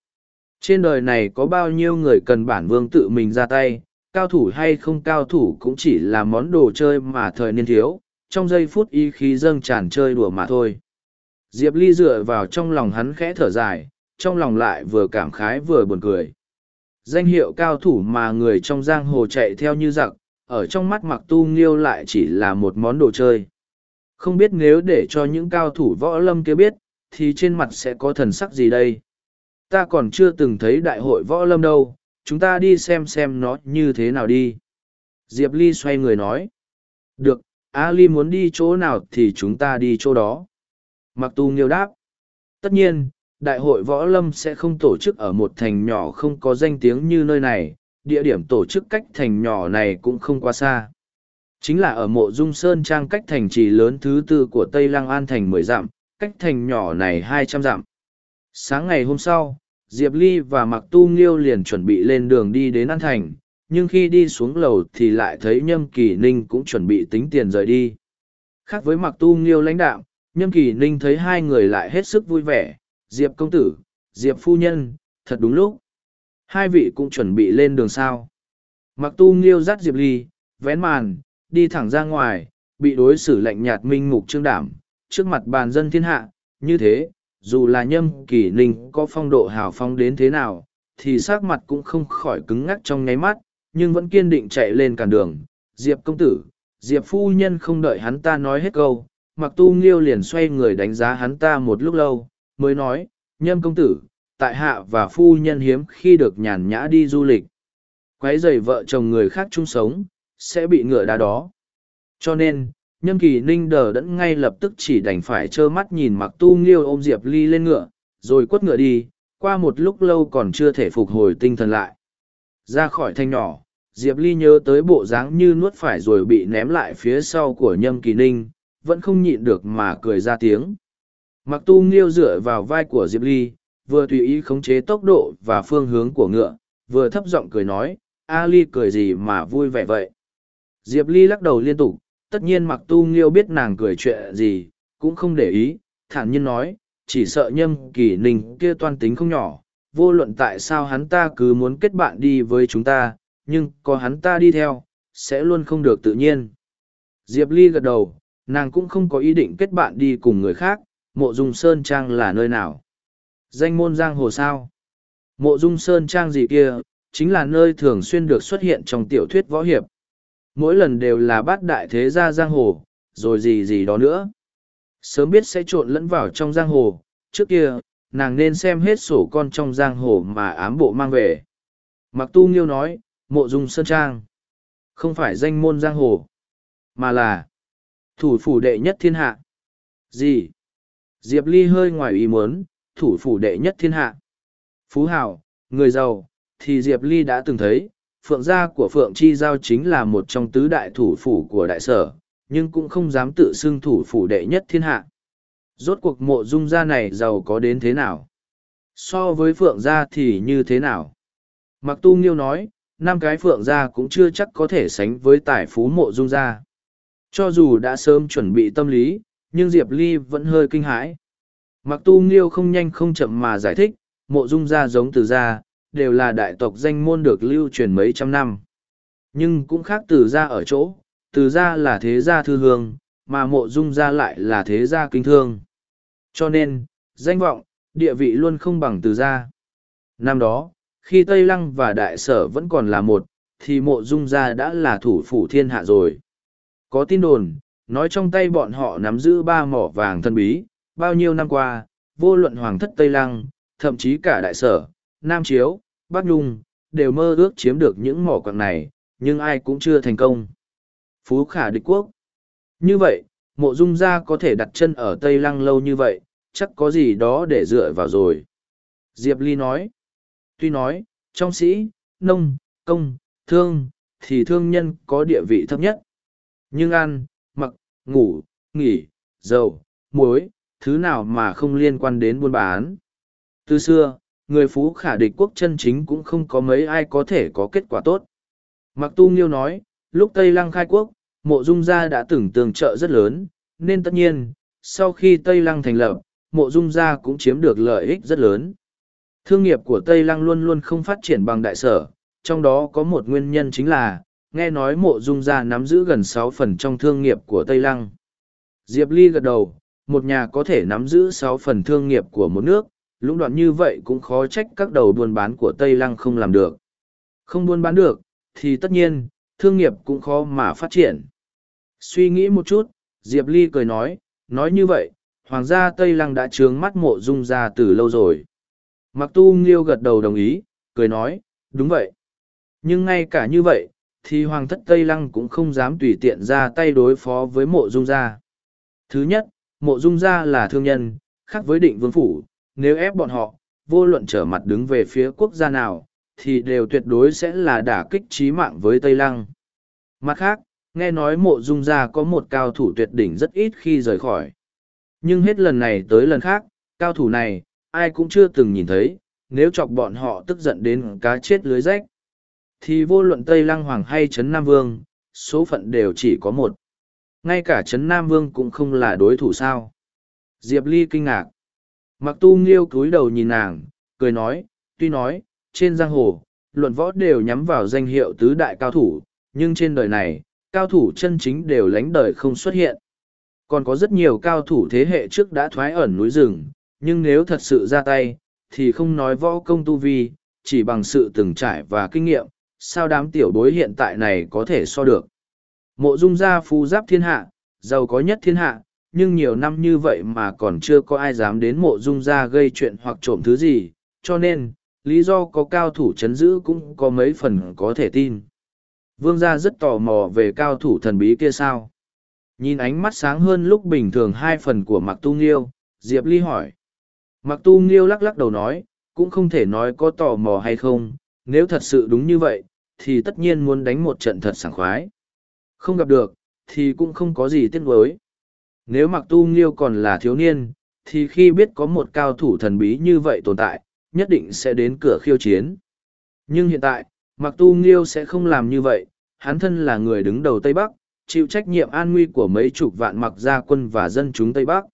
trên đời này có bao nhiêu người cần bản vương tự mình ra tay, cao thủ hay không cao thủ cũng chỉ là món đồ chơi mà thời niên thiếu, trong giây phút y khí dâng tràn chơi đùa mà thôi. Diệp Ly dựa vào trong lòng hắn khẽ thở dài, trong lòng lại vừa cảm khái vừa buồn cười. Danh hiệu cao thủ mà người trong giang hồ chạy theo như giặc, ở trong mắt mặc tu nghiêu lại chỉ là một món đồ chơi. Không biết nếu để cho những cao thủ võ lâm kia biết, thì trên mặt sẽ có thần sắc gì đây? Ta còn chưa từng thấy đại hội võ lâm đâu, chúng ta đi xem xem nó như thế nào đi. Diệp Ly xoay người nói. Được, A Ly muốn đi chỗ nào thì chúng ta đi chỗ đó. Mặc tu nghiêu đáp. Tất nhiên, đại hội võ lâm sẽ không tổ chức ở một thành nhỏ không có danh tiếng như nơi này, địa điểm tổ chức cách thành nhỏ này cũng không quá xa. Chính là ở mộ dung sơn trang cách thành trì lớn thứ tư của Tây Lăng An thành mười dặm, cách thành nhỏ này hai trăm dặm. Sáng ngày hôm sau, Diệp Ly và Mạc Tu Nghiêu liền chuẩn bị lên đường đi đến An Thành, nhưng khi đi xuống lầu thì lại thấy Nhâm Kỳ Ninh cũng chuẩn bị tính tiền rời đi. Khác với Mạc Tu Nghiêu lãnh đạo, Nhâm Kỳ Ninh thấy hai người lại hết sức vui vẻ, Diệp công tử, Diệp phu nhân, thật đúng lúc. Hai vị cũng chuẩn bị lên đường sao. Mặc tu nghiêu dắt Diệp Ly, vén màn, đi thẳng ra ngoài, bị đối xử lạnh nhạt minh mục trương đảm, trước mặt bàn dân thiên hạ, như thế, dù là nhâm kỳ ninh có phong độ hào phong đến thế nào, thì sắc mặt cũng không khỏi cứng ngắc trong nháy mắt, nhưng vẫn kiên định chạy lên cản đường. Diệp công tử, Diệp phu nhân không đợi hắn ta nói hết câu, mặc tu nghiêu liền xoay người đánh giá hắn ta một lúc lâu, mới nói, nhâm công tử, tại hạ và phu nhân hiếm khi được nhàn nhã đi du lịch. Quấy dày vợ chồng người khác chung sống, sẽ bị ngựa đá đó. Cho nên, nhâm kỳ ninh đờ đẫn ngay lập tức chỉ đành phải trơ mắt nhìn mặc tu nghiêu ôm diệp ly lên ngựa rồi quất ngựa đi qua một lúc lâu còn chưa thể phục hồi tinh thần lại ra khỏi thanh nhỏ diệp ly nhớ tới bộ dáng như nuốt phải rồi bị ném lại phía sau của nhâm kỳ ninh vẫn không nhịn được mà cười ra tiếng mặc tu nghiêu dựa vào vai của diệp ly vừa tùy ý khống chế tốc độ và phương hướng của ngựa vừa thấp giọng cười nói a ly cười gì mà vui vẻ vậy diệp ly lắc đầu liên tục tất nhiên mặc tu nghiêu biết nàng cười chuyện gì, cũng không để ý, thản nhiên nói, chỉ sợ nhâm kỳ ninh kia toan tính không nhỏ, vô luận tại sao hắn ta cứ muốn kết bạn đi với chúng ta, nhưng có hắn ta đi theo, sẽ luôn không được tự nhiên. Diệp Ly gật đầu, nàng cũng không có ý định kết bạn đi cùng người khác, mộ dung sơn trang là nơi nào. Danh môn giang hồ sao? Mộ dung sơn trang gì kia, chính là nơi thường xuyên được xuất hiện trong tiểu thuyết võ hiệp, mỗi lần đều là bát đại thế gia giang hồ, rồi gì gì đó nữa. Sớm biết sẽ trộn lẫn vào trong giang hồ, trước kia, nàng nên xem hết sổ con trong giang hồ mà ám bộ mang về. Mặc tu nghiêu nói, mộ dung sơn trang. Không phải danh môn giang hồ, mà là thủ phủ đệ nhất thiên hạ. Gì? Diệp Ly hơi ngoài ý muốn, thủ phủ đệ nhất thiên hạ. Phú Hảo, người giàu, thì Diệp Ly đã từng thấy, phượng gia của phượng chi giao chính là một trong tứ đại thủ phủ của đại sở nhưng cũng không dám tự xưng thủ phủ đệ nhất thiên hạ rốt cuộc mộ dung gia này giàu có đến thế nào so với phượng gia thì như thế nào mặc tu nghiêu nói năm cái phượng gia cũng chưa chắc có thể sánh với tài phú mộ dung gia cho dù đã sớm chuẩn bị tâm lý nhưng diệp ly vẫn hơi kinh hãi mặc tu nghiêu không nhanh không chậm mà giải thích mộ dung gia giống từ gia đều là đại tộc danh môn được lưu truyền mấy trăm năm. Nhưng cũng khác từ gia ở chỗ, từ gia là thế gia thư hương, mà mộ dung gia lại là thế gia kinh thương. Cho nên, danh vọng, địa vị luôn không bằng từ gia. Năm đó, khi Tây Lăng và Đại Sở vẫn còn là một, thì mộ dung gia đã là thủ phủ thiên hạ rồi. Có tin đồn, nói trong tay bọn họ nắm giữ ba mỏ vàng thân bí, bao nhiêu năm qua, vô luận hoàng thất Tây Lăng, thậm chí cả Đại Sở, Nam Chiếu, Bắc Nhung, đều mơ ước chiếm được những mỏ quặng này, nhưng ai cũng chưa thành công. Phú khả địch quốc. Như vậy, mộ dung gia có thể đặt chân ở Tây Lăng lâu như vậy, chắc có gì đó để dựa vào rồi. Diệp Ly nói. Tuy nói, trong sĩ, nông, công, thương, thì thương nhân có địa vị thấp nhất. Nhưng ăn, mặc, ngủ, nghỉ, dầu, muối, thứ nào mà không liên quan đến buôn bán. Từ xưa, người phú khả địch quốc chân chính cũng không có mấy ai có thể có kết quả tốt. Mặc tu nghiêu nói, lúc Tây Lăng khai quốc, mộ dung gia đã từng tường trợ rất lớn, nên tất nhiên, sau khi Tây Lăng thành lập, mộ dung gia cũng chiếm được lợi ích rất lớn. Thương nghiệp của Tây Lăng luôn luôn không phát triển bằng đại sở, trong đó có một nguyên nhân chính là, nghe nói mộ dung gia nắm giữ gần sáu phần trong thương nghiệp của Tây Lăng. Diệp Ly gật đầu, một nhà có thể nắm giữ sáu phần thương nghiệp của một nước, lũng đoạn như vậy cũng khó trách các đầu buôn bán của Tây Lăng không làm được. Không buôn bán được, thì tất nhiên, thương nghiệp cũng khó mà phát triển. Suy nghĩ một chút, Diệp Ly cười nói, nói như vậy, Hoàng gia Tây Lăng đã trướng mắt mộ dung ra từ lâu rồi. Mặc tu nghiêu gật đầu đồng ý, cười nói, đúng vậy. Nhưng ngay cả như vậy, thì Hoàng thất Tây Lăng cũng không dám tùy tiện ra tay đối phó với mộ dung gia. Thứ nhất, mộ dung gia là thương nhân, khác với định vương phủ, nếu ép bọn họ, vô luận trở mặt đứng về phía quốc gia nào, thì đều tuyệt đối sẽ là đả kích trí mạng với Tây Lăng. Mặt khác, nghe nói mộ dung gia có một cao thủ tuyệt đỉnh rất ít khi rời khỏi. Nhưng hết lần này tới lần khác, cao thủ này, ai cũng chưa từng nhìn thấy, nếu chọc bọn họ tức giận đến cá chết lưới rách. Thì vô luận Tây Lăng Hoàng hay Trấn Nam Vương, số phận đều chỉ có một. Ngay cả Trấn Nam Vương cũng không là đối thủ sao. Diệp Ly kinh ngạc. Mặc tu nghiêu cúi đầu nhìn nàng, cười nói, tuy nói, trên giang hồ, luận võ đều nhắm vào danh hiệu tứ đại cao thủ, nhưng trên đời này, cao thủ chân chính đều lánh đời không xuất hiện. Còn có rất nhiều cao thủ thế hệ trước đã thoái ẩn núi rừng, nhưng nếu thật sự ra tay, thì không nói võ công tu vi, chỉ bằng sự từng trải và kinh nghiệm, sao đám tiểu bối hiện tại này có thể so được. Mộ dung gia phu giáp thiên hạ, giàu có nhất thiên hạ, nhưng nhiều năm như vậy mà còn chưa có ai dám đến mộ dung gia gây chuyện hoặc trộm thứ gì, cho nên, lý do có cao thủ chấn giữ cũng có mấy phần có thể tin. Vương gia rất tò mò về cao thủ thần bí kia sao. Nhìn ánh mắt sáng hơn lúc bình thường hai phần của Mạc Tu Nghiêu, Diệp Ly hỏi. Mạc Tu Nghiêu lắc lắc đầu nói, cũng không thể nói có tò mò hay không, nếu thật sự đúng như vậy, thì tất nhiên muốn đánh một trận thật sảng khoái. Không gặp được, thì cũng không có gì tiếc nuối. Nếu Mạc Tu Nghiêu còn là thiếu niên, thì khi biết có một cao thủ thần bí như vậy tồn tại, nhất định sẽ đến cửa khiêu chiến. Nhưng hiện tại, Mạc Tu Nghiêu sẽ không làm như vậy, hắn thân là người đứng đầu Tây Bắc, chịu trách nhiệm an nguy của mấy chục vạn mặc gia quân và dân chúng Tây Bắc.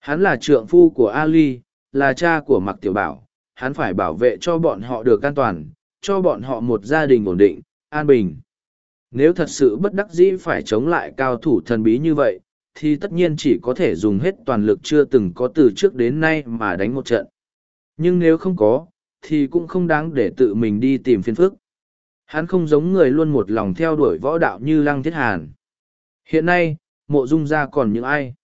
Hắn là trượng phu của Ali, là cha của Mạc Tiểu Bảo, hắn phải bảo vệ cho bọn họ được an toàn, cho bọn họ một gia đình ổn định, an bình. Nếu thật sự bất đắc dĩ phải chống lại cao thủ thần bí như vậy, thì tất nhiên chỉ có thể dùng hết toàn lực chưa từng có từ trước đến nay mà đánh một trận. Nhưng nếu không có, thì cũng không đáng để tự mình đi tìm phiền phức. Hắn không giống người luôn một lòng theo đuổi võ đạo như Lăng Thiết Hàn. Hiện nay, mộ dung gia còn những ai?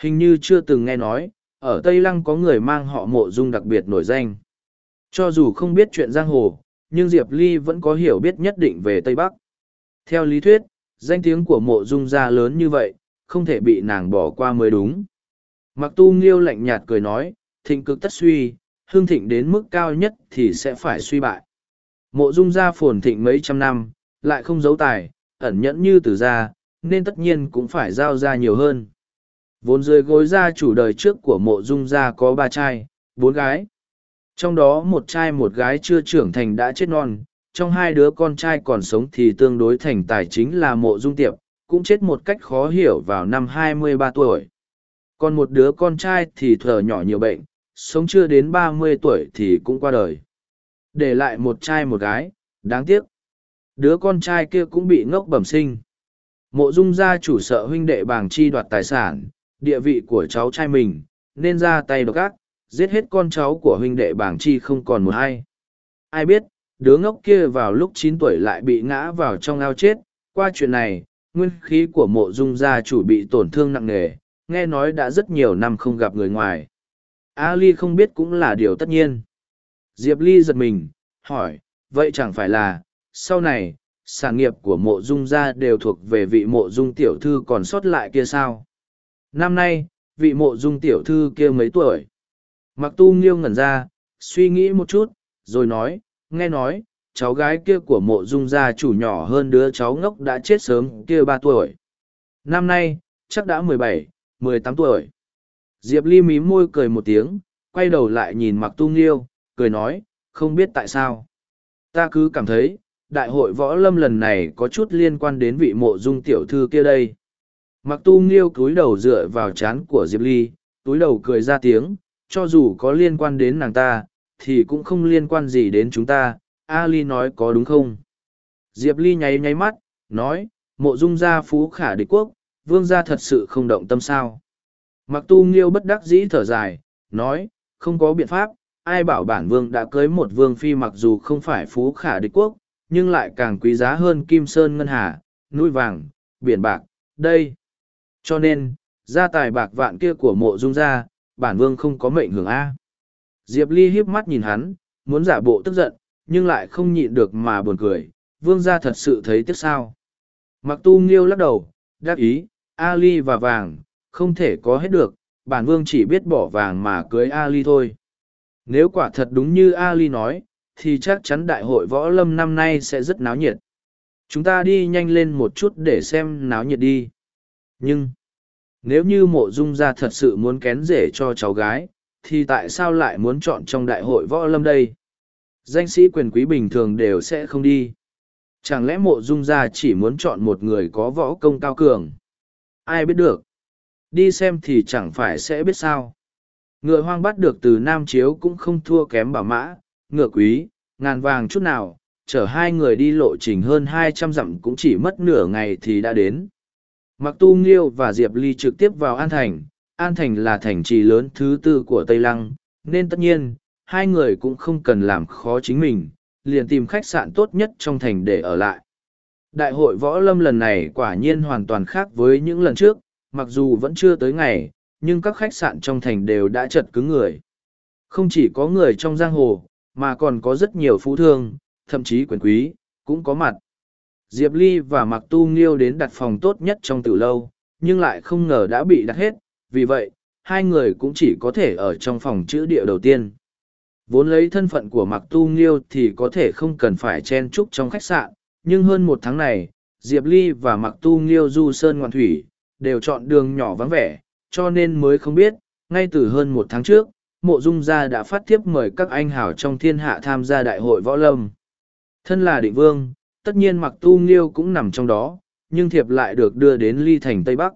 Hình như chưa từng nghe nói, ở Tây Lăng có người mang họ mộ dung đặc biệt nổi danh. Cho dù không biết chuyện giang hồ, nhưng Diệp Ly vẫn có hiểu biết nhất định về Tây Bắc. Theo lý thuyết, danh tiếng của mộ dung gia lớn như vậy, không thể bị nàng bỏ qua mới đúng. Mặc tu nghiêu lạnh nhạt cười nói, thịnh cực tất suy, hương thịnh đến mức cao nhất thì sẽ phải suy bại. Mộ dung gia phồn thịnh mấy trăm năm, lại không giấu tài, ẩn nhẫn như từ gia, nên tất nhiên cũng phải giao ra nhiều hơn. Vốn dưới gối gia chủ đời trước của mộ dung gia có ba trai, bốn gái. Trong đó một trai một gái chưa trưởng thành đã chết non, trong hai đứa con trai còn sống thì tương đối thành tài chính là mộ dung tiệp, cũng chết một cách khó hiểu vào năm 23 tuổi. Còn một đứa con trai thì thở nhỏ nhiều bệnh, sống chưa đến 30 tuổi thì cũng qua đời. Để lại một trai một gái, đáng tiếc. Đứa con trai kia cũng bị ngốc bẩm sinh. Mộ dung gia chủ sợ huynh đệ bàng chi đoạt tài sản, địa vị của cháu trai mình, nên ra tay độc ác, giết hết con cháu của huynh đệ bảng chi không còn một hay. ai biết, đứa ngốc kia vào lúc chín tuổi lại bị ngã vào trong ao chết. Qua chuyện này, nguyên khí của mộ dung gia chủ bị tổn thương nặng nề, nghe nói đã rất nhiều năm không gặp người ngoài. Ali không biết cũng là điều tất nhiên. Diệp Ly giật mình, hỏi, vậy chẳng phải là, sau này, sản nghiệp của mộ dung gia đều thuộc về vị mộ dung tiểu thư còn sót lại kia sao? Năm nay, vị mộ dung tiểu thư kia mấy tuổi? Mặc tu nghiêu ngẩn ra, suy nghĩ một chút, rồi nói, nghe nói, cháu gái kia của mộ dung gia chủ nhỏ hơn đứa cháu ngốc đã chết sớm kia ba tuổi. Năm nay, chắc đã mười bảy, mười tám tuổi. Diệp Ly mím môi cười một tiếng, quay đầu lại nhìn mặc tu nghiêu, cười nói, không biết tại sao. Ta cứ cảm thấy, đại hội võ lâm lần này có chút liên quan đến vị mộ dung tiểu thư kia đây. Mặc tu nghiêu cúi đầu dựa vào chán của Diệp Ly, túi đầu cười ra tiếng, cho dù có liên quan đến nàng ta, thì cũng không liên quan gì đến chúng ta, Ali nói có đúng không? Diệp Ly nháy nháy mắt, nói, mộ dung gia phú khả địch quốc, vương gia thật sự không động tâm sao. Mặc tu nghiêu bất đắc dĩ thở dài, nói, không có biện pháp, ai bảo bản vương đã cưới một vương phi mặc dù không phải phú khả địch quốc, nhưng lại càng quý giá hơn kim sơn ngân hà, núi vàng, biển bạc, đây. Cho nên, gia tài bạc vạn kia của mộ dung gia, bản vương không có mệnh hưởng A. Diệp Ly hiếp mắt nhìn hắn, muốn giả bộ tức giận, nhưng lại không nhịn được mà buồn cười, vương gia thật sự thấy tiếc sao. Mặc tu nghiêu lắc đầu, đáp ý, Ali và vàng, không thể có hết được, bản vương chỉ biết bỏ vàng mà cưới Ali thôi. Nếu quả thật đúng như Ali nói, thì chắc chắn đại hội võ lâm năm nay sẽ rất náo nhiệt. Chúng ta đi nhanh lên một chút để xem náo nhiệt đi. Nhưng, nếu như mộ dung gia thật sự muốn kén rể cho cháu gái, thì tại sao lại muốn chọn trong đại hội võ lâm đây? Danh sĩ quyền quý bình thường đều sẽ không đi. Chẳng lẽ mộ dung gia chỉ muốn chọn một người có võ công cao cường? Ai biết được? Đi xem thì chẳng phải sẽ biết sao. Ngựa hoang bắt được từ Nam Chiếu cũng không thua kém bảo mã, ngựa quý, ngàn vàng chút nào, chở hai người đi lộ trình hơn hai trăm dặm cũng chỉ mất nửa ngày thì đã đến. Mặc tu nghiêu và Diệp Ly trực tiếp vào An Thành, An Thành là thành trì lớn thứ tư của Tây Lăng, nên tất nhiên, hai người cũng không cần làm khó chính mình, liền tìm khách sạn tốt nhất trong thành để ở lại. Đại hội võ lâm lần này quả nhiên hoàn toàn khác với những lần trước, mặc dù vẫn chưa tới ngày, nhưng các khách sạn trong thành đều đã chật cứng người. Không chỉ có người trong giang hồ, mà còn có rất nhiều phú thương, thậm chí quyền quý, cũng có mặt. Diệp Ly và Mạc Tu Nghiêu đến đặt phòng tốt nhất trong từ lâu, nhưng lại không ngờ đã bị đặt hết, vì vậy, hai người cũng chỉ có thể ở trong phòng chữ địa đầu tiên. Vốn lấy thân phận của Mạc Tu Nghiêu thì có thể không cần phải chen chúc trong khách sạn, nhưng hơn một tháng này, Diệp Ly và Mạc Tu Nghiêu du sơn ngoạn thủy, đều chọn đường nhỏ vắng vẻ, cho nên mới không biết, ngay từ hơn một tháng trước, mộ dung gia đã phát thiếp mời các anh hào trong thiên hạ tham gia đại hội võ lâm. Thân là định vương, tất nhiên mặc tu nghiêu cũng nằm trong đó, nhưng thiệp lại được đưa đến ly thành Tây Bắc.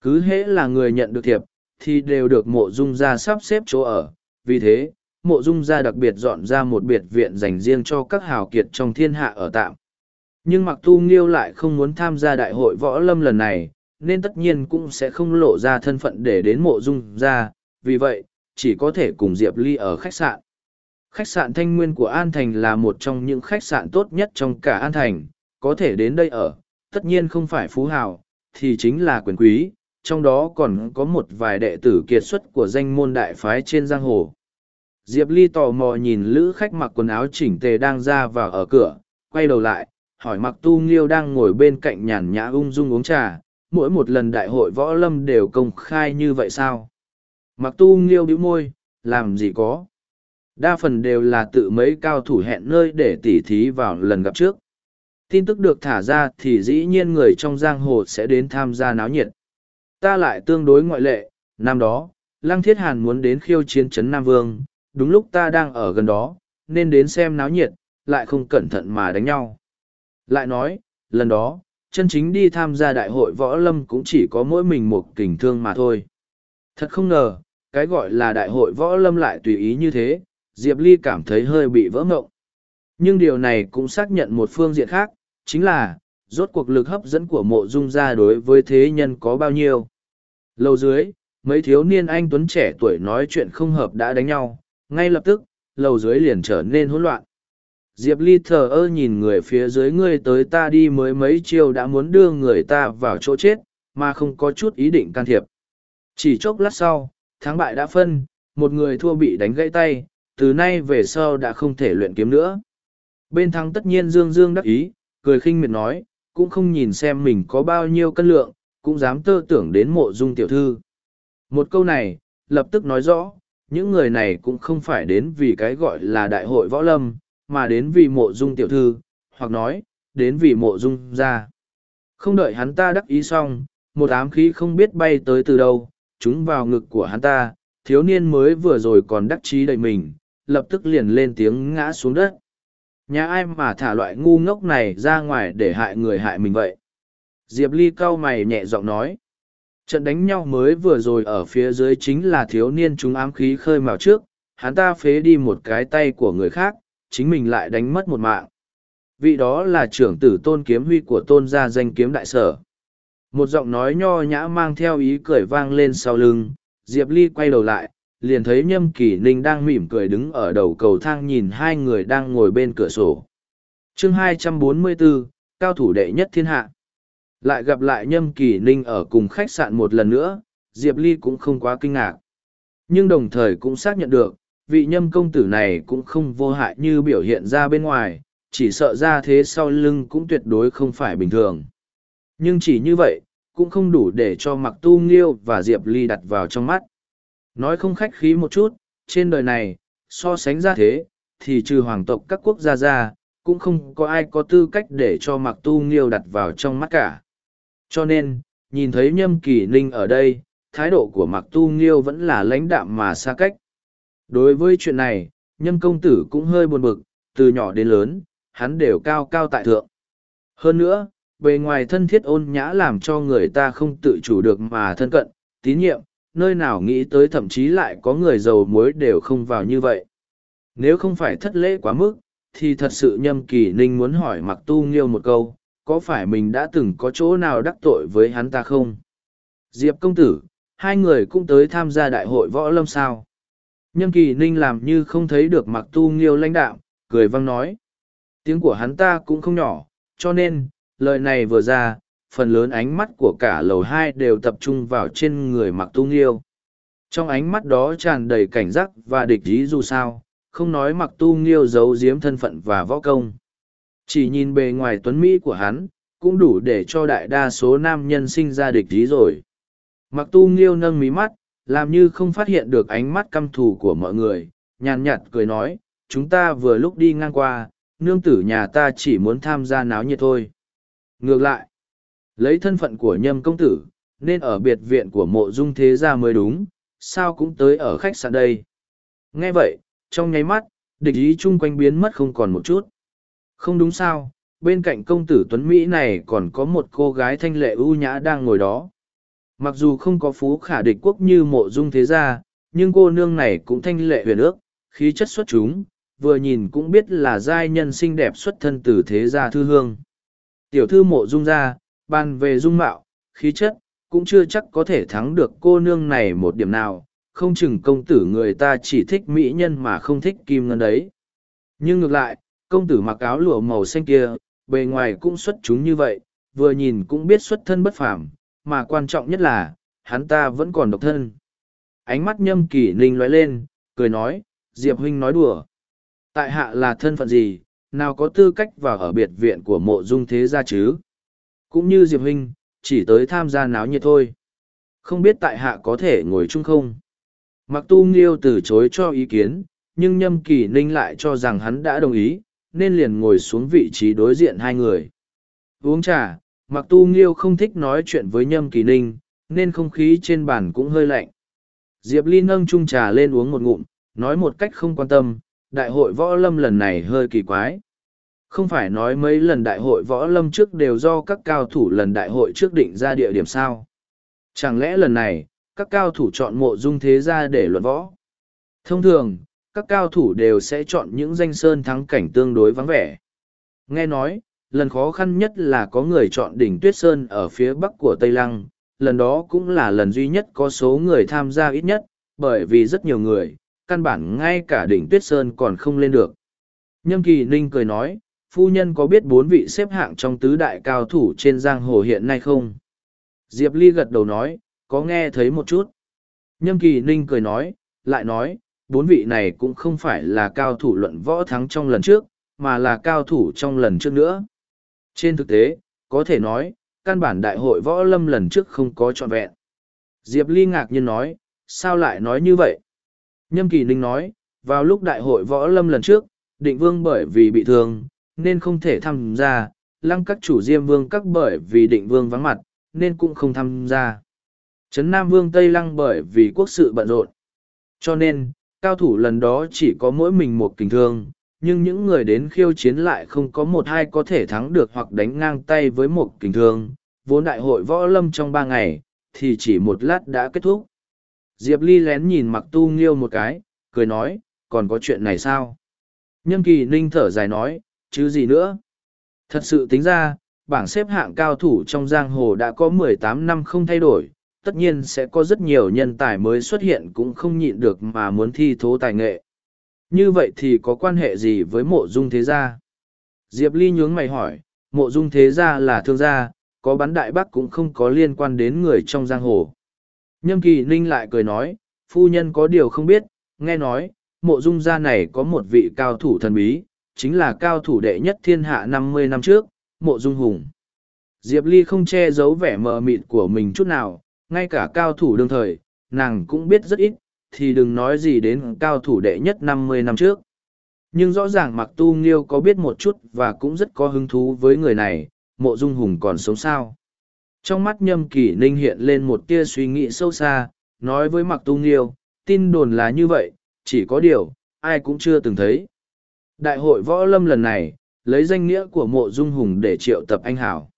Cứ hễ là người nhận được thiệp, thì đều được mộ dung gia sắp xếp chỗ ở. Vì thế, mộ dung gia đặc biệt dọn ra một biệt viện dành riêng cho các hào kiệt trong thiên hạ ở tạm. Nhưng mặc tu nghiêu lại không muốn tham gia đại hội võ lâm lần này, nên tất nhiên cũng sẽ không lộ ra thân phận để đến mộ dung gia. Vì vậy, chỉ có thể cùng Diệp Ly ở khách sạn. Khách sạn Thanh Nguyên của An Thành là một trong những khách sạn tốt nhất trong cả An Thành, có thể đến đây ở, tất nhiên không phải phú hào, thì chính là quyền quý, trong đó còn có một vài đệ tử kiệt xuất của danh môn đại phái trên giang hồ. Diệp Ly tò mò nhìn lữ khách mặc quần áo chỉnh tề đang ra vào ở cửa, quay đầu lại, hỏi mặc tu nghiêu đang ngồi bên cạnh nhàn nhã ung dung uống trà, mỗi một lần đại hội võ lâm đều công khai như vậy sao? Mặc tu nghiêu bĩu môi, làm gì có. Đa phần đều là tự mấy cao thủ hẹn nơi để tỉ thí vào lần gặp trước. Tin tức được thả ra thì dĩ nhiên người trong giang hồ sẽ đến tham gia náo nhiệt. Ta lại tương đối ngoại lệ, năm đó, Lăng Thiết Hàn muốn đến khiêu chiến trấn Nam Vương, đúng lúc ta đang ở gần đó, nên đến xem náo nhiệt, lại không cẩn thận mà đánh nhau. Lại nói, lần đó, chân chính đi tham gia đại hội võ lâm cũng chỉ có mỗi mình một kình thương mà thôi. Thật không ngờ, cái gọi là đại hội võ lâm lại tùy ý như thế, Diệp Ly cảm thấy hơi bị vỡ ngộng. Nhưng điều này cũng xác nhận một phương diện khác, chính là, rốt cuộc lực hấp dẫn của mộ dung gia đối với thế nhân có bao nhiêu. Lâu dưới, mấy thiếu niên anh tuấn trẻ tuổi nói chuyện không hợp đã đánh nhau, ngay lập tức, lầu dưới liền trở nên hỗn loạn. diệp ly thờ ơ nhìn người phía dưới ngươi tới ta đi mới mấy chiêu đã muốn đưa người ta vào chỗ chết mà không có chút ý định can thiệp chỉ chốc lát sau thắng bại đã phân một người thua bị đánh gãy tay từ nay về sau đã không thể luyện kiếm nữa. Bên thắng tất nhiên dương dương đắc ý, cười khinh miệt nói, cũng không nhìn xem mình có bao nhiêu cân lượng, cũng dám tơ tưởng đến mộ dung tiểu thư. Một câu này, lập tức nói rõ, những người này cũng không phải đến vì cái gọi là đại hội võ lâm, mà đến vì mộ dung tiểu thư, hoặc nói, đến vì mộ dung gia. Không đợi hắn ta đắc ý xong, một ám khí không biết bay tới từ đâu chúng vào ngực của hắn ta, thiếu niên mới vừa rồi còn đắc chí đầy mình lập tức liền lên tiếng ngã xuống đất. Nhà ai mà thả loại ngu ngốc này ra ngoài để hại người hại mình vậy? Diệp ly cau mày nhẹ giọng nói. Trận đánh nhau mới vừa rồi ở phía dưới chính là thiếu niên chúng ám khí khơi mào trước, hắn ta phế đi một cái tay của người khác, chính mình lại đánh mất một mạng. Vị đó là trưởng tử tôn kiếm huy của tôn gia danh kiếm đại sở. Một giọng nói nho nhã mang theo ý cười vang lên sau lưng, diệp ly quay đầu lại liền thấy nhâm kỳ ninh đang mỉm cười đứng ở đầu cầu thang nhìn hai người đang ngồi bên cửa sổ. Chương 244, cao thủ đệ nhất thiên hạ. Lại gặp lại nhâm kỳ ninh ở cùng khách sạn một lần nữa diệp ly cũng không quá kinh ngạc. Nhưng đồng thời cũng xác nhận được vị nhâm công tử này cũng không vô hại như biểu hiện ra bên ngoài chỉ sợ ra thế sau lưng cũng tuyệt đối không phải bình thường. Nhưng chỉ như vậy cũng không đủ để cho mặc tu nghiêu và diệp ly đặt vào trong mắt nói không khách khí một chút, trên đời này, so sánh ra thế, thì trừ hoàng tộc các quốc gia ra, cũng không có ai có tư cách để cho mặc tu nghiêu đặt vào trong mắt cả. Cho nên, nhìn thấy nhâm kỳ ninh ở đây, thái độ của mặc tu nghiêu vẫn là lãnh đạm mà xa cách. Đối với chuyện này, nhâm công tử cũng hơi buồn bực, từ nhỏ đến lớn, hắn đều cao cao tại thượng. Hơn nữa, bề ngoài thân thiết ôn nhã làm cho người ta không tự chủ được mà thân cận, tín nhiệm nơi nào nghĩ tới thậm chí lại có người giàu muối đều không vào như vậy. Nếu không phải thất lễ quá mức, thì thật sự nhâm kỳ ninh muốn hỏi mặc tu nghiêu một câu, có phải mình đã từng có chỗ nào đắc tội với hắn ta không? Diệp công tử, hai người cũng tới tham gia đại hội võ lâm sao? Nhâm kỳ ninh làm như không thấy được mặc tu nghiêu lãnh đạo cười văng nói. Tiếng của hắn ta cũng không nhỏ, cho nên, lời này vừa ra phần lớn ánh mắt của cả lầu hai đều tập trung vào trên người mặc tu nghiêu trong ánh mắt đó tràn đầy cảnh giác và địch ý dù sao, không nói mặc tu nghiêu giấu giếm thân phận và võ công. Chỉ nhìn bề ngoài tuấn mỹ của hắn, cũng đủ để cho đại đa số nam nhân sinh ra địch ý rồi. Mặc tu nghiêu nâng mí mắt, làm như không phát hiện được ánh mắt căm thù của mọi người, nhàn nhạt cười nói, chúng ta vừa lúc đi ngang qua, nương tử nhà ta chỉ muốn tham gia náo nhiệt thôi. Ngược lại lấy thân phận của nhâm công tử, nên ở biệt viện của mộ dung thế gia mới đúng, sao cũng tới ở khách sạn đây. Nghe vậy, trong nháy mắt, địch ý chung quanh biến mất không còn một chút. Không đúng sao, bên cạnh công tử tuấn mỹ này còn có một cô gái thanh lệ ưu nhã đang ngồi đó. Mặc dù không có phú khả địch quốc như mộ dung thế gia, nhưng cô nương này cũng thanh lệ huyền ước, khí chất xuất chúng, vừa nhìn cũng biết là giai nhân xinh đẹp xuất thân từ thế gia thư hương. Tiểu thư mộ dung gia bàn về dung mạo, khí chất, cũng chưa chắc có thể thắng được cô nương này một điểm nào. Không chừng công tử người ta chỉ thích mỹ nhân mà không thích kim ngân đấy. Nhưng ngược lại, công tử mặc áo lụa màu xanh kia, bề ngoài cũng xuất chúng như vậy, vừa nhìn cũng biết xuất thân bất phàm, mà quan trọng nhất là, hắn ta vẫn còn độc thân. Ánh mắt nhâm kỳ ninh lóe lên, cười nói, diệp huynh nói đùa. Tại hạ là thân phận gì, nào có tư cách vào ở biệt viện của mộ dung thế gia chứ? Cũng như diệp huynh, chỉ tới tham gia náo nhiệt thôi. Không biết tại hạ có thể ngồi chung không? Mặc tu nghiêu từ chối cho ý kiến, nhưng nhâm kỳ ninh lại cho rằng hắn đã đồng ý, nên liền ngồi xuống vị trí đối diện hai người. Uống trà, mặc tu nghiêu không thích nói chuyện với nhâm kỳ ninh, nên không khí trên bàn cũng hơi lạnh. Diệp ly nâng chung trà lên uống một ngụm, nói một cách không quan tâm, đại hội võ lâm lần này hơi kỳ quái không phải nói mấy lần đại hội võ lâm trước đều do các cao thủ lần đại hội trước định ra địa điểm sao? Chẳng lẽ lần này các cao thủ chọn mộ dung thế gia để luận võ? Thông thường các cao thủ đều sẽ chọn những danh sơn thắng cảnh tương đối vắng vẻ. Nghe nói lần khó khăn nhất là có người chọn đỉnh tuyết sơn ở phía bắc của tây lăng. Lần đó cũng là lần duy nhất có số người tham gia ít nhất bởi vì rất nhiều người căn bản ngay cả đỉnh tuyết sơn còn không lên được. Nhâm Kỳ Ninh cười nói, phu nhân có biết bốn vị xếp hạng trong tứ đại cao thủ trên giang hồ hiện nay không? Diệp Ly gật đầu nói, có nghe thấy một chút. Nhâm Kỳ Ninh cười nói, lại nói, bốn vị này cũng không phải là cao thủ luận võ thắng trong lần trước, mà là cao thủ trong lần trước nữa. Trên thực tế, có thể nói, căn bản đại hội võ lâm lần trước không có trọn vẹn. Diệp Ly ngạc nhiên nói, sao lại nói như vậy? Nhâm Kỳ Ninh nói, vào lúc đại hội võ lâm lần trước, định vương bởi vì bị thương, nên không thể tham gia, lăng các chủ diêm vương các bởi vì định vương vắng mặt, nên cũng không tham gia. Trấn Nam Vương Tây Lăng bởi vì quốc sự bận rộn. Cho nên, cao thủ lần đó chỉ có mỗi mình một kình thương, nhưng những người đến khiêu chiến lại không có một hai có thể thắng được hoặc đánh ngang tay với một kình thương. Vốn đại hội võ lâm trong ba ngày, thì chỉ một lát đã kết thúc. Diệp Ly lén nhìn mặc tu nghiêu một cái, cười nói, còn có chuyện này sao? Nhâm kỳ ninh thở dài nói, chứ gì nữa? Thật sự tính ra, bảng xếp hạng cao thủ trong giang hồ đã có mười tám năm không thay đổi, tất nhiên sẽ có rất nhiều nhân tài mới xuất hiện cũng không nhịn được mà muốn thi thố tài nghệ. Như vậy thì có quan hệ gì với mộ dung thế gia? Diệp Ly nhướng mày hỏi, mộ dung thế gia là thương gia, có bắn đại bắc cũng không có liên quan đến người trong giang hồ. Nhâm kỳ ninh lại cười nói, phu nhân có điều không biết, nghe nói, mộ dung gia này có một vị cao thủ thần bí, chính là cao thủ đệ nhất thiên hạ năm mươi năm trước, mộ dung hùng. Diệp Ly không che giấu vẻ mờ mịt của mình chút nào, ngay cả cao thủ đương thời, nàng cũng biết rất ít, thì đừng nói gì đến cao thủ đệ nhất năm mươi năm trước. Nhưng rõ ràng Mặc Tu Nghiêu có biết một chút và cũng rất có hứng thú với người này, mộ dung hùng còn sống sao. Trong mắt nhâm kỷ ninh hiện lên một tia suy nghĩ sâu xa, nói với Mặc Tu Nghiêu, tin đồn là như vậy, chỉ có điều, ai cũng chưa từng thấy. Đại hội võ lâm lần này, lấy danh nghĩa của mộ dung hùng để triệu tập anh hảo.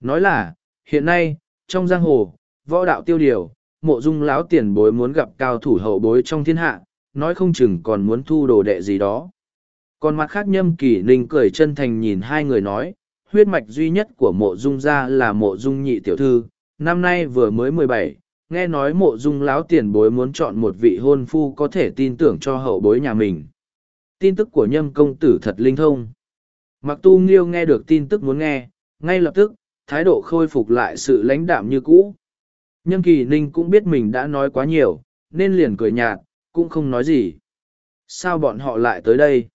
Nói là, hiện nay, trong giang hồ, võ đạo tiêu điều, mộ dung lão tiền bối muốn gặp cao thủ hậu bối trong thiên hạ, nói không chừng còn muốn thu đồ đệ gì đó. Còn mặt khác nhâm kỳ ninh cười chân thành nhìn hai người nói, huyết mạch duy nhất của mộ dung gia là mộ dung nhị tiểu thư, năm nay vừa mới mười bảy, nghe nói mộ dung lão tiền bối muốn chọn một vị hôn phu có thể tin tưởng cho hậu bối nhà mình. Tin tức của nhâm công tử thật linh thông. Mặc tu nghiêu nghe được tin tức muốn nghe, ngay lập tức, thái độ khôi phục lại sự lãnh đạm như cũ. Nhâm kỳ ninh cũng biết mình đã nói quá nhiều, nên liền cười nhạt, cũng không nói gì. Sao bọn họ lại tới đây?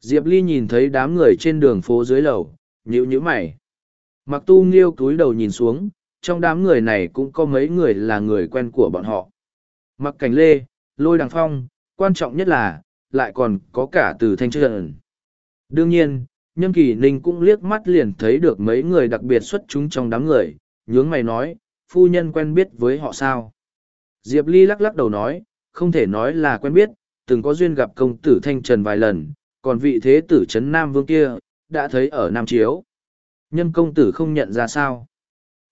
Diệp Ly nhìn thấy đám người trên đường phố dưới lầu, nhíu nhíu mày. Mặc tu nghiêu túi đầu nhìn xuống, trong đám người này cũng có mấy người là người quen của bọn họ. Mặc cảnh lê, lôi đằng phong, quan trọng nhất là, lại còn có cả từ thanh trần. Đương nhiên, Nhâm Kỳ Ninh cũng liếc mắt liền thấy được mấy người đặc biệt xuất chúng trong đám người, nhướng mày nói, phu nhân quen biết với họ sao? Diệp Ly lắc lắc đầu nói, không thể nói là quen biết, từng có duyên gặp công tử Thanh Trần vài lần, còn vị thế tử Trấn Nam Vương kia, đã thấy ở Nam Chiếu. Nhân công tử không nhận ra sao?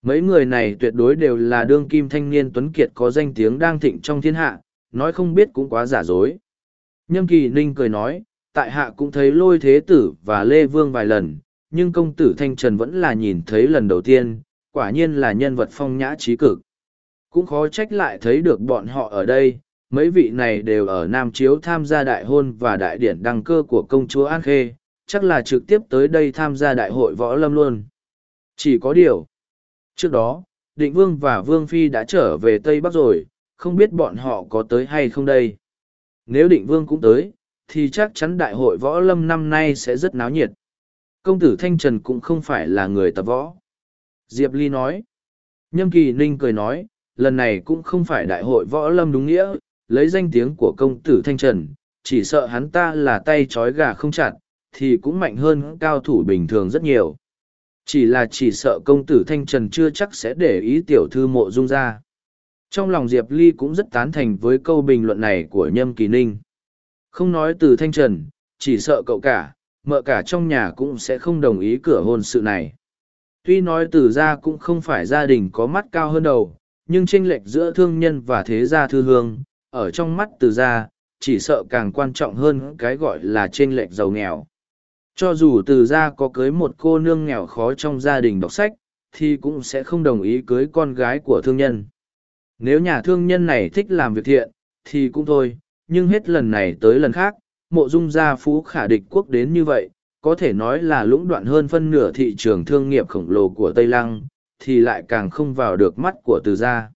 Mấy người này tuyệt đối đều là đương kim thanh niên tuấn kiệt có danh tiếng đang thịnh trong thiên hạ, nói không biết cũng quá giả dối. Nhâm Kỳ Ninh cười nói, tại hạ cũng thấy lôi thế tử và Lê Vương vài lần, nhưng công tử Thanh Trần vẫn là nhìn thấy lần đầu tiên, quả nhiên là nhân vật phong nhã trí cực. Cũng khó trách lại thấy được bọn họ ở đây, mấy vị này đều ở Nam Chiếu tham gia đại hôn và đại điển đăng cơ của công chúa An Khê, chắc là trực tiếp tới đây tham gia đại hội võ lâm luôn. Chỉ có điều. Trước đó, Định Vương và Vương Phi đã trở về Tây Bắc rồi, không biết bọn họ có tới hay không đây. Nếu Định Vương cũng tới, thì chắc chắn đại hội võ lâm năm nay sẽ rất náo nhiệt. Công tử Thanh Trần cũng không phải là người tập võ. Diệp Ly nói. Nhâm Kỳ Ninh cười nói, lần này cũng không phải đại hội võ lâm đúng nghĩa, lấy danh tiếng của công tử Thanh Trần, chỉ sợ hắn ta là tay trói gà không chặt, thì cũng mạnh hơn cao thủ bình thường rất nhiều. Chỉ là chỉ sợ công tử Thanh Trần chưa chắc sẽ để ý tiểu thư mộ dung ra. Trong lòng Diệp Ly cũng rất tán thành với câu bình luận này của Nhâm Kỳ Ninh. Không nói từ Thanh Trần, chỉ sợ cậu cả, mợ cả trong nhà cũng sẽ không đồng ý cửa hôn sự này. Tuy nói từ gia cũng không phải gia đình có mắt cao hơn đầu, nhưng tranh lệch giữa thương nhân và thế gia thư hương, ở trong mắt từ gia, chỉ sợ càng quan trọng hơn cái gọi là tranh lệch giàu nghèo. Cho dù từ gia có cưới một cô nương nghèo khó trong gia đình đọc sách, thì cũng sẽ không đồng ý cưới con gái của thương nhân. Nếu nhà thương nhân này thích làm việc thiện, thì cũng thôi, nhưng hết lần này tới lần khác, mộ dung gia phú khả địch quốc đến như vậy, có thể nói là lũng đoạn hơn phân nửa thị trường thương nghiệp khổng lồ của Tây Lăng, thì lại càng không vào được mắt của từ gia.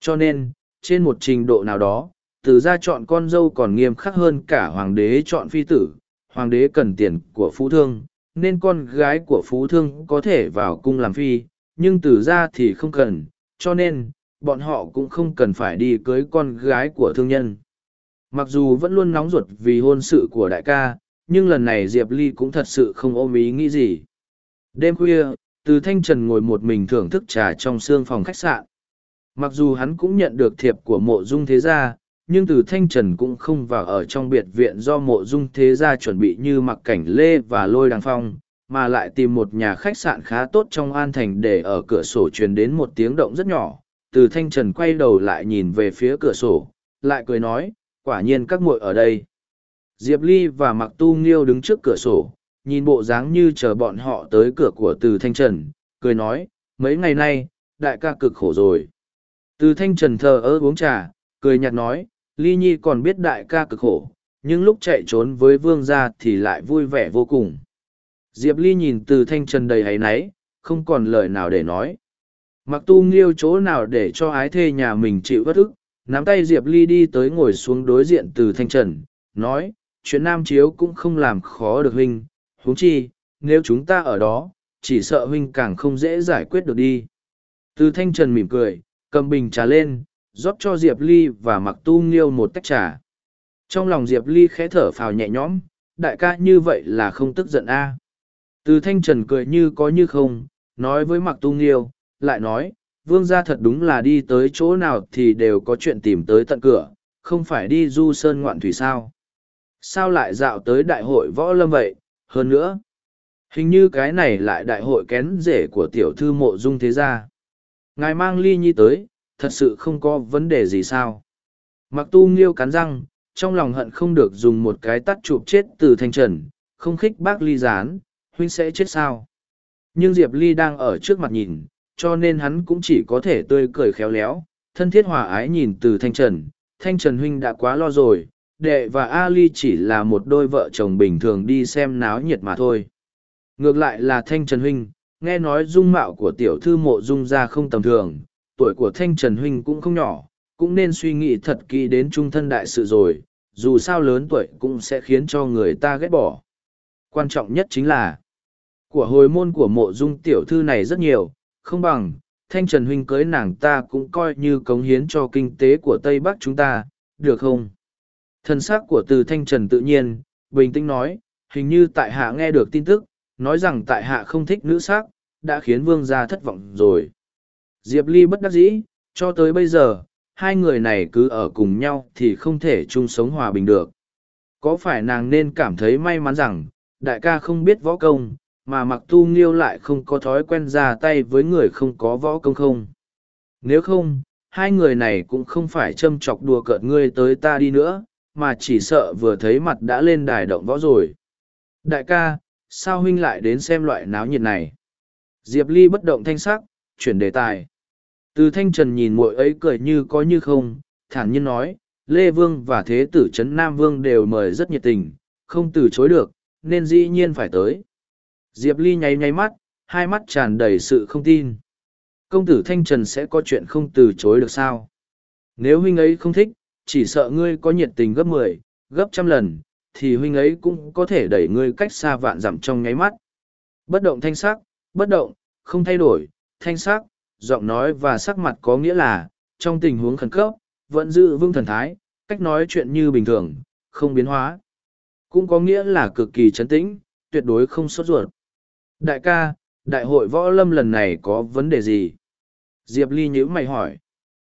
Cho nên, trên một trình độ nào đó, từ gia chọn con dâu còn nghiêm khắc hơn cả hoàng đế chọn phi tử, hoàng đế cần tiền của phú thương, nên con gái của phú thương có thể vào cung làm phi, nhưng từ gia thì không cần, cho nên, bọn họ cũng không cần phải đi cưới con gái của thương nhân. Mặc dù vẫn luôn nóng ruột vì hôn sự của đại ca, nhưng lần này Diệp Ly cũng thật sự không ôm ý nghĩ gì. Đêm khuya, từ Thanh Trần ngồi một mình thưởng thức trà trong sương phòng khách sạn. Mặc dù hắn cũng nhận được thiệp của mộ dung thế gia, nhưng từ Thanh Trần cũng không vào ở trong biệt viện do mộ dung thế gia chuẩn bị như mặc cảnh lê và lôi đằng phong, mà lại tìm một nhà khách sạn khá tốt trong An Thành để ở cửa sổ truyền đến một tiếng động rất nhỏ. Từ Thanh Trần quay đầu lại nhìn về phía cửa sổ, lại cười nói, quả nhiên các muội ở đây. Diệp Ly và Mặc Tu Nghiêu đứng trước cửa sổ, nhìn bộ dáng như chờ bọn họ tới cửa của Từ Thanh Trần, cười nói, mấy ngày nay, đại ca cực khổ rồi. Từ Thanh Trần thờ ơ uống trà, cười nhạt nói, Ly Nhi còn biết đại ca cực khổ, nhưng lúc chạy trốn với vương gia thì lại vui vẻ vô cùng. Diệp Ly nhìn từ Thanh Trần đầy hấy náy, không còn lời nào để nói. Mặc tu nghiêu chỗ nào để cho ái thê nhà mình chịu bất ức, nắm tay Diệp Ly đi tới ngồi xuống đối diện từ Thanh Trần, nói, chuyện nam chiếu cũng không làm khó được huynh, huống chi, nếu chúng ta ở đó, chỉ sợ huynh càng không dễ giải quyết được đi. Từ Thanh Trần mỉm cười, cầm bình trà lên, rót cho Diệp Ly và mặc tu nghiêu một tách trà. Trong lòng Diệp Ly khẽ thở phào nhẹ nhõm, đại ca như vậy là không tức giận a Từ Thanh Trần cười như có như không, nói với mặc tu nghiêu, lại nói, vương gia thật đúng là đi tới chỗ nào thì đều có chuyện tìm tới tận cửa, không phải đi du sơn ngoạn thủy sao. Sao lại dạo tới đại hội võ lâm vậy, hơn nữa. Hình như cái này lại đại hội kén rể của tiểu thư mộ dung thế gia. Ngài mang ly nhi tới, thật sự không có vấn đề gì sao. Mặc tu nghiêu cắn răng, trong lòng hận không được dùng một cái tắt chụp chết từ thanh trần, không khích bác ly gián, huynh sẽ chết sao. Nhưng Diệp Ly đang ở trước mặt nhìn, cho nên hắn cũng chỉ có thể tươi cười khéo léo, thân thiết hòa ái nhìn từ thanh trần. Thanh trần huynh đã quá lo rồi, đệ và Ali chỉ là một đôi vợ chồng bình thường đi xem náo nhiệt mà thôi. Ngược lại là thanh trần huynh, nghe nói dung mạo của tiểu thư mộ dung ra không tầm thường, tuổi của thanh trần huynh cũng không nhỏ, cũng nên suy nghĩ thật kỹ đến trung thân đại sự rồi, dù sao lớn tuổi cũng sẽ khiến cho người ta ghét bỏ. Quan trọng nhất chính là, của hồi môn của mộ dung tiểu thư này rất nhiều, không bằng, thanh trần huynh cưới nàng ta cũng coi như cống hiến cho kinh tế của Tây Bắc chúng ta, được không? Thần sắc của từ thanh trần tự nhiên, bình tĩnh nói, hình như tại hạ nghe được tin tức, nói rằng tại hạ không thích nữ sắc, đã khiến vương gia thất vọng rồi. Diệp Ly bất đắc dĩ, cho tới bây giờ, hai người này cứ ở cùng nhau thì không thể chung sống hòa bình được. Có phải nàng nên cảm thấy may mắn rằng, đại ca không biết võ công, mà mặc tu nghiêu lại không có thói quen ra tay với người không có võ công không? Nếu không, hai người này cũng không phải châm chọc đùa cợt ngươi tới ta đi nữa, mà chỉ sợ vừa thấy mặt đã lên đài động võ rồi. Đại ca, sao huynh lại đến xem loại náo nhiệt này? Diệp Ly bất động thanh sắc, chuyển đề tài. Từ thanh trần nhìn muội ấy cười như có như không, thản nhiên nói, Lê Vương và Thế tử Trấn Nam Vương đều mời rất nhiệt tình, không từ chối được, nên dĩ nhiên phải tới. Diệp Ly nháy nháy mắt, hai mắt tràn đầy sự không tin. Công tử Thanh Trần sẽ có chuyện không từ chối được sao? Nếu huynh ấy không thích, chỉ sợ ngươi có nhiệt tình gấp mười, gấp trăm lần, thì huynh ấy cũng có thể đẩy ngươi cách xa vạn dặm trong nháy mắt. Bất động thanh sắc, bất động, không thay đổi, thanh sắc, giọng nói và sắc mặt có nghĩa là, trong tình huống khẩn cấp, vẫn giữ vững thần thái, cách nói chuyện như bình thường, không biến hóa. Cũng có nghĩa là cực kỳ trấn tĩnh, tuyệt đối không sốt ruột. Đại ca, đại hội võ lâm lần này có vấn đề gì? Diệp Ly nhữ mày hỏi.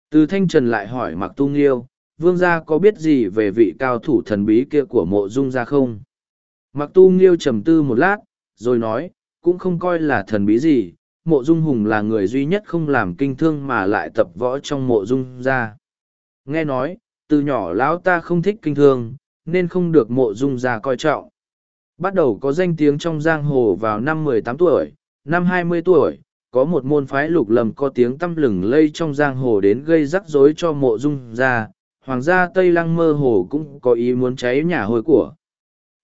Từ thanh trần lại hỏi mặc tu nghiêu, vương gia có biết gì về vị cao thủ thần bí kia của mộ dung gia không? Mặc tu nghiêu trầm tư một lát, rồi nói, cũng không coi là thần bí gì, mộ dung hùng là người duy nhất không làm kinh thương mà lại tập võ trong mộ dung gia. Nghe nói, từ nhỏ lão ta không thích kinh thương, nên không được mộ dung gia coi trọng. Bắt đầu có danh tiếng trong giang hồ vào năm 18 tuổi, năm 20 tuổi, có một môn phái lục lầm có tiếng tăm lừng lây trong giang hồ đến gây rắc rối cho mộ dung gia. Hoàng gia Tây Lăng mơ hồ cũng có ý muốn cháy nhà hồi của,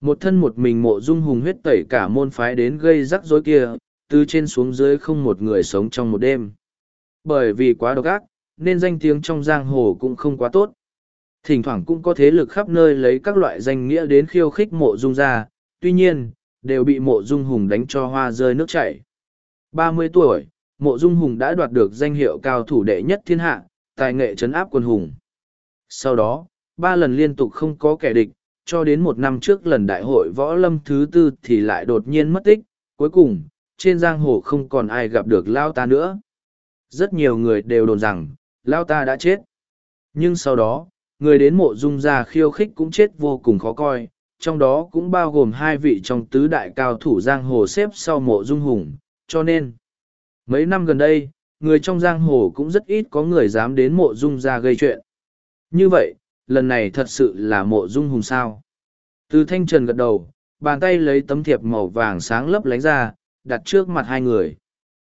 Một thân một mình mộ dung hùng huyết tẩy cả môn phái đến gây rắc rối kia, từ trên xuống dưới không một người sống trong một đêm. Bởi vì quá độc ác, nên danh tiếng trong giang hồ cũng không quá tốt. Thỉnh thoảng cũng có thế lực khắp nơi lấy các loại danh nghĩa đến khiêu khích mộ dung ra, tuy nhiên, đều bị mộ dung hùng đánh cho hoa rơi nước chảy. Ba mươi tuổi, mộ dung hùng đã đoạt được danh hiệu cao thủ đệ nhất thiên hạ, tài nghệ trấn áp quân hùng. Sau đó, ba lần liên tục không có kẻ địch, cho đến một năm trước lần đại hội võ lâm thứ tư thì lại đột nhiên mất tích, cuối cùng, trên giang hồ không còn ai gặp được Lao ta nữa. Rất nhiều người đều đồn rằng, Lao ta đã chết. Nhưng sau đó, người đến mộ dung gia khiêu khích cũng chết vô cùng khó coi, trong đó cũng bao gồm hai vị trong tứ đại cao thủ giang hồ xếp sau mộ dung hùng, cho nên, mấy năm gần đây, người trong giang hồ cũng rất ít có người dám đến mộ dung ra gây chuyện. Như vậy, lần này thật sự là mộ dung hùng sao. Từ thanh trần gật đầu, bàn tay lấy tấm thiệp màu vàng sáng lấp lánh ra, đặt trước mặt hai người.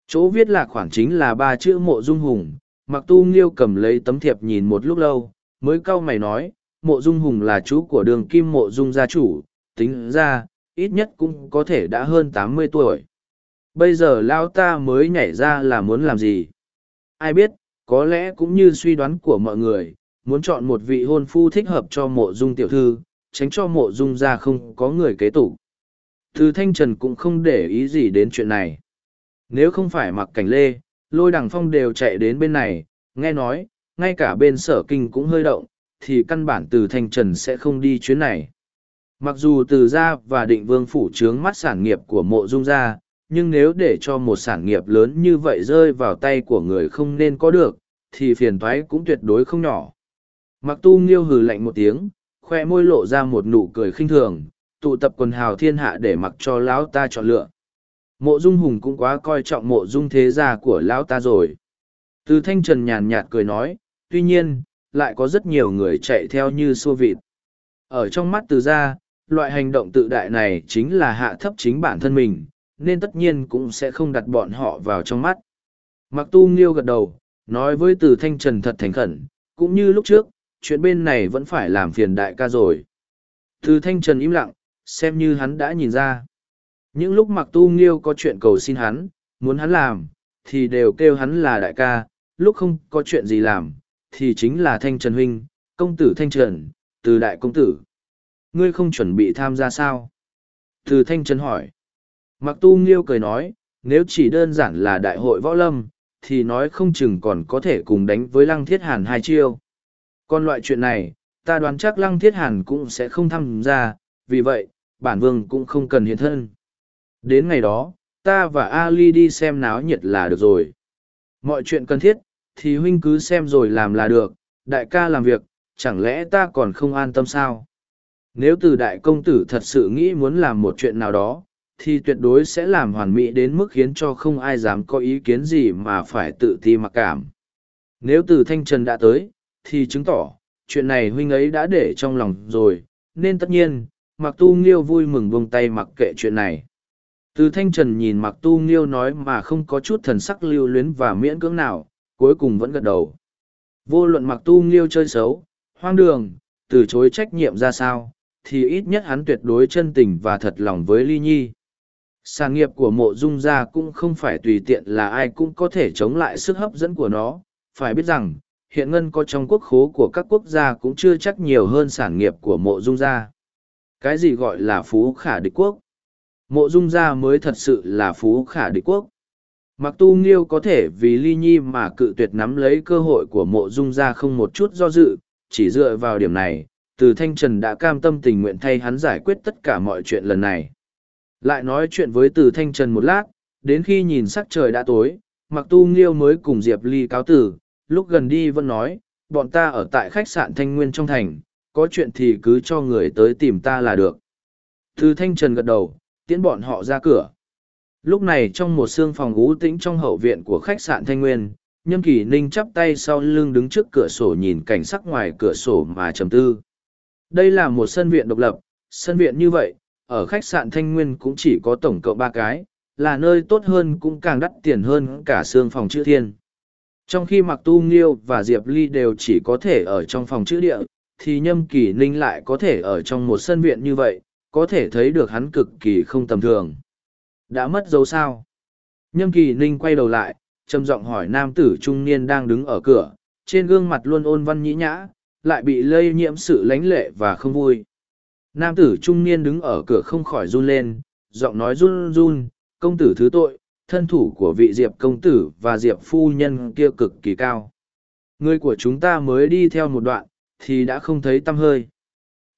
Chỗ viết là khoảng chính là ba chữ mộ dung hùng, mặc tu nghiêu cầm lấy tấm thiệp nhìn một lúc lâu, mới cau mày nói, mộ dung hùng là chú của đường kim mộ dung gia chủ, tính ra, ít nhất cũng có thể đã hơn tám mươi tuổi. Bây giờ lao ta mới nhảy ra là muốn làm gì? Ai biết, có lẽ cũng như suy đoán của mọi người, muốn chọn một vị hôn phu thích hợp cho mộ dung tiểu thư, tránh cho mộ dung ra không có người kế tục. Thư Thanh Trần cũng không để ý gì đến chuyện này. Nếu không phải mặc cảnh lê, lôi đằng phong đều chạy đến bên này, nghe nói, ngay cả bên sở kinh cũng hơi động, thì căn bản từ Thanh Trần sẽ không đi chuyến này. Mặc dù từ gia và định vương phủ trướng mắt sản nghiệp của mộ dung gia, nhưng nếu để cho một sản nghiệp lớn như vậy rơi vào tay của người không nên có được, thì phiền toái cũng tuyệt đối không nhỏ. Mặc tu nghiêu hừ lạnh một tiếng, khoe môi lộ ra một nụ cười khinh thường, tụ tập quần hào thiên hạ để mặc cho lão ta chọn lựa. Mộ dung hùng cũng quá coi trọng mộ dung thế gia của lão ta rồi. Từ thanh trần nhàn nhạt cười nói, tuy nhiên, lại có rất nhiều người chạy theo như xua vịt. Ở trong mắt từ gia, loại hành động tự đại này chính là hạ thấp chính bản thân mình, nên tất nhiên cũng sẽ không đặt bọn họ vào trong mắt. Mặc tu nghiêu gật đầu, nói với từ thanh trần thật thành khẩn, cũng như lúc trước, chuyện bên này vẫn phải làm phiền đại ca rồi. Từ thanh trần im lặng, xem như hắn đã nhìn ra. Những lúc mặc tu nghiêu có chuyện cầu xin hắn, muốn hắn làm, thì đều kêu hắn là đại ca, lúc không có chuyện gì làm, thì chính là thanh trần huynh, công tử thanh trần, từ đại công tử. Ngươi không chuẩn bị tham gia sao? Từ thanh trần hỏi. Mặc tu nghiêu cười nói, nếu chỉ đơn giản là đại hội võ lâm, thì nói không chừng còn có thể cùng đánh với lăng thiết hàn hai chiêu. Còn loại chuyện này, ta đoán chắc lăng thiết hàn cũng sẽ không tham gia, vì vậy, bản vương cũng không cần hiện thân. Đến ngày đó, ta và Ali đi xem náo nhiệt là được rồi. Mọi chuyện cần thiết, thì huynh cứ xem rồi làm là được, đại ca làm việc, chẳng lẽ ta còn không an tâm sao? Nếu từ đại công tử thật sự nghĩ muốn làm một chuyện nào đó, thì tuyệt đối sẽ làm hoàn mỹ đến mức khiến cho không ai dám có ý kiến gì mà phải tự ti mặc cảm. Nếu từ thanh trần đã tới, thì chứng tỏ, chuyện này huynh ấy đã để trong lòng rồi, nên tất nhiên, mặc tu nghiêu vui mừng buông tay mặc kệ chuyện này. Từ thanh trần nhìn mặc tu nghiêu nói mà không có chút thần sắc lưu luyến và miễn cưỡng nào, cuối cùng vẫn gật đầu. Vô luận mặc tu nghiêu chơi xấu, hoang đường, từ chối trách nhiệm ra sao, thì ít nhất hắn tuyệt đối chân tình và thật lòng với ly nhi. Sản nghiệp của mộ dung gia cũng không phải tùy tiện là ai cũng có thể chống lại sức hấp dẫn của nó, phải biết rằng, hiện ngân có trong quốc khố của các quốc gia cũng chưa chắc nhiều hơn sản nghiệp của mộ dung gia. Cái gì gọi là phú khả địch quốc? Mộ dung gia mới thật sự là phú khả địch quốc. Mặc tu nghiêu có thể vì ly nhi mà cự tuyệt nắm lấy cơ hội của mộ dung ra không một chút do dự, chỉ dựa vào điểm này, từ thanh trần đã cam tâm tình nguyện thay hắn giải quyết tất cả mọi chuyện lần này. Lại nói chuyện với từ thanh trần một lát, đến khi nhìn sắc trời đã tối, mặc tu nghiêu mới cùng Diệp Ly cáo tử, lúc gần đi vẫn nói, bọn ta ở tại khách sạn Thanh Nguyên trong thành, có chuyện thì cứ cho người tới tìm ta là được. Từ Thanh Trần gật đầu, tiễn bọn họ ra cửa. Lúc này trong một xương phòng ú tĩnh trong hậu viện của khách sạn Thanh Nguyên, Nhâm Kỳ Ninh chắp tay sau lưng đứng trước cửa sổ nhìn cảnh sắc ngoài cửa sổ mà trầm tư. Đây là một sân viện độc lập, sân viện như vậy, ở khách sạn Thanh Nguyên cũng chỉ có tổng cộng ba cái, là nơi tốt hơn cũng càng đắt tiền hơn cả xương phòng chữ thiên. Trong khi Mặc Tu Nghiêu và Diệp Ly đều chỉ có thể ở trong phòng chữ địa, thì Nhâm Kỳ Ninh lại có thể ở trong một sân viện như vậy, có thể thấy được hắn cực kỳ không tầm thường. Đã mất dấu sao? Nhâm kỳ ninh quay đầu lại, trầm giọng hỏi nam tử trung niên đang đứng ở cửa, trên gương mặt luôn ôn văn nhĩ nhã, lại bị lây nhiễm sự lánh lệ và không vui. Nam tử trung niên đứng ở cửa không khỏi run lên, giọng nói run run, công tử thứ tội, thân thủ của vị diệp công tử và diệp phu nhân kia cực kỳ cao. Người của chúng ta mới đi theo một đoạn, thì đã không thấy tâm hơi.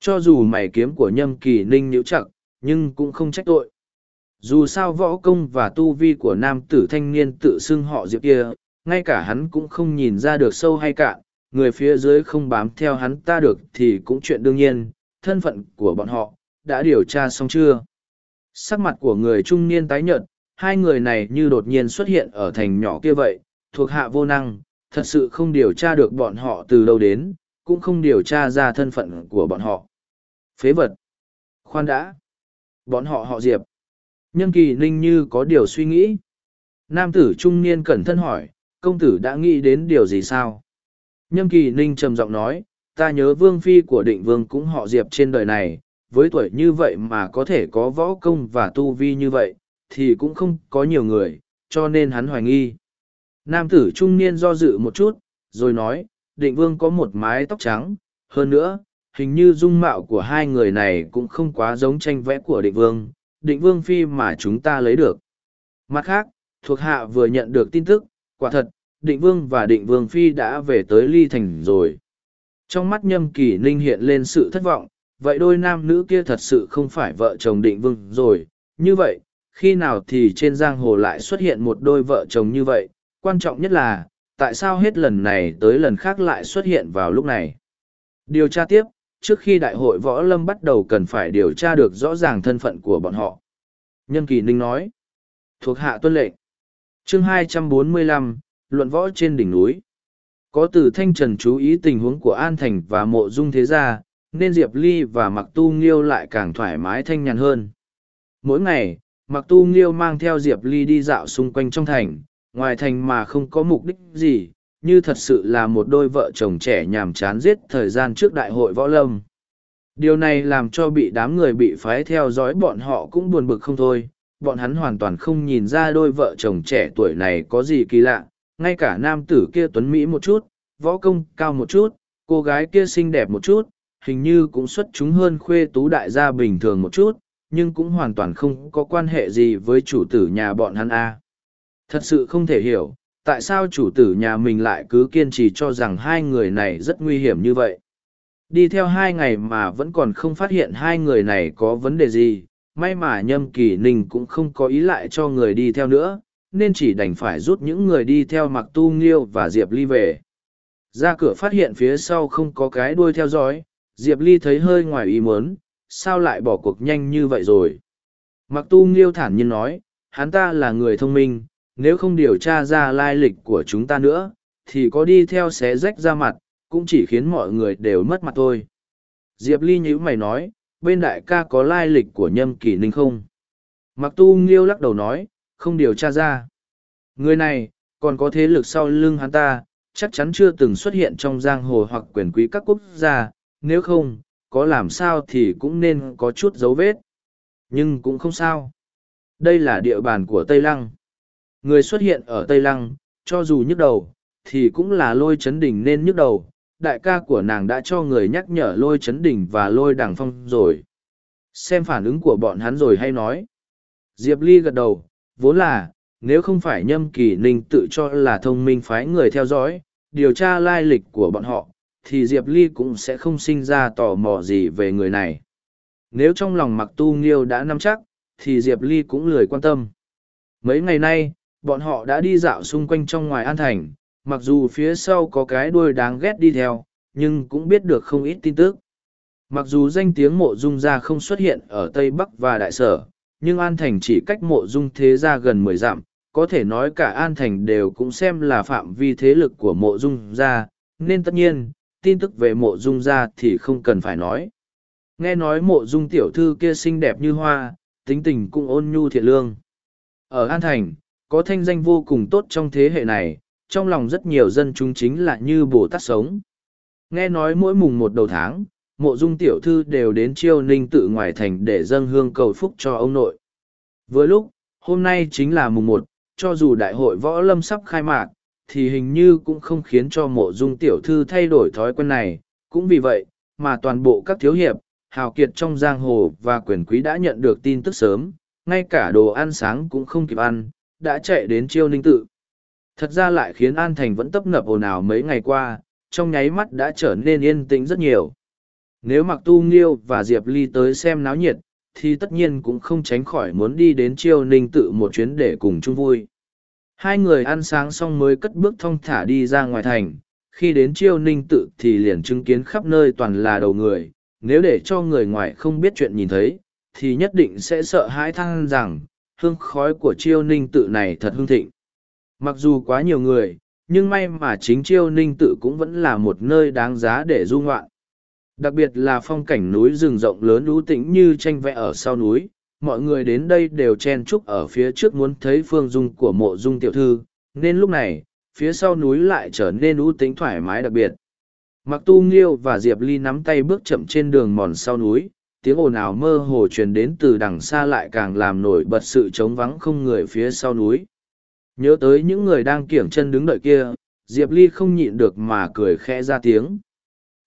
Cho dù mảy kiếm của nhâm kỳ ninh nhíu chặt, nhưng cũng không trách tội. Dù sao võ công và tu vi của nam tử thanh niên tự xưng họ diệp kia, ngay cả hắn cũng không nhìn ra được sâu hay cạn, người phía dưới không bám theo hắn ta được thì cũng chuyện đương nhiên, thân phận của bọn họ, đã điều tra xong chưa? Sắc mặt của người trung niên tái nhợt, hai người này như đột nhiên xuất hiện ở thành nhỏ kia vậy, thuộc hạ vô năng, thật sự không điều tra được bọn họ từ đâu đến, cũng không điều tra ra thân phận của bọn họ. Phế vật. Khoan đã. Bọn họ họ Diệp. Nhân kỳ ninh như có điều suy nghĩ. Nam tử trung niên cẩn thân hỏi, công tử đã nghĩ đến điều gì sao? Nhâm kỳ ninh trầm giọng nói, ta nhớ vương phi của định vương cũng họ Diệp trên đời này, với tuổi như vậy mà có thể có võ công và tu vi như vậy, thì cũng không có nhiều người, cho nên hắn hoài nghi. Nam tử trung niên do dự một chút, rồi nói, định vương có một mái tóc trắng, hơn nữa, hình như dung mạo của hai người này cũng không quá giống tranh vẽ của định vương, định vương phi mà chúng ta lấy được. Mặt khác, thuộc hạ vừa nhận được tin tức, quả thật, định vương và định vương phi đã về tới ly thành rồi. Trong mắt nhâm kỳ ninh hiện lên sự thất vọng, vậy đôi nam nữ kia thật sự không phải vợ chồng định vương rồi, như vậy, khi nào thì trên giang hồ lại xuất hiện một đôi vợ chồng như vậy, quan trọng nhất là, tại sao hết lần này tới lần khác lại xuất hiện vào lúc này. Điều tra tiếp, trước khi đại hội võ lâm bắt đầu cần phải điều tra được rõ ràng thân phận của bọn họ. Nhân kỳ ninh nói, thuộc hạ tuân lệnh. chương 245, luận võ trên đỉnh núi. Có từ thanh trần chú ý tình huống của An Thành và mộ dung thế gia, nên Diệp Ly và Mặc Tu Nghiêu lại càng thoải mái thanh nhàn hơn. Mỗi ngày, Mặc Tu Nghiêu mang theo Diệp Ly đi dạo xung quanh trong thành, ngoài thành mà không có mục đích gì, như thật sự là một đôi vợ chồng trẻ nhàm chán giết thời gian trước đại hội võ lâm. Điều này làm cho bị đám người bị phái theo dõi bọn họ cũng buồn bực không thôi, bọn hắn hoàn toàn không nhìn ra đôi vợ chồng trẻ tuổi này có gì kỳ lạ, ngay cả nam tử kia tuấn Mỹ một chút, võ công cao một chút, cô gái kia xinh đẹp một chút, hình như cũng xuất chúng hơn khuê tú đại gia bình thường một chút, nhưng cũng hoàn toàn không có quan hệ gì với chủ tử nhà bọn hắn a. Thật sự không thể hiểu, tại sao chủ tử nhà mình lại cứ kiên trì cho rằng hai người này rất nguy hiểm như vậy. Đi theo hai ngày mà vẫn còn không phát hiện hai người này có vấn đề gì, may mà nhâm kỳ ninh cũng không có ý lại cho người đi theo nữa, nên chỉ đành phải rút những người đi theo mặc tu nghiêu và diệp ly về ra cửa phát hiện phía sau không có cái đuôi theo dõi diệp ly thấy hơi ngoài ý muốn sao lại bỏ cuộc nhanh như vậy rồi mặc tu nghiêu thản nhiên nói hắn ta là người thông minh nếu không điều tra ra lai lịch của chúng ta nữa thì có đi theo xé rách ra mặt cũng chỉ khiến mọi người đều mất mặt thôi diệp ly nhữ mày nói bên đại ca có lai lịch của nhâm kỷ ninh không mặc tu nghiêu lắc đầu nói không điều tra ra. Người này, còn có thế lực sau lưng hắn ta, chắc chắn chưa từng xuất hiện trong giang hồ hoặc quyền quý các quốc gia, nếu không, có làm sao thì cũng nên có chút dấu vết. Nhưng cũng không sao. Đây là địa bàn của Tây Lăng. Người xuất hiện ở Tây Lăng, cho dù nhức đầu, thì cũng là lôi chấn đỉnh nên nhức đầu. Đại ca của nàng đã cho người nhắc nhở lôi chấn đỉnh và lôi đằng phong rồi. Xem phản ứng của bọn hắn rồi hay nói. Diệp Ly gật đầu, vốn là, nếu không phải nhâm kỳ ninh tự cho là thông minh phái người theo dõi, điều tra lai lịch của bọn họ, thì Diệp Ly cũng sẽ không sinh ra tò mò gì về người này. Nếu trong lòng mặc tu nghiêu đã nắm chắc, thì Diệp Ly cũng lười quan tâm. Mấy ngày nay, bọn họ đã đi dạo xung quanh trong ngoài An Thành, mặc dù phía sau có cái đuôi đáng ghét đi theo, nhưng cũng biết được không ít tin tức. Mặc dù danh tiếng mộ dung gia không xuất hiện ở Tây Bắc và Đại Sở, nhưng An Thành chỉ cách mộ dung thế gia gần mười dặm, có thể nói cả An Thành đều cũng xem là phạm vi thế lực của mộ dung gia, nên tất nhiên, tin tức về mộ dung gia thì không cần phải nói. Nghe nói mộ dung tiểu thư kia xinh đẹp như hoa, tính tình cũng ôn nhu thiện lương. Ở An Thành, có thanh danh vô cùng tốt trong thế hệ này, trong lòng rất nhiều dân chúng chính là như Bồ Tát sống. Nghe nói mỗi mùng một đầu tháng, mộ dung tiểu thư đều đến chiêu ninh tự ngoài thành để dâng hương cầu phúc cho ông nội. Vừa lúc, hôm nay chính là mùng một, cho dù đại hội võ lâm sắp khai mạc, thì hình như cũng không khiến cho mộ dung tiểu thư thay đổi thói quen này. Cũng vì vậy, mà toàn bộ các thiếu hiệp, hào kiệt trong giang hồ và quyền quý đã nhận được tin tức sớm, ngay cả đồ ăn sáng cũng không kịp ăn, đã chạy đến chiêu ninh tự. Thật ra lại khiến An Thành vẫn tấp nập ồn ào mấy ngày qua, trong nháy mắt đã trở nên yên tĩnh rất nhiều. Nếu Mặc Tu Nghiêu và Diệp Ly tới xem náo nhiệt, thì tất nhiên cũng không tránh khỏi muốn đi đến chiêu ninh tự một chuyến để cùng chung vui. Hai người ăn sáng xong mới cất bước thong thả đi ra ngoài thành, khi đến chiêu ninh tự thì liền chứng kiến khắp nơi toàn là đầu người, nếu để cho người ngoài không biết chuyện nhìn thấy, thì nhất định sẽ sợ hãi thăng rằng, hương khói của chiêu ninh tự này thật hương thịnh. Mặc dù quá nhiều người, nhưng may mà chính chiêu ninh tự cũng vẫn là một nơi đáng giá để du ngoạn. Đặc biệt là phong cảnh núi rừng rộng lớn lũ tĩnh như tranh vẽ ở sau núi, mọi người đến đây đều chen chúc ở phía trước muốn thấy phương dung của mộ dung tiểu thư, nên lúc này, phía sau núi lại trở nên lũ tĩnh thoải mái đặc biệt. Mặc tu nghiêu và Diệp Ly nắm tay bước chậm trên đường mòn sau núi, tiếng ồn ào mơ hồ truyền đến từ đằng xa lại càng làm nổi bật sự trống vắng không người phía sau núi. Nhớ tới những người đang kiểng chân đứng đợi kia, Diệp Ly không nhịn được mà cười khẽ ra tiếng.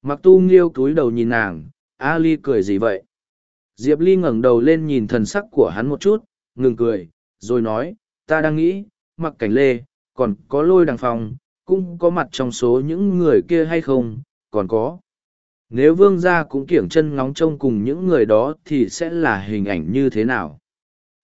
Mặc tu nghiêu cúi đầu nhìn nàng, A Ly cười gì vậy? Diệp Ly ngẩng đầu lên nhìn thần sắc của hắn một chút, ngừng cười, rồi nói, ta đang nghĩ, mặc cảnh lê, còn có lôi đằng phòng, cũng có mặt trong số những người kia hay không, còn có. Nếu vương gia cũng kiểng chân ngóng trông cùng những người đó thì sẽ là hình ảnh như thế nào?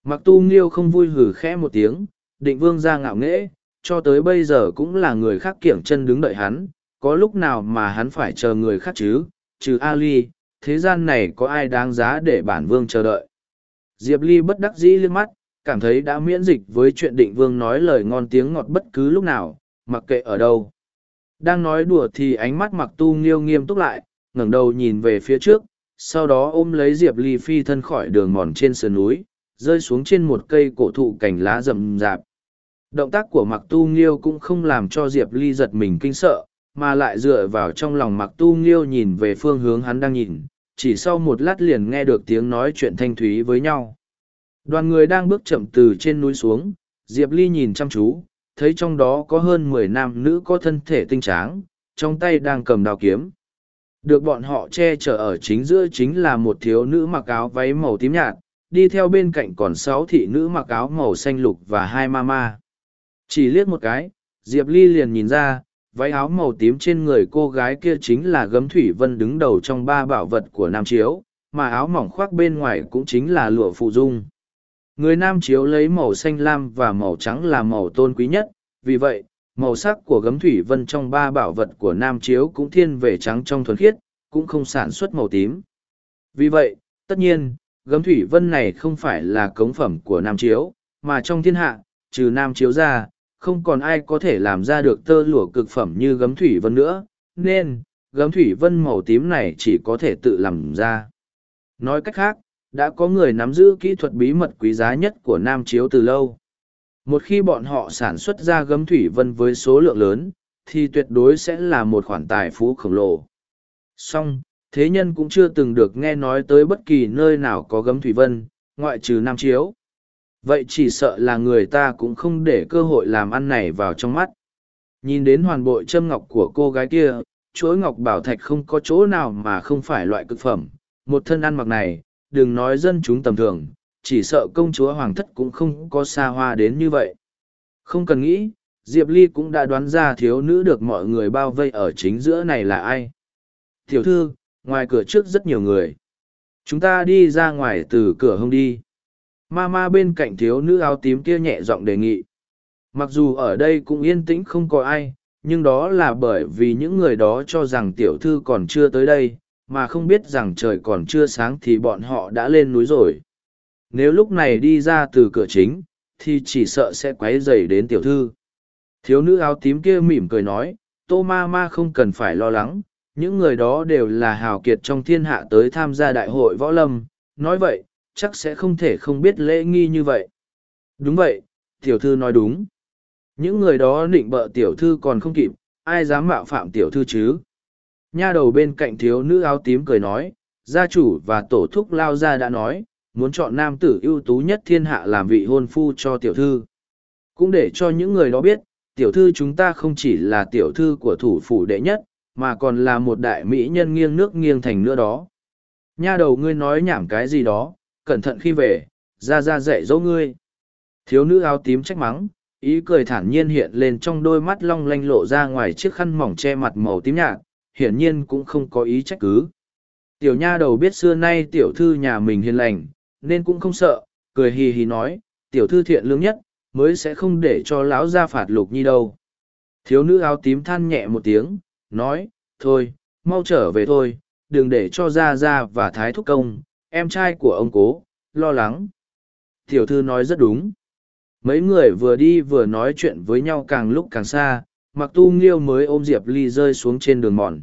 Mặc tu nghiêu không vui hử khẽ một tiếng, định vương gia ngạo nghễ, cho tới bây giờ cũng là người khác kiểng chân đứng đợi hắn, có lúc nào mà hắn phải chờ người khác chứ, trừ Ali, thế gian này có ai đáng giá để bản vương chờ đợi. Diệp Ly bất đắc dĩ liếc mắt, cảm thấy đã miễn dịch với chuyện định vương nói lời ngon tiếng ngọt bất cứ lúc nào, mặc kệ ở đâu. Đang nói đùa thì ánh mắt mặc tu nghiêu nghiêm túc lại, ngẩng đầu nhìn về phía trước, sau đó ôm lấy Diệp Ly phi thân khỏi đường mòn trên sườn núi, rơi xuống trên một cây cổ thụ cành lá rậm rạp. Động tác của mặc tu nghiêu cũng không làm cho Diệp Ly giật mình kinh sợ, mà lại dựa vào trong lòng mặc tu nghiêu nhìn về phương hướng hắn đang nhìn, chỉ sau một lát liền nghe được tiếng nói chuyện thanh thúy với nhau. Đoàn người đang bước chậm từ trên núi xuống, Diệp Ly nhìn chăm chú, thấy trong đó có hơn mười nam nữ có thân thể tinh tráng, trong tay đang cầm đào kiếm. Được bọn họ che chở ở chính giữa chính là một thiếu nữ mặc áo váy màu tím nhạt, đi theo bên cạnh còn sáu thị nữ mặc áo màu xanh lục và hai ma ma. Chỉ liếc một cái, Diệp Ly liền nhìn ra, váy áo màu tím trên người cô gái kia chính là gấm thủy vân đứng đầu trong ba bảo vật của nam chiếu mà áo mỏng khoác bên ngoài cũng chính là lụa phụ dung người nam chiếu lấy màu xanh lam và màu trắng là màu tôn quý nhất vì vậy màu sắc của gấm thủy vân trong ba bảo vật của nam chiếu cũng thiên về trắng trong thuần khiết cũng không sản xuất màu tím vì vậy tất nhiên gấm thủy vân này không phải là cống phẩm của nam chiếu mà trong thiên hạ trừ nam chiếu ra không còn ai có thể làm ra được tơ lụa cực phẩm như gấm thủy vân nữa, nên, gấm thủy vân màu tím này chỉ có thể tự làm ra. Nói cách khác, đã có người nắm giữ kỹ thuật bí mật quý giá nhất của Nam Chiếu từ lâu. Một khi bọn họ sản xuất ra gấm thủy vân với số lượng lớn, thì tuyệt đối sẽ là một khoản tài phú khổng lồ. Song, thế nhân cũng chưa từng được nghe nói tới bất kỳ nơi nào có gấm thủy vân, ngoại trừ Nam Chiếu. Vậy chỉ sợ là người ta cũng không để cơ hội làm ăn này vào trong mắt. Nhìn đến hoàn bội châm ngọc của cô gái kia chuỗi ngọc bảo thạch không có chỗ nào mà không phải loại cực phẩm. Một thân ăn mặc này đừng nói dân chúng tầm thường chỉ sợ công chúa hoàng thất cũng không có xa hoa đến như vậy không cần nghĩ diệp ly cũng đã đoán ra thiếu nữ được mọi người bao vây ở chính giữa này là ai tiểu thư ngoài cửa trước rất nhiều người chúng ta đi ra ngoài từ cửa hông đi Ma ma bên cạnh thiếu nữ áo tím kia nhẹ giọng đề nghị. Mặc dù ở đây cũng yên tĩnh không có ai, nhưng đó là bởi vì những người đó cho rằng tiểu thư còn chưa tới đây, mà không biết rằng trời còn chưa sáng thì bọn họ đã lên núi rồi. Nếu lúc này đi ra từ cửa chính, thì chỉ sợ sẽ quấy rầy đến tiểu thư. Thiếu nữ áo tím kia mỉm cười nói, tô ma ma không cần phải lo lắng, những người đó đều là hào kiệt trong thiên hạ tới tham gia đại hội võ lâm. Nói vậy, chắc sẽ không thể không biết lễ nghi như vậy. Đúng vậy, tiểu thư nói đúng. Những người đó định bợ tiểu thư còn không kịp, ai dám mạo phạm tiểu thư chứ? Nha đầu bên cạnh thiếu nữ áo tím cười nói, gia chủ và tổ thúc lao ra đã nói, muốn chọn nam tử ưu tú nhất thiên hạ làm vị hôn phu cho tiểu thư. Cũng để cho những người đó biết, tiểu thư chúng ta không chỉ là tiểu thư của thủ phủ đệ nhất, mà còn là một đại mỹ nhân nghiêng nước nghiêng thành nữa đó. Nha đầu ngươi nói nhảm cái gì đó, cẩn thận khi về, ra ra dạy dỗ ngươi. Thiếu nữ áo tím trách mắng, ý cười thản nhiên hiện lên trong đôi mắt long lanh lộ ra ngoài chiếc khăn mỏng che mặt màu tím nhạt, hiển nhiên cũng không có ý trách cứ. Tiểu nha đầu biết xưa nay tiểu thư nhà mình hiền lành, nên cũng không sợ, cười hì hì nói, tiểu thư thiện lương nhất, mới sẽ không để cho lão ra phạt lục nhi đâu. Thiếu nữ áo tím than nhẹ một tiếng, nói, thôi, mau trở về thôi, đừng để cho ra ra và thái thúc công, em trai của ông cố, lo lắng. Tiểu thư nói rất đúng. Mấy người vừa đi vừa nói chuyện với nhau càng lúc càng xa, mặc tu nghiêu mới ôm Diệp Ly rơi xuống trên đường mòn.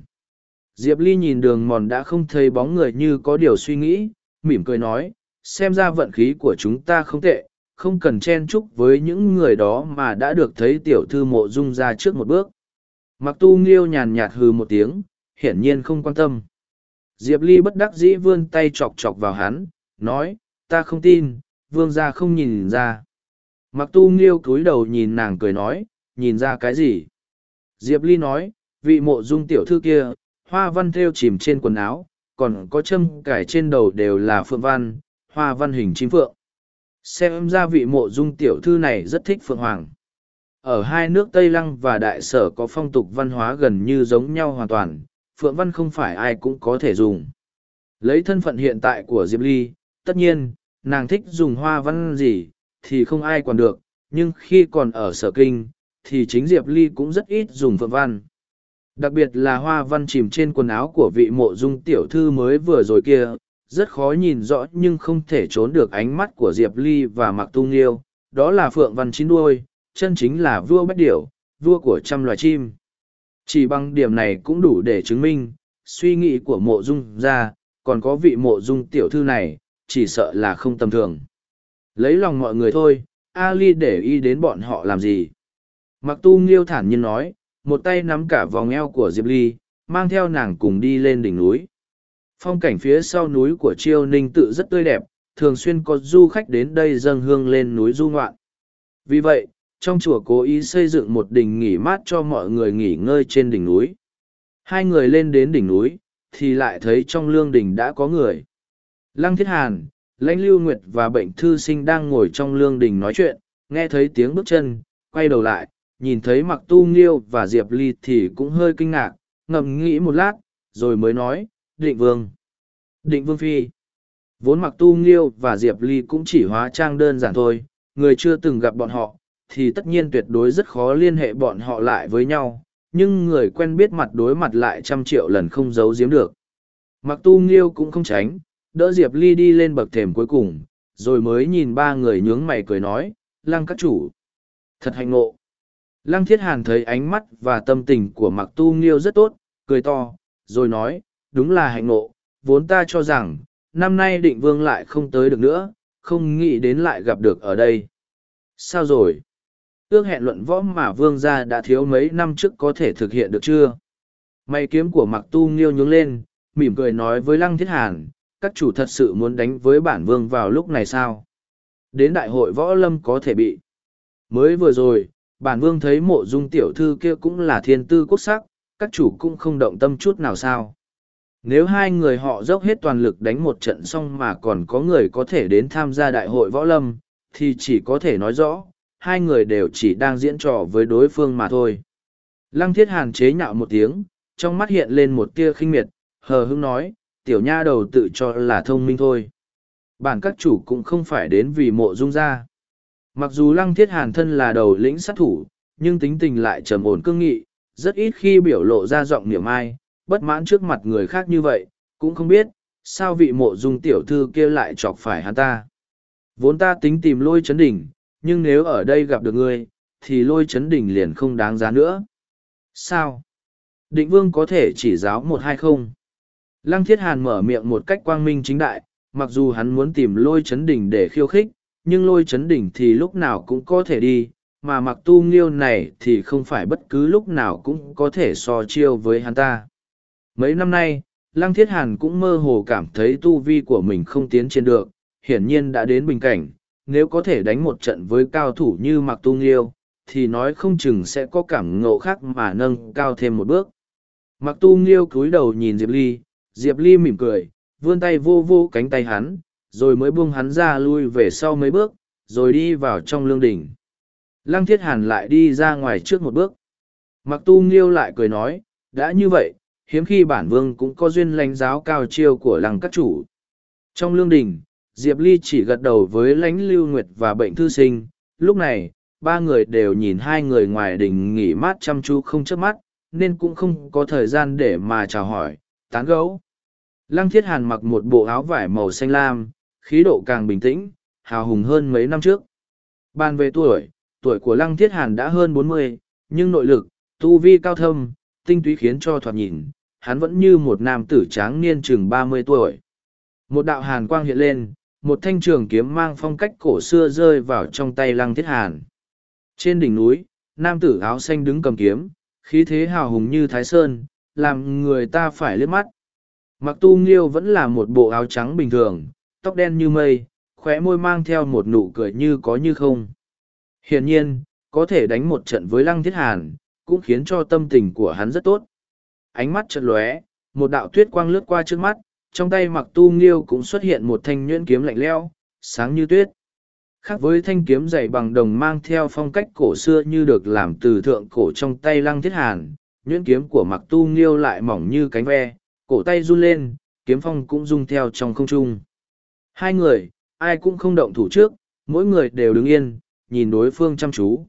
Diệp Ly nhìn đường mòn đã không thấy bóng người như có điều suy nghĩ, mỉm cười nói, xem ra vận khí của chúng ta không tệ, không cần chen chúc với những người đó mà đã được thấy tiểu thư mộ dung ra trước một bước. Mặc tu nghiêu nhàn nhạt hừ một tiếng, hiển nhiên không quan tâm. Diệp Ly bất đắc dĩ vươn tay chọc chọc vào hắn, nói, ta không tin, vương gia không nhìn ra. Mặc tu nghiêu cúi đầu nhìn nàng cười nói, nhìn ra cái gì? Diệp Ly nói, vị mộ dung tiểu thư kia, hoa văn thêu chìm trên quần áo, còn có châm cải trên đầu đều là phượng văn, hoa văn hình chim phượng. Xem ra vị mộ dung tiểu thư này rất thích phượng hoàng. Ở hai nước Tây Lăng và Đại Sở có phong tục văn hóa gần như giống nhau hoàn toàn, phượng văn không phải ai cũng có thể dùng. Lấy thân phận hiện tại của Diệp Ly, tất nhiên, nàng thích dùng hoa văn gì, thì không ai còn được, nhưng khi còn ở sở kinh, thì chính Diệp Ly cũng rất ít dùng phượng văn. Đặc biệt là hoa văn chìm trên quần áo của vị mộ dung tiểu thư mới vừa rồi kia, rất khó nhìn rõ nhưng không thể trốn được ánh mắt của Diệp Ly và Mặc Tu Nghiêu, đó là phượng văn chín đuôi, chân chính là vua bách điểu, vua của trăm loài chim. Chỉ bằng điểm này cũng đủ để chứng minh, suy nghĩ của mộ dung ra, còn có vị mộ dung tiểu thư này, chỉ sợ là không tầm thường. Lấy lòng mọi người thôi, Ali để ý đến bọn họ làm gì. Mặc tu nghiêu thản nhiên nói, một tay nắm cả vòng eo của Diệp Ly, mang theo nàng cùng đi lên đỉnh núi. Phong cảnh phía sau núi của Chiêu Ninh tự rất tươi đẹp, thường xuyên có du khách đến đây dâng hương lên núi du ngoạn. Vì vậy, trong chùa cố ý xây dựng một đình nghỉ mát cho mọi người nghỉ ngơi trên đỉnh núi. Hai người lên đến đỉnh núi, thì lại thấy trong lương đỉnh đã có người. Lăng Thiết Hàn, Lãnh Lưu Nguyệt và bệnh thư sinh đang ngồi trong lương đỉnh nói chuyện, nghe thấy tiếng bước chân, quay đầu lại, nhìn thấy mặc tu nghiêu và diệp ly thì cũng hơi kinh ngạc ngậm nghĩ một lát rồi mới nói định vương. Định vương phi. Vốn mặc tu nghiêu và diệp ly cũng chỉ hóa trang đơn giản thôi người chưa từng gặp bọn họ thì tất nhiên tuyệt đối rất khó liên hệ bọn họ lại với nhau nhưng người quen biết mặt đối mặt lại trăm triệu lần không giấu giếm được. Mặc tu nghiêu cũng không tránh đỡ diệp ly đi lên bậc thềm cuối cùng rồi mới nhìn ba người nhướng mày cười nói lăng các chủ. Thật hạnh ngộ. Lăng thiết hàn thấy ánh mắt và tâm tình của mặc tu nghiêu rất tốt, cười to, rồi nói, đúng là hạnh ngộ, vốn ta cho rằng, năm nay định vương lại không tới được nữa, không nghĩ đến lại gặp được ở đây. Sao rồi? Ước hẹn luận võ mà vương gia đã thiếu mấy năm trước có thể thực hiện được chưa? May kiếm của mặc tu nghiêu nhướng lên, mỉm cười nói với lăng thiết hàn, các chủ thật sự muốn đánh với bản vương vào lúc này sao? Đến đại hội võ lâm có thể bị. Mới vừa rồi, bản vương thấy mộ dung tiểu thư kia cũng là thiên tư quốc sắc, các chủ cũng không động tâm chút nào sao. Nếu hai người họ dốc hết toàn lực đánh một trận xong mà còn có người có thể đến tham gia đại hội võ lâm, thì chỉ có thể nói rõ, hai người đều chỉ đang diễn trò với đối phương mà thôi. Lăng thiết hàn chế nhạo một tiếng, trong mắt hiện lên một tia khinh miệt, hờ hững nói, tiểu nha đầu tự cho là thông minh thôi. Bản các chủ cũng không phải đến vì mộ dung ra. Mặc dù lăng thiết hàn thân là đầu lĩnh sát thủ, nhưng tính tình lại trầm ổn cương nghị, rất ít khi biểu lộ ra giọng niệm ai, bất mãn trước mặt người khác như vậy, cũng không biết, sao vị mộ dung tiểu thư kia lại chọc phải hắn ta. Vốn ta tính tìm lôi chấn đỉnh, nhưng nếu ở đây gặp được ngươi, thì lôi chấn đỉnh liền không đáng giá nữa. Sao? Định vương có thể chỉ giáo một hai không? Lăng thiết hàn mở miệng một cách quang minh chính đại, mặc dù hắn muốn tìm lôi chấn đỉnh để khiêu khích, nhưng lôi chấn đỉnh thì lúc nào cũng có thể đi, mà mặc tu nghiêu này thì không phải bất cứ lúc nào cũng có thể so chiêu với hắn ta. Mấy năm nay, Lăng Thiết Hàn cũng mơ hồ cảm thấy tu vi của mình không tiến trên được, hiển nhiên đã đến bình cảnh, nếu có thể đánh một trận với cao thủ như Mạc Tu Nghiêu, thì nói không chừng sẽ có cảm ngộ khác mà nâng cao thêm một bước. Mạc Tu Nghiêu cúi đầu nhìn Diệp Ly, Diệp Ly mỉm cười, vươn tay vô vô cánh tay hắn, rồi mới buông hắn ra lui về sau mấy bước, rồi đi vào trong lương đỉnh. Lăng Thiết Hàn lại đi ra ngoài trước một bước. Mặc tu nghiêu lại cười nói, đã như vậy, hiếm khi bản vương cũng có duyên lãnh giáo cao chiêu của lăng các chủ. Trong lương đình, Diệp Ly chỉ gật đầu với lãnh lưu nguyệt và bệnh thư sinh. Lúc này, ba người đều nhìn hai người ngoài đình nghỉ mát chăm chú không chớp mắt, nên cũng không có thời gian để mà chào hỏi, tán gấu. Lăng Thiết Hàn mặc một bộ áo vải màu xanh lam, khí độ càng bình tĩnh, hào hùng hơn mấy năm trước. Bàn về tuổi, tuổi của Lăng Thiết Hàn đã hơn bốn mươi, nhưng nội lực, tu vi cao thâm, tinh túy khiến cho thoạt nhìn, hắn vẫn như một nam tử tráng niên chừng ba mươi tuổi. Một đạo hàn quang hiện lên, một thanh trường kiếm mang phong cách cổ xưa rơi vào trong tay Lăng Thiết Hàn. Trên đỉnh núi, nam tử áo xanh đứng cầm kiếm, khí thế hào hùng như Thái Sơn, làm người ta phải liếc mắt. Mặc tu nghiêu vẫn là một bộ áo trắng bình thường, tóc đen như mây, khóe môi mang theo một nụ cười như có như không. Hiển nhiên, có thể đánh một trận với Lăng Thiết Hàn, cũng khiến cho tâm tình của hắn rất tốt. Ánh mắt chật lóe, một đạo tuyết quang lướt qua trước mắt, trong tay mặc tu nghiêu cũng xuất hiện một thanh nhuyễn kiếm lạnh leo, sáng như tuyết. Khác với thanh kiếm dày bằng đồng mang theo phong cách cổ xưa như được làm từ thượng cổ trong tay lăng thiết hàn, nhuyễn kiếm của mặc tu nghiêu lại mỏng như cánh ve, cổ tay run lên, kiếm phong cũng rung theo trong không trung. Hai người, ai cũng không động thủ trước, mỗi người đều đứng yên, nhìn đối phương chăm chú.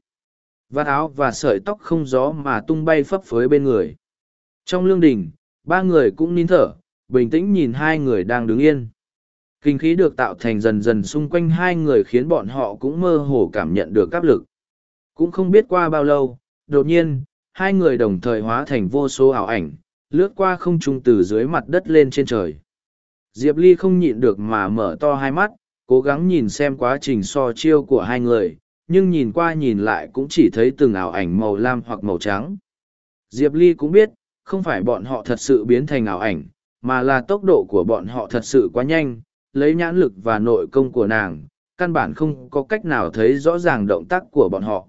Vạt áo và sợi tóc không gió mà tung bay phấp phới bên người. Trong lương đình, ba người cũng nín thở, bình tĩnh nhìn hai người đang đứng yên. Kinh khí được tạo thành dần dần xung quanh hai người khiến bọn họ cũng mơ hồ cảm nhận được áp lực. Cũng không biết qua bao lâu, đột nhiên, hai người đồng thời hóa thành vô số ảo ảnh, lướt qua không trung từ dưới mặt đất lên trên trời. Diệp Ly không nhịn được mà mở to hai mắt, cố gắng nhìn xem quá trình so chiêu của hai người, nhưng nhìn qua nhìn lại cũng chỉ thấy từng ảo ảnh màu lam hoặc màu trắng. Diệp Ly cũng biết, không phải bọn họ thật sự biến thành ảo ảnh, mà là tốc độ của bọn họ thật sự quá nhanh, lấy nhãn lực và nội công của nàng, căn bản không có cách nào thấy rõ ràng động tác của bọn họ.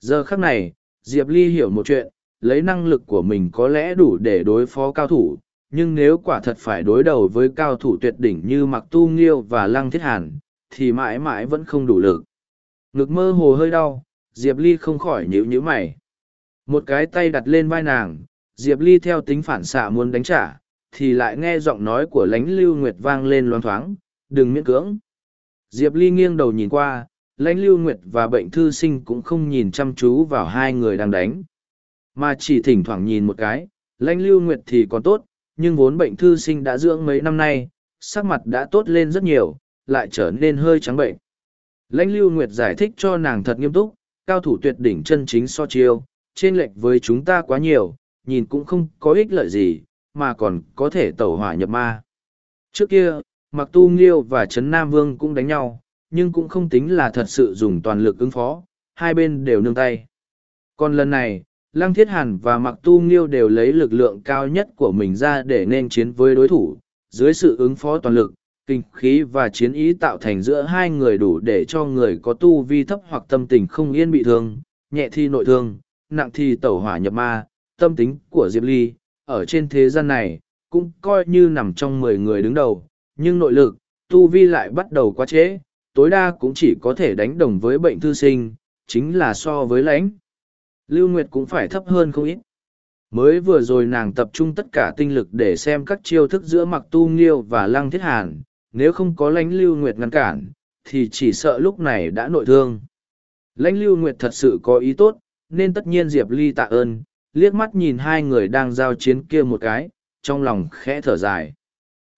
Giờ khắc này, Diệp Ly hiểu một chuyện, lấy năng lực của mình có lẽ đủ để đối phó cao thủ, nhưng nếu quả thật phải đối đầu với cao thủ tuyệt đỉnh như Mặc Tu Nghiêu và Lăng Thiết Hàn, thì mãi mãi vẫn không đủ lực. Ngực mơ hồ hơi đau, Diệp Ly không khỏi nhíu nhíu mày. Một cái tay đặt lên vai nàng, Diệp Ly theo tính phản xạ muốn đánh trả, thì lại nghe giọng nói của Lãnh lưu nguyệt vang lên loáng thoáng, đừng miễn cưỡng. Diệp Ly nghiêng đầu nhìn qua, lãnh lưu nguyệt và bệnh thư sinh cũng không nhìn chăm chú vào hai người đang đánh mà chỉ thỉnh thoảng nhìn một cái lãnh lưu nguyệt thì còn tốt nhưng vốn bệnh thư sinh đã dưỡng mấy năm nay sắc mặt đã tốt lên rất nhiều lại trở nên hơi trắng bệnh lãnh lưu nguyệt giải thích cho nàng thật nghiêm túc cao thủ tuyệt đỉnh chân chính so chiêu trên lệch với chúng ta quá nhiều nhìn cũng không có ích lợi gì, mà còn có thể tẩu hỏa nhập ma. Trước kia mặc tu nghiêu và trấn nam vương cũng đánh nhau, nhưng cũng không tính là thật sự dùng toàn lực ứng phó, hai bên đều nương tay. Còn lần này, lăng thiết hàn và mặc tu nghiêu đều lấy lực lượng cao nhất của mình ra để nên chiến với đối thủ, dưới sự ứng phó toàn lực, kinh khí và chiến ý tạo thành giữa hai người đủ để cho người có tu vi thấp hoặc tâm tình không yên bị thương, nhẹ thì nội thương, nặng thì tẩu hỏa nhập ma tâm tính của diệp ly, ở trên thế gian này, cũng coi như nằm trong mười người đứng đầu, nhưng nội lực, tu vi lại bắt đầu quá trễ, tối đa cũng chỉ có thể đánh đồng với bệnh thư sinh, chính là so với lãnh. Lưu nguyệt cũng phải thấp hơn không ít. Mới vừa rồi nàng tập trung tất cả tinh lực để xem các chiêu thức giữa mặc tu nghiêu và lăng thiết hàn, nếu không có lãnh lưu nguyệt ngăn cản, thì chỉ sợ lúc này đã nội thương. Lãnh lưu nguyệt thật sự có ý tốt, nên tất nhiên diệp ly tạ ơn liếc mắt nhìn hai người đang giao chiến kia một cái, trong lòng khẽ thở dài.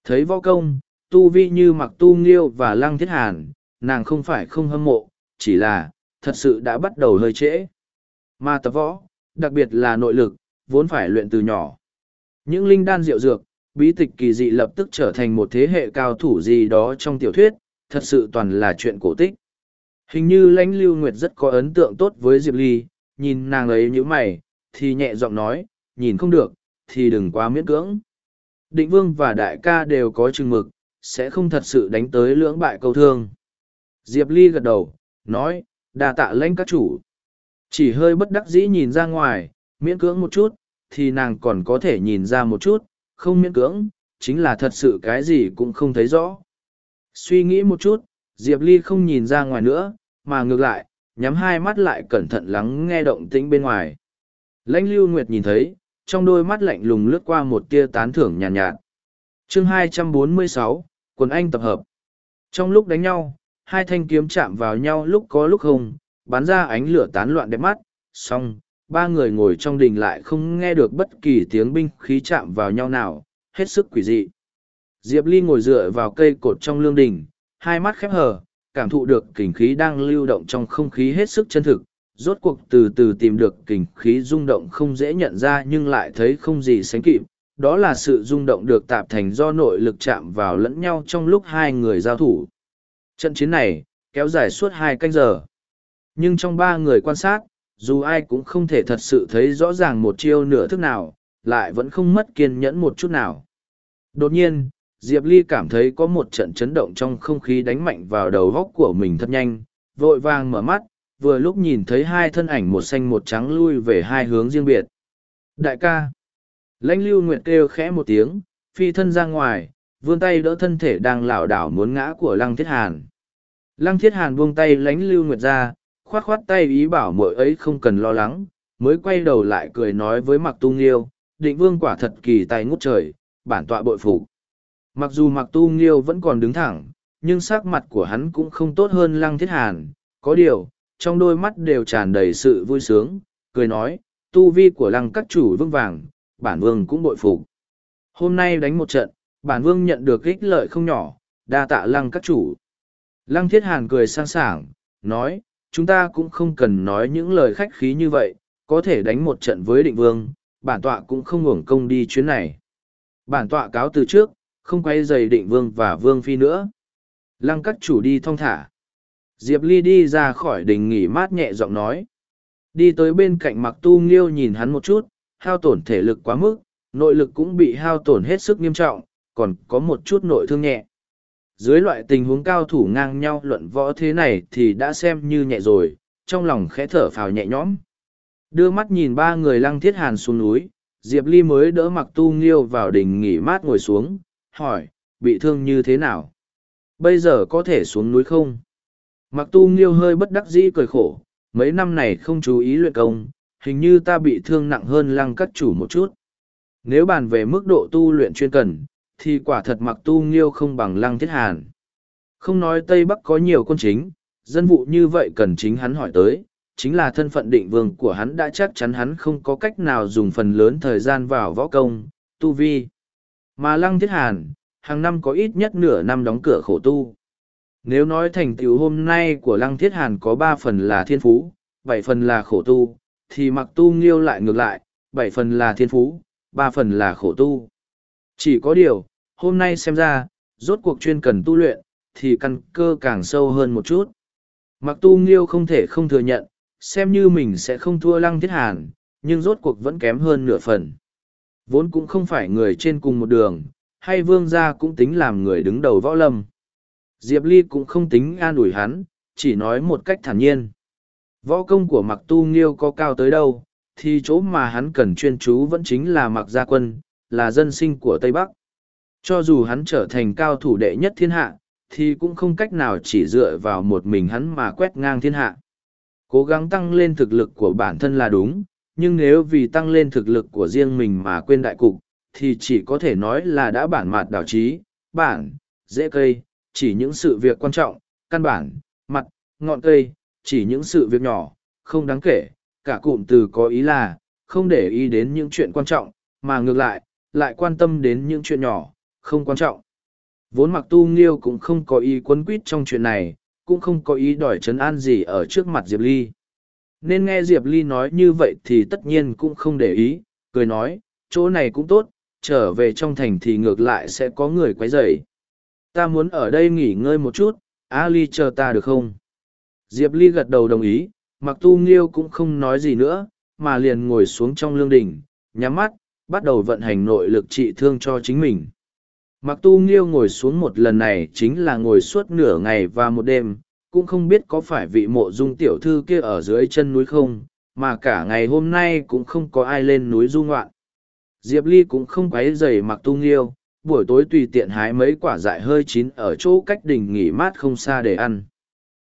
Thấy võ công, tu vi như mặc tu nghiêu và lăng thiết hàn, nàng không phải không hâm mộ, chỉ là, thật sự đã bắt đầu hơi trễ. Mà tập võ, đặc biệt là nội lực, vốn phải luyện từ nhỏ. Những linh đan diệu dược, bí tịch kỳ dị lập tức trở thành một thế hệ cao thủ gì đó trong tiểu thuyết, thật sự toàn là chuyện cổ tích. Hình như lãnh lưu nguyệt rất có ấn tượng tốt với diệp ly, nhìn nàng ấy như mày thì nhẹ giọng nói nhìn không được thì đừng quá miễn cưỡng Định vương và đại ca đều có chừng mực, sẽ không thật sự đánh tới lưỡng bại câu thương. Diệp Ly gật đầu, nói, đà tạ lãnh các chủ. Chỉ hơi bất đắc dĩ nhìn ra ngoài, miễn cưỡng một chút, thì nàng còn có thể nhìn ra một chút, không miễn cưỡng, chính là thật sự cái gì cũng không thấy rõ. Suy nghĩ một chút, Diệp Ly không nhìn ra ngoài nữa, mà ngược lại, nhắm hai mắt lại cẩn thận lắng nghe động tĩnh bên ngoài. Lãnh Lưu Nguyệt nhìn thấy, trong đôi mắt lạnh lùng lướt qua một tia tán thưởng nhàn nhạt, nhạt. Chương 246, quần anh tập hợp. Trong lúc đánh nhau, hai thanh kiếm chạm vào nhau lúc có lúc không, bắn ra ánh lửa tán loạn đẹp mắt, song, ba người ngồi trong đình lại không nghe được bất kỳ tiếng binh khí chạm vào nhau nào, hết sức quỷ dị. Diệp Ly ngồi dựa vào cây cột trong lương đình, hai mắt khép hờ, cảm thụ được kình khí đang lưu động trong không khí hết sức chân thực, rốt cuộc từ từ tìm được kình khí rung động không dễ nhận ra nhưng lại thấy không gì sánh kịp. Đó là sự rung động được tạp thành do nội lực chạm vào lẫn nhau trong lúc hai người giao thủ. Trận chiến này, kéo dài suốt hai canh giờ. Nhưng trong ba người quan sát, dù ai cũng không thể thật sự thấy rõ ràng một chiêu nửa thức nào, lại vẫn không mất kiên nhẫn một chút nào. Đột nhiên, Diệp Ly cảm thấy có một trận chấn động trong không khí đánh mạnh vào đầu góc của mình thật nhanh, vội vàng mở mắt, vừa lúc nhìn thấy hai thân ảnh một xanh một trắng lui về hai hướng riêng biệt. Đại ca! Lãnh lưu nguyệt kêu khẽ một tiếng, phi thân ra ngoài, vươn tay đỡ thân thể đang lảo đảo muốn ngã của Lăng Thiết Hàn. Lăng Thiết Hàn buông tay lãnh lưu nguyệt ra, khoát khoát tay ý bảo mỗi ấy không cần lo lắng, mới quay đầu lại cười nói với Mặc Tu Nghiêu, định vương quả thật kỳ tài ngút trời, bản tọa bội phục. Mặc dù Mặc Tu Nghiêu vẫn còn đứng thẳng, nhưng sắc mặt của hắn cũng không tốt hơn Lăng Thiết Hàn, có điều, trong đôi mắt đều tràn đầy sự vui sướng, cười nói, tu vi của Lăng các chủ vững vàng, bản vương cũng bội phục. Hôm nay đánh một trận, bản vương nhận được ích lợi không nhỏ, đa tạ Lăng các chủ. Lăng Thiết Hàn cười sang sảng, nói, chúng ta cũng không cần nói những lời khách khí như vậy, có thể đánh một trận với định vương, bản tọa cũng không hưởng công đi chuyến này. Bản tọa cáo từ trước, không quay giày định vương và vương phi nữa. Lăng các chủ đi thong thả. Diệp Ly đi ra khỏi đình nghỉ mát nhẹ giọng nói. Đi tới bên cạnh mặc tu nghiêu nhìn hắn một chút, hao tổn thể lực quá mức, nội lực cũng bị hao tổn hết sức nghiêm trọng, còn có một chút nội thương nhẹ. Dưới loại tình huống cao thủ ngang nhau luận võ thế này thì đã xem như nhẹ rồi trong lòng khẽ thở phào nhẹ nhõm. Đưa mắt nhìn ba người lăng thiết hàn xuống núi diệp ly mới đỡ mặc tu nghiêu vào đình nghỉ mát ngồi xuống hỏi bị thương như thế nào? Bây giờ có thể xuống núi không? Mặc tu nghiêu hơi bất đắc dĩ cười khổ mấy năm này không chú ý luyện công hình như ta bị thương nặng hơn lăng các chủ một chút nếu bàn về mức độ tu luyện chuyên cần thì quả thật mặc tu nghiêu không bằng lăng thiết hàn. Không nói Tây Bắc có nhiều quân chính, dân vụ như vậy cần chính hắn hỏi tới, chính là thân phận định vương của hắn đã chắc chắn hắn không có cách nào dùng phần lớn thời gian vào võ công, tu vi. Mà lăng thiết hàn, hàng năm có ít nhất nửa năm đóng cửa khổ tu. Nếu nói thành tựu hôm nay của lăng thiết hàn có ba phần là thiên phú, bảy phần là khổ tu, thì mặc tu nghiêu lại ngược lại, bảy phần là thiên phú, ba phần là khổ tu. Chỉ có điều, hôm nay xem ra, rốt cuộc chuyên cần tu luyện, thì căn cơ càng sâu hơn một chút. Mặc tu nghiêu không thể không thừa nhận, xem như mình sẽ không thua lăng thiết hàn, nhưng rốt cuộc vẫn kém hơn nửa phần. Vốn cũng không phải người trên cùng một đường, hay vương gia cũng tính làm người đứng đầu võ lâm. Diệp Ly cũng không tính an ủi hắn, chỉ nói một cách thản nhiên. Võ công của mặc tu nghiêu có cao tới đâu, thì chỗ mà hắn cần chuyên chú vẫn chính là mặc gia quân, là dân sinh của Tây Bắc. Cho dù hắn trở thành cao thủ đệ nhất thiên hạ, thì cũng không cách nào chỉ dựa vào một mình hắn mà quét ngang thiên hạ. Cố gắng tăng lên thực lực của bản thân là đúng, nhưng nếu vì tăng lên thực lực của riêng mình mà quên đại cục, thì chỉ có thể nói là đã bản mạt đảo trí, bản, dễ cây, chỉ những sự việc quan trọng, căn bản, mặt, ngọn cây, chỉ những sự việc nhỏ, không đáng kể, cả cụm từ có ý là, không để ý đến những chuyện quan trọng, mà ngược lại, lại quan tâm đến những chuyện nhỏ, không quan trọng. Vốn mặc tu nghiêu cũng không có ý quấn quýt trong chuyện này, cũng không có ý đòi trấn an gì ở trước mặt Diệp Ly. Nên nghe Diệp Ly nói như vậy thì tất nhiên cũng không để ý, cười nói, chỗ này cũng tốt, trở về trong thành thì ngược lại sẽ có người quấy rầy. Ta muốn ở đây nghỉ ngơi một chút, Ali chờ ta được không? Diệp Ly gật đầu đồng ý, mặc tu nghiêu cũng không nói gì nữa, mà liền ngồi xuống trong lương đỉnh, nhắm mắt, bắt đầu vận hành nội lực trị thương cho chính mình. Mặc tu nghiêu ngồi xuống một lần này chính là ngồi suốt nửa ngày và một đêm, cũng không biết có phải vị mộ dung tiểu thư kia ở dưới chân núi không, mà cả ngày hôm nay cũng không có ai lên núi du ngoạn. Diệp Ly cũng không quấy dày mặc tu nghiêu, buổi tối tùy tiện hái mấy quả dại hơi chín ở chỗ cách đỉnh nghỉ mát không xa để ăn.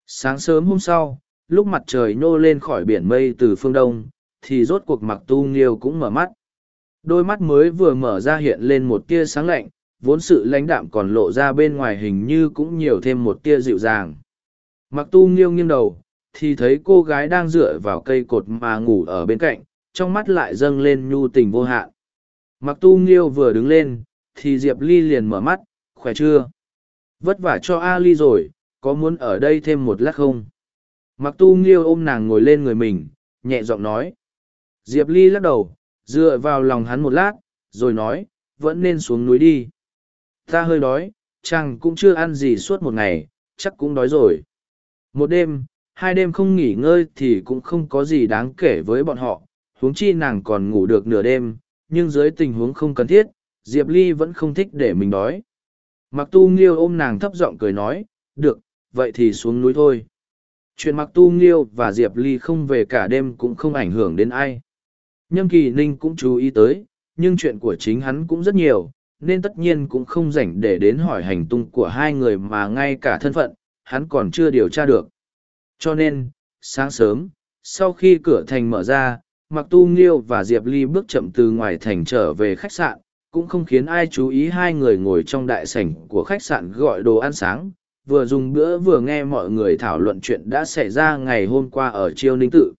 Sáng sớm hôm sau, lúc mặt trời nhô lên khỏi biển mây từ phương đông, thì rốt cuộc mặc tu nghiêu cũng mở mắt. Đôi mắt mới vừa mở ra hiện lên một tia sáng lạnh, vốn sự lãnh đạm còn lộ ra bên ngoài hình như cũng nhiều thêm một tia dịu dàng. Mặc tu nghiêu nghiêng đầu, thì thấy cô gái đang dựa vào cây cột mà ngủ ở bên cạnh, trong mắt lại dâng lên nhu tình vô hạn. Mặc tu nghiêu vừa đứng lên, thì Diệp Ly liền mở mắt, khỏe chưa? Vất vả cho Ali rồi, có muốn ở đây thêm một lát không? Mặc tu nghiêu ôm nàng ngồi lên người mình, nhẹ giọng nói. Diệp Ly lắc đầu, dựa vào lòng hắn một lát, rồi nói, vẫn nên xuống núi đi. Ta hơi đói, chàng cũng chưa ăn gì suốt một ngày, chắc cũng đói rồi. Một đêm, hai đêm không nghỉ ngơi thì cũng không có gì đáng kể với bọn họ, huống chi nàng còn ngủ được nửa đêm, nhưng dưới tình huống không cần thiết, Diệp Ly vẫn không thích để mình đói. Mặc tu nghiêu ôm nàng thấp giọng cười nói, được, vậy thì xuống núi thôi. Chuyện mặc tu nghiêu và Diệp Ly không về cả đêm cũng không ảnh hưởng đến ai. Nhâm kỳ ninh cũng chú ý tới, nhưng chuyện của chính hắn cũng rất nhiều, nên tất nhiên cũng không rảnh để đến hỏi hành tung của hai người mà ngay cả thân phận, hắn còn chưa điều tra được. Cho nên, sáng sớm, sau khi cửa thành mở ra, Mặc Tu Nghiêu và Diệp Ly bước chậm từ ngoài thành trở về khách sạn, cũng không khiến ai chú ý hai người ngồi trong đại sảnh của khách sạn gọi đồ ăn sáng, vừa dùng bữa vừa nghe mọi người thảo luận chuyện đã xảy ra ngày hôm qua ở Chiêu Ninh Tự.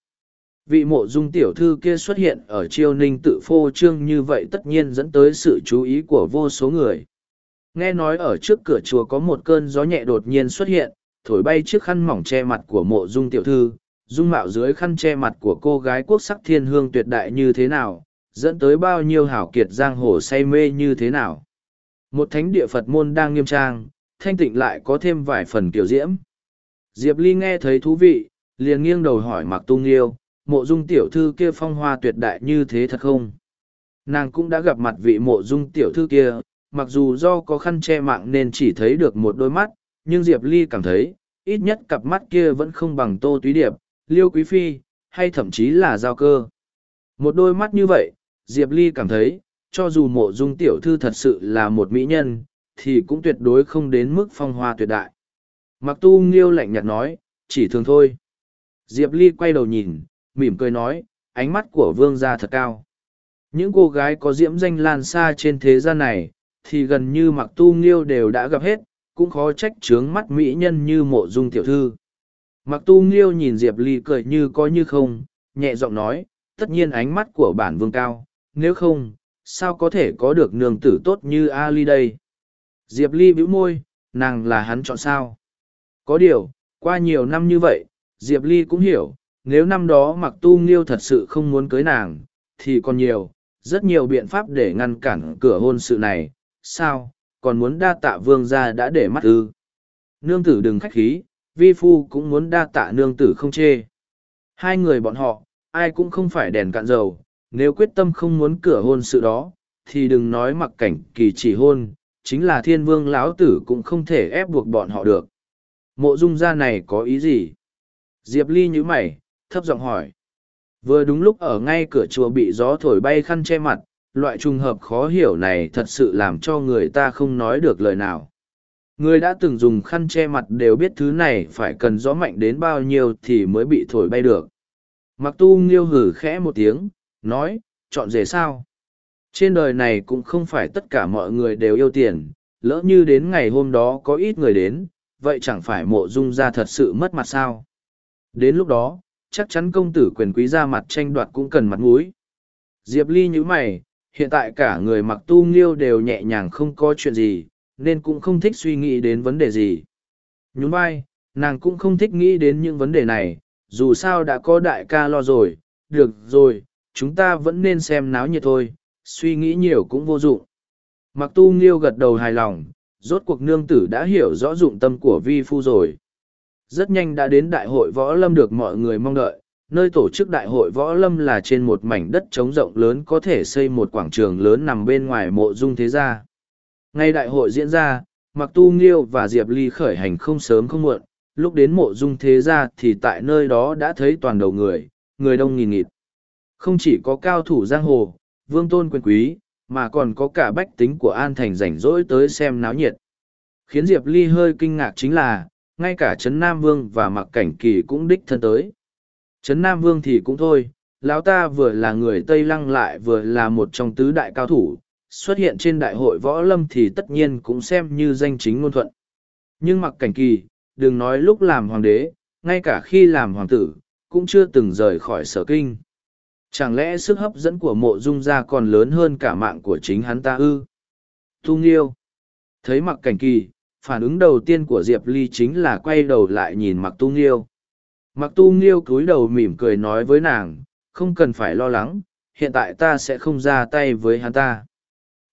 Vị mộ dung tiểu thư kia xuất hiện ở Chiêu Ninh Tự phô trương như vậy tất nhiên dẫn tới sự chú ý của vô số người. Nghe nói ở trước cửa chùa có một cơn gió nhẹ đột nhiên xuất hiện, thổi bay chiếc khăn mỏng che mặt của mộ dung tiểu thư, dung mạo dưới khăn che mặt của cô gái quốc sắc thiên hương tuyệt đại như thế nào, dẫn tới bao nhiêu hảo kiệt giang hồ say mê như thế nào. Một thánh địa Phật môn đang nghiêm trang, thanh tịnh lại có thêm vài phần tiểu diễm. Diệp Ly nghe thấy thú vị, liền nghiêng đầu hỏi Mạc Tung Liêu, mộ dung tiểu thư kia phong hoa tuyệt đại như thế thật không? Nàng cũng đã gặp mặt vị mộ dung tiểu thư kia, mặc dù do có khăn che mạng nên chỉ thấy được một đôi mắt, nhưng Diệp Ly cảm thấy, ít nhất cặp mắt kia vẫn không bằng tô túy điệp, liêu quý phi, hay thậm chí là giao cơ. Một đôi mắt như vậy, Diệp Ly cảm thấy, cho dù mộ dung tiểu thư thật sự là một mỹ nhân, thì cũng tuyệt đối không đến mức phong hoa tuyệt đại. Mặc tu nghiêu lạnh nhạt nói, chỉ thường thôi. Diệp Ly quay đầu nhìn, mỉm cười nói, ánh mắt của vương gia thật cao. Những cô gái có diễm danh lan xa trên thế gian này, thì gần như mặc tu nghiêu đều đã gặp hết, cũng khó trách trướng mắt mỹ nhân như mộ dung tiểu thư. Mặc tu nghiêu nhìn Diệp Ly cười như có như không, nhẹ giọng nói, tất nhiên ánh mắt của bản vương cao, nếu không, sao có thể có được nương tử tốt như Ali đây? Diệp Ly bĩu môi, nàng là hắn chọn sao? Có điều, qua nhiều năm như vậy, Diệp Ly cũng hiểu, nếu năm đó mặc tu nghiêu thật sự không muốn cưới nàng, thì còn nhiều, rất nhiều biện pháp để ngăn cản cửa hôn sự này, sao, còn muốn đa tạ vương gia đã để mắt ư. Nương tử đừng khách khí, vi phu cũng muốn đa tạ nương tử không chê. Hai người bọn họ, ai cũng không phải đèn cạn dầu, nếu quyết tâm không muốn cửa hôn sự đó, thì đừng nói mặc cảnh kỳ chỉ hôn, chính là thiên vương lão tử cũng không thể ép buộc bọn họ được. Mộ dung gia này có ý gì? Diệp Ly nhíu mày, thấp giọng hỏi. Vừa đúng lúc ở ngay cửa chùa bị gió thổi bay khăn che mặt, loại trùng hợp khó hiểu này thật sự làm cho người ta không nói được lời nào. Người đã từng dùng khăn che mặt đều biết thứ này phải cần gió mạnh đến bao nhiêu thì mới bị thổi bay được. Mặc tu nghiêu hử khẽ một tiếng, nói, chọn rể sao? Trên đời này cũng không phải tất cả mọi người đều yêu tiền, lỡ như đến ngày hôm đó có ít người đến, vậy chẳng phải mộ dung ra thật sự mất mặt sao? Đến lúc đó, chắc chắn công tử quyền quý ra mặt tranh đoạt cũng cần mặt mũi. Diệp Ly như mày, hiện tại cả người mặc tu nghiêu đều nhẹ nhàng không có chuyện gì, nên cũng không thích suy nghĩ đến vấn đề gì. Nhún vai, nàng cũng không thích nghĩ đến những vấn đề này, dù sao đã có đại ca lo rồi, được rồi, chúng ta vẫn nên xem náo nhiệt thôi, suy nghĩ nhiều cũng vô dụng. Mặc tu nghiêu gật đầu hài lòng, rốt cuộc nương tử đã hiểu rõ dụng tâm của vi phu rồi. Rất nhanh đã đến đại hội võ lâm được mọi người mong đợi, Nơi tổ chức đại hội võ lâm là trên một mảnh đất trống rộng lớn có thể xây một quảng trường lớn nằm bên ngoài mộ dung thế gia. Ngay đại hội diễn ra, Mặc Tu Nghiêu và Diệp Ly khởi hành không sớm không muộn, lúc đến mộ dung thế gia thì tại nơi đó đã thấy toàn đầu người, người đông nghìn nghịt. Không chỉ có cao thủ giang hồ, vương tôn quyền quý, mà còn có cả bách tính của An Thành rảnh rỗi tới xem náo nhiệt. Khiến Diệp Ly hơi kinh ngạc chính là, ngay cả Trấn Nam Vương và Mặc Cảnh Kỳ cũng đích thân tới. Trấn Nam Vương thì cũng thôi, lão ta vừa là người Tây Lăng lại vừa là một trong tứ đại cao thủ, xuất hiện trên đại hội võ lâm thì tất nhiên cũng xem như danh chính ngôn thuận. Nhưng Mặc Cảnh Kỳ, đừng nói lúc làm hoàng đế, ngay cả khi làm hoàng tử, cũng chưa từng rời khỏi sở kinh. Chẳng lẽ sức hấp dẫn của mộ dung gia còn lớn hơn cả mạng của chính hắn ta ư? Tu Nghiêu. Thấy mặc cảnh kỳ, phản ứng đầu tiên của Diệp Ly chính là quay đầu lại nhìn mặc Tu Nghiêu. Mặc Tu Nghiêu cúi đầu mỉm cười nói với nàng, không cần phải lo lắng, hiện tại ta sẽ không ra tay với hắn ta.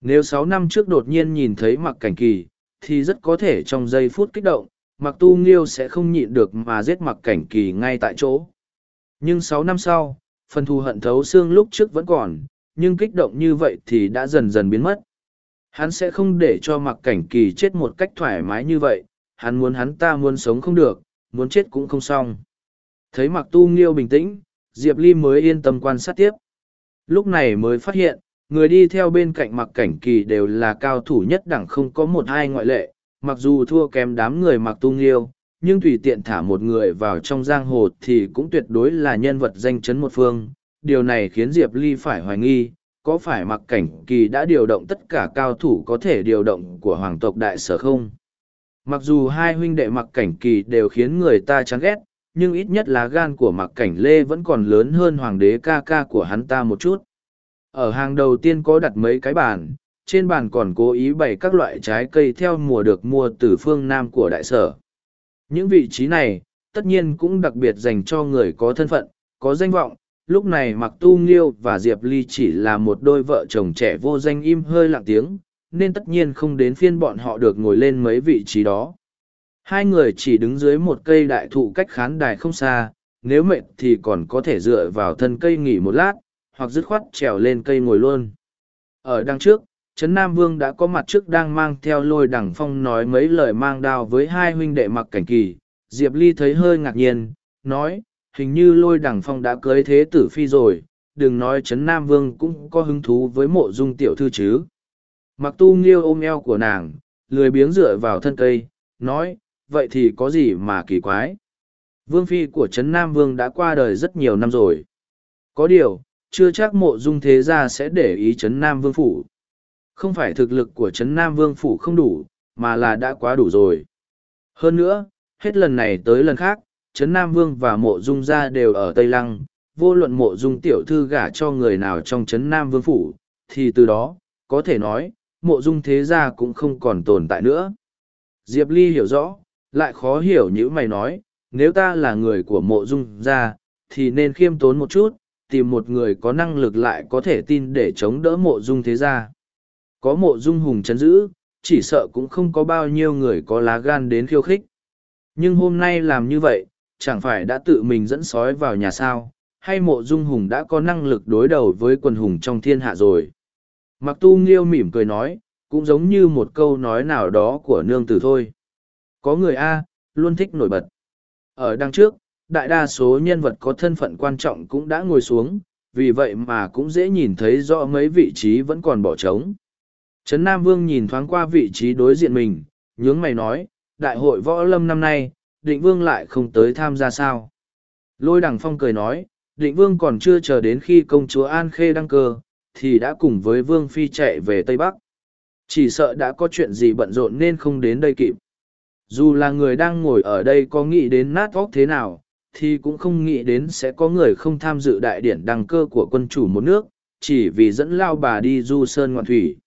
Nếu sáu năm trước đột nhiên nhìn thấy mặc cảnh kỳ, thì rất có thể trong giây phút kích động, mặc tu nghiêu sẽ không nhịn được mà giết mặc cảnh kỳ ngay tại chỗ. Nhưng sáu năm sau, phần thù hận thấu xương lúc trước vẫn còn, nhưng kích động như vậy thì đã dần dần biến mất. Hắn sẽ không để cho mặc cảnh kỳ chết một cách thoải mái như vậy, hắn muốn hắn ta muốn sống không được, muốn chết cũng không xong. Thấy mặc tu nghiêu bình tĩnh, Diệp Ly mới yên tâm quan sát tiếp. Lúc này mới phát hiện, người đi theo bên cạnh mặc cảnh kỳ đều là cao thủ nhất đẳng không có một hai ngoại lệ, mặc dù thua kém đám người mặc tu nghiêu, nhưng tùy tiện thả một người vào trong giang hồ thì cũng tuyệt đối là nhân vật danh chấn một phương. Điều này khiến Diệp Ly phải hoài nghi, có phải mặc cảnh kỳ đã điều động tất cả cao thủ có thể điều động của hoàng tộc đại sở không? Mặc dù hai huynh đệ mặc cảnh kỳ đều khiến người ta chán ghét, nhưng ít nhất là gan của mặc cảnh lê vẫn còn lớn hơn hoàng đế ca ca của hắn ta một chút. Ở hàng đầu tiên có đặt mấy cái bàn, trên bàn còn cố ý bày các loại trái cây theo mùa được mua từ phương Nam của đại sở. Những vị trí này, tất nhiên cũng đặc biệt dành cho người có thân phận, có danh vọng. Lúc này Mặc Tu Nghiêu và Diệp Ly chỉ là một đôi vợ chồng trẻ vô danh im hơi lặng tiếng, nên tất nhiên không đến phiên bọn họ được ngồi lên mấy vị trí đó. Hai người chỉ đứng dưới một cây đại thụ cách khán đài không xa, nếu mệt thì còn có thể dựa vào thân cây nghỉ một lát, hoặc dứt khoát trèo lên cây ngồi luôn. Ở đằng trước, Trấn Nam Vương đã có mặt trước đang mang theo lôi đẳng phong nói mấy lời mang đao với hai huynh đệ mặc cảnh kỳ. Diệp Ly thấy hơi ngạc nhiên, nói, hình như lôi đẳng phong đã cưới thế tử phi rồi, đừng nói Trấn Nam Vương cũng có hứng thú với mộ dung tiểu thư chứ. Mặc tu nghiêu ôm eo của nàng, lười biếng dựa vào thân cây, nói, vậy thì có gì mà kỳ quái. Vương phi của Trấn Nam Vương đã qua đời rất nhiều năm rồi. Có điều, chưa chắc mộ dung thế gia sẽ để ý Trấn Nam Vương phủ. Không phải thực lực của Trấn Nam Vương Phủ không đủ, mà là đã quá đủ rồi. Hơn nữa, hết lần này tới lần khác, Trấn Nam Vương và Mộ Dung gia đều ở Tây Lăng, vô luận Mộ Dung tiểu thư gả cho người nào trong Trấn Nam Vương Phủ, thì từ đó, có thể nói, Mộ Dung thế gia cũng không còn tồn tại nữa. Diệp Ly hiểu rõ, lại khó hiểu như mày nói, nếu ta là người của Mộ Dung gia, thì nên khiêm tốn một chút, tìm một người có năng lực lại có thể tin để chống đỡ Mộ Dung thế gia có mộ dung hùng chấn giữ, chỉ sợ cũng không có bao nhiêu người có lá gan đến khiêu khích. Nhưng hôm nay làm như vậy, chẳng phải đã tự mình dẫn sói vào nhà sao, hay mộ dung hùng đã có năng lực đối đầu với quần hùng trong thiên hạ rồi. Mặc tu nghiêu mỉm cười nói, cũng giống như một câu nói nào đó của nương tử thôi. Có người A, luôn thích nổi bật. Ở đằng trước, đại đa số nhân vật có thân phận quan trọng cũng đã ngồi xuống, vì vậy mà cũng dễ nhìn thấy rõ mấy vị trí vẫn còn bỏ trống. Trấn Nam Vương nhìn thoáng qua vị trí đối diện mình, nhướng mày nói, đại hội võ lâm năm nay, định vương lại không tới tham gia sao. Lôi đằng phong cười nói, định vương còn chưa chờ đến khi công chúa An Khê đăng cơ, thì đã cùng với vương phi chạy về Tây Bắc. Chỉ sợ đã có chuyện gì bận rộn nên không đến đây kịp. Dù là người đang ngồi ở đây có nghĩ đến nát óc thế nào, thì cũng không nghĩ đến sẽ có người không tham dự đại điển đăng cơ của quân chủ một nước, chỉ vì dẫn lao bà đi du sơn ngoạn thủy.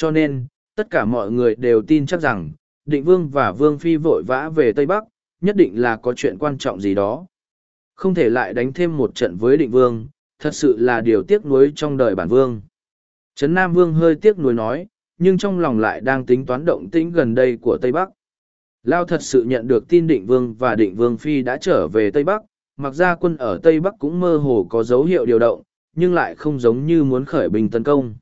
Cho nên, tất cả mọi người đều tin chắc rằng, định vương và vương phi vội vã về Tây Bắc, nhất định là có chuyện quan trọng gì đó. Không thể lại đánh thêm một trận với định vương, thật sự là điều tiếc nuối trong đời bản vương. Trấn Nam Vương hơi tiếc nuối nói, nhưng trong lòng lại đang tính toán động tĩnh gần đây của Tây Bắc. Lao thật sự nhận được tin định vương và định vương phi đã trở về Tây Bắc, mặc ra quân ở Tây Bắc cũng mơ hồ có dấu hiệu điều động, nhưng lại không giống như muốn khởi binh tấn công.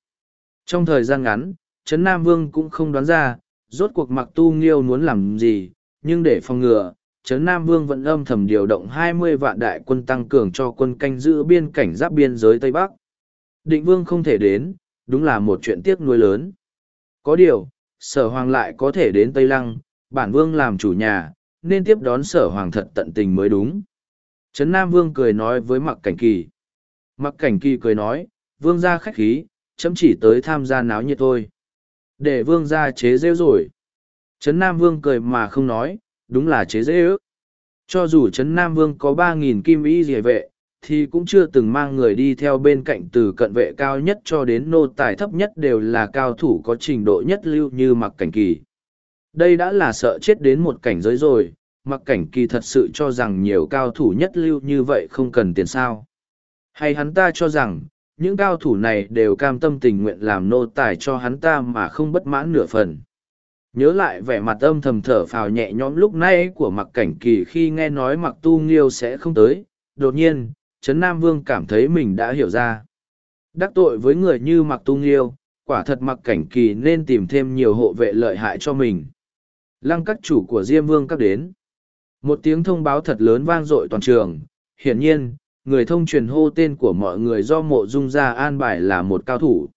Trong thời gian ngắn, Trấn Nam Vương cũng không đoán ra, rốt cuộc mặc tu nghiêu muốn làm gì, nhưng để phòng ngừa, Trấn Nam Vương vẫn âm thầm điều động 20 vạn đại quân tăng cường cho quân canh giữ biên cảnh giáp biên giới Tây Bắc. Định Vương không thể đến, đúng là một chuyện tiếc nuối lớn. Có điều, sở hoàng lại có thể đến Tây Lăng, bản vương làm chủ nhà, nên tiếp đón sở hoàng thật tận tình mới đúng. Trấn Nam Vương cười nói với Mặc Cảnh Kỳ. Mặc Cảnh Kỳ cười nói, vương gia khách khí, chấm chỉ tới tham gia náo nhiệt thôi. Để vương gia chế rêu rồi. Trấn Nam Vương cười mà không nói, đúng là chế dễ ước. Cho dù Trấn Nam Vương có ba nghìn kim y dìa vệ, thì cũng chưa từng mang người đi theo bên cạnh từ cận vệ cao nhất cho đến nô tài thấp nhất đều là cao thủ có trình độ nhất lưu như mặc cảnh kỳ. Đây đã là sợ chết đến một cảnh giới rồi, mặc cảnh kỳ thật sự cho rằng nhiều cao thủ nhất lưu như vậy không cần tiền sao. Hay hắn ta cho rằng, những cao thủ này đều cam tâm tình nguyện làm nô tài cho hắn ta mà không bất mãn nửa phần. Nhớ lại vẻ mặt âm thầm thở phào nhẹ nhõm lúc nay của mặc cảnh kỳ khi nghe nói mặc tu nghiêu sẽ không tới, đột nhiên, Trấn Nam Vương cảm thấy mình đã hiểu ra. Đắc tội với người như mặc tu nghiêu, quả thật mặc cảnh kỳ nên tìm thêm nhiều hộ vệ lợi hại cho mình. Lăng các chủ của Diêm Vương các đến. Một tiếng thông báo thật lớn vang dội toàn trường, hiển nhiên, người thông truyền hô tên của mọi người do mộ dung ra an bài là một cao thủ.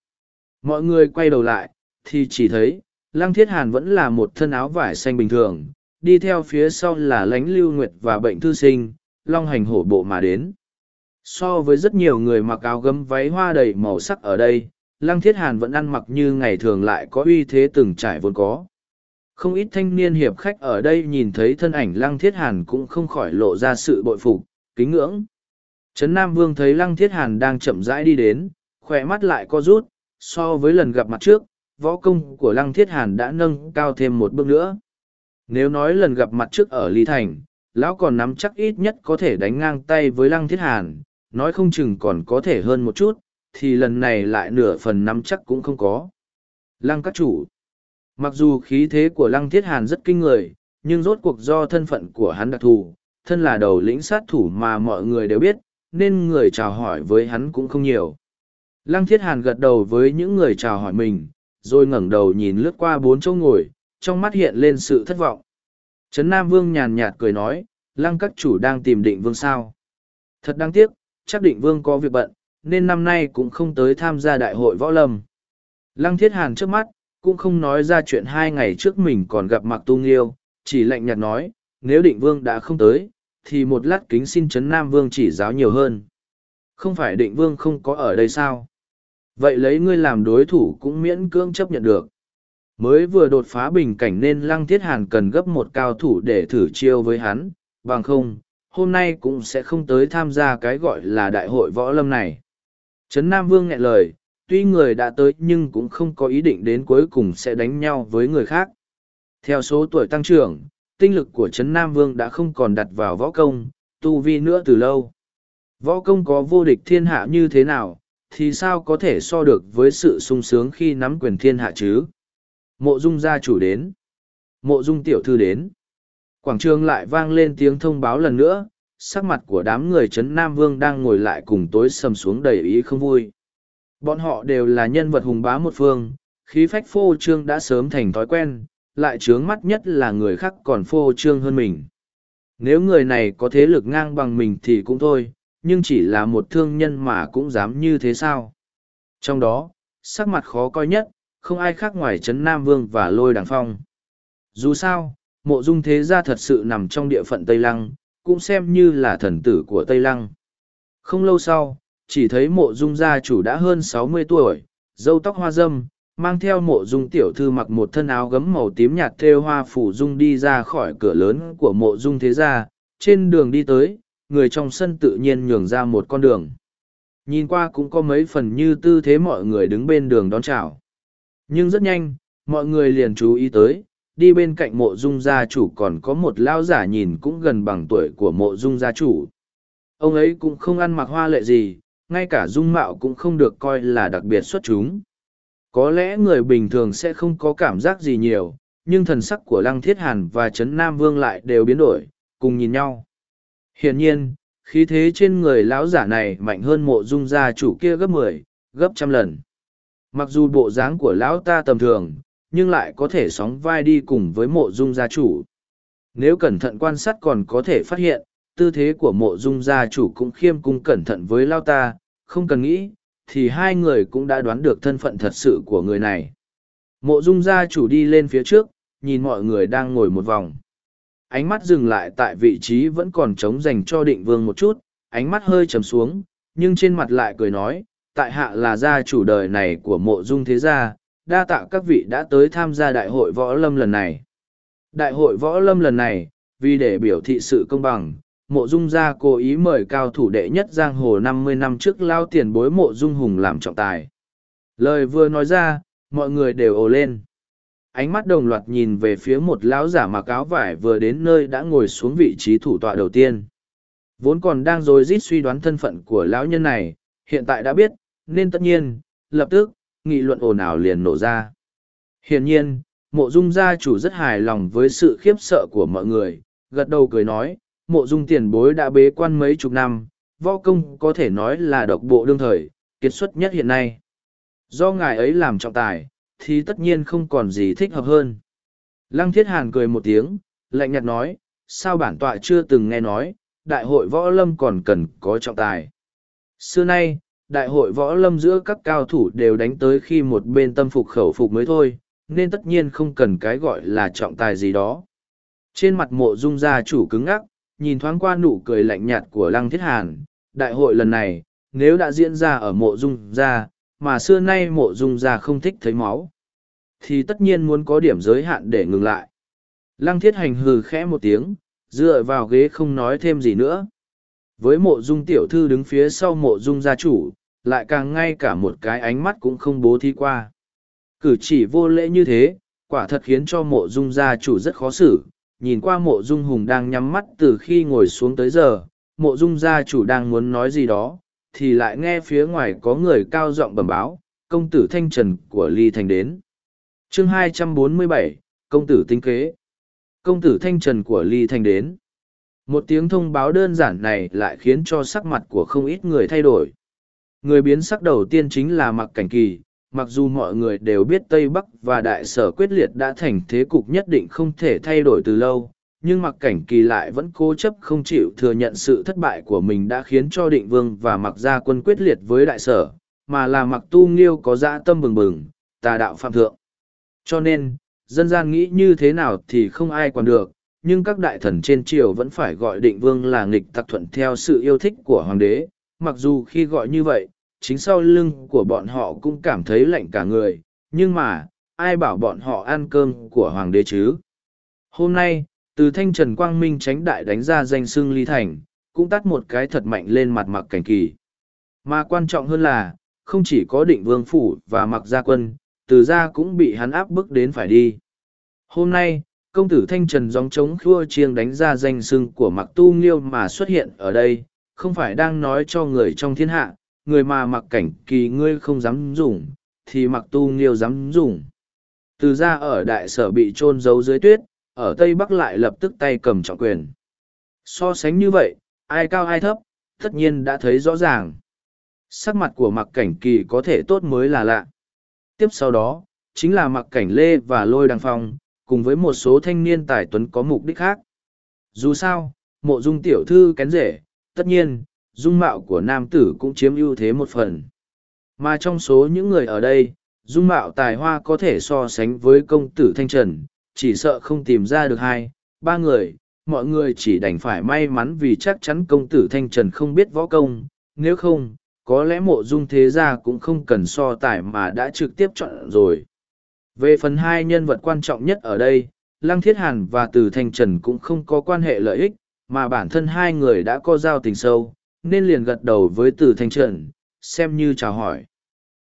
Mọi người quay đầu lại, thì chỉ thấy, Lăng Thiết Hàn vẫn là một thân áo vải xanh bình thường, đi theo phía sau là lánh lưu nguyệt và bệnh thư sinh, long hành hổ bộ mà đến. So với rất nhiều người mặc áo gấm váy hoa đầy màu sắc ở đây, Lăng Thiết Hàn vẫn ăn mặc như ngày thường lại có uy thế từng trải vốn có. Không ít thanh niên hiệp khách ở đây nhìn thấy thân ảnh Lăng Thiết Hàn cũng không khỏi lộ ra sự bội phục, kính ngưỡng. Trấn Nam Vương thấy Lăng Thiết Hàn đang chậm rãi đi đến, khỏe mắt lại co rút, so với lần gặp mặt trước, võ công của Lăng Thiết Hàn đã nâng cao thêm một bước nữa. Nếu nói lần gặp mặt trước ở Lý Thành, lão còn nắm chắc ít nhất có thể đánh ngang tay với Lăng Thiết Hàn, nói không chừng còn có thể hơn một chút, thì lần này lại nửa phần nắm chắc cũng không có. Lăng các chủ Mặc dù khí thế của Lăng Thiết Hàn rất kinh người, nhưng rốt cuộc do thân phận của hắn đặc thù, thân là đầu lĩnh sát thủ mà mọi người đều biết, nên người chào hỏi với hắn cũng không nhiều. Lăng Thiết Hàn gật đầu với những người chào hỏi mình, rồi ngẩng đầu nhìn lướt qua bốn chỗ ngồi, trong mắt hiện lên sự thất vọng. Trấn Nam Vương nhàn nhạt cười nói, lăng các chủ đang tìm định vương sao. Thật đáng tiếc, chắc định vương có việc bận, nên năm nay cũng không tới tham gia đại hội võ lâm. Lăng thiết hàn trước mắt, cũng không nói ra chuyện hai ngày trước mình còn gặp Mạc tu nghiêu, chỉ lạnh nhạt nói, nếu định vương đã không tới, thì một lát kính xin Trấn Nam Vương chỉ giáo nhiều hơn. Không phải định vương không có ở đây sao? Vậy lấy ngươi làm đối thủ cũng miễn cưỡng chấp nhận được. Mới vừa đột phá bình cảnh nên Lăng Thiết Hàn cần gấp một cao thủ để thử chiêu với hắn, bằng không, hôm nay cũng sẽ không tới tham gia cái gọi là đại hội võ lâm này. Trấn Nam Vương nghẹn lời, tuy người đã tới nhưng cũng không có ý định đến cuối cùng sẽ đánh nhau với người khác. Theo số tuổi tăng trưởng, tinh lực của Trấn Nam Vương đã không còn đặt vào võ công, tu vi nữa từ lâu. Võ công có vô địch thiên hạ như thế nào, thì sao có thể so được với sự sung sướng khi nắm quyền thiên hạ chứ? Mộ dung gia chủ đến. Mộ dung tiểu thư đến. Quảng trường lại vang lên tiếng thông báo lần nữa, sắc mặt của đám người Trấn Nam Vương đang ngồi lại cùng tối sầm xuống đầy ý không vui. Bọn họ đều là nhân vật hùng bá một phương, khí phách phô trương đã sớm thành thói quen, lại trướng mắt nhất là người khác còn phô trương hơn mình. Nếu người này có thế lực ngang bằng mình thì cũng thôi, nhưng chỉ là một thương nhân mà cũng dám như thế sao. Trong đó, sắc mặt khó coi nhất, không ai khác ngoài Trấn Nam Vương và Lôi Đằng Phong. Dù sao, mộ dung thế gia thật sự nằm trong địa phận Tây Lăng, cũng xem như là thần tử của Tây Lăng. Không lâu sau, chỉ thấy mộ dung gia chủ đã hơn sáu mươi tuổi, dâu tóc hoa dâm, mang theo mộ dung tiểu thư mặc một thân áo gấm màu tím nhạt thêu hoa phủ dung đi ra khỏi cửa lớn của mộ dung thế gia, trên đường đi tới, người trong sân tự nhiên nhường ra một con đường. Nhìn qua cũng có mấy phần như tư thế mọi người đứng bên đường đón chào. Nhưng rất nhanh, mọi người liền chú ý tới, đi bên cạnh mộ dung gia chủ còn có một lao giả nhìn cũng gần bằng tuổi của mộ dung gia chủ. Ông ấy cũng không ăn mặc hoa lệ gì, ngay cả dung mạo cũng không được coi là đặc biệt xuất chúng. Có lẽ người bình thường sẽ không có cảm giác gì nhiều, nhưng thần sắc của Lăng Thiết Hàn và Trấn Nam Vương lại đều biến đổi, cùng nhìn nhau. Hiển nhiên, khí thế trên người lão giả này mạnh hơn mộ dung gia chủ kia gấp mười gấp trăm lần mặc dù bộ dáng của lão ta tầm thường nhưng lại có thể sóng vai đi cùng với mộ dung gia chủ nếu cẩn thận quan sát còn có thể phát hiện tư thế của mộ dung gia chủ cũng khiêm cung cẩn thận với lao ta không cần nghĩ thì hai người cũng đã đoán được thân phận thật sự của người này. Mộ dung gia chủ đi lên phía trước, nhìn mọi người đang ngồi một vòng. Ánh mắt dừng lại tại vị trí vẫn còn trống dành cho định vương một chút, ánh mắt hơi trầm xuống, nhưng trên mặt lại cười nói, tại hạ là gia chủ đời này của mộ dung thế gia, đa tạ các vị đã tới tham gia đại hội võ lâm lần này. Đại hội võ lâm lần này, vì để biểu thị sự công bằng mộ dung gia cố ý mời cao thủ đệ nhất giang hồ năm mươi năm trước lao tiền bối mộ dung hùng làm trọng tài. Lời vừa nói ra, mọi người đều ồ lên. Ánh mắt đồng loạt nhìn về phía một lão giả mặc áo vải vừa đến nơi đã ngồi xuống vị trí thủ tọa đầu tiên. Vốn còn đang rối rít suy đoán thân phận của lão nhân này, hiện tại đã biết, nên tất nhiên, lập tức, nghị luận ồn ào liền nổ ra. Hiển nhiên, mộ dung gia chủ rất hài lòng với sự khiếp sợ của mọi người, gật đầu cười nói mộ dung tiền bối đã bế quan mấy chục năm, võ công có thể nói là độc bộ đương thời, kiệt xuất nhất hiện nay. Do ngài ấy làm trọng tài, thì tất nhiên không còn gì thích hợp hơn. Lăng thiết hàn cười một tiếng, lạnh nhạt nói, sao bản tọa chưa từng nghe nói, đại hội võ lâm còn cần có trọng tài. Xưa nay, đại hội võ lâm giữa các cao thủ đều đánh tới khi một bên tâm phục khẩu phục mới thôi, nên tất nhiên không cần cái gọi là trọng tài gì đó. Trên mặt mộ dung gia chủ cứng ngắc nhìn thoáng qua nụ cười lạnh nhạt của lăng thiết hàn, đại hội lần này, nếu đã diễn ra ở mộ dung gia, mà xưa nay mộ dung gia không thích thấy máu, thì tất nhiên muốn có điểm giới hạn để ngừng lại. Lăng thiết hành hừ khẽ một tiếng, dựa vào ghế không nói thêm gì nữa. Với mộ dung tiểu thư đứng phía sau mộ dung gia chủ, lại càng ngay cả một cái ánh mắt cũng không bố thi qua. Cử chỉ vô lễ như thế, quả thật khiến cho mộ dung gia chủ rất khó xử nhìn qua mộ dung hùng đang nhắm mắt từ khi ngồi xuống tới giờ mộ dung gia chủ đang muốn nói gì đó thì lại nghe phía ngoài có người cao giọng bẩm báo công tử thanh trần của ly thành đến. Chương 247, công tử tinh kế. Công tử thanh trần của ly thành đến. Một tiếng thông báo đơn giản này lại khiến cho sắc mặt của không ít người thay đổi. Người biến sắc đầu tiên chính là mặc cảnh kỳ mặc dù mọi người đều biết Tây Bắc và Đại Sở quyết liệt đã thành thế cục nhất định không thể thay đổi từ lâu, nhưng mặc cảnh kỳ lại vẫn cố chấp không chịu thừa nhận sự thất bại của mình đã khiến cho định vương và mặc gia quân quyết liệt với Đại Sở, mà là mặc tu nghiêu có dã tâm bừng bừng, tà đạo phạm thượng. Cho nên, dân gian nghĩ như thế nào thì không ai còn được, nhưng các đại thần trên triều vẫn phải gọi định vương là nghịch tặc thuận theo sự yêu thích của hoàng đế, mặc dù khi gọi như vậy, chính sau lưng của bọn họ cũng cảm thấy lạnh cả người, nhưng mà, ai bảo bọn họ ăn cơm của hoàng đế chứ? Hôm nay, từ thanh trần quang minh tránh đại đánh ra danh xưng ly thành, cũng tắt một cái thật mạnh lên mặt mặc cảnh kỳ. Mà quan trọng hơn là, không chỉ có định vương phủ và mặc gia quân, từ gia cũng bị hắn áp bức đến phải đi. Hôm nay, công tử thanh trần gióng trống khua chiêng đánh ra danh xưng của mặc tu nghiêu mà xuất hiện ở đây, không phải đang nói cho người trong thiên hạ, người mà mặc cảnh kỳ ngươi không dám dùng, thì mặc tu nghiêu dám dùng. Từ ra ở đại sở bị trôn giấu dưới tuyết, ở Tây Bắc lại lập tức tay cầm trọng quyền. So sánh như vậy, ai cao ai thấp, tất nhiên đã thấy rõ ràng. Sắc mặt của mặc cảnh kỳ có thể tốt mới là lạ. Tiếp sau đó, chính là mặc cảnh lê và lôi đằng phong, cùng với một số thanh niên tài tuấn có mục đích khác. Dù sao, mộ dung tiểu thư kén rể, tất nhiên, dung mạo của nam tử cũng chiếm ưu thế một phần. Mà trong số những người ở đây, dung mạo tài hoa có thể so sánh với công tử Thanh Trần, chỉ sợ không tìm ra được hai, ba người, mọi người chỉ đành phải may mắn vì chắc chắn công tử Thanh Trần không biết võ công, nếu không, có lẽ mộ dung thế gia cũng không cần so tài mà đã trực tiếp chọn rồi. Về phần hai nhân vật quan trọng nhất ở đây, Lăng Thiết Hàn và Từ Thanh Trần cũng không có quan hệ lợi ích, mà bản thân hai người đã có giao tình sâu, nên liền gật đầu với từ thanh trần, xem như chào hỏi.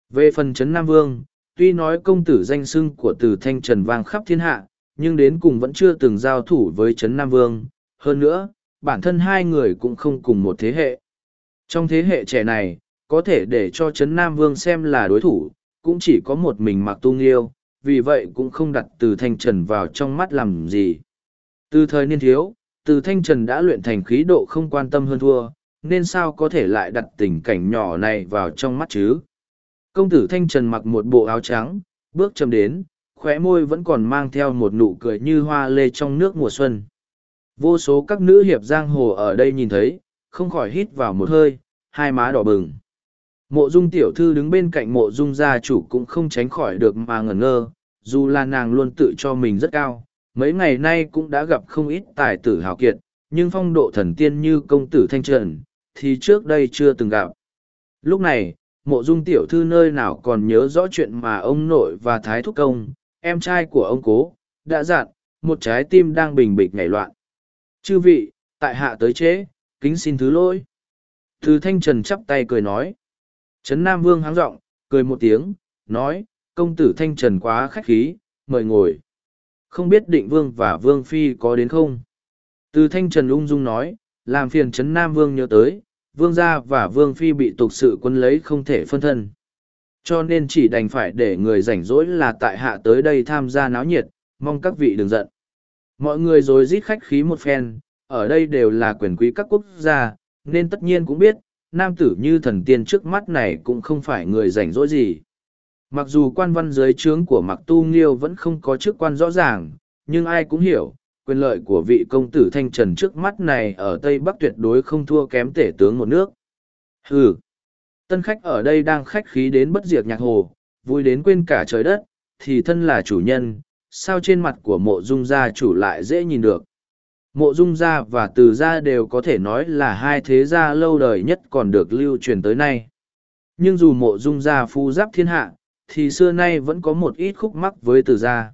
Về phần trấn nam vương, tuy nói công tử danh sưng của từ thanh trần vang khắp thiên hạ, nhưng đến cùng vẫn chưa từng giao thủ với trấn nam vương. Hơn nữa, bản thân hai người cũng không cùng một thế hệ. Trong thế hệ trẻ này, có thể để cho trấn nam vương xem là đối thủ, cũng chỉ có một mình mặc tu nghiêu vì vậy cũng không đặt từ thanh trần vào trong mắt làm gì. Từ thời niên thiếu, từ thanh trần đã luyện thành khí độ không quan tâm hơn thua nên sao có thể lại đặt tình cảnh nhỏ này vào trong mắt chứ? Công tử thanh trần mặc một bộ áo trắng, bước chầm đến, khóe môi vẫn còn mang theo một nụ cười như hoa lê trong nước mùa xuân. Vô số các nữ hiệp giang hồ ở đây nhìn thấy, không khỏi hít vào một hơi, hai má đỏ bừng. Mộ dung tiểu thư đứng bên cạnh mộ dung gia chủ cũng không tránh khỏi được mà ngẩn ngơ, dù là nàng luôn tự cho mình rất cao, mấy ngày nay cũng đã gặp không ít tài tử hào kiệt, nhưng phong độ thần tiên như công tử thanh trần thì trước đây chưa từng gặp. Lúc này, mộ dung tiểu thư nơi nào còn nhớ rõ chuyện mà ông nội và thái thúc công, em trai của ông cố, đã dặn, một trái tim đang bình bịch nhảy loạn. Chư vị, tại hạ tới chế kính xin thứ lỗi. Từ thanh trần chắp tay cười nói. Trấn nam vương háng giọng, cười một tiếng, nói, công tử thanh trần quá khách khí, mời ngồi. Không biết định vương và vương phi có đến không? Từ thanh trần ung dung nói, làm phiền trấn nam vương nhớ tới vương gia và vương phi bị tục sự quân lấy không thể phân thân cho nên chỉ đành phải để người rảnh rỗi là tại hạ tới đây tham gia náo nhiệt mong các vị đừng giận mọi người rồi rít khách khí một phen ở đây đều là quyền quý các quốc gia nên tất nhiên cũng biết, nam tử như thần tiên trước mắt này cũng không phải người rảnh rỗi gì. Mặc dù quan văn dưới trướng của Mặc Tu Nghiêu vẫn không có chức quan rõ ràng, nhưng ai cũng hiểu, quyền lợi của vị công tử thanh trần trước mắt này ở Tây Bắc tuyệt đối không thua kém tể tướng một nước. Hừ! Tân khách ở đây đang khách khí đến bất diệt nhạc hồ, vui đến quên cả trời đất, thì thân là chủ nhân, sao trên mặt của mộ dung gia chủ lại dễ nhìn được mộ dung gia và từ gia đều có thể nói là hai thế gia lâu đời nhất còn được lưu truyền tới nay nhưng dù mộ dung gia phu giáp thiên hạ thì xưa nay vẫn có một ít khúc mắc với từ gia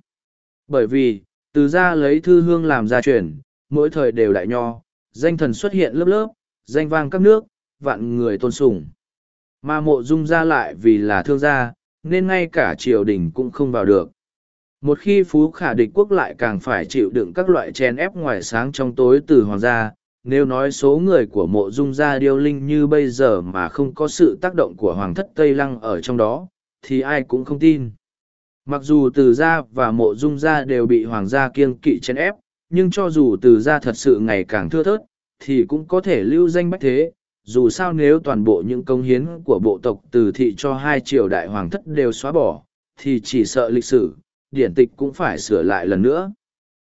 bởi vì từ gia lấy thư hương làm gia truyền, mỗi thời đều đại nho, danh thần xuất hiện lớp lớp, danh vang các nước, vạn người tôn sùng. Mà mộ dung gia lại vì là thương gia, nên ngay cả triều đình cũng không vào được. Một khi phú khả địch quốc lại càng phải chịu đựng các loại chen ép ngoài sáng trong tối từ hoàng gia, nếu nói số người của mộ dung gia điêu linh như bây giờ mà không có sự tác động của hoàng thất tây lăng ở trong đó, thì ai cũng không tin mặc dù từ gia và mộ dung gia đều bị hoàng gia kiêng kỵ chen ép nhưng cho dù từ gia thật sự ngày càng thưa thớt thì cũng có thể lưu danh bách thế dù sao nếu toàn bộ những công hiến của bộ tộc từ thị cho hai triều đại hoàng thất đều xóa bỏ thì chỉ sợ lịch sử điển tịch cũng phải sửa lại lần nữa.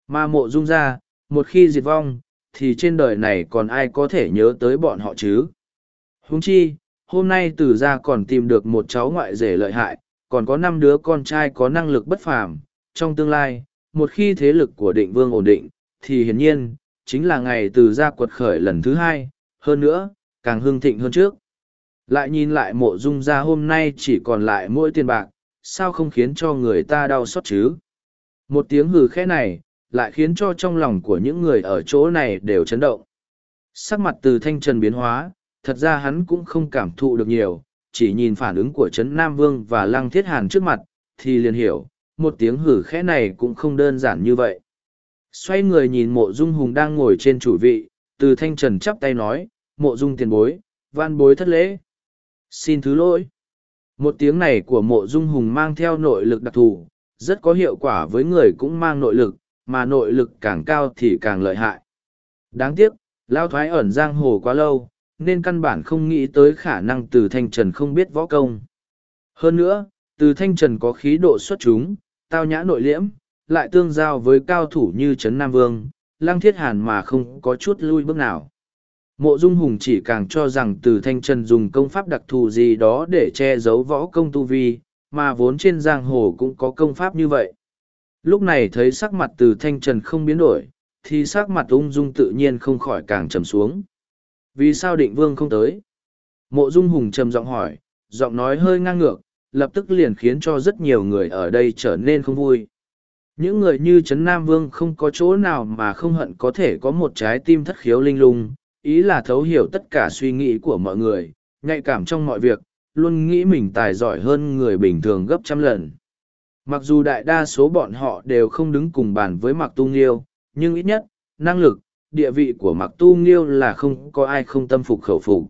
Mà mộ dung gia một khi diệt vong, thì trên đời này còn ai có thể nhớ tới bọn họ chứ? Huống chi, hôm nay từ gia còn tìm được một cháu ngoại rể lợi hại, còn có năm đứa con trai có năng lực bất phàm. Trong tương lai, một khi thế lực của định vương ổn định, thì hiển nhiên, chính là ngày từ gia quật khởi lần thứ hai, hơn nữa, càng hưng thịnh hơn trước. Lại nhìn lại mộ dung gia hôm nay chỉ còn lại mỗi tiền bạc, sao không khiến cho người ta đau xót chứ? Một tiếng hừ khẽ này, lại khiến cho trong lòng của những người ở chỗ này đều chấn động. Sắc mặt từ thanh trần biến hóa, thật ra hắn cũng không cảm thụ được nhiều, chỉ nhìn phản ứng của Trấn Nam Vương và Lăng Thiết Hàn trước mặt, thì liền hiểu, một tiếng hử khẽ này cũng không đơn giản như vậy. Xoay người nhìn mộ dung hùng đang ngồi trên chủ vị, từ thanh trần chắp tay nói, mộ dung tiền bối, van bối thất lễ. Xin thứ lỗi. Một tiếng này của mộ dung hùng mang theo nội lực đặc thù, rất có hiệu quả với người cũng mang nội lực, mà nội lực càng cao thì càng lợi hại. Đáng tiếc, lao thoái ẩn giang hồ quá lâu, nên căn bản không nghĩ tới khả năng từ thanh trần không biết võ công. Hơn nữa, từ thanh trần có khí độ xuất chúng, tao nhã nội liễm, lại tương giao với cao thủ như Trấn Nam Vương, Lăng Thiết Hàn mà không có chút lui bước nào. Mộ Dung Hùng chỉ càng cho rằng từ thanh trần dùng công pháp đặc thù gì đó để che giấu võ công tu vi, mà vốn trên giang hồ cũng có công pháp như vậy. Lúc này thấy sắc mặt từ thanh trần không biến đổi, thì sắc mặt ung dung tự nhiên không khỏi càng trầm xuống. Vì sao định vương không tới? Mộ Dung Hùng trầm giọng hỏi, giọng nói hơi ngang ngược, lập tức liền khiến cho rất nhiều người ở đây trở nên không vui. Những người như Trấn Nam Vương không có chỗ nào mà không hận có thể có một trái tim thất khiếu linh lung, ý là thấu hiểu tất cả suy nghĩ của mọi người, nhạy cảm trong mọi việc, luôn nghĩ mình tài giỏi hơn người bình thường gấp trăm lần. Mặc dù đại đa số bọn họ đều không đứng cùng bàn với Mặc Tu Nghiêu, nhưng ít nhất, năng lực, địa vị của Mặc Tu Nghiêu là không có ai không tâm phục khẩu phục.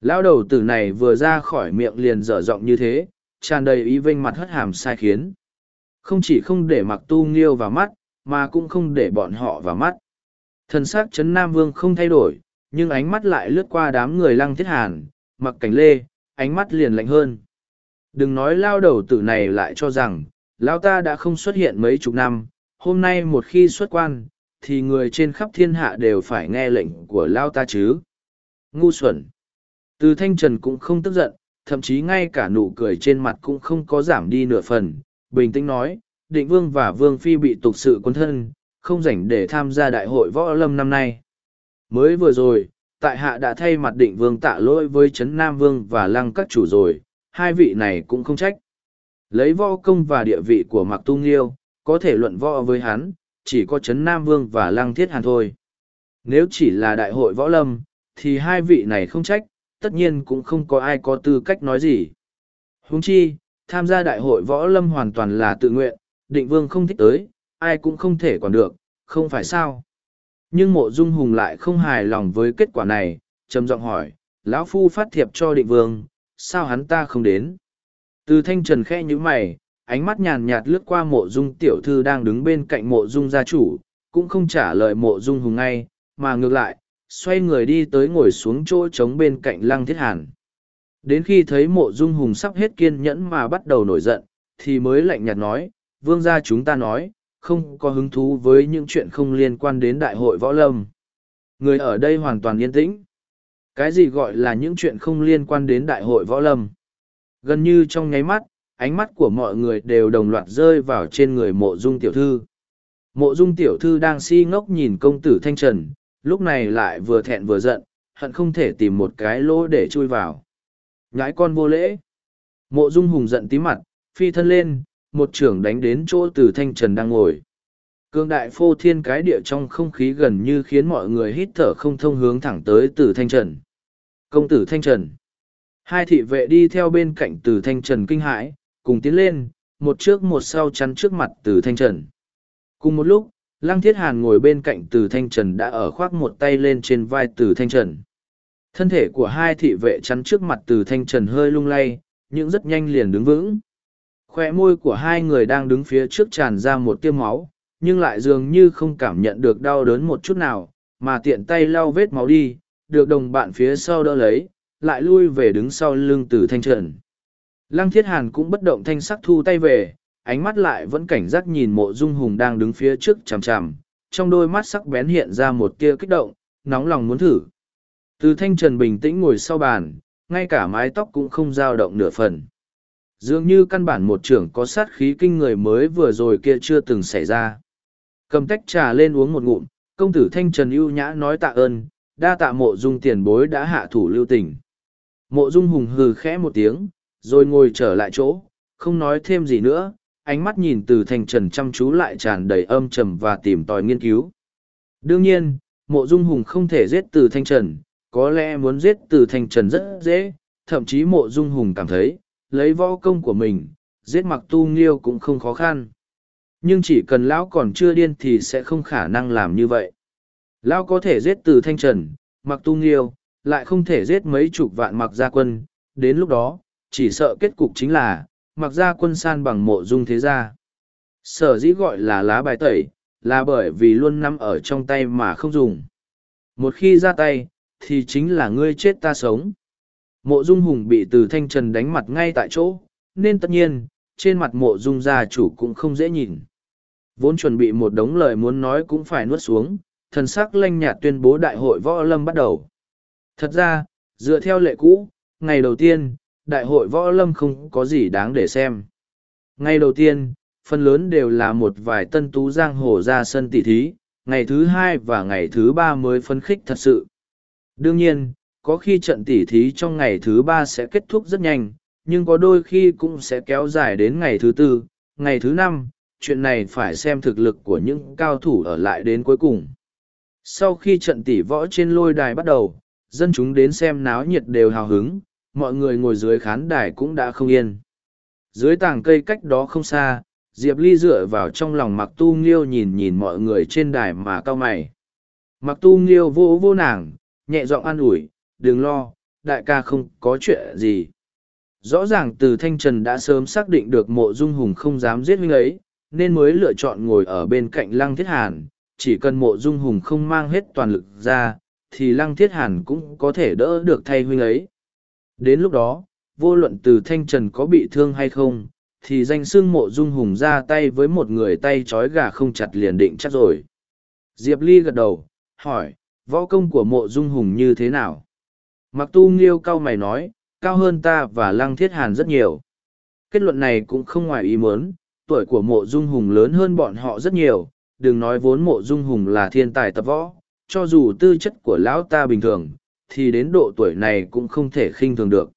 Lão đầu tử này vừa ra khỏi miệng liền dở giọng như thế, tràn đầy ý vinh mặt hất hàm sai khiến. Không chỉ không để Mặc Tu Nghiêu vào mắt, mà cũng không để bọn họ vào mắt. Thần sắc chấn Nam Vương không thay đổi, nhưng ánh mắt lại lướt qua đám người lăng thiết hàn, mặc cảnh lê, ánh mắt liền lạnh hơn. Đừng nói lao đầu tử này lại cho rằng, lão ta đã không xuất hiện mấy chục năm, hôm nay một khi xuất quan, thì người trên khắp thiên hạ đều phải nghe lệnh của lao ta chứ. Ngu xuẩn. Từ thanh trần cũng không tức giận, thậm chí ngay cả nụ cười trên mặt cũng không có giảm đi nửa phần, bình tĩnh nói, định vương và vương phi bị tục sự quân thân, không rảnh để tham gia đại hội võ lâm năm nay. Mới vừa rồi, tại hạ đã thay mặt định vương tạ lỗi với Trấn Nam Vương và lăng các chủ rồi, hai vị này cũng không trách. Lấy võ công và địa vị của Mạc Tu Nghiêu, có thể luận võ với hắn, chỉ có Trấn Nam Vương và lăng thiết hàn thôi. Nếu chỉ là đại hội võ lâm, thì hai vị này không trách, tất nhiên cũng không có ai có tư cách nói gì. Huống chi, tham gia đại hội võ lâm hoàn toàn là tự nguyện, định vương không thích tới, ai cũng không thể quản được, không phải sao. Nhưng mộ dung hùng lại không hài lòng với kết quả này, trầm giọng hỏi, lão phu phát thiệp cho định vương, sao hắn ta không đến? Từ thanh trần khe như mày, ánh mắt nhàn nhạt lướt qua mộ dung tiểu thư đang đứng bên cạnh mộ dung gia chủ, cũng không trả lời mộ dung hùng ngay, mà ngược lại, xoay người đi tới ngồi xuống chỗ trống bên cạnh lăng thiết hàn. Đến khi thấy mộ dung hùng sắp hết kiên nhẫn mà bắt đầu nổi giận, thì mới lạnh nhạt nói, vương gia chúng ta nói, không có hứng thú với những chuyện không liên quan đến đại hội võ lâm. Người ở đây hoàn toàn yên tĩnh. Cái gì gọi là những chuyện không liên quan đến đại hội võ lâm? Gần như trong nháy mắt, ánh mắt của mọi người đều đồng loạt rơi vào trên người mộ dung tiểu thư. Mộ dung tiểu thư đang si ngốc nhìn công tử thanh trần, lúc này lại vừa thẹn vừa giận, hận không thể tìm một cái lỗ để chui vào. Nhãi con vô lễ. Mộ dung hùng giận tí mặt, phi thân lên, một trưởng đánh đến chỗ từ thanh trần đang ngồi. Cương đại phô thiên cái địa trong không khí gần như khiến mọi người hít thở không thông hướng thẳng tới từ thanh trần. Công tử thanh trần. Hai thị vệ đi theo bên cạnh từ thanh trần kinh hãi, cùng tiến lên, một trước một sau chắn trước mặt từ thanh trần. Cùng một lúc, Lăng Thiết Hàn ngồi bên cạnh từ thanh trần đã ở khoác một tay lên trên vai từ thanh trần. Thân thể của hai thị vệ chắn trước mặt từ thanh trần hơi lung lay, nhưng rất nhanh liền đứng vững. Khoe môi của hai người đang đứng phía trước tràn ra một tiêu máu, nhưng lại dường như không cảm nhận được đau đớn một chút nào, mà tiện tay lau vết máu đi, được đồng bạn phía sau đỡ lấy, lại lui về đứng sau lưng từ thanh trần. Lăng thiết hàn cũng bất động thanh sắc thu tay về, ánh mắt lại vẫn cảnh giác nhìn mộ dung hùng đang đứng phía trước chằm chằm, trong đôi mắt sắc bén hiện ra một tia kích động, nóng lòng muốn thử. Từ thanh trần bình tĩnh ngồi sau bàn, ngay cả mái tóc cũng không dao động nửa phần. Dường như căn bản một trưởng có sát khí kinh người mới vừa rồi kia chưa từng xảy ra. Cầm tách trà lên uống một ngụm, công tử thanh trần ưu nhã nói tạ ơn, đa tạ mộ dung tiền bối đã hạ thủ lưu tình. Mộ dung hùng hừ khẽ một tiếng, rồi ngồi trở lại chỗ, không nói thêm gì nữa, ánh mắt nhìn từ thanh trần chăm chú lại tràn đầy âm trầm và tìm tòi nghiên cứu. Đương nhiên, mộ dung hùng không thể giết từ thanh trần, có lẽ muốn giết từ thanh trần rất dễ, thậm chí mộ dung hùng cảm thấy, lấy võ công của mình, giết mặc tu nghiêu cũng không khó khăn. Nhưng chỉ cần lão còn chưa điên thì sẽ không khả năng làm như vậy. Lão có thể giết từ thanh trần, mặc tu nghiêu, lại không thể giết mấy chục vạn mặc gia quân, đến lúc đó, chỉ sợ kết cục chính là, mặc ra quân san bằng mộ dung thế gia. Sở dĩ gọi là lá bài tẩy, là bởi vì luôn nằm ở trong tay mà không dùng. Một khi ra tay, thì chính là ngươi chết ta sống. Mộ dung hùng bị từ thanh trần đánh mặt ngay tại chỗ, nên tất nhiên, trên mặt mộ dung gia chủ cũng không dễ nhìn. Vốn chuẩn bị một đống lời muốn nói cũng phải nuốt xuống, thần sắc lanh nhạt tuyên bố đại hội võ lâm bắt đầu. Thật ra, dựa theo lệ cũ, ngày đầu tiên, đại hội võ lâm không có gì đáng để xem. Ngày đầu tiên, phần lớn đều là một vài tân tú giang hồ ra sân tỷ thí, ngày thứ hai và ngày thứ ba mới phấn khích thật sự. Đương nhiên, có khi trận tỉ thí trong ngày thứ ba sẽ kết thúc rất nhanh, nhưng có đôi khi cũng sẽ kéo dài đến ngày thứ tư, ngày thứ năm, chuyện này phải xem thực lực của những cao thủ ở lại đến cuối cùng. Sau khi trận tỉ võ trên lôi đài bắt đầu, dân chúng đến xem náo nhiệt đều hào hứng, mọi người ngồi dưới khán đài cũng đã không yên. Dưới tàng cây cách đó không xa, Diệp Ly dựa vào trong lòng Mặc Tu Nghiêu nhìn nhìn mọi người trên đài mà cao mày. Mặc Tu Nghiêu vô vô nàng, nhẹ giọng an ủi, đừng lo, đại ca không có chuyện gì. Rõ ràng từ Thanh Trần đã sớm xác định được mộ dung hùng không dám giết huynh ấy, nên mới lựa chọn ngồi ở bên cạnh Lăng Thiết Hàn, chỉ cần mộ dung hùng không mang hết toàn lực ra, thì lăng thiết hàn cũng có thể đỡ được thay huynh ấy. Đến lúc đó, vô luận từ thanh trần có bị thương hay không, thì danh xưng mộ dung hùng ra tay với một người tay trói gà không chặt liền định chắc rồi. Diệp Ly gật đầu, hỏi, võ công của mộ dung hùng như thế nào? Mặc tu nghiêu cao mày nói, cao hơn ta và lăng thiết hàn rất nhiều. Kết luận này cũng không ngoài ý muốn, tuổi của mộ dung hùng lớn hơn bọn họ rất nhiều, đừng nói vốn mộ dung hùng là thiên tài tập võ, cho dù tư chất của lão ta bình thường, thì đến độ tuổi này cũng không thể khinh thường được.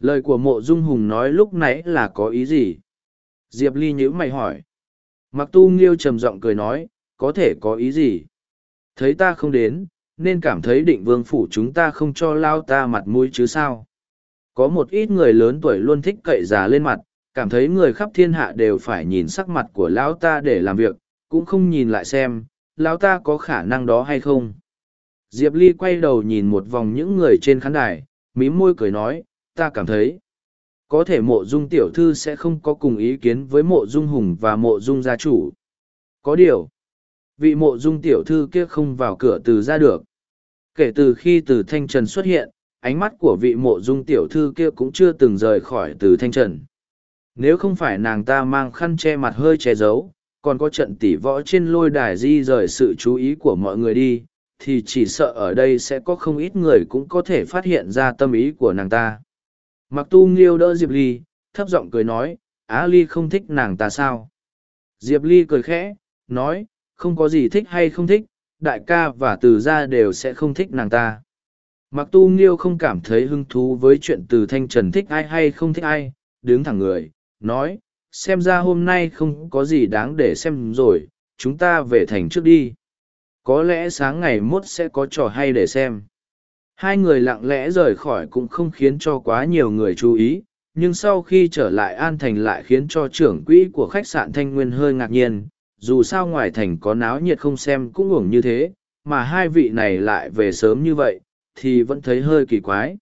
Lời của mộ dung hùng nói lúc nãy là có ý gì? Diệp Ly nhữ mày hỏi. Mặc tu nghiêu trầm giọng cười nói, có thể có ý gì? Thấy ta không đến, nên cảm thấy định vương phủ chúng ta không cho lao ta mặt mũi chứ sao? Có một ít người lớn tuổi luôn thích cậy già lên mặt, cảm thấy người khắp thiên hạ đều phải nhìn sắc mặt của lão ta để làm việc, cũng không nhìn lại xem, lão ta có khả năng đó hay không. Diệp Ly quay đầu nhìn một vòng những người trên khán đài, mím môi cười nói, ta cảm thấy, có thể mộ dung tiểu thư sẽ không có cùng ý kiến với mộ dung hùng và mộ dung gia chủ. Có điều, vị mộ dung tiểu thư kia không vào cửa từ ra được. Kể từ khi từ thanh trần xuất hiện, ánh mắt của vị mộ dung tiểu thư kia cũng chưa từng rời khỏi từ thanh trần. Nếu không phải nàng ta mang khăn che mặt hơi che giấu, còn có trận tỉ võ trên lôi đài di rời sự chú ý của mọi người đi, thì chỉ sợ ở đây sẽ có không ít người cũng có thể phát hiện ra tâm ý của nàng ta. Mặc tu nghiêu đỡ Diệp Ly, thấp giọng cười nói, Á Ly không thích nàng ta sao? Diệp Ly cười khẽ, nói, không có gì thích hay không thích, đại ca và từ gia đều sẽ không thích nàng ta. Mặc tu nghiêu không cảm thấy hứng thú với chuyện từ thanh trần thích ai hay không thích ai, đứng thẳng người, nói, xem ra hôm nay không có gì đáng để xem rồi, chúng ta về thành trước đi. Có lẽ sáng ngày mốt sẽ có trò hay để xem. Hai người lặng lẽ rời khỏi cũng không khiến cho quá nhiều người chú ý, nhưng sau khi trở lại An Thành lại khiến cho trưởng quỹ của khách sạn Thanh Nguyên hơi ngạc nhiên, dù sao ngoài thành có náo nhiệt không xem cũng uổng như thế, mà hai vị này lại về sớm như vậy, thì vẫn thấy hơi kỳ quái.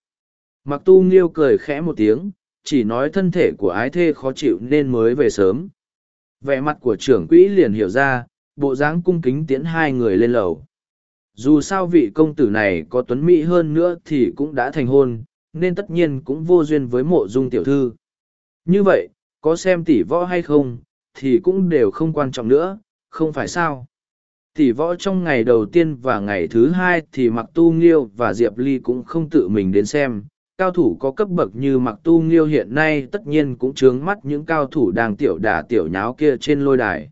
Mặc tu nghiêu cười khẽ một tiếng, chỉ nói thân thể của ái thê khó chịu nên mới về sớm. Vẻ mặt của trưởng quỹ liền hiểu ra, bộ dáng cung kính tiễn hai người lên lầu. Dù sao vị công tử này có tuấn mỹ hơn nữa thì cũng đã thành hôn, nên tất nhiên cũng vô duyên với mộ dung tiểu thư. Như vậy, có xem tỷ võ hay không, thì cũng đều không quan trọng nữa, không phải sao. Tỷ võ trong ngày đầu tiên và ngày thứ hai thì Mặc Tu Nghiêu và Diệp Ly cũng không tự mình đến xem. Cao thủ có cấp bậc như Mặc Tu Nghiêu hiện nay tất nhiên cũng trướng mắt những cao thủ đang tiểu đả tiểu nháo kia trên lôi đài.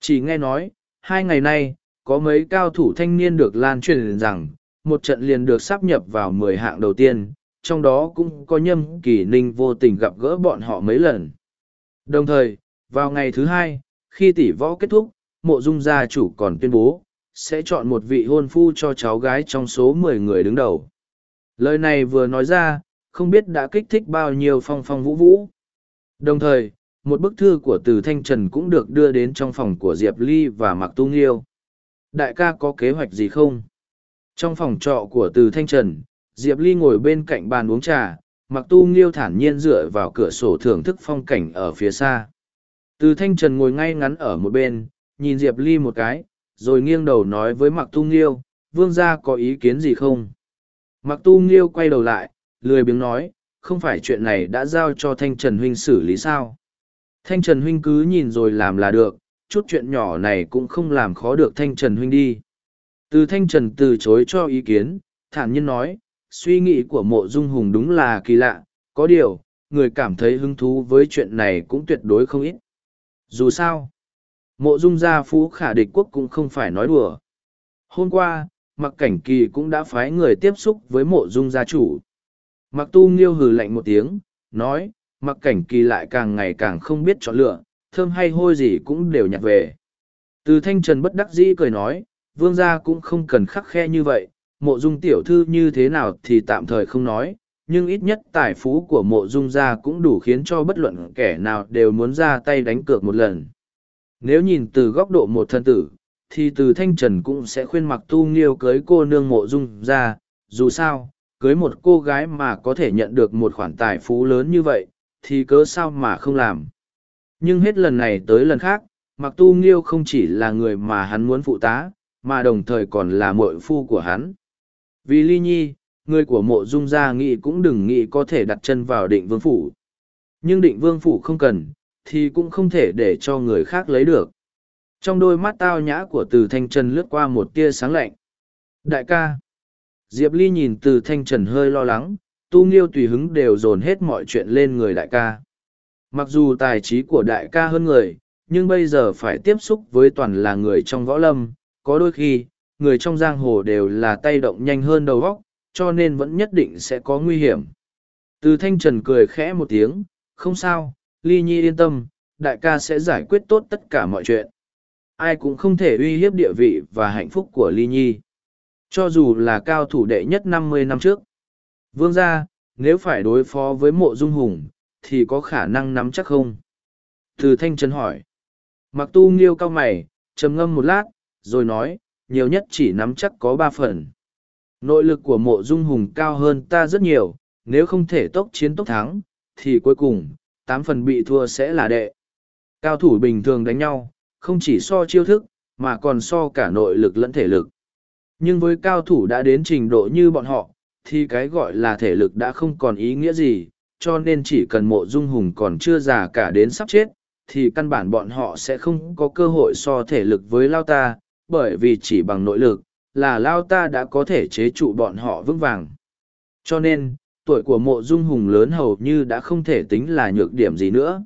Chỉ nghe nói, hai ngày nay, có mấy cao thủ thanh niên được lan truyền rằng, một trận liền được sắp nhập vào mười hạng đầu tiên, trong đó cũng có nhâm kỳ ninh vô tình gặp gỡ bọn họ mấy lần. Đồng thời, vào ngày thứ hai, khi tỷ võ kết thúc, mộ dung gia chủ còn tuyên bố, sẽ chọn một vị hôn phu cho cháu gái trong số mười người đứng đầu. Lời này vừa nói ra, không biết đã kích thích bao nhiêu phong phong vũ vũ. Đồng thời, một bức thư của từ Thanh Trần cũng được đưa đến trong phòng của Diệp Ly và Mạc Tu Nghiêu. Đại ca có kế hoạch gì không? Trong phòng trọ của từ Thanh Trần, Diệp Ly ngồi bên cạnh bàn uống trà, Mặc Tu Nghiêu thản nhiên dựa vào cửa sổ thưởng thức phong cảnh ở phía xa. Từ Thanh Trần ngồi ngay ngắn ở một bên, nhìn Diệp Ly một cái, rồi nghiêng đầu nói với Mặc Tu Nghiêu, vương gia có ý kiến gì không? Mặc Tu Nghiêu quay đầu lại, lười biếng nói, không phải chuyện này đã giao cho Thanh Trần Huynh xử lý sao? Thanh Trần Huynh cứ nhìn rồi làm là được, chút chuyện nhỏ này cũng không làm khó được Thanh Trần Huynh đi. Từ Thanh Trần từ chối cho ý kiến, thản nhiên nói, suy nghĩ của mộ dung hùng đúng là kỳ lạ, có điều, người cảm thấy hứng thú với chuyện này cũng tuyệt đối không ít. Dù sao, mộ dung gia phú khả địch quốc cũng không phải nói đùa. Hôm qua, mặc cảnh kỳ cũng đã phái người tiếp xúc với mộ dung gia chủ. Mặc tu nghiêu hừ lạnh một tiếng, nói, mặc cảnh kỳ lại càng ngày càng không biết chọn lựa, thơm hay hôi gì cũng đều nhặt về. Từ thanh trần bất đắc dĩ cười nói, vương gia cũng không cần khắc khe như vậy, mộ dung tiểu thư như thế nào thì tạm thời không nói, nhưng ít nhất tài phú của mộ dung gia cũng đủ khiến cho bất luận kẻ nào đều muốn ra tay đánh cược một lần. Nếu nhìn từ góc độ một thân tử, thì từ thanh trần cũng sẽ khuyên mặc tu nghiêu cưới cô nương mộ dung ra, dù sao, cưới một cô gái mà có thể nhận được một khoản tài phú lớn như vậy, thì cớ sao mà không làm. Nhưng hết lần này tới lần khác, mặc tu nghiêu không chỉ là người mà hắn muốn phụ tá, mà đồng thời còn là mội phu của hắn. Vì ly nhi, người của mộ dung gia Nghị cũng đừng nghĩ có thể đặt chân vào định vương phủ. Nhưng định vương phủ không cần, thì cũng không thể để cho người khác lấy được. Trong đôi mắt tao nhã của từ thanh trần lướt qua một tia sáng lạnh. Đại ca. Diệp Ly nhìn từ thanh trần hơi lo lắng, tu nghiêu tùy hứng đều dồn hết mọi chuyện lên người đại ca. Mặc dù tài trí của đại ca hơn người, nhưng bây giờ phải tiếp xúc với toàn là người trong võ lâm, có đôi khi, người trong giang hồ đều là tay động nhanh hơn đầu óc, cho nên vẫn nhất định sẽ có nguy hiểm. Từ thanh trần cười khẽ một tiếng, không sao, ly nhi yên tâm, đại ca sẽ giải quyết tốt tất cả mọi chuyện. Ai cũng không thể uy hiếp địa vị và hạnh phúc của ly nhi. Cho dù là cao thủ đệ nhất năm mươi năm trước. Vương gia, nếu phải đối phó với mộ dung hùng, thì có khả năng nắm chắc không? Từ thanh trần hỏi. Mặc tu nghiêu cao mày, trầm ngâm một lát, rồi nói, nhiều nhất chỉ nắm chắc có ba phần. Nội lực của mộ dung hùng cao hơn ta rất nhiều, nếu không thể tốc chiến tốc thắng, thì cuối cùng, tám phần bị thua sẽ là đệ. Cao thủ bình thường đánh nhau, không chỉ so chiêu thức, mà còn so cả nội lực lẫn thể lực. Nhưng với cao thủ đã đến trình độ như bọn họ, thì cái gọi là thể lực đã không còn ý nghĩa gì, cho nên chỉ cần mộ dung hùng còn chưa già cả đến sắp chết, thì căn bản bọn họ sẽ không có cơ hội so thể lực với Lao ta, bởi vì chỉ bằng nội lực, là Lao ta đã có thể chế trụ bọn họ vững vàng. Cho nên, tuổi của mộ dung hùng lớn hầu như đã không thể tính là nhược điểm gì nữa.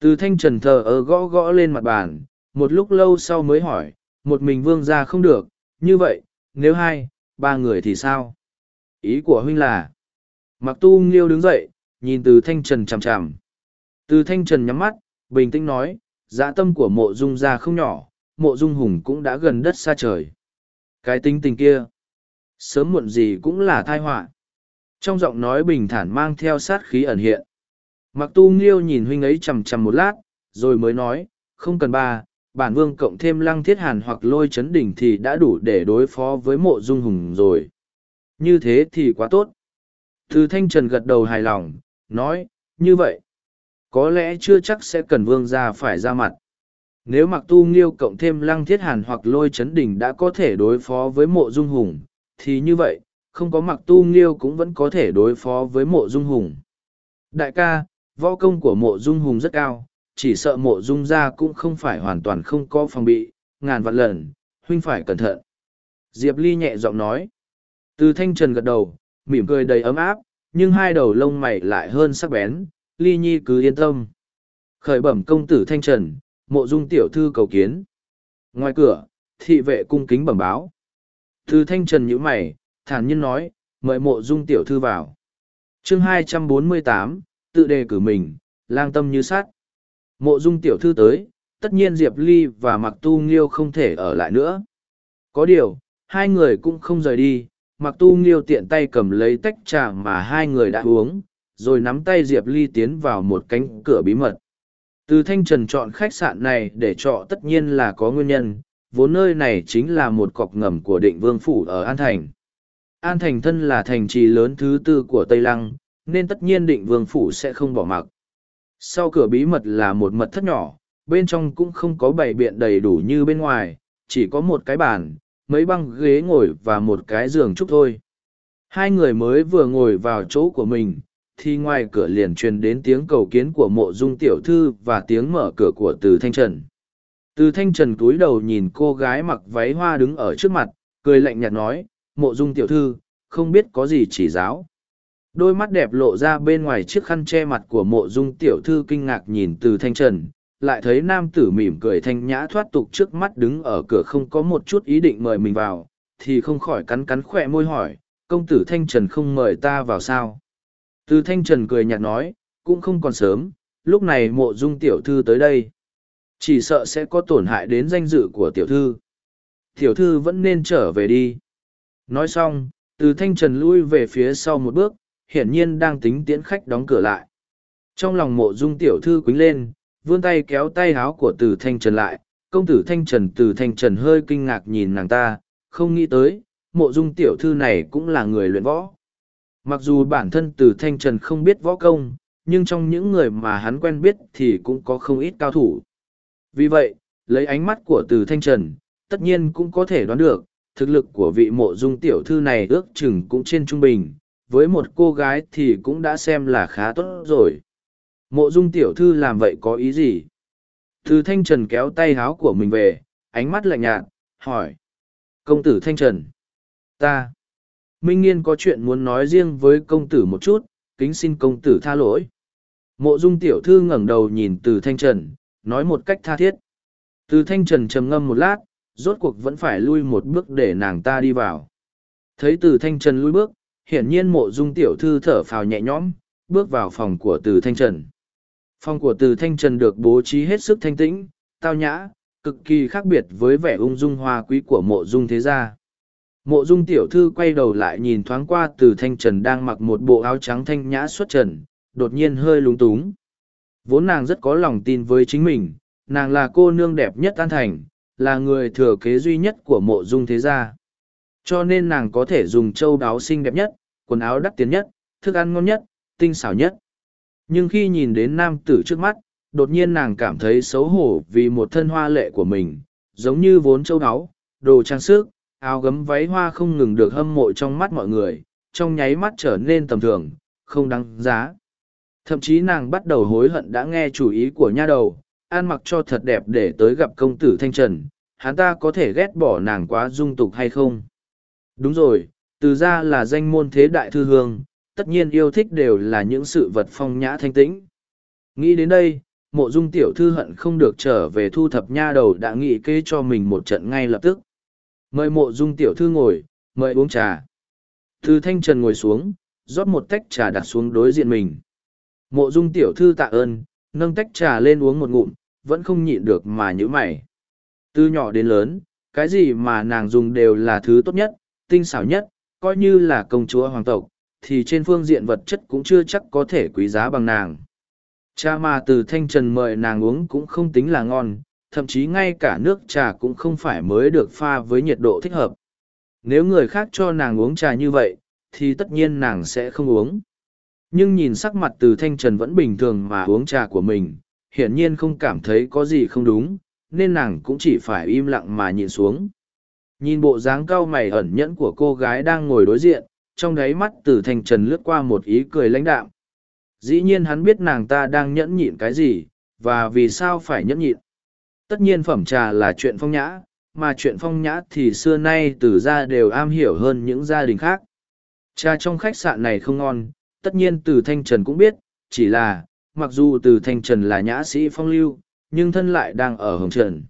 Từ thanh trần thờ ơ gõ gõ lên mặt bàn, một lúc lâu sau mới hỏi, một mình vương ra không được, như vậy, nếu hai, ba người thì sao? Ý của huynh là, mặc tu nghiêu đứng dậy, nhìn từ thanh trần chằm chằm. Từ thanh trần nhắm mắt, bình tĩnh nói, dã tâm của mộ dung ra không nhỏ, mộ dung hùng cũng đã gần đất xa trời. Cái tính tình kia, sớm muộn gì cũng là thai họa trong giọng nói bình thản mang theo sát khí ẩn hiện mặc tu nghiêu nhìn huynh ấy chằm chằm một lát rồi mới nói không cần ba bản vương cộng thêm lăng thiết hàn hoặc lôi chấn đỉnh thì đã đủ để đối phó với mộ dung hùng rồi như thế thì quá tốt thư thanh trần gật đầu hài lòng nói như vậy có lẽ chưa chắc sẽ cần vương gia phải ra mặt nếu mặc tu nghiêu cộng thêm lăng thiết hàn hoặc lôi chấn đỉnh đã có thể đối phó với mộ dung hùng thì như vậy không có mặc tu nghiêu cũng vẫn có thể đối phó với mộ dung hùng. Đại ca, võ công của mộ dung hùng rất cao, chỉ sợ mộ dung gia cũng không phải hoàn toàn không có phòng bị, ngàn vạn lần, huynh phải cẩn thận. Diệp Ly nhẹ giọng nói. Từ thanh trần gật đầu, mỉm cười đầy ấm áp, nhưng hai đầu lông mày lại hơn sắc bén, Ly Nhi cứ yên tâm. Khởi bẩm công tử thanh trần, mộ dung tiểu thư cầu kiến. Ngoài cửa, thị vệ cung kính bẩm báo. Từ thanh trần nhíu mày, thản nhiên nói, mời mộ dung tiểu thư vào. chương 248, tự đề cử mình, lang tâm như sát. Mộ dung tiểu thư tới, tất nhiên Diệp Ly và Mặc Tu Nghiêu không thể ở lại nữa. Có điều, hai người cũng không rời đi, Mặc Tu Nghiêu tiện tay cầm lấy tách trà mà hai người đã uống, rồi nắm tay Diệp Ly tiến vào một cánh cửa bí mật. Từ Thanh Trần chọn khách sạn này để trọ tất nhiên là có nguyên nhân, vốn nơi này chính là một cọc ngầm của định vương phủ ở An Thành. An Thành thân là thành trì lớn thứ tư của Tây Lăng, nên tất nhiên định vương phủ sẽ không bỏ mặc. Sau cửa bí mật là một mật thất nhỏ, bên trong cũng không có bày biện đầy đủ như bên ngoài, chỉ có một cái bàn, mấy băng ghế ngồi và một cái giường trúc thôi. Hai người mới vừa ngồi vào chỗ của mình, thì ngoài cửa liền truyền đến tiếng cầu kiến của mộ dung tiểu thư và tiếng mở cửa của từ thanh trần. Từ thanh trần cúi đầu nhìn cô gái mặc váy hoa đứng ở trước mặt, cười lạnh nhạt nói, mộ dung tiểu thư, không biết có gì chỉ giáo. Đôi mắt đẹp lộ ra bên ngoài chiếc khăn che mặt của mộ dung tiểu thư kinh ngạc nhìn từ thanh trần, lại thấy nam tử mỉm cười thanh nhã thoát tục trước mắt đứng ở cửa không có một chút ý định mời mình vào, thì không khỏi cắn cắn khỏe môi hỏi, công tử thanh trần không mời ta vào sao. Từ thanh trần cười nhạt nói, cũng không còn sớm, lúc này mộ dung tiểu thư tới đây. Chỉ sợ sẽ có tổn hại đến danh dự của tiểu thư. Tiểu thư vẫn nên trở về đi. Nói xong, từ thanh trần lui về phía sau một bước, hiển nhiên đang tính tiễn khách đóng cửa lại. Trong lòng mộ dung tiểu thư quính lên, vươn tay kéo tay áo của từ thanh trần lại, công tử thanh trần từ thanh trần hơi kinh ngạc nhìn nàng ta, không nghĩ tới, mộ dung tiểu thư này cũng là người luyện võ. Mặc dù bản thân từ thanh trần không biết võ công, nhưng trong những người mà hắn quen biết thì cũng có không ít cao thủ. Vì vậy, lấy ánh mắt của từ thanh trần, tất nhiên cũng có thể đoán được, thực lực của vị mộ dung tiểu thư này ước chừng cũng trên trung bình, với một cô gái thì cũng đã xem là khá tốt rồi. Mộ dung tiểu thư làm vậy có ý gì? Từ thanh trần kéo tay háo của mình về, ánh mắt lạnh nhạt, hỏi. Công tử thanh trần. Ta. Minh Nghiên có chuyện muốn nói riêng với công tử một chút, kính xin công tử tha lỗi. Mộ dung tiểu thư ngẩng đầu nhìn từ thanh trần, nói một cách tha thiết. Từ thanh trần trầm ngâm một lát, rốt cuộc vẫn phải lui một bước để nàng ta đi vào. Thấy từ thanh trần lui bước, hiển nhiên mộ dung tiểu thư thở phào nhẹ nhõm, bước vào phòng của từ thanh trần. Phòng của từ thanh trần được bố trí hết sức thanh tĩnh, tao nhã, cực kỳ khác biệt với vẻ ung dung hoa quý của mộ dung thế gia. Mộ dung tiểu thư quay đầu lại nhìn thoáng qua từ thanh trần đang mặc một bộ áo trắng thanh nhã xuất trần, đột nhiên hơi lúng túng. Vốn nàng rất có lòng tin với chính mình, nàng là cô nương đẹp nhất an thành, là người thừa kế duy nhất của mộ dung thế gia. Cho nên nàng có thể dùng châu đáo xinh đẹp nhất, quần áo đắt tiền nhất, thức ăn ngon nhất, tinh xảo nhất. Nhưng khi nhìn đến nam tử trước mắt, đột nhiên nàng cảm thấy xấu hổ vì một thân hoa lệ của mình, giống như vốn châu áo, đồ trang sức, áo gấm váy hoa không ngừng được hâm mộ trong mắt mọi người, trong nháy mắt trở nên tầm thường, không đáng giá. Thậm chí nàng bắt đầu hối hận đã nghe chủ ý của nha đầu, ăn mặc cho thật đẹp để tới gặp công tử Thanh Trần, hắn ta có thể ghét bỏ nàng quá dung tục hay không? Đúng rồi, từ ra là danh môn thế đại thư hương, tất nhiên yêu thích đều là những sự vật phong nhã thanh tĩnh. Nghĩ đến đây, mộ dung tiểu thư hận không được trở về thu thập nha đầu đã nghĩ kê cho mình một trận ngay lập tức. Mời mộ dung tiểu thư ngồi, mời uống trà. Từ thanh trần ngồi xuống, rót một tách trà đặt xuống đối diện mình. Mộ dung tiểu thư tạ ơn, nâng tách trà lên uống một ngụm, vẫn không nhịn được mà nhữ mày. Từ nhỏ đến lớn, cái gì mà nàng dùng đều là thứ tốt nhất, tinh xảo nhất, coi như là công chúa hoàng tộc, thì trên phương diện vật chất cũng chưa chắc có thể quý giá bằng nàng. Cha mà từ thanh trần mời nàng uống cũng không tính là ngon, thậm chí ngay cả nước trà cũng không phải mới được pha với nhiệt độ thích hợp. Nếu người khác cho nàng uống trà như vậy, thì tất nhiên nàng sẽ không uống. Nhưng nhìn sắc mặt từ thanh trần vẫn bình thường mà uống trà của mình, hiển nhiên không cảm thấy có gì không đúng, nên nàng cũng chỉ phải im lặng mà nhìn xuống. Nhìn bộ dáng cau mày ẩn nhẫn của cô gái đang ngồi đối diện, trong đáy mắt từ thanh trần lướt qua một ý cười lãnh đạm. Dĩ nhiên hắn biết nàng ta đang nhẫn nhịn cái gì, và vì sao phải nhẫn nhịn. Tất nhiên phẩm trà là chuyện phong nhã, mà chuyện phong nhã thì xưa nay từ ra đều am hiểu hơn những gia đình khác. Trà trong khách sạn này không ngon, tất nhiên từ thanh trần cũng biết, chỉ là, mặc dù từ thanh trần là nhã sĩ phong lưu, nhưng thân lại đang ở hồng trần.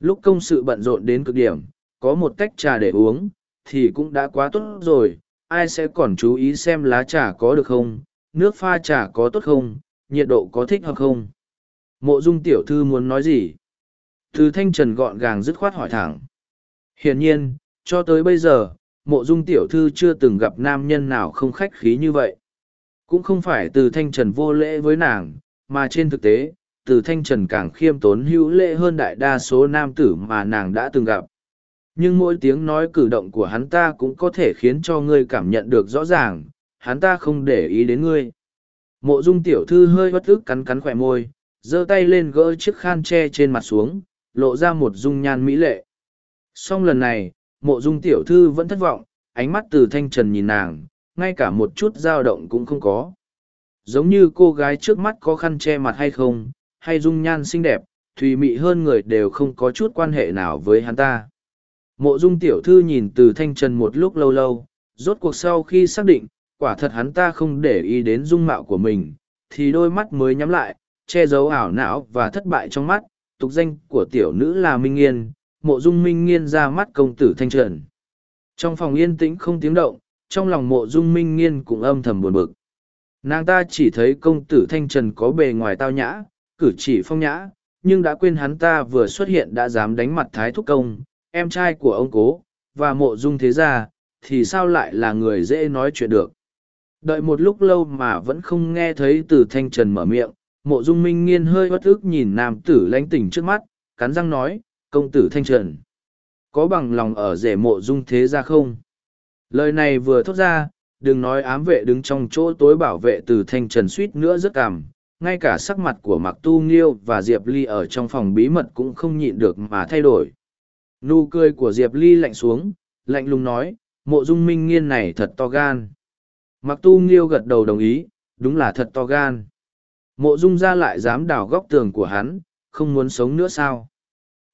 Lúc công sự bận rộn đến cực điểm, có một tách trà để uống, thì cũng đã quá tốt rồi, ai sẽ còn chú ý xem lá trà có được không, nước pha trà có tốt không, nhiệt độ có thích hợp không. Mộ dung tiểu thư muốn nói gì? Từ thanh trần gọn gàng dứt khoát hỏi thẳng. Hiển nhiên, cho tới bây giờ, mộ dung tiểu thư chưa từng gặp nam nhân nào không khách khí như vậy. Cũng không phải từ thanh trần vô lễ với nàng, mà trên thực tế, từ thanh trần càng khiêm tốn hữu lễ hơn đại đa số nam tử mà nàng đã từng gặp. Nhưng mỗi tiếng nói cử động của hắn ta cũng có thể khiến cho ngươi cảm nhận được rõ ràng, hắn ta không để ý đến ngươi. Mộ dung tiểu thư hơi bất ức cắn cắn khỏe môi, giơ tay lên gỡ chiếc khan tre trên mặt xuống, lộ ra một dung nhan mỹ lệ. Song lần này, mộ dung tiểu thư vẫn thất vọng, ánh mắt từ thanh trần nhìn nàng, ngay cả một chút dao động cũng không có. Giống như cô gái trước mắt có khăn che mặt hay không, hay dung nhan xinh đẹp, thùy mị hơn người đều không có chút quan hệ nào với hắn ta. Mộ dung tiểu thư nhìn từ thanh trần một lúc lâu lâu, rốt cuộc sau khi xác định, quả thật hắn ta không để ý đến dung mạo của mình, thì đôi mắt mới nhắm lại, che giấu ảo não và thất bại trong mắt, tục danh của tiểu nữ là Minh Nghiên, mộ dung Minh Nghiên ra mắt công tử thanh trần. Trong phòng yên tĩnh không tiếng động, trong lòng mộ dung Minh Nghiên cũng âm thầm buồn bực. Nàng ta chỉ thấy công tử thanh trần có bề ngoài tao nhã, cử chỉ phong nhã, nhưng đã quên hắn ta vừa xuất hiện đã dám đánh mặt thái thúc công, em trai của ông cố, và mộ dung thế gia, thì sao lại là người dễ nói chuyện được. Đợi một lúc lâu mà vẫn không nghe thấy từ thanh trần mở miệng, mộ dung minh nghiên hơi bất ức nhìn nam tử lãnh tỉnh trước mắt, cắn răng nói, công tử thanh trần. Có bằng lòng ở rể mộ dung thế gia không? Lời này vừa thốt ra, đừng nói ám vệ đứng trong chỗ tối bảo vệ từ thanh trần suýt nữa rất cảm, ngay cả sắc mặt của mặc tu nghiêu và diệp ly ở trong phòng bí mật cũng không nhịn được mà thay đổi nụ cười của diệp ly lạnh xuống lạnh lùng nói, mộ dung minh nghiên này thật to gan. Mặc tu nghiêu gật đầu đồng ý, đúng là thật to gan. Mộ dung ra lại dám đào góc tường của hắn, không muốn sống nữa sao?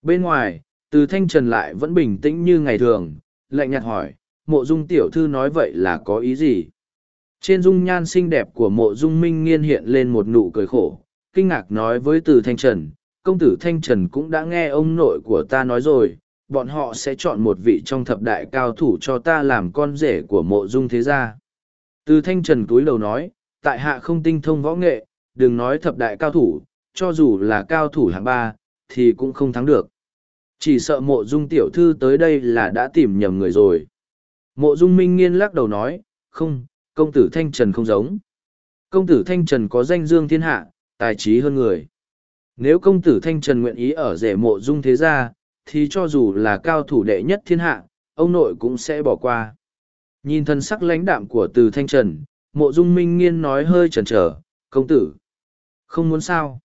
Bên ngoài, từ thanh trần lại vẫn bình tĩnh như ngày thường, lạnh nhạt hỏi, mộ dung tiểu thư nói vậy là có ý gì? Trên dung nhan xinh đẹp của mộ dung minh nghiên hiện lên một nụ cười khổ, kinh ngạc nói với từ thanh trần, công tử thanh trần cũng đã nghe ông nội của ta nói rồi, bọn họ sẽ chọn một vị trong thập đại cao thủ cho ta làm con rể của mộ dung thế gia. Từ thanh trần túi đầu nói, tại hạ không tinh thông võ nghệ, đừng nói thập đại cao thủ, cho dù là cao thủ hạng ba, thì cũng không thắng được. Chỉ sợ mộ dung tiểu thư tới đây là đã tìm nhầm người rồi. Mộ dung minh nghiên lắc đầu nói, không, công tử Thanh Trần không giống. Công tử Thanh Trần có danh dương thiên hạ, tài trí hơn người. Nếu công tử Thanh Trần nguyện ý ở rể mộ dung thế gia, thì cho dù là cao thủ đệ nhất thiên hạ, ông nội cũng sẽ bỏ qua. Nhìn thân sắc lãnh đạm của từ Thanh Trần, mộ dung minh nghiên nói hơi chần trở, công tử. Không muốn sao.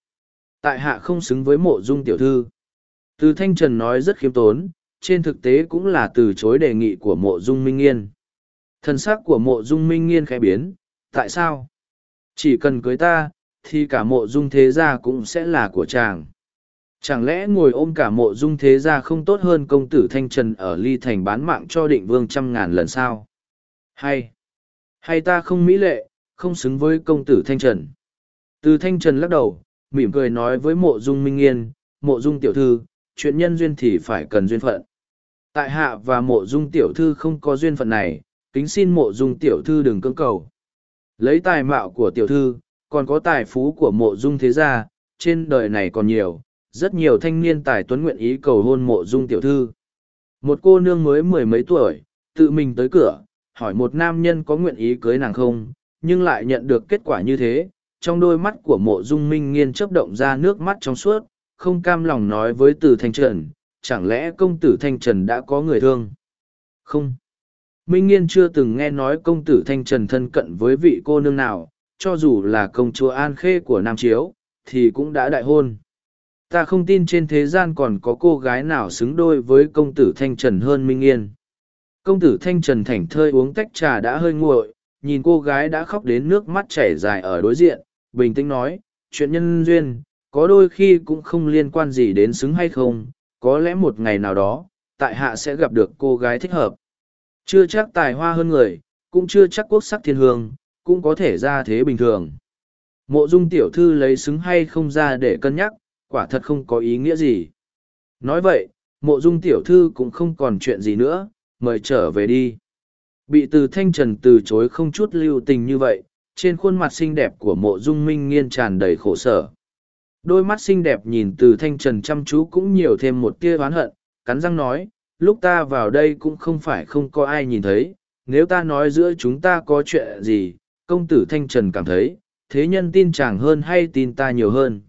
Tại hạ không xứng với mộ dung tiểu thư. Từ Thanh Trần nói rất khiêm tốn, trên thực tế cũng là từ chối đề nghị của mộ dung minh nghiên. Thần sắc của mộ dung minh nghiên khẽ biến, tại sao? Chỉ cần cưới ta, thì cả mộ dung thế gia cũng sẽ là của chàng. Chẳng lẽ ngồi ôm cả mộ dung thế gia không tốt hơn công tử Thanh Trần ở Ly Thành bán mạng cho định vương trăm ngàn lần sao? Hay? Hay ta không mỹ lệ, không xứng với công tử Thanh Trần? Từ Thanh Trần lắc đầu, mỉm cười nói với mộ dung minh nghiên, mộ dung tiểu thư, chuyện nhân duyên thì phải cần duyên phận. Tại hạ và mộ dung tiểu thư không có duyên phận này, kính xin mộ dung tiểu thư đừng cưỡng cầu. Lấy tài mạo của tiểu thư, còn có tài phú của mộ dung thế gia, trên đời này còn nhiều, rất nhiều thanh niên tài tuấn nguyện ý cầu hôn mộ dung tiểu thư. Một cô nương mới mười mấy tuổi, tự mình tới cửa, hỏi một nam nhân có nguyện ý cưới nàng không, nhưng lại nhận được kết quả như thế. Trong đôi mắt của mộ dung minh nghiên chớp động ra nước mắt trong suốt, không cam lòng nói với từ thanh trần, chẳng lẽ công tử thanh trần đã có người thương? Không. Minh Nghiên chưa từng nghe nói công tử Thanh Trần thân cận với vị cô nương nào, cho dù là công chúa An Khê của Nam Chiếu, thì cũng đã đại hôn. Ta không tin trên thế gian còn có cô gái nào xứng đôi với công tử Thanh Trần hơn Minh Yên. Công tử Thanh Trần thảnh thơi uống tách trà đã hơi nguội, nhìn cô gái đã khóc đến nước mắt chảy dài ở đối diện, bình tĩnh nói, chuyện nhân duyên, có đôi khi cũng không liên quan gì đến xứng hay không, có lẽ một ngày nào đó, tại hạ sẽ gặp được cô gái thích hợp. Chưa chắc tài hoa hơn người, cũng chưa chắc quốc sắc thiên hương, cũng có thể ra thế bình thường. Mộ dung tiểu thư lấy xứng hay không ra để cân nhắc, quả thật không có ý nghĩa gì. Nói vậy, mộ dung tiểu thư cũng không còn chuyện gì nữa, mời trở về đi. Bị từ thanh trần từ chối không chút lưu tình như vậy, trên khuôn mặt xinh đẹp của mộ dung minh nghiên tràn đầy khổ sở. Đôi mắt xinh đẹp nhìn từ thanh trần chăm chú cũng nhiều thêm một tia oán hận, cắn răng nói, lúc ta vào đây cũng không phải không có ai nhìn thấy, nếu ta nói giữa chúng ta có chuyện gì, công tử Thanh Trần cảm thấy, thế nhân tin chàng hơn hay tin ta nhiều hơn.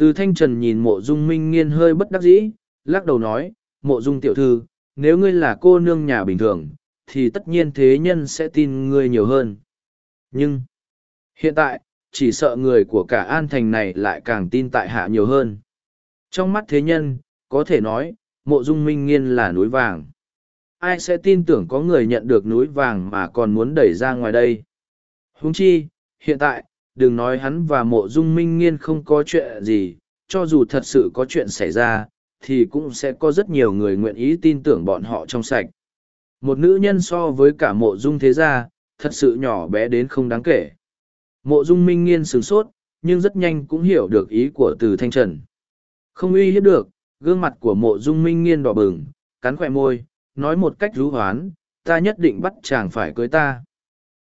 Từ Thanh Trần nhìn mộ dung minh nghiên hơi bất đắc dĩ, lắc đầu nói, mộ dung tiểu thư, nếu ngươi là cô nương nhà bình thường, thì tất nhiên thế nhân sẽ tin ngươi nhiều hơn. Nhưng, hiện tại, chỉ sợ người của cả an thành này lại càng tin tại hạ nhiều hơn. Trong mắt thế nhân, có thể nói, mộ dung minh nghiên là núi vàng. Ai sẽ tin tưởng có người nhận được núi vàng mà còn muốn đẩy ra ngoài đây? Huống chi, hiện tại, đừng nói hắn và mộ dung minh nghiên không có chuyện gì, cho dù thật sự có chuyện xảy ra, thì cũng sẽ có rất nhiều người nguyện ý tin tưởng bọn họ trong sạch. Một nữ nhân so với cả mộ dung thế gia, thật sự nhỏ bé đến không đáng kể. Mộ dung minh nghiên sửng sốt, nhưng rất nhanh cũng hiểu được ý của từ thanh trần. Không uy hiếp được, gương mặt của mộ dung minh nghiên đỏ bừng, cắn khỏe môi, nói một cách rú hoán, ta nhất định bắt chàng phải cưới ta.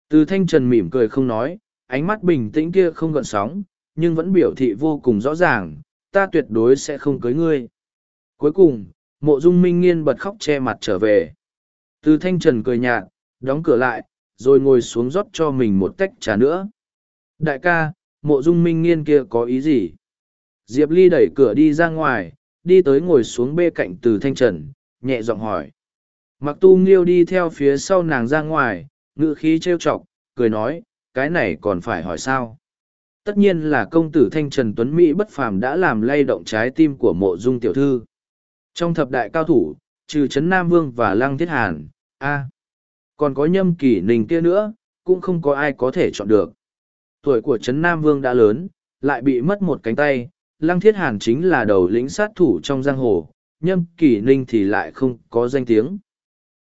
Từ thanh trần mỉm cười không nói, ánh mắt bình tĩnh kia không gợn sóng, nhưng vẫn biểu thị vô cùng rõ ràng, ta tuyệt đối sẽ không cưới ngươi. Cuối cùng, mộ dung minh nghiên bật khóc che mặt trở về. Từ thanh trần cười nhạt, đóng cửa lại, rồi ngồi xuống rót cho mình một tách trà nữa. Đại ca, mộ dung minh nghiên kia có ý gì? Diệp Ly đẩy cửa đi ra ngoài, đi tới ngồi xuống bê cạnh từ thanh trần, nhẹ giọng hỏi. Mặc tu nghiêu đi theo phía sau nàng ra ngoài, ngự khí trêu chọc, cười nói, cái này còn phải hỏi sao? Tất nhiên là công tử thanh trần Tuấn Mỹ bất phàm đã làm lay động trái tim của mộ dung tiểu thư. Trong thập đại cao thủ, trừ Trấn Nam Vương và Lăng Thiết Hàn, a còn có nhâm kỷ ninh kia nữa, cũng không có ai có thể chọn được. Tuổi của Trấn Nam Vương đã lớn, lại bị mất một cánh tay, Lăng Thiết Hàn chính là đầu lĩnh sát thủ trong giang hồ, nhâm kỷ ninh thì lại không có danh tiếng.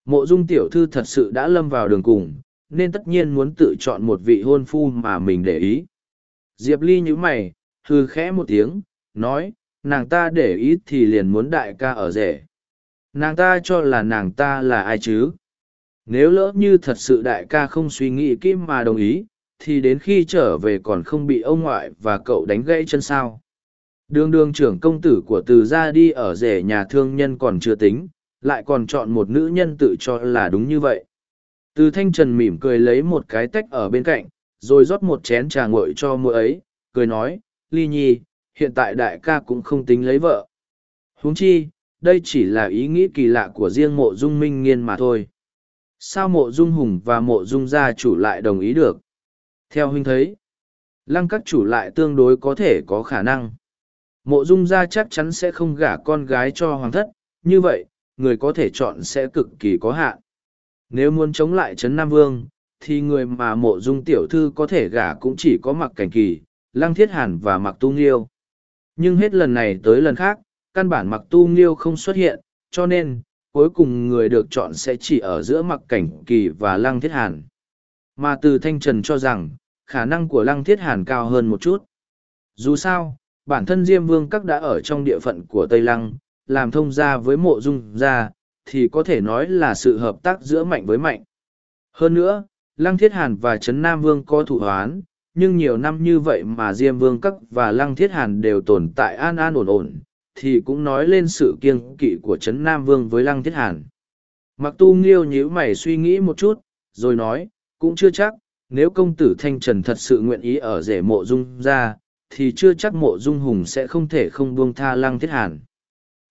Mộ dung tiểu thư thật sự đã lâm vào đường cùng, nên tất nhiên muốn tự chọn một vị hôn phu mà mình để ý. Diệp Ly như mày, hư khẽ một tiếng, nói, nàng ta để ý thì liền muốn đại ca ở rể. Nàng ta cho là nàng ta là ai chứ? Nếu lỡ như thật sự đại ca không suy nghĩ kỹ mà đồng ý, thì đến khi trở về còn không bị ông ngoại và cậu đánh gãy chân sao. Đường đường trưởng công tử của từ ra đi ở rể nhà thương nhân còn chưa tính, lại còn chọn một nữ nhân tự cho là đúng như vậy. Từ thanh trần mỉm cười lấy một cái tách ở bên cạnh, rồi rót một chén trà nguội cho muội ấy, cười nói, ly nhi, hiện tại đại ca cũng không tính lấy vợ. huống chi, đây chỉ là ý nghĩ kỳ lạ của riêng mộ dung minh nghiên mà thôi. Sao mộ dung hùng và mộ dung gia chủ lại đồng ý được? Theo huynh thấy, lăng các chủ lại tương đối có thể có khả năng. Mộ dung gia chắc chắn sẽ không gả con gái cho hoàng thất, như vậy, người có thể chọn sẽ cực kỳ có hạn. Nếu muốn chống lại Trấn Nam Vương, thì người mà mộ dung tiểu thư có thể gả cũng chỉ có mặc cảnh kỳ, lăng thiết hàn và mặc tu nghiêu. Nhưng hết lần này tới lần khác, căn bản mặc tu nghiêu không xuất hiện, cho nên, cuối cùng người được chọn sẽ chỉ ở giữa mặc cảnh kỳ và lăng thiết hàn. Mà từ thanh trần cho rằng, khả năng của lăng thiết hàn cao hơn một chút. Dù sao, bản thân Diêm Vương các đã ở trong địa phận của Tây Lăng, làm thông gia với mộ dung gia, thì có thể nói là sự hợp tác giữa mạnh với mạnh. Hơn nữa, Lăng Thiết Hàn và Trấn Nam Vương có thủ hoán, nhưng nhiều năm như vậy mà Diêm Vương Cắc và Lăng Thiết Hàn đều tồn tại an an ổn ổn, thì cũng nói lên sự kiêng kỵ của Trấn Nam Vương với Lăng Thiết Hàn. Mặc tu nghiêu nhíu mày suy nghĩ một chút, rồi nói, cũng chưa chắc, nếu công tử Thanh Trần thật sự nguyện ý ở rể mộ dung ra, thì chưa chắc mộ dung hùng sẽ không thể không buông tha Lăng Thiết Hàn.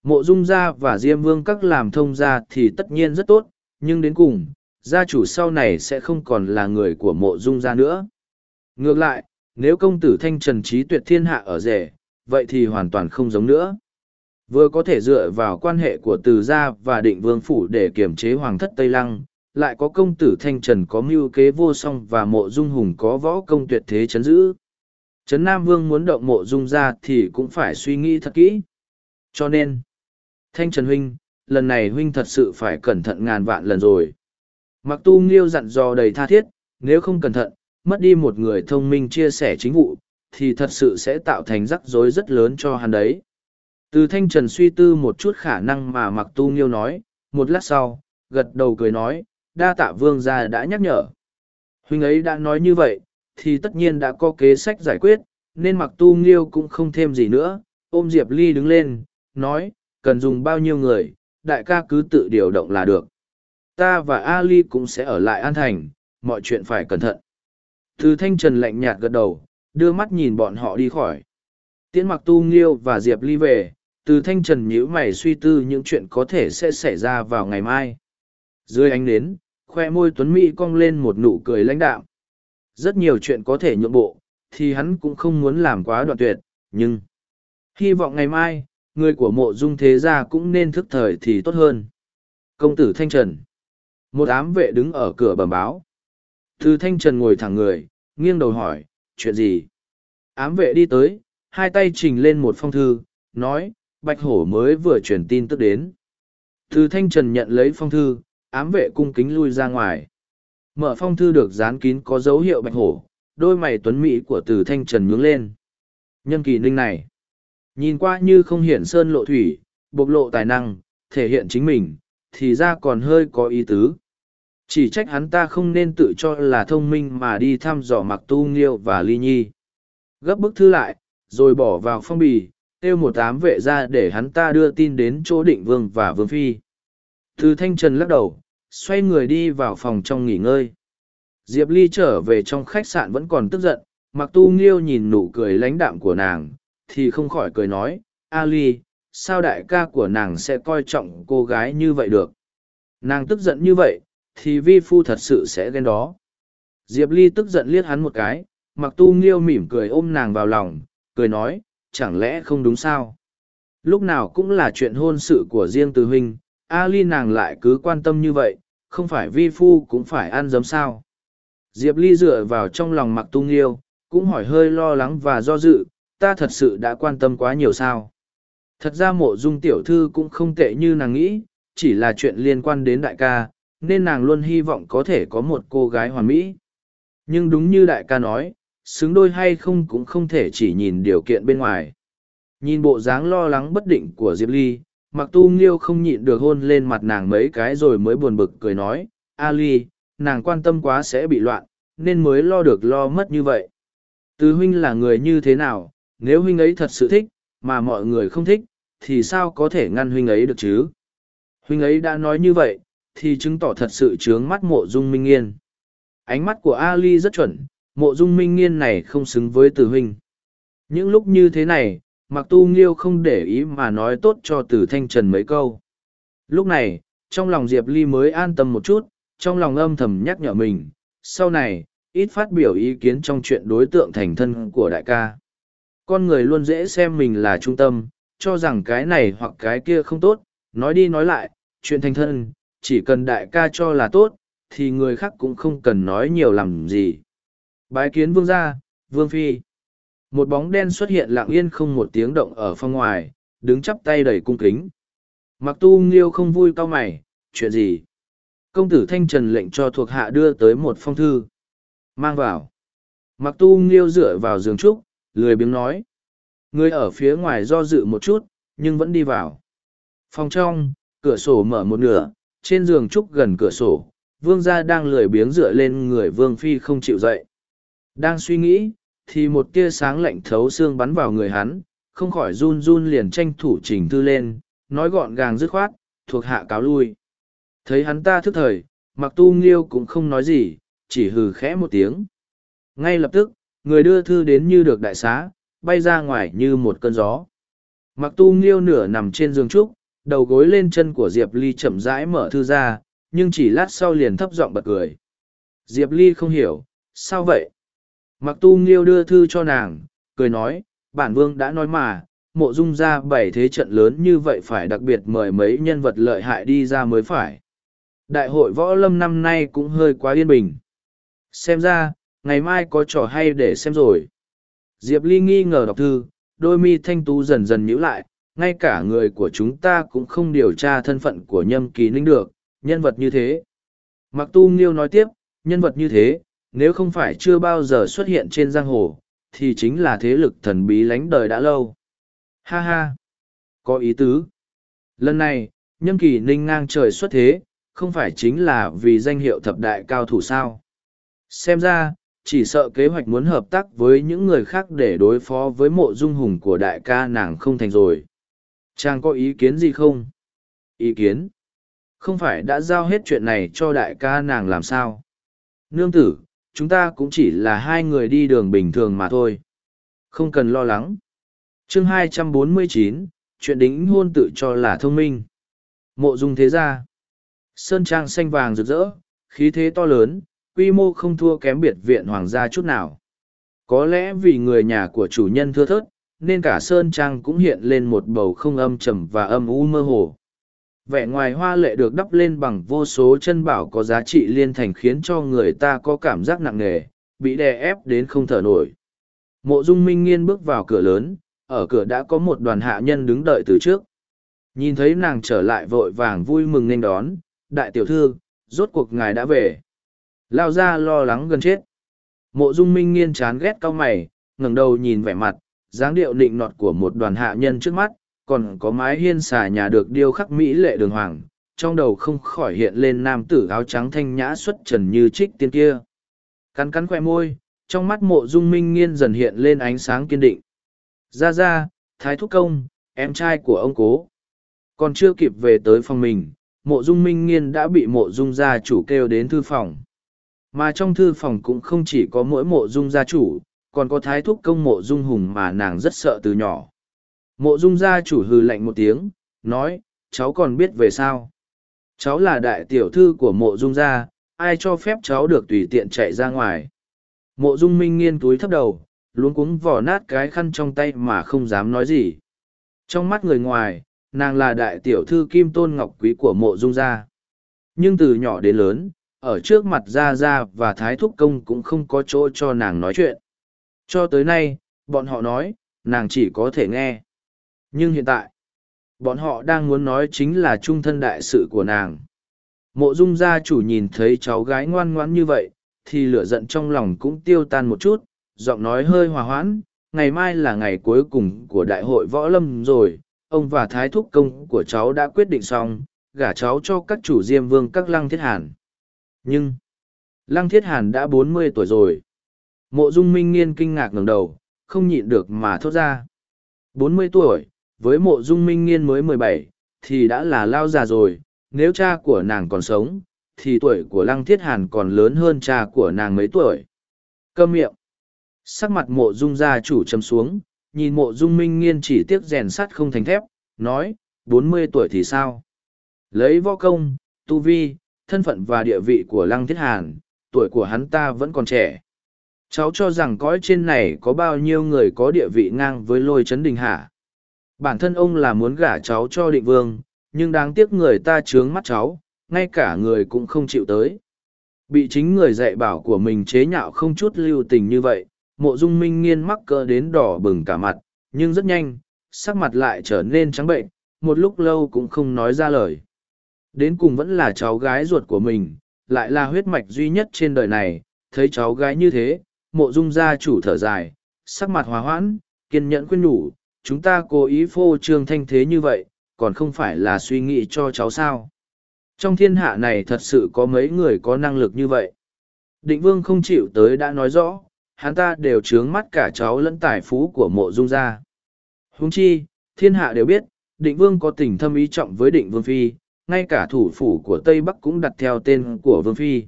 Mộ dung gia và Diêm Vương các làm thông gia thì tất nhiên rất tốt, nhưng đến cùng, gia chủ sau này sẽ không còn là người của mộ dung gia nữa. Ngược lại, nếu công tử thanh trần trí tuyệt thiên hạ ở rể, vậy thì hoàn toàn không giống nữa. Vừa có thể dựa vào quan hệ của từ gia và định vương phủ để kiềm chế hoàng thất Tây Lăng, lại có công tử thanh trần có mưu kế vô song và mộ dung hùng có võ công tuyệt thế chấn giữ. Trấn Nam Vương muốn động mộ dung ra thì cũng phải suy nghĩ thật kỹ. Cho nên, Thanh Trần Huynh, lần này Huynh thật sự phải cẩn thận ngàn vạn lần rồi. Mặc tu nghiêu dặn dò đầy tha thiết, nếu không cẩn thận, mất đi một người thông minh chia sẻ chính vụ, thì thật sự sẽ tạo thành rắc rối rất lớn cho hắn đấy. Từ thanh trần suy tư một chút khả năng mà mặc tu nghiêu nói, một lát sau, gật đầu cười nói, đa tạ vương gia đã nhắc nhở. Huynh ấy đã nói như vậy, thì tất nhiên đã có kế sách giải quyết, nên mặc tu nghiêu cũng không thêm gì nữa, ôm Diệp Ly đứng lên, nói, cần dùng bao nhiêu người, đại ca cứ tự điều động là được. Ta và Ali cũng sẽ ở lại An Thành, mọi chuyện phải cẩn thận. Từ thanh trần lạnh nhạt gật đầu, đưa mắt nhìn bọn họ đi khỏi. Tiễn mặc tu nghiêu và Diệp Ly về, từ thanh trần nhíu mày suy tư những chuyện có thể sẽ xảy ra vào ngày mai. Dưới ánh nến, khoe môi tuấn mỹ cong lên một nụ cười lãnh đạm. Rất nhiều chuyện có thể nhượng bộ, thì hắn cũng không muốn làm quá đoạn tuyệt, nhưng... Hy vọng ngày mai, người của mộ dung thế gia cũng nên thức thời thì tốt hơn. Công tử Thanh Trần. Một ám vệ đứng ở cửa bẩm báo. Từ Thanh Trần ngồi thẳng người, nghiêng đầu hỏi, chuyện gì? Ám vệ đi tới, hai tay trình lên một phong thư, nói, Bạch Hổ mới vừa truyền tin tức đến. Từ Thanh Trần nhận lấy phong thư, ám vệ cung kính lui ra ngoài. Mở phong thư được dán kín có dấu hiệu Bạch Hổ, đôi mày tuấn mỹ của Từ Thanh Trần nhướng lên. Nhân kỳ ninh này, Nhìn qua như không hiển sơn lộ thủy, bộc lộ tài năng, thể hiện chính mình, thì ra còn hơi có ý tứ. Chỉ trách hắn ta không nên tự cho là thông minh mà đi thăm dò mặc tu nghiêu và ly nhi. Gấp bức thư lại, rồi bỏ vào phong bì, kêu một ám vệ ra để hắn ta đưa tin đến chỗ định vương và vương phi. Từ thanh trần lắc đầu, xoay người đi vào phòng trong nghỉ ngơi. Diệp Ly trở về trong khách sạn vẫn còn tức giận, mặc tu nghiêu nhìn nụ cười lãnh đạm của nàng, thì không khỏi cười nói, Ali, sao đại ca của nàng sẽ coi trọng cô gái như vậy được? Nàng tức giận như vậy, thì vi phu thật sự sẽ ghen đó. Diệp Ly tức giận liếc hắn một cái, mặc tu nghiêu mỉm cười ôm nàng vào lòng, cười nói, chẳng lẽ không đúng sao? Lúc nào cũng là chuyện hôn sự của riêng từ huynh, Ali nàng lại cứ quan tâm như vậy, không phải vi phu cũng phải ăn giấm sao. Diệp Ly dựa vào trong lòng mặc tu nghiêu, cũng hỏi hơi lo lắng và do dự, ta thật sự đã quan tâm quá nhiều sao. Thật ra mộ dung tiểu thư cũng không tệ như nàng nghĩ, chỉ là chuyện liên quan đến đại ca, nên nàng luôn hy vọng có thể có một cô gái hoàn mỹ. Nhưng đúng như đại ca nói, xứng đôi hay không cũng không thể chỉ nhìn điều kiện bên ngoài. Nhìn bộ dáng lo lắng bất định của Diệp Ly, mặc tu nghiêu không nhịn được hôn lên mặt nàng mấy cái rồi mới buồn bực cười nói, A Ly, nàng quan tâm quá sẽ bị loạn, nên mới lo được lo mất như vậy. Tứ huynh là người như thế nào, nếu huynh ấy thật sự thích, mà mọi người không thích, thì sao có thể ngăn huynh ấy được chứ? Huynh ấy đã nói như vậy, thì chứng tỏ thật sự trướng mắt mộ dung minh nghiên. Ánh mắt của Ali rất chuẩn, mộ dung minh nghiên này không xứng với tử huynh. Những lúc như thế này, mặc tu nghiêu không để ý mà nói tốt cho tử thanh trần mấy câu. Lúc này, trong lòng Diệp Ly mới an tâm một chút, trong lòng âm thầm nhắc nhở mình, sau này, ít phát biểu ý kiến trong chuyện đối tượng thành thân của đại ca. Con người luôn dễ xem mình là trung tâm, cho rằng cái này hoặc cái kia không tốt, nói đi nói lại, chuyện thành thân, chỉ cần đại ca cho là tốt, thì người khác cũng không cần nói nhiều làm gì. Bái kiến vương gia, vương phi. Một bóng đen xuất hiện lặng yên không một tiếng động ở phong ngoài, đứng chắp tay đầy cung kính. Mặc tu nghiêu không vui cao mày, chuyện gì? Công tử Thanh Trần lệnh cho thuộc hạ đưa tới một phong thư. Mang vào. Mặc tu nghiêu dựa vào giường trúc, lười biếng nói. Người ở phía ngoài do dự một chút, nhưng vẫn đi vào. Phòng trong, cửa sổ mở một nửa, trên giường trúc gần cửa sổ, vương gia đang lười biếng dựa lên người vương phi không chịu dậy. Đang suy nghĩ, thì một tia sáng lạnh thấu xương bắn vào người hắn, không khỏi run run liền tranh thủ trình thư lên, nói gọn gàng dứt khoát, thuộc hạ cáo lui. Thấy hắn ta thức thời, mặc tu nghiêu cũng không nói gì, chỉ hừ khẽ một tiếng. Ngay lập tức, người đưa thư đến như được đại xá, bay ra ngoài như một cơn gió. Mặc tu nghiêu nửa nằm trên giường trúc, đầu gối lên chân của Diệp Ly chậm rãi mở thư ra, nhưng chỉ lát sau liền thấp giọng bật cười. Diệp Ly không hiểu, sao vậy? Mặc tu nghiêu đưa thư cho nàng, cười nói, bản vương đã nói mà, mộ dung ra bảy thế trận lớn như vậy phải đặc biệt mời mấy nhân vật lợi hại đi ra mới phải. Đại hội võ lâm năm nay cũng hơi quá yên bình. Xem ra, ngày mai có trò hay để xem rồi. Diệp Ly nghi ngờ đọc thư, đôi mi thanh tú dần dần nhíu lại, ngay cả người của chúng ta cũng không điều tra thân phận của nhâm kỳ ninh được, nhân vật như thế. Mặc tu nghiêu nói tiếp, nhân vật như thế, nếu không phải chưa bao giờ xuất hiện trên giang hồ, thì chính là thế lực thần bí lánh đời đã lâu. Ha ha! Có ý tứ. Lần này, nhâm kỳ ninh ngang trời xuất thế, không phải chính là vì danh hiệu thập đại cao thủ sao. Xem ra, chỉ sợ kế hoạch muốn hợp tác với những người khác để đối phó với mộ dung hùng của đại ca nàng không thành rồi. Chàng có ý kiến gì không? Ý kiến? Không phải đã giao hết chuyện này cho đại ca nàng làm sao? Nương tử, chúng ta cũng chỉ là hai người đi đường bình thường mà thôi. Không cần lo lắng. chương 249, chuyện đính hôn tự cho là thông minh. Mộ dung thế gia. Sơn trang xanh vàng rực rỡ, khí thế to lớn, quy mô không thua kém biệt viện hoàng gia chút nào. Có lẽ vì người nhà của chủ nhân thưa thớt, nên cả Sơn Trang cũng hiện lên một bầu không âm trầm và âm u mơ hồ. Vẻ ngoài hoa lệ được đắp lên bằng vô số chân bảo có giá trị liên thành khiến cho người ta có cảm giác nặng nề, bị đè ép đến không thở nổi. Mộ dung minh nghiên bước vào cửa lớn, ở cửa đã có một đoàn hạ nhân đứng đợi từ trước. Nhìn thấy nàng trở lại vội vàng vui mừng nên đón, đại tiểu thư, rốt cuộc ngài đã về. Lao ra lo lắng gần chết. Mộ dung minh nghiên chán ghét cao mày, ngẩng đầu nhìn vẻ mặt, dáng điệu nịnh nọt của một đoàn hạ nhân trước mắt, còn có mái hiên xà nhà được điêu khắc mỹ lệ đường hoàng, trong đầu không khỏi hiện lên nam tử áo trắng thanh nhã xuất trần như trích tiên kia. Cắn cắn khoe môi, trong mắt mộ dung minh nghiên dần hiện lên ánh sáng kiên định. Ra ra, thái thúc công, em trai của ông cố. Còn chưa kịp về tới phòng mình, mộ dung minh nghiên đã bị mộ dung gia chủ kêu đến thư phòng. Mà trong thư phòng cũng không chỉ có mỗi mộ dung gia chủ, còn có thái thúc công mộ dung hùng mà nàng rất sợ từ nhỏ. Mộ dung gia chủ hừ lạnh một tiếng, nói, cháu còn biết về sao. Cháu là đại tiểu thư của mộ dung gia, ai cho phép cháu được tùy tiện chạy ra ngoài. Mộ dung minh nghiên túi thấp đầu, luống cuống vỏ nát cái khăn trong tay mà không dám nói gì. Trong mắt người ngoài, nàng là đại tiểu thư kim tôn ngọc quý của mộ dung gia. Nhưng từ nhỏ đến lớn, ở trước mặt Gia Gia và Thái Thúc Công cũng không có chỗ cho nàng nói chuyện. Cho tới nay, bọn họ nói, nàng chỉ có thể nghe. Nhưng hiện tại, bọn họ đang muốn nói chính là trung thân đại sự của nàng. Mộ dung gia chủ nhìn thấy cháu gái ngoan ngoãn như vậy, thì lửa giận trong lòng cũng tiêu tan một chút, giọng nói hơi hòa hoãn, ngày mai là ngày cuối cùng của đại hội võ lâm rồi, ông và thái thúc công của cháu đã quyết định xong, gả cháu cho các chủ diêm vương các lăng thiết hàn. Nhưng, lăng thiết hàn đã bốn mươi tuổi rồi. Mộ dung minh nghiên kinh ngạc ngẩng đầu, không nhịn được mà thốt ra. bốn mươi tuổi, với mộ dung minh nghiên mới mười bảy, thì đã là lao già rồi, nếu cha của nàng còn sống, thì tuổi của lăng thiết hàn còn lớn hơn cha của nàng mấy tuổi. Câm miệng. Sắc mặt mộ dung gia chủ trầm xuống, nhìn mộ dung minh nghiên chỉ tiếc rèn sắt không thành thép, nói, bốn mươi tuổi thì sao? Lấy võ công, tu vi, thân phận và địa vị của lăng thiết hàn, tuổi của hắn ta vẫn còn trẻ. Cháu cho rằng cõi trên này có bao nhiêu người có địa vị ngang với lôi chấn đình hả? Bản thân ông là muốn gả cháu cho định vương, nhưng đáng tiếc người ta trướng mắt cháu, ngay cả người cũng không chịu tới. Bị chính người dạy bảo của mình chế nhạo không chút lưu tình như vậy, mộ dung minh nghiên mắc cỡ đến đỏ bừng cả mặt, nhưng rất nhanh, sắc mặt lại trở nên trắng bệnh, một lúc lâu cũng không nói ra lời. Đến cùng vẫn là cháu gái ruột của mình, lại là huyết mạch duy nhất trên đời này, thấy cháu gái như thế, mộ dung gia chủ thở dài, sắc mặt hòa hoãn, kiên nhẫn khuyên nhủ, chúng ta cố ý phô trương thanh thế như vậy, còn không phải là suy nghĩ cho cháu sao. Trong thiên hạ này thật sự có mấy người có năng lực như vậy. Định vương không chịu tới đã nói rõ, hắn ta đều trướng mắt cả cháu lẫn tài phú của mộ dung gia. Huống chi, thiên hạ đều biết, định vương có tình thâm ý trọng với định vương phi, ngay cả thủ phủ của Tây Bắc cũng đặt theo tên của vương phi.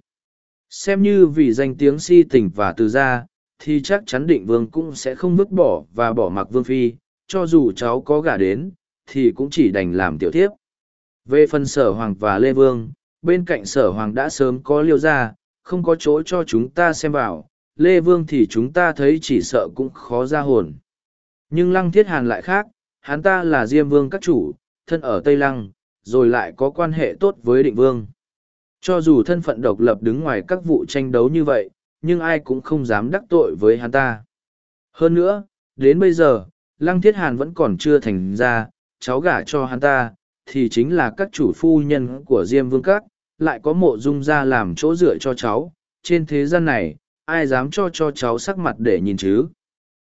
Xem như vì danh tiếng si tình và từ gia, thì chắc chắn định vương cũng sẽ không vứt bỏ và bỏ mặc vương phi, cho dù cháu có gả đến, thì cũng chỉ đành làm tiểu thiếp. Về phần sở hoàng và Lê Vương, bên cạnh sở hoàng đã sớm có liêu ra, không có chỗ cho chúng ta xem vào, Lê Vương thì chúng ta thấy chỉ sợ cũng khó ra hồn. Nhưng Lăng Thiết Hàn lại khác, hắn ta là Diêm Vương các chủ, thân ở Tây Lăng, rồi lại có quan hệ tốt với Định Vương. Cho dù thân phận độc lập đứng ngoài các vụ tranh đấu như vậy, nhưng ai cũng không dám đắc tội với hắn ta. Hơn nữa, đến bây giờ, Lăng Thiết Hàn vẫn còn chưa thành ra, cháu gả cho hắn ta, thì chính là các chủ phu nhân của Diêm Vương Các, lại có mộ dung ra làm chỗ dựa cho cháu. Trên thế gian này, ai dám cho cho cháu sắc mặt để nhìn chứ?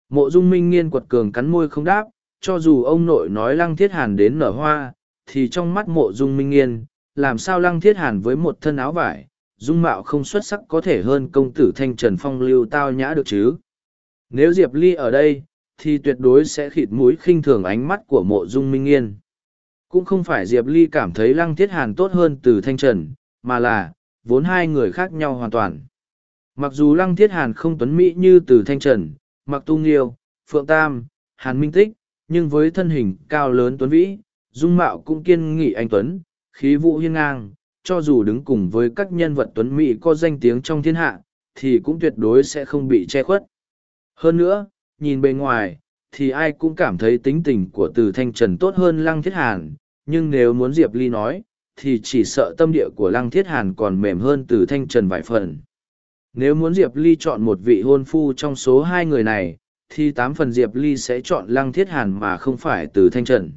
Mộ dung minh nghiên quật cường cắn môi không đáp, cho dù ông nội nói lăng thiết hàn đến nở hoa, thì trong mắt mộ dung minh nghiên, làm sao lăng thiết hàn với một thân áo vải, dung mạo không xuất sắc có thể hơn công tử thanh trần phong lưu tao nhã được chứ? Nếu Diệp Ly ở đây, thì tuyệt đối sẽ khịt mũi khinh thường ánh mắt của mộ dung minh nghiên cũng không phải diệp ly cảm thấy lăng thiết hàn tốt hơn từ thanh trần mà là vốn hai người khác nhau hoàn toàn mặc dù lăng thiết hàn không tuấn mỹ như từ thanh trần mặc tu nghiêu phượng tam hàn minh tích nhưng với thân hình cao lớn tuấn vĩ dung mạo cũng kiên nghị anh tuấn, khí vũ hiên ngang, cho dù đứng cùng với các nhân vật tuấn mỹ có danh tiếng trong thiên hạ, thì cũng tuyệt đối sẽ không bị che khuất. Hơn nữa, nhìn bề ngoài, thì ai cũng cảm thấy tính tình của từ thanh trần tốt hơn lăng thiết hàn, nhưng nếu muốn diệp ly nói, thì chỉ sợ tâm địa của lăng thiết hàn còn mềm hơn từ thanh trần vài phần. Nếu muốn diệp ly chọn một vị hôn phu trong số hai người này, thì tám phần diệp ly sẽ chọn lăng thiết hàn mà không phải từ thanh trần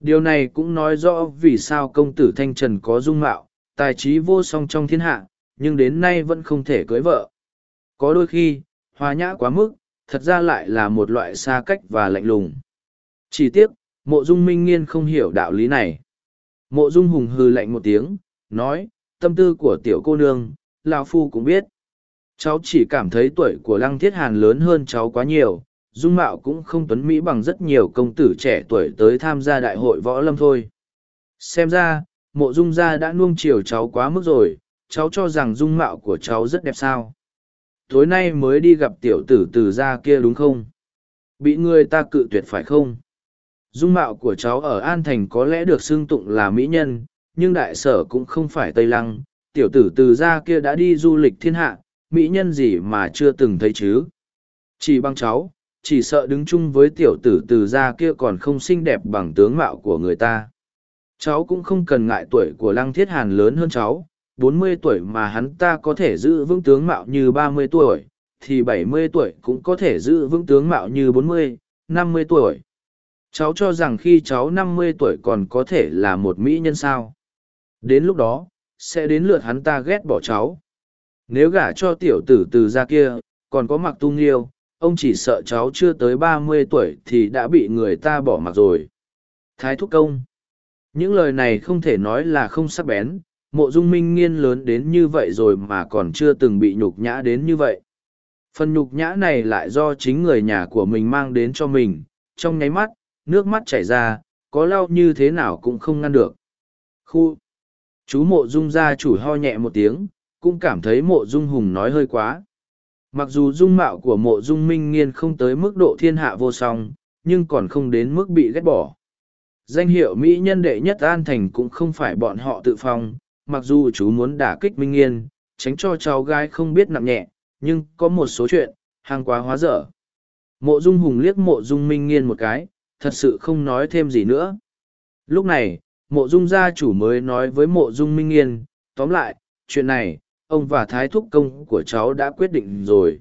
điều này cũng nói rõ vì sao công tử thanh trần có dung mạo tài trí vô song trong thiên hạ nhưng đến nay vẫn không thể cưới vợ có đôi khi hòa nhã quá mức thật ra lại là một loại xa cách và lạnh lùng. Chỉ tiếc, mộ dung minh nghiên không hiểu đạo lý này. Mộ dung hùng hư lạnh một tiếng, nói, tâm tư của tiểu cô nương, lao Phu cũng biết. Cháu chỉ cảm thấy tuổi của Lăng Thiết Hàn lớn hơn cháu quá nhiều, dung mạo cũng không tuấn mỹ bằng rất nhiều công tử trẻ tuổi tới tham gia đại hội võ lâm thôi. Xem ra, mộ dung gia đã nuông chiều cháu quá mức rồi, cháu cho rằng dung mạo của cháu rất đẹp sao tối nay mới đi gặp tiểu tử từ gia kia đúng không? Bị người ta cự tuyệt phải không? Dung mạo của cháu ở An Thành có lẽ được xưng tụng là mỹ nhân, nhưng đại sở cũng không phải Tây Lăng, tiểu tử từ gia kia đã đi du lịch thiên hạ, mỹ nhân gì mà chưa từng thấy chứ? Chỉ bằng cháu, chỉ sợ đứng chung với tiểu tử từ gia kia còn không xinh đẹp bằng tướng mạo của người ta. cháu cũng không cần ngại tuổi của lăng thiết hàn lớn hơn cháu, bốn mươi tuổi mà hắn ta có thể giữ vững tướng mạo như ba mươi tuổi, thì bảy mươi tuổi cũng có thể giữ vững tướng mạo như bốn mươi, năm mươi tuổi. Cháu cho rằng khi cháu năm mươi tuổi còn có thể là một mỹ nhân sao. Đến lúc đó, sẽ đến lượt hắn ta ghét bỏ cháu. Nếu gả cho tiểu tử từ gia kia, còn có mặc tung liêu ông chỉ sợ cháu chưa tới ba mươi tuổi thì đã bị người ta bỏ mặc rồi. Thái thúc công. Những lời này không thể nói là không sắc bén. Mộ dung minh nghiên lớn đến như vậy rồi mà còn chưa từng bị nhục nhã đến như vậy. Phần nhục nhã này lại do chính người nhà của mình mang đến cho mình. Trong nháy mắt, nước mắt chảy ra, có lau như thế nào cũng không ngăn được. Khu. Chú mộ dung gia chủ ho nhẹ một tiếng, cũng cảm thấy mộ dung hùng nói hơi quá mặc dù dung mạo của mộ dung minh nghiên không tới mức độ thiên hạ vô song, nhưng còn không đến mức bị ghét bỏ. Danh hiệu mỹ nhân đệ nhất an thành cũng không phải bọn họ tự phong, mặc dù chú muốn đả kích minh nghiên, tránh cho cháu gái không biết nặng nhẹ, nhưng có một số chuyện, hàng quá hóa dở. Mộ dung hùng liếc mộ dung minh nghiên một cái, thật sự không nói thêm gì nữa. Lúc này, mộ dung gia chủ mới nói với mộ dung minh nghiên, tóm lại, chuyện này ông và thái thúc công của cháu đã quyết định rồi.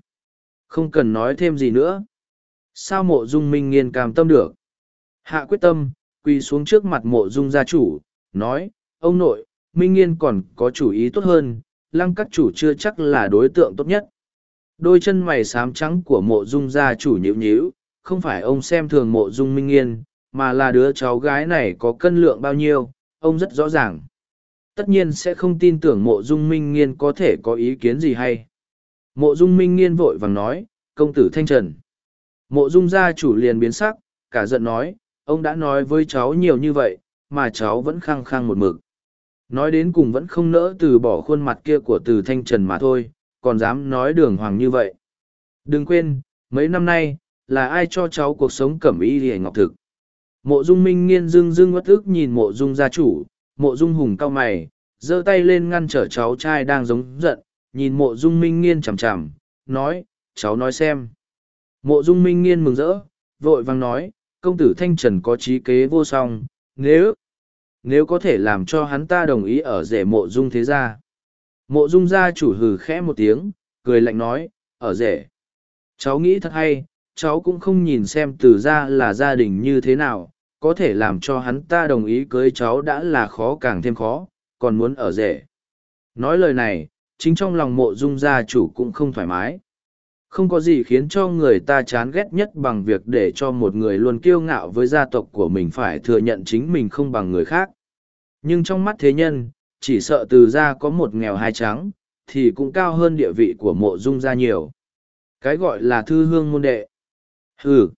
Không cần nói thêm gì nữa. Sao mộ dung minh nghiên cam tâm được? Hạ quyết tâm, quỳ xuống trước mặt mộ dung gia chủ, nói, ông nội, minh nghiên còn có chủ ý tốt hơn, lăng các chủ chưa chắc là đối tượng tốt nhất. Đôi chân mày xám trắng của mộ dung gia chủ nhịu nhíu, không phải ông xem thường mộ dung minh nghiên, mà là đứa cháu gái này có cân lượng bao nhiêu, ông rất rõ ràng tất nhiên sẽ không tin tưởng mộ dung minh nghiên có thể có ý kiến gì hay. Mộ dung minh nghiên vội vàng nói, công tử thanh trần. Mộ dung gia chủ liền biến sắc, cả giận nói, ông đã nói với cháu nhiều như vậy, mà cháu vẫn khăng khăng một mực. Nói đến cùng vẫn không nỡ từ bỏ khuôn mặt kia của từ thanh trần mà thôi, còn dám nói đường hoàng như vậy. Đừng quên, mấy năm nay, là ai cho cháu cuộc sống cẩm y hề ngọc thực? Mộ dung minh nghiên dưng dưng uất ức nhìn mộ dung gia chủ mộ dung hùng cao mày, giơ tay lên ngăn trở cháu trai đang giống giận, nhìn mộ dung minh nghiên chằm chằm, nói, cháu nói xem. Mộ dung minh nghiên mừng rỡ, vội vàng nói, công tử thanh trần có trí kế vô song, nếu nếu có thể làm cho hắn ta đồng ý ở rể mộ dung thế gia. Mộ dung gia chủ hừ khẽ một tiếng, cười lạnh nói, ở rể, cháu nghĩ thật hay, cháu cũng không nhìn xem từ Gia là gia đình như thế nào có thể làm cho hắn ta đồng ý cưới cháu đã là khó càng thêm khó, còn muốn ở rể. Nói lời này, chính trong lòng mộ dung gia chủ cũng không thoải mái. Không có gì khiến cho người ta chán ghét nhất bằng việc để cho một người luôn kiêu ngạo với gia tộc của mình phải thừa nhận chính mình không bằng người khác. Nhưng trong mắt thế nhân, chỉ sợ từ gia có một nghèo hai trắng, thì cũng cao hơn địa vị của mộ dung gia nhiều. Cái gọi là thư hương môn đệ. Ừ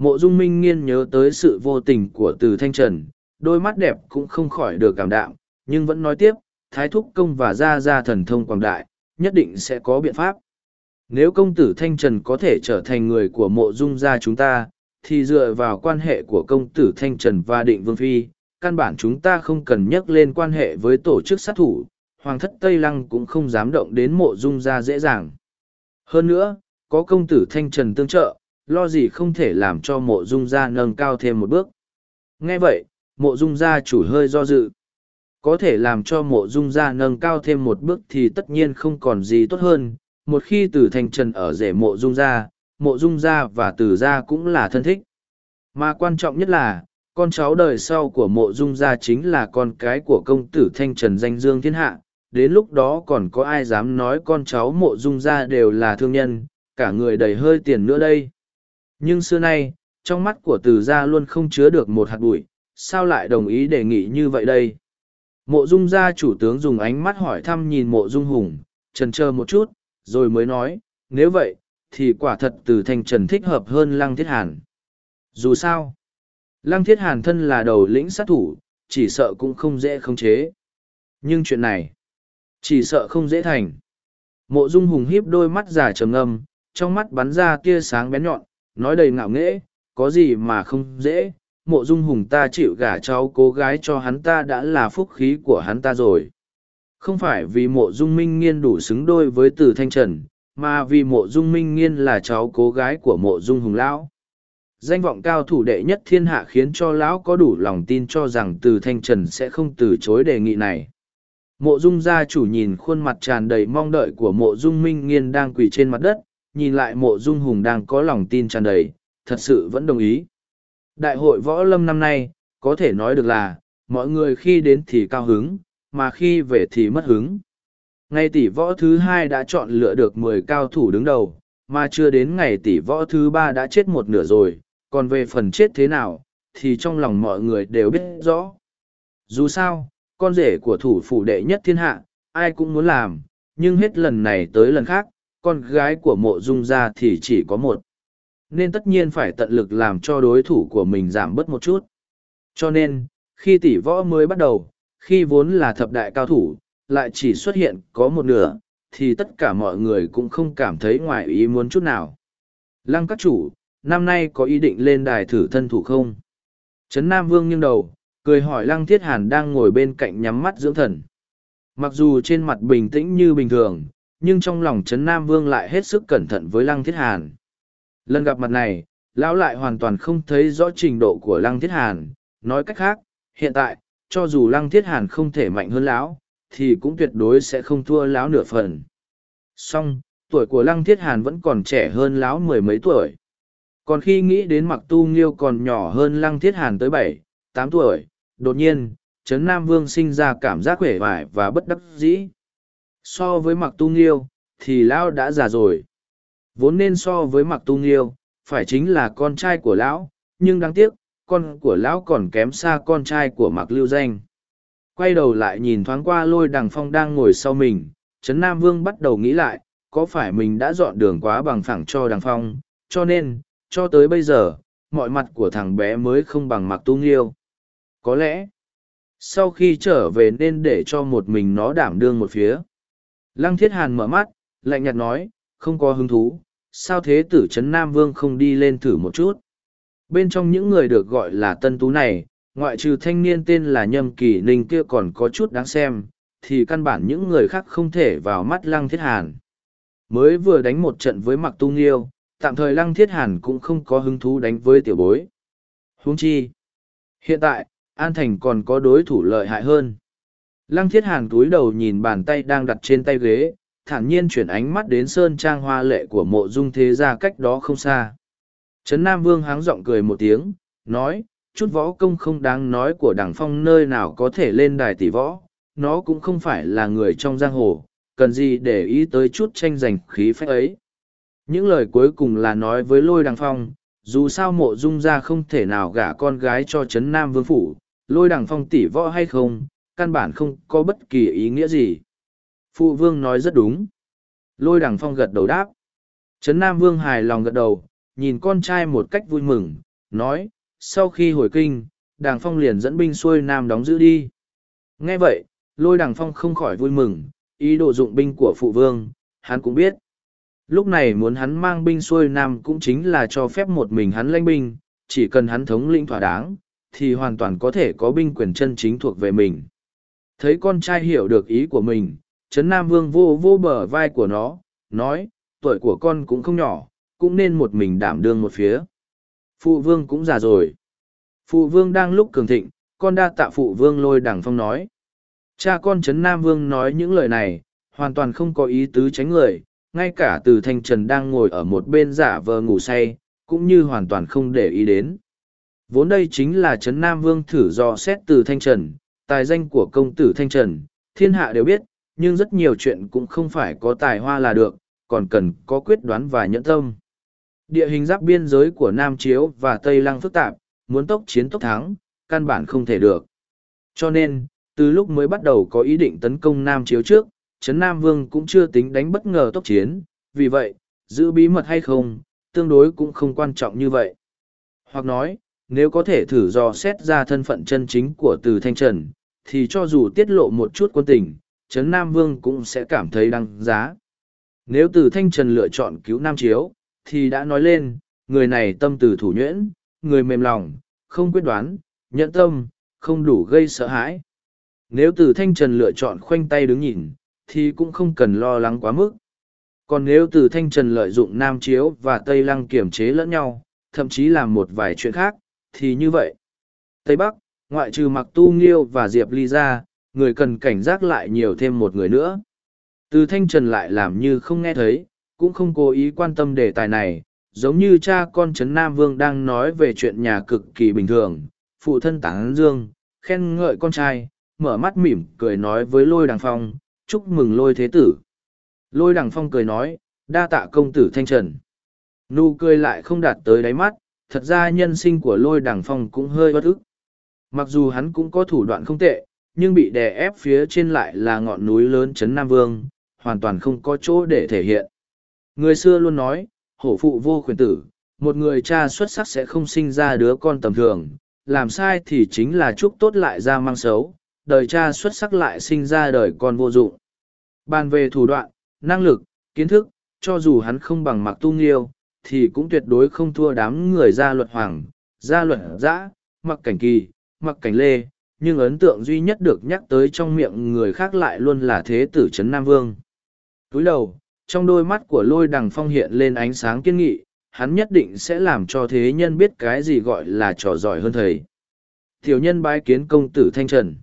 mộ dung minh nghiên nhớ tới sự vô tình của từ thanh trần, đôi mắt đẹp cũng không khỏi được cảm đạm, nhưng vẫn nói tiếp, thái thúc công và gia gia thần thông quảng đại, nhất định sẽ có biện pháp. Nếu công tử thanh trần có thể trở thành người của mộ dung gia chúng ta, thì dựa vào quan hệ của công tử thanh trần và định vương phi, căn bản chúng ta không cần nhắc lên quan hệ với tổ chức sát thủ, hoàng thất tây lăng cũng không dám động đến mộ dung gia dễ dàng. Hơn nữa, có công tử thanh trần tương trợ lo gì không thể làm cho mộ dung gia nâng cao thêm một bước. Nghe vậy, mộ dung gia chủ hơi do dự. Có thể làm cho mộ dung gia nâng cao thêm một bước thì tất nhiên không còn gì tốt hơn. Một khi từ thanh trần ở rể mộ dung gia, mộ dung gia và từ gia cũng là thân thích. Mà quan trọng nhất là, con cháu đời sau của mộ dung gia chính là con cái của công tử thanh trần danh dương thiên hạ. Đến lúc đó còn có ai dám nói con cháu mộ dung gia đều là thương nhân, cả người đầy hơi tiền nữa đây nhưng xưa nay, trong mắt của từ gia luôn không chứa được một hạt bụi, sao lại đồng ý đề nghị như vậy đây? Mộ dung gia chủ tướng dùng ánh mắt hỏi thăm nhìn mộ dung hùng, trần chờ một chút, rồi mới nói, nếu vậy, thì quả thật từ Thành trần thích hợp hơn lăng thiết hàn. Dù sao, lăng thiết hàn thân là đầu lĩnh sát thủ, chỉ sợ cũng không dễ khống chế. Nhưng chuyện này, chỉ sợ không dễ thành. Mộ dung hùng hiếp đôi mắt giả trầm ngâm, trong mắt bắn ra tia sáng bén nhọn nói đầy ngạo nghễ, có gì mà không dễ, mộ dung hùng ta chịu gả cháu cô gái cho hắn ta đã là phúc khí của hắn ta rồi. Không phải vì mộ dung minh nghiên đủ xứng đôi với từ thanh trần, mà vì mộ dung minh nghiên là cháu cố gái của mộ dung hùng lão. danh vọng cao thủ đệ nhất thiên hạ khiến cho lão có đủ lòng tin cho rằng từ thanh trần sẽ không từ chối đề nghị này mộ dung gia chủ nhìn khuôn mặt tràn đầy mong đợi của mộ dung minh nghiên đang quỳ trên mặt đất nhìn lại mộ dung hùng đang có lòng tin tràn đầy, thật sự vẫn đồng ý. Đại hội võ lâm năm nay, có thể nói được là, mọi người khi đến thì cao hứng, mà khi về thì mất hứng. Ngày tỷ võ thứ hai đã chọn lựa được mười cao thủ đứng đầu, mà chưa đến ngày tỷ võ thứ ba đã chết một nửa rồi, còn về phần chết thế nào, thì trong lòng mọi người đều biết rõ. Dù sao, con rể của thủ phủ đệ nhất thiên hạ, ai cũng muốn làm, nhưng hết lần này tới lần khác con gái của mộ dung gia thì chỉ có một. Nên tất nhiên phải tận lực làm cho đối thủ của mình giảm bớt một chút. Cho nên, khi tỷ võ mới bắt đầu, khi vốn là thập đại cao thủ, lại chỉ xuất hiện có một nửa, thì tất cả mọi người cũng không cảm thấy ngoài ý muốn chút nào. Lăng các chủ, năm nay có ý định lên đài thử thân thủ không? Trấn nam vương nghiêng đầu, cười hỏi lăng thiết hàn đang ngồi bên cạnh nhắm mắt dưỡng thần. Mặc dù trên mặt bình tĩnh như bình thường nhưng trong lòng trấn nam vương lại hết sức cẩn thận với lăng thiết hàn. Lần gặp mặt này, lão lại hoàn toàn không thấy rõ trình độ của lăng thiết hàn. Nói cách khác, hiện tại, cho dù lăng thiết hàn không thể mạnh hơn lão, thì cũng tuyệt đối sẽ không thua lão nửa phần. Song, tuổi của lăng thiết hàn vẫn còn trẻ hơn lão mười mấy tuổi. Còn khi nghĩ đến mặc tu nghiêu còn nhỏ hơn lăng thiết hàn tới bảy, tám tuổi, đột nhiên, trấn nam vương sinh ra cảm giác huệ vải và bất đắc dĩ so với mặc tu nghiêu, thì lão đã già rồi. Vốn nên so với mặc tu nghiêu, phải chính là con trai của lão, nhưng đáng tiếc, con của lão còn kém xa con trai của mặc lưu danh. Quay đầu lại nhìn thoáng qua lôi đằng phong đang ngồi sau mình, trấn nam vương bắt đầu nghĩ lại, có phải mình đã dọn đường quá bằng phẳng cho đằng phong, cho nên, cho tới bây giờ, mọi mặt của thằng bé mới không bằng mặc tu nghiêu. Có lẽ, sau khi trở về nên để cho một mình nó đảm đương một phía lăng thiết hàn mở mắt, lạnh nhạt nói, không có hứng thú, sao thế tử trấn nam vương không đi lên thử một chút? Bên trong những người được gọi là tân tú này, ngoại trừ thanh niên tên là nhâm kỳ ninh kia còn có chút đáng xem, thì căn bản những người khác không thể vào mắt lăng thiết hàn. Mới vừa đánh một trận với mặc tu nghiêu, tạm thời lăng thiết hàn cũng không có hứng thú đánh với tiểu bối. Huống chi, hiện tại, an thành còn có đối thủ lợi hại hơn lăng thiết hàn cúi đầu nhìn bàn tay đang đặt trên tay ghế, thản nhiên chuyển ánh mắt đến sơn trang hoa lệ của mộ dung thế gia cách đó không xa. Trấn nam vương háng giọng cười một tiếng, nói, chút võ công không đáng nói của đằng phong nơi nào có thể lên đài tỷ võ, nó cũng không phải là người trong giang hồ, cần gì để ý tới chút tranh giành khí phách ấy. Những lời cuối cùng là nói với lôi đằng phong, dù sao mộ dung ra không thể nào gả con gái cho trấn nam vương phủ, lôi đằng phong tỷ võ hay không căn bản không có bất kỳ ý nghĩa gì. Phụ vương nói rất đúng. Lôi đằng phong gật đầu đáp. Trấn nam vương hài lòng gật đầu, nhìn con trai một cách vui mừng, nói, sau khi hồi kinh đàng phong liền dẫn binh xuôi nam đóng giữ đi. Nghe vậy, lôi đàng phong không khỏi vui mừng, ý đồ dụng binh của phụ vương, hắn cũng biết. Lúc này muốn hắn mang binh xuôi nam cũng chính là cho phép một mình hắn lãnh binh, chỉ cần hắn thống lĩnh thỏa đáng, thì hoàn toàn có thể có binh quyền chân chính thuộc về mình thấy con trai hiểu được ý của mình, trấn nam vương vô vô bờ vai của nó, nói, tuổi của con cũng không nhỏ, cũng nên một mình đảm đương một phía. Phụ vương cũng già rồi. Phụ vương đang lúc cường thịnh, con đa tạ phụ vương lôi đằng phong nói. Cha con trấn nam vương nói những lời này, hoàn toàn không có ý tứ tránh người, ngay cả từ thanh trần đang ngồi ở một bên giả vờ ngủ say, cũng như hoàn toàn không để ý đến. Vốn đây chính là trấn nam vương thử dò xét từ thanh trần tài danh của công tử thanh trần thiên hạ đều biết nhưng rất nhiều chuyện cũng không phải có tài hoa là được còn cần có quyết đoán và nhẫn tâm Địa hình giáp biên giới của Nam Chiếu và Tây Lăng phức tạp, muốn tốc chiến tốc thắng, căn bản không thể được. Cho nên, từ lúc mới bắt đầu có ý định tấn công Nam Chiếu trước, Trấn Nam Vương cũng chưa tính đánh bất ngờ tốc chiến, vì vậy, giữ bí mật hay không, tương đối cũng không quan trọng như vậy. Hoặc nói, nếu có thể thử dò xét ra thân phận chân chính của từ Thanh Trần, thì cho dù tiết lộ một chút quân tình, Trấn Nam Vương cũng sẽ cảm thấy đăng giá. Nếu từ Thanh Trần lựa chọn cứu Nam Chiếu, thì đã nói lên, người này tâm từ thủ nhuyễn, người mềm lòng, không quyết đoán, nhẫn tâm, không đủ gây sợ hãi. Nếu từ thanh trần lựa chọn khoanh tay đứng nhìn, thì cũng không cần lo lắng quá mức. Còn nếu từ thanh trần lợi dụng Nam Chiếu và Tây Lăng kiểm chế lẫn nhau, thậm chí làm một vài chuyện khác, thì như vậy. Tây Bắc, ngoại trừ mặc tu nghiêu và Diệp Ly ra, người cần cảnh giác lại nhiều thêm một người nữa. Từ thanh trần lại làm như không nghe thấy, cũng không cố ý quan tâm đề tài này, giống như cha con Trấn Nam Vương đang nói về chuyện nhà cực kỳ bình thường, phụ thân tán dương, khen ngợi con trai, mở mắt mỉm cười nói với lôi đằng phong, chúc mừng lôi thế tử. Lôi đằng phong cười nói, đa tạ công tử thanh trần. Nụ cười lại không đạt tới đáy mắt, thật ra nhân sinh của lôi đằng phong cũng hơi bất ức. Mặc dù hắn cũng có thủ đoạn không tệ, nhưng bị đè ép phía trên lại là ngọn núi lớn Trấn Nam Vương, hoàn toàn không có chỗ để thể hiện. Người xưa luôn nói, hổ phụ vô khuyển tử, một người cha xuất sắc sẽ không sinh ra đứa con tầm thường, làm sai thì chính là chúc tốt lại ra mang xấu, đời cha xuất sắc lại sinh ra đời con vô dụng. Bàn về thủ đoạn, năng lực, kiến thức, cho dù hắn không bằng mặc tu nghiêu, thì cũng tuyệt đối không thua đám người gia luật hoàng, gia luật giã, mặc cảnh kỳ, mặc cảnh lê, nhưng ấn tượng duy nhất được nhắc tới trong miệng người khác lại luôn là thế tử Trấn Nam Vương. Túi đầu, trong đôi mắt của lôi đằng phong hiện lên ánh sáng kiên nghị, hắn nhất định sẽ làm cho thế nhân biết cái gì gọi là trò giỏi hơn thầy. Tiểu nhân bái kiến công tử Thanh Trần.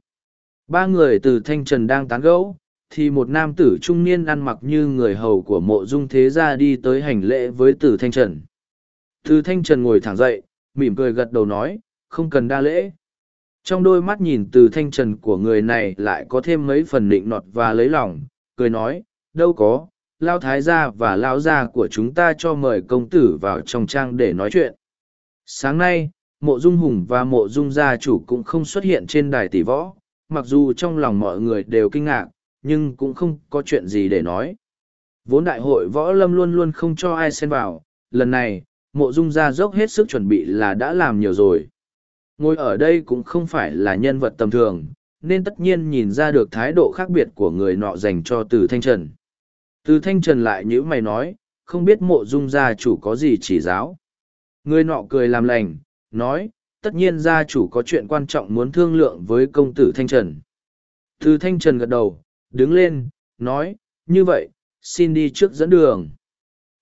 Ba người từ Thanh Trần đang tán gẫu, thì một nam tử trung niên ăn mặc như người hầu của mộ dung thế gia đi tới hành lễ với tử Thanh Trần. Từ Thanh Trần ngồi thẳng dậy, mỉm cười gật đầu nói, không cần đa lễ. Trong đôi mắt nhìn từ Thanh Trần của người này lại có thêm mấy phần định nọt và lấy lòng, cười nói, đâu có, lao thái gia và lao gia của chúng ta cho mời công tử vào trong trang để nói chuyện. Sáng nay, mộ dung hùng và mộ dung gia chủ cũng không xuất hiện trên đài tỷ võ, mặc dù trong lòng mọi người đều kinh ngạc, nhưng cũng không có chuyện gì để nói. Vốn đại hội võ lâm luôn luôn không cho ai xen vào, lần này, mộ dung gia dốc hết sức chuẩn bị là đã làm nhiều rồi. Ngồi ở đây cũng không phải là nhân vật tầm thường, nên tất nhiên nhìn ra được thái độ khác biệt của người nọ dành cho từ thanh trần. Từ thanh trần lại nhữ mày nói, không biết mộ dung gia chủ có gì chỉ giáo. Người nọ cười làm lành, nói, tất nhiên gia chủ có chuyện quan trọng muốn thương lượng với công tử thanh trần. Từ thanh trần gật đầu, đứng lên, nói, như vậy, xin đi trước dẫn đường.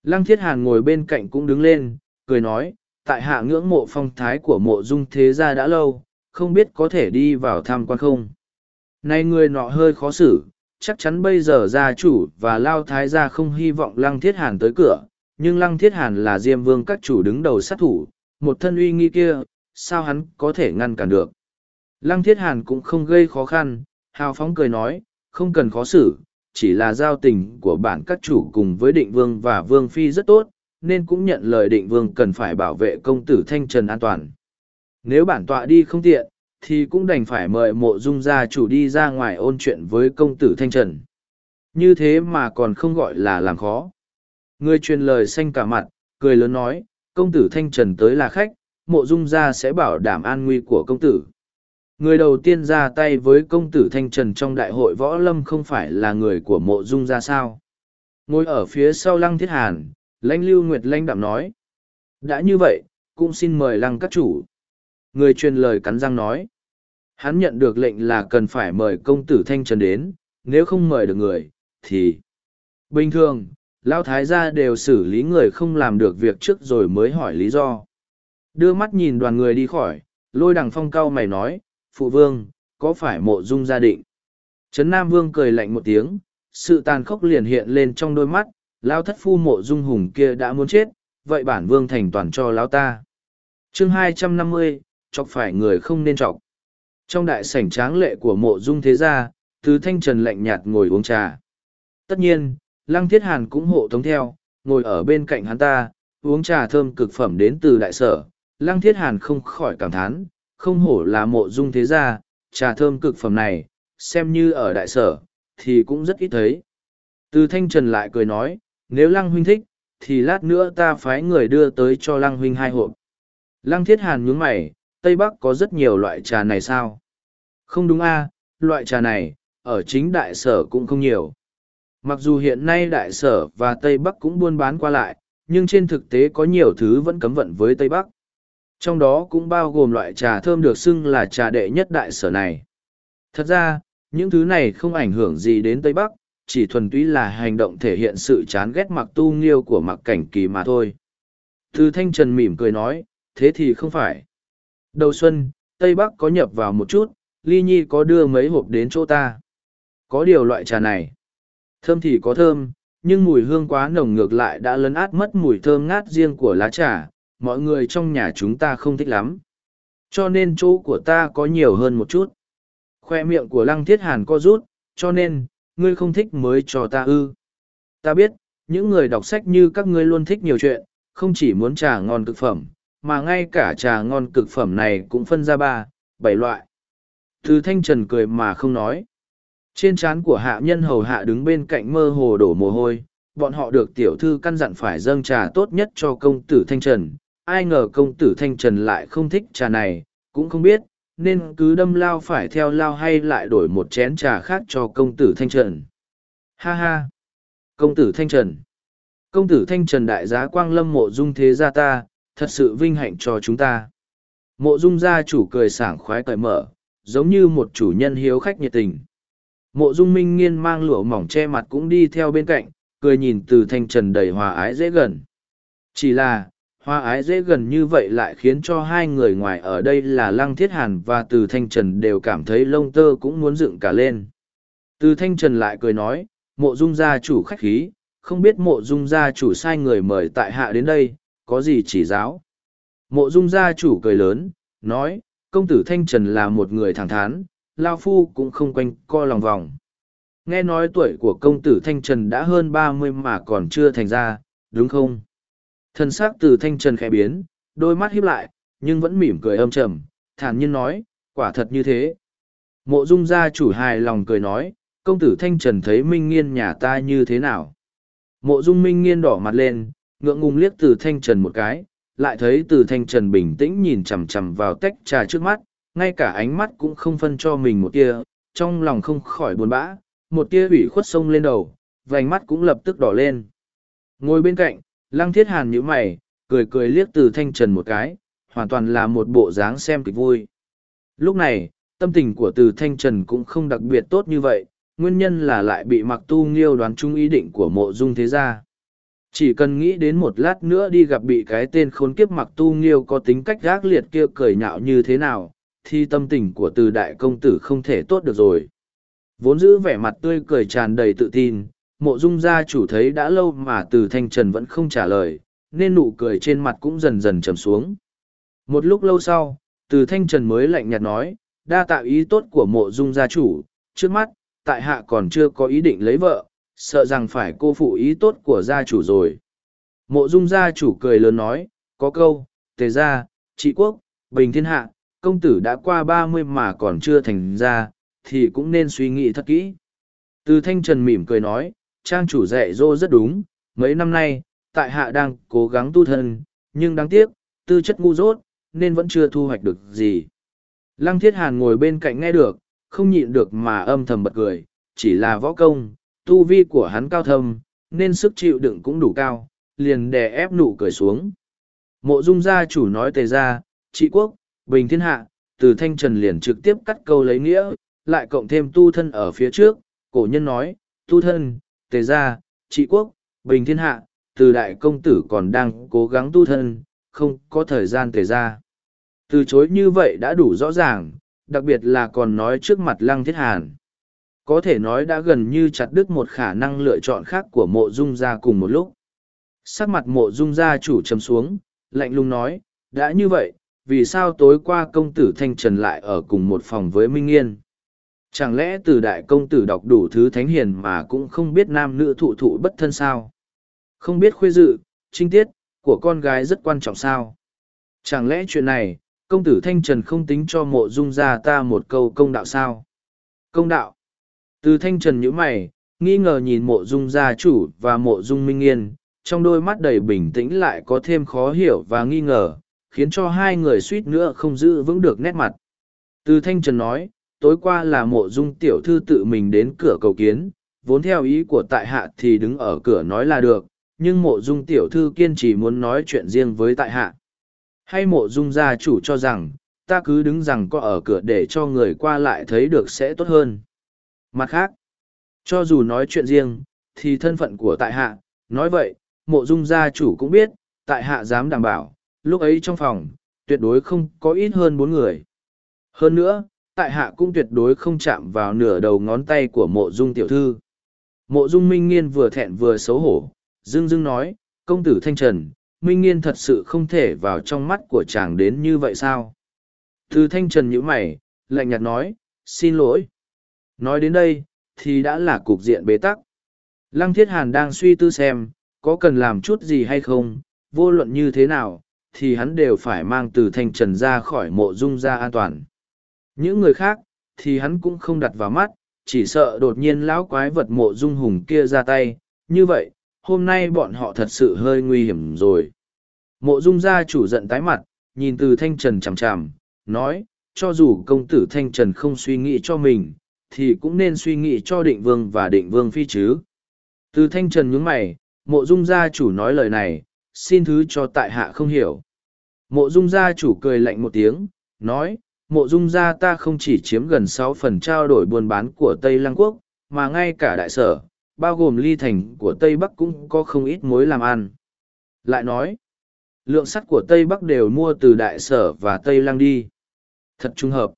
Lăng thiết hàn ngồi bên cạnh cũng đứng lên, cười nói, tại hạ ngưỡng mộ phong thái của mộ dung thế gia đã lâu, không biết có thể đi vào tham quan không. Nay người nọ hơi khó xử, chắc chắn bây giờ gia chủ và lao thái gia không hy vọng lăng thiết hàn tới cửa nhưng lăng thiết hàn là diêm vương các chủ đứng đầu sát thủ một thân uy nghi kia sao hắn có thể ngăn cản được lăng thiết hàn cũng không gây khó khăn hào phóng cười nói không cần khó xử chỉ là giao tình của bản các chủ cùng với định vương và vương phi rất tốt nên cũng nhận lời định vương cần phải bảo vệ công tử thanh trần an toàn nếu bản tọa đi không tiện thì cũng đành phải mời mộ dung gia chủ đi ra ngoài ôn chuyện với công tử Thanh Trần. Như thế mà còn không gọi là làm khó. Người truyền lời xanh cả mặt, cười lớn nói, công tử Thanh Trần tới là khách, mộ dung gia sẽ bảo đảm an nguy của công tử. Người đầu tiên ra tay với công tử Thanh Trần trong đại hội võ lâm không phải là người của mộ dung gia sao. Ngồi ở phía sau lăng thiết hàn, lãnh lưu nguyệt lãnh đạm nói. Đã như vậy, cũng xin mời lăng các chủ. Người truyền lời cắn răng nói. Hắn nhận được lệnh là cần phải mời công tử Thanh Trần đến, nếu không mời được người, thì... Bình thường, Lao Thái gia đều xử lý người không làm được việc trước rồi mới hỏi lý do. Đưa mắt nhìn đoàn người đi khỏi, lôi đằng phong cao mày nói, Phụ Vương, có phải mộ dung gia định? Trấn Nam Vương cười lạnh một tiếng, sự tàn khốc liền hiện lên trong đôi mắt, Lao thất phu mộ dung hùng kia đã muốn chết, vậy bản Vương thành toàn cho Lao ta. chương hai trăm năm mươi chọc phải người không nên chọc. Trong đại sảnh tráng lệ của mộ dung thế gia, từ thanh trần lạnh nhạt ngồi uống trà. Tất nhiên, lăng thiết hàn cũng hộ tống theo, ngồi ở bên cạnh hắn ta, uống trà thơm cực phẩm đến từ đại sở. Lăng thiết hàn không khỏi cảm thán, không hổ là mộ dung thế gia, trà thơm cực phẩm này, xem như ở đại sở, thì cũng rất ít thấy. Từ thanh trần lại cười nói, nếu lăng huynh thích, thì lát nữa ta phái người đưa tới cho lăng huynh hai hộp. Lăng thiết hàn nhướng mày, Tây Bắc có rất nhiều loại trà này sao? Không đúng a loại trà này, ở chính đại sở cũng không nhiều. Mặc dù hiện nay đại sở và Tây Bắc cũng buôn bán qua lại, nhưng trên thực tế có nhiều thứ vẫn cấm vận với Tây Bắc. Trong đó cũng bao gồm loại trà thơm được xưng là trà đệ nhất đại sở này. Thật ra, những thứ này không ảnh hưởng gì đến Tây Bắc, chỉ thuần túy là hành động thể hiện sự chán ghét mặc tu nghiêu của mặc cảnh kỳ mà thôi. Từ thanh trần mỉm cười nói, thế thì không phải. Đầu xuân, Tây Bắc có nhập vào một chút, Ly Nhi có đưa mấy hộp đến chỗ ta. Có điều loại trà này. Thơm thì có thơm, nhưng mùi hương quá nồng ngược lại đã lấn át mất mùi thơm ngát riêng của lá trà, mọi người trong nhà chúng ta không thích lắm. Cho nên chỗ của ta có nhiều hơn một chút. Khoe miệng của Lăng Thiết Hàn co rút, cho nên, ngươi không thích mới cho ta ư. Ta biết, những người đọc sách như các ngươi luôn thích nhiều chuyện, không chỉ muốn trà ngon cực phẩm, mà ngay cả trà ngon cực phẩm này cũng phân ra ba, bảy loại. Từ thanh trần cười mà không nói. Trên trán của hạ nhân hầu hạ đứng bên cạnh mơ hồ đổ mồ hôi, bọn họ được tiểu thư căn dặn phải dâng trà tốt nhất cho công tử thanh trần. Ai ngờ công tử thanh trần lại không thích trà này, cũng không biết, nên cứ đâm lao phải theo lao hay lại đổi một chén trà khác cho công tử thanh trần. Ha ha! Công tử thanh trần! Công tử thanh trần đại giá quang lâm mộ dung thế gia ta, thật sự vinh hạnh cho chúng ta. Mộ dung gia chủ cười sảng khoái cởi mở, giống như một chủ nhân hiếu khách nhiệt tình. Mộ dung minh nghiên mang lụa mỏng che mặt cũng đi theo bên cạnh, cười nhìn từ thanh trần đầy hòa ái dễ gần. Chỉ là, Hoa ái dễ gần như vậy lại khiến cho hai người ngoài ở đây là Lăng Thiết Hàn và từ thanh trần đều cảm thấy lông tơ cũng muốn dựng cả lên. Từ thanh trần lại cười nói, mộ dung gia chủ khách khí, không biết mộ dung gia chủ sai người mời tại hạ đến đây, có gì chỉ giáo. Mộ dung gia chủ cười lớn, nói, công tử Thanh Trần là một người thẳng thắn, Lao Phu cũng không quanh co lòng vòng. Nghe nói tuổi của công tử Thanh Trần đã hơn ba mươi mà còn chưa thành ra, đúng không? Thân xác từ Thanh Trần khẽ biến, đôi mắt híp lại, nhưng vẫn mỉm cười âm trầm, thản nhiên nói, quả thật như thế. Mộ dung gia chủ hài lòng cười nói, công tử Thanh Trần thấy Minh Nghiên nhà ta như thế nào? Mộ dung Minh Nghiên đỏ mặt lên, ngượng ngùng liếc từ Thanh Trần một cái, lại thấy từ thanh trần bình tĩnh nhìn chằm chằm vào tách trà trước mắt ngay cả ánh mắt cũng không phân cho mình một tia trong lòng không khỏi buồn bã một tia ủy khuất sông lên đầu vành mắt cũng lập tức đỏ lên ngồi bên cạnh lăng thiết hàn nhíu mày, cười cười liếc từ thanh trần một cái, hoàn toàn là một bộ dáng xem kịch vui. Lúc này, tâm tình của từ thanh trần cũng không đặc biệt tốt như vậy, nguyên nhân là lại bị mặc tu nghiêu đoán chung ý định của mộ dung thế gia. Chỉ cần nghĩ đến một lát nữa đi gặp bị cái tên khốn kiếp mặc tu nghiêu có tính cách gác liệt kia cười nhạo như thế nào, thì tâm tình của từ đại công tử không thể tốt được rồi. Vốn giữ vẻ mặt tươi cười tràn đầy tự tin mộ dung gia chủ thấy đã lâu mà từ thanh trần vẫn không trả lời nên nụ cười trên mặt cũng dần dần trầm xuống một lúc lâu sau từ thanh trần mới lạnh nhạt nói đa tạo ý tốt của mộ dung gia chủ trước mắt tại hạ còn chưa có ý định lấy vợ sợ rằng phải cô phụ ý tốt của gia chủ rồi. Mộ dung gia chủ cười lớn nói, có câu, tề gia, trị quốc, bình thiên hạ, công tử đã qua ba mươi mà còn chưa thành ra, thì cũng nên suy nghĩ thật kỹ. Từ thanh trần mỉm cười nói, trang chủ dạy dỗ rất đúng, mấy năm nay, tại hạ đang cố gắng tu thân, nhưng đáng tiếc, tư chất ngu dốt, nên vẫn chưa thu hoạch được gì. Lăng thiết hàn ngồi bên cạnh nghe được, không nhịn được mà âm thầm bật cười, chỉ là võ công, tu vi của hắn cao thâm, nên sức chịu đựng cũng đủ cao, liền đè ép nụ cười xuống. Mộ dung gia chủ nói tề ra, trị quốc, bình thiên hạ, từ thanh trần liền trực tiếp cắt câu lấy nghĩa, lại cộng thêm tu thân ở phía trước, cổ nhân nói, tu thân, tề Gia, trị quốc, bình thiên hạ, từ đại công tử còn đang cố gắng tu thân, không có thời gian tề Gia. Từ chối như vậy đã đủ rõ ràng, đặc biệt là còn nói trước mặt lăng thiết hàn. Có thể nói đã gần như chặt đứt một khả năng lựa chọn khác của mộ dung gia cùng một lúc. Sắc mặt mộ dung gia chủ trầm xuống lạnh lùng nói đã như vậy vì sao tối qua công tử thanh trần lại ở cùng một phòng với minh yên? Chẳng lẽ từ đại công tử đọc đủ thứ thánh hiền mà cũng không biết nam nữ thụ thụ bất thân sao? Không biết khuê dự trinh tiết của con gái rất quan trọng sao? Chẳng lẽ chuyện này công tử thanh trần không tính cho mộ dung gia ta một câu công đạo sao? Công đạo? Từ thanh trần nhữ mày, nghi ngờ nhìn mộ dung gia chủ và mộ dung minh yên, trong đôi mắt đầy bình tĩnh lại có thêm khó hiểu và nghi ngờ, khiến cho hai người suýt nữa không giữ vững được nét mặt. Từ thanh trần nói, tối qua là mộ dung tiểu thư tự mình đến cửa cầu kiến, vốn theo ý của tại hạ thì đứng ở cửa nói là được, nhưng mộ dung tiểu thư kiên trì muốn nói chuyện riêng với tại hạ. Hay mộ dung gia chủ cho rằng, ta cứ đứng rằng có ở cửa để cho người qua lại thấy được sẽ tốt hơn. Mặt khác, cho dù nói chuyện riêng, thì thân phận của tại hạ, nói vậy, mộ dung gia chủ cũng biết, tại hạ dám đảm bảo, lúc ấy trong phòng, tuyệt đối không có ít hơn bốn người. Hơn nữa, tại hạ cũng tuyệt đối không chạm vào nửa đầu ngón tay của mộ dung tiểu thư. Mộ dung minh nghiên vừa thẹn vừa xấu hổ, dưng dưng nói, công tử thanh trần, minh nghiên thật sự không thể vào trong mắt của chàng đến như vậy sao? Từ thanh trần nhíu mày, lạnh nhạt nói, xin lỗi. Nói đến đây, thì đã là cục diện bế tắc. Lăng thiết hàn đang suy tư xem, có cần làm chút gì hay không, vô luận như thế nào, thì hắn đều phải mang từ thanh trần ra khỏi mộ dung ra an toàn. Những người khác, thì hắn cũng không đặt vào mắt, chỉ sợ đột nhiên lão quái vật mộ dung hùng kia ra tay. Như vậy, hôm nay bọn họ thật sự hơi nguy hiểm rồi. Mộ dung gia chủ giận tái mặt, nhìn từ thanh trần chằm chằm, nói, cho dù công tử thanh trần không suy nghĩ cho mình, thì cũng nên suy nghĩ cho định vương và định vương phi chứ. Từ thanh trần nhướng mày, mộ dung gia chủ nói lời này, xin thứ cho tại hạ không hiểu. Mộ dung gia chủ cười lạnh một tiếng, nói, mộ dung gia ta không chỉ chiếm gần sáu phần trao đổi buôn bán của Tây Lăng Quốc, mà ngay cả đại sở, bao gồm ly thành của Tây Bắc cũng có không ít mối làm ăn. Lại nói, lượng sắt của Tây Bắc đều mua từ đại sở và Tây Lăng đi. Thật trung hợp.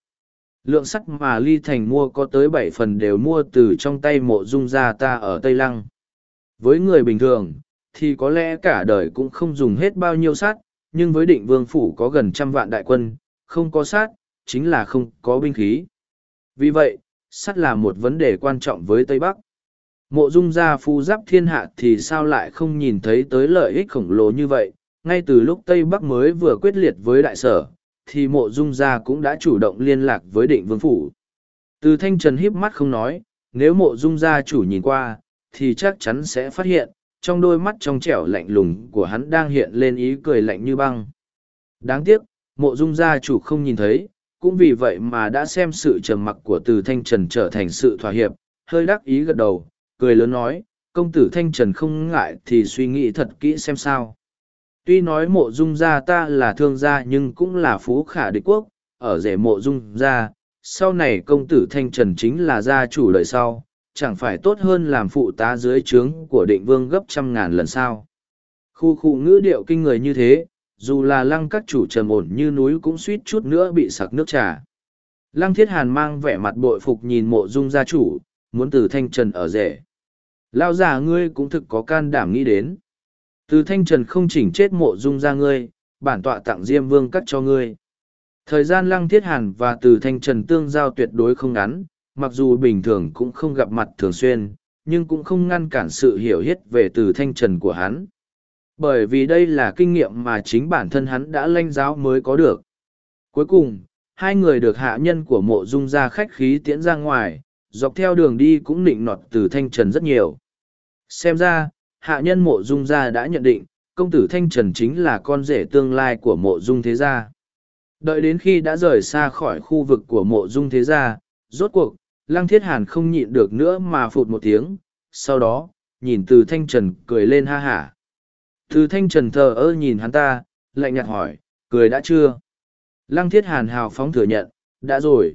Lượng sắt mà ly thành mua có tới bảy phần đều mua từ trong tay mộ dung gia ta ở Tây Lăng. Với người bình thường, thì có lẽ cả đời cũng không dùng hết bao nhiêu sắt, nhưng với định vương phủ có gần trăm vạn đại quân, không có sát, chính là không có binh khí. Vì vậy, sắt là một vấn đề quan trọng với Tây Bắc. Mộ dung gia phu giáp thiên hạ thì sao lại không nhìn thấy tới lợi ích khổng lồ như vậy, ngay từ lúc Tây Bắc mới vừa quyết liệt với đại sở, thì mộ dung gia cũng đã chủ động liên lạc với định vương phủ. Từ thanh trần híp mắt không nói, nếu mộ dung gia chủ nhìn qua, thì chắc chắn sẽ phát hiện, trong đôi mắt trong trẻo lạnh lùng của hắn đang hiện lên ý cười lạnh như băng. Đáng tiếc, mộ dung gia chủ không nhìn thấy, cũng vì vậy mà đã xem sự trầm mặc của từ thanh trần trở thành sự thỏa hiệp, hơi đắc ý gật đầu, cười lớn nói, công tử thanh trần không ngại thì suy nghĩ thật kỹ xem sao. Tuy nói mộ dung gia ta là thương gia nhưng cũng là phú khả địch quốc, ở rể mộ dung gia, sau này công tử thanh trần chính là gia chủ lợi sau, chẳng phải tốt hơn làm phụ tá dưới trướng của định vương gấp trăm ngàn lần sao. Khu khu ngữ điệu kinh người như thế, dù là lăng các chủ trầm ổn như núi cũng suýt chút nữa bị sặc nước trà. Lăng thiết hàn mang vẻ mặt bội phục nhìn mộ dung gia chủ, muốn từ thanh trần ở rể. Lao già ngươi cũng thực có can đảm nghĩ đến. Từ thanh trần không chỉnh chết mộ dung ra ngươi, bản tọa tặng diêm vương cắt cho ngươi. Thời gian lăng thiết hàn và từ thanh trần tương giao tuyệt đối không ngắn, mặc dù bình thường cũng không gặp mặt thường xuyên, nhưng cũng không ngăn cản sự hiểu biết về từ thanh trần của hắn. Bởi vì đây là kinh nghiệm mà chính bản thân hắn đã lanh giáo mới có được. Cuối cùng, hai người được hạ nhân của mộ dung ra khách khí tiễn ra ngoài, dọc theo đường đi cũng nịnh nọt từ thanh trần rất nhiều. Xem ra, hạ nhân mộ dung gia đã nhận định, công tử thanh trần chính là con rể tương lai của mộ dung thế gia. Đợi đến khi đã rời xa khỏi khu vực của mộ dung thế gia, rốt cuộc, lăng thiết hàn không nhịn được nữa mà phụt một tiếng, sau đó, nhìn từ thanh trần cười lên ha hả. Từ thanh trần thờ ơ nhìn hắn ta, lạnh nhạt hỏi, cười đã chưa? Lăng thiết hàn hào phóng thừa nhận, đã rồi.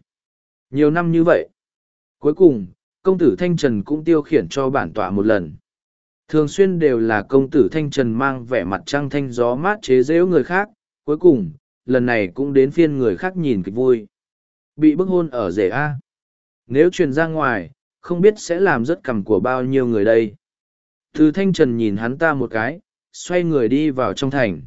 Nhiều năm như vậy. Cuối cùng, công tử Thanh Trần cũng tiêu khiển cho bản tọa một lần. Thường xuyên đều là công tử Thanh Trần mang vẻ mặt trăng thanh gió mát chế giễu người khác, cuối cùng, lần này cũng đến phiên người khác nhìn kịch vui. Bị bức hôn ở rể A. Nếu truyền ra ngoài, không biết sẽ làm rất cầm của bao nhiêu người đây. Từ Thanh Trần nhìn hắn ta một cái, xoay người đi vào trong thành.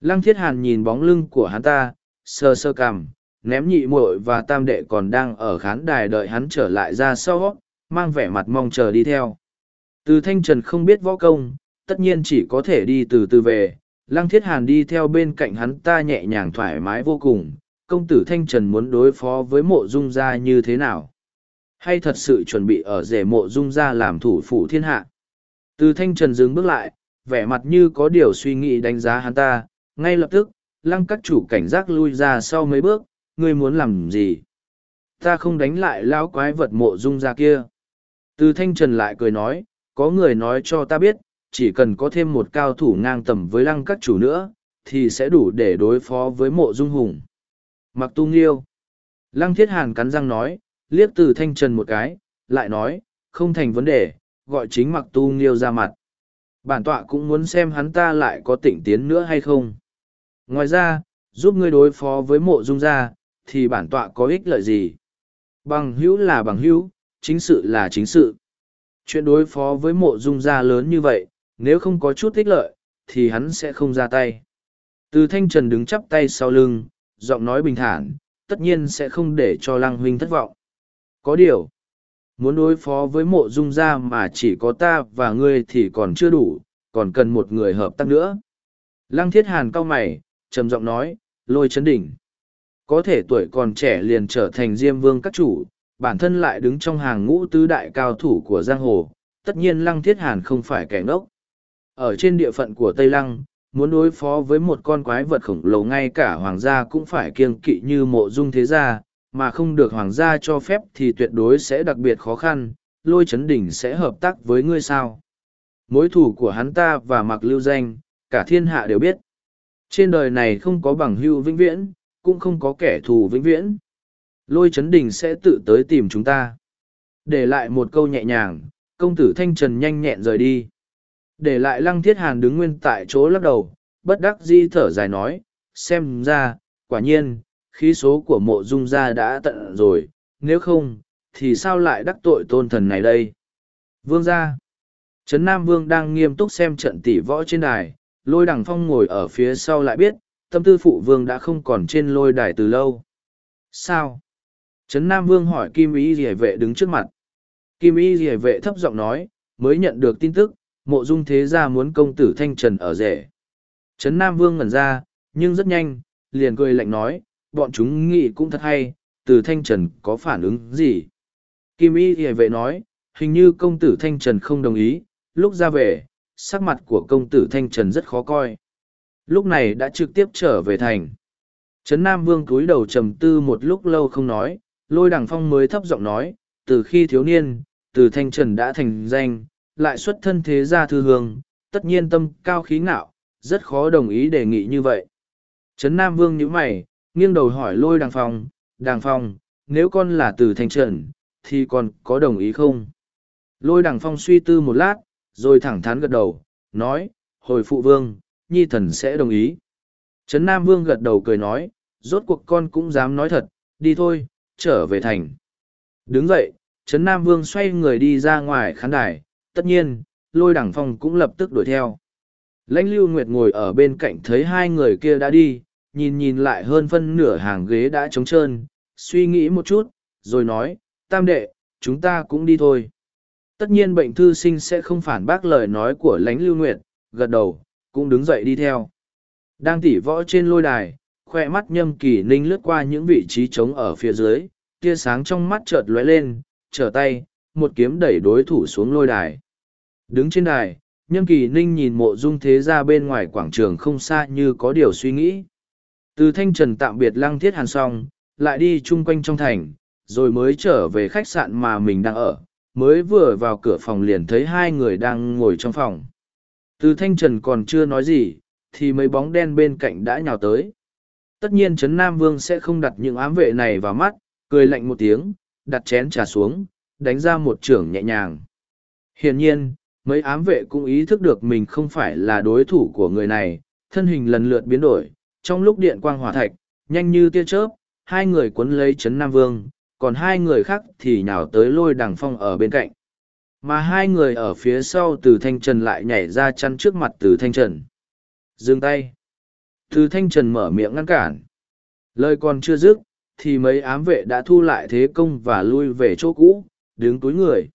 Lăng Thiết Hàn nhìn bóng lưng của hắn ta, sơ sơ cằm, ném nhị muội và tam đệ còn đang ở khán đài đợi hắn trở lại ra sau mang vẻ mặt mong chờ đi theo. Từ thanh trần không biết võ công tất nhiên chỉ có thể đi từ từ về. Lăng thiết hàn đi theo bên cạnh hắn ta nhẹ nhàng thoải mái vô cùng. Công tử thanh trần muốn đối phó với mộ dung gia như thế nào? Hay thật sự chuẩn bị ở rể mộ dung gia làm thủ phủ thiên hạ? Từ thanh trần dừng bước lại vẻ mặt như có điều suy nghĩ đánh giá hắn ta ngay lập tức lăng các chủ cảnh giác lui ra sau mấy bước ngươi muốn làm gì? Ta không đánh lại lão quái vật mộ dung ra kia. Từ thanh trần lại cười nói, có người nói cho ta biết, chỉ cần có thêm một cao thủ ngang tầm với lăng các chủ nữa, thì sẽ đủ để đối phó với mộ dung hùng. Mặc tu nghiêu. Lăng thiết hàn cắn răng nói, liếc từ thanh trần một cái, lại nói, không thành vấn đề, gọi chính mặc tu nghiêu ra mặt. Bản tọa cũng muốn xem hắn ta lại có tỉnh tiến nữa hay không. Ngoài ra, giúp ngươi đối phó với mộ dung gia, thì bản tọa có ích lợi gì? Bằng hữu là bằng hữu, chính sự là chính sự. Chuyện đối phó với mộ dung gia lớn như vậy, nếu không có chút ích lợi, thì hắn sẽ không ra tay. Từ thanh trần đứng chắp tay sau lưng, giọng nói bình thản, tất nhiên sẽ không để cho lăng huynh thất vọng. Có điều, muốn đối phó với mộ dung gia mà chỉ có ta và ngươi thì còn chưa đủ, còn cần một người hợp tác nữa. Lăng thiết hàn cao mày, trầm giọng nói, lôi chấn đỉnh. Có thể tuổi còn trẻ liền trở thành diêm vương các chủ, bản thân lại đứng trong hàng ngũ tứ đại cao thủ của giang hồ, tất nhiên lăng thiết hàn không phải kẻ ngốc. Ở trên địa phận của Tây Lăng, muốn đối phó với một con quái vật khổng lồ ngay cả hoàng gia cũng phải kiêng kỵ như mộ dung thế gia, mà không được hoàng gia cho phép thì tuyệt đối sẽ đặc biệt khó khăn, lôi chấn đỉnh sẽ hợp tác với ngươi sao. Mối thủ của hắn ta và mặc lưu danh, cả thiên hạ đều biết. Trên đời này không có bằng hưu vĩnh viễn, cũng không có kẻ thù vĩnh viễn. Lôi chấn Đỉnh sẽ tự tới tìm chúng ta. Để lại một câu nhẹ nhàng, công tử Thanh Trần nhanh nhẹn rời đi. Để lại lăng thiết hàn đứng nguyên tại chỗ lắc đầu, bất đắc di thở dài nói, xem ra, quả nhiên, khí số của mộ dung gia đã tận rồi, nếu không, thì sao lại đắc tội tôn thần này đây? Vương gia. Trấn Nam Vương đang nghiêm túc xem trận tỷ võ trên đài, lôi đằng phong ngồi ở phía sau lại biết, tâm tư phụ vương đã không còn trên lôi đài từ lâu. Sao? Trấn Nam Vương hỏi Kim ý Dì Vệ đứng trước mặt. Kim ý Dì Vệ thấp giọng nói, mới nhận được tin tức, mộ dung thế gia muốn công tử Thanh Trần ở rể. Trấn Nam Vương ngẩn ra, nhưng rất nhanh, liền cười lạnh nói, bọn chúng nghĩ cũng thật hay, từ Thanh Trần có phản ứng gì? Kim Y Dì Vệ nói, hình như công tử Thanh Trần không đồng ý, lúc ra về, sắc mặt của công tử Thanh Trần rất khó coi. Lúc này đã trực tiếp trở về thành. Trấn Nam Vương cúi đầu trầm tư một lúc lâu không nói, lôi đằng phong mới thấp giọng nói, từ khi thiếu niên, từ Thanh Trần đã thành danh, lại xuất thân thế gia thư hương, tất nhiên tâm cao khí ngạo, rất khó đồng ý đề nghị như vậy. Trấn Nam Vương nhíu mày, nghiêng đầu hỏi lôi đằng phong, đằng phong, nếu con là từ Thanh Trần, thì con có đồng ý không? Lôi đằng phong suy tư một lát, rồi thẳng thắn gật đầu, nói, hồi phụ vương, nhi thần sẽ đồng ý. Trấn Nam Vương gật đầu cười nói, rốt cuộc con cũng dám nói thật, đi thôi, trở về thành. Đứng dậy, Trấn Nam Vương xoay người đi ra ngoài khán đài, tất nhiên, lôi đẳng phong cũng lập tức đuổi theo. Lãnh Lưu Nguyệt ngồi ở bên cạnh thấy hai người kia đã đi, nhìn nhìn lại hơn phân nửa hàng ghế đã trống trơn, suy nghĩ một chút, rồi nói, tam đệ, chúng ta cũng đi thôi. Tất nhiên bệnh thư sinh sẽ không phản bác lời nói của lãnh lưu nguyệt, gật đầu, cũng đứng dậy đi theo. Đang tỉ võ trên lôi đài, khoe mắt nhâm kỳ ninh lướt qua những vị trí trống ở phía dưới, tia sáng trong mắt chợt lóe lên, trở tay, một kiếm đẩy đối thủ xuống lôi đài. Đứng trên đài, nhâm kỳ ninh nhìn mộ dung thế ra bên ngoài quảng trường không xa như có điều suy nghĩ. Từ thanh trần tạm biệt lăng thiết hàn xong, lại đi chung quanh trong thành, rồi mới trở về khách sạn mà mình đang ở, mới vừa vào cửa phòng liền thấy hai người đang ngồi trong phòng. Từ thanh trần còn chưa nói gì, thì mấy bóng đen bên cạnh đã nhào tới. Tất nhiên Trấn Nam Vương sẽ không đặt những ám vệ này vào mắt, cười lạnh một tiếng, đặt chén trà xuống, đánh ra một trưởng nhẹ nhàng. Hiển nhiên, mấy ám vệ cũng ý thức được mình không phải là đối thủ của người này, thân hình lần lượt biến đổi, trong lúc điện quang hỏa thạch, nhanh như tia chớp, hai người cuốn lấy Trấn Nam Vương, còn hai người khác thì nhào tới lôi đằng phong ở bên cạnh. Mà hai người ở phía sau từ thanh trần lại nhảy ra chăn trước mặt từ thanh trần. Dừng tay. Từ thanh trần mở miệng ngăn cản. Lời còn chưa dứt thì mấy ám vệ đã thu lại thế công và lui về chỗ cũ đứng túi người.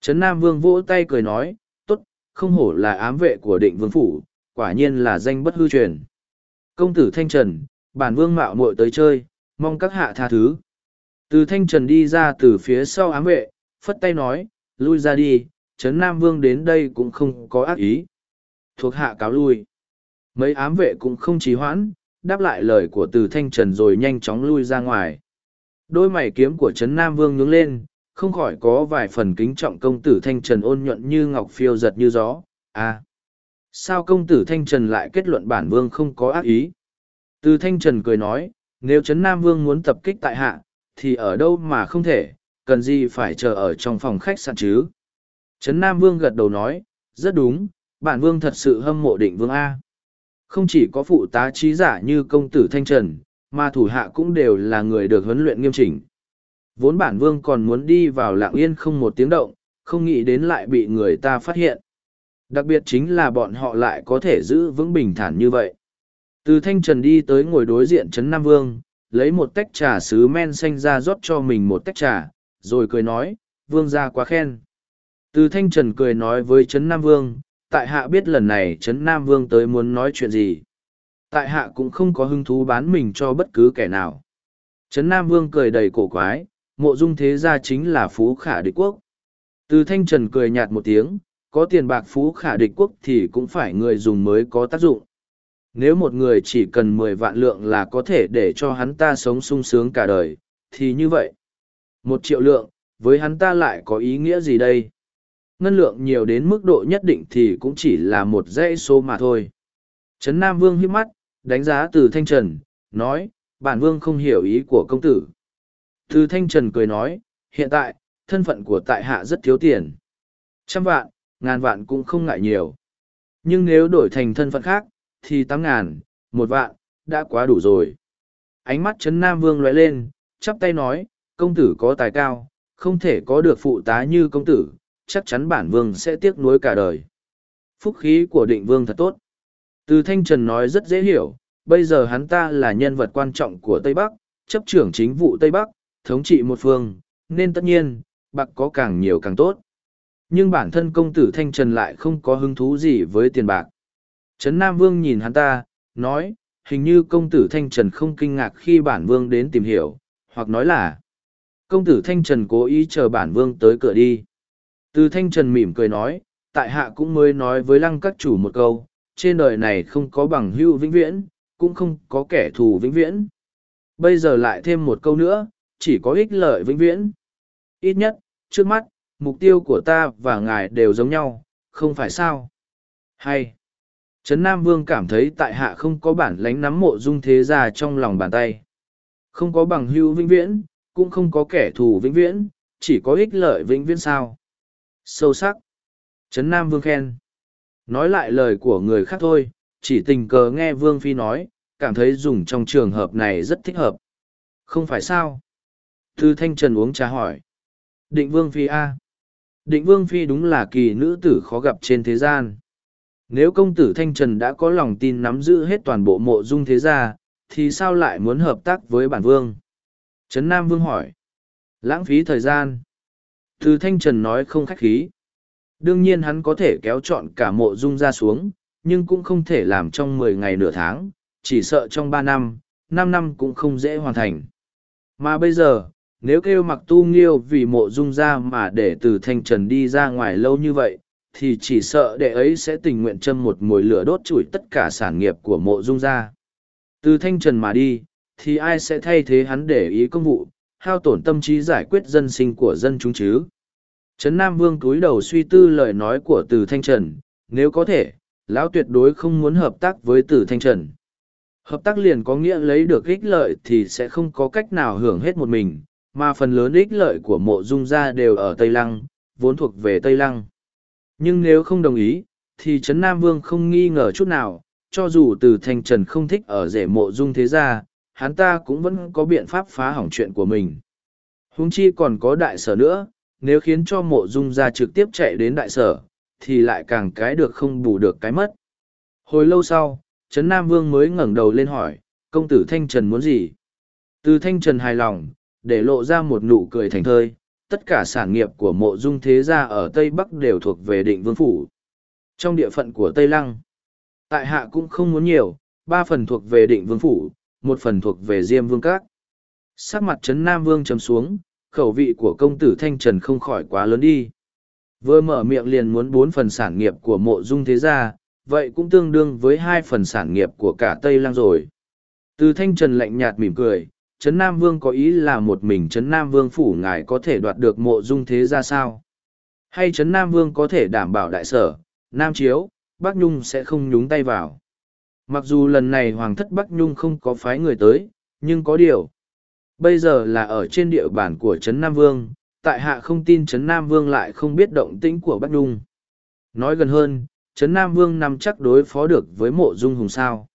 Trấn nam vương vỗ tay cười nói t ố t không hổ là ám vệ của định vương phủ quả nhiên là danh bất hư truyền công tử thanh trần bản vương mạo muội tới chơi mong các hạ tha thứ từ thanh trần đi ra từ phía sau ám vệ, phất tay nói, lui ra đi, Trấn Nam Vương đến đây cũng không có ác ý. Thuộc hạ cáo lui. Mấy ám vệ cũng không trì hoãn, đáp lại lời của từ thanh trần rồi nhanh chóng lui ra ngoài. Đôi mày kiếm của Trấn Nam Vương nhướng lên, không khỏi có vài phần kính trọng công tử thanh trần ôn nhuận như ngọc phiêu giật như gió. À, sao công tử thanh trần lại kết luận bản vương không có ác ý? Từ thanh trần cười nói, nếu Trấn Nam Vương muốn tập kích tại hạ, thì ở đâu mà không thể, cần gì phải chờ ở trong phòng khách sạn chứ. Trấn Nam Vương gật đầu nói, rất đúng, bản vương thật sự hâm mộ định vương A. Không chỉ có phụ tá trí giả như công tử Thanh Trần, mà thủ hạ cũng đều là người được huấn luyện nghiêm chỉnh. Vốn bản vương còn muốn đi vào lạng yên không một tiếng động, không nghĩ đến lại bị người ta phát hiện. Đặc biệt chính là bọn họ lại có thể giữ vững bình thản như vậy. Từ Thanh Trần đi tới ngồi đối diện Trấn Nam Vương, lấy một tách trà sứ men xanh ra rót cho mình một tách trà, rồi cười nói, Vương ra quá khen. Từ Thanh Trần cười nói với Trấn Nam Vương, tại hạ biết lần này Trấn Nam Vương tới muốn nói chuyện gì. Tại hạ cũng không có hứng thú bán mình cho bất cứ kẻ nào. Trấn Nam Vương cười đầy cổ quái, mộ dung thế gia chính là phú khả địch quốc. Từ Thanh Trần cười nhạt một tiếng, có tiền bạc phú khả địch quốc thì cũng phải người dùng mới có tác dụng. Nếu một người chỉ cần mười vạn lượng là có thể để cho hắn ta sống sung sướng cả đời, thì như vậy. Một triệu lượng, với hắn ta lại có ý nghĩa gì đây? Ngân lượng nhiều đến mức độ nhất định thì cũng chỉ là một dãy số mà thôi. Trấn Nam Vương hiếp mắt, đánh giá từ Thanh Trần, nói, bản Vương không hiểu ý của công tử. Từ Thanh Trần cười nói, hiện tại, thân phận của tại hạ rất thiếu tiền. Trăm vạn, ngàn vạn cũng không ngại nhiều. Nhưng nếu đổi thành thân phận khác, thì tám ngàn, một vạn, đã quá đủ rồi. Ánh mắt Trấn Nam Vương lóe lên, chắp tay nói, công tử có tài cao, không thể có được phụ tá như công tử, chắc chắn bản vương sẽ tiếc nuối cả đời. Phúc khí của định vương thật tốt. Từ Thanh Trần nói rất dễ hiểu, bây giờ hắn ta là nhân vật quan trọng của Tây Bắc, chấp trưởng chính vụ Tây Bắc, thống trị một phương, nên tất nhiên, bạc có càng nhiều càng tốt. Nhưng bản thân công tử Thanh Trần lại không có hứng thú gì với tiền bạc. Trấn Nam Vương nhìn hắn ta, nói, hình như công tử Thanh Trần không kinh ngạc khi bản vương đến tìm hiểu, hoặc nói là công tử Thanh Trần cố ý chờ bản vương tới cửa đi. Từ Thanh Trần mỉm cười nói, tại hạ cũng mới nói với lăng các chủ một câu, trên đời này không có bằng hưu vĩnh viễn, cũng không có kẻ thù vĩnh viễn. Bây giờ lại thêm một câu nữa, chỉ có ích lợi vĩnh viễn. Ít nhất, trước mắt, mục tiêu của ta và ngài đều giống nhau, không phải sao? Hay, Trấn Nam Vương cảm thấy tại hạ không có bản lánh nắm mộ dung thế gia trong lòng bàn tay. Không có bằng hưu vĩnh viễn, cũng không có kẻ thù vĩnh viễn, chỉ có ích lợi vĩnh viễn sao. Sâu sắc. Trấn Nam Vương khen. Nói lại lời của người khác thôi, chỉ tình cờ nghe Vương Phi nói, cảm thấy dùng trong trường hợp này rất thích hợp. Không phải sao? Thư Thanh Trần uống trà hỏi. Định Vương Phi A. Định Vương Phi đúng là kỳ nữ tử khó gặp trên thế gian. Nếu công tử Thanh Trần đã có lòng tin nắm giữ hết toàn bộ mộ dung thế gia, thì sao lại muốn hợp tác với bản vương? Trấn Nam Vương hỏi. Lãng phí thời gian. Từ Thanh Trần nói không khách khí. Đương nhiên hắn có thể kéo chọn cả mộ dung ra xuống, nhưng cũng không thể làm trong mười ngày nửa tháng, chỉ sợ trong ba năm, năm năm cũng không dễ hoàn thành. Mà bây giờ, nếu kêu mặc tu nghiêu vì mộ dung ra mà để từ Thanh Trần đi ra ngoài lâu như vậy, thì chỉ sợ đệ ấy sẽ tình nguyện châm một mồi lửa đốt chủi tất cả sản nghiệp của mộ dung gia. Từ thanh trần mà đi, thì ai sẽ thay thế hắn để ý công vụ, hao tổn tâm trí giải quyết dân sinh của dân chúng chứ? Trấn Nam Vương cúi đầu suy tư lời nói của Từ Thanh Trần, nếu có thể, lão tuyệt đối không muốn hợp tác với Từ Thanh Trần. Hợp tác liền có nghĩa lấy được ích lợi thì sẽ không có cách nào hưởng hết một mình, mà phần lớn ích lợi của mộ dung gia đều ở Tây Lăng, vốn thuộc về Tây Lăng. Nhưng nếu không đồng ý, thì Trấn Nam Vương không nghi ngờ chút nào, cho dù từ thành trần không thích ở rể mộ dung thế gia, hắn ta cũng vẫn có biện pháp phá hỏng chuyện của mình. Húng chi còn có đại sở nữa, nếu khiến cho mộ dung gia trực tiếp chạy đến đại sở, thì lại càng cái được không bù được cái mất. Hồi lâu sau, Trấn Nam Vương mới ngẩng đầu lên hỏi, công tử Thanh Trần muốn gì? Từ Thanh Trần hài lòng, để lộ ra một nụ cười thành thơi, tất cả sản nghiệp của mộ dung thế gia ở Tây Bắc đều thuộc về định vương phủ. Trong địa phận của Tây Lăng, tại hạ cũng không muốn nhiều, ba phần thuộc về định vương phủ, một phần thuộc về diêm vương các. Sắc mặt trấn Nam Vương chấm xuống, khẩu vị của công tử Thanh Trần không khỏi quá lớn đi. Vừa mở miệng liền muốn bốn phần sản nghiệp của mộ dung thế gia, vậy cũng tương đương với hai phần sản nghiệp của cả Tây Lăng rồi. Từ Thanh Trần lạnh nhạt mỉm cười, Trấn Nam Vương có ý là một mình Trấn Nam Vương phủ ngài có thể đoạt được mộ dung thế ra sao? Hay Trấn Nam Vương có thể đảm bảo đại sở, Nam Chiếu, Bắc Nhung sẽ không nhúng tay vào? Mặc dù lần này Hoàng thất Bắc Nhung không có phái người tới, nhưng có điều. Bây giờ là ở trên địa bàn của Trấn Nam Vương, tại hạ không tin Trấn Nam Vương lại không biết động tĩnh của Bắc Nhung. Nói gần hơn, Trấn Nam Vương nằm chắc đối phó được với mộ dung hùng sao.